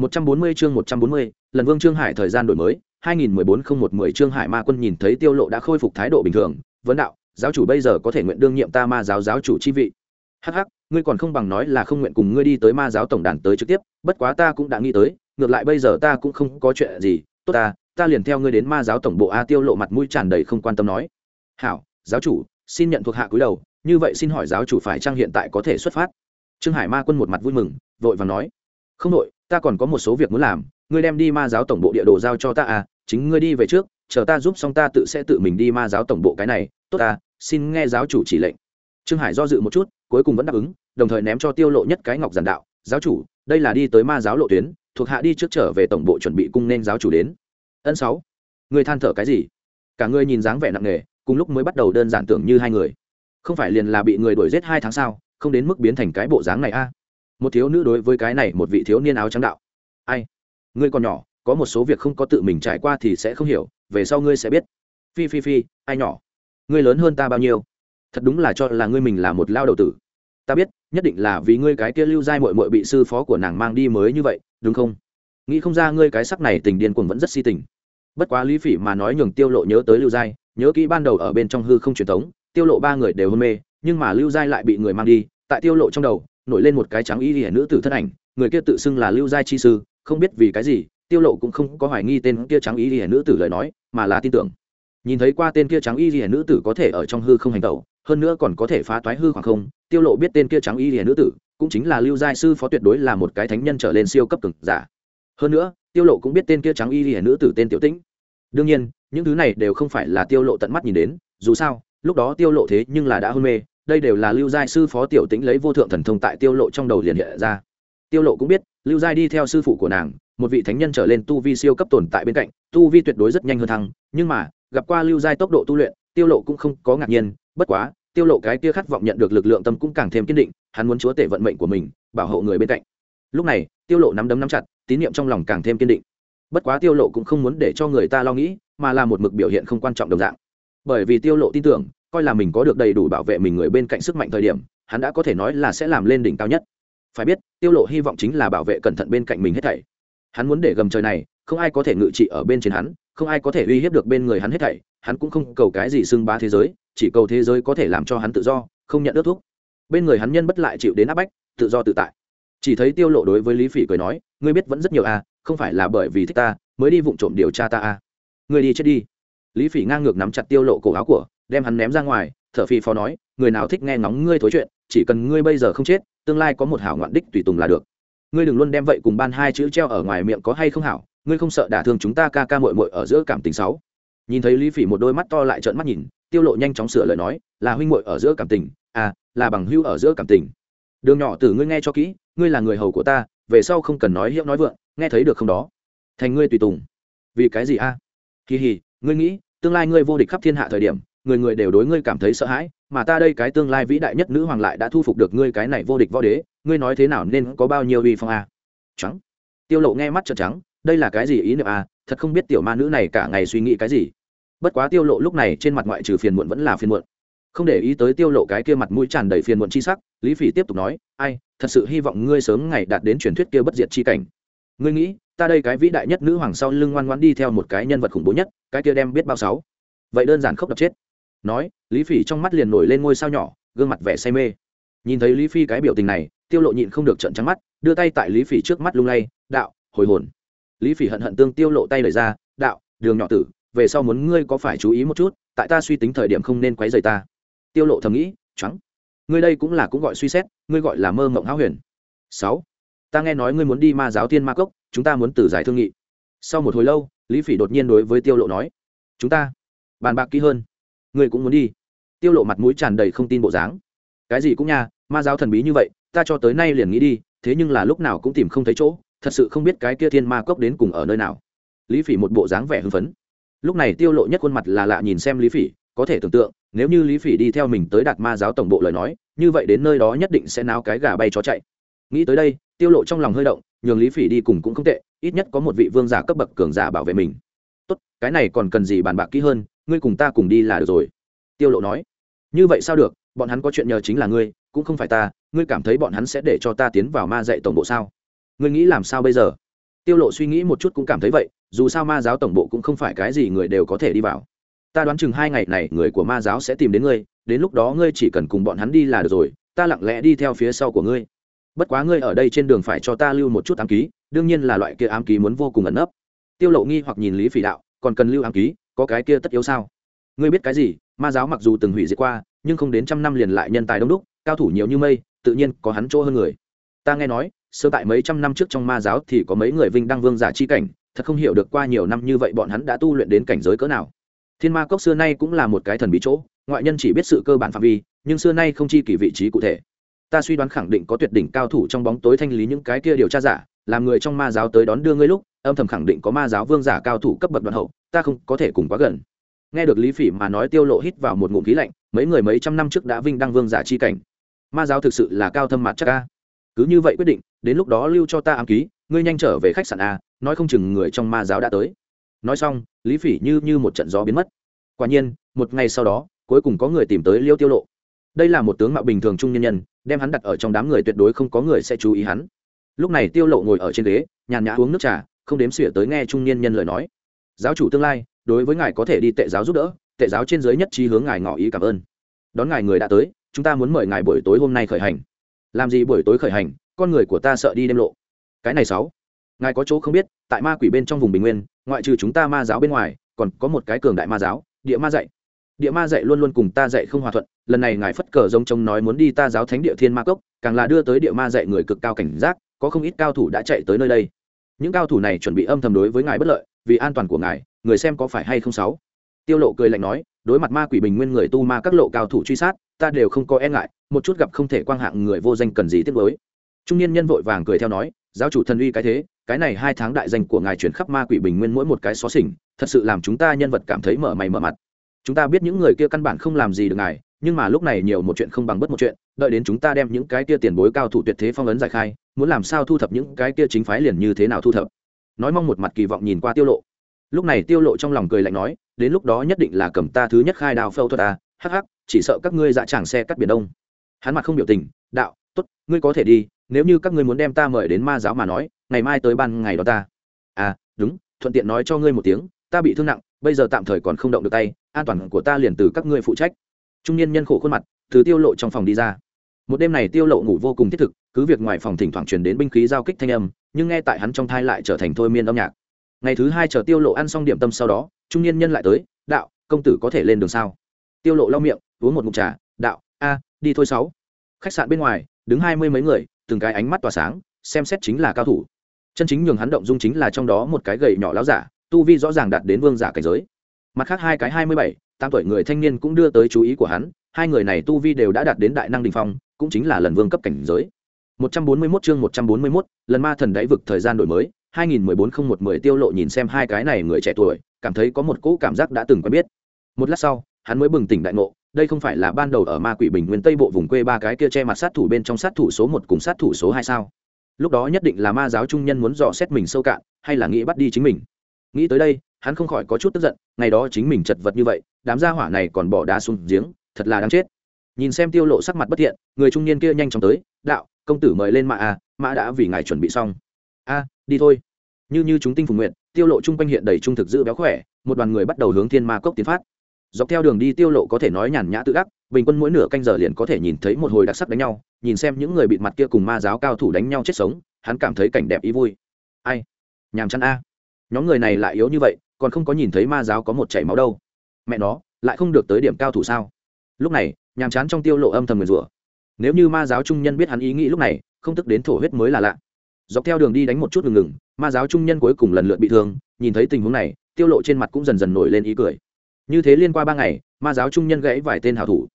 140 chương 140, lần Vương Trương Hải thời gian đổi mới, 2014-01-10 Trương Hải Ma Quân nhìn thấy Tiêu Lộ đã khôi phục thái độ bình thường, vấn đạo, giáo chủ bây giờ có thể nguyện đương nhiệm ta ma giáo giáo chủ chi vị. Hắc hắc, ngươi còn không bằng nói là không nguyện cùng ngươi đi tới ma giáo tổng đàn tới trực tiếp, bất quá ta cũng đã nghĩ tới, ngược lại bây giờ ta cũng không có chuyện gì, tốt ta, ta liền theo ngươi đến ma giáo tổng bộ a Tiêu Lộ mặt mũi tràn đầy không quan tâm nói. Hảo, giáo chủ, xin nhận thuộc hạ cúi đầu, như vậy xin hỏi giáo chủ phải trang hiện tại có thể xuất phát. Trương Hải Ma Quân một mặt vui mừng, vội vàng nói, không đội ta còn có một số việc muốn làm ngươi đem đi ma giáo tổng bộ địa đồ giao cho ta à chính ngươi đi về trước chờ ta giúp xong ta tự sẽ tự mình đi ma giáo tổng bộ cái này tốt ta xin nghe giáo chủ chỉ lệnh trương hải do dự một chút cuối cùng vẫn đáp ứng đồng thời ném cho tiêu lộ nhất cái ngọc giản đạo giáo chủ đây là đi tới ma giáo lộ tuyến thuộc hạ đi trước trở về tổng bộ chuẩn bị cung nên giáo chủ đến ân sáu. Người than thở cái gì? Cả người nhìn dáng vẻ nặng nề, cùng lúc mới bắt đầu đơn giản tưởng như hai người. Không phải liền là bị người đuổi giết hai tháng sau không đến mức biến thành cái bộ dáng này a. Một thiếu nữ đối với cái này một vị thiếu niên áo trắng đạo. Ai? Ngươi còn nhỏ, có một số việc không có tự mình trải qua thì sẽ không hiểu, về sau ngươi sẽ biết. Phi phi phi, ai nhỏ? Ngươi lớn hơn ta bao nhiêu? Thật đúng là cho là ngươi mình là một lao đầu tử. Ta biết, nhất định là vì ngươi cái kia lưu giai mội mội bị sư phó của nàng mang đi mới như vậy, đúng không? Nghĩ không ra ngươi cái sắc này tình điên cuồng vẫn rất si tình bất quá lý phỉ mà nói nhường tiêu lộ nhớ tới lưu giai, nhớ kỹ ban đầu ở bên trong hư không truyền thống, tiêu lộ ba người đều hôn mê, nhưng mà lưu giai lại bị người mang đi, tại tiêu lộ trong đầu, nổi lên một cái trắng y hiển nữ tử thân ảnh, người kia tự xưng là lưu giai chi sư, không biết vì cái gì, tiêu lộ cũng không có hoài nghi tên kia trắng y hiển nữ tử lời nói, mà là tin tưởng. Nhìn thấy qua tên kia trắng y hiển nữ tử có thể ở trong hư không hành tẩu, hơn nữa còn có thể phá toái hư khoảng không, tiêu lộ biết tên kia trắng y hiển nữ tử, cũng chính là lưu giai sư phó tuyệt đối là một cái thánh nhân trở lên siêu cấp cường giả. Hơn nữa, tiêu lộ cũng biết tên kia trắng y hiển nữ tử tên tiểu tĩnh đương nhiên, những thứ này đều không phải là tiêu lộ tận mắt nhìn đến, dù sao, lúc đó tiêu lộ thế nhưng là đã hôn mê, đây đều là lưu giai sư phó tiểu tĩnh lấy vô thượng thần thông tại tiêu lộ trong đầu liền hiện ra. Tiêu lộ cũng biết, lưu giai đi theo sư phụ của nàng, một vị thánh nhân trở lên tu vi siêu cấp tồn tại bên cạnh, tu vi tuyệt đối rất nhanh hơn thăng, nhưng mà, gặp qua lưu giai tốc độ tu luyện, tiêu lộ cũng không có ngạc nhiên, bất quá, tiêu lộ cái kia khát vọng nhận được lực lượng tâm cũng càng thêm kiên định, hắn muốn chúa tể vận mệnh của mình, bảo hộ người bên cạnh. Lúc này, tiêu lộ nắm đấm nắm chặt, tín niệm trong lòng càng thêm kiên định bất quá tiêu lộ cũng không muốn để cho người ta lo nghĩ, mà là một mực biểu hiện không quan trọng đồng dạng. Bởi vì tiêu lộ tin tưởng, coi là mình có được đầy đủ bảo vệ mình người bên cạnh sức mạnh thời điểm, hắn đã có thể nói là sẽ làm lên đỉnh cao nhất. Phải biết, tiêu lộ hy vọng chính là bảo vệ cẩn thận bên cạnh mình hết thảy. Hắn muốn để gầm trời này, không ai có thể ngự trị ở bên trên hắn, không ai có thể uy hiếp được bên người hắn hết thảy, hắn cũng không cầu cái gì xưng bá thế giới, chỉ cầu thế giới có thể làm cho hắn tự do, không nhận ước thuốc bên người hắn nhân bất lại chịu đến áp bách, tự do tự tại. Chỉ thấy tiêu lộ đối với lý phỉ cười nói, ngươi biết vẫn rất nhiều à không phải là bởi vì thích ta, mới đi vụng trộm điều tra ta à. Người đi chết đi. Lý phỉ ngang ngược nắm chặt tiêu lộ cổ áo của, đem hắn ném ra ngoài, thở phì phò nói, người nào thích nghe ngóng ngươi thối chuyện, chỉ cần ngươi bây giờ không chết, tương lai có một hảo ngoạn đích tùy tùng là được. Ngươi đừng luôn đem vậy cùng ban hai chữ treo ở ngoài miệng có hay không hảo, ngươi không sợ đả thương chúng ta ca ca mội mội ở giữa cảm tình sáu nhìn thấy lý phỉ một đôi mắt to lại trợn mắt nhìn, tiêu lộ nhanh chóng sửa lời nói, là huynh muội ở giữa cảm tình à là bằng hữu ở giữa cảm tình. Đường nhỏ tử ngươi nghe cho kỹ, ngươi là người hầu của ta, về sau không cần nói hiệu nói vượng nghe thấy được không đó thành ngươi tùy tùng vì cái gì a à? kỳ hì, ngươi nghĩ, tương lai ngươi vô địch khắp thiên hạ thời điểm, người người đều đối ngươi cảm thấy sợ hãi, mà ta đây cái tương lai vĩ đại nhất nữ hoàng lại đã thu phục được ngươi cái này vô địch võ đế, ngươi nói thế nào nên có bao nhiêu uy phong a à? trắng tiêu lộ nghe mắt trợn trắng, đây là cái gì ý niệm a à? thật không biết tiểu ma nữ này cả ngày suy nghĩ cái gì bất quá tiêu lộ lúc này trên mặt ngoại trừ phiền muộn vẫn là phiền muộn không để ý tới tiêu lộ cái kia mặt mũi tràn đầy phiền muộn chi sắc, lý phỉ tiếp tục nói, ai, thật sự hy vọng ngươi sớm ngày đạt đến truyền thuyết kia bất diệt chi cảnh ngươi nghĩ, ta đây cái vĩ đại nhất nữ hoàng sau lưng ngoan ngoãn đi theo một cái nhân vật khủng bố nhất, cái kia đem biết bao sáu. Vậy đơn giản khóc đập chết. Nói, lý phỉ trong mắt liền nổi lên ngôi sao nhỏ, gương mặt vẻ say mê. Nhìn thấy lý phi cái biểu tình này, tiêu lộ nhịn không được trận trắng mắt, đưa tay tại lý phỉ trước mắt lung lay, đạo, hồi hồn. Lý phỉ hận hận tương tiêu lộ tay lời ra, đạo, đường nhỏ tử, về sau muốn ngươi có phải chú ý một chút, tại ta suy tính thời điểm không nên quấy rầy ta. Tiêu lộ thầm nghĩ trắng ngươi đây cũng là cũng gọi suy xét, ngươi gọi là mơ mộng háo huyền. Sáu ta nghe nói ngươi muốn đi ma giáo tiên ma cốc, chúng ta muốn từ giải thương nghị. Sau một hồi lâu, lý phỉ đột nhiên đối với tiêu lộ nói, chúng ta, bàn bạc kỹ hơn, ngươi cũng muốn đi. Tiêu lộ mặt mũi tràn đầy không tin bộ dáng. Cái gì cũng nha, ma giáo thần bí như vậy, ta cho tới nay liền nghĩ đi, thế nhưng là lúc nào cũng tìm không thấy chỗ, thật sự không biết cái kia thiên ma cốc đến cùng ở nơi nào. Lý phỉ một bộ dáng vẻ hưng phấn. Lúc này tiêu lộ nhất khuôn mặt là lạ nhìn xem lý phỉ, có thể tưởng tượng, nếu như lý phỉ đi theo mình tới đạt ma giáo tổng bộ lời nói, như vậy đến nơi đó nhất định sẽ náo cái gà bay chó chạy nghĩ tới đây, tiêu lộ trong lòng hơi động, nhường lý phỉ đi cùng cũng không tệ, ít nhất có một vị vương giả cấp bậc cường giả bảo vệ mình. Tốt, cái này còn cần gì bàn bạc kỹ hơn, ngươi cùng ta cùng đi là được rồi. Tiêu lộ nói. Như vậy sao được, bọn hắn có chuyện nhờ chính là ngươi, cũng không phải ta, ngươi cảm thấy bọn hắn sẽ để cho ta tiến vào ma dạy tổng bộ sao? Ngươi nghĩ làm sao bây giờ? Tiêu lộ suy nghĩ một chút cũng cảm thấy vậy, dù sao ma giáo tổng bộ cũng không phải cái gì người đều có thể đi vào. Ta đoán chừng hai ngày này người của ma giáo sẽ tìm đến ngươi, đến lúc đó ngươi chỉ cần cùng bọn hắn đi là được rồi, ta lặng lẽ đi theo phía sau của ngươi bất quá ngươi ở đây trên đường phải cho ta lưu một chút ám ký, đương nhiên là loại kia ám ký muốn vô cùng ẩn nấp. Tiêu lộ nghi hoặc nhìn lý phỉ đạo, còn cần lưu ám ký, có cái kia tất yếu sao? Ngươi biết cái gì? Ma giáo mặc dù từng hủy diệt qua, nhưng không đến trăm năm liền lại nhân tài đông đúc, cao thủ nhiều như mây, tự nhiên có hắn chỗ hơn người. Ta nghe nói, sơ tại mấy trăm năm trước trong ma giáo thì có mấy người vinh đăng vương giả chi cảnh, thật không hiểu được qua nhiều năm như vậy bọn hắn đã tu luyện đến cảnh giới cỡ nào. Thiên ma cốc xưa nay cũng là một cái thần bí chỗ, ngoại nhân chỉ biết sự cơ bản phạm vi, nhưng xưa nay không chi kỳ vị trí cụ thể ta suy đoán khẳng định có tuyệt đỉnh cao thủ trong bóng tối thanh lý những cái kia điều tra giả, làm người trong ma giáo tới đón đưa ngươi lúc, âm thầm khẳng định có ma giáo vương giả cao thủ cấp bậc đoạn hậu, ta không có thể cùng quá gần. Nghe được lý phỉ mà nói tiêu lộ hít vào một ngụm khí lạnh, mấy người mấy trăm năm trước đã vinh đăng vương giả chi cảnh. Ma giáo thực sự là cao thâm mặt chắc a. Cứ như vậy quyết định, đến lúc đó lưu cho ta ám ký, ngươi nhanh trở về khách sạn a, nói không chừng người trong ma giáo đã tới. Nói xong, lý phỉ như như một trận gió biến mất. Quả nhiên, một ngày sau đó, cuối cùng có người tìm tới liêu tiêu lộ đây là một tướng mạo bình thường trung nhân nhân, đem hắn đặt ở trong đám người tuyệt đối không có người sẽ chú ý hắn. Lúc này tiêu lộ ngồi ở trên ghế, nhàn nhã uống nước trà, không đếm xỉa tới nghe trung niên nhân lời nói. Giáo chủ tương lai, đối với ngài có thể đi tệ giáo giúp đỡ, tệ giáo trên giới nhất trí hướng ngài ngỏ ý cảm ơn. Đón ngài người đã tới, chúng ta muốn mời ngài buổi tối hôm nay khởi hành. Làm gì buổi tối khởi hành? Con người của ta sợ đi đêm lộ. Cái này sáu, ngài có chỗ không biết, tại ma quỷ bên trong vùng bình nguyên, ngoại trừ chúng ta ma giáo bên ngoài, còn có một cái cường đại ma giáo, địa ma dạy địa ma dạy luôn luôn cùng ta dạy không hòa thuận, lần này ngài phất cờ giống trông nói muốn đi ta giáo thánh địa thiên ma cốc, càng là đưa tới địa ma dạy người cực cao cảnh giác, có không ít cao thủ đã chạy tới nơi đây. Những cao thủ này chuẩn bị âm thầm đối với ngài bất lợi, vì an toàn của ngài, người xem có phải hay không sáu? Tiêu lộ cười lạnh nói, đối mặt ma quỷ bình nguyên người tu ma các lộ cao thủ truy sát, ta đều không có e ngại, một chút gặp không thể quang hạng người vô danh cần gì tiếc với trung niên nhân vội vàng cười theo nói, giáo chủ thần uy cái thế, cái này hai tháng đại danh của ngài chuyển khắp ma quỷ bình nguyên mỗi một cái xó xỉnh, thật sự làm chúng ta nhân vật cảm thấy mở mày mở mặt chúng ta biết những người kia căn bản không làm gì được ngài, nhưng mà lúc này nhiều một chuyện không bằng bất một chuyện, đợi đến chúng ta đem những cái kia tiền bối cao thủ tuyệt thế phong ấn giải khai, muốn làm sao thu thập những cái kia chính phái liền như thế nào thu thập. Nói mong một mặt kỳ vọng nhìn qua tiêu lộ. Lúc này tiêu lộ trong lòng cười lạnh nói, đến lúc đó nhất định là cầm ta thứ nhất khai đào phâu thuật à hắc hắc, chỉ sợ các ngươi dạ chẳng xe cắt biển đông. Hắn mặt không biểu tình, đạo, tốt, ngươi có thể đi, nếu như các ngươi muốn đem ta mời đến ma giáo mà nói, ngày mai tới ban ngày đó ta. À đúng, thuận tiện nói cho ngươi một tiếng, ta bị thương nặng, bây giờ tạm thời còn không động được tay an toàn của ta liền từ các ngươi phụ trách. Trung niên nhân khổ khuôn mặt, từ tiêu lộ trong phòng đi ra. Một đêm này tiêu lộ ngủ vô cùng thiết thực, cứ việc ngoài phòng thỉnh thoảng truyền đến binh khí giao kích thanh âm, nhưng nghe tại hắn trong thai lại trở thành thôi miên âm nhạc. Ngày thứ hai chờ tiêu lộ ăn xong điểm tâm sau đó, trung niên nhân lại tới, đạo, công tử có thể lên đường sao? Tiêu lộ lau miệng, uống một ngụm trà, đạo, a, đi thôi sáu. Khách sạn bên ngoài, đứng hai mươi mấy người, từng cái ánh mắt tỏa sáng, xem xét chính là cao thủ. Chân chính nhường hắn động dung chính là trong đó một cái gậy nhỏ láo giả, tu vi rõ ràng đạt đến vương giả cảnh giới mặt khác hai cái hai mươi bảy tám tuổi người thanh niên cũng đưa tới chú ý của hắn hai người này tu vi đều đã đạt đến đại năng đình phong cũng chính là lần vương cấp cảnh giới. 141 chương 141, lần ma thần đáy vực thời gian đổi mới 2014-0110 tiêu lộ nhìn xem hai cái này người trẻ tuổi cảm thấy có một cỗ cảm giác đã từng quen biết. Một lát sau hắn mới bừng tỉnh đại ngộ đây không phải là ban đầu ở ma quỷ bình nguyên tây bộ vùng quê ba cái kia che mặt sát thủ bên trong sát thủ số một cùng sát thủ số hai sao? Lúc đó nhất định là ma giáo trung nhân muốn dò xét mình sâu cạn hay là nghĩ bắt đi chính mình? Nghĩ tới đây hắn không khỏi có chút tức giận, ngày đó chính mình chật vật như vậy, đám gia hỏa này còn bỏ đá xuống giếng, thật là đáng chết. Nhìn xem tiêu lộ sắc mặt bất thiện, người trung niên kia nhanh chóng tới, đạo, công tử mời lên mạ à mã đã vì ngài chuẩn bị xong. A, đi thôi. Như như chúng tinh phùng nguyện tiêu lộ trung quanh hiện đầy trung thực giữ béo khỏe, một đoàn người bắt đầu hướng thiên ma cốc tiến phát. Dọc theo đường đi tiêu lộ có thể nói nhàn nhã tự đắc, bình quân mỗi nửa canh giờ liền có thể nhìn thấy một hồi đặc sắc đánh nhau, nhìn xem những người bị mặt kia cùng ma giáo cao thủ đánh nhau chết sống, hắn cảm thấy cảnh đẹp ý vui. Ai, nhàm chán a. Nhóm người này lại yếu như vậy còn không có nhìn thấy ma giáo có một chảy máu đâu. Mẹ nó, lại không được tới điểm cao thủ sao? Lúc này, nhàm chán trong tiêu lộ âm thầm người rủa. Nếu như ma giáo trung nhân biết hắn ý nghĩ lúc này, không tức đến thổ huyết mới là lạ. Dọc theo đường đi đánh một chút ngừng ngừng, ma giáo trung nhân cuối cùng lần lượt bị thương, nhìn thấy tình huống này, tiêu lộ trên mặt cũng dần dần nổi lên ý cười. Như thế liên qua ba ngày, ma giáo trung nhân gãy vài tên hảo thủ.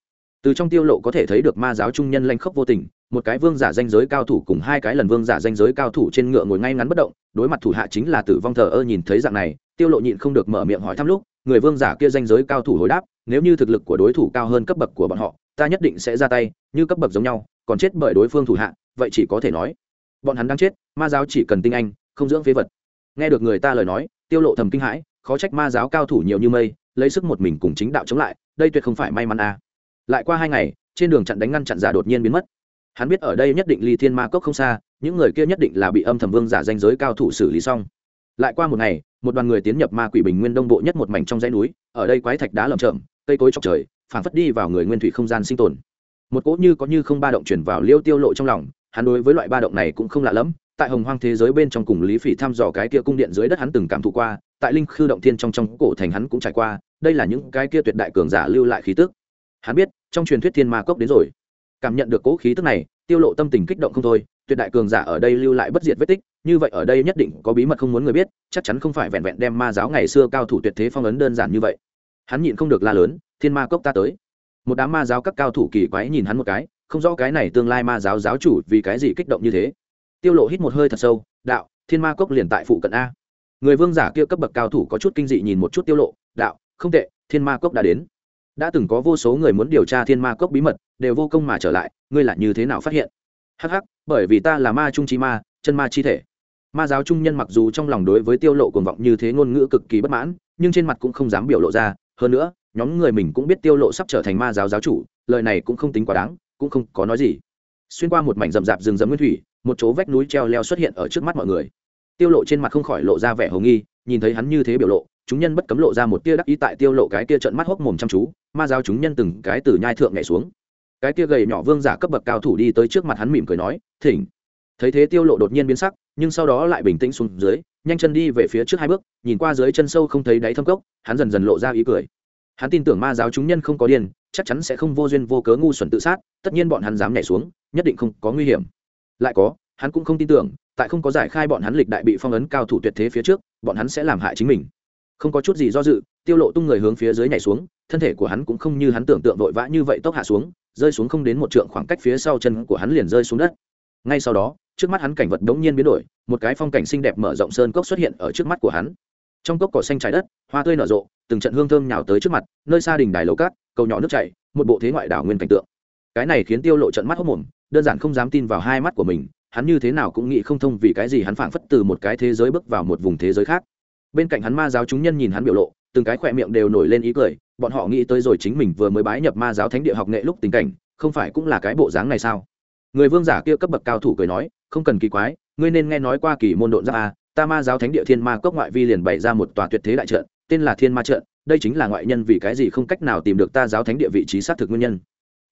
Từ trong tiêu lộ có thể thấy được ma giáo trung nhân lanh khốc vô tình, một cái vương giả danh giới cao thủ cùng hai cái lần vương giả danh giới cao thủ trên ngựa ngồi ngay ngắn bất động, đối mặt thủ hạ chính là tử vong thờ ơ nhìn thấy dạng này tiêu lộ nhịn không được mở miệng hỏi thăm lúc, người vương giả kia danh giới cao thủ hồi đáp, nếu như thực lực của đối thủ cao hơn cấp bậc của bọn họ, ta nhất định sẽ ra tay, như cấp bậc giống nhau, còn chết bởi đối phương thủ hạ, vậy chỉ có thể nói, bọn hắn đang chết, ma giáo chỉ cần tinh anh, không dưỡng phế vật. Nghe được người ta lời nói, tiêu lộ thầm kinh hãi, khó trách ma giáo cao thủ nhiều như mây, lấy sức một mình cùng chính đạo chống lại, đây tuyệt không phải may mắn à. lại qua hai ngày, trên đường chặn đánh ngăn chặn giả đột nhiên biến mất. Hắn biết ở đây nhất định ly thiên ma cốc không xa, những người kia nhất định là bị âm thầm vương giả danh giới cao thủ xử lý xong. Lại qua một ngày một đoàn người tiến nhập ma quỷ bình nguyên đông bộ nhất một mảnh trong dãy núi, ở đây quái thạch đá lởm chởm, cây cối chọc trời, phảng phất đi vào người nguyên thủy không gian sinh tồn. Một cỗ như có như không ba động chuyển vào liêu tiêu lộ trong lòng, hắn đối với loại ba động này cũng không lạ lẫm, tại hồng hoang thế giới bên trong cùng lý phỉ thăm dò cái kia cung điện dưới đất hắn từng cảm thụ qua, tại linh khư động thiên trong trong cổ thành hắn cũng trải qua, đây là những cái kia tuyệt đại cường giả lưu lại khí tức. Hắn biết, trong truyền thuyết thiên ma cốc đến rồi. Cảm nhận được cỗ khí tức này, tiêu lộ tâm tình kích động không thôi tuyệt đại cường giả ở đây lưu lại bất diệt vết tích, như vậy ở đây nhất định có bí mật không muốn người biết, chắc chắn không phải vẹn vẹn đem ma giáo ngày xưa cao thủ tuyệt thế phong ấn đơn giản như vậy. Hắn nhịn không được la lớn, thiên ma cốc ta tới. Một đám ma giáo các cao thủ kỳ quái nhìn hắn một cái, không rõ cái này tương lai ma giáo giáo chủ vì cái gì kích động như thế. Tiêu lộ hít một hơi thật sâu, đạo, thiên ma cốc liền tại phụ cận a. Người vương giả kia cấp bậc cao thủ có chút kinh dị nhìn một chút tiêu lộ, đạo, không tệ, thiên ma cốc đã đến. Đã từng có vô số người muốn điều tra thiên ma cốc bí mật, đều vô công mà trở lại, ngươi là như thế nào phát hiện? Hắc hắc bởi vì ta là ma trung chi ma, chân ma chi thể. Ma giáo trung nhân mặc dù trong lòng đối với tiêu lộ cuồng vọng như thế ngôn ngữ cực kỳ bất mãn, nhưng trên mặt cũng không dám biểu lộ ra. Hơn nữa, nhóm người mình cũng biết tiêu lộ sắp trở thành ma giáo giáo chủ, lời này cũng không tính quá đáng, cũng không có nói gì. Xuyên qua một mảnh rậm rạp rừng rậm nguyên thủy, một chỗ vách núi treo leo xuất hiện ở trước mắt mọi người. Tiêu lộ trên mặt không khỏi lộ ra vẻ hồ nghi, nhìn thấy hắn như thế biểu lộ, chúng nhân bất cấm lộ ra một tia đắc ý tại tiêu lộ cái tia trận mắt hốc mồm chăm chú. Ma giáo chúng nhân từng cái từ nhai thượng nhảy xuống cái kia gầy nhỏ vương giả cấp bậc cao thủ đi tới trước mặt hắn mỉm cười nói, thỉnh. Thấy thế tiêu lộ đột nhiên biến sắc, nhưng sau đó lại bình tĩnh xuống dưới, nhanh chân đi về phía trước hai bước, nhìn qua dưới chân sâu không thấy đáy thâm cốc, hắn dần dần lộ ra ý cười. Hắn tin tưởng ma giáo chúng nhân không có điên, chắc chắn sẽ không vô duyên vô cớ ngu xuẩn tự sát, tất nhiên bọn hắn dám nhảy xuống, nhất định không có nguy hiểm. Lại có, hắn cũng không tin tưởng, tại không có giải khai bọn hắn lịch đại bị phong ấn cao thủ tuyệt thế phía trước, bọn hắn sẽ làm hại chính mình. Không có chút gì do dự, tiêu lộ tung người hướng phía dưới nhảy xuống, thân thể của hắn cũng không như hắn tưởng tượng vội vã như vậy tốc hạ xuống rơi xuống không đến một trượng khoảng cách phía sau chân của hắn liền rơi xuống đất. Ngay sau đó, trước mắt hắn cảnh vật đống nhiên biến đổi, một cái phong cảnh xinh đẹp mở rộng sơn cốc xuất hiện ở trước mắt của hắn. Trong cốc cỏ xanh trái đất, hoa tươi nở rộ, từng trận hương thơm nhào tới trước mặt, nơi xa đình đài lầu cát, cầu nhỏ nước chảy, một bộ thế ngoại đảo nguyên cảnh tượng. Cái này khiến tiêu lộ trận mắt hốc mồm đơn giản không dám tin vào hai mắt của mình, hắn như thế nào cũng nghĩ không thông vì cái gì hắn phảng phất từ một cái thế giới bước vào một vùng thế giới khác. Bên cạnh hắn ma giáo chúng nhân nhìn hắn biểu lộ từng cái khỏe miệng đều nổi lên ý cười, bọn họ nghĩ tới rồi chính mình vừa mới bái nhập ma giáo thánh địa học nghệ lúc tình cảnh, không phải cũng là cái bộ dáng này sao? Người vương giả kia cấp bậc cao thủ cười nói, không cần kỳ quái, ngươi nên nghe nói qua kỳ môn độn giáp a, ta ma giáo thánh địa thiên ma cốc ngoại vi liền bày ra một tòa tuyệt thế đại trận, tên là thiên ma trận, đây chính là ngoại nhân vì cái gì không cách nào tìm được ta giáo thánh địa vị trí xác thực nguyên nhân.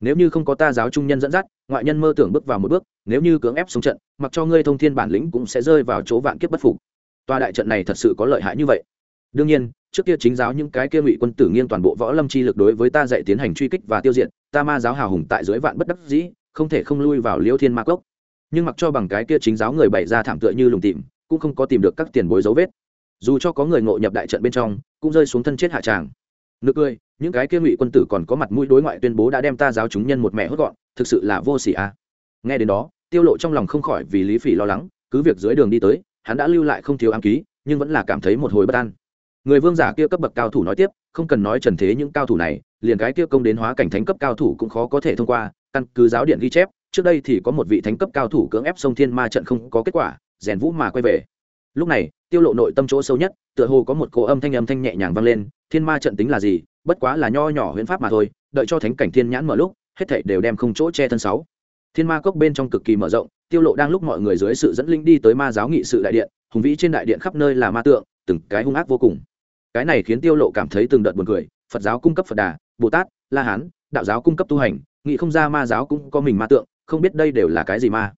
Nếu như không có ta giáo trung nhân dẫn dắt, ngoại nhân mơ tưởng bước vào một bước, nếu như cưỡng ép xuống trận, mặc cho ngươi thông thiên bản lĩnh cũng sẽ rơi vào chỗ vạn kiếp bất phục. Tòa đại trận này thật sự có lợi hại như vậy đương nhiên, trước kia chính giáo những cái kia ngụy quân tử nghiêng toàn bộ võ lâm chi lực đối với ta dạy tiến hành truy kích và tiêu diệt, ta ma giáo hào hùng tại dưới vạn bất đắc dĩ, không thể không lui vào liêu thiên ma cốc. Nhưng mặc cho bằng cái kia chính giáo người bày ra thảm tựa như lùng tìm cũng không có tìm được các tiền bối dấu vết. Dù cho có người ngộ nhập đại trận bên trong, cũng rơi xuống thân chết hạ tràng. Nực cười, những cái kia ngụy quân tử còn có mặt mũi đối ngoại tuyên bố đã đem ta giáo chúng nhân một mẹ hốt gọn, thực sự là vô sỉ à. nghe đến đó, tiêu lộ trong lòng không khỏi vì lý phỉ lo lắng, cứ việc dưới đường đi tới, hắn đã lưu lại không thiếu ám ký, nhưng vẫn là cảm thấy một hồi bất an người vương giả kia cấp bậc cao thủ nói tiếp, không cần nói trần thế những cao thủ này, liền cái kia công đến hóa cảnh thánh cấp cao thủ cũng khó có thể thông qua, căn cứ giáo điện ghi chép, trước đây thì có một vị thánh cấp cao thủ cưỡng ép sông thiên ma trận không có kết quả, rèn vũ mà quay về. Lúc này, tiêu lộ nội tâm chỗ sâu nhất, tựa hồ có một cô âm thanh âm thanh nhẹ nhàng vang lên, thiên ma trận tính là gì, bất quá là nho nhỏ huyễn pháp mà thôi, đợi cho thánh cảnh thiên nhãn mở lúc, hết thảy đều đem không chỗ che thân sáu. Thiên ma cốc bên trong cực kỳ mở rộng, tiêu lộ đang lúc mọi người dưới sự dẫn linh đi tới ma giáo nghị sự đại điện, hùng vĩ trên đại điện khắp nơi là ma tượng, từng cái hung ác vô cùng cái này khiến tiêu lộ cảm thấy từng đợt buồn cười, phật giáo cung cấp phật đà, bồ tát, la hán, đạo giáo cung cấp tu hành, nghị không ra ma giáo cũng có mình ma tượng, không biết đây đều là cái gì ma.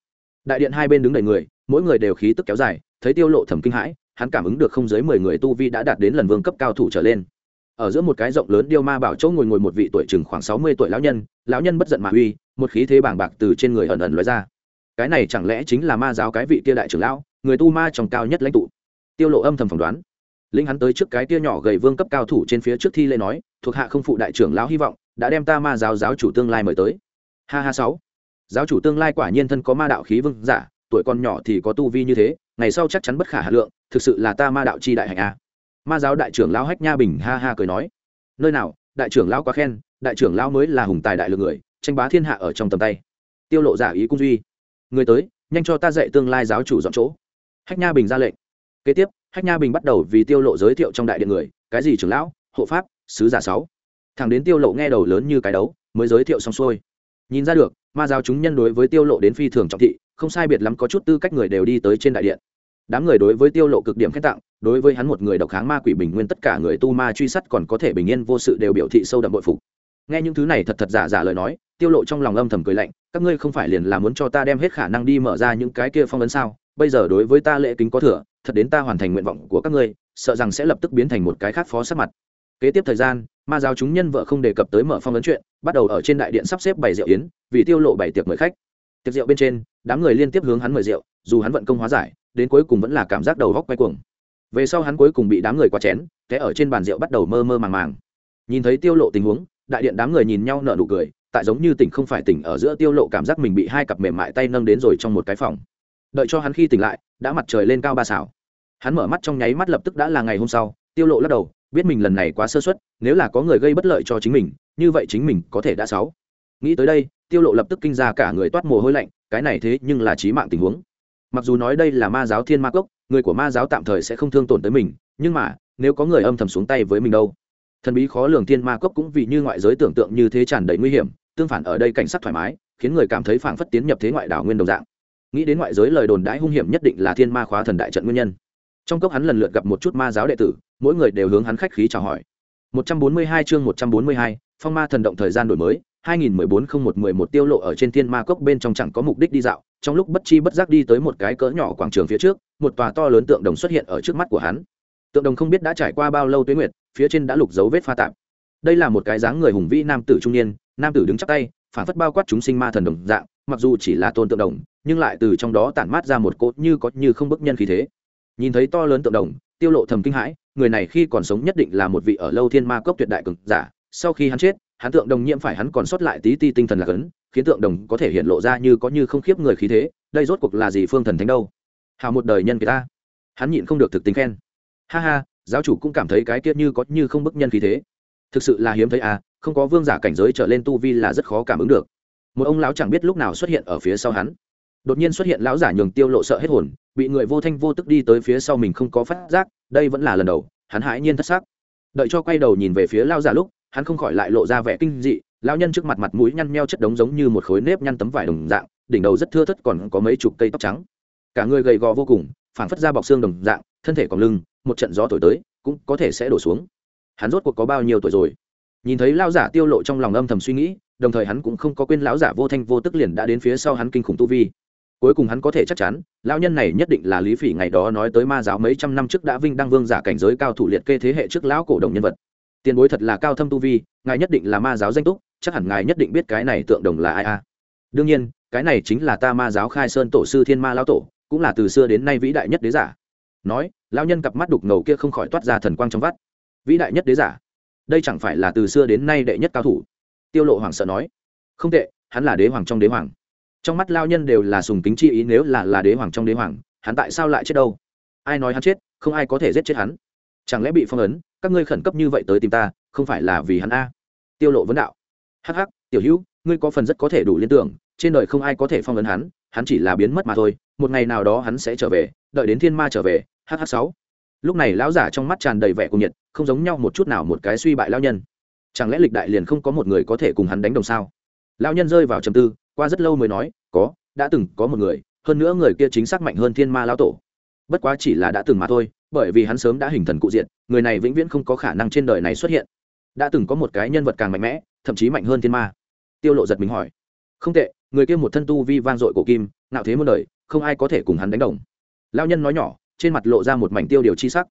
Đại điện hai bên đứng đầy người, mỗi người đều khí tức kéo dài, thấy tiêu lộ thầm kinh hãi, hắn cảm ứng được không dưới mười người tu vi đã đạt đến lần vương cấp cao thủ trở lên. Ở giữa một cái rộng lớn điêu ma bảo chỗ ngồi ngồi một vị tuổi chừng khoảng sáu mươi tuổi lão nhân lão nhân bất giận mà uy, một khí thế bàng bạc từ trên người ẩn ẩn lóe ra. Cái này chẳng lẽ chính là ma giáo cái vị kia đại trưởng lão, người tu ma trong cao nhất lãnh tụ? Tiêu lộ âm thầm phỏng đoán linh hắn tới trước cái tia nhỏ gầy vương cấp cao thủ trên phía trước thi lễ nói, thuộc hạ không phụ đại trưởng lão hy vọng, đã đem ta ma giáo giáo chủ tương lai mời tới. Ha ha sáu. Giáo chủ tương lai quả nhiên thân có ma đạo khí vương giả, tuổi còn nhỏ thì có tu vi như thế, ngày sau chắc chắn bất khả hà lượng, thực sự là ta ma đạo chi đại hạnh a. Ma giáo đại trưởng lão hách nha bình ha ha cười nói, nơi nào, đại trưởng lão quá khen, đại trưởng lão mới là hùng tài đại lực người, tranh bá thiên hạ ở trong tầm tay. Tiêu lộ giả ý cung duy. Người tới, nhanh cho ta dạy tương lai giáo chủ dọn chỗ. Hách nha bình ra lệnh. Kế tiếp hách nha bình bắt đầu vì tiêu lộ giới thiệu trong đại điện người, cái gì trưởng lão, hộ pháp, sứ giả sáu. Thằng đến tiêu lộ nghe đầu lớn như cái đấu, mới giới thiệu xong xuôi. Nhìn ra được, ma giáo chúng nhân đối với tiêu lộ đến phi thường trọng thị, không sai biệt lắm có chút tư cách người đều đi tới trên đại điện. Đám người đối với tiêu lộ cực điểm khen tặng, đối với hắn một người độc kháng ma quỷ bình nguyên tất cả người tu ma truy sát còn có thể bình yên vô sự đều biểu thị sâu đậm bội phục. Nghe những thứ này thật thật giả giả lời nói, tiêu lộ trong lòng âm thầm cười lạnh, các ngươi không phải liền là muốn cho ta đem hết khả năng đi mở ra những cái kia phong ấn sao? Bây giờ đối với ta lễ kính có thừa, thật đến ta hoàn thành nguyện vọng của các ngươi, sợ rằng sẽ lập tức biến thành một cái khác phó sát mặt. Kế tiếp thời gian, ma giáo chúng nhân vợ không đề cập tới mở phong ấn chuyện, bắt đầu ở trên đại điện sắp xếp bày rượu yến, vì tiêu lộ bày tiệc mời khách. Tiệc rượu bên trên, đám người liên tiếp hướng hắn mời rượu, dù hắn vận công hóa giải, đến cuối cùng vẫn là cảm giác đầu góc quay cuồng. Về sau hắn cuối cùng bị đám người quá chén, té ở trên bàn rượu bắt đầu mơ mơ màng màng. Nhìn thấy tiêu lộ tình huống, đại điện đám người nhìn nhau nở nụ cười, tại giống như tỉnh không phải tỉnh ở giữa tiêu lộ cảm giác mình bị hai cặp mềm mại tay nâng đến rồi trong một cái phòng đợi cho hắn khi tỉnh lại, đã mặt trời lên cao ba xảo. Hắn mở mắt trong nháy mắt lập tức đã là ngày hôm sau, tiêu lộ lắc đầu, biết mình lần này quá sơ suất, nếu là có người gây bất lợi cho chính mình, như vậy chính mình có thể đã sáu. Nghĩ tới đây, tiêu lộ lập tức kinh ra cả người toát mồ hôi lạnh, cái này thế nhưng là chí mạng tình huống. Mặc dù nói đây là ma giáo thiên ma cốc, người của ma giáo tạm thời sẽ không thương tổn tới mình, nhưng mà, nếu có người âm thầm xuống tay với mình đâu? Thần bí khó lường thiên ma cốc cũng vì như ngoại giới tưởng tượng như thế tràn đầy nguy hiểm, tương phản ở đây cảnh sát thoải mái, khiến người cảm thấy phảng phất tiến nhập thế ngoại đảo nguyên đồng dạng nghĩ đến ngoại giới lời đồn đãi hung hiểm nhất định là thiên ma khóa thần đại trận nguyên nhân. Trong cốc hắn lần lượt gặp một chút ma giáo đệ tử mỗi người đều hướng hắn khách khí chào hỏi. 142 chương 142, phong ma thần động thời gian đổi mới 2014-01-11 tiêu lộ ở trên thiên ma cốc bên trong chẳng có mục đích đi dạo trong lúc bất chi bất giác đi tới một cái cỡ nhỏ quảng trường phía trước một tòa to lớn tượng đồng xuất hiện ở trước mắt của hắn. Tượng đồng không biết đã trải qua bao lâu tuyến nguyệt phía trên đã lục dấu vết pha tạp. Đây là một cái dáng người hùng vĩ nam tử trung niên nam tử đứng chắp tay phản phất bao quát chúng sinh ma thần đồng dạng mặc dù chỉ là tôn tượng đồng nhưng lại từ trong đó tản mát ra một cốt như có như không bức nhân khí thế. Nhìn thấy to lớn tượng đồng, tiêu lộ thầm kinh hãi, người này khi còn sống nhất định là một vị ở lâu thiên ma cốc tuyệt đại cường giả, sau khi hắn chết, hắn tượng đồng nhiễm phải hắn còn sót lại tí ti tinh thần là cấn khiến tượng đồng có thể hiện lộ ra như có như không khiếp người khí thế, đây rốt cuộc là gì phương thần thánh đâu? Hào một đời nhân kỳ ta. Hắn nhịn không được thực tính khen. Ha ha, giáo chủ cũng cảm thấy cái kia như có như không bức nhân khí thế. Thực sự là hiếm thấy à không có vương giả cảnh giới trở lên tu vi là rất khó cảm ứng được. Một ông lão chẳng biết lúc nào xuất hiện ở phía sau hắn đột nhiên xuất hiện lão giả nhường tiêu lộ sợ hết hồn, bị người vô thanh vô tức đi tới phía sau mình không có phát giác, đây vẫn là lần đầu, hắn hãi nhiên thất xác đợi cho quay đầu nhìn về phía lão giả lúc, hắn không khỏi lại lộ ra vẻ kinh dị, lão nhân trước mặt mặt mũi nhăn meo chất đống giống như một khối nếp nhăn tấm vải đồng dạng, đỉnh đầu rất thưa thất còn có mấy chục cây tóc trắng. Cả người gầy gò vô cùng, phảng phất ra bọc xương đồng dạng, thân thể còn lưng, một trận gió thổi tới, cũng có thể sẽ đổ xuống. Hắn rốt cuộc có bao nhiêu tuổi rồi? Nhìn thấy lão giả tiêu lộ trong lòng âm thầm suy nghĩ, đồng thời hắn cũng không có quên lão giả vô thanh vô tức liền đã đến phía sau hắn kinh khủng tu vi cuối cùng hắn có thể chắc chắn, lão nhân này nhất định là lý phỉ ngày đó nói tới ma giáo mấy trăm năm trước đã vinh đăng vương giả cảnh giới cao thủ liệt kê thế hệ trước lão cổ đồng nhân vật. Tiền bối thật là cao thâm tu vi, ngài nhất định là ma giáo danh túc, chắc hẳn ngài nhất định biết cái này tượng đồng là ai a. Đương nhiên, cái này chính là ta ma giáo khai sơn tổ sư thiên ma lão tổ, cũng là từ xưa đến nay vĩ đại nhất đế giả. Nói, lão nhân cặp mắt đục ngầu kia không khỏi toát ra thần quang trong vắt. Vĩ đại nhất đế giả? Đây chẳng phải là từ xưa đến nay đệ nhất cao thủ? Tiêu lộ hoàng sợ nói. Không tệ, hắn là đế hoàng trong đế hoàng trong mắt lao nhân đều là sùng kính chi ý, nếu là là đế hoàng trong đế hoàng, hắn tại sao lại chết đâu? Ai nói hắn chết, không ai có thể giết chết hắn. Chẳng lẽ bị phong ấn, các ngươi khẩn cấp như vậy tới tìm ta, không phải là vì hắn a? Tiêu lộ vấn đạo. Hắc hắc, tiểu hữu, ngươi có phần rất có thể đủ liên tưởng, trên đời không ai có thể phong ấn hắn hắn chỉ là biến mất mà thôi, một ngày nào đó hắn sẽ trở về, đợi đến thiên ma trở về hh sáu. Lúc này lão giả trong mắt tràn đầy vẻ cuồng nhiệt, không giống nhau một chút nào một cái suy bại lao nhân. Chẳng lẽ lịch đại liền không có một người có thể cùng hắn đánh đồng sao? Lao nhân rơi vào trầm tư qua rất lâu mới nói, có, đã từng có một người, hơn nữa người kia chính xác mạnh hơn thiên ma lão tổ. Bất quá chỉ là đã từng mà thôi, bởi vì hắn sớm đã hình thần cụ diện người này vĩnh viễn không có khả năng trên đời này xuất hiện. Đã từng có một cái nhân vật càng mạnh mẽ, thậm chí mạnh hơn thiên ma. Tiêu lộ giật mình hỏi. Không tệ, người kia một thân tu vi vang dội cổ kim nạo thế muôn đời, không ai có thể cùng hắn đánh đồng. Lão nhân nói nhỏ, trên mặt lộ ra một mảnh tiêu điều chi sắc.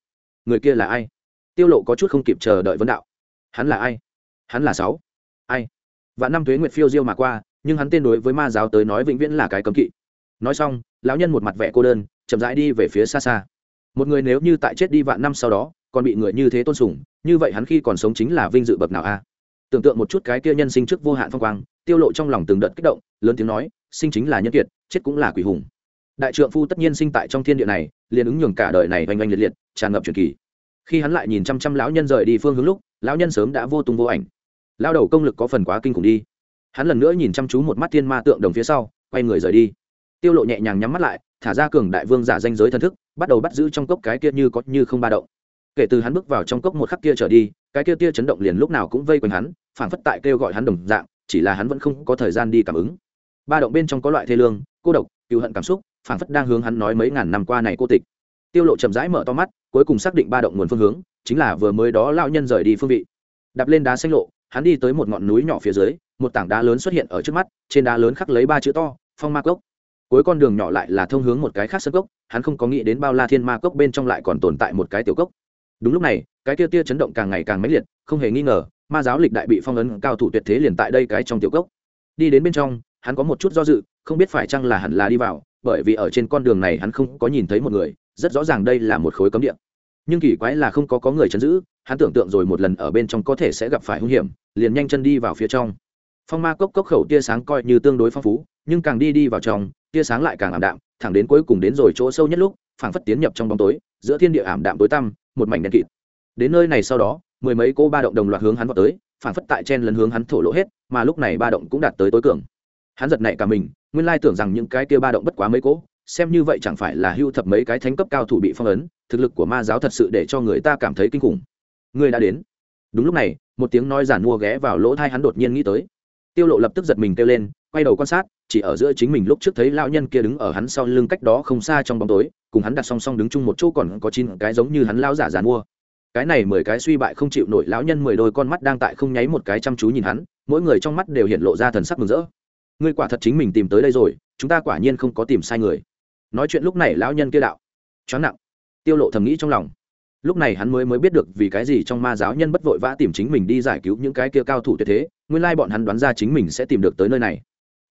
Người kia là ai? Tiêu lộ có chút không kịp chờ đợi vấn đạo. Hắn là ai? Hắn là sáu. Ai? Và năm tuế nguyệt phiêu diêu mà qua nhưng hắn tên đối với ma giáo tới nói vĩnh viễn là cái cấm kỵ. Nói xong, lão nhân một mặt vẻ cô đơn, chậm rãi đi về phía xa xa. Một người nếu như tại chết đi vạn năm sau đó, còn bị người như thế tôn sùng, như vậy hắn khi còn sống chính là vinh dự bậc nào a? Tưởng tượng một chút cái kia nhân sinh trước vô hạn phong quang, tiêu lộ trong lòng từng đợt kích động, lớn tiếng nói, sinh chính là nhân kiệt, chết cũng là quỷ hùng. Đại trượng phu tất nhiên sinh tại trong thiên địa này, liền ứng nhường cả đời này oanh oanh liệt liệt, tràn ngập truyền kỳ. Khi hắn lại nhìn chăm chăm lão nhân rời đi phương hướng lúc, lão nhân sớm đã vô tung vô ảnh. Lao đầu công lực có phần quá kinh khủng đi hắn lần nữa nhìn chăm chú một mắt thiên ma tượng đồng phía sau, quay người rời đi. Tiêu lộ nhẹ nhàng nhắm mắt lại, thả ra cường đại vương giả danh giới thần thức, bắt đầu bắt giữ trong cốc cái kia như có như không ba động. Kể từ hắn bước vào trong cốc một khắc kia trở đi, cái kia tia chấn động liền lúc nào cũng vây quanh hắn, phảng phất tại kêu gọi hắn đồng dạng, chỉ là hắn vẫn không có thời gian đi cảm ứng. Ba động bên trong có loại thê lương, cô độc cựu hận cảm xúc, phảng phất đang hướng hắn nói mấy ngàn năm qua này cô tịch. Tiêu lộ chậm rãi mở to mắt, cuối cùng xác định ba động nguồn phương hướng, chính là vừa mới đó lão nhân rời đi phương vị. Đạp lên đá xanh lộ hắn đi tới một ngọn núi nhỏ phía dưới, một tảng đá lớn xuất hiện ở trước mắt, trên đá lớn khắc lấy ba chữ to, phong ma cốc. Cuối con đường nhỏ lại là thông hướng một cái khác sân cốc, hắn không có nghĩ đến bao la thiên ma cốc bên trong lại còn tồn tại một cái tiểu cốc. Đúng lúc này, cái tia tia chấn động càng ngày càng mãnh liệt, không hề nghi ngờ, ma giáo lịch đại bị phong ấn cao thủ tuyệt thế liền tại đây cái trong tiểu cốc. Đi đến bên trong, hắn có một chút do dự, không biết phải chăng là hẳn là đi vào, bởi vì ở trên con đường này hắn không có nhìn thấy một người, rất rõ ràng đây là một khối cấm địa. Nhưng kỳ quái là không có có người chấn giữ, hắn tưởng tượng rồi một lần ở bên trong có thể sẽ gặp phải hung hiểm liền nhanh chân đi vào phía trong. Phong ma cốc cốc khẩu tia sáng coi như tương đối phong phú, nhưng càng đi đi vào trong, tia sáng lại càng ảm đạm, thẳng đến cuối cùng đến rồi chỗ sâu nhất lúc, phảng phất tiến nhập trong bóng tối, giữa thiên địa ảm đạm tối tăm, một mảnh đen kịt. Đến nơi này sau đó, mười mấy cô ba động đồng loạt hướng hắn vào tới, phảng phất tại chen lấn hướng hắn thổ lộ hết, mà lúc này ba động cũng đạt tới tối cường. Hắn giật nảy cả mình, nguyên lai tưởng rằng những cái kia ba động bất quá mấy cỗ xem như vậy chẳng phải là hưu thập mấy cái thánh cấp cao thủ bị phong ấn, thực lực của ma giáo thật sự để cho người ta cảm thấy kinh khủng. Người đã đến. Đúng lúc này một tiếng nói giản mua ghé vào lỗ thai hắn đột nhiên nghĩ tới. Tiêu lộ lập tức giật mình kêu lên, quay đầu quan sát, chỉ ở giữa chính mình lúc trước thấy lão nhân kia đứng ở hắn sau lưng cách đó không xa trong bóng tối, cùng hắn đặt song song đứng chung một chỗ còn có chín cái giống như hắn lão giả giàn mua. Cái này mười cái suy bại không chịu nổi lão nhân mười đôi con mắt đang tại không nháy một cái chăm chú nhìn hắn, mỗi người trong mắt đều hiện lộ ra thần sắc mừng rỡ. Ngươi quả thật chính mình tìm tới đây rồi, chúng ta quả nhiên không có tìm sai người. Nói chuyện lúc này lão nhân kia đạo, choáng nặng. Tiêu lộ thầm nghĩ trong lòng lúc này hắn mới mới biết được vì cái gì trong ma giáo nhân bất vội vã tìm chính mình đi giải cứu những cái kia cao thủ tuyệt thế, nguyên lai bọn hắn đoán ra chính mình sẽ tìm được tới nơi này.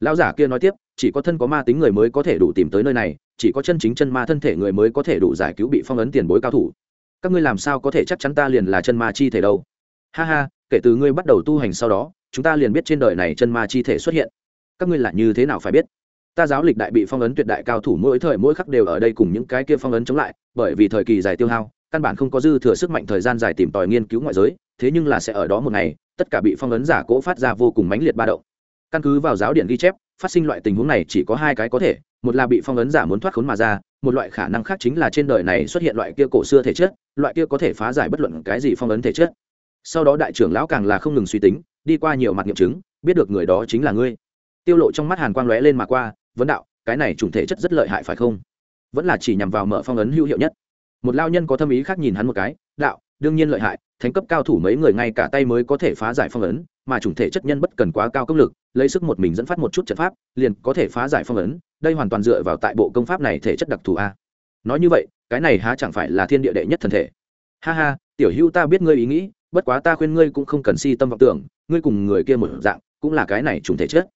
Lão giả kia nói tiếp, chỉ có thân có ma tính người mới có thể đủ tìm tới nơi này, chỉ có chân chính chân ma thân thể người mới có thể đủ giải cứu bị phong ấn tiền bối cao thủ. Các ngươi làm sao có thể chắc chắn ta liền là chân ma chi thể đâu? Ha ha, kể từ ngươi bắt đầu tu hành sau đó, chúng ta liền biết trên đời này chân ma chi thể xuất hiện. Các ngươi là như thế nào phải biết? Ta giáo lịch đại bị phong ấn tuyệt đại cao thủ mỗi thời mỗi khắc đều ở đây cùng những cái kia phong ấn chống lại, bởi vì thời kỳ dài tiêu hao căn bản không có dư thừa sức mạnh thời gian dài tìm tòi nghiên cứu ngoại giới, thế nhưng là sẽ ở đó một ngày, tất cả bị phong ấn giả cỗ phát ra vô cùng mãnh liệt ba động. Căn cứ vào giáo điện ghi chép, phát sinh loại tình huống này chỉ có hai cái có thể, một là bị phong ấn giả muốn thoát khốn mà ra, một loại khả năng khác chính là trên đời này xuất hiện loại kia cổ xưa thể chất, loại kia có thể phá giải bất luận cái gì phong ấn thể chất. Sau đó đại trưởng lão càng là không ngừng suy tính, đi qua nhiều mặt nghiệm chứng, biết được người đó chính là ngươi. Tiêu lộ trong mắt hàn quang lóe lên mà qua, vấn đạo, cái này trùng thể chất rất lợi hại phải không? Vẫn là chỉ nhằm vào mở phong ấn hữu hiệu nhất một lao nhân có tâm ý khác nhìn hắn một cái, đạo, đương nhiên lợi hại, thánh cấp cao thủ mấy người ngay cả tay mới có thể phá giải phong ấn, mà chủng thể chất nhân bất cần quá cao công lực, lấy sức một mình dẫn phát một chút trận pháp, liền có thể phá giải phong ấn, đây hoàn toàn dựa vào tại bộ công pháp này thể chất đặc thù a. Nói như vậy, cái này há chẳng phải là thiên địa đệ nhất thần thể. Ha ha, tiểu hữu ta biết ngươi ý nghĩ, bất quá ta khuyên ngươi cũng không cần si tâm vọng tưởng, ngươi cùng người kia một dạng, cũng là cái này chủng thể chất.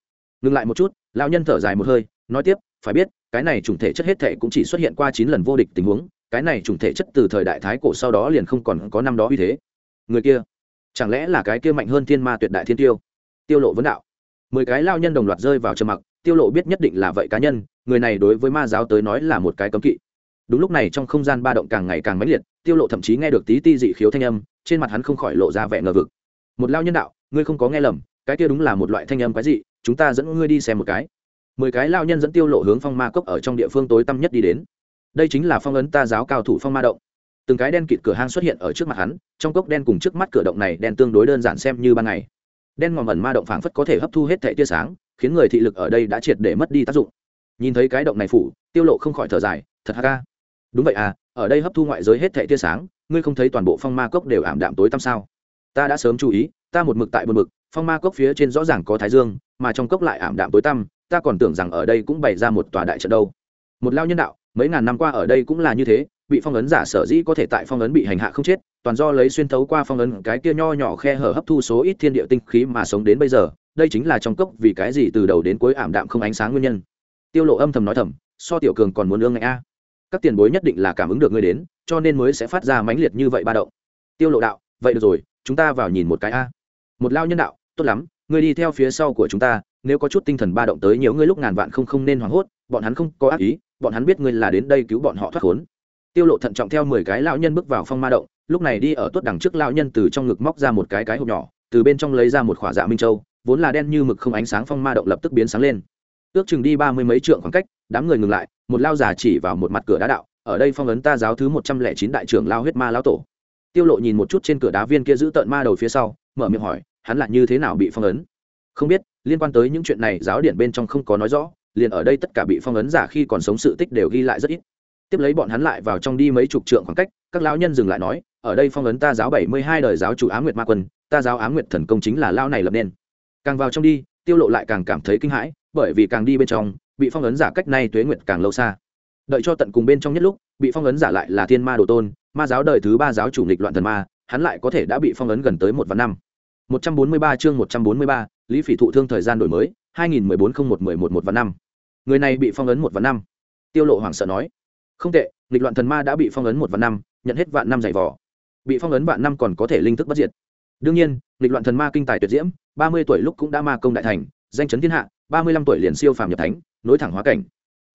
Ngừng lại một chút, lão nhân thở dài một hơi, nói tiếp, phải biết, cái này chủng thể chất hết thể cũng chỉ xuất hiện qua chín lần vô địch tình huống cái này chủng thể chất từ thời đại thái cổ sau đó liền không còn có năm đó uy thế. Người kia, chẳng lẽ là cái kia mạnh hơn thiên ma tuyệt đại thiên tiêu? Tiêu lộ vấn đạo. Mười cái lao nhân đồng loạt rơi vào trầm mặc, tiêu lộ biết nhất định là vậy cá nhân, người này đối với ma giáo tới nói là một cái cấm kỵ. Đúng lúc này trong không gian ba động càng ngày càng mãnh liệt, tiêu lộ thậm chí nghe được tí ti dị khiếu thanh âm, trên mặt hắn không khỏi lộ ra vẻ ngờ vực. Một lao nhân đạo, ngươi không có nghe lầm, cái kia đúng là một loại thanh âm quái dị, chúng ta dẫn ngươi đi xem một cái. Mười cái lao nhân dẫn tiêu lộ hướng phong ma cốc ở trong địa phương tối tăm nhất đi đến đây chính là phong ấn ta giáo cao thủ phong ma động. Từng cái đen kịt cửa hang xuất hiện ở trước mặt hắn, trong cốc đen cùng trước mắt cửa động này đen tương đối đơn giản xem như ban ngày. Đen ngòm ẩn ma động phảng phất có thể hấp thu hết thệ tia sáng, khiến người thị lực ở đây đã triệt để mất đi tác dụng. Nhìn thấy cái động này phủ, tiêu lộ không khỏi thở dài, thật ha ca đúng vậy à ở đây hấp thu ngoại giới hết thệ tia sáng, ngươi không thấy toàn bộ phong ma cốc đều ảm đạm tối tăm sao? Ta đã sớm chú ý, ta một mực tại một mực phong ma cốc phía trên rõ ràng có thái dương, mà trong cốc lại ảm đạm tối tăm, ta còn tưởng rằng ở đây cũng bày ra một tòa đại trận đâu. Một lao nhân đạo mấy ngàn năm qua ở đây cũng là như thế, bị phong ấn giả sở dĩ có thể tại phong ấn bị hành hạ không chết, toàn do lấy xuyên thấu qua phong ấn cái kia nho nhỏ khe hở hấp thu số ít thiên địa tinh khí mà sống đến bây giờ, đây chính là trong cốc vì cái gì từ đầu đến cuối ảm đạm không ánh sáng nguyên nhân. Tiêu lộ âm thầm nói thầm, so tiểu cường còn muốn ương ngạnh a. Các tiền bối nhất định là cảm ứng được ngươi đến, cho nên mới sẽ phát ra mãnh liệt như vậy ba động. Tiêu lộ đạo, vậy được rồi, chúng ta vào nhìn một cái a. Một lao nhân đạo, tốt lắm, ngươi đi theo phía sau của chúng ta, nếu có chút tinh thần ba động tới nhiều ngươi lúc ngàn vạn không không nên hoảng hốt bọn hắn không có ác ý, bọn hắn biết ngươi là đến đây cứu bọn họ thoát khốn. Tiêu lộ thận trọng theo mười cái lão nhân bước vào phong ma động, lúc này đi ở tuốt đằng trước lão nhân từ trong ngực móc ra một cái cái hộp nhỏ, từ bên trong lấy ra một khỏa dạ minh châu, vốn là đen như mực không ánh sáng phong ma động lập tức biến sáng lên. Ước chừng đi ba mươi mấy trượng khoảng cách, đám người ngừng lại, một lao già chỉ vào một mặt cửa đá đạo, ở đây phong ấn ta giáo thứ một trăm lẻ chín đại trưởng lao huyết ma lão tổ. Tiêu lộ nhìn một chút trên cửa đá viên kia giữ tợn ma đầu phía sau, mở miệng hỏi, hắn là như thế nào bị phong ấn? Không biết, liên quan tới những chuyện này giáo điển bên trong không có nói rõ liền ở đây tất cả bị phong ấn giả khi còn sống sự tích đều ghi lại rất ít. Tiếp lấy bọn hắn lại vào trong đi mấy chục trượng khoảng cách các lão nhân dừng lại nói ở đây phong ấn ta giáo bảy mươi hai đời giáo chủ á nguyệt ma quân ta giáo á nguyệt thần công chính là lao này lập nên. Càng vào trong đi tiêu lộ lại càng cảm thấy kinh hãi bởi vì càng đi bên trong bị phong ấn giả cách nay tuế nguyệt càng lâu xa. Đợi cho tận cùng bên trong nhất lúc bị phong ấn giả lại là thiên ma đồ tôn ma giáo đời thứ ba giáo chủ nghịch loạn thần ma hắn lại có thể đã bị phong ấn gần tới một vạn năm. 143 chương 143, lý phỉ thụ thương thời gian đổi mới 2014 01 11 một vạn năm người này bị phong ấn một vạn năm. Tiêu lộ hoảng sợ nói, không tệ, nghịch loạn thần ma đã bị phong ấn một vạn năm, nhận hết vạn năm dày vỏ bị phong ấn vạn năm còn có thể linh thức bất diệt. Đương nhiên, nghịch loạn thần ma kinh tài tuyệt diễm, ba mươi tuổi lúc cũng đã ma công đại thành, danh chấn thiên hạ, ba mươi lăm tuổi liền siêu phàm nhập thánh, nối thẳng hóa cảnh.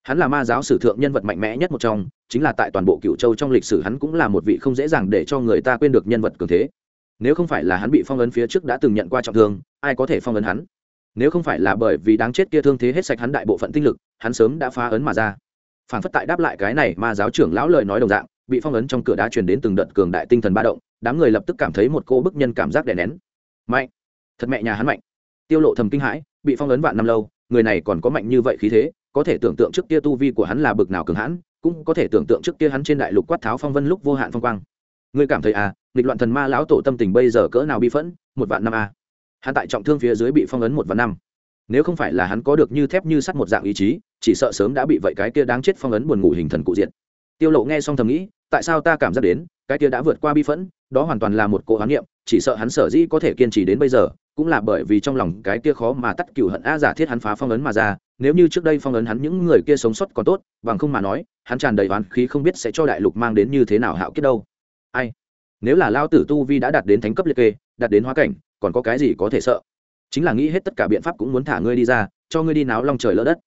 Hắn là ma giáo sử thượng nhân vật mạnh mẽ nhất một trong, chính là tại toàn bộ cựu châu trong lịch sử hắn cũng là một vị không dễ dàng để cho người ta quên được nhân vật cường thế. Nếu không phải là hắn bị phong ấn phía trước đã từng nhận qua trọng thương, ai có thể phong ấn hắn? Nếu không phải là bởi vì đáng chết kia thương thế hết sạch hắn đại bộ phận tinh lực, hắn sớm đã phá ấn mà ra. Phản phất tại đáp lại cái này mà giáo trưởng lão lời nói đồng dạng, bị phong ấn trong cửa đá truyền đến từng đợt cường đại tinh thần ba động, đám người lập tức cảm thấy một cô bức nhân cảm giác đè nén. Mạnh! Thật mẹ nhà hắn mạnh! Tiêu lộ thầm kinh hãi, bị phong ấn vạn năm lâu, người này còn có mạnh như vậy khí thế, có thể tưởng tượng trước kia tu vi của hắn là bực nào cường hãn, cũng có thể tưởng tượng trước kia hắn trên đại lục quát tháo phong vân lúc vô hạn phong quang. Ngươi cảm thấy à nghịch loạn thần ma lão tổ tâm tình bây giờ cỡ nào bi phẫn, một vạn năm à hắn tại trọng thương phía dưới bị phong ấn một và năm. Nếu không phải là hắn có được như thép như sắt một dạng ý chí, chỉ sợ sớm đã bị vậy cái kia đáng chết phong ấn buồn ngủ hình thần cụ diện tiêu lộ nghe xong thầm nghĩ, tại sao ta cảm giác đến, cái kia đã vượt qua bi phẫn, đó hoàn toàn là một cố hoán niệm, chỉ sợ hắn sở dĩ có thể kiên trì đến bây giờ, cũng là bởi vì trong lòng cái kia khó mà tắt cửu hận a giả thiết hắn phá phong ấn mà ra, nếu như trước đây phong ấn hắn những người kia sống sót còn tốt, bằng không mà nói, hắn tràn đầy oán khí không biết sẽ cho đại lục mang đến như thế nào hạo kết đâu. Ai? Nếu là lao tử tu vi đã đạt đến thánh cấp liệt kê, đạt đến hóa cảnh còn có cái gì có thể sợ chính là nghĩ hết tất cả biện pháp cũng muốn thả ngươi đi ra, cho ngươi đi náo long trời lỡ đất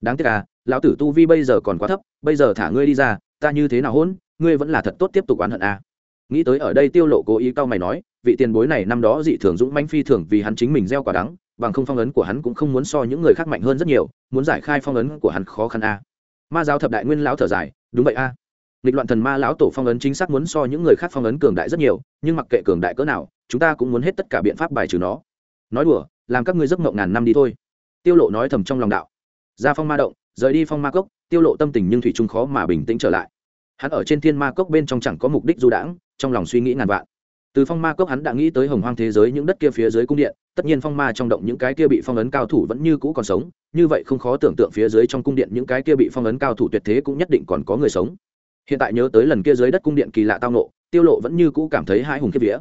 đáng tiếc à lão tử tu vi bây giờ còn quá thấp, bây giờ thả ngươi đi ra, ta như thế nào hôn ngươi vẫn là thật tốt tiếp tục oán hận à nghĩ tới ở đây tiêu lộ cố ý cao mày nói, vị tiền bối này năm đó dị thường dũng manh phi thường vì hắn chính mình gieo quả đắng, bằng không phong ấn của hắn cũng không muốn so những người khác mạnh hơn rất nhiều, muốn giải khai phong ấn của hắn khó khăn a à. ma giáo thập đại nguyên lão thở dài, đúng vậy a à nghịch loạn thần ma lão tổ phong ấn chính xác muốn so những người khác phong ấn cường đại rất nhiều, nhưng mặc kệ cường đại cỡ nào, chúng ta cũng muốn hết tất cả biện pháp bài trừ nó. Nói đùa, làm các ngươi giấc mộng ngàn năm đi thôi. Tiêu lộ nói thầm trong lòng đạo. Ra phong ma động, rời đi phong ma cốc, tiêu lộ tâm tình nhưng thủy trung khó mà bình tĩnh trở lại. Hắn ở trên thiên ma cốc bên trong chẳng có mục đích du đãng, trong lòng suy nghĩ ngàn vạn. Từ phong ma cốc hắn đã nghĩ tới hồng hoang thế giới những đất kia phía dưới cung điện, tất nhiên phong ma trong động những cái kia bị phong ấn cao thủ vẫn như cũ còn sống, như vậy không khó tưởng tượng phía dưới trong cung điện những cái kia bị phong ấn cao thủ tuyệt thế cũng nhất định còn có người sống hiện tại nhớ tới lần kia dưới đất cung điện kỳ lạ tao nộ tiêu lộ vẫn như cũ cảm thấy hai hùng kiếp vía.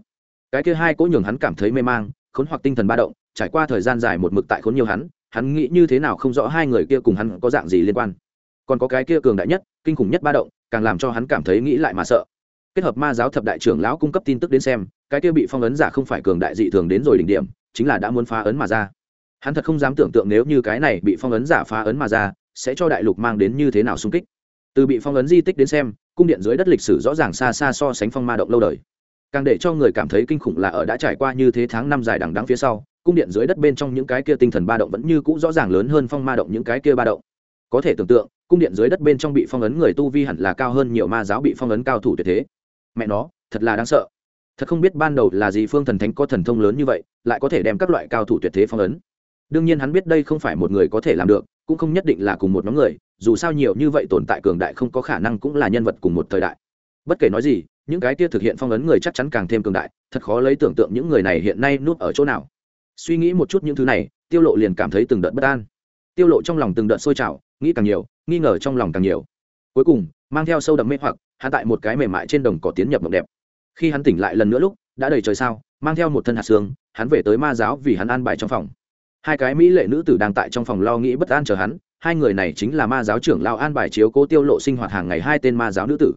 Cái kia hai cố nhường hắn cảm thấy mê mang, khốn hoặc tinh thần ba động, trải qua thời gian dài một mực tại khốn nhiều hắn hắn nghĩ như thế nào không rõ hai người kia cùng hắn có dạng gì liên quan. Còn có cái kia cường đại nhất, kinh khủng nhất ba động, càng làm cho hắn cảm thấy nghĩ lại mà sợ. Kết hợp ma giáo thập đại trưởng lão cung cấp tin tức đến xem, cái kia bị phong ấn giả không phải cường đại dị thường đến rồi đỉnh điểm, chính là đã muốn phá ấn mà ra. Hắn thật không dám tưởng tượng nếu như cái này bị phong ấn giả phá ấn mà ra, sẽ cho đại lục mang đến như thế nào xung kích từ bị phong ấn di tích đến xem, cung điện dưới đất lịch sử rõ ràng xa xa so sánh phong ma động lâu đời. Càng để cho người cảm thấy kinh khủng là ở đã trải qua như thế tháng năm dài đằng đắng phía sau, cung điện dưới đất bên trong những cái kia tinh thần ba động vẫn như cũ rõ ràng lớn hơn phong ma động những cái kia ba động. Có thể tưởng tượng, cung điện dưới đất bên trong bị phong ấn người tu vi hẳn là cao hơn nhiều ma giáo bị phong ấn cao thủ tuyệt thế. Mẹ nó, thật là đáng sợ. Thật không biết ban đầu là gì phương thần thánh có thần thông lớn như vậy, lại có thể đem các loại cao thủ tuyệt thế phong ấn. Đương nhiên hắn biết đây không phải một người có thể làm được cũng không nhất định là cùng một nhóm người, dù sao nhiều như vậy tồn tại cường đại không có khả năng cũng là nhân vật cùng một thời đại. Bất kể nói gì, những cái kia thực hiện phong ấn người chắc chắn càng thêm cường đại, thật khó lấy tưởng tượng những người này hiện nay nuốt ở chỗ nào. Suy nghĩ một chút những thứ này, tiêu lộ liền cảm thấy từng đợt bất an. Tiêu lộ trong lòng từng đợt sôi trào, nghĩ càng nhiều, nghi ngờ trong lòng càng nhiều. Cuối cùng, mang theo sâu đậm mê hoặc, hắn tại một cái mềm mại trên đồng cỏ tiến nhập mộng đẹp. Khi hắn tỉnh lại lần nữa lúc, đã đầy trời sao, mang theo một thân hạt xương, hắn về tới ma giáo vì hắn an bài trong phòng hai cái mỹ lệ nữ tử đang tại trong phòng lo nghĩ bất an chờ hắn, hai người này chính là ma giáo trưởng lao an bài chiếu cố tiêu lộ sinh hoạt hàng ngày hai tên ma giáo nữ tử.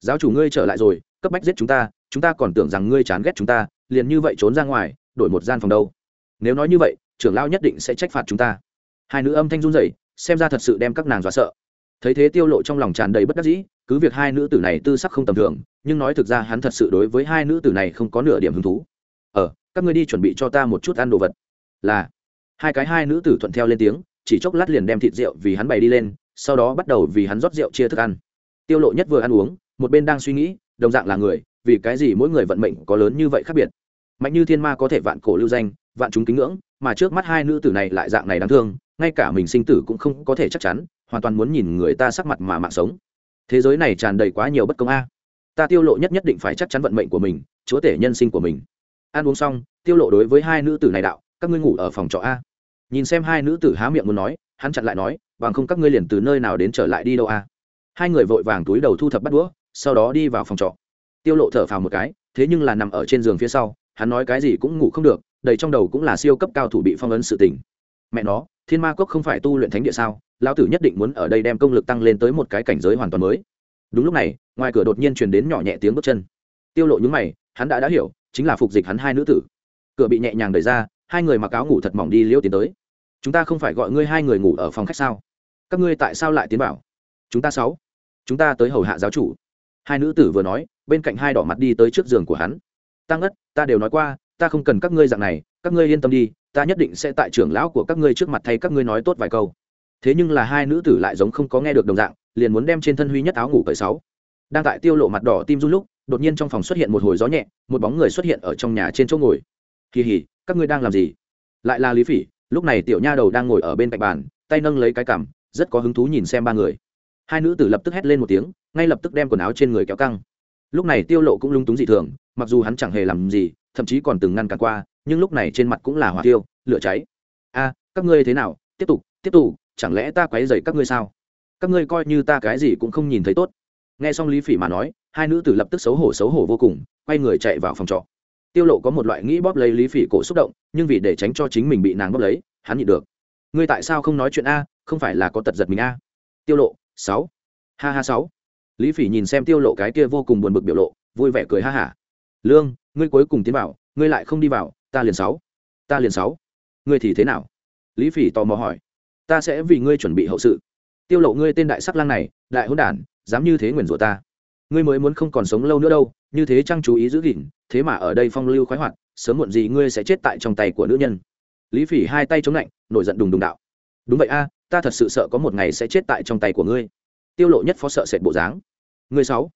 Giáo chủ ngươi trở lại rồi, cấp bách giết chúng ta chúng ta còn tưởng rằng ngươi chán ghét chúng ta, liền như vậy trốn ra ngoài, đổi một gian phòng đâu. Nếu nói như vậy, trưởng lao nhất định sẽ trách phạt chúng ta. Hai nữ âm thanh run rẩy, xem ra thật sự đem các nàng dọa sợ. Thấy thế tiêu lộ trong lòng tràn đầy bất đắc dĩ, cứ việc hai nữ tử này tư sắc không tầm thường, nhưng nói thực ra hắn thật sự đối với hai nữ tử này không có nửa điểm hứng thú. Ờ các ngươi đi chuẩn bị cho ta một chút ăn đồ vật. Là hai cái hai nữ tử thuận theo lên tiếng, chỉ chốc lát liền đem thịt rượu vì hắn bày đi lên, sau đó bắt đầu vì hắn rót rượu chia thức ăn. Tiêu lộ nhất vừa ăn uống, một bên đang suy nghĩ, đồng dạng là người, vì cái gì mỗi người vận mệnh có lớn như vậy khác biệt? Mạnh như thiên ma có thể vạn cổ lưu danh, vạn chúng kính ngưỡng, mà trước mắt hai nữ tử này lại dạng này đáng thương, ngay cả mình sinh tử cũng không có thể chắc chắn, hoàn toàn muốn nhìn người ta sắc mặt mà mạng sống. Thế giới này tràn đầy quá nhiều bất công a. Ta tiêu lộ nhất nhất định phải chắc chắn vận mệnh của mình, chúa tể nhân sinh của mình. Ăn uống xong, tiêu lộ đối với hai nữ tử này đạo các ngươi ngủ ở phòng trọ a. Nhìn xem hai nữ tử há miệng muốn nói, hắn chặn lại nói, bằng không các ngươi liền từ nơi nào đến trở lại đi đâu a? Hai người vội vàng túi đầu thu thập bắt đũa, sau đó đi vào phòng trọ. Tiêu lộ thở phào một cái, thế nhưng là nằm ở trên giường phía sau, hắn nói cái gì cũng ngủ không được, đầy trong đầu cũng là siêu cấp cao thủ bị phong ấn sự tình. Mẹ nó, thiên ma cốc không phải tu luyện thánh địa sao? Lão tử nhất định muốn ở đây đem công lực tăng lên tới một cái cảnh giới hoàn toàn mới. Đúng lúc này, ngoài cửa đột nhiên truyền đến nhỏ nhẹ tiếng bước chân. Tiêu lộ những mày, hắn đã đã hiểu, chính là phục dịch hắn hai nữ tử. Cửa bị nhẹ nhàng đẩy ra hai người mặc áo ngủ thật mỏng đi liễu tiến tới. Chúng ta không phải gọi ngươi hai người ngủ ở phòng khách sao? Các ngươi tại sao lại tiến vào? Chúng ta sáu. Chúng ta tới hầu hạ giáo chủ. Hai nữ tử vừa nói, bên cạnh hai đỏ mặt đi tới trước giường của hắn. Tăng ất ta đều nói qua, ta không cần các ngươi dạng này, các ngươi yên tâm đi, ta nhất định sẽ tại trưởng lão của các ngươi trước mặt thay các ngươi nói tốt vài câu. Thế nhưng là hai nữ tử lại giống không có nghe được đồng dạng, liền muốn đem trên thân huy nhất áo ngủ cởi sáu. Đang tại tiêu lộ mặt đỏ tim run lúc, đột nhiên trong phòng xuất hiện một hồi gió nhẹ, một bóng người xuất hiện ở trong nhà trên chỗ ngồi kỳ hỉ các ngươi đang làm gì? Lại là lý phỉ, lúc này tiểu nha đầu đang ngồi ở bên cạnh bàn, tay nâng lấy cái cằm, rất có hứng thú nhìn xem ba người. Hai nữ tử lập tức hét lên một tiếng, ngay lập tức đem quần áo trên người kéo căng. Lúc này tiêu lộ cũng lung túng dị thường, mặc dù hắn chẳng hề làm gì, thậm chí còn từng ngăn cản qua, nhưng lúc này trên mặt cũng là hỏa tiêu, lửa cháy. A, các ngươi thế nào? Tiếp tục tiếp tục, chẳng lẽ ta quấy rầy các ngươi sao? Các ngươi coi như ta cái gì cũng không nhìn thấy tốt. Nghe xong lý phỉ mà nói, hai nữ tử lập tức xấu hổ xấu hổ vô cùng, quay người chạy vào phòng trọ tiêu lộ có một loại nghĩ bóp lấy lý phỉ cổ xúc động, nhưng vì để tránh cho chính mình bị nàng bóp lấy, hắn nhịn được. Ngươi tại sao không nói chuyện a, không phải là có tật giật mình a? Tiêu lộ, sáu. Ha ha, sáu. Lý phỉ nhìn xem tiêu lộ cái kia vô cùng buồn bực biểu lộ, vui vẻ cười ha hả. Lương, ngươi cuối cùng tiến vào, ngươi lại không đi vào, ta liền sáu. Ta liền sáu. Ngươi thì thế nào? Lý phỉ tò mò hỏi. Ta sẽ vì ngươi chuẩn bị hậu sự. Tiêu lộ, ngươi tên đại sắc lang này, đại hỗn đản, dám như thế nguyền rủa ta. Ngươi mới muốn không còn sống lâu nữa đâu, như thế chăng chú ý giữ gìn thế mà ở đây phong lưu khoái hoạt, sớm muộn gì ngươi sẽ chết tại trong tay của nữ nhân. Lý phỉ hai tay chống lạnh, nổi giận đùng đùng đạo. Đúng vậy a, ta thật sự sợ có một ngày sẽ chết tại trong tay của ngươi. Tiêu lộ nhất phó sợ sệt bộ dáng. Ngươi sáu.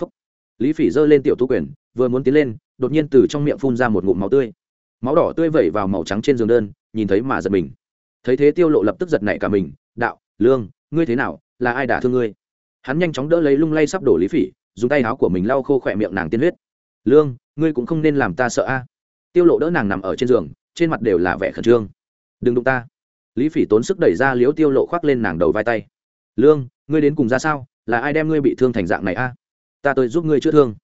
Phúc. Lý phỉ giơ lên tiểu thu quyền, vừa muốn tiến lên, đột nhiên từ trong miệng phun ra một ngụm máu tươi. Máu đỏ tươi vẩy vào màu trắng trên giường đơn, nhìn thấy mà giật mình. Thấy thế tiêu lộ lập tức giật nảy cả mình, đạo, lương, ngươi thế nào? Là ai đả thương ngươi? Hắn nhanh chóng đỡ lấy lung lay sắp đổ lý phỉ, dùng tay áo của mình lau khô khỏe miệng nàng tiên huyết. Lương ngươi cũng không nên làm ta sợ a. Tiêu lộ đỡ nàng nằm ở trên giường, trên mặt đều là vẻ khẩn trương. Đừng đụng ta. Lý phỉ tốn sức đẩy ra liếu tiêu lộ khoác lên nàng đầu vai tay. Lương, ngươi đến cùng ra sao? Là ai đem ngươi bị thương thành dạng này a? Ta tới giúp ngươi chữa thương.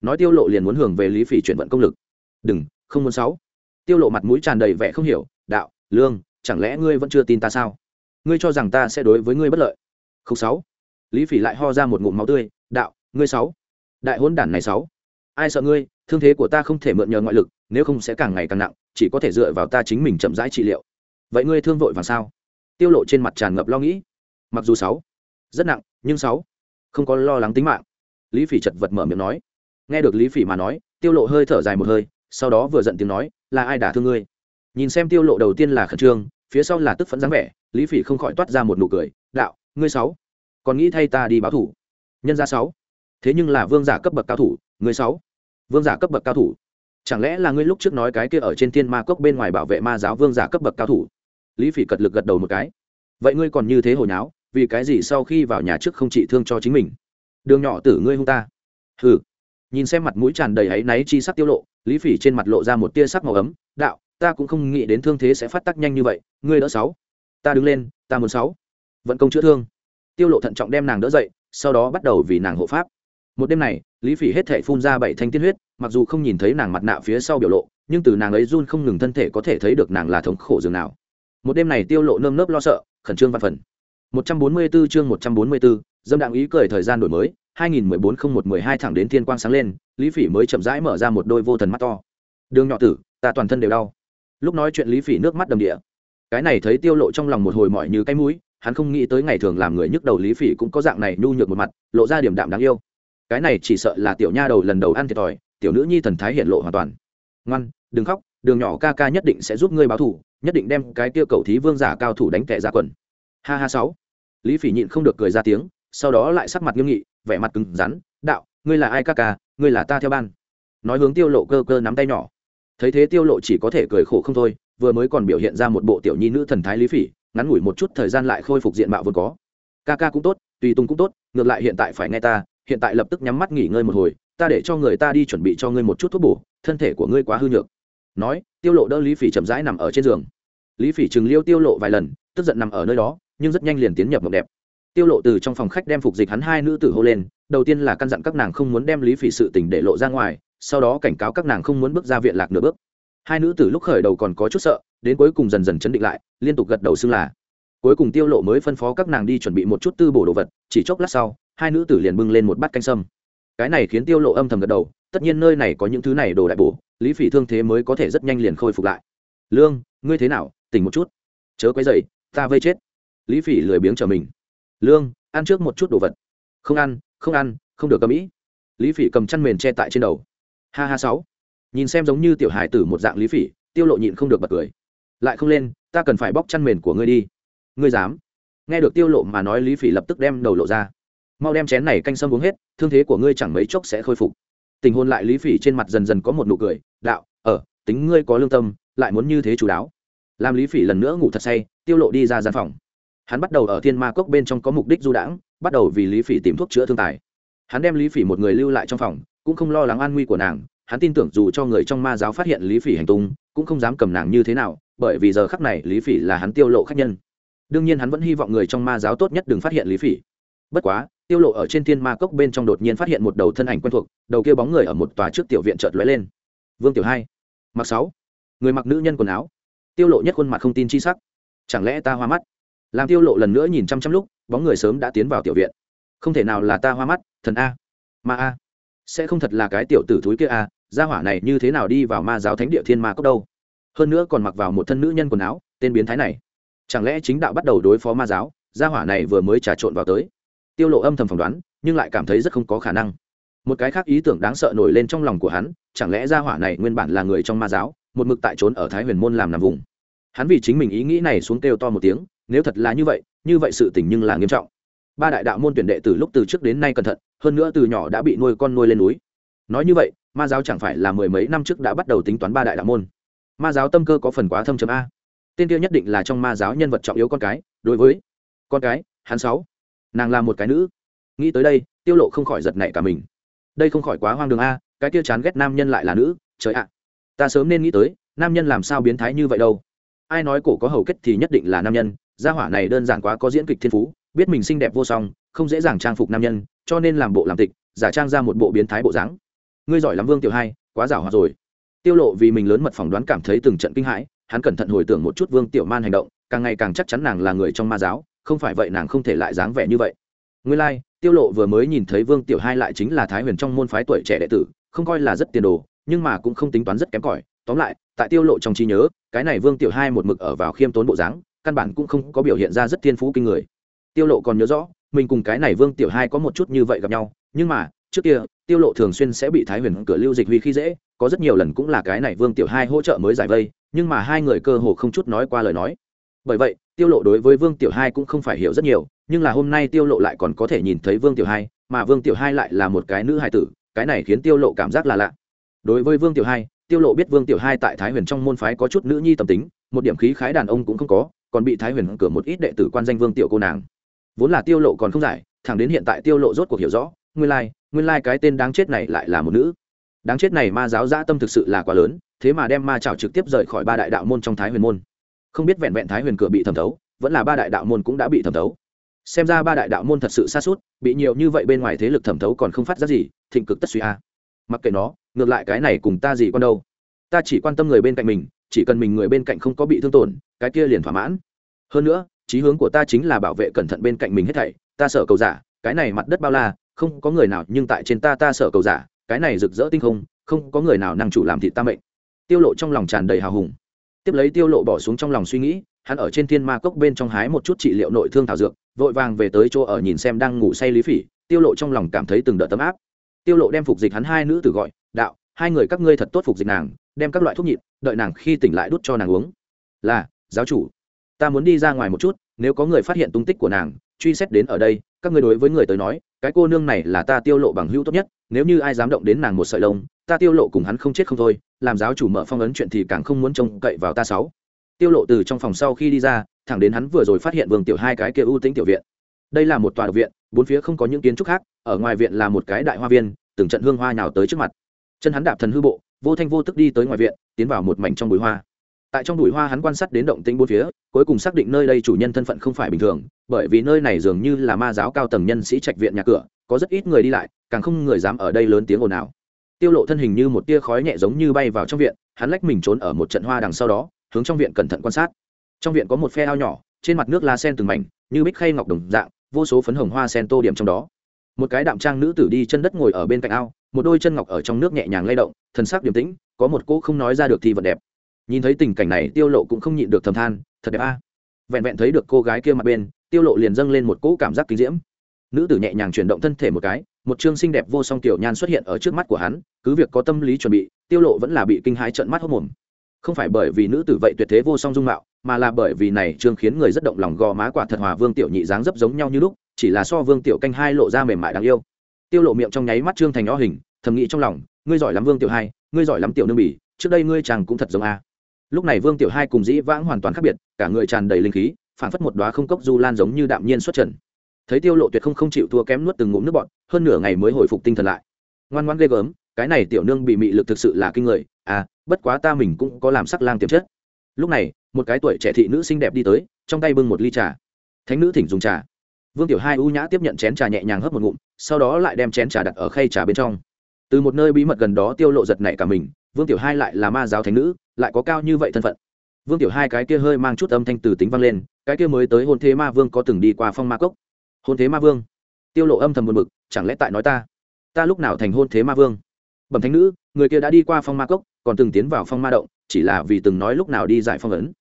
Nói tiêu lộ liền muốn hưởng về lý phỉ chuyển vận công lực. Đừng, không muốn sáu tiêu lộ mặt mũi tràn đầy vẻ không hiểu. Đạo, lương, chẳng lẽ ngươi vẫn chưa tin ta sao? Ngươi cho rằng ta sẽ đối với ngươi bất lợi. Không sáu lý phỉ lại ho ra một ngụm máu tươi. Đạo, ngươi sáu đại hôn đản này sáu ai sợ ngươi? Thương thế của ta không thể mượn nhờ ngoại lực, nếu không sẽ càng ngày càng nặng, chỉ có thể dựa vào ta chính mình chậm rãi trị liệu. Vậy ngươi thương vội vàng sao? Tiêu lộ trên mặt tràn ngập lo nghĩ. Mặc dù sáu, rất nặng, nhưng sáu, không có lo lắng tính mạng. Lý phỉ chật vật mở miệng nói. Nghe được lý phỉ mà nói, tiêu lộ hơi thở dài một hơi, sau đó vừa giận tiếng nói, là ai đả thương ngươi? Nhìn xem tiêu lộ đầu tiên là khẩn trương, phía sau là tức phẫn dáng vẻ, lý phỉ không khỏi toát ra một nụ cười. Đạo, ngươi sáu, còn nghĩ thay ta đi báo thủ? Nhân gia sáu, thế nhưng là vương giả cấp bậc cao thủ, ngươi sáu vương giả cấp bậc cao thủ. Chẳng lẽ là ngươi lúc trước nói cái kia ở trên thiên ma cốc bên ngoài bảo vệ ma giáo vương giả cấp bậc cao thủ? Lý phỉ cật lực gật đầu một cái. Vậy ngươi còn như thế hồi nháo vì cái gì sau khi vào nhà trước không trị thương cho chính mình? Đường nhỏ tử ngươi hung ta. Hừ. Nhìn xem mặt mũi tràn đầy áy náy chi sắc tiêu lộ, lý phỉ trên mặt lộ ra một tia sắc màu ấm. Đạo, ta cũng không nghĩ đến thương thế sẽ phát tác nhanh như vậy. Ngươi đỡ sáu. Ta đứng lên, ta muốn sáu. Vận công chữa thương. Tiêu lộ thận trọng đem nàng đỡ dậy, sau đó bắt đầu vì nàng hộ pháp một đêm này lý phỉ hết thể phun ra bảy thanh tiên huyết mặc dù không nhìn thấy nàng mặt nạ phía sau biểu lộ nhưng từ nàng ấy run không ngừng thân thể có thể thấy được nàng là thống khổ dường nào. Một đêm này tiêu lộ nơm nớp lo sợ khẩn trương văn phần. 144 chương 144, dâm đặng ý cười thời gian đổi mới 2014 01 12 thẳng đến thiên quang sáng lên lý phỉ mới chậm rãi mở ra một đôi vô thần mắt to. Đường nhỏ tử ta toàn thân đều đau. Lúc nói chuyện lý phỉ nước mắt đầm địa. Cái này thấy tiêu lộ trong lòng một hồi mỏi như cái mũi hắn không nghĩ tới ngày thường làm người nhức đầu lý phỉ cũng có dạng này nhu nhược một mặt lộ ra điểm đạm đáng yêu cái này chỉ sợ là tiểu nha đầu lần đầu ăn thiệt thòi, tiểu nữ nhi thần thái hiện lộ hoàn toàn. Ngoan, đừng khóc, đường nhỏ ca ca nhất định sẽ giúp ngươi báo thù, nhất định đem cái kia cầu thí vương giả cao thủ đánh kẻ ra quần. Ha ha sáu. Lý phỉ nhịn không được cười ra tiếng, sau đó lại sắc mặt nghiêm nghị, vẻ mặt cứng rắn, đạo, ngươi là ai ca ca, ngươi là ta theo ban. Nói hướng tiêu lộ cơ cơ nắm tay nhỏ. Thấy thế tiêu lộ chỉ có thể cười khổ không thôi, vừa mới còn biểu hiện ra một bộ tiểu nhi nữ thần thái lý phỉ, ngắn ngủi một chút thời gian lại khôi phục diện mạo vốn có. Ca ca cũng tốt, tùy tùng cũng tốt, ngược lại hiện tại phải nghe ta hiện tại lập tức nhắm mắt nghỉ ngơi một hồi, ta để cho người ta đi chuẩn bị cho ngươi một chút thuốc bổ, thân thể của ngươi quá hư nhược. Nói, tiêu lộ đỡ lý phỉ chậm rãi nằm ở trên giường. Lý phỉ chừng liêu tiêu lộ vài lần, tức giận nằm ở nơi đó, nhưng rất nhanh liền tiến nhập mộng đẹp. Tiêu lộ từ trong phòng khách đem phục dịch hắn hai nữ tử hô lên, đầu tiên là căn dặn các nàng không muốn đem lý phỉ sự tình để lộ ra ngoài, sau đó cảnh cáo các nàng không muốn bước ra viện lạc nửa bước. Hai nữ tử lúc khởi đầu còn có chút sợ, đến cuối cùng dần dần chấn định lại, liên tục gật đầu xưng là. Cuối cùng tiêu lộ mới phân phó các nàng đi chuẩn bị một chút tư bổ đồ vật, chỉ chốc lát sau hai nữ tử liền bưng lên một bát canh sâm. Cái này khiến tiêu lộ âm thầm gật đầu, tất nhiên nơi này có những thứ này đồ đại bổ, lý phỉ thương thế mới có thể rất nhanh liền khôi phục lại. Lương, ngươi thế nào? Tỉnh một chút. Chớ quấy dậy ta vây chết. Lý phỉ lười biếng trở mình. Lương, ăn trước một chút đồ vật. Không ăn không ăn, không được cầm ý. Lý phỉ cầm chăn mền che tại trên đầu. Ha ha sáu. Nhìn xem giống như tiểu hải tử một dạng lý phỉ, tiêu lộ nhịn không được bật cười. Lại không lên, ta cần phải bóc chăn mền của ngươi đi. Ngươi dám? Nghe được tiêu lộ mà nói, lý phỉ lập tức đem đầu lộ ra mau đem chén này canh sâm uống hết, thương thế của ngươi chẳng mấy chốc sẽ khôi phục. Tình hôn lại lý phỉ trên mặt dần dần có một nụ cười, đạo ở tính ngươi có lương tâm, lại muốn như thế chú đáo. Làm lý phỉ lần nữa ngủ thật say, tiêu lộ đi ra gian phòng. Hắn bắt đầu ở thiên ma cốc bên trong có mục đích du đãng, bắt đầu vì lý phỉ tìm thuốc chữa thương tài. Hắn đem lý phỉ một người lưu lại trong phòng, cũng không lo lắng an nguy của nàng, hắn tin tưởng dù cho người trong ma giáo phát hiện lý phỉ hành tung, cũng không dám cầm nàng như thế nào, bởi vì giờ khắc này lý phỉ là hắn tiêu lộ khách nhân. Đương nhiên hắn vẫn hy vọng người trong ma giáo tốt nhất đừng phát hiện lý phỉ. Bất quá tiêu lộ ở trên thiên ma cốc bên trong đột nhiên phát hiện một đầu thân ảnh quen thuộc, đầu kia bóng người ở một tòa trước tiểu viện chợt lóe lên. Vương tiểu hai, mặc sáu, người mặc nữ nhân quần áo. Tiêu lộ nhất khuôn mặt không tin chi sắc. Chẳng lẽ ta hoa mắt? Làm tiêu lộ lần nữa nhìn chăm chăm lúc, bóng người sớm đã tiến vào tiểu viện. Không thể nào là ta hoa mắt, thần a. Ma a. Sẽ không thật là cái tiểu tử thúi kia a, gia hỏa này như thế nào đi vào ma giáo thánh địa thiên ma cốc đâu? Hơn nữa còn mặc vào một thân nữ nhân quần áo, tên biến thái này. Chẳng lẽ chính đạo bắt đầu đối phó ma giáo, gia hỏa này vừa mới trà trộn vào tới? Tiêu lộ âm thầm phỏng đoán, nhưng lại cảm thấy rất không có khả năng. Một cái khác ý tưởng đáng sợ nổi lên trong lòng của hắn, chẳng lẽ gia hỏa này nguyên bản là người trong ma giáo, một mực tại trốn ở thái huyền môn làm nằm vùng? Hắn vì chính mình ý nghĩ này xuống kêu to một tiếng, nếu thật là như vậy như vậy sự tình nhưng là nghiêm trọng. Ba đại đạo môn tuyển đệ từ lúc từ trước đến nay cẩn thận, hơn nữa từ nhỏ đã bị nuôi con nuôi lên núi. Nói như vậy, ma giáo chẳng phải là mười mấy năm trước đã bắt đầu tính toán ba đại đạo môn. Ma giáo tâm cơ có phần quá thâm chấm a. Tên tiêu nhất định là trong ma giáo nhân vật trọng yếu con cái, đối với con cái, hắn sáu nàng là một cái nữ. Nghĩ tới đây, tiêu lộ không khỏi giật nảy cả mình. Đây không khỏi quá hoang đường a, cái kia chán ghét nam nhân lại là nữ, trời ạ. Ta sớm nên nghĩ tới, nam nhân làm sao biến thái như vậy đâu. Ai nói cổ có hầu kết thì nhất định là nam nhân, gia hỏa này đơn giản quá có diễn kịch thiên phú, biết mình xinh đẹp vô song, không dễ dàng trang phục nam nhân, cho nên làm bộ làm tịch, giả trang ra một bộ biến thái bộ dáng. Ngươi giỏi lắm vương tiểu hai, quá giảo hoạt rồi. Tiêu lộ vì mình lớn mật phỏng đoán cảm thấy từng trận kinh hãi, hắn cẩn thận hồi tưởng một chút vương tiểu man hành động, càng ngày càng chắc chắn nàng là người trong ma giáo không phải vậy nàng không thể lại dáng vẻ như vậy. Nguyên lai like, tiêu lộ vừa mới nhìn thấy vương tiểu hai lại chính là thái huyền trong môn phái tuổi trẻ đệ tử không coi là rất tiền đồ nhưng mà cũng không tính toán rất kém cỏi. Tóm lại tại tiêu lộ trong trí nhớ cái này vương tiểu hai một mực ở vào khiêm tốn bộ dáng căn bản cũng không có biểu hiện ra rất thiên phú kinh người. Tiêu lộ còn nhớ rõ mình cùng cái này vương tiểu hai có một chút như vậy gặp nhau nhưng mà trước kia tiêu lộ thường xuyên sẽ bị thái huyền cửa lưu dịch huy khi dễ có rất nhiều lần cũng là cái này vương tiểu hai hỗ trợ mới giải vây nhưng mà hai người cơ hồ không chút nói qua lời nói. Bởi vậy tiêu lộ đối với vương tiểu hai cũng không phải hiểu rất nhiều nhưng là hôm nay tiêu lộ lại còn có thể nhìn thấy vương tiểu hai mà vương tiểu hai lại là một cái nữ hài tử cái này khiến tiêu lộ cảm giác là lạ. Đối với vương tiểu hai tiêu lộ biết vương tiểu hai tại thái huyền trong môn phái có chút nữ nhi tâm tính một điểm khí khái đàn ông cũng không có còn bị thái huyền cửa một ít đệ tử quan danh vương tiểu cô nàng. Vốn là tiêu lộ còn không giải thẳng đến hiện tại tiêu lộ rốt cuộc hiểu rõ nguyên lai like, nguyên lai like cái tên đáng chết này lại là một nữ. Đáng chết này ma giáo dã tâm thực sự là quá lớn thế mà đem ma chảo trực tiếp rời khỏi ba đại đạo môn trong thái huyền môn không biết vẹn vẹn thái huyền cửa bị thẩm thấu, vẫn là ba đại đạo môn cũng đã bị thẩm thấu. Xem ra ba đại đạo môn thật sự xa suốt, bị nhiều như vậy bên ngoài thế lực thẩm thấu còn không phát ra gì, thịnh cực tất suy a. Mặc kệ nó, ngược lại cái này cùng ta gì con đâu. Ta chỉ quan tâm người bên cạnh mình, chỉ cần mình người bên cạnh không có bị thương tổn, cái kia liền thỏa mãn. Hơn nữa, chí hướng của ta chính là bảo vệ cẩn thận bên cạnh mình hết thảy, ta sợ cầu giả, cái này mặt đất bao la, không có người nào, nhưng tại trên ta ta sợ cầu giả, cái này rực rỡ tinh không không có người nào năng chủ làm thịt ta mệnh. Tiêu lộ trong lòng tràn đầy hào hùng tiếp lấy tiêu lộ bỏ xuống trong lòng suy nghĩ, hắn ở trên thiên ma cốc bên trong hái một chút trị liệu nội thương thảo dược, vội vàng về tới chỗ ở nhìn xem đang ngủ say lý phỉ, tiêu lộ trong lòng cảm thấy từng đợt tấm áp. Tiêu lộ đem phục dịch hắn hai nữ tử gọi, đạo, hai người các ngươi thật tốt phục dịch nàng, đem các loại thuốc nhịn, đợi nàng khi tỉnh lại đút cho nàng uống. Là, giáo chủ, ta muốn đi ra ngoài một chút, nếu có người phát hiện tung tích của nàng, truy xét đến ở đây, các ngươi đối với người tới nói, cái cô nương này là ta tiêu lộ bằng hữu tốt nhất, nếu như ai dám động đến nàng một sợi lông, ta tiêu lộ cùng hắn không chết không thôi làm giáo chủ mở phong ấn chuyện thì càng không muốn trông cậy vào ta sáu. Tiêu lộ từ trong phòng sau khi đi ra, thẳng đến hắn vừa rồi phát hiện vương tiểu hai cái kia ưu tính tiểu viện. Đây là một tòa độc viện, bốn phía không có những kiến trúc khác, ở ngoài viện là một cái đại hoa viên, từng trận hương hoa nhào tới trước mặt. Chân hắn đạp thần hư bộ, vô thanh vô tức đi tới ngoài viện, tiến vào một mảnh trong bụi hoa. Tại trong bụi hoa hắn quan sát đến động tĩnh bốn phía, cuối cùng xác định nơi đây chủ nhân thân phận không phải bình thường, bởi vì nơi này dường như là ma giáo cao tầng nhân sĩ trạch viện nhà cửa, có rất ít người đi lại, càng không người dám ở đây lớn tiếng ồn ào tiêu lộ thân hình như một tia khói nhẹ giống như bay vào trong viện, hắn lách mình trốn ở một trận hoa đằng sau đó, hướng trong viện cẩn thận quan sát. Trong viện có một phe ao nhỏ, trên mặt nước lá sen từng mảnh, như bích khay ngọc đồng dạng, vô số phấn hồng hoa sen tô điểm trong đó. Một cái đạm trang nữ tử đi chân đất ngồi ở bên cạnh ao, một đôi chân ngọc ở trong nước nhẹ nhàng lay động, thần sắc điềm tĩnh, có một cô không nói ra được thì vật đẹp. Nhìn thấy tình cảnh này, tiêu lộ cũng không nhịn được thầm than, thật đẹp a. Vẹn vẹn thấy được cô gái kia mặt bên, tiêu lộ liền dâng lên một cỗ cảm giác kinh diễm nữ tử nhẹ nhàng chuyển động thân thể một cái, một chương xinh đẹp vô song tiểu nhan xuất hiện ở trước mắt của hắn, cứ việc có tâm lý chuẩn bị, tiêu lộ vẫn là bị kinh hãi trợn mắt hốc mồm. Không phải bởi vì nữ tử vậy tuyệt thế vô song dung mạo, mà là bởi vì này trương khiến người rất động lòng gò má quả thật hòa vương tiểu nhị dáng dấp giống nhau như lúc, chỉ là so vương tiểu canh hai lộ ra mềm mại đáng yêu. Tiêu lộ miệng trong nháy mắt trương thành o hình, thầm nghĩ trong lòng, ngươi giỏi lắm vương tiểu hai, ngươi giỏi lắm tiểu nương bỉ, trước đây ngươi chàng cũng thật giống a. Lúc này vương tiểu hai cùng dĩ vãng hoàn toàn khác biệt, cả người tràn đầy linh khí phản phất một đóa không cốc du lan giống như đạm nhiên xuất trần thấy tiêu lộ tuyệt không không chịu thua kém nuốt từng ngụm nước bọt, hơn nửa ngày mới hồi phục tinh thần lại. Ngoan ngoan ghê gớm, cái này tiểu nương bị mị lực thực sự là kinh người à bất quá ta mình cũng có làm sắc lang tiềm chất. Lúc này, một cái tuổi trẻ thị nữ xinh đẹp đi tới, trong tay bưng một ly trà. Thánh nữ thỉnh dùng trà. Vương tiểu hai u nhã tiếp nhận chén trà nhẹ nhàng hấp một ngụm, sau đó lại đem chén trà đặt ở khay trà bên trong. Từ một nơi bí mật gần đó tiêu lộ giật nảy cả mình, vương tiểu hai lại là ma giáo thánh nữ, lại có cao như vậy thân phận. Vương tiểu hai cái kia hơi mang chút âm thanh từ tính vang lên, cái kia mới tới hôn thế ma vương có từng đi qua phong ma cốc hôn thế ma vương. Tiêu lộ âm thầm buồn bực, chẳng lẽ tại nói ta? Ta lúc nào thành hôn thế ma vương? Bẩm thánh nữ, người kia đã đi qua phong ma cốc, còn từng tiến vào phong ma động, chỉ là vì từng nói lúc nào đi giải phong ấn.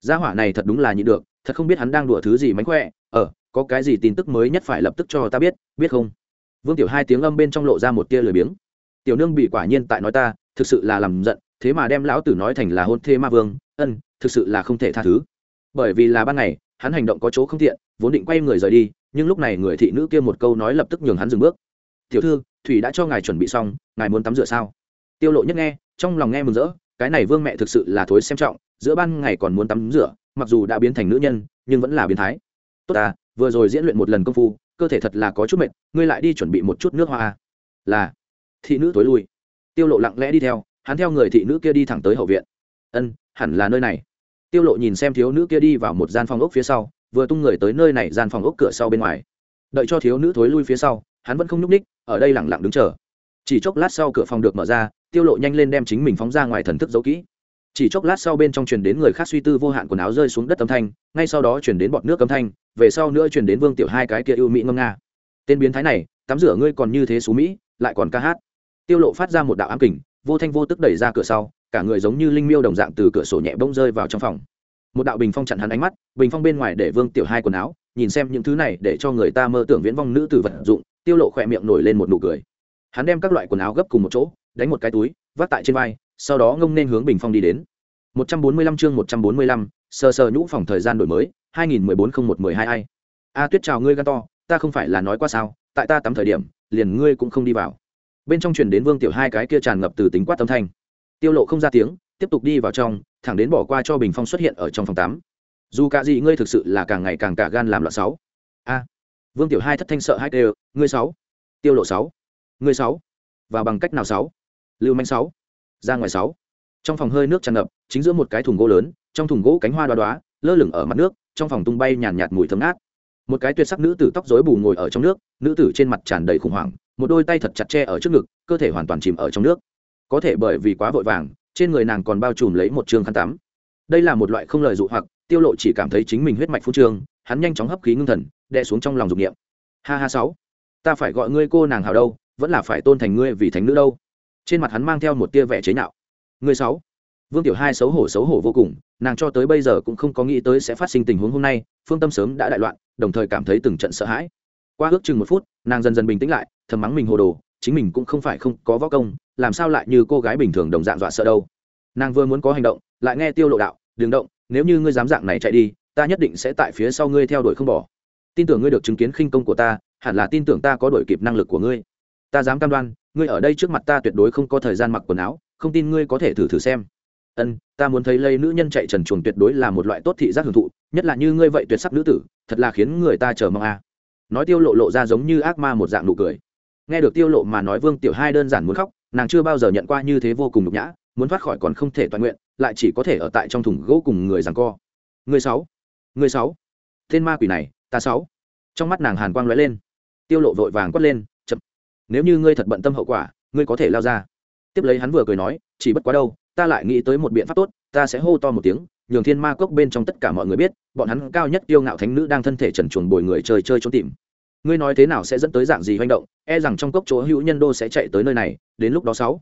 Gia hỏa này thật đúng là nhịn được, thật không biết hắn đang đùa thứ gì mánh khỏe. Ờ có cái gì tin tức mới nhất phải lập tức cho ta biết biết không? Vương tiểu hai tiếng âm bên trong lộ ra một tia lười biếng. Tiểu nương bị quả nhiên tại nói ta, thực sự là làm giận, thế mà đem lão tử nói thành là hôn thê ma vương, ân, thực sự là không thể tha thứ. Bởi vì là ban ngày hắn hành động có chỗ không tiện, vốn định quay người rời đi nhưng lúc này người thị nữ kia một câu nói lập tức nhường hắn dừng bước. Tiểu thư thủy đã cho ngài chuẩn bị xong ngài muốn tắm rửa sao? Tiêu lộ nhất nghe trong lòng nghe mừng rỡ cái này vương mẹ thực sự là thối xem trọng giữa ban ngày còn muốn tắm rửa mặc dù đã biến thành nữ nhân nhưng vẫn là biến thái. Tốt à vừa rồi diễn luyện một lần công phu cơ thể thật là có chút mệt ngươi lại đi chuẩn bị một chút nước hoa à? là. Thị nữ tối lui. Tiêu lộ lặng lẽ đi theo hắn theo người thị nữ kia đi thẳng tới hậu viện. Ân hẳn là nơi này tiêu lộ nhìn xem thiếu nữ kia đi vào một gian phòng ốc phía sau, vừa tung người tới nơi này gian phòng ốc cửa sau bên ngoài. Đợi cho thiếu nữ thối lui phía sau, hắn vẫn không nhúc ních ở đây lặng lặng đứng chờ. Chỉ chốc lát sau cửa phòng được mở ra, tiêu lộ nhanh lên đem chính mình phóng ra ngoài thần thức giấu kỹ. Chỉ chốc lát sau bên trong truyền đến người khác suy tư vô hạn quần áo rơi xuống đất âm thanh, ngay sau đó truyền đến bọt nước âm thanh, về sau nữa truyền đến vương tiểu hai cái kia ưu mỹ ngâm nga. Tên biến thái này, tắm rửa ngươi còn như thế xú mỹ, lại còn ca hát. Tiêu lộ phát ra một đạo ám kình, vô thanh vô tức đẩy ra cửa sau cả người giống như linh miêu đồng dạng từ cửa sổ nhẹ bông rơi vào trong phòng. Một đạo bình phong chặn hắn ánh mắt bình phong bên ngoài để vương tiểu hai quần áo nhìn xem những thứ này để cho người ta mơ tưởng viễn vong nữ tử vật dụng tiêu lộ khỏe miệng nổi lên một nụ cười. Hắn đem các loại quần áo gấp cùng một chỗ đánh một cái túi vác tại trên vai sau đó ngông nên hướng bình phong đi đến. 145 chương 145, sờ sờ nhũ phòng thời gian đổi mới 2014-01-12 ai. A tuyết chào ngươi gan to ta không phải là nói qua sao tại ta tắm thời điểm liền ngươi cũng không đi vào. Bên trong truyền đến vương tiểu hai cái kia tràn ngập từ tính quát tâm thanh tiêu lộ không ra tiếng, tiếp tục đi vào trong, thẳng đến bỏ qua cho bình phong xuất hiện ở trong phòng tắm. Dù cả gì ngươi thực sự là càng ngày càng cả gan làm loạn sáu. A. Vương tiểu hai thất thanh sợ hai đều, ngươi sáu. Tiêu lộ sáu. Ngươi sáu. Và bằng cách nào sáu? Lưu manh sáu. Ra ngoài sáu. Trong phòng hơi nước tràn ngập, chính giữa một cái thùng gỗ lớn, trong thùng gỗ cánh hoa đoá đoá lơ lửng ở mặt nước, trong phòng tung bay nhàn nhạt mùi thơm ngát. Một cái tuyệt sắc nữ tử tóc rối bù ngồi ở trong nước, nữ tử trên mặt tràn đầy khủng hoảng, một đôi tay thật chặt che ở trước ngực, cơ thể hoàn toàn chìm ở trong nước có thể bởi vì quá vội vàng, trên người nàng còn bao trùm lấy một trường khăn tắm. Đây là một loại không lời dụ hoặc, tiêu lộ chỉ cảm thấy chính mình huyết mạch phú trương, hắn nhanh chóng hấp khí ngưng thần, đè xuống trong lòng dục niệm. Ha ha sáu, ta phải gọi ngươi cô nàng hào đâu, vẫn là phải tôn thành ngươi vì thánh nữ đâu. Trên mặt hắn mang theo một tia vẻ chế nhạo. Ngươi sáu, vương tiểu hai xấu hổ xấu hổ vô cùng, nàng cho tới bây giờ cũng không có nghĩ tới sẽ phát sinh tình huống hôm nay, phương tâm sớm đã đại loạn, đồng thời cảm thấy từng trận sợ hãi. Qua ước chừng một phút, nàng dần dần bình tĩnh lại, thầm mắng mình hồ đồ chính mình cũng không phải không có võ công, làm sao lại như cô gái bình thường đồng dạng dọa sợ đâu. Nàng vừa muốn có hành động, lại nghe tiêu lộ đạo đường động, nếu như ngươi dám dạng này chạy đi, ta nhất định sẽ tại phía sau ngươi theo đuổi không bỏ. Tin tưởng ngươi được chứng kiến khinh công của ta, hẳn là tin tưởng ta có đổi kịp năng lực của ngươi. Ta dám cam đoan, ngươi ở đây trước mặt ta tuyệt đối không có thời gian mặc quần áo, không tin ngươi có thể thử thử xem. Ân, ta muốn thấy lây nữ nhân chạy trần chuồng tuyệt đối là một loại tốt thị giác hưởng thụ, nhất là như ngươi vậy tuyệt sắc nữ tử, thật là khiến người ta chờ mong a. Nói tiêu lộ lộ ra giống như ác ma một dạng nụ cười nghe được tiêu lộ mà nói vương tiểu hai đơn giản muốn khóc, nàng chưa bao giờ nhận qua như thế vô cùng nhục nhã, muốn thoát khỏi còn không thể toàn nguyện, lại chỉ có thể ở tại trong thùng gỗ cùng người giằng co. Người sáu người sáu. Tên ma quỷ này, ta sáu. Trong mắt nàng hàn quang lóe lên. Tiêu lộ vội vàng quát lên, chậm. Nếu như ngươi thật bận tâm hậu quả, ngươi có thể lao ra. Tiếp lấy hắn vừa cười nói, chỉ bất quá đâu, ta lại nghĩ tới một biện pháp tốt, ta sẽ hô to một tiếng, nhường thiên ma cốc bên trong tất cả mọi người biết, bọn hắn cao nhất tiêu ngạo thánh nữ đang thân thể trần chuồng bồi người chơi chơi trốn tìm ngươi nói thế nào sẽ dẫn tới dạng gì hành động e rằng trong cốc chỗ hữu nhân đô sẽ chạy tới nơi này đến lúc đó sáu.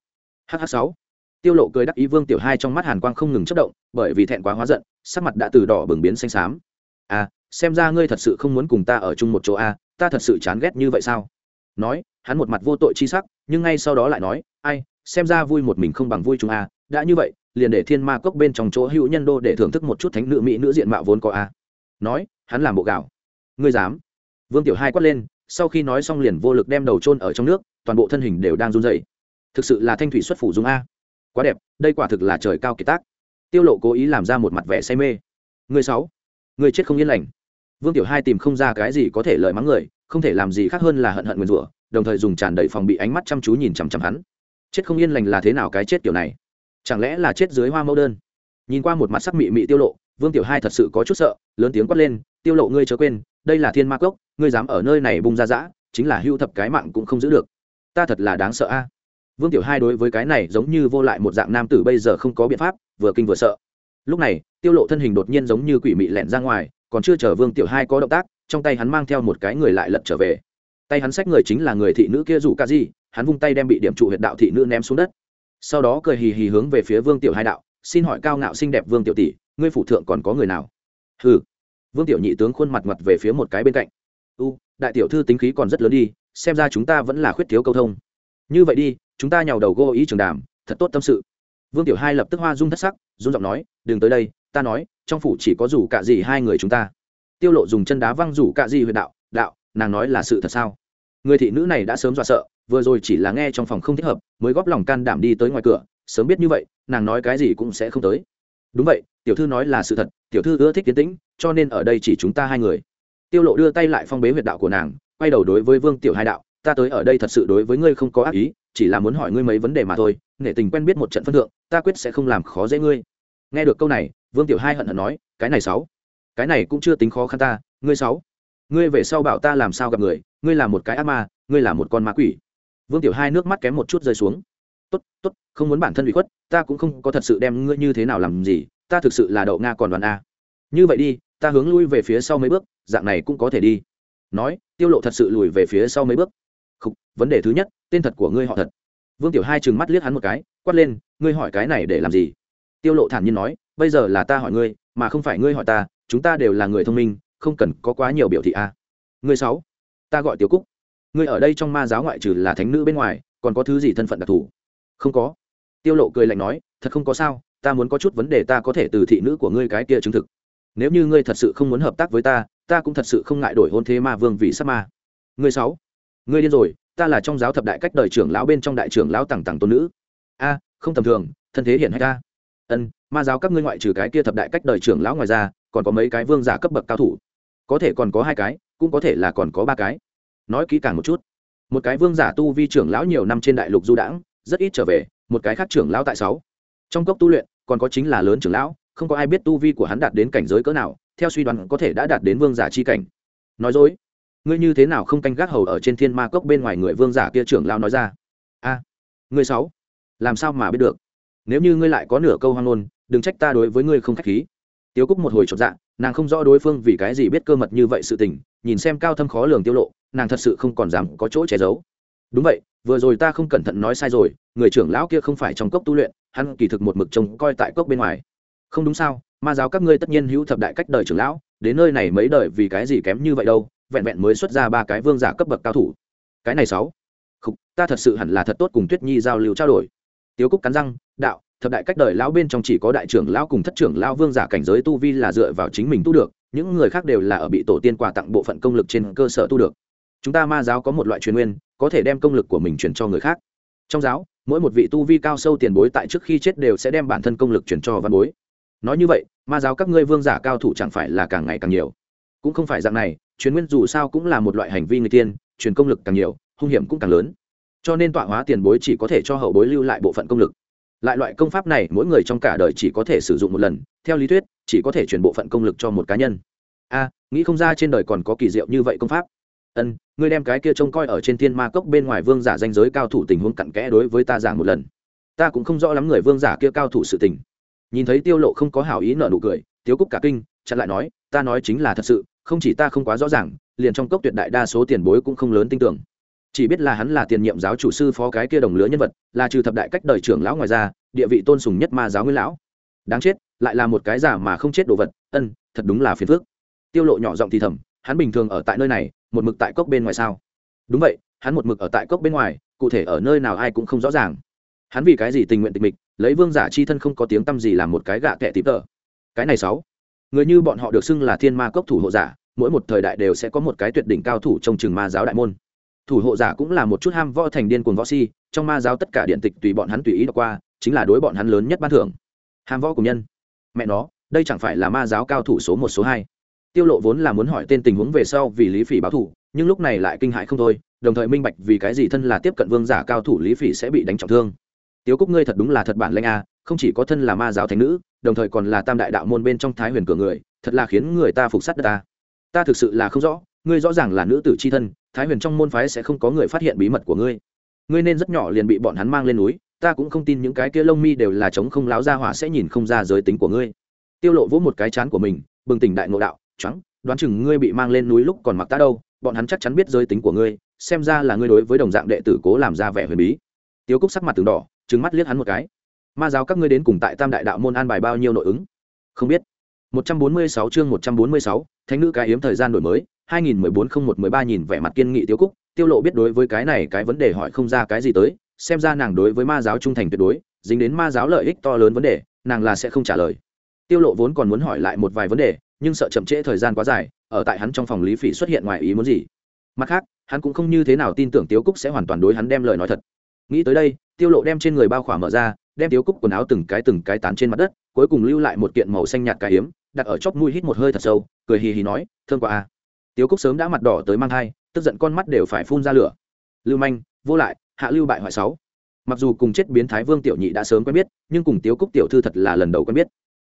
Hh sáu. Tiêu lộ cười đắc ý vương tiểu hai trong mắt hàn quang không ngừng chất động bởi vì thẹn quá hóa giận sắc mặt đã từ đỏ bừng biến xanh xám. À xem ra ngươi thật sự không muốn cùng ta ở chung một chỗ a à, ta thật sự chán ghét như vậy sao? Nói hắn một mặt vô tội chi sắc nhưng ngay sau đó lại nói ai xem ra vui một mình không bằng vui chúng a à, đã như vậy liền để thiên ma cốc bên trong chỗ hữu nhân đô để thưởng thức một chút thánh nữ mỹ nữ diện mạo vốn có a à. nói hắn làm bộ gạo. Ngươi dám vương tiểu hai quát lên, sau khi nói xong liền vô lực đem đầu trôn ở trong nước, toàn bộ thân hình đều đang run dậy thực sự là thanh thủy xuất phủ dung a. Quá đẹp, đây quả thực là trời cao kiệt tác. Tiêu lộ cố ý làm ra một mặt vẻ say mê. Người sáu, người chết không yên lành. Vương tiểu hai tìm không ra cái gì có thể lợi mắng người, không thể làm gì khác hơn là hận hận nguyền rủa, đồng thời dùng tràn đầy phòng bị ánh mắt chăm chú nhìn chằm chằm hắn. Chết không yên lành là thế nào cái chết kiểu này? Chẳng lẽ là chết dưới hoa mẫu đơn? Nhìn qua một mặt sắc mị mị tiêu lộ, vương tiểu hai thật sự có chút sợ, lớn tiếng quát lên, tiêu lộ ngươi chớ quên đây là thiên ma cốc, ngươi dám ở nơi này bung ra dã, chính là hưu thập cái mạng cũng không giữ được. Ta thật là đáng sợ a. Vương tiểu hai đối với cái này giống như vô lại một dạng nam tử bây giờ không có biện pháp, vừa kinh vừa sợ. Lúc này, tiêu lộ thân hình đột nhiên giống như quỷ mị lẹn ra ngoài, còn chưa chờ vương tiểu hai có động tác, trong tay hắn mang theo một cái người lại lật trở về. Tay hắn xách người chính là người thị nữ kia rủ ca di, hắn vung tay đem bị điểm trụ huyệt đạo thị nữ ném xuống đất. Sau đó cười hì hì hướng về phía vương tiểu hai đạo, xin hỏi cao ngạo xinh đẹp vương tiểu tỷ, ngươi phủ thượng còn có người nào? Hừ vương tiểu nhị tướng khuôn mặt mặt về phía một cái bên cạnh. U, đại tiểu thư tính khí còn rất lớn đi, xem ra chúng ta vẫn là khuyết thiếu câu thông. Như vậy đi, chúng ta nhào đầu gô ý trường đàm, thật tốt tâm sự. Vương tiểu hai lập tức hoa dung thất sắc dung giọng nói, đừng tới đây, ta nói, trong phủ chỉ có rủ cả gì hai người chúng ta. Tiêu lộ dùng chân đá văng rủ cả gì huyện đạo đạo, nàng nói là sự thật sao? Người thị nữ này đã sớm dọa sợ, vừa rồi chỉ là nghe trong phòng không thích hợp, mới góp lòng can đảm đi tới ngoài cửa, sớm biết như vậy, nàng nói cái gì cũng sẽ không tới đúng vậy, tiểu thư nói là sự thật, tiểu thư ưa thích tiến tĩnh, cho nên ở đây chỉ chúng ta hai người. Tiêu lộ đưa tay lại phong bế huyệt đạo của nàng, quay đầu đối với vương tiểu hai đạo, ta tới ở đây thật sự đối với ngươi không có ác ý, chỉ là muốn hỏi ngươi mấy vấn đề mà thôi, nể tình quen biết một trận phân thượng, ta quyết sẽ không làm khó dễ ngươi. Nghe được câu này, vương tiểu hai hận hận nói, cái này sáu, cái này cũng chưa tính khó khăn ta, ngươi sáu, ngươi về sau bảo ta làm sao gặp người, ngươi là một cái ác ma, ngươi là một con ma quỷ. Vương tiểu hai nước mắt kém một chút rơi xuống tốt tốt, không muốn bản thân bị khuất, ta cũng không có thật sự đem ngươi như thế nào làm gì, ta thực sự là đậu nga còn đoàn a. Như vậy đi, ta hướng lui về phía sau mấy bước, dạng này cũng có thể đi. Nói, tiêu lộ thật sự lùi về phía sau mấy bước. Không vấn đề thứ nhất, tên thật của ngươi họ thật. Vương tiểu hai trừng mắt liếc hắn một cái, quát lên, ngươi hỏi cái này để làm gì? Tiêu lộ thản nhiên nói, bây giờ là ta hỏi ngươi, mà không phải ngươi hỏi ta, chúng ta đều là người thông minh, không cần có quá nhiều biểu thị a. Ngươi sáu, ta gọi tiểu cúc. Ngươi ở đây trong ma giáo ngoại trừ là thánh nữ bên ngoài, còn có thứ gì thân phận đặc thù? Không có. Tiêu lộ cười lạnh nói, thật không có sao, ta muốn có chút vấn đề ta có thể từ thị nữ của ngươi cái kia chứng thực. Nếu như ngươi thật sự không muốn hợp tác với ta ta cũng thật sự không ngại đổi hôn thế ma vương vì sát ma. Ngươi sáu, ngươi điên rồi, ta là trong giáo thập đại cách đời trưởng lão bên trong đại trưởng lão tặng tặng tôn nữ. A, không tầm thường, thân thế hiện hay ta. Ân, ma giáo các ngươi ngoại trừ cái kia thập đại cách đời trưởng lão ngoài ra, còn có mấy cái vương giả cấp bậc cao thủ. Có thể còn có hai cái, cũng có thể là còn có ba cái. Nói kỹ càng một chút. Một cái vương giả tu vi trưởng lão nhiều năm trên đại lục du đãng rất ít trở về, một cái khác trưởng lão tại sáu. Trong cốc tu luyện, còn có chính là lớn trưởng lão, không có ai biết tu vi của hắn đạt đến cảnh giới cỡ nào, theo suy đoán có thể đã đạt đến vương giả chi cảnh. Nói dối, ngươi như thế nào không canh gác hầu ở trên thiên ma cốc bên ngoài người vương giả kia trưởng lão nói ra? A, ngươi sáu, làm sao mà biết được? Nếu như ngươi lại có nửa câu hoang ngôn, đừng trách ta đối với ngươi không khách khí. Tiêu cúc một hồi chột dạ nàng không rõ đối phương vì cái gì biết cơ mật như vậy sự tình, nhìn xem cao thâm khó lường tiêu lộ, nàng thật sự không còn dám có chỗ che giấu đúng vậy vừa rồi ta không cẩn thận nói sai rồi người trưởng lão kia không phải trong cốc tu luyện hắn kỳ thực một mực trông coi tại cốc bên ngoài. Không đúng sao ma giáo các ngươi tất nhiên hữu thập đại cách đời trưởng lão đến nơi này mấy đời vì cái gì kém như vậy đâu vẹn vẹn mới xuất ra ba cái vương giả cấp bậc cao thủ. Cái này sáu. Khúc, ta thật sự hẳn là thật tốt cùng tuyết nhi giao lưu trao đổi. Tiếu cúc cắn răng đạo thập đại cách đời lão bên trong chỉ có đại trưởng lão cùng thất trưởng lão vương giả cảnh giới tu vi là dựa vào chính mình tu được những người khác đều là ở bị tổ tiên quà tặng bộ phận công lực trên cơ sở tu được chúng ta ma giáo có một loại truyền nguyên, có thể đem công lực của mình truyền cho người khác. Trong giáo, mỗi một vị tu vi cao sâu tiền bối tại trước khi chết đều sẽ đem bản thân công lực truyền cho văn bối. Nói như vậy, ma giáo các ngươi vương giả cao thủ chẳng phải là càng ngày càng nhiều. Cũng không phải dạng này, truyền nguyên dù sao cũng là một loại hành vi người tiên, truyền công lực càng nhiều, hung hiểm cũng càng lớn. Cho nên tọa hóa tiền bối chỉ có thể cho hậu bối lưu lại bộ phận công lực. Lại loại công pháp này mỗi người trong cả đời chỉ có thể sử dụng một lần, theo lý thuyết, chỉ có thể chuyển bộ phận công lực cho một cá nhân. A, nghĩ không ra trên đời còn có kỳ diệu như vậy công pháp ân, ngươi đem cái kia trông coi ở trên thiên ma cốc bên ngoài vương giả danh giới cao thủ tình huống cặn kẽ đối với ta giảng một lần. Ta cũng không rõ lắm người vương giả kia cao thủ sự tình. Nhìn thấy tiêu lộ không có hảo ý nợ nụ cười, tiếu cúc cả kinh, chặn lại nói, ta nói chính là thật sự, không chỉ ta không quá rõ ràng, liền trong cốc tuyệt đại đa số tiền bối cũng không lớn tin tưởng. Chỉ biết là hắn là tiền nhiệm giáo chủ sư phó cái kia đồng lứa nhân vật, là trừ thập đại cách đời trưởng lão ngoài ra, địa vị tôn sùng nhất ma giáo nguyên lão. Đáng chết, lại là một cái giả mà không chết đồ vật, ân, thật đúng là phiền phước tiêu lộ nhỏ giọng thì thầm, hắn bình thường ở tại nơi này một mực tại cốc bên ngoài sao? Đúng vậy, hắn một mực ở tại cốc bên ngoài, cụ thể ở nơi nào ai cũng không rõ ràng. Hắn vì cái gì tình nguyện tịch mịch, lấy vương giả chi thân không có tiếng tăm gì làm một cái gạ kệ tịp tờ? Cái này sáu. Người như bọn họ được xưng là thiên ma cốc thủ hộ giả, mỗi một thời đại đều sẽ có một cái tuyệt đỉnh cao thủ trong trường ma giáo đại môn. Thủ hộ giả cũng là một chút ham võ thành điên cuồng võ si, trong ma giáo tất cả điện tịch tùy bọn hắn tùy ý đọc qua, chính là đối bọn hắn lớn nhất ban thưởng. Ham võ cùng nhân. Mẹ nó, đây chẳng phải là ma giáo cao thủ số một, số hai tiêu lộ vốn là muốn hỏi tên tình huống về sau vì lý phỉ báo thủ nhưng lúc này lại kinh hại không thôi, đồng thời minh bạch vì cái gì thân là tiếp cận vương giả cao thủ lý phỉ sẽ bị đánh trọng thương. Tiếu cúc ngươi thật đúng là thật bản lanh a, không chỉ có thân là ma giáo thánh nữ, đồng thời còn là tam đại đạo môn bên trong thái huyền cửa người, thật là khiến người ta phục sát đất ta. Ta thực sự là không rõ, ngươi rõ ràng là nữ tử c h i thân, thái huyền trong môn phái sẽ không có người phát hiện bí mật của ngươi. Ngươi nên rất nhỏ liền bị bọn hắn mang lên núi, ta cũng không tin những cái kia lông mi đều là chống không láo ra hỏa sẽ nhìn không ra giới tính của ngươi. Tiêu lộ vỗ một cái chán của mình, bừng tỉnh đại ngộ đạo choáng đoán chừng ngươi bị mang lên núi lúc còn mặc ta đâu bọn hắn chắc chắn biết giới tính của ngươi xem ra là ngươi đối với đồng dạng đệ tử cố làm ra vẻ huyền bí. Tiếu cúc sắc mặt từng đỏ trứng mắt liếc hắn một cái. Ma giáo các ngươi đến cùng tại tam đại đạo môn an bài bao nhiêu nội ứng? Không biết. 146 chương 146, thánh nữ cái yếm thời gian đổi mới 2014-01-13 nhìn vẻ mặt kiên nghị tiếu cúc tiêu lộ biết đối với cái này cái vấn đề hỏi không ra cái gì tới xem ra nàng đối với ma giáo trung thành tuyệt đối dính đến ma giáo lợi ích to lớn vấn đề nàng là sẽ không trả lời. Tiêu lộ vốn còn muốn hỏi lại một vài vấn đề nhưng sợ chậm trễ thời gian quá dài, ở tại hắn trong phòng lý phỉ xuất hiện ngoài ý muốn gì. Mặt khác, hắn cũng không như thế nào tin tưởng tiếu cúc sẽ hoàn toàn đối hắn đem lời nói thật. Nghĩ tới đây, tiêu lộ đem trên người bao khỏa mở ra, đem tiếu cúc quần áo từng cái từng cái tán trên mặt đất, cuối cùng lưu lại một kiện màu xanh nhạt cái hiếm đặt ở chóp mũi hít một hơi thật sâu, cười hì hì nói, thương quá a. Tiếu cúc sớm đã mặt đỏ tới mang thai, tức giận con mắt đều phải phun ra lửa. Lưu manh, vô lại, hạ lưu bại hoại sáu. Mặc dù cùng chết biến thái vương tiểu nhị đã sớm quen biết, nhưng cùng tiếu cúc tiểu thư thật là lần đầu quen biết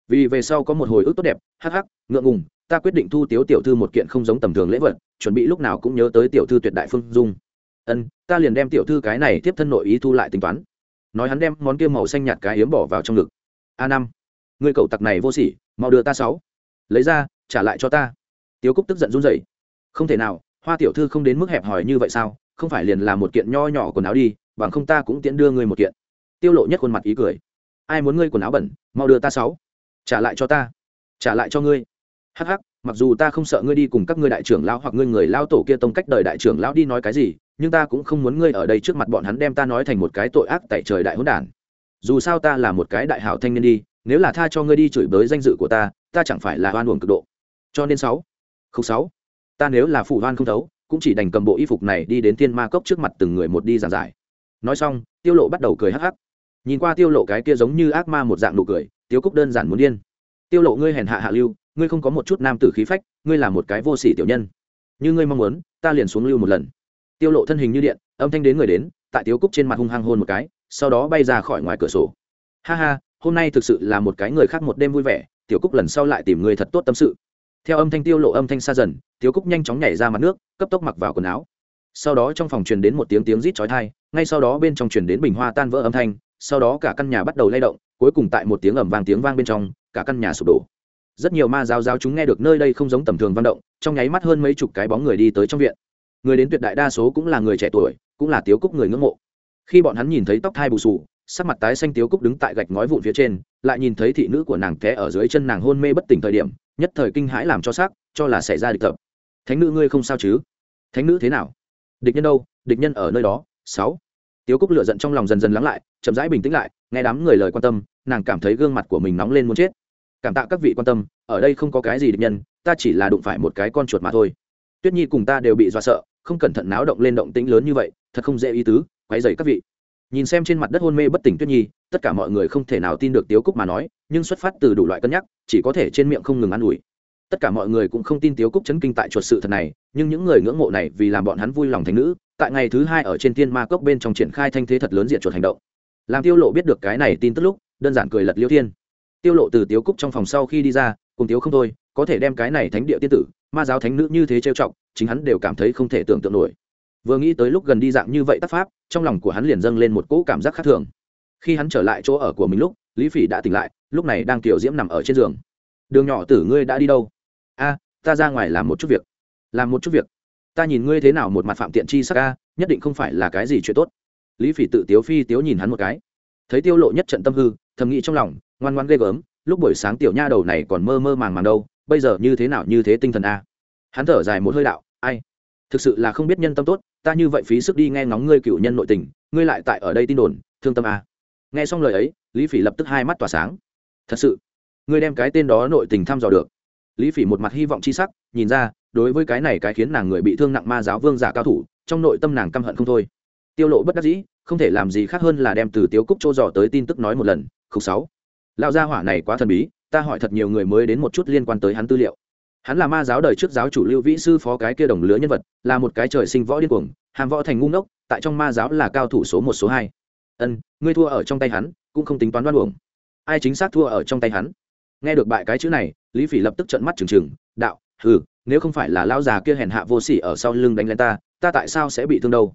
vì về sau có một hồi ức tốt đẹp, hắc hắc, ngượng ngùng, ta quyết định thu tiếu tiểu thư một kiện không giống tầm thường lễ vật, chuẩn bị lúc nào cũng nhớ tới tiểu thư tuyệt đại phương dung. Ân, ta liền đem tiểu thư cái này tiếp thân nội ý thu lại tính toán. Nói hắn đem món kia màu xanh nhạt cái hiếm bỏ vào trong ngực. A năm người cậu tặc này vô sỉ, mau đưa ta sáu. Lấy ra, trả lại cho ta. Tiếu cúc tức giận run rẩy. Không thể nào, hoa tiểu thư không đến mức hẹp hòi như vậy sao? Không phải liền là một kiện nho nhỏ quần áo đi, bằng không ta cũng tiễn đưa ngươi một kiện. Tiêu lộ nhất khuôn mặt ý cười. Ai muốn ngươi quần áo bẩn, mau đưa ta sáu trả lại cho ta, trả lại cho ngươi. Hắc hắc, mặc dù ta không sợ ngươi đi cùng các ngươi đại trưởng lão hoặc ngươi người lao tổ kia tông cách đời đại trưởng lão đi nói cái gì, nhưng ta cũng không muốn ngươi ở đây trước mặt bọn hắn đem ta nói thành một cái tội ác tại trời đại hỗn đản. Dù sao ta là một cái đại hảo thanh niên đi, nếu là tha cho ngươi đi chửi bới danh dự của ta ta chẳng phải là oan uổng cực độ. Cho nên sáu, không sáu, ta nếu là phụ oan không thấu, cũng chỉ đành cầm bộ y phục này đi đến thiên ma cốc trước mặt từng người một đi giảng giải. Nói xong, tiêu lộ bắt đầu cười hắc hắc. Nhìn qua tiêu lộ cái kia giống như ác ma một dạng nụ cười tiêu cúc đơn giản muốn điên. Tiêu lộ ngươi hèn hạ hạ lưu, ngươi không có một chút nam tử khí phách, ngươi là một cái vô sỉ tiểu nhân. Như ngươi mong muốn, ta liền xuống lưu một lần. Tiêu lộ thân hình như điện, âm thanh đến người đến, tại tiêu cúc trên mặt hung hăng hôn một cái, sau đó bay ra khỏi ngoài cửa sổ. Ha ha, hôm nay thực sự là một cái người khác một đêm vui vẻ tiểu cúc lần sau lại tìm người thật tốt tâm sự. Theo âm thanh tiêu lộ âm thanh xa dần tiêu cúc nhanh chóng nhảy ra mặt nước, cấp tốc mặc vào quần áo. Sau đó trong phòng truyền đến một tiếng tiếng rít chói tai, ngay sau đó bên trong truyền đến bình hoa tan vỡ âm thanh, sau đó cả căn nhà bắt đầu lay động cuối cùng tại một tiếng ầm vang tiếng vang bên trong, cả căn nhà sụp đổ. Rất nhiều ma giáo giáo chúng nghe được nơi đây không giống tầm thường văn động, trong nháy mắt hơn mấy chục cái bóng người đi tới trong viện. Người đến tuyệt đại đa số cũng là người trẻ tuổi, cũng là tiếu cúc người ngưỡng mộ. Khi bọn hắn nhìn thấy tóc thai bù sù, sắc mặt tái xanh tiếu cúc đứng tại gạch ngói vụn phía trên, lại nhìn thấy thị nữ của nàng té ở dưới chân nàng hôn mê bất tỉnh thời điểm, nhất thời kinh hãi làm cho xác, cho là xảy ra địch tập. Thánh nữ ngươi không sao chứ? Thánh nữ thế nào? Địch nhân đâu? Địch nhân ở nơi đó, sáu tiếu cúc lựa giận trong lòng dần dần lắng lại, chậm rãi bình tĩnh lại, nghe đám người lời quan tâm, nàng cảm thấy gương mặt của mình nóng lên muốn chết. Cảm tạ các vị quan tâm, ở đây không có cái gì địch nhân, ta chỉ là đụng phải một cái con chuột mà thôi. Tuyết nhi cùng ta đều bị dọa sợ, không cẩn thận náo động lên động tĩnh lớn như vậy, thật không dễ ý tứ, quấy dày các vị. Nhìn xem trên mặt đất hôn mê bất tỉnh tuyết nhi, tất cả mọi người không thể nào tin được tiếu cúc mà nói, nhưng xuất phát từ đủ loại cân nhắc, chỉ có thể trên miệng không ngừng ă n ủi. Tất cả mọi người cũng không tin tiếu cúc chấn kinh tại chuột sự thật này, nhưng những người ngưỡng mộ này vì làm bọn hắn vui lòng thành nữ tại ngày thứ hai ở trên Thiên ma cốc bên trong triển khai thanh thế thật lớn diện chuột hành động. Làm tiêu lộ biết được cái này tin tức lúc, đơn giản cười lật liêu thiên. Tiêu lộ từ tiếu cúc trong phòng sau khi đi ra, cùng tiếu không thôi, có thể đem cái này thánh địa tiên tử, ma giáo thánh nữ như thế trêu trọng chính hắn đều cảm thấy không thể tưởng tượng nổi. Vừa nghĩ tới lúc gần đi dạng như vậy tác pháp, trong lòng của hắn liền dâng lên một cỗ cảm giác khác thường. Khi hắn trở lại chỗ ở của mình lúc, lý phỉ đã tỉnh lại, lúc này đang tiểu diễm nằm ở trên giường. Đường nhỏ tử ngươi đã đi đâu? A, ta ra ngoài làm một chút việc. Làm một chút việc? Ta nhìn ngươi thế nào một mặt phạm tiện chi sắc a, nhất định không phải là cái gì chuyện tốt. Lý phỉ tự tiếu phi tiếu nhìn hắn một cái. Thấy tiêu lộ nhất trận tâm hư, thầm nghĩ trong lòng, ngoan ngoan ghê gớm, lúc buổi sáng tiểu nha đầu này còn mơ mơ màng màng đâu, bây giờ như thế nào như thế tinh thần a. Hắn thở dài một hơi đạo, ai? Thực sự là không biết nhân tâm tốt, ta như vậy phí sức đi nghe ngóng ngươi cựu nhân nội tình, ngươi lại tại ở đây tin đồn, thương tâm a. Nghe xong lời ấy, lý phỉ lập tức hai mắt tỏa sáng. Thật sự, ngươi đem cái tên đó nội tình thăm dò được lý phỉ một mặt hy vọng c h i sắc, nhìn ra, đối với cái này cái khiến nàng người bị thương nặng ma giáo vương giả cao thủ, trong nội tâm nàng căm hận không thôi. Tiêu lộ bất đắc dĩ, không thể làm gì khác hơn là đem từ tiếu cúc trô dò tới tin tức nói một lần, khúc sáu, lão gia hỏa này quá thần bí, ta hỏi thật nhiều người mới đến một chút liên quan tới hắn tư liệu. Hắn là ma giáo đời trước giáo chủ lưu vĩ sư phó cái kia đồng lứa nhân vật, là một cái trời sinh võ điên cuồng, hàm võ thành ngu ngốc, tại trong ma giáo là cao thủ số một, số hai. Ân, ngươi thua ở trong tay hắn, cũng không tính toán đoan uổng. Ai chính xác thua ở trong tay hắn? Nghe được bại cái chữ này, lý phỉ lập tức trận mắt trừng trừng, đạo, hừ, nếu không phải là lão già kia hèn hạ vô sỉ ở sau lưng đánh lên ta ta tại sao sẽ bị thương đâu?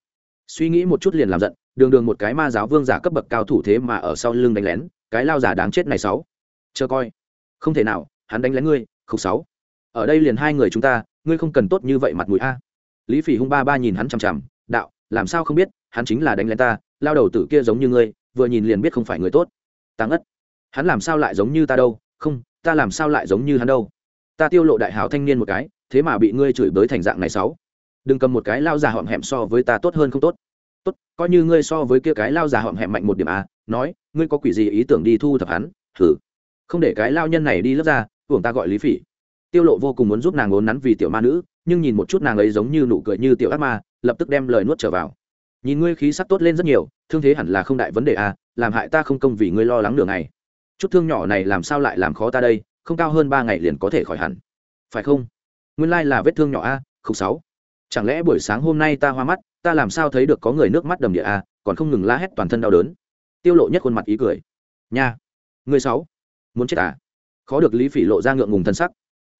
Suy nghĩ một chút liền làm giận, đường đường một cái ma giáo vương giả cấp bậc cao thủ thế mà ở sau lưng đánh lén, cái lao giả đáng chết này sáu. Chờ coi. Không thể nào, hắn đánh lén ngươi không sáu. Ở đây liền hai người chúng ta, ngươi không cần tốt như vậy mặt mũi a. Lý phỉ hung ba ba nhìn hắn chằm chằm, đạo, làm sao không biết, hắn chính là đánh lén ta, lao đầu tử kia giống như ngươi, vừa nhìn liền biết không phải người tốt. Tăng ất. Hắn làm sao lại giống như ta đâu? Không, ta làm sao lại giống như hắn đâu? Ta tiêu lộ đại hảo thanh niên một cái, thế mà bị ngươi chửi bới thành dạng này sáu. Đừng cầm một cái lao già họm hẹm so với ta tốt hơn không tốt. Tốt, coi như ngươi so với kia cái lao già họm hẹm mạnh một điểm à nói, ngươi có quỷ gì ý tưởng đi thu thập hắn? Thử không để cái lao nhân này đi lớp ra tưởng ta gọi lý phỉ. Tiêu lộ vô cùng muốn giúp nàng ngốn nắn vì tiểu ma nữ, nhưng nhìn một chút nàng ấy giống như nụ cười như tiểu ác ma, lập tức đem lời nuốt trở vào. Nhìn ngươi khí sắc tốt lên rất nhiều, thương thế hẳn là không đại vấn đề à làm hại ta không công vì ngươi lo lắng đường này chút thương nhỏ này làm sao lại làm khó ta đây, không cao hơn ba ngày liền có thể khỏi hẳn. Phải không? Nguyên lai là vết thương nhỏ a không sáu. Chẳng lẽ buổi sáng hôm nay ta hoa mắt, ta làm sao thấy được có người nước mắt đầm địa a, còn không ngừng la hét toàn thân đau đớn. Tiêu lộ nhất khuôn mặt ý cười. Nha. Người sáu. Muốn chết à? Khó được lý phỉ lộ ra ngượng ngùng thân sắc.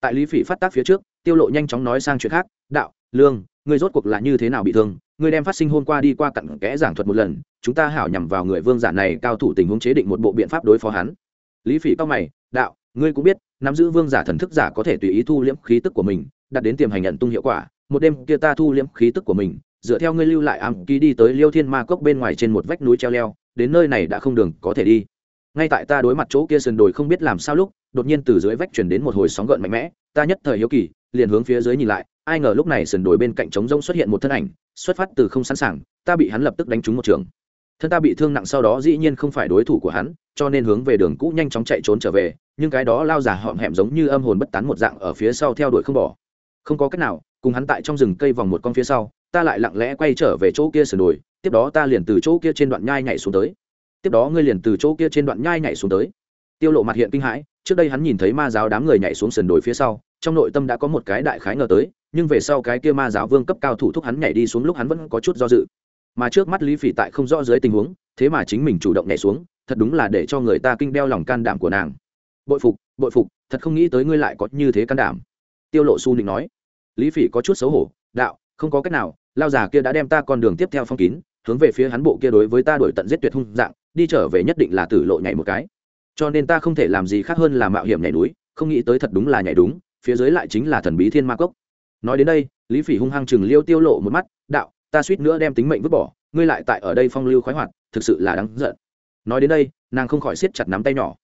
Tại lý phỉ phát tác phía trước, tiêu lộ nhanh chóng nói sang chuyện khác, đạo, lương, ngươi rốt cuộc là như thế nào bị thương? Ngươi đem phát sinh hôm qua đi qua cặn kẽ giảng thuật một lần, chúng ta hảo nhằm vào người vương giả này cao thủ tình huống chế định một bộ biện pháp đối phó hắn lý phỉ cao mày, đạo, ngươi cũng biết, nắm giữ vương giả thần thức giả có thể tùy ý thu liễm khí tức của mình, đặt đến tiềm hành nhận tung hiệu quả, một đêm kia ta thu liễm khí tức của mình, dựa theo ngươi lưu lại ám ký đi tới liêu thiên ma cốc bên ngoài trên một vách núi treo leo, đến nơi này đã không đường có thể đi. Ngay tại ta đối mặt chỗ kia sườn đồi không biết làm sao lúc, đột nhiên từ dưới vách chuyển đến một hồi sóng gợn mạnh mẽ, ta nhất thời hiếu kỳ, liền hướng phía dưới nhìn lại, ai ngờ lúc này sườn đồi bên cạnh trống rông xuất hiện một thân ảnh, xuất phát từ không sẵn sàng, ta bị hắn lập tức đánh trúng một trường thân ta bị thương nặng sau đó dĩ nhiên không phải đối thủ của hắn, cho nên hướng về đường cũ nhanh chóng chạy trốn trở về, nhưng cái đó lao giả họm hẹm giống như âm hồn bất tán một dạng ở phía sau theo đuổi không bỏ. Không có cách nào, cùng hắn tại trong rừng cây vòng một con phía sau, ta lại lặng lẽ quay trở về chỗ kia sườn đồi, tiếp đó ta liền từ chỗ kia trên đoạn nhai nhảy xuống tới. Tiếp đó ngươi liền từ chỗ kia trên đoạn nhai nhảy xuống tới. Tiêu lộ mặt hiện kinh hãi, trước đây hắn nhìn thấy ma giáo đám người nhảy xuống sườn đồi phía sau, trong nội tâm đã có một cái đại khái ngờ tới, nhưng về sau cái kia ma giáo vương cấp cao thủ thúc hắn nhảy đi xuống lúc hắn vẫn có chút do dự mà trước mắt lý phỉ tại không rõ dưới tình huống, thế mà chính mình chủ động nhảy xuống, thật đúng là để cho người ta kinh đeo lòng can đảm của nàng. Bội phục bội phục, thật không nghĩ tới ngươi lại có như thế can đảm. Tiêu lộ su định nói. Lý phỉ có chút xấu hổ, đạo, không có cách nào, lao già kia đã đem ta con đường tiếp theo phong kín, hướng về phía hắn bộ kia đối với ta đổi tận giết tuyệt hung dạng, đi trở về nhất định là tử lộ nhảy một cái. Cho nên ta không thể làm gì khác hơn là mạo hiểm nhảy núi, không nghĩ tới thật đúng là nhảy đúng, phía dưới lại chính là thần bí thiên ma cốc. Nói đến đây, lý phỉ hung hăng chừng liêu tiêu lộ một mắt, đạo ta suýt nữa đem tính mệnh vứt bỏ, ngươi lại tại ở đây phong lưu khoái hoạt, thực sự là đáng giận. Nói đến đây, nàng không khỏi siết chặt nắm tay nhỏ.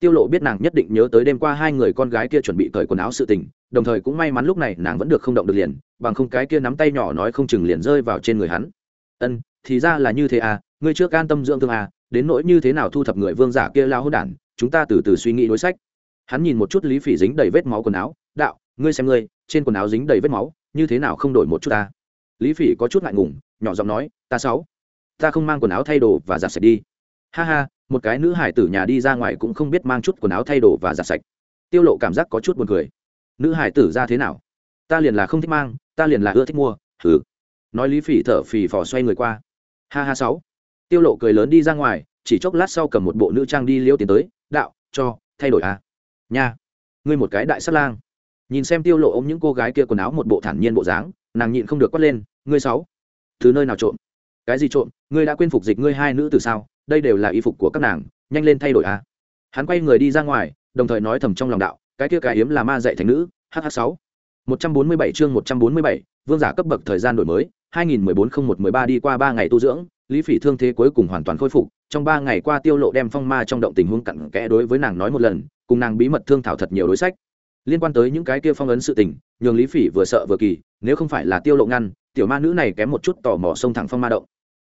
Tiêu lộ biết nàng nhất định nhớ tới đêm qua hai người con gái kia chuẩn bị cởi quần áo sự tình, đồng thời cũng may mắn lúc này nàng vẫn được không động được liền, bằng không cái kia nắm tay nhỏ nói không chừng liền rơi vào trên người hắn. Ân, thì ra là như thế à ngươi chưa can tâm dưỡng thương à đến nỗi như thế nào thu thập người vương giả kia lao hôn đản, chúng ta từ từ suy nghĩ đối sách. Hắn nhìn một chút lý phỉ dính đầy vết máu quần áo, đạo, ngươi xem ngươi, trên quần áo dính đầy vết máu, như thế nào không đổi một chút ta? Lý phỉ có chút ngại ngùng, nhỏ giọng nói, ta sáu, ta không mang quần áo thay đồ và giặt sạch đi. Ha ha, một cái nữ hải tử nhà đi ra ngoài cũng không biết mang chút quần áo thay đồ và giặt sạch. Tiêu lộ cảm giác có chút buồn cười. Nữ hải tử ra thế nào? Ta liền là không thích mang, ta liền là ưa thích mua thử nói lý phỉ thở phì phò xoay người qua. Ha ha sáu. Tiêu lộ cười lớn đi ra ngoài, chỉ chốc lát sau cầm một bộ nữ trang đi liêu tiến tới, đạo, cho, thay đổi à? Nha, ngươi một cái đại sát lang. Nhìn xem tiêu lộ ôm những cô gái kia quần áo một bộ thản nhiên bộ dáng nàng nhịn không được quát lên, ngươi sáu thứ nơi nào trộm? Cái gì trộm? Ngươi đã quên phục dịch ngươi hai nữ từ sao? Đây đều là y phục của các nàng, nhanh lên thay đổi à. Hắn quay người đi ra ngoài, đồng thời nói thầm trong lòng đạo, cái kia cái hiếm là ma dạy thành nữ hh sáu. Một trăm bốn mươi bảy chương một trăm bốn mươi bảy, vương giả cấp bậc thời gian đổi mới, hai nghìn mười bốn không một mười ba đi qua ba ngày tu dưỡng, lý phỉ thương thế cuối cùng hoàn toàn khôi phục, trong ba ngày qua tiêu lộ đem phong ma trong động tình huống cặn kẽ đối với nàng nói một lần, cùng nàng bí mật thương thảo thật nhiều đối sách liên quan tới những cái kia phong ấn sự tình, nhường lý phỉ vừa sợ vừa kỳ, nếu không phải là tiêu lộ ngăn, tiểu ma nữ này kém một chút tò mò sông thẳng phong ma động.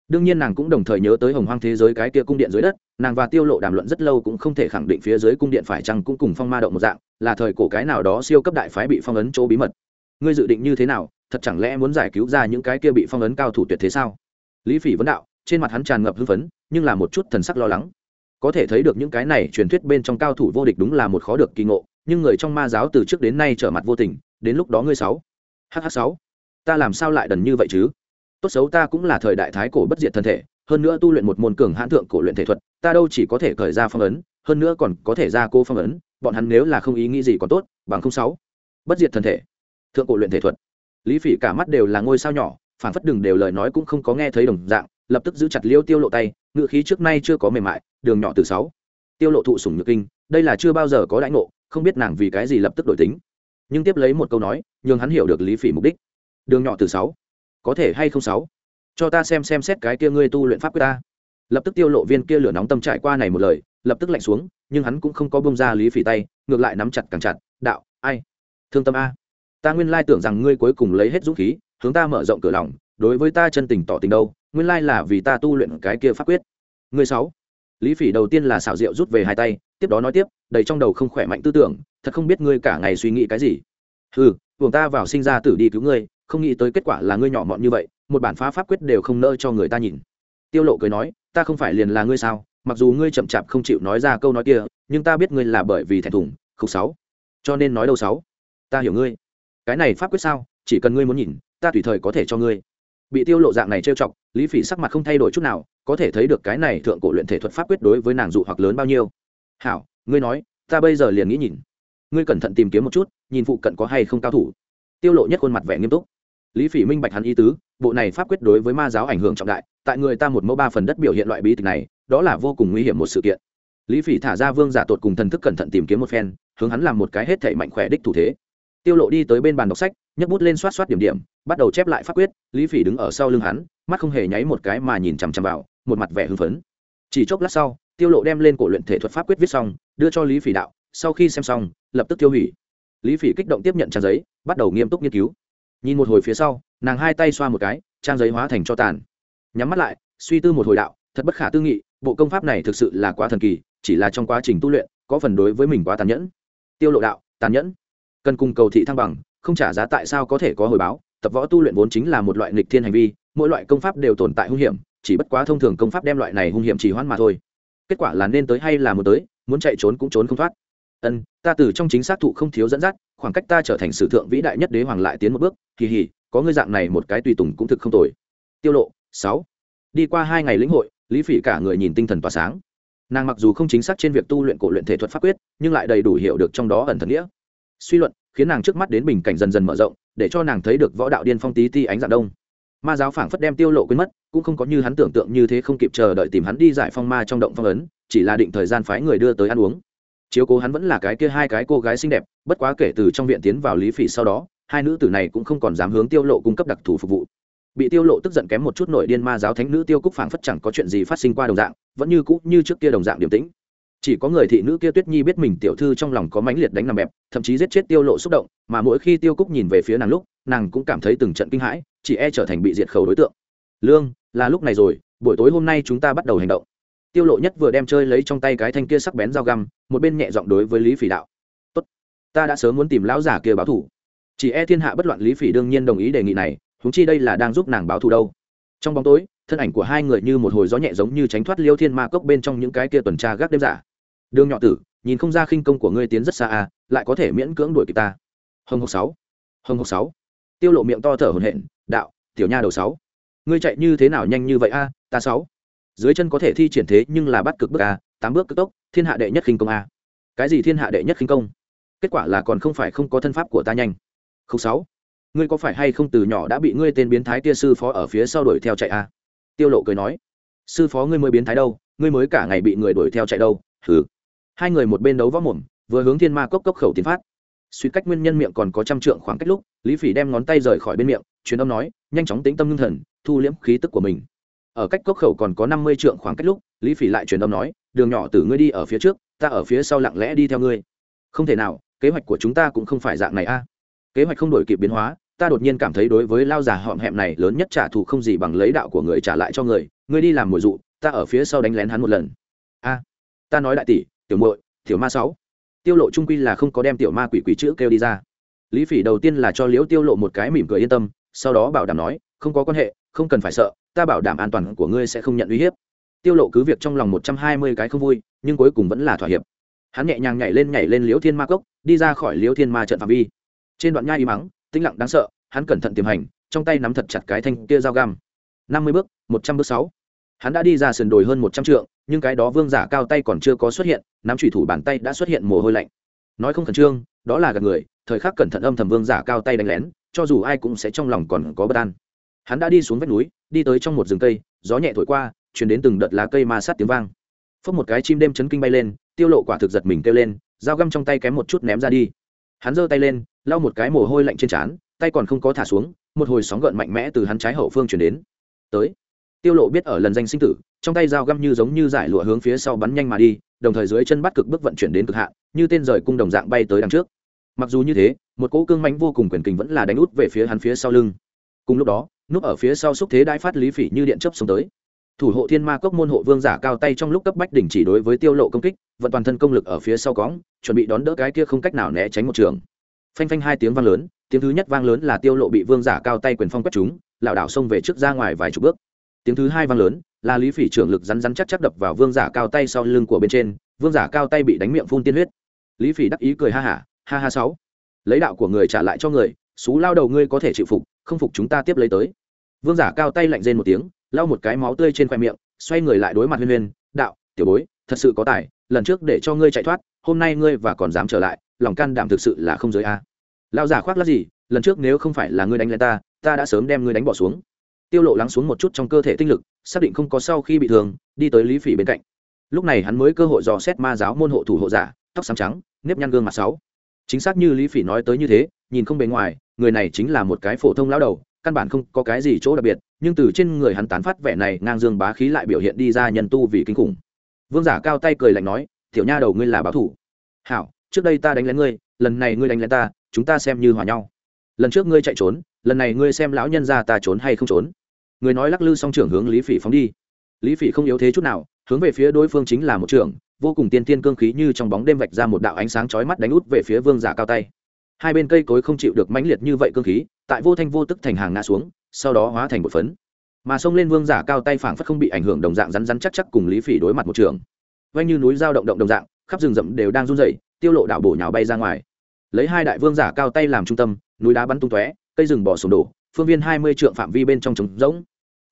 Đương nhiên nàng cũng đồng thời nhớ tới hồng hoang thế giới cái kia cung điện dưới đất, nàng và tiêu lộ đàm luận rất lâu cũng không thể khẳng định phía dưới cung điện phải chăng cũng cùng phong ma động một dạng, là thời cổ cái nào đó siêu cấp đại phái bị phong ấn chỗ bí mật. Ngươi dự định như thế nào, thật chẳng lẽ muốn giải cứu ra những cái kia bị phong ấn cao thủ tuyệt thế sao? Lý phỉ vấn đạo, trên mặt hắn tràn ngập hưng phấn, nhưng là một chút thần sắc lo lắng. Có thể thấy được những cái này truyền thuyết bên trong cao thủ vô địch đúng là một khó được kỳ ngộ nhưng người trong ma giáo từ trước đến nay trở mặt vô tình, đến lúc đó ngươi sáu. Hh sáu. Ta làm sao lại đần như vậy chứ? Tốt xấu ta cũng là thời đại thái cổ bất diệt thân thể, hơn nữa tu luyện một môn cường hãn thượng cổ luyện thể thuật, ta đâu chỉ có thể cởi ra phong ấn, hơn nữa còn có thể ra cô phong ấn, bọn hắn nếu là không ý nghĩ gì còn tốt, bằng không sáu. Bất diệt thân thể. Thượng cổ luyện thể thuật. Lý phỉ cả mắt đều là ngôi sao nhỏ phản phất đừng đều lời nói cũng không có nghe thấy đồng dạng, lập tức giữ chặt liêu tiêu lộ tay, ngựa khí trước nay chưa có mềm mại, đường nhỏ từ sáu. Tiêu lộ thụ sủng nhược kinh, đây là chưa bao giờ có đãi ngộ không biết nàng vì cái gì lập tức đổi tính. Nhưng tiếp lấy một câu nói, nhường hắn hiểu được lý phỉ mục đích. Đường nhỏ từ sáu. Có thể hay không sáu? Cho ta xem xem xét cái kia ngươi tu luyện pháp quyết ta. Lập tức tiêu lộ viên kia lửa nóng tâm trải qua này một lời, lập tức lạnh xuống, nhưng hắn cũng không có bông ra lý phỉ tay, ngược lại nắm chặt càng chặt, đạo, ai? Thương tâm a. Ta nguyên lai tưởng rằng ngươi cuối cùng lấy hết dũng khí, hướng ta mở rộng cửa lòng, đối với ta chân tình tỏ tình đâu, nguyên lai là vì ta tu luyện cái kia pháp quyết. Ngươi sáu. Lý phỉ đầu tiên là xảo diệu rút về hai tay, tiếp đó nói tiếp đầy trong đầu không khỏe mạnh tư tưởng, thật không biết ngươi cả ngày suy nghĩ cái gì. Ừ buồng ta vào sinh ra tử đi cứu ngươi, không nghĩ tới kết quả là ngươi nhỏ mọn như vậy, một bản phá pháp quyết đều không nỡ cho người ta nhìn. Tiêu lộ cười nói, ta không phải liền là ngươi sao, mặc dù ngươi chậm chạp không chịu nói ra câu nói kia, nhưng ta biết ngươi là bởi vì thẹn thùng, khúc sáu. Cho nên nói đâu sáu? Ta hiểu ngươi. Cái này pháp quyết sao, chỉ cần ngươi muốn nhìn, ta tùy thời có thể cho ngươi. Bị tiêu lộ dạng này trêu chọc, lý phỉ sắc mặt không thay đổi chút nào, có thể thấy được cái này thượng cổ luyện thể thuật pháp quyết đối với nàng dụ hoặc lớn bao nhiêu. Hảo ngươi nói, ta bây giờ liền nghĩ nhìn. Ngươi cẩn thận tìm kiếm một chút, nhìn phụ cận có hay không cao thủ. Tiêu lộ nhất khuôn mặt vẻ nghiêm túc. Lý phỉ minh bạch hắn ý tứ, bộ này pháp quyết đối với ma giáo ảnh hưởng trọng đại, tại người ta một mẫu ba phần đất biểu hiện loại bí tịch này, đó là vô cùng nguy hiểm một sự kiện. Lý phỉ thả ra vương giả tột cùng thần thức cẩn thận tìm kiếm một phen, hướng hắn làm một cái hết thể mạnh khỏe đích thủ thế. Tiêu lộ đi tới bên bàn đọc sách, nhấc bút lên xoát xoát điểm điểm, bắt đầu chép lại pháp quyết, lý phỉ đứng ở sau lưng hắn, mắt không hề nháy một cái mà nhìn chằm chằm vào, một mặt vẻ hưng phấn. Chỉ chốc lát sau, tiêu lộ đem lên cổ luyện thể thuật pháp quyết viết xong đưa cho lý phỉ đạo, sau khi xem xong, lập tức tiêu hủy. Lý phỉ kích động tiếp nhận trang giấy, bắt đầu nghiêm túc nghiên cứu. Nhìn một hồi phía sau, nàng hai tay xoa một cái, trang giấy hóa thành cho tàn. Nhắm mắt lại, suy tư một hồi đạo, thật bất khả tư nghị, bộ công pháp này thực sự là quá thần kỳ, chỉ là trong quá trình tu luyện, có phần đối với mình quá tàn nhẫn. Tiêu lộ đạo, tàn nhẫn? Cần cùng cầu thị thăng bằng, không trả giá tại sao có thể có hồi báo, tập võ tu luyện vốn chính là một loại nghịch thiên hành vi, mỗi loại công pháp đều tồn tại hung hiểm, chỉ bất quá thông thường công pháp đem loại này hung hiểm chỉ hoãn mà thôi. Kết quả là nên tới hay là muốn tới muốn chạy trốn cũng trốn không thoát. Ân, ta từ trong chính xác thụ không thiếu dẫn dắt, khoảng cách ta trở thành sử thượng vĩ đại nhất đế hoàng lại tiến một bước, kỳ hỉ, có ngươi dạng này một cái tùy tùng cũng thực không tồi. Tiêu lộ, sáu. Đi qua hai ngày lĩnh hội, lý phỉ cả người nhìn tinh thần tỏa sáng. Nàng mặc dù không chính xác trên việc tu luyện cổ luyện thể thuật pháp quyết, nhưng lại đầy đủ hiểu được trong đó ẩn thần nghĩa. Suy luận, khiến nàng trước mắt đến bình cảnh dần dần mở rộng, để cho nàng thấy được võ đạo điên phong tí ti ánh dạng đông ma giáo phảng phất đem tiêu lộ quên mất, cũng không có như hắn tưởng tượng như thế không kịp chờ đợi tìm hắn đi giải phong ma trong động phong ấn, chỉ là định thời gian phái người đưa tới ăn uống. Chiếu cố hắn vẫn là cái kia hai cái cô gái xinh đẹp, bất quá kể từ trong viện tiến vào lý phỉ sau đó, hai nữ tử này cũng không còn dám hướng tiêu lộ cung cấp đặc thù phục vụ. Bị tiêu lộ tức giận kém một chút nội điên ma giáo thánh nữ tiêu cúc phảng phất chẳng có chuyện gì phát sinh qua đồng dạng, vẫn như cũ như trước kia đồng dạng điềm tĩnh. Chỉ có người thị nữ kia tuyết nhi biết mình tiểu thư trong lòng có mãnh liệt đánh nằm bẹp, thậm chí giết chết tiêu lộ xúc động, mà mỗi khi tiêu cúc nhìn về phía nàng lúc, nàng cũng cảm thấy từng trận kinh hãi chỉ e trở thành bị diệt khẩu đối tượng. Lương, là lúc này rồi, buổi tối hôm nay chúng ta bắt đầu hành động. Tiêu lộ nhất vừa đem chơi lấy trong tay cái thanh kia sắc bén dao găm, một bên nhẹ giọng đối với lý phỉ đạo. Tốt, ta đã sớm muốn tìm lão giả kia báo thù. Chỉ e thiên hạ bất loạn lý phỉ đương nhiên đồng ý đề nghị này chúng chi đây là đang giúp nàng báo thù đâu. Trong bóng tối, thân ảnh của hai người như một hồi gió nhẹ giống như tránh thoát liêu thiên ma cốc bên trong những cái kia tuần tra gác đêm giả. Đường nhỏ tử, nhìn không ra khinh công của ngươi tiến rất xa à lại có thể miễn cưỡng đuổi kịp ta. Hồng hộc sáu, hồng hộc sáu. Tiêu lộ miệng to thở hổn hển đạo, tiểu nha đầu sáu. Ngươi chạy như thế nào nhanh như vậy a, ta sáu. Dưới chân có thể thi triển thế nhưng là bắt cực bước a, tám bước cực tốc, thiên hạ đệ nhất khinh công a. Cái gì thiên hạ đệ nhất khinh công? Kết quả là còn không phải không có thân pháp của ta nhanh. Không sáu. Ngươi có phải hay không từ nhỏ đã bị ngươi tên biến thái kia sư phó ở phía sau đuổi theo chạy a? Tiêu lộ cười nói. Sư phó ngươi mới biến thái đâu, ngươi mới cả ngày bị người đuổi theo chạy đâu, hừ. Hai người một bên đấu võ mồm, vừa hướng thiên ma cốc cốc khẩu tiến phát. Suy cách nguyên nhân miệng còn có trăm trượng khoảng cách lúc, lý phỉ đem ngón tay rời khỏi bên miệng truyền âm nói, nhanh chóng tĩnh tâm ngưng thần, thu liễm khí tức của mình. Ở cách cốc khẩu còn có năm mươi trượng khoảng cách lúc, lý phỉ lại truyền âm nói, đường nhỏ từ ngươi đi ở phía trước, ta ở phía sau lặng lẽ đi theo ngươi. Không thể nào, kế hoạch của chúng ta cũng không phải dạng này a. Kế hoạch không đổi kịp biến hóa, ta đột nhiên cảm thấy đối với lao già họm hẹm này lớn nhất trả thù không gì bằng lấy đạo của người trả lại cho người, ngươi đi làm mồi dụ, ta ở phía sau đánh lén hắn một lần. A, ta nói đại tỷ, tiểu muội, tiểu ma sáu. Tiêu lộ trung quy là không có đem tiểu ma quỷ quỷ chữ kêu đi ra. Lý phỉ đầu tiên là cho liễu tiêu lộ một cái mỉm cười yên tâm sau đó bảo đảm nói, không có quan hệ, không cần phải sợ, ta bảo đảm an toàn của ngươi sẽ không nhận uy hiếp. Tiêu lộ cứ việc trong lòng một trăm hai mươi cái không vui, nhưng cuối cùng vẫn là thỏa hiệp. Hắn nhẹ nhàng nhảy lên nhảy lên liễu thiên ma cốc, đi ra khỏi liễu thiên ma trận phạm vi. Trên đoạn nhai y mắng tĩnh lặng đáng sợ, hắn cẩn thận tiềm hành, trong tay nắm thật chặt cái thanh kia dao găm. Năm mươi bước, một trăm bước sáu. Hắn đã đi ra sườn đồi hơn một trăm trượng, nhưng cái đó vương giả cao tay còn chưa có xuất hiện, nắm thủy thủ bàn tay đã xuất hiện mồ hôi lạnh. Nói không khẩn trương, đó là gạt người, thời khắc cẩn thận âm thầm vương giả cao tay đánh lén cho dù ai cũng sẽ trong lòng còn có bất an. Hắn đã đi xuống vách núi, đi tới trong một rừng cây, gió nhẹ thổi qua chuyển đến từng đợt lá cây ma sát tiếng vang. Phốc một cái chim đêm chấn kinh bay lên, tiêu lộ quả thực giật mình kêu lên, dao găm trong tay kém một chút ném ra đi. Hắn giơ tay lên, lau một cái mồ hôi lạnh trên trán, tay còn không có thả xuống, một hồi sóng gợn mạnh mẽ từ hắn trái hậu phương chuyển đến. Tới. Tiêu lộ biết ở lần danh sinh tử, trong tay dao găm như giống như giải lụa hướng phía sau bắn nhanh mà đi, đồng thời dưới chân bắt cực bước vận chuyển đến cực hạn, như tên rời cung đồng dạng bay tới đằng trước mặc dù như thế, một cỗ cương mãnh vô cùng quyền kình vẫn là đánh út về phía hắn phía sau lưng. Cùng lúc đó, núp ở phía sau xúc thế đãi phát lý phỉ như điện chấp xuống tới. Thủ hộ thiên ma cốc môn hộ vương giả cao tay trong lúc cấp bách đỉnh chỉ đối với tiêu lộ công kích, vận toàn thân công lực ở phía sau cõng, chuẩn bị đón đỡ cái kia không cách nào né tránh một trường. Phanh phanh hai tiếng vang lớn, tiếng thứ nhất vang lớn là tiêu lộ bị vương giả cao tay quyền phong quét chúng lảo đảo xông về trước ra ngoài vài chục bước. Tiếng thứ hai vang lớn, là lý phỉ trưởng lực rắn rắn chắc chắc đập vào vương giả cao tay sau lưng của bên trên, vương giả cao tay bị đánh miệng phun tiên huyết. Lý phỉ đắc ý cười ha hả ha ha sáu. Lấy đạo của người trả lại cho người, xú lao đầu ngươi có thể chịu phục, không phục chúng ta tiếp lấy tới. Vương giả cao tay lạnh rên một tiếng, lau một cái máu tươi trên khoe miệng, xoay người lại đối mặt huyên huyên, đạo, tiểu bối, thật sự có tài, lần trước để cho ngươi chạy thoát, hôm nay ngươi và còn dám trở lại, lòng can đảm thực sự là không giới a. Lao giả khoác lắc gì, lần trước nếu không phải là ngươi đánh lên ta ta đã sớm đem ngươi đánh bỏ xuống. Tiêu lộ lắng xuống một chút trong cơ thể tinh lực, xác định không có sau khi bị thương, đi tới lý phỉ bên cạnh. Lúc này hắn mới cơ hội dò xét ma giáo môn hộ thủ hộ giả, tóc xám trắng, nếp nhăn gương mặt sáu chính xác như lý phỉ nói tới như thế, nhìn không bề ngoài, người này chính là một cái phổ thông lão đầu, căn bản không có cái gì chỗ đặc biệt, nhưng từ trên người hắn tán phát vẻ này ngang dương bá khí lại biểu hiện đi ra nhân tu vì kinh khủng. Vương giả cao tay cười lạnh nói, tiểu nha đầu ngươi là báo thủ. Hảo, trước đây ta đánh lén ngươi, lần này ngươi đánh lén ta, chúng ta xem như hòa nhau. Lần trước ngươi chạy trốn, lần này ngươi xem lão nhân ra ta trốn hay không trốn. Người nói lắc lư song trưởng hướng lý phỉ phóng đi. Lý phỉ không yếu thế chút nào, hướng về phía đối phương chính là một trưởng vô cùng tiên tiên cương khí như trong bóng đêm vạch ra một đạo ánh sáng chói mắt đánh út về phía vương giả cao tay. Hai bên cây cối không chịu được mãnh liệt như vậy cương khí, tại vô thanh vô tức thành hàng ngã xuống, sau đó hóa thành một phấn. Mà xông lên vương giả cao tay phảng phất không bị ảnh hưởng đồng dạng rắn rắn chắc chắc cùng lý phỉ đối mặt một trường. Vay như núi dao động động đồng dạng, khắp rừng rậm đều đang run rẩy, tiêu lộ đạo bổ nhào bay ra ngoài. Lấy hai đại vương giả cao tay làm trung tâm, núi đá bắn tung tóe, cây rừng bỏ sụp đổ, phương viên hai mươi trượng phạm vi bên trong trống rỗng.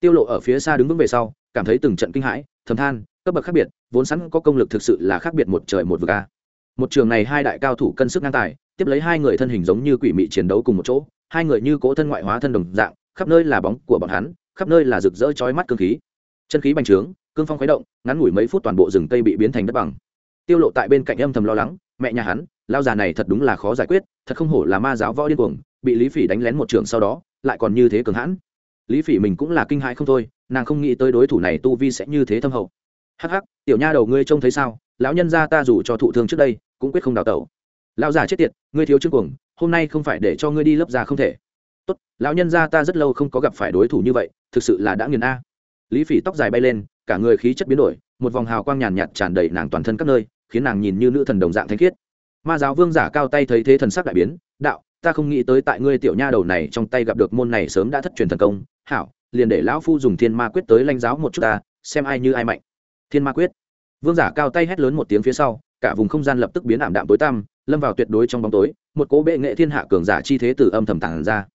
Tiêu lộ ở phía xa đứng vững về sau, cảm thấy từng trận kinh hãi, thầm than, cấp bậc khác biệt vốn sẵn có công lực thực sự là khác biệt một trời một vực a. Một trường này hai đại cao thủ cân sức ngang tài, tiếp lấy hai người thân hình giống như quỷ mị chiến đấu cùng một chỗ, hai người như cố thân ngoại hóa thân đồng dạng, khắp nơi là bóng của bọn hắn, khắp nơi là rực rỡ chói mắt cương khí. Chân khí bành trướng, cương phong khuấy động, ngắn ngủi mấy phút toàn bộ rừng tây bị biến thành đất bằng. Tiêu lộ tại bên cạnh âm thầm lo lắng, mẹ nhà hắn, lao già này thật đúng là khó giải quyết, thật không hổ là ma giáo võ điên cuồng, bị lý phỉ đánh lén một trường sau đó, lại còn như thế cường hãn. Lý phỉ mình cũng là kinh hãi không thôi, nàng không nghĩ tới đối thủ này tu vi sẽ như thế thâm hậu hắc hắc, tiểu nha đầu ngươi trông thấy sao? Lão nhân gia ta dù cho thụ thương trước đây, cũng quyết không đào tẩu. Lão già chết tiệt, ngươi thiếu chương cuồng, hôm nay không phải để cho ngươi đi lớp ra không thể. Tốt, lão nhân gia ta rất lâu không có gặp phải đối thủ như vậy, thực sự là đã nghiền a. Lý phỉ tóc dài bay lên, cả người khí chất biến đổi, một vòng hào quang nhàn nhạt tràn đầy nàng toàn thân các nơi, khiến nàng nhìn như nữ thần đồng dạng thanh khiết. Ma giáo vương giả cao tay thấy thế thần sắc đại biến, đạo, ta không nghĩ tới tại ngươi tiểu nha đầu này trong tay gặp được môn này sớm đã thất truyền thần công. Hảo, liền để lão phu dùng thiên ma quyết tới lãnh giáo một chút ta, xem ai như ai mạnh thiên ma quyết. Vương giả cao tay hét lớn một tiếng phía sau, cả vùng không gian lập tức biến ảm đạm tối tăm, lâm vào tuyệt đối trong bóng tối, một cố bệ nghệ thiên hạ cường giả chi thế từ âm thầm tàn ra.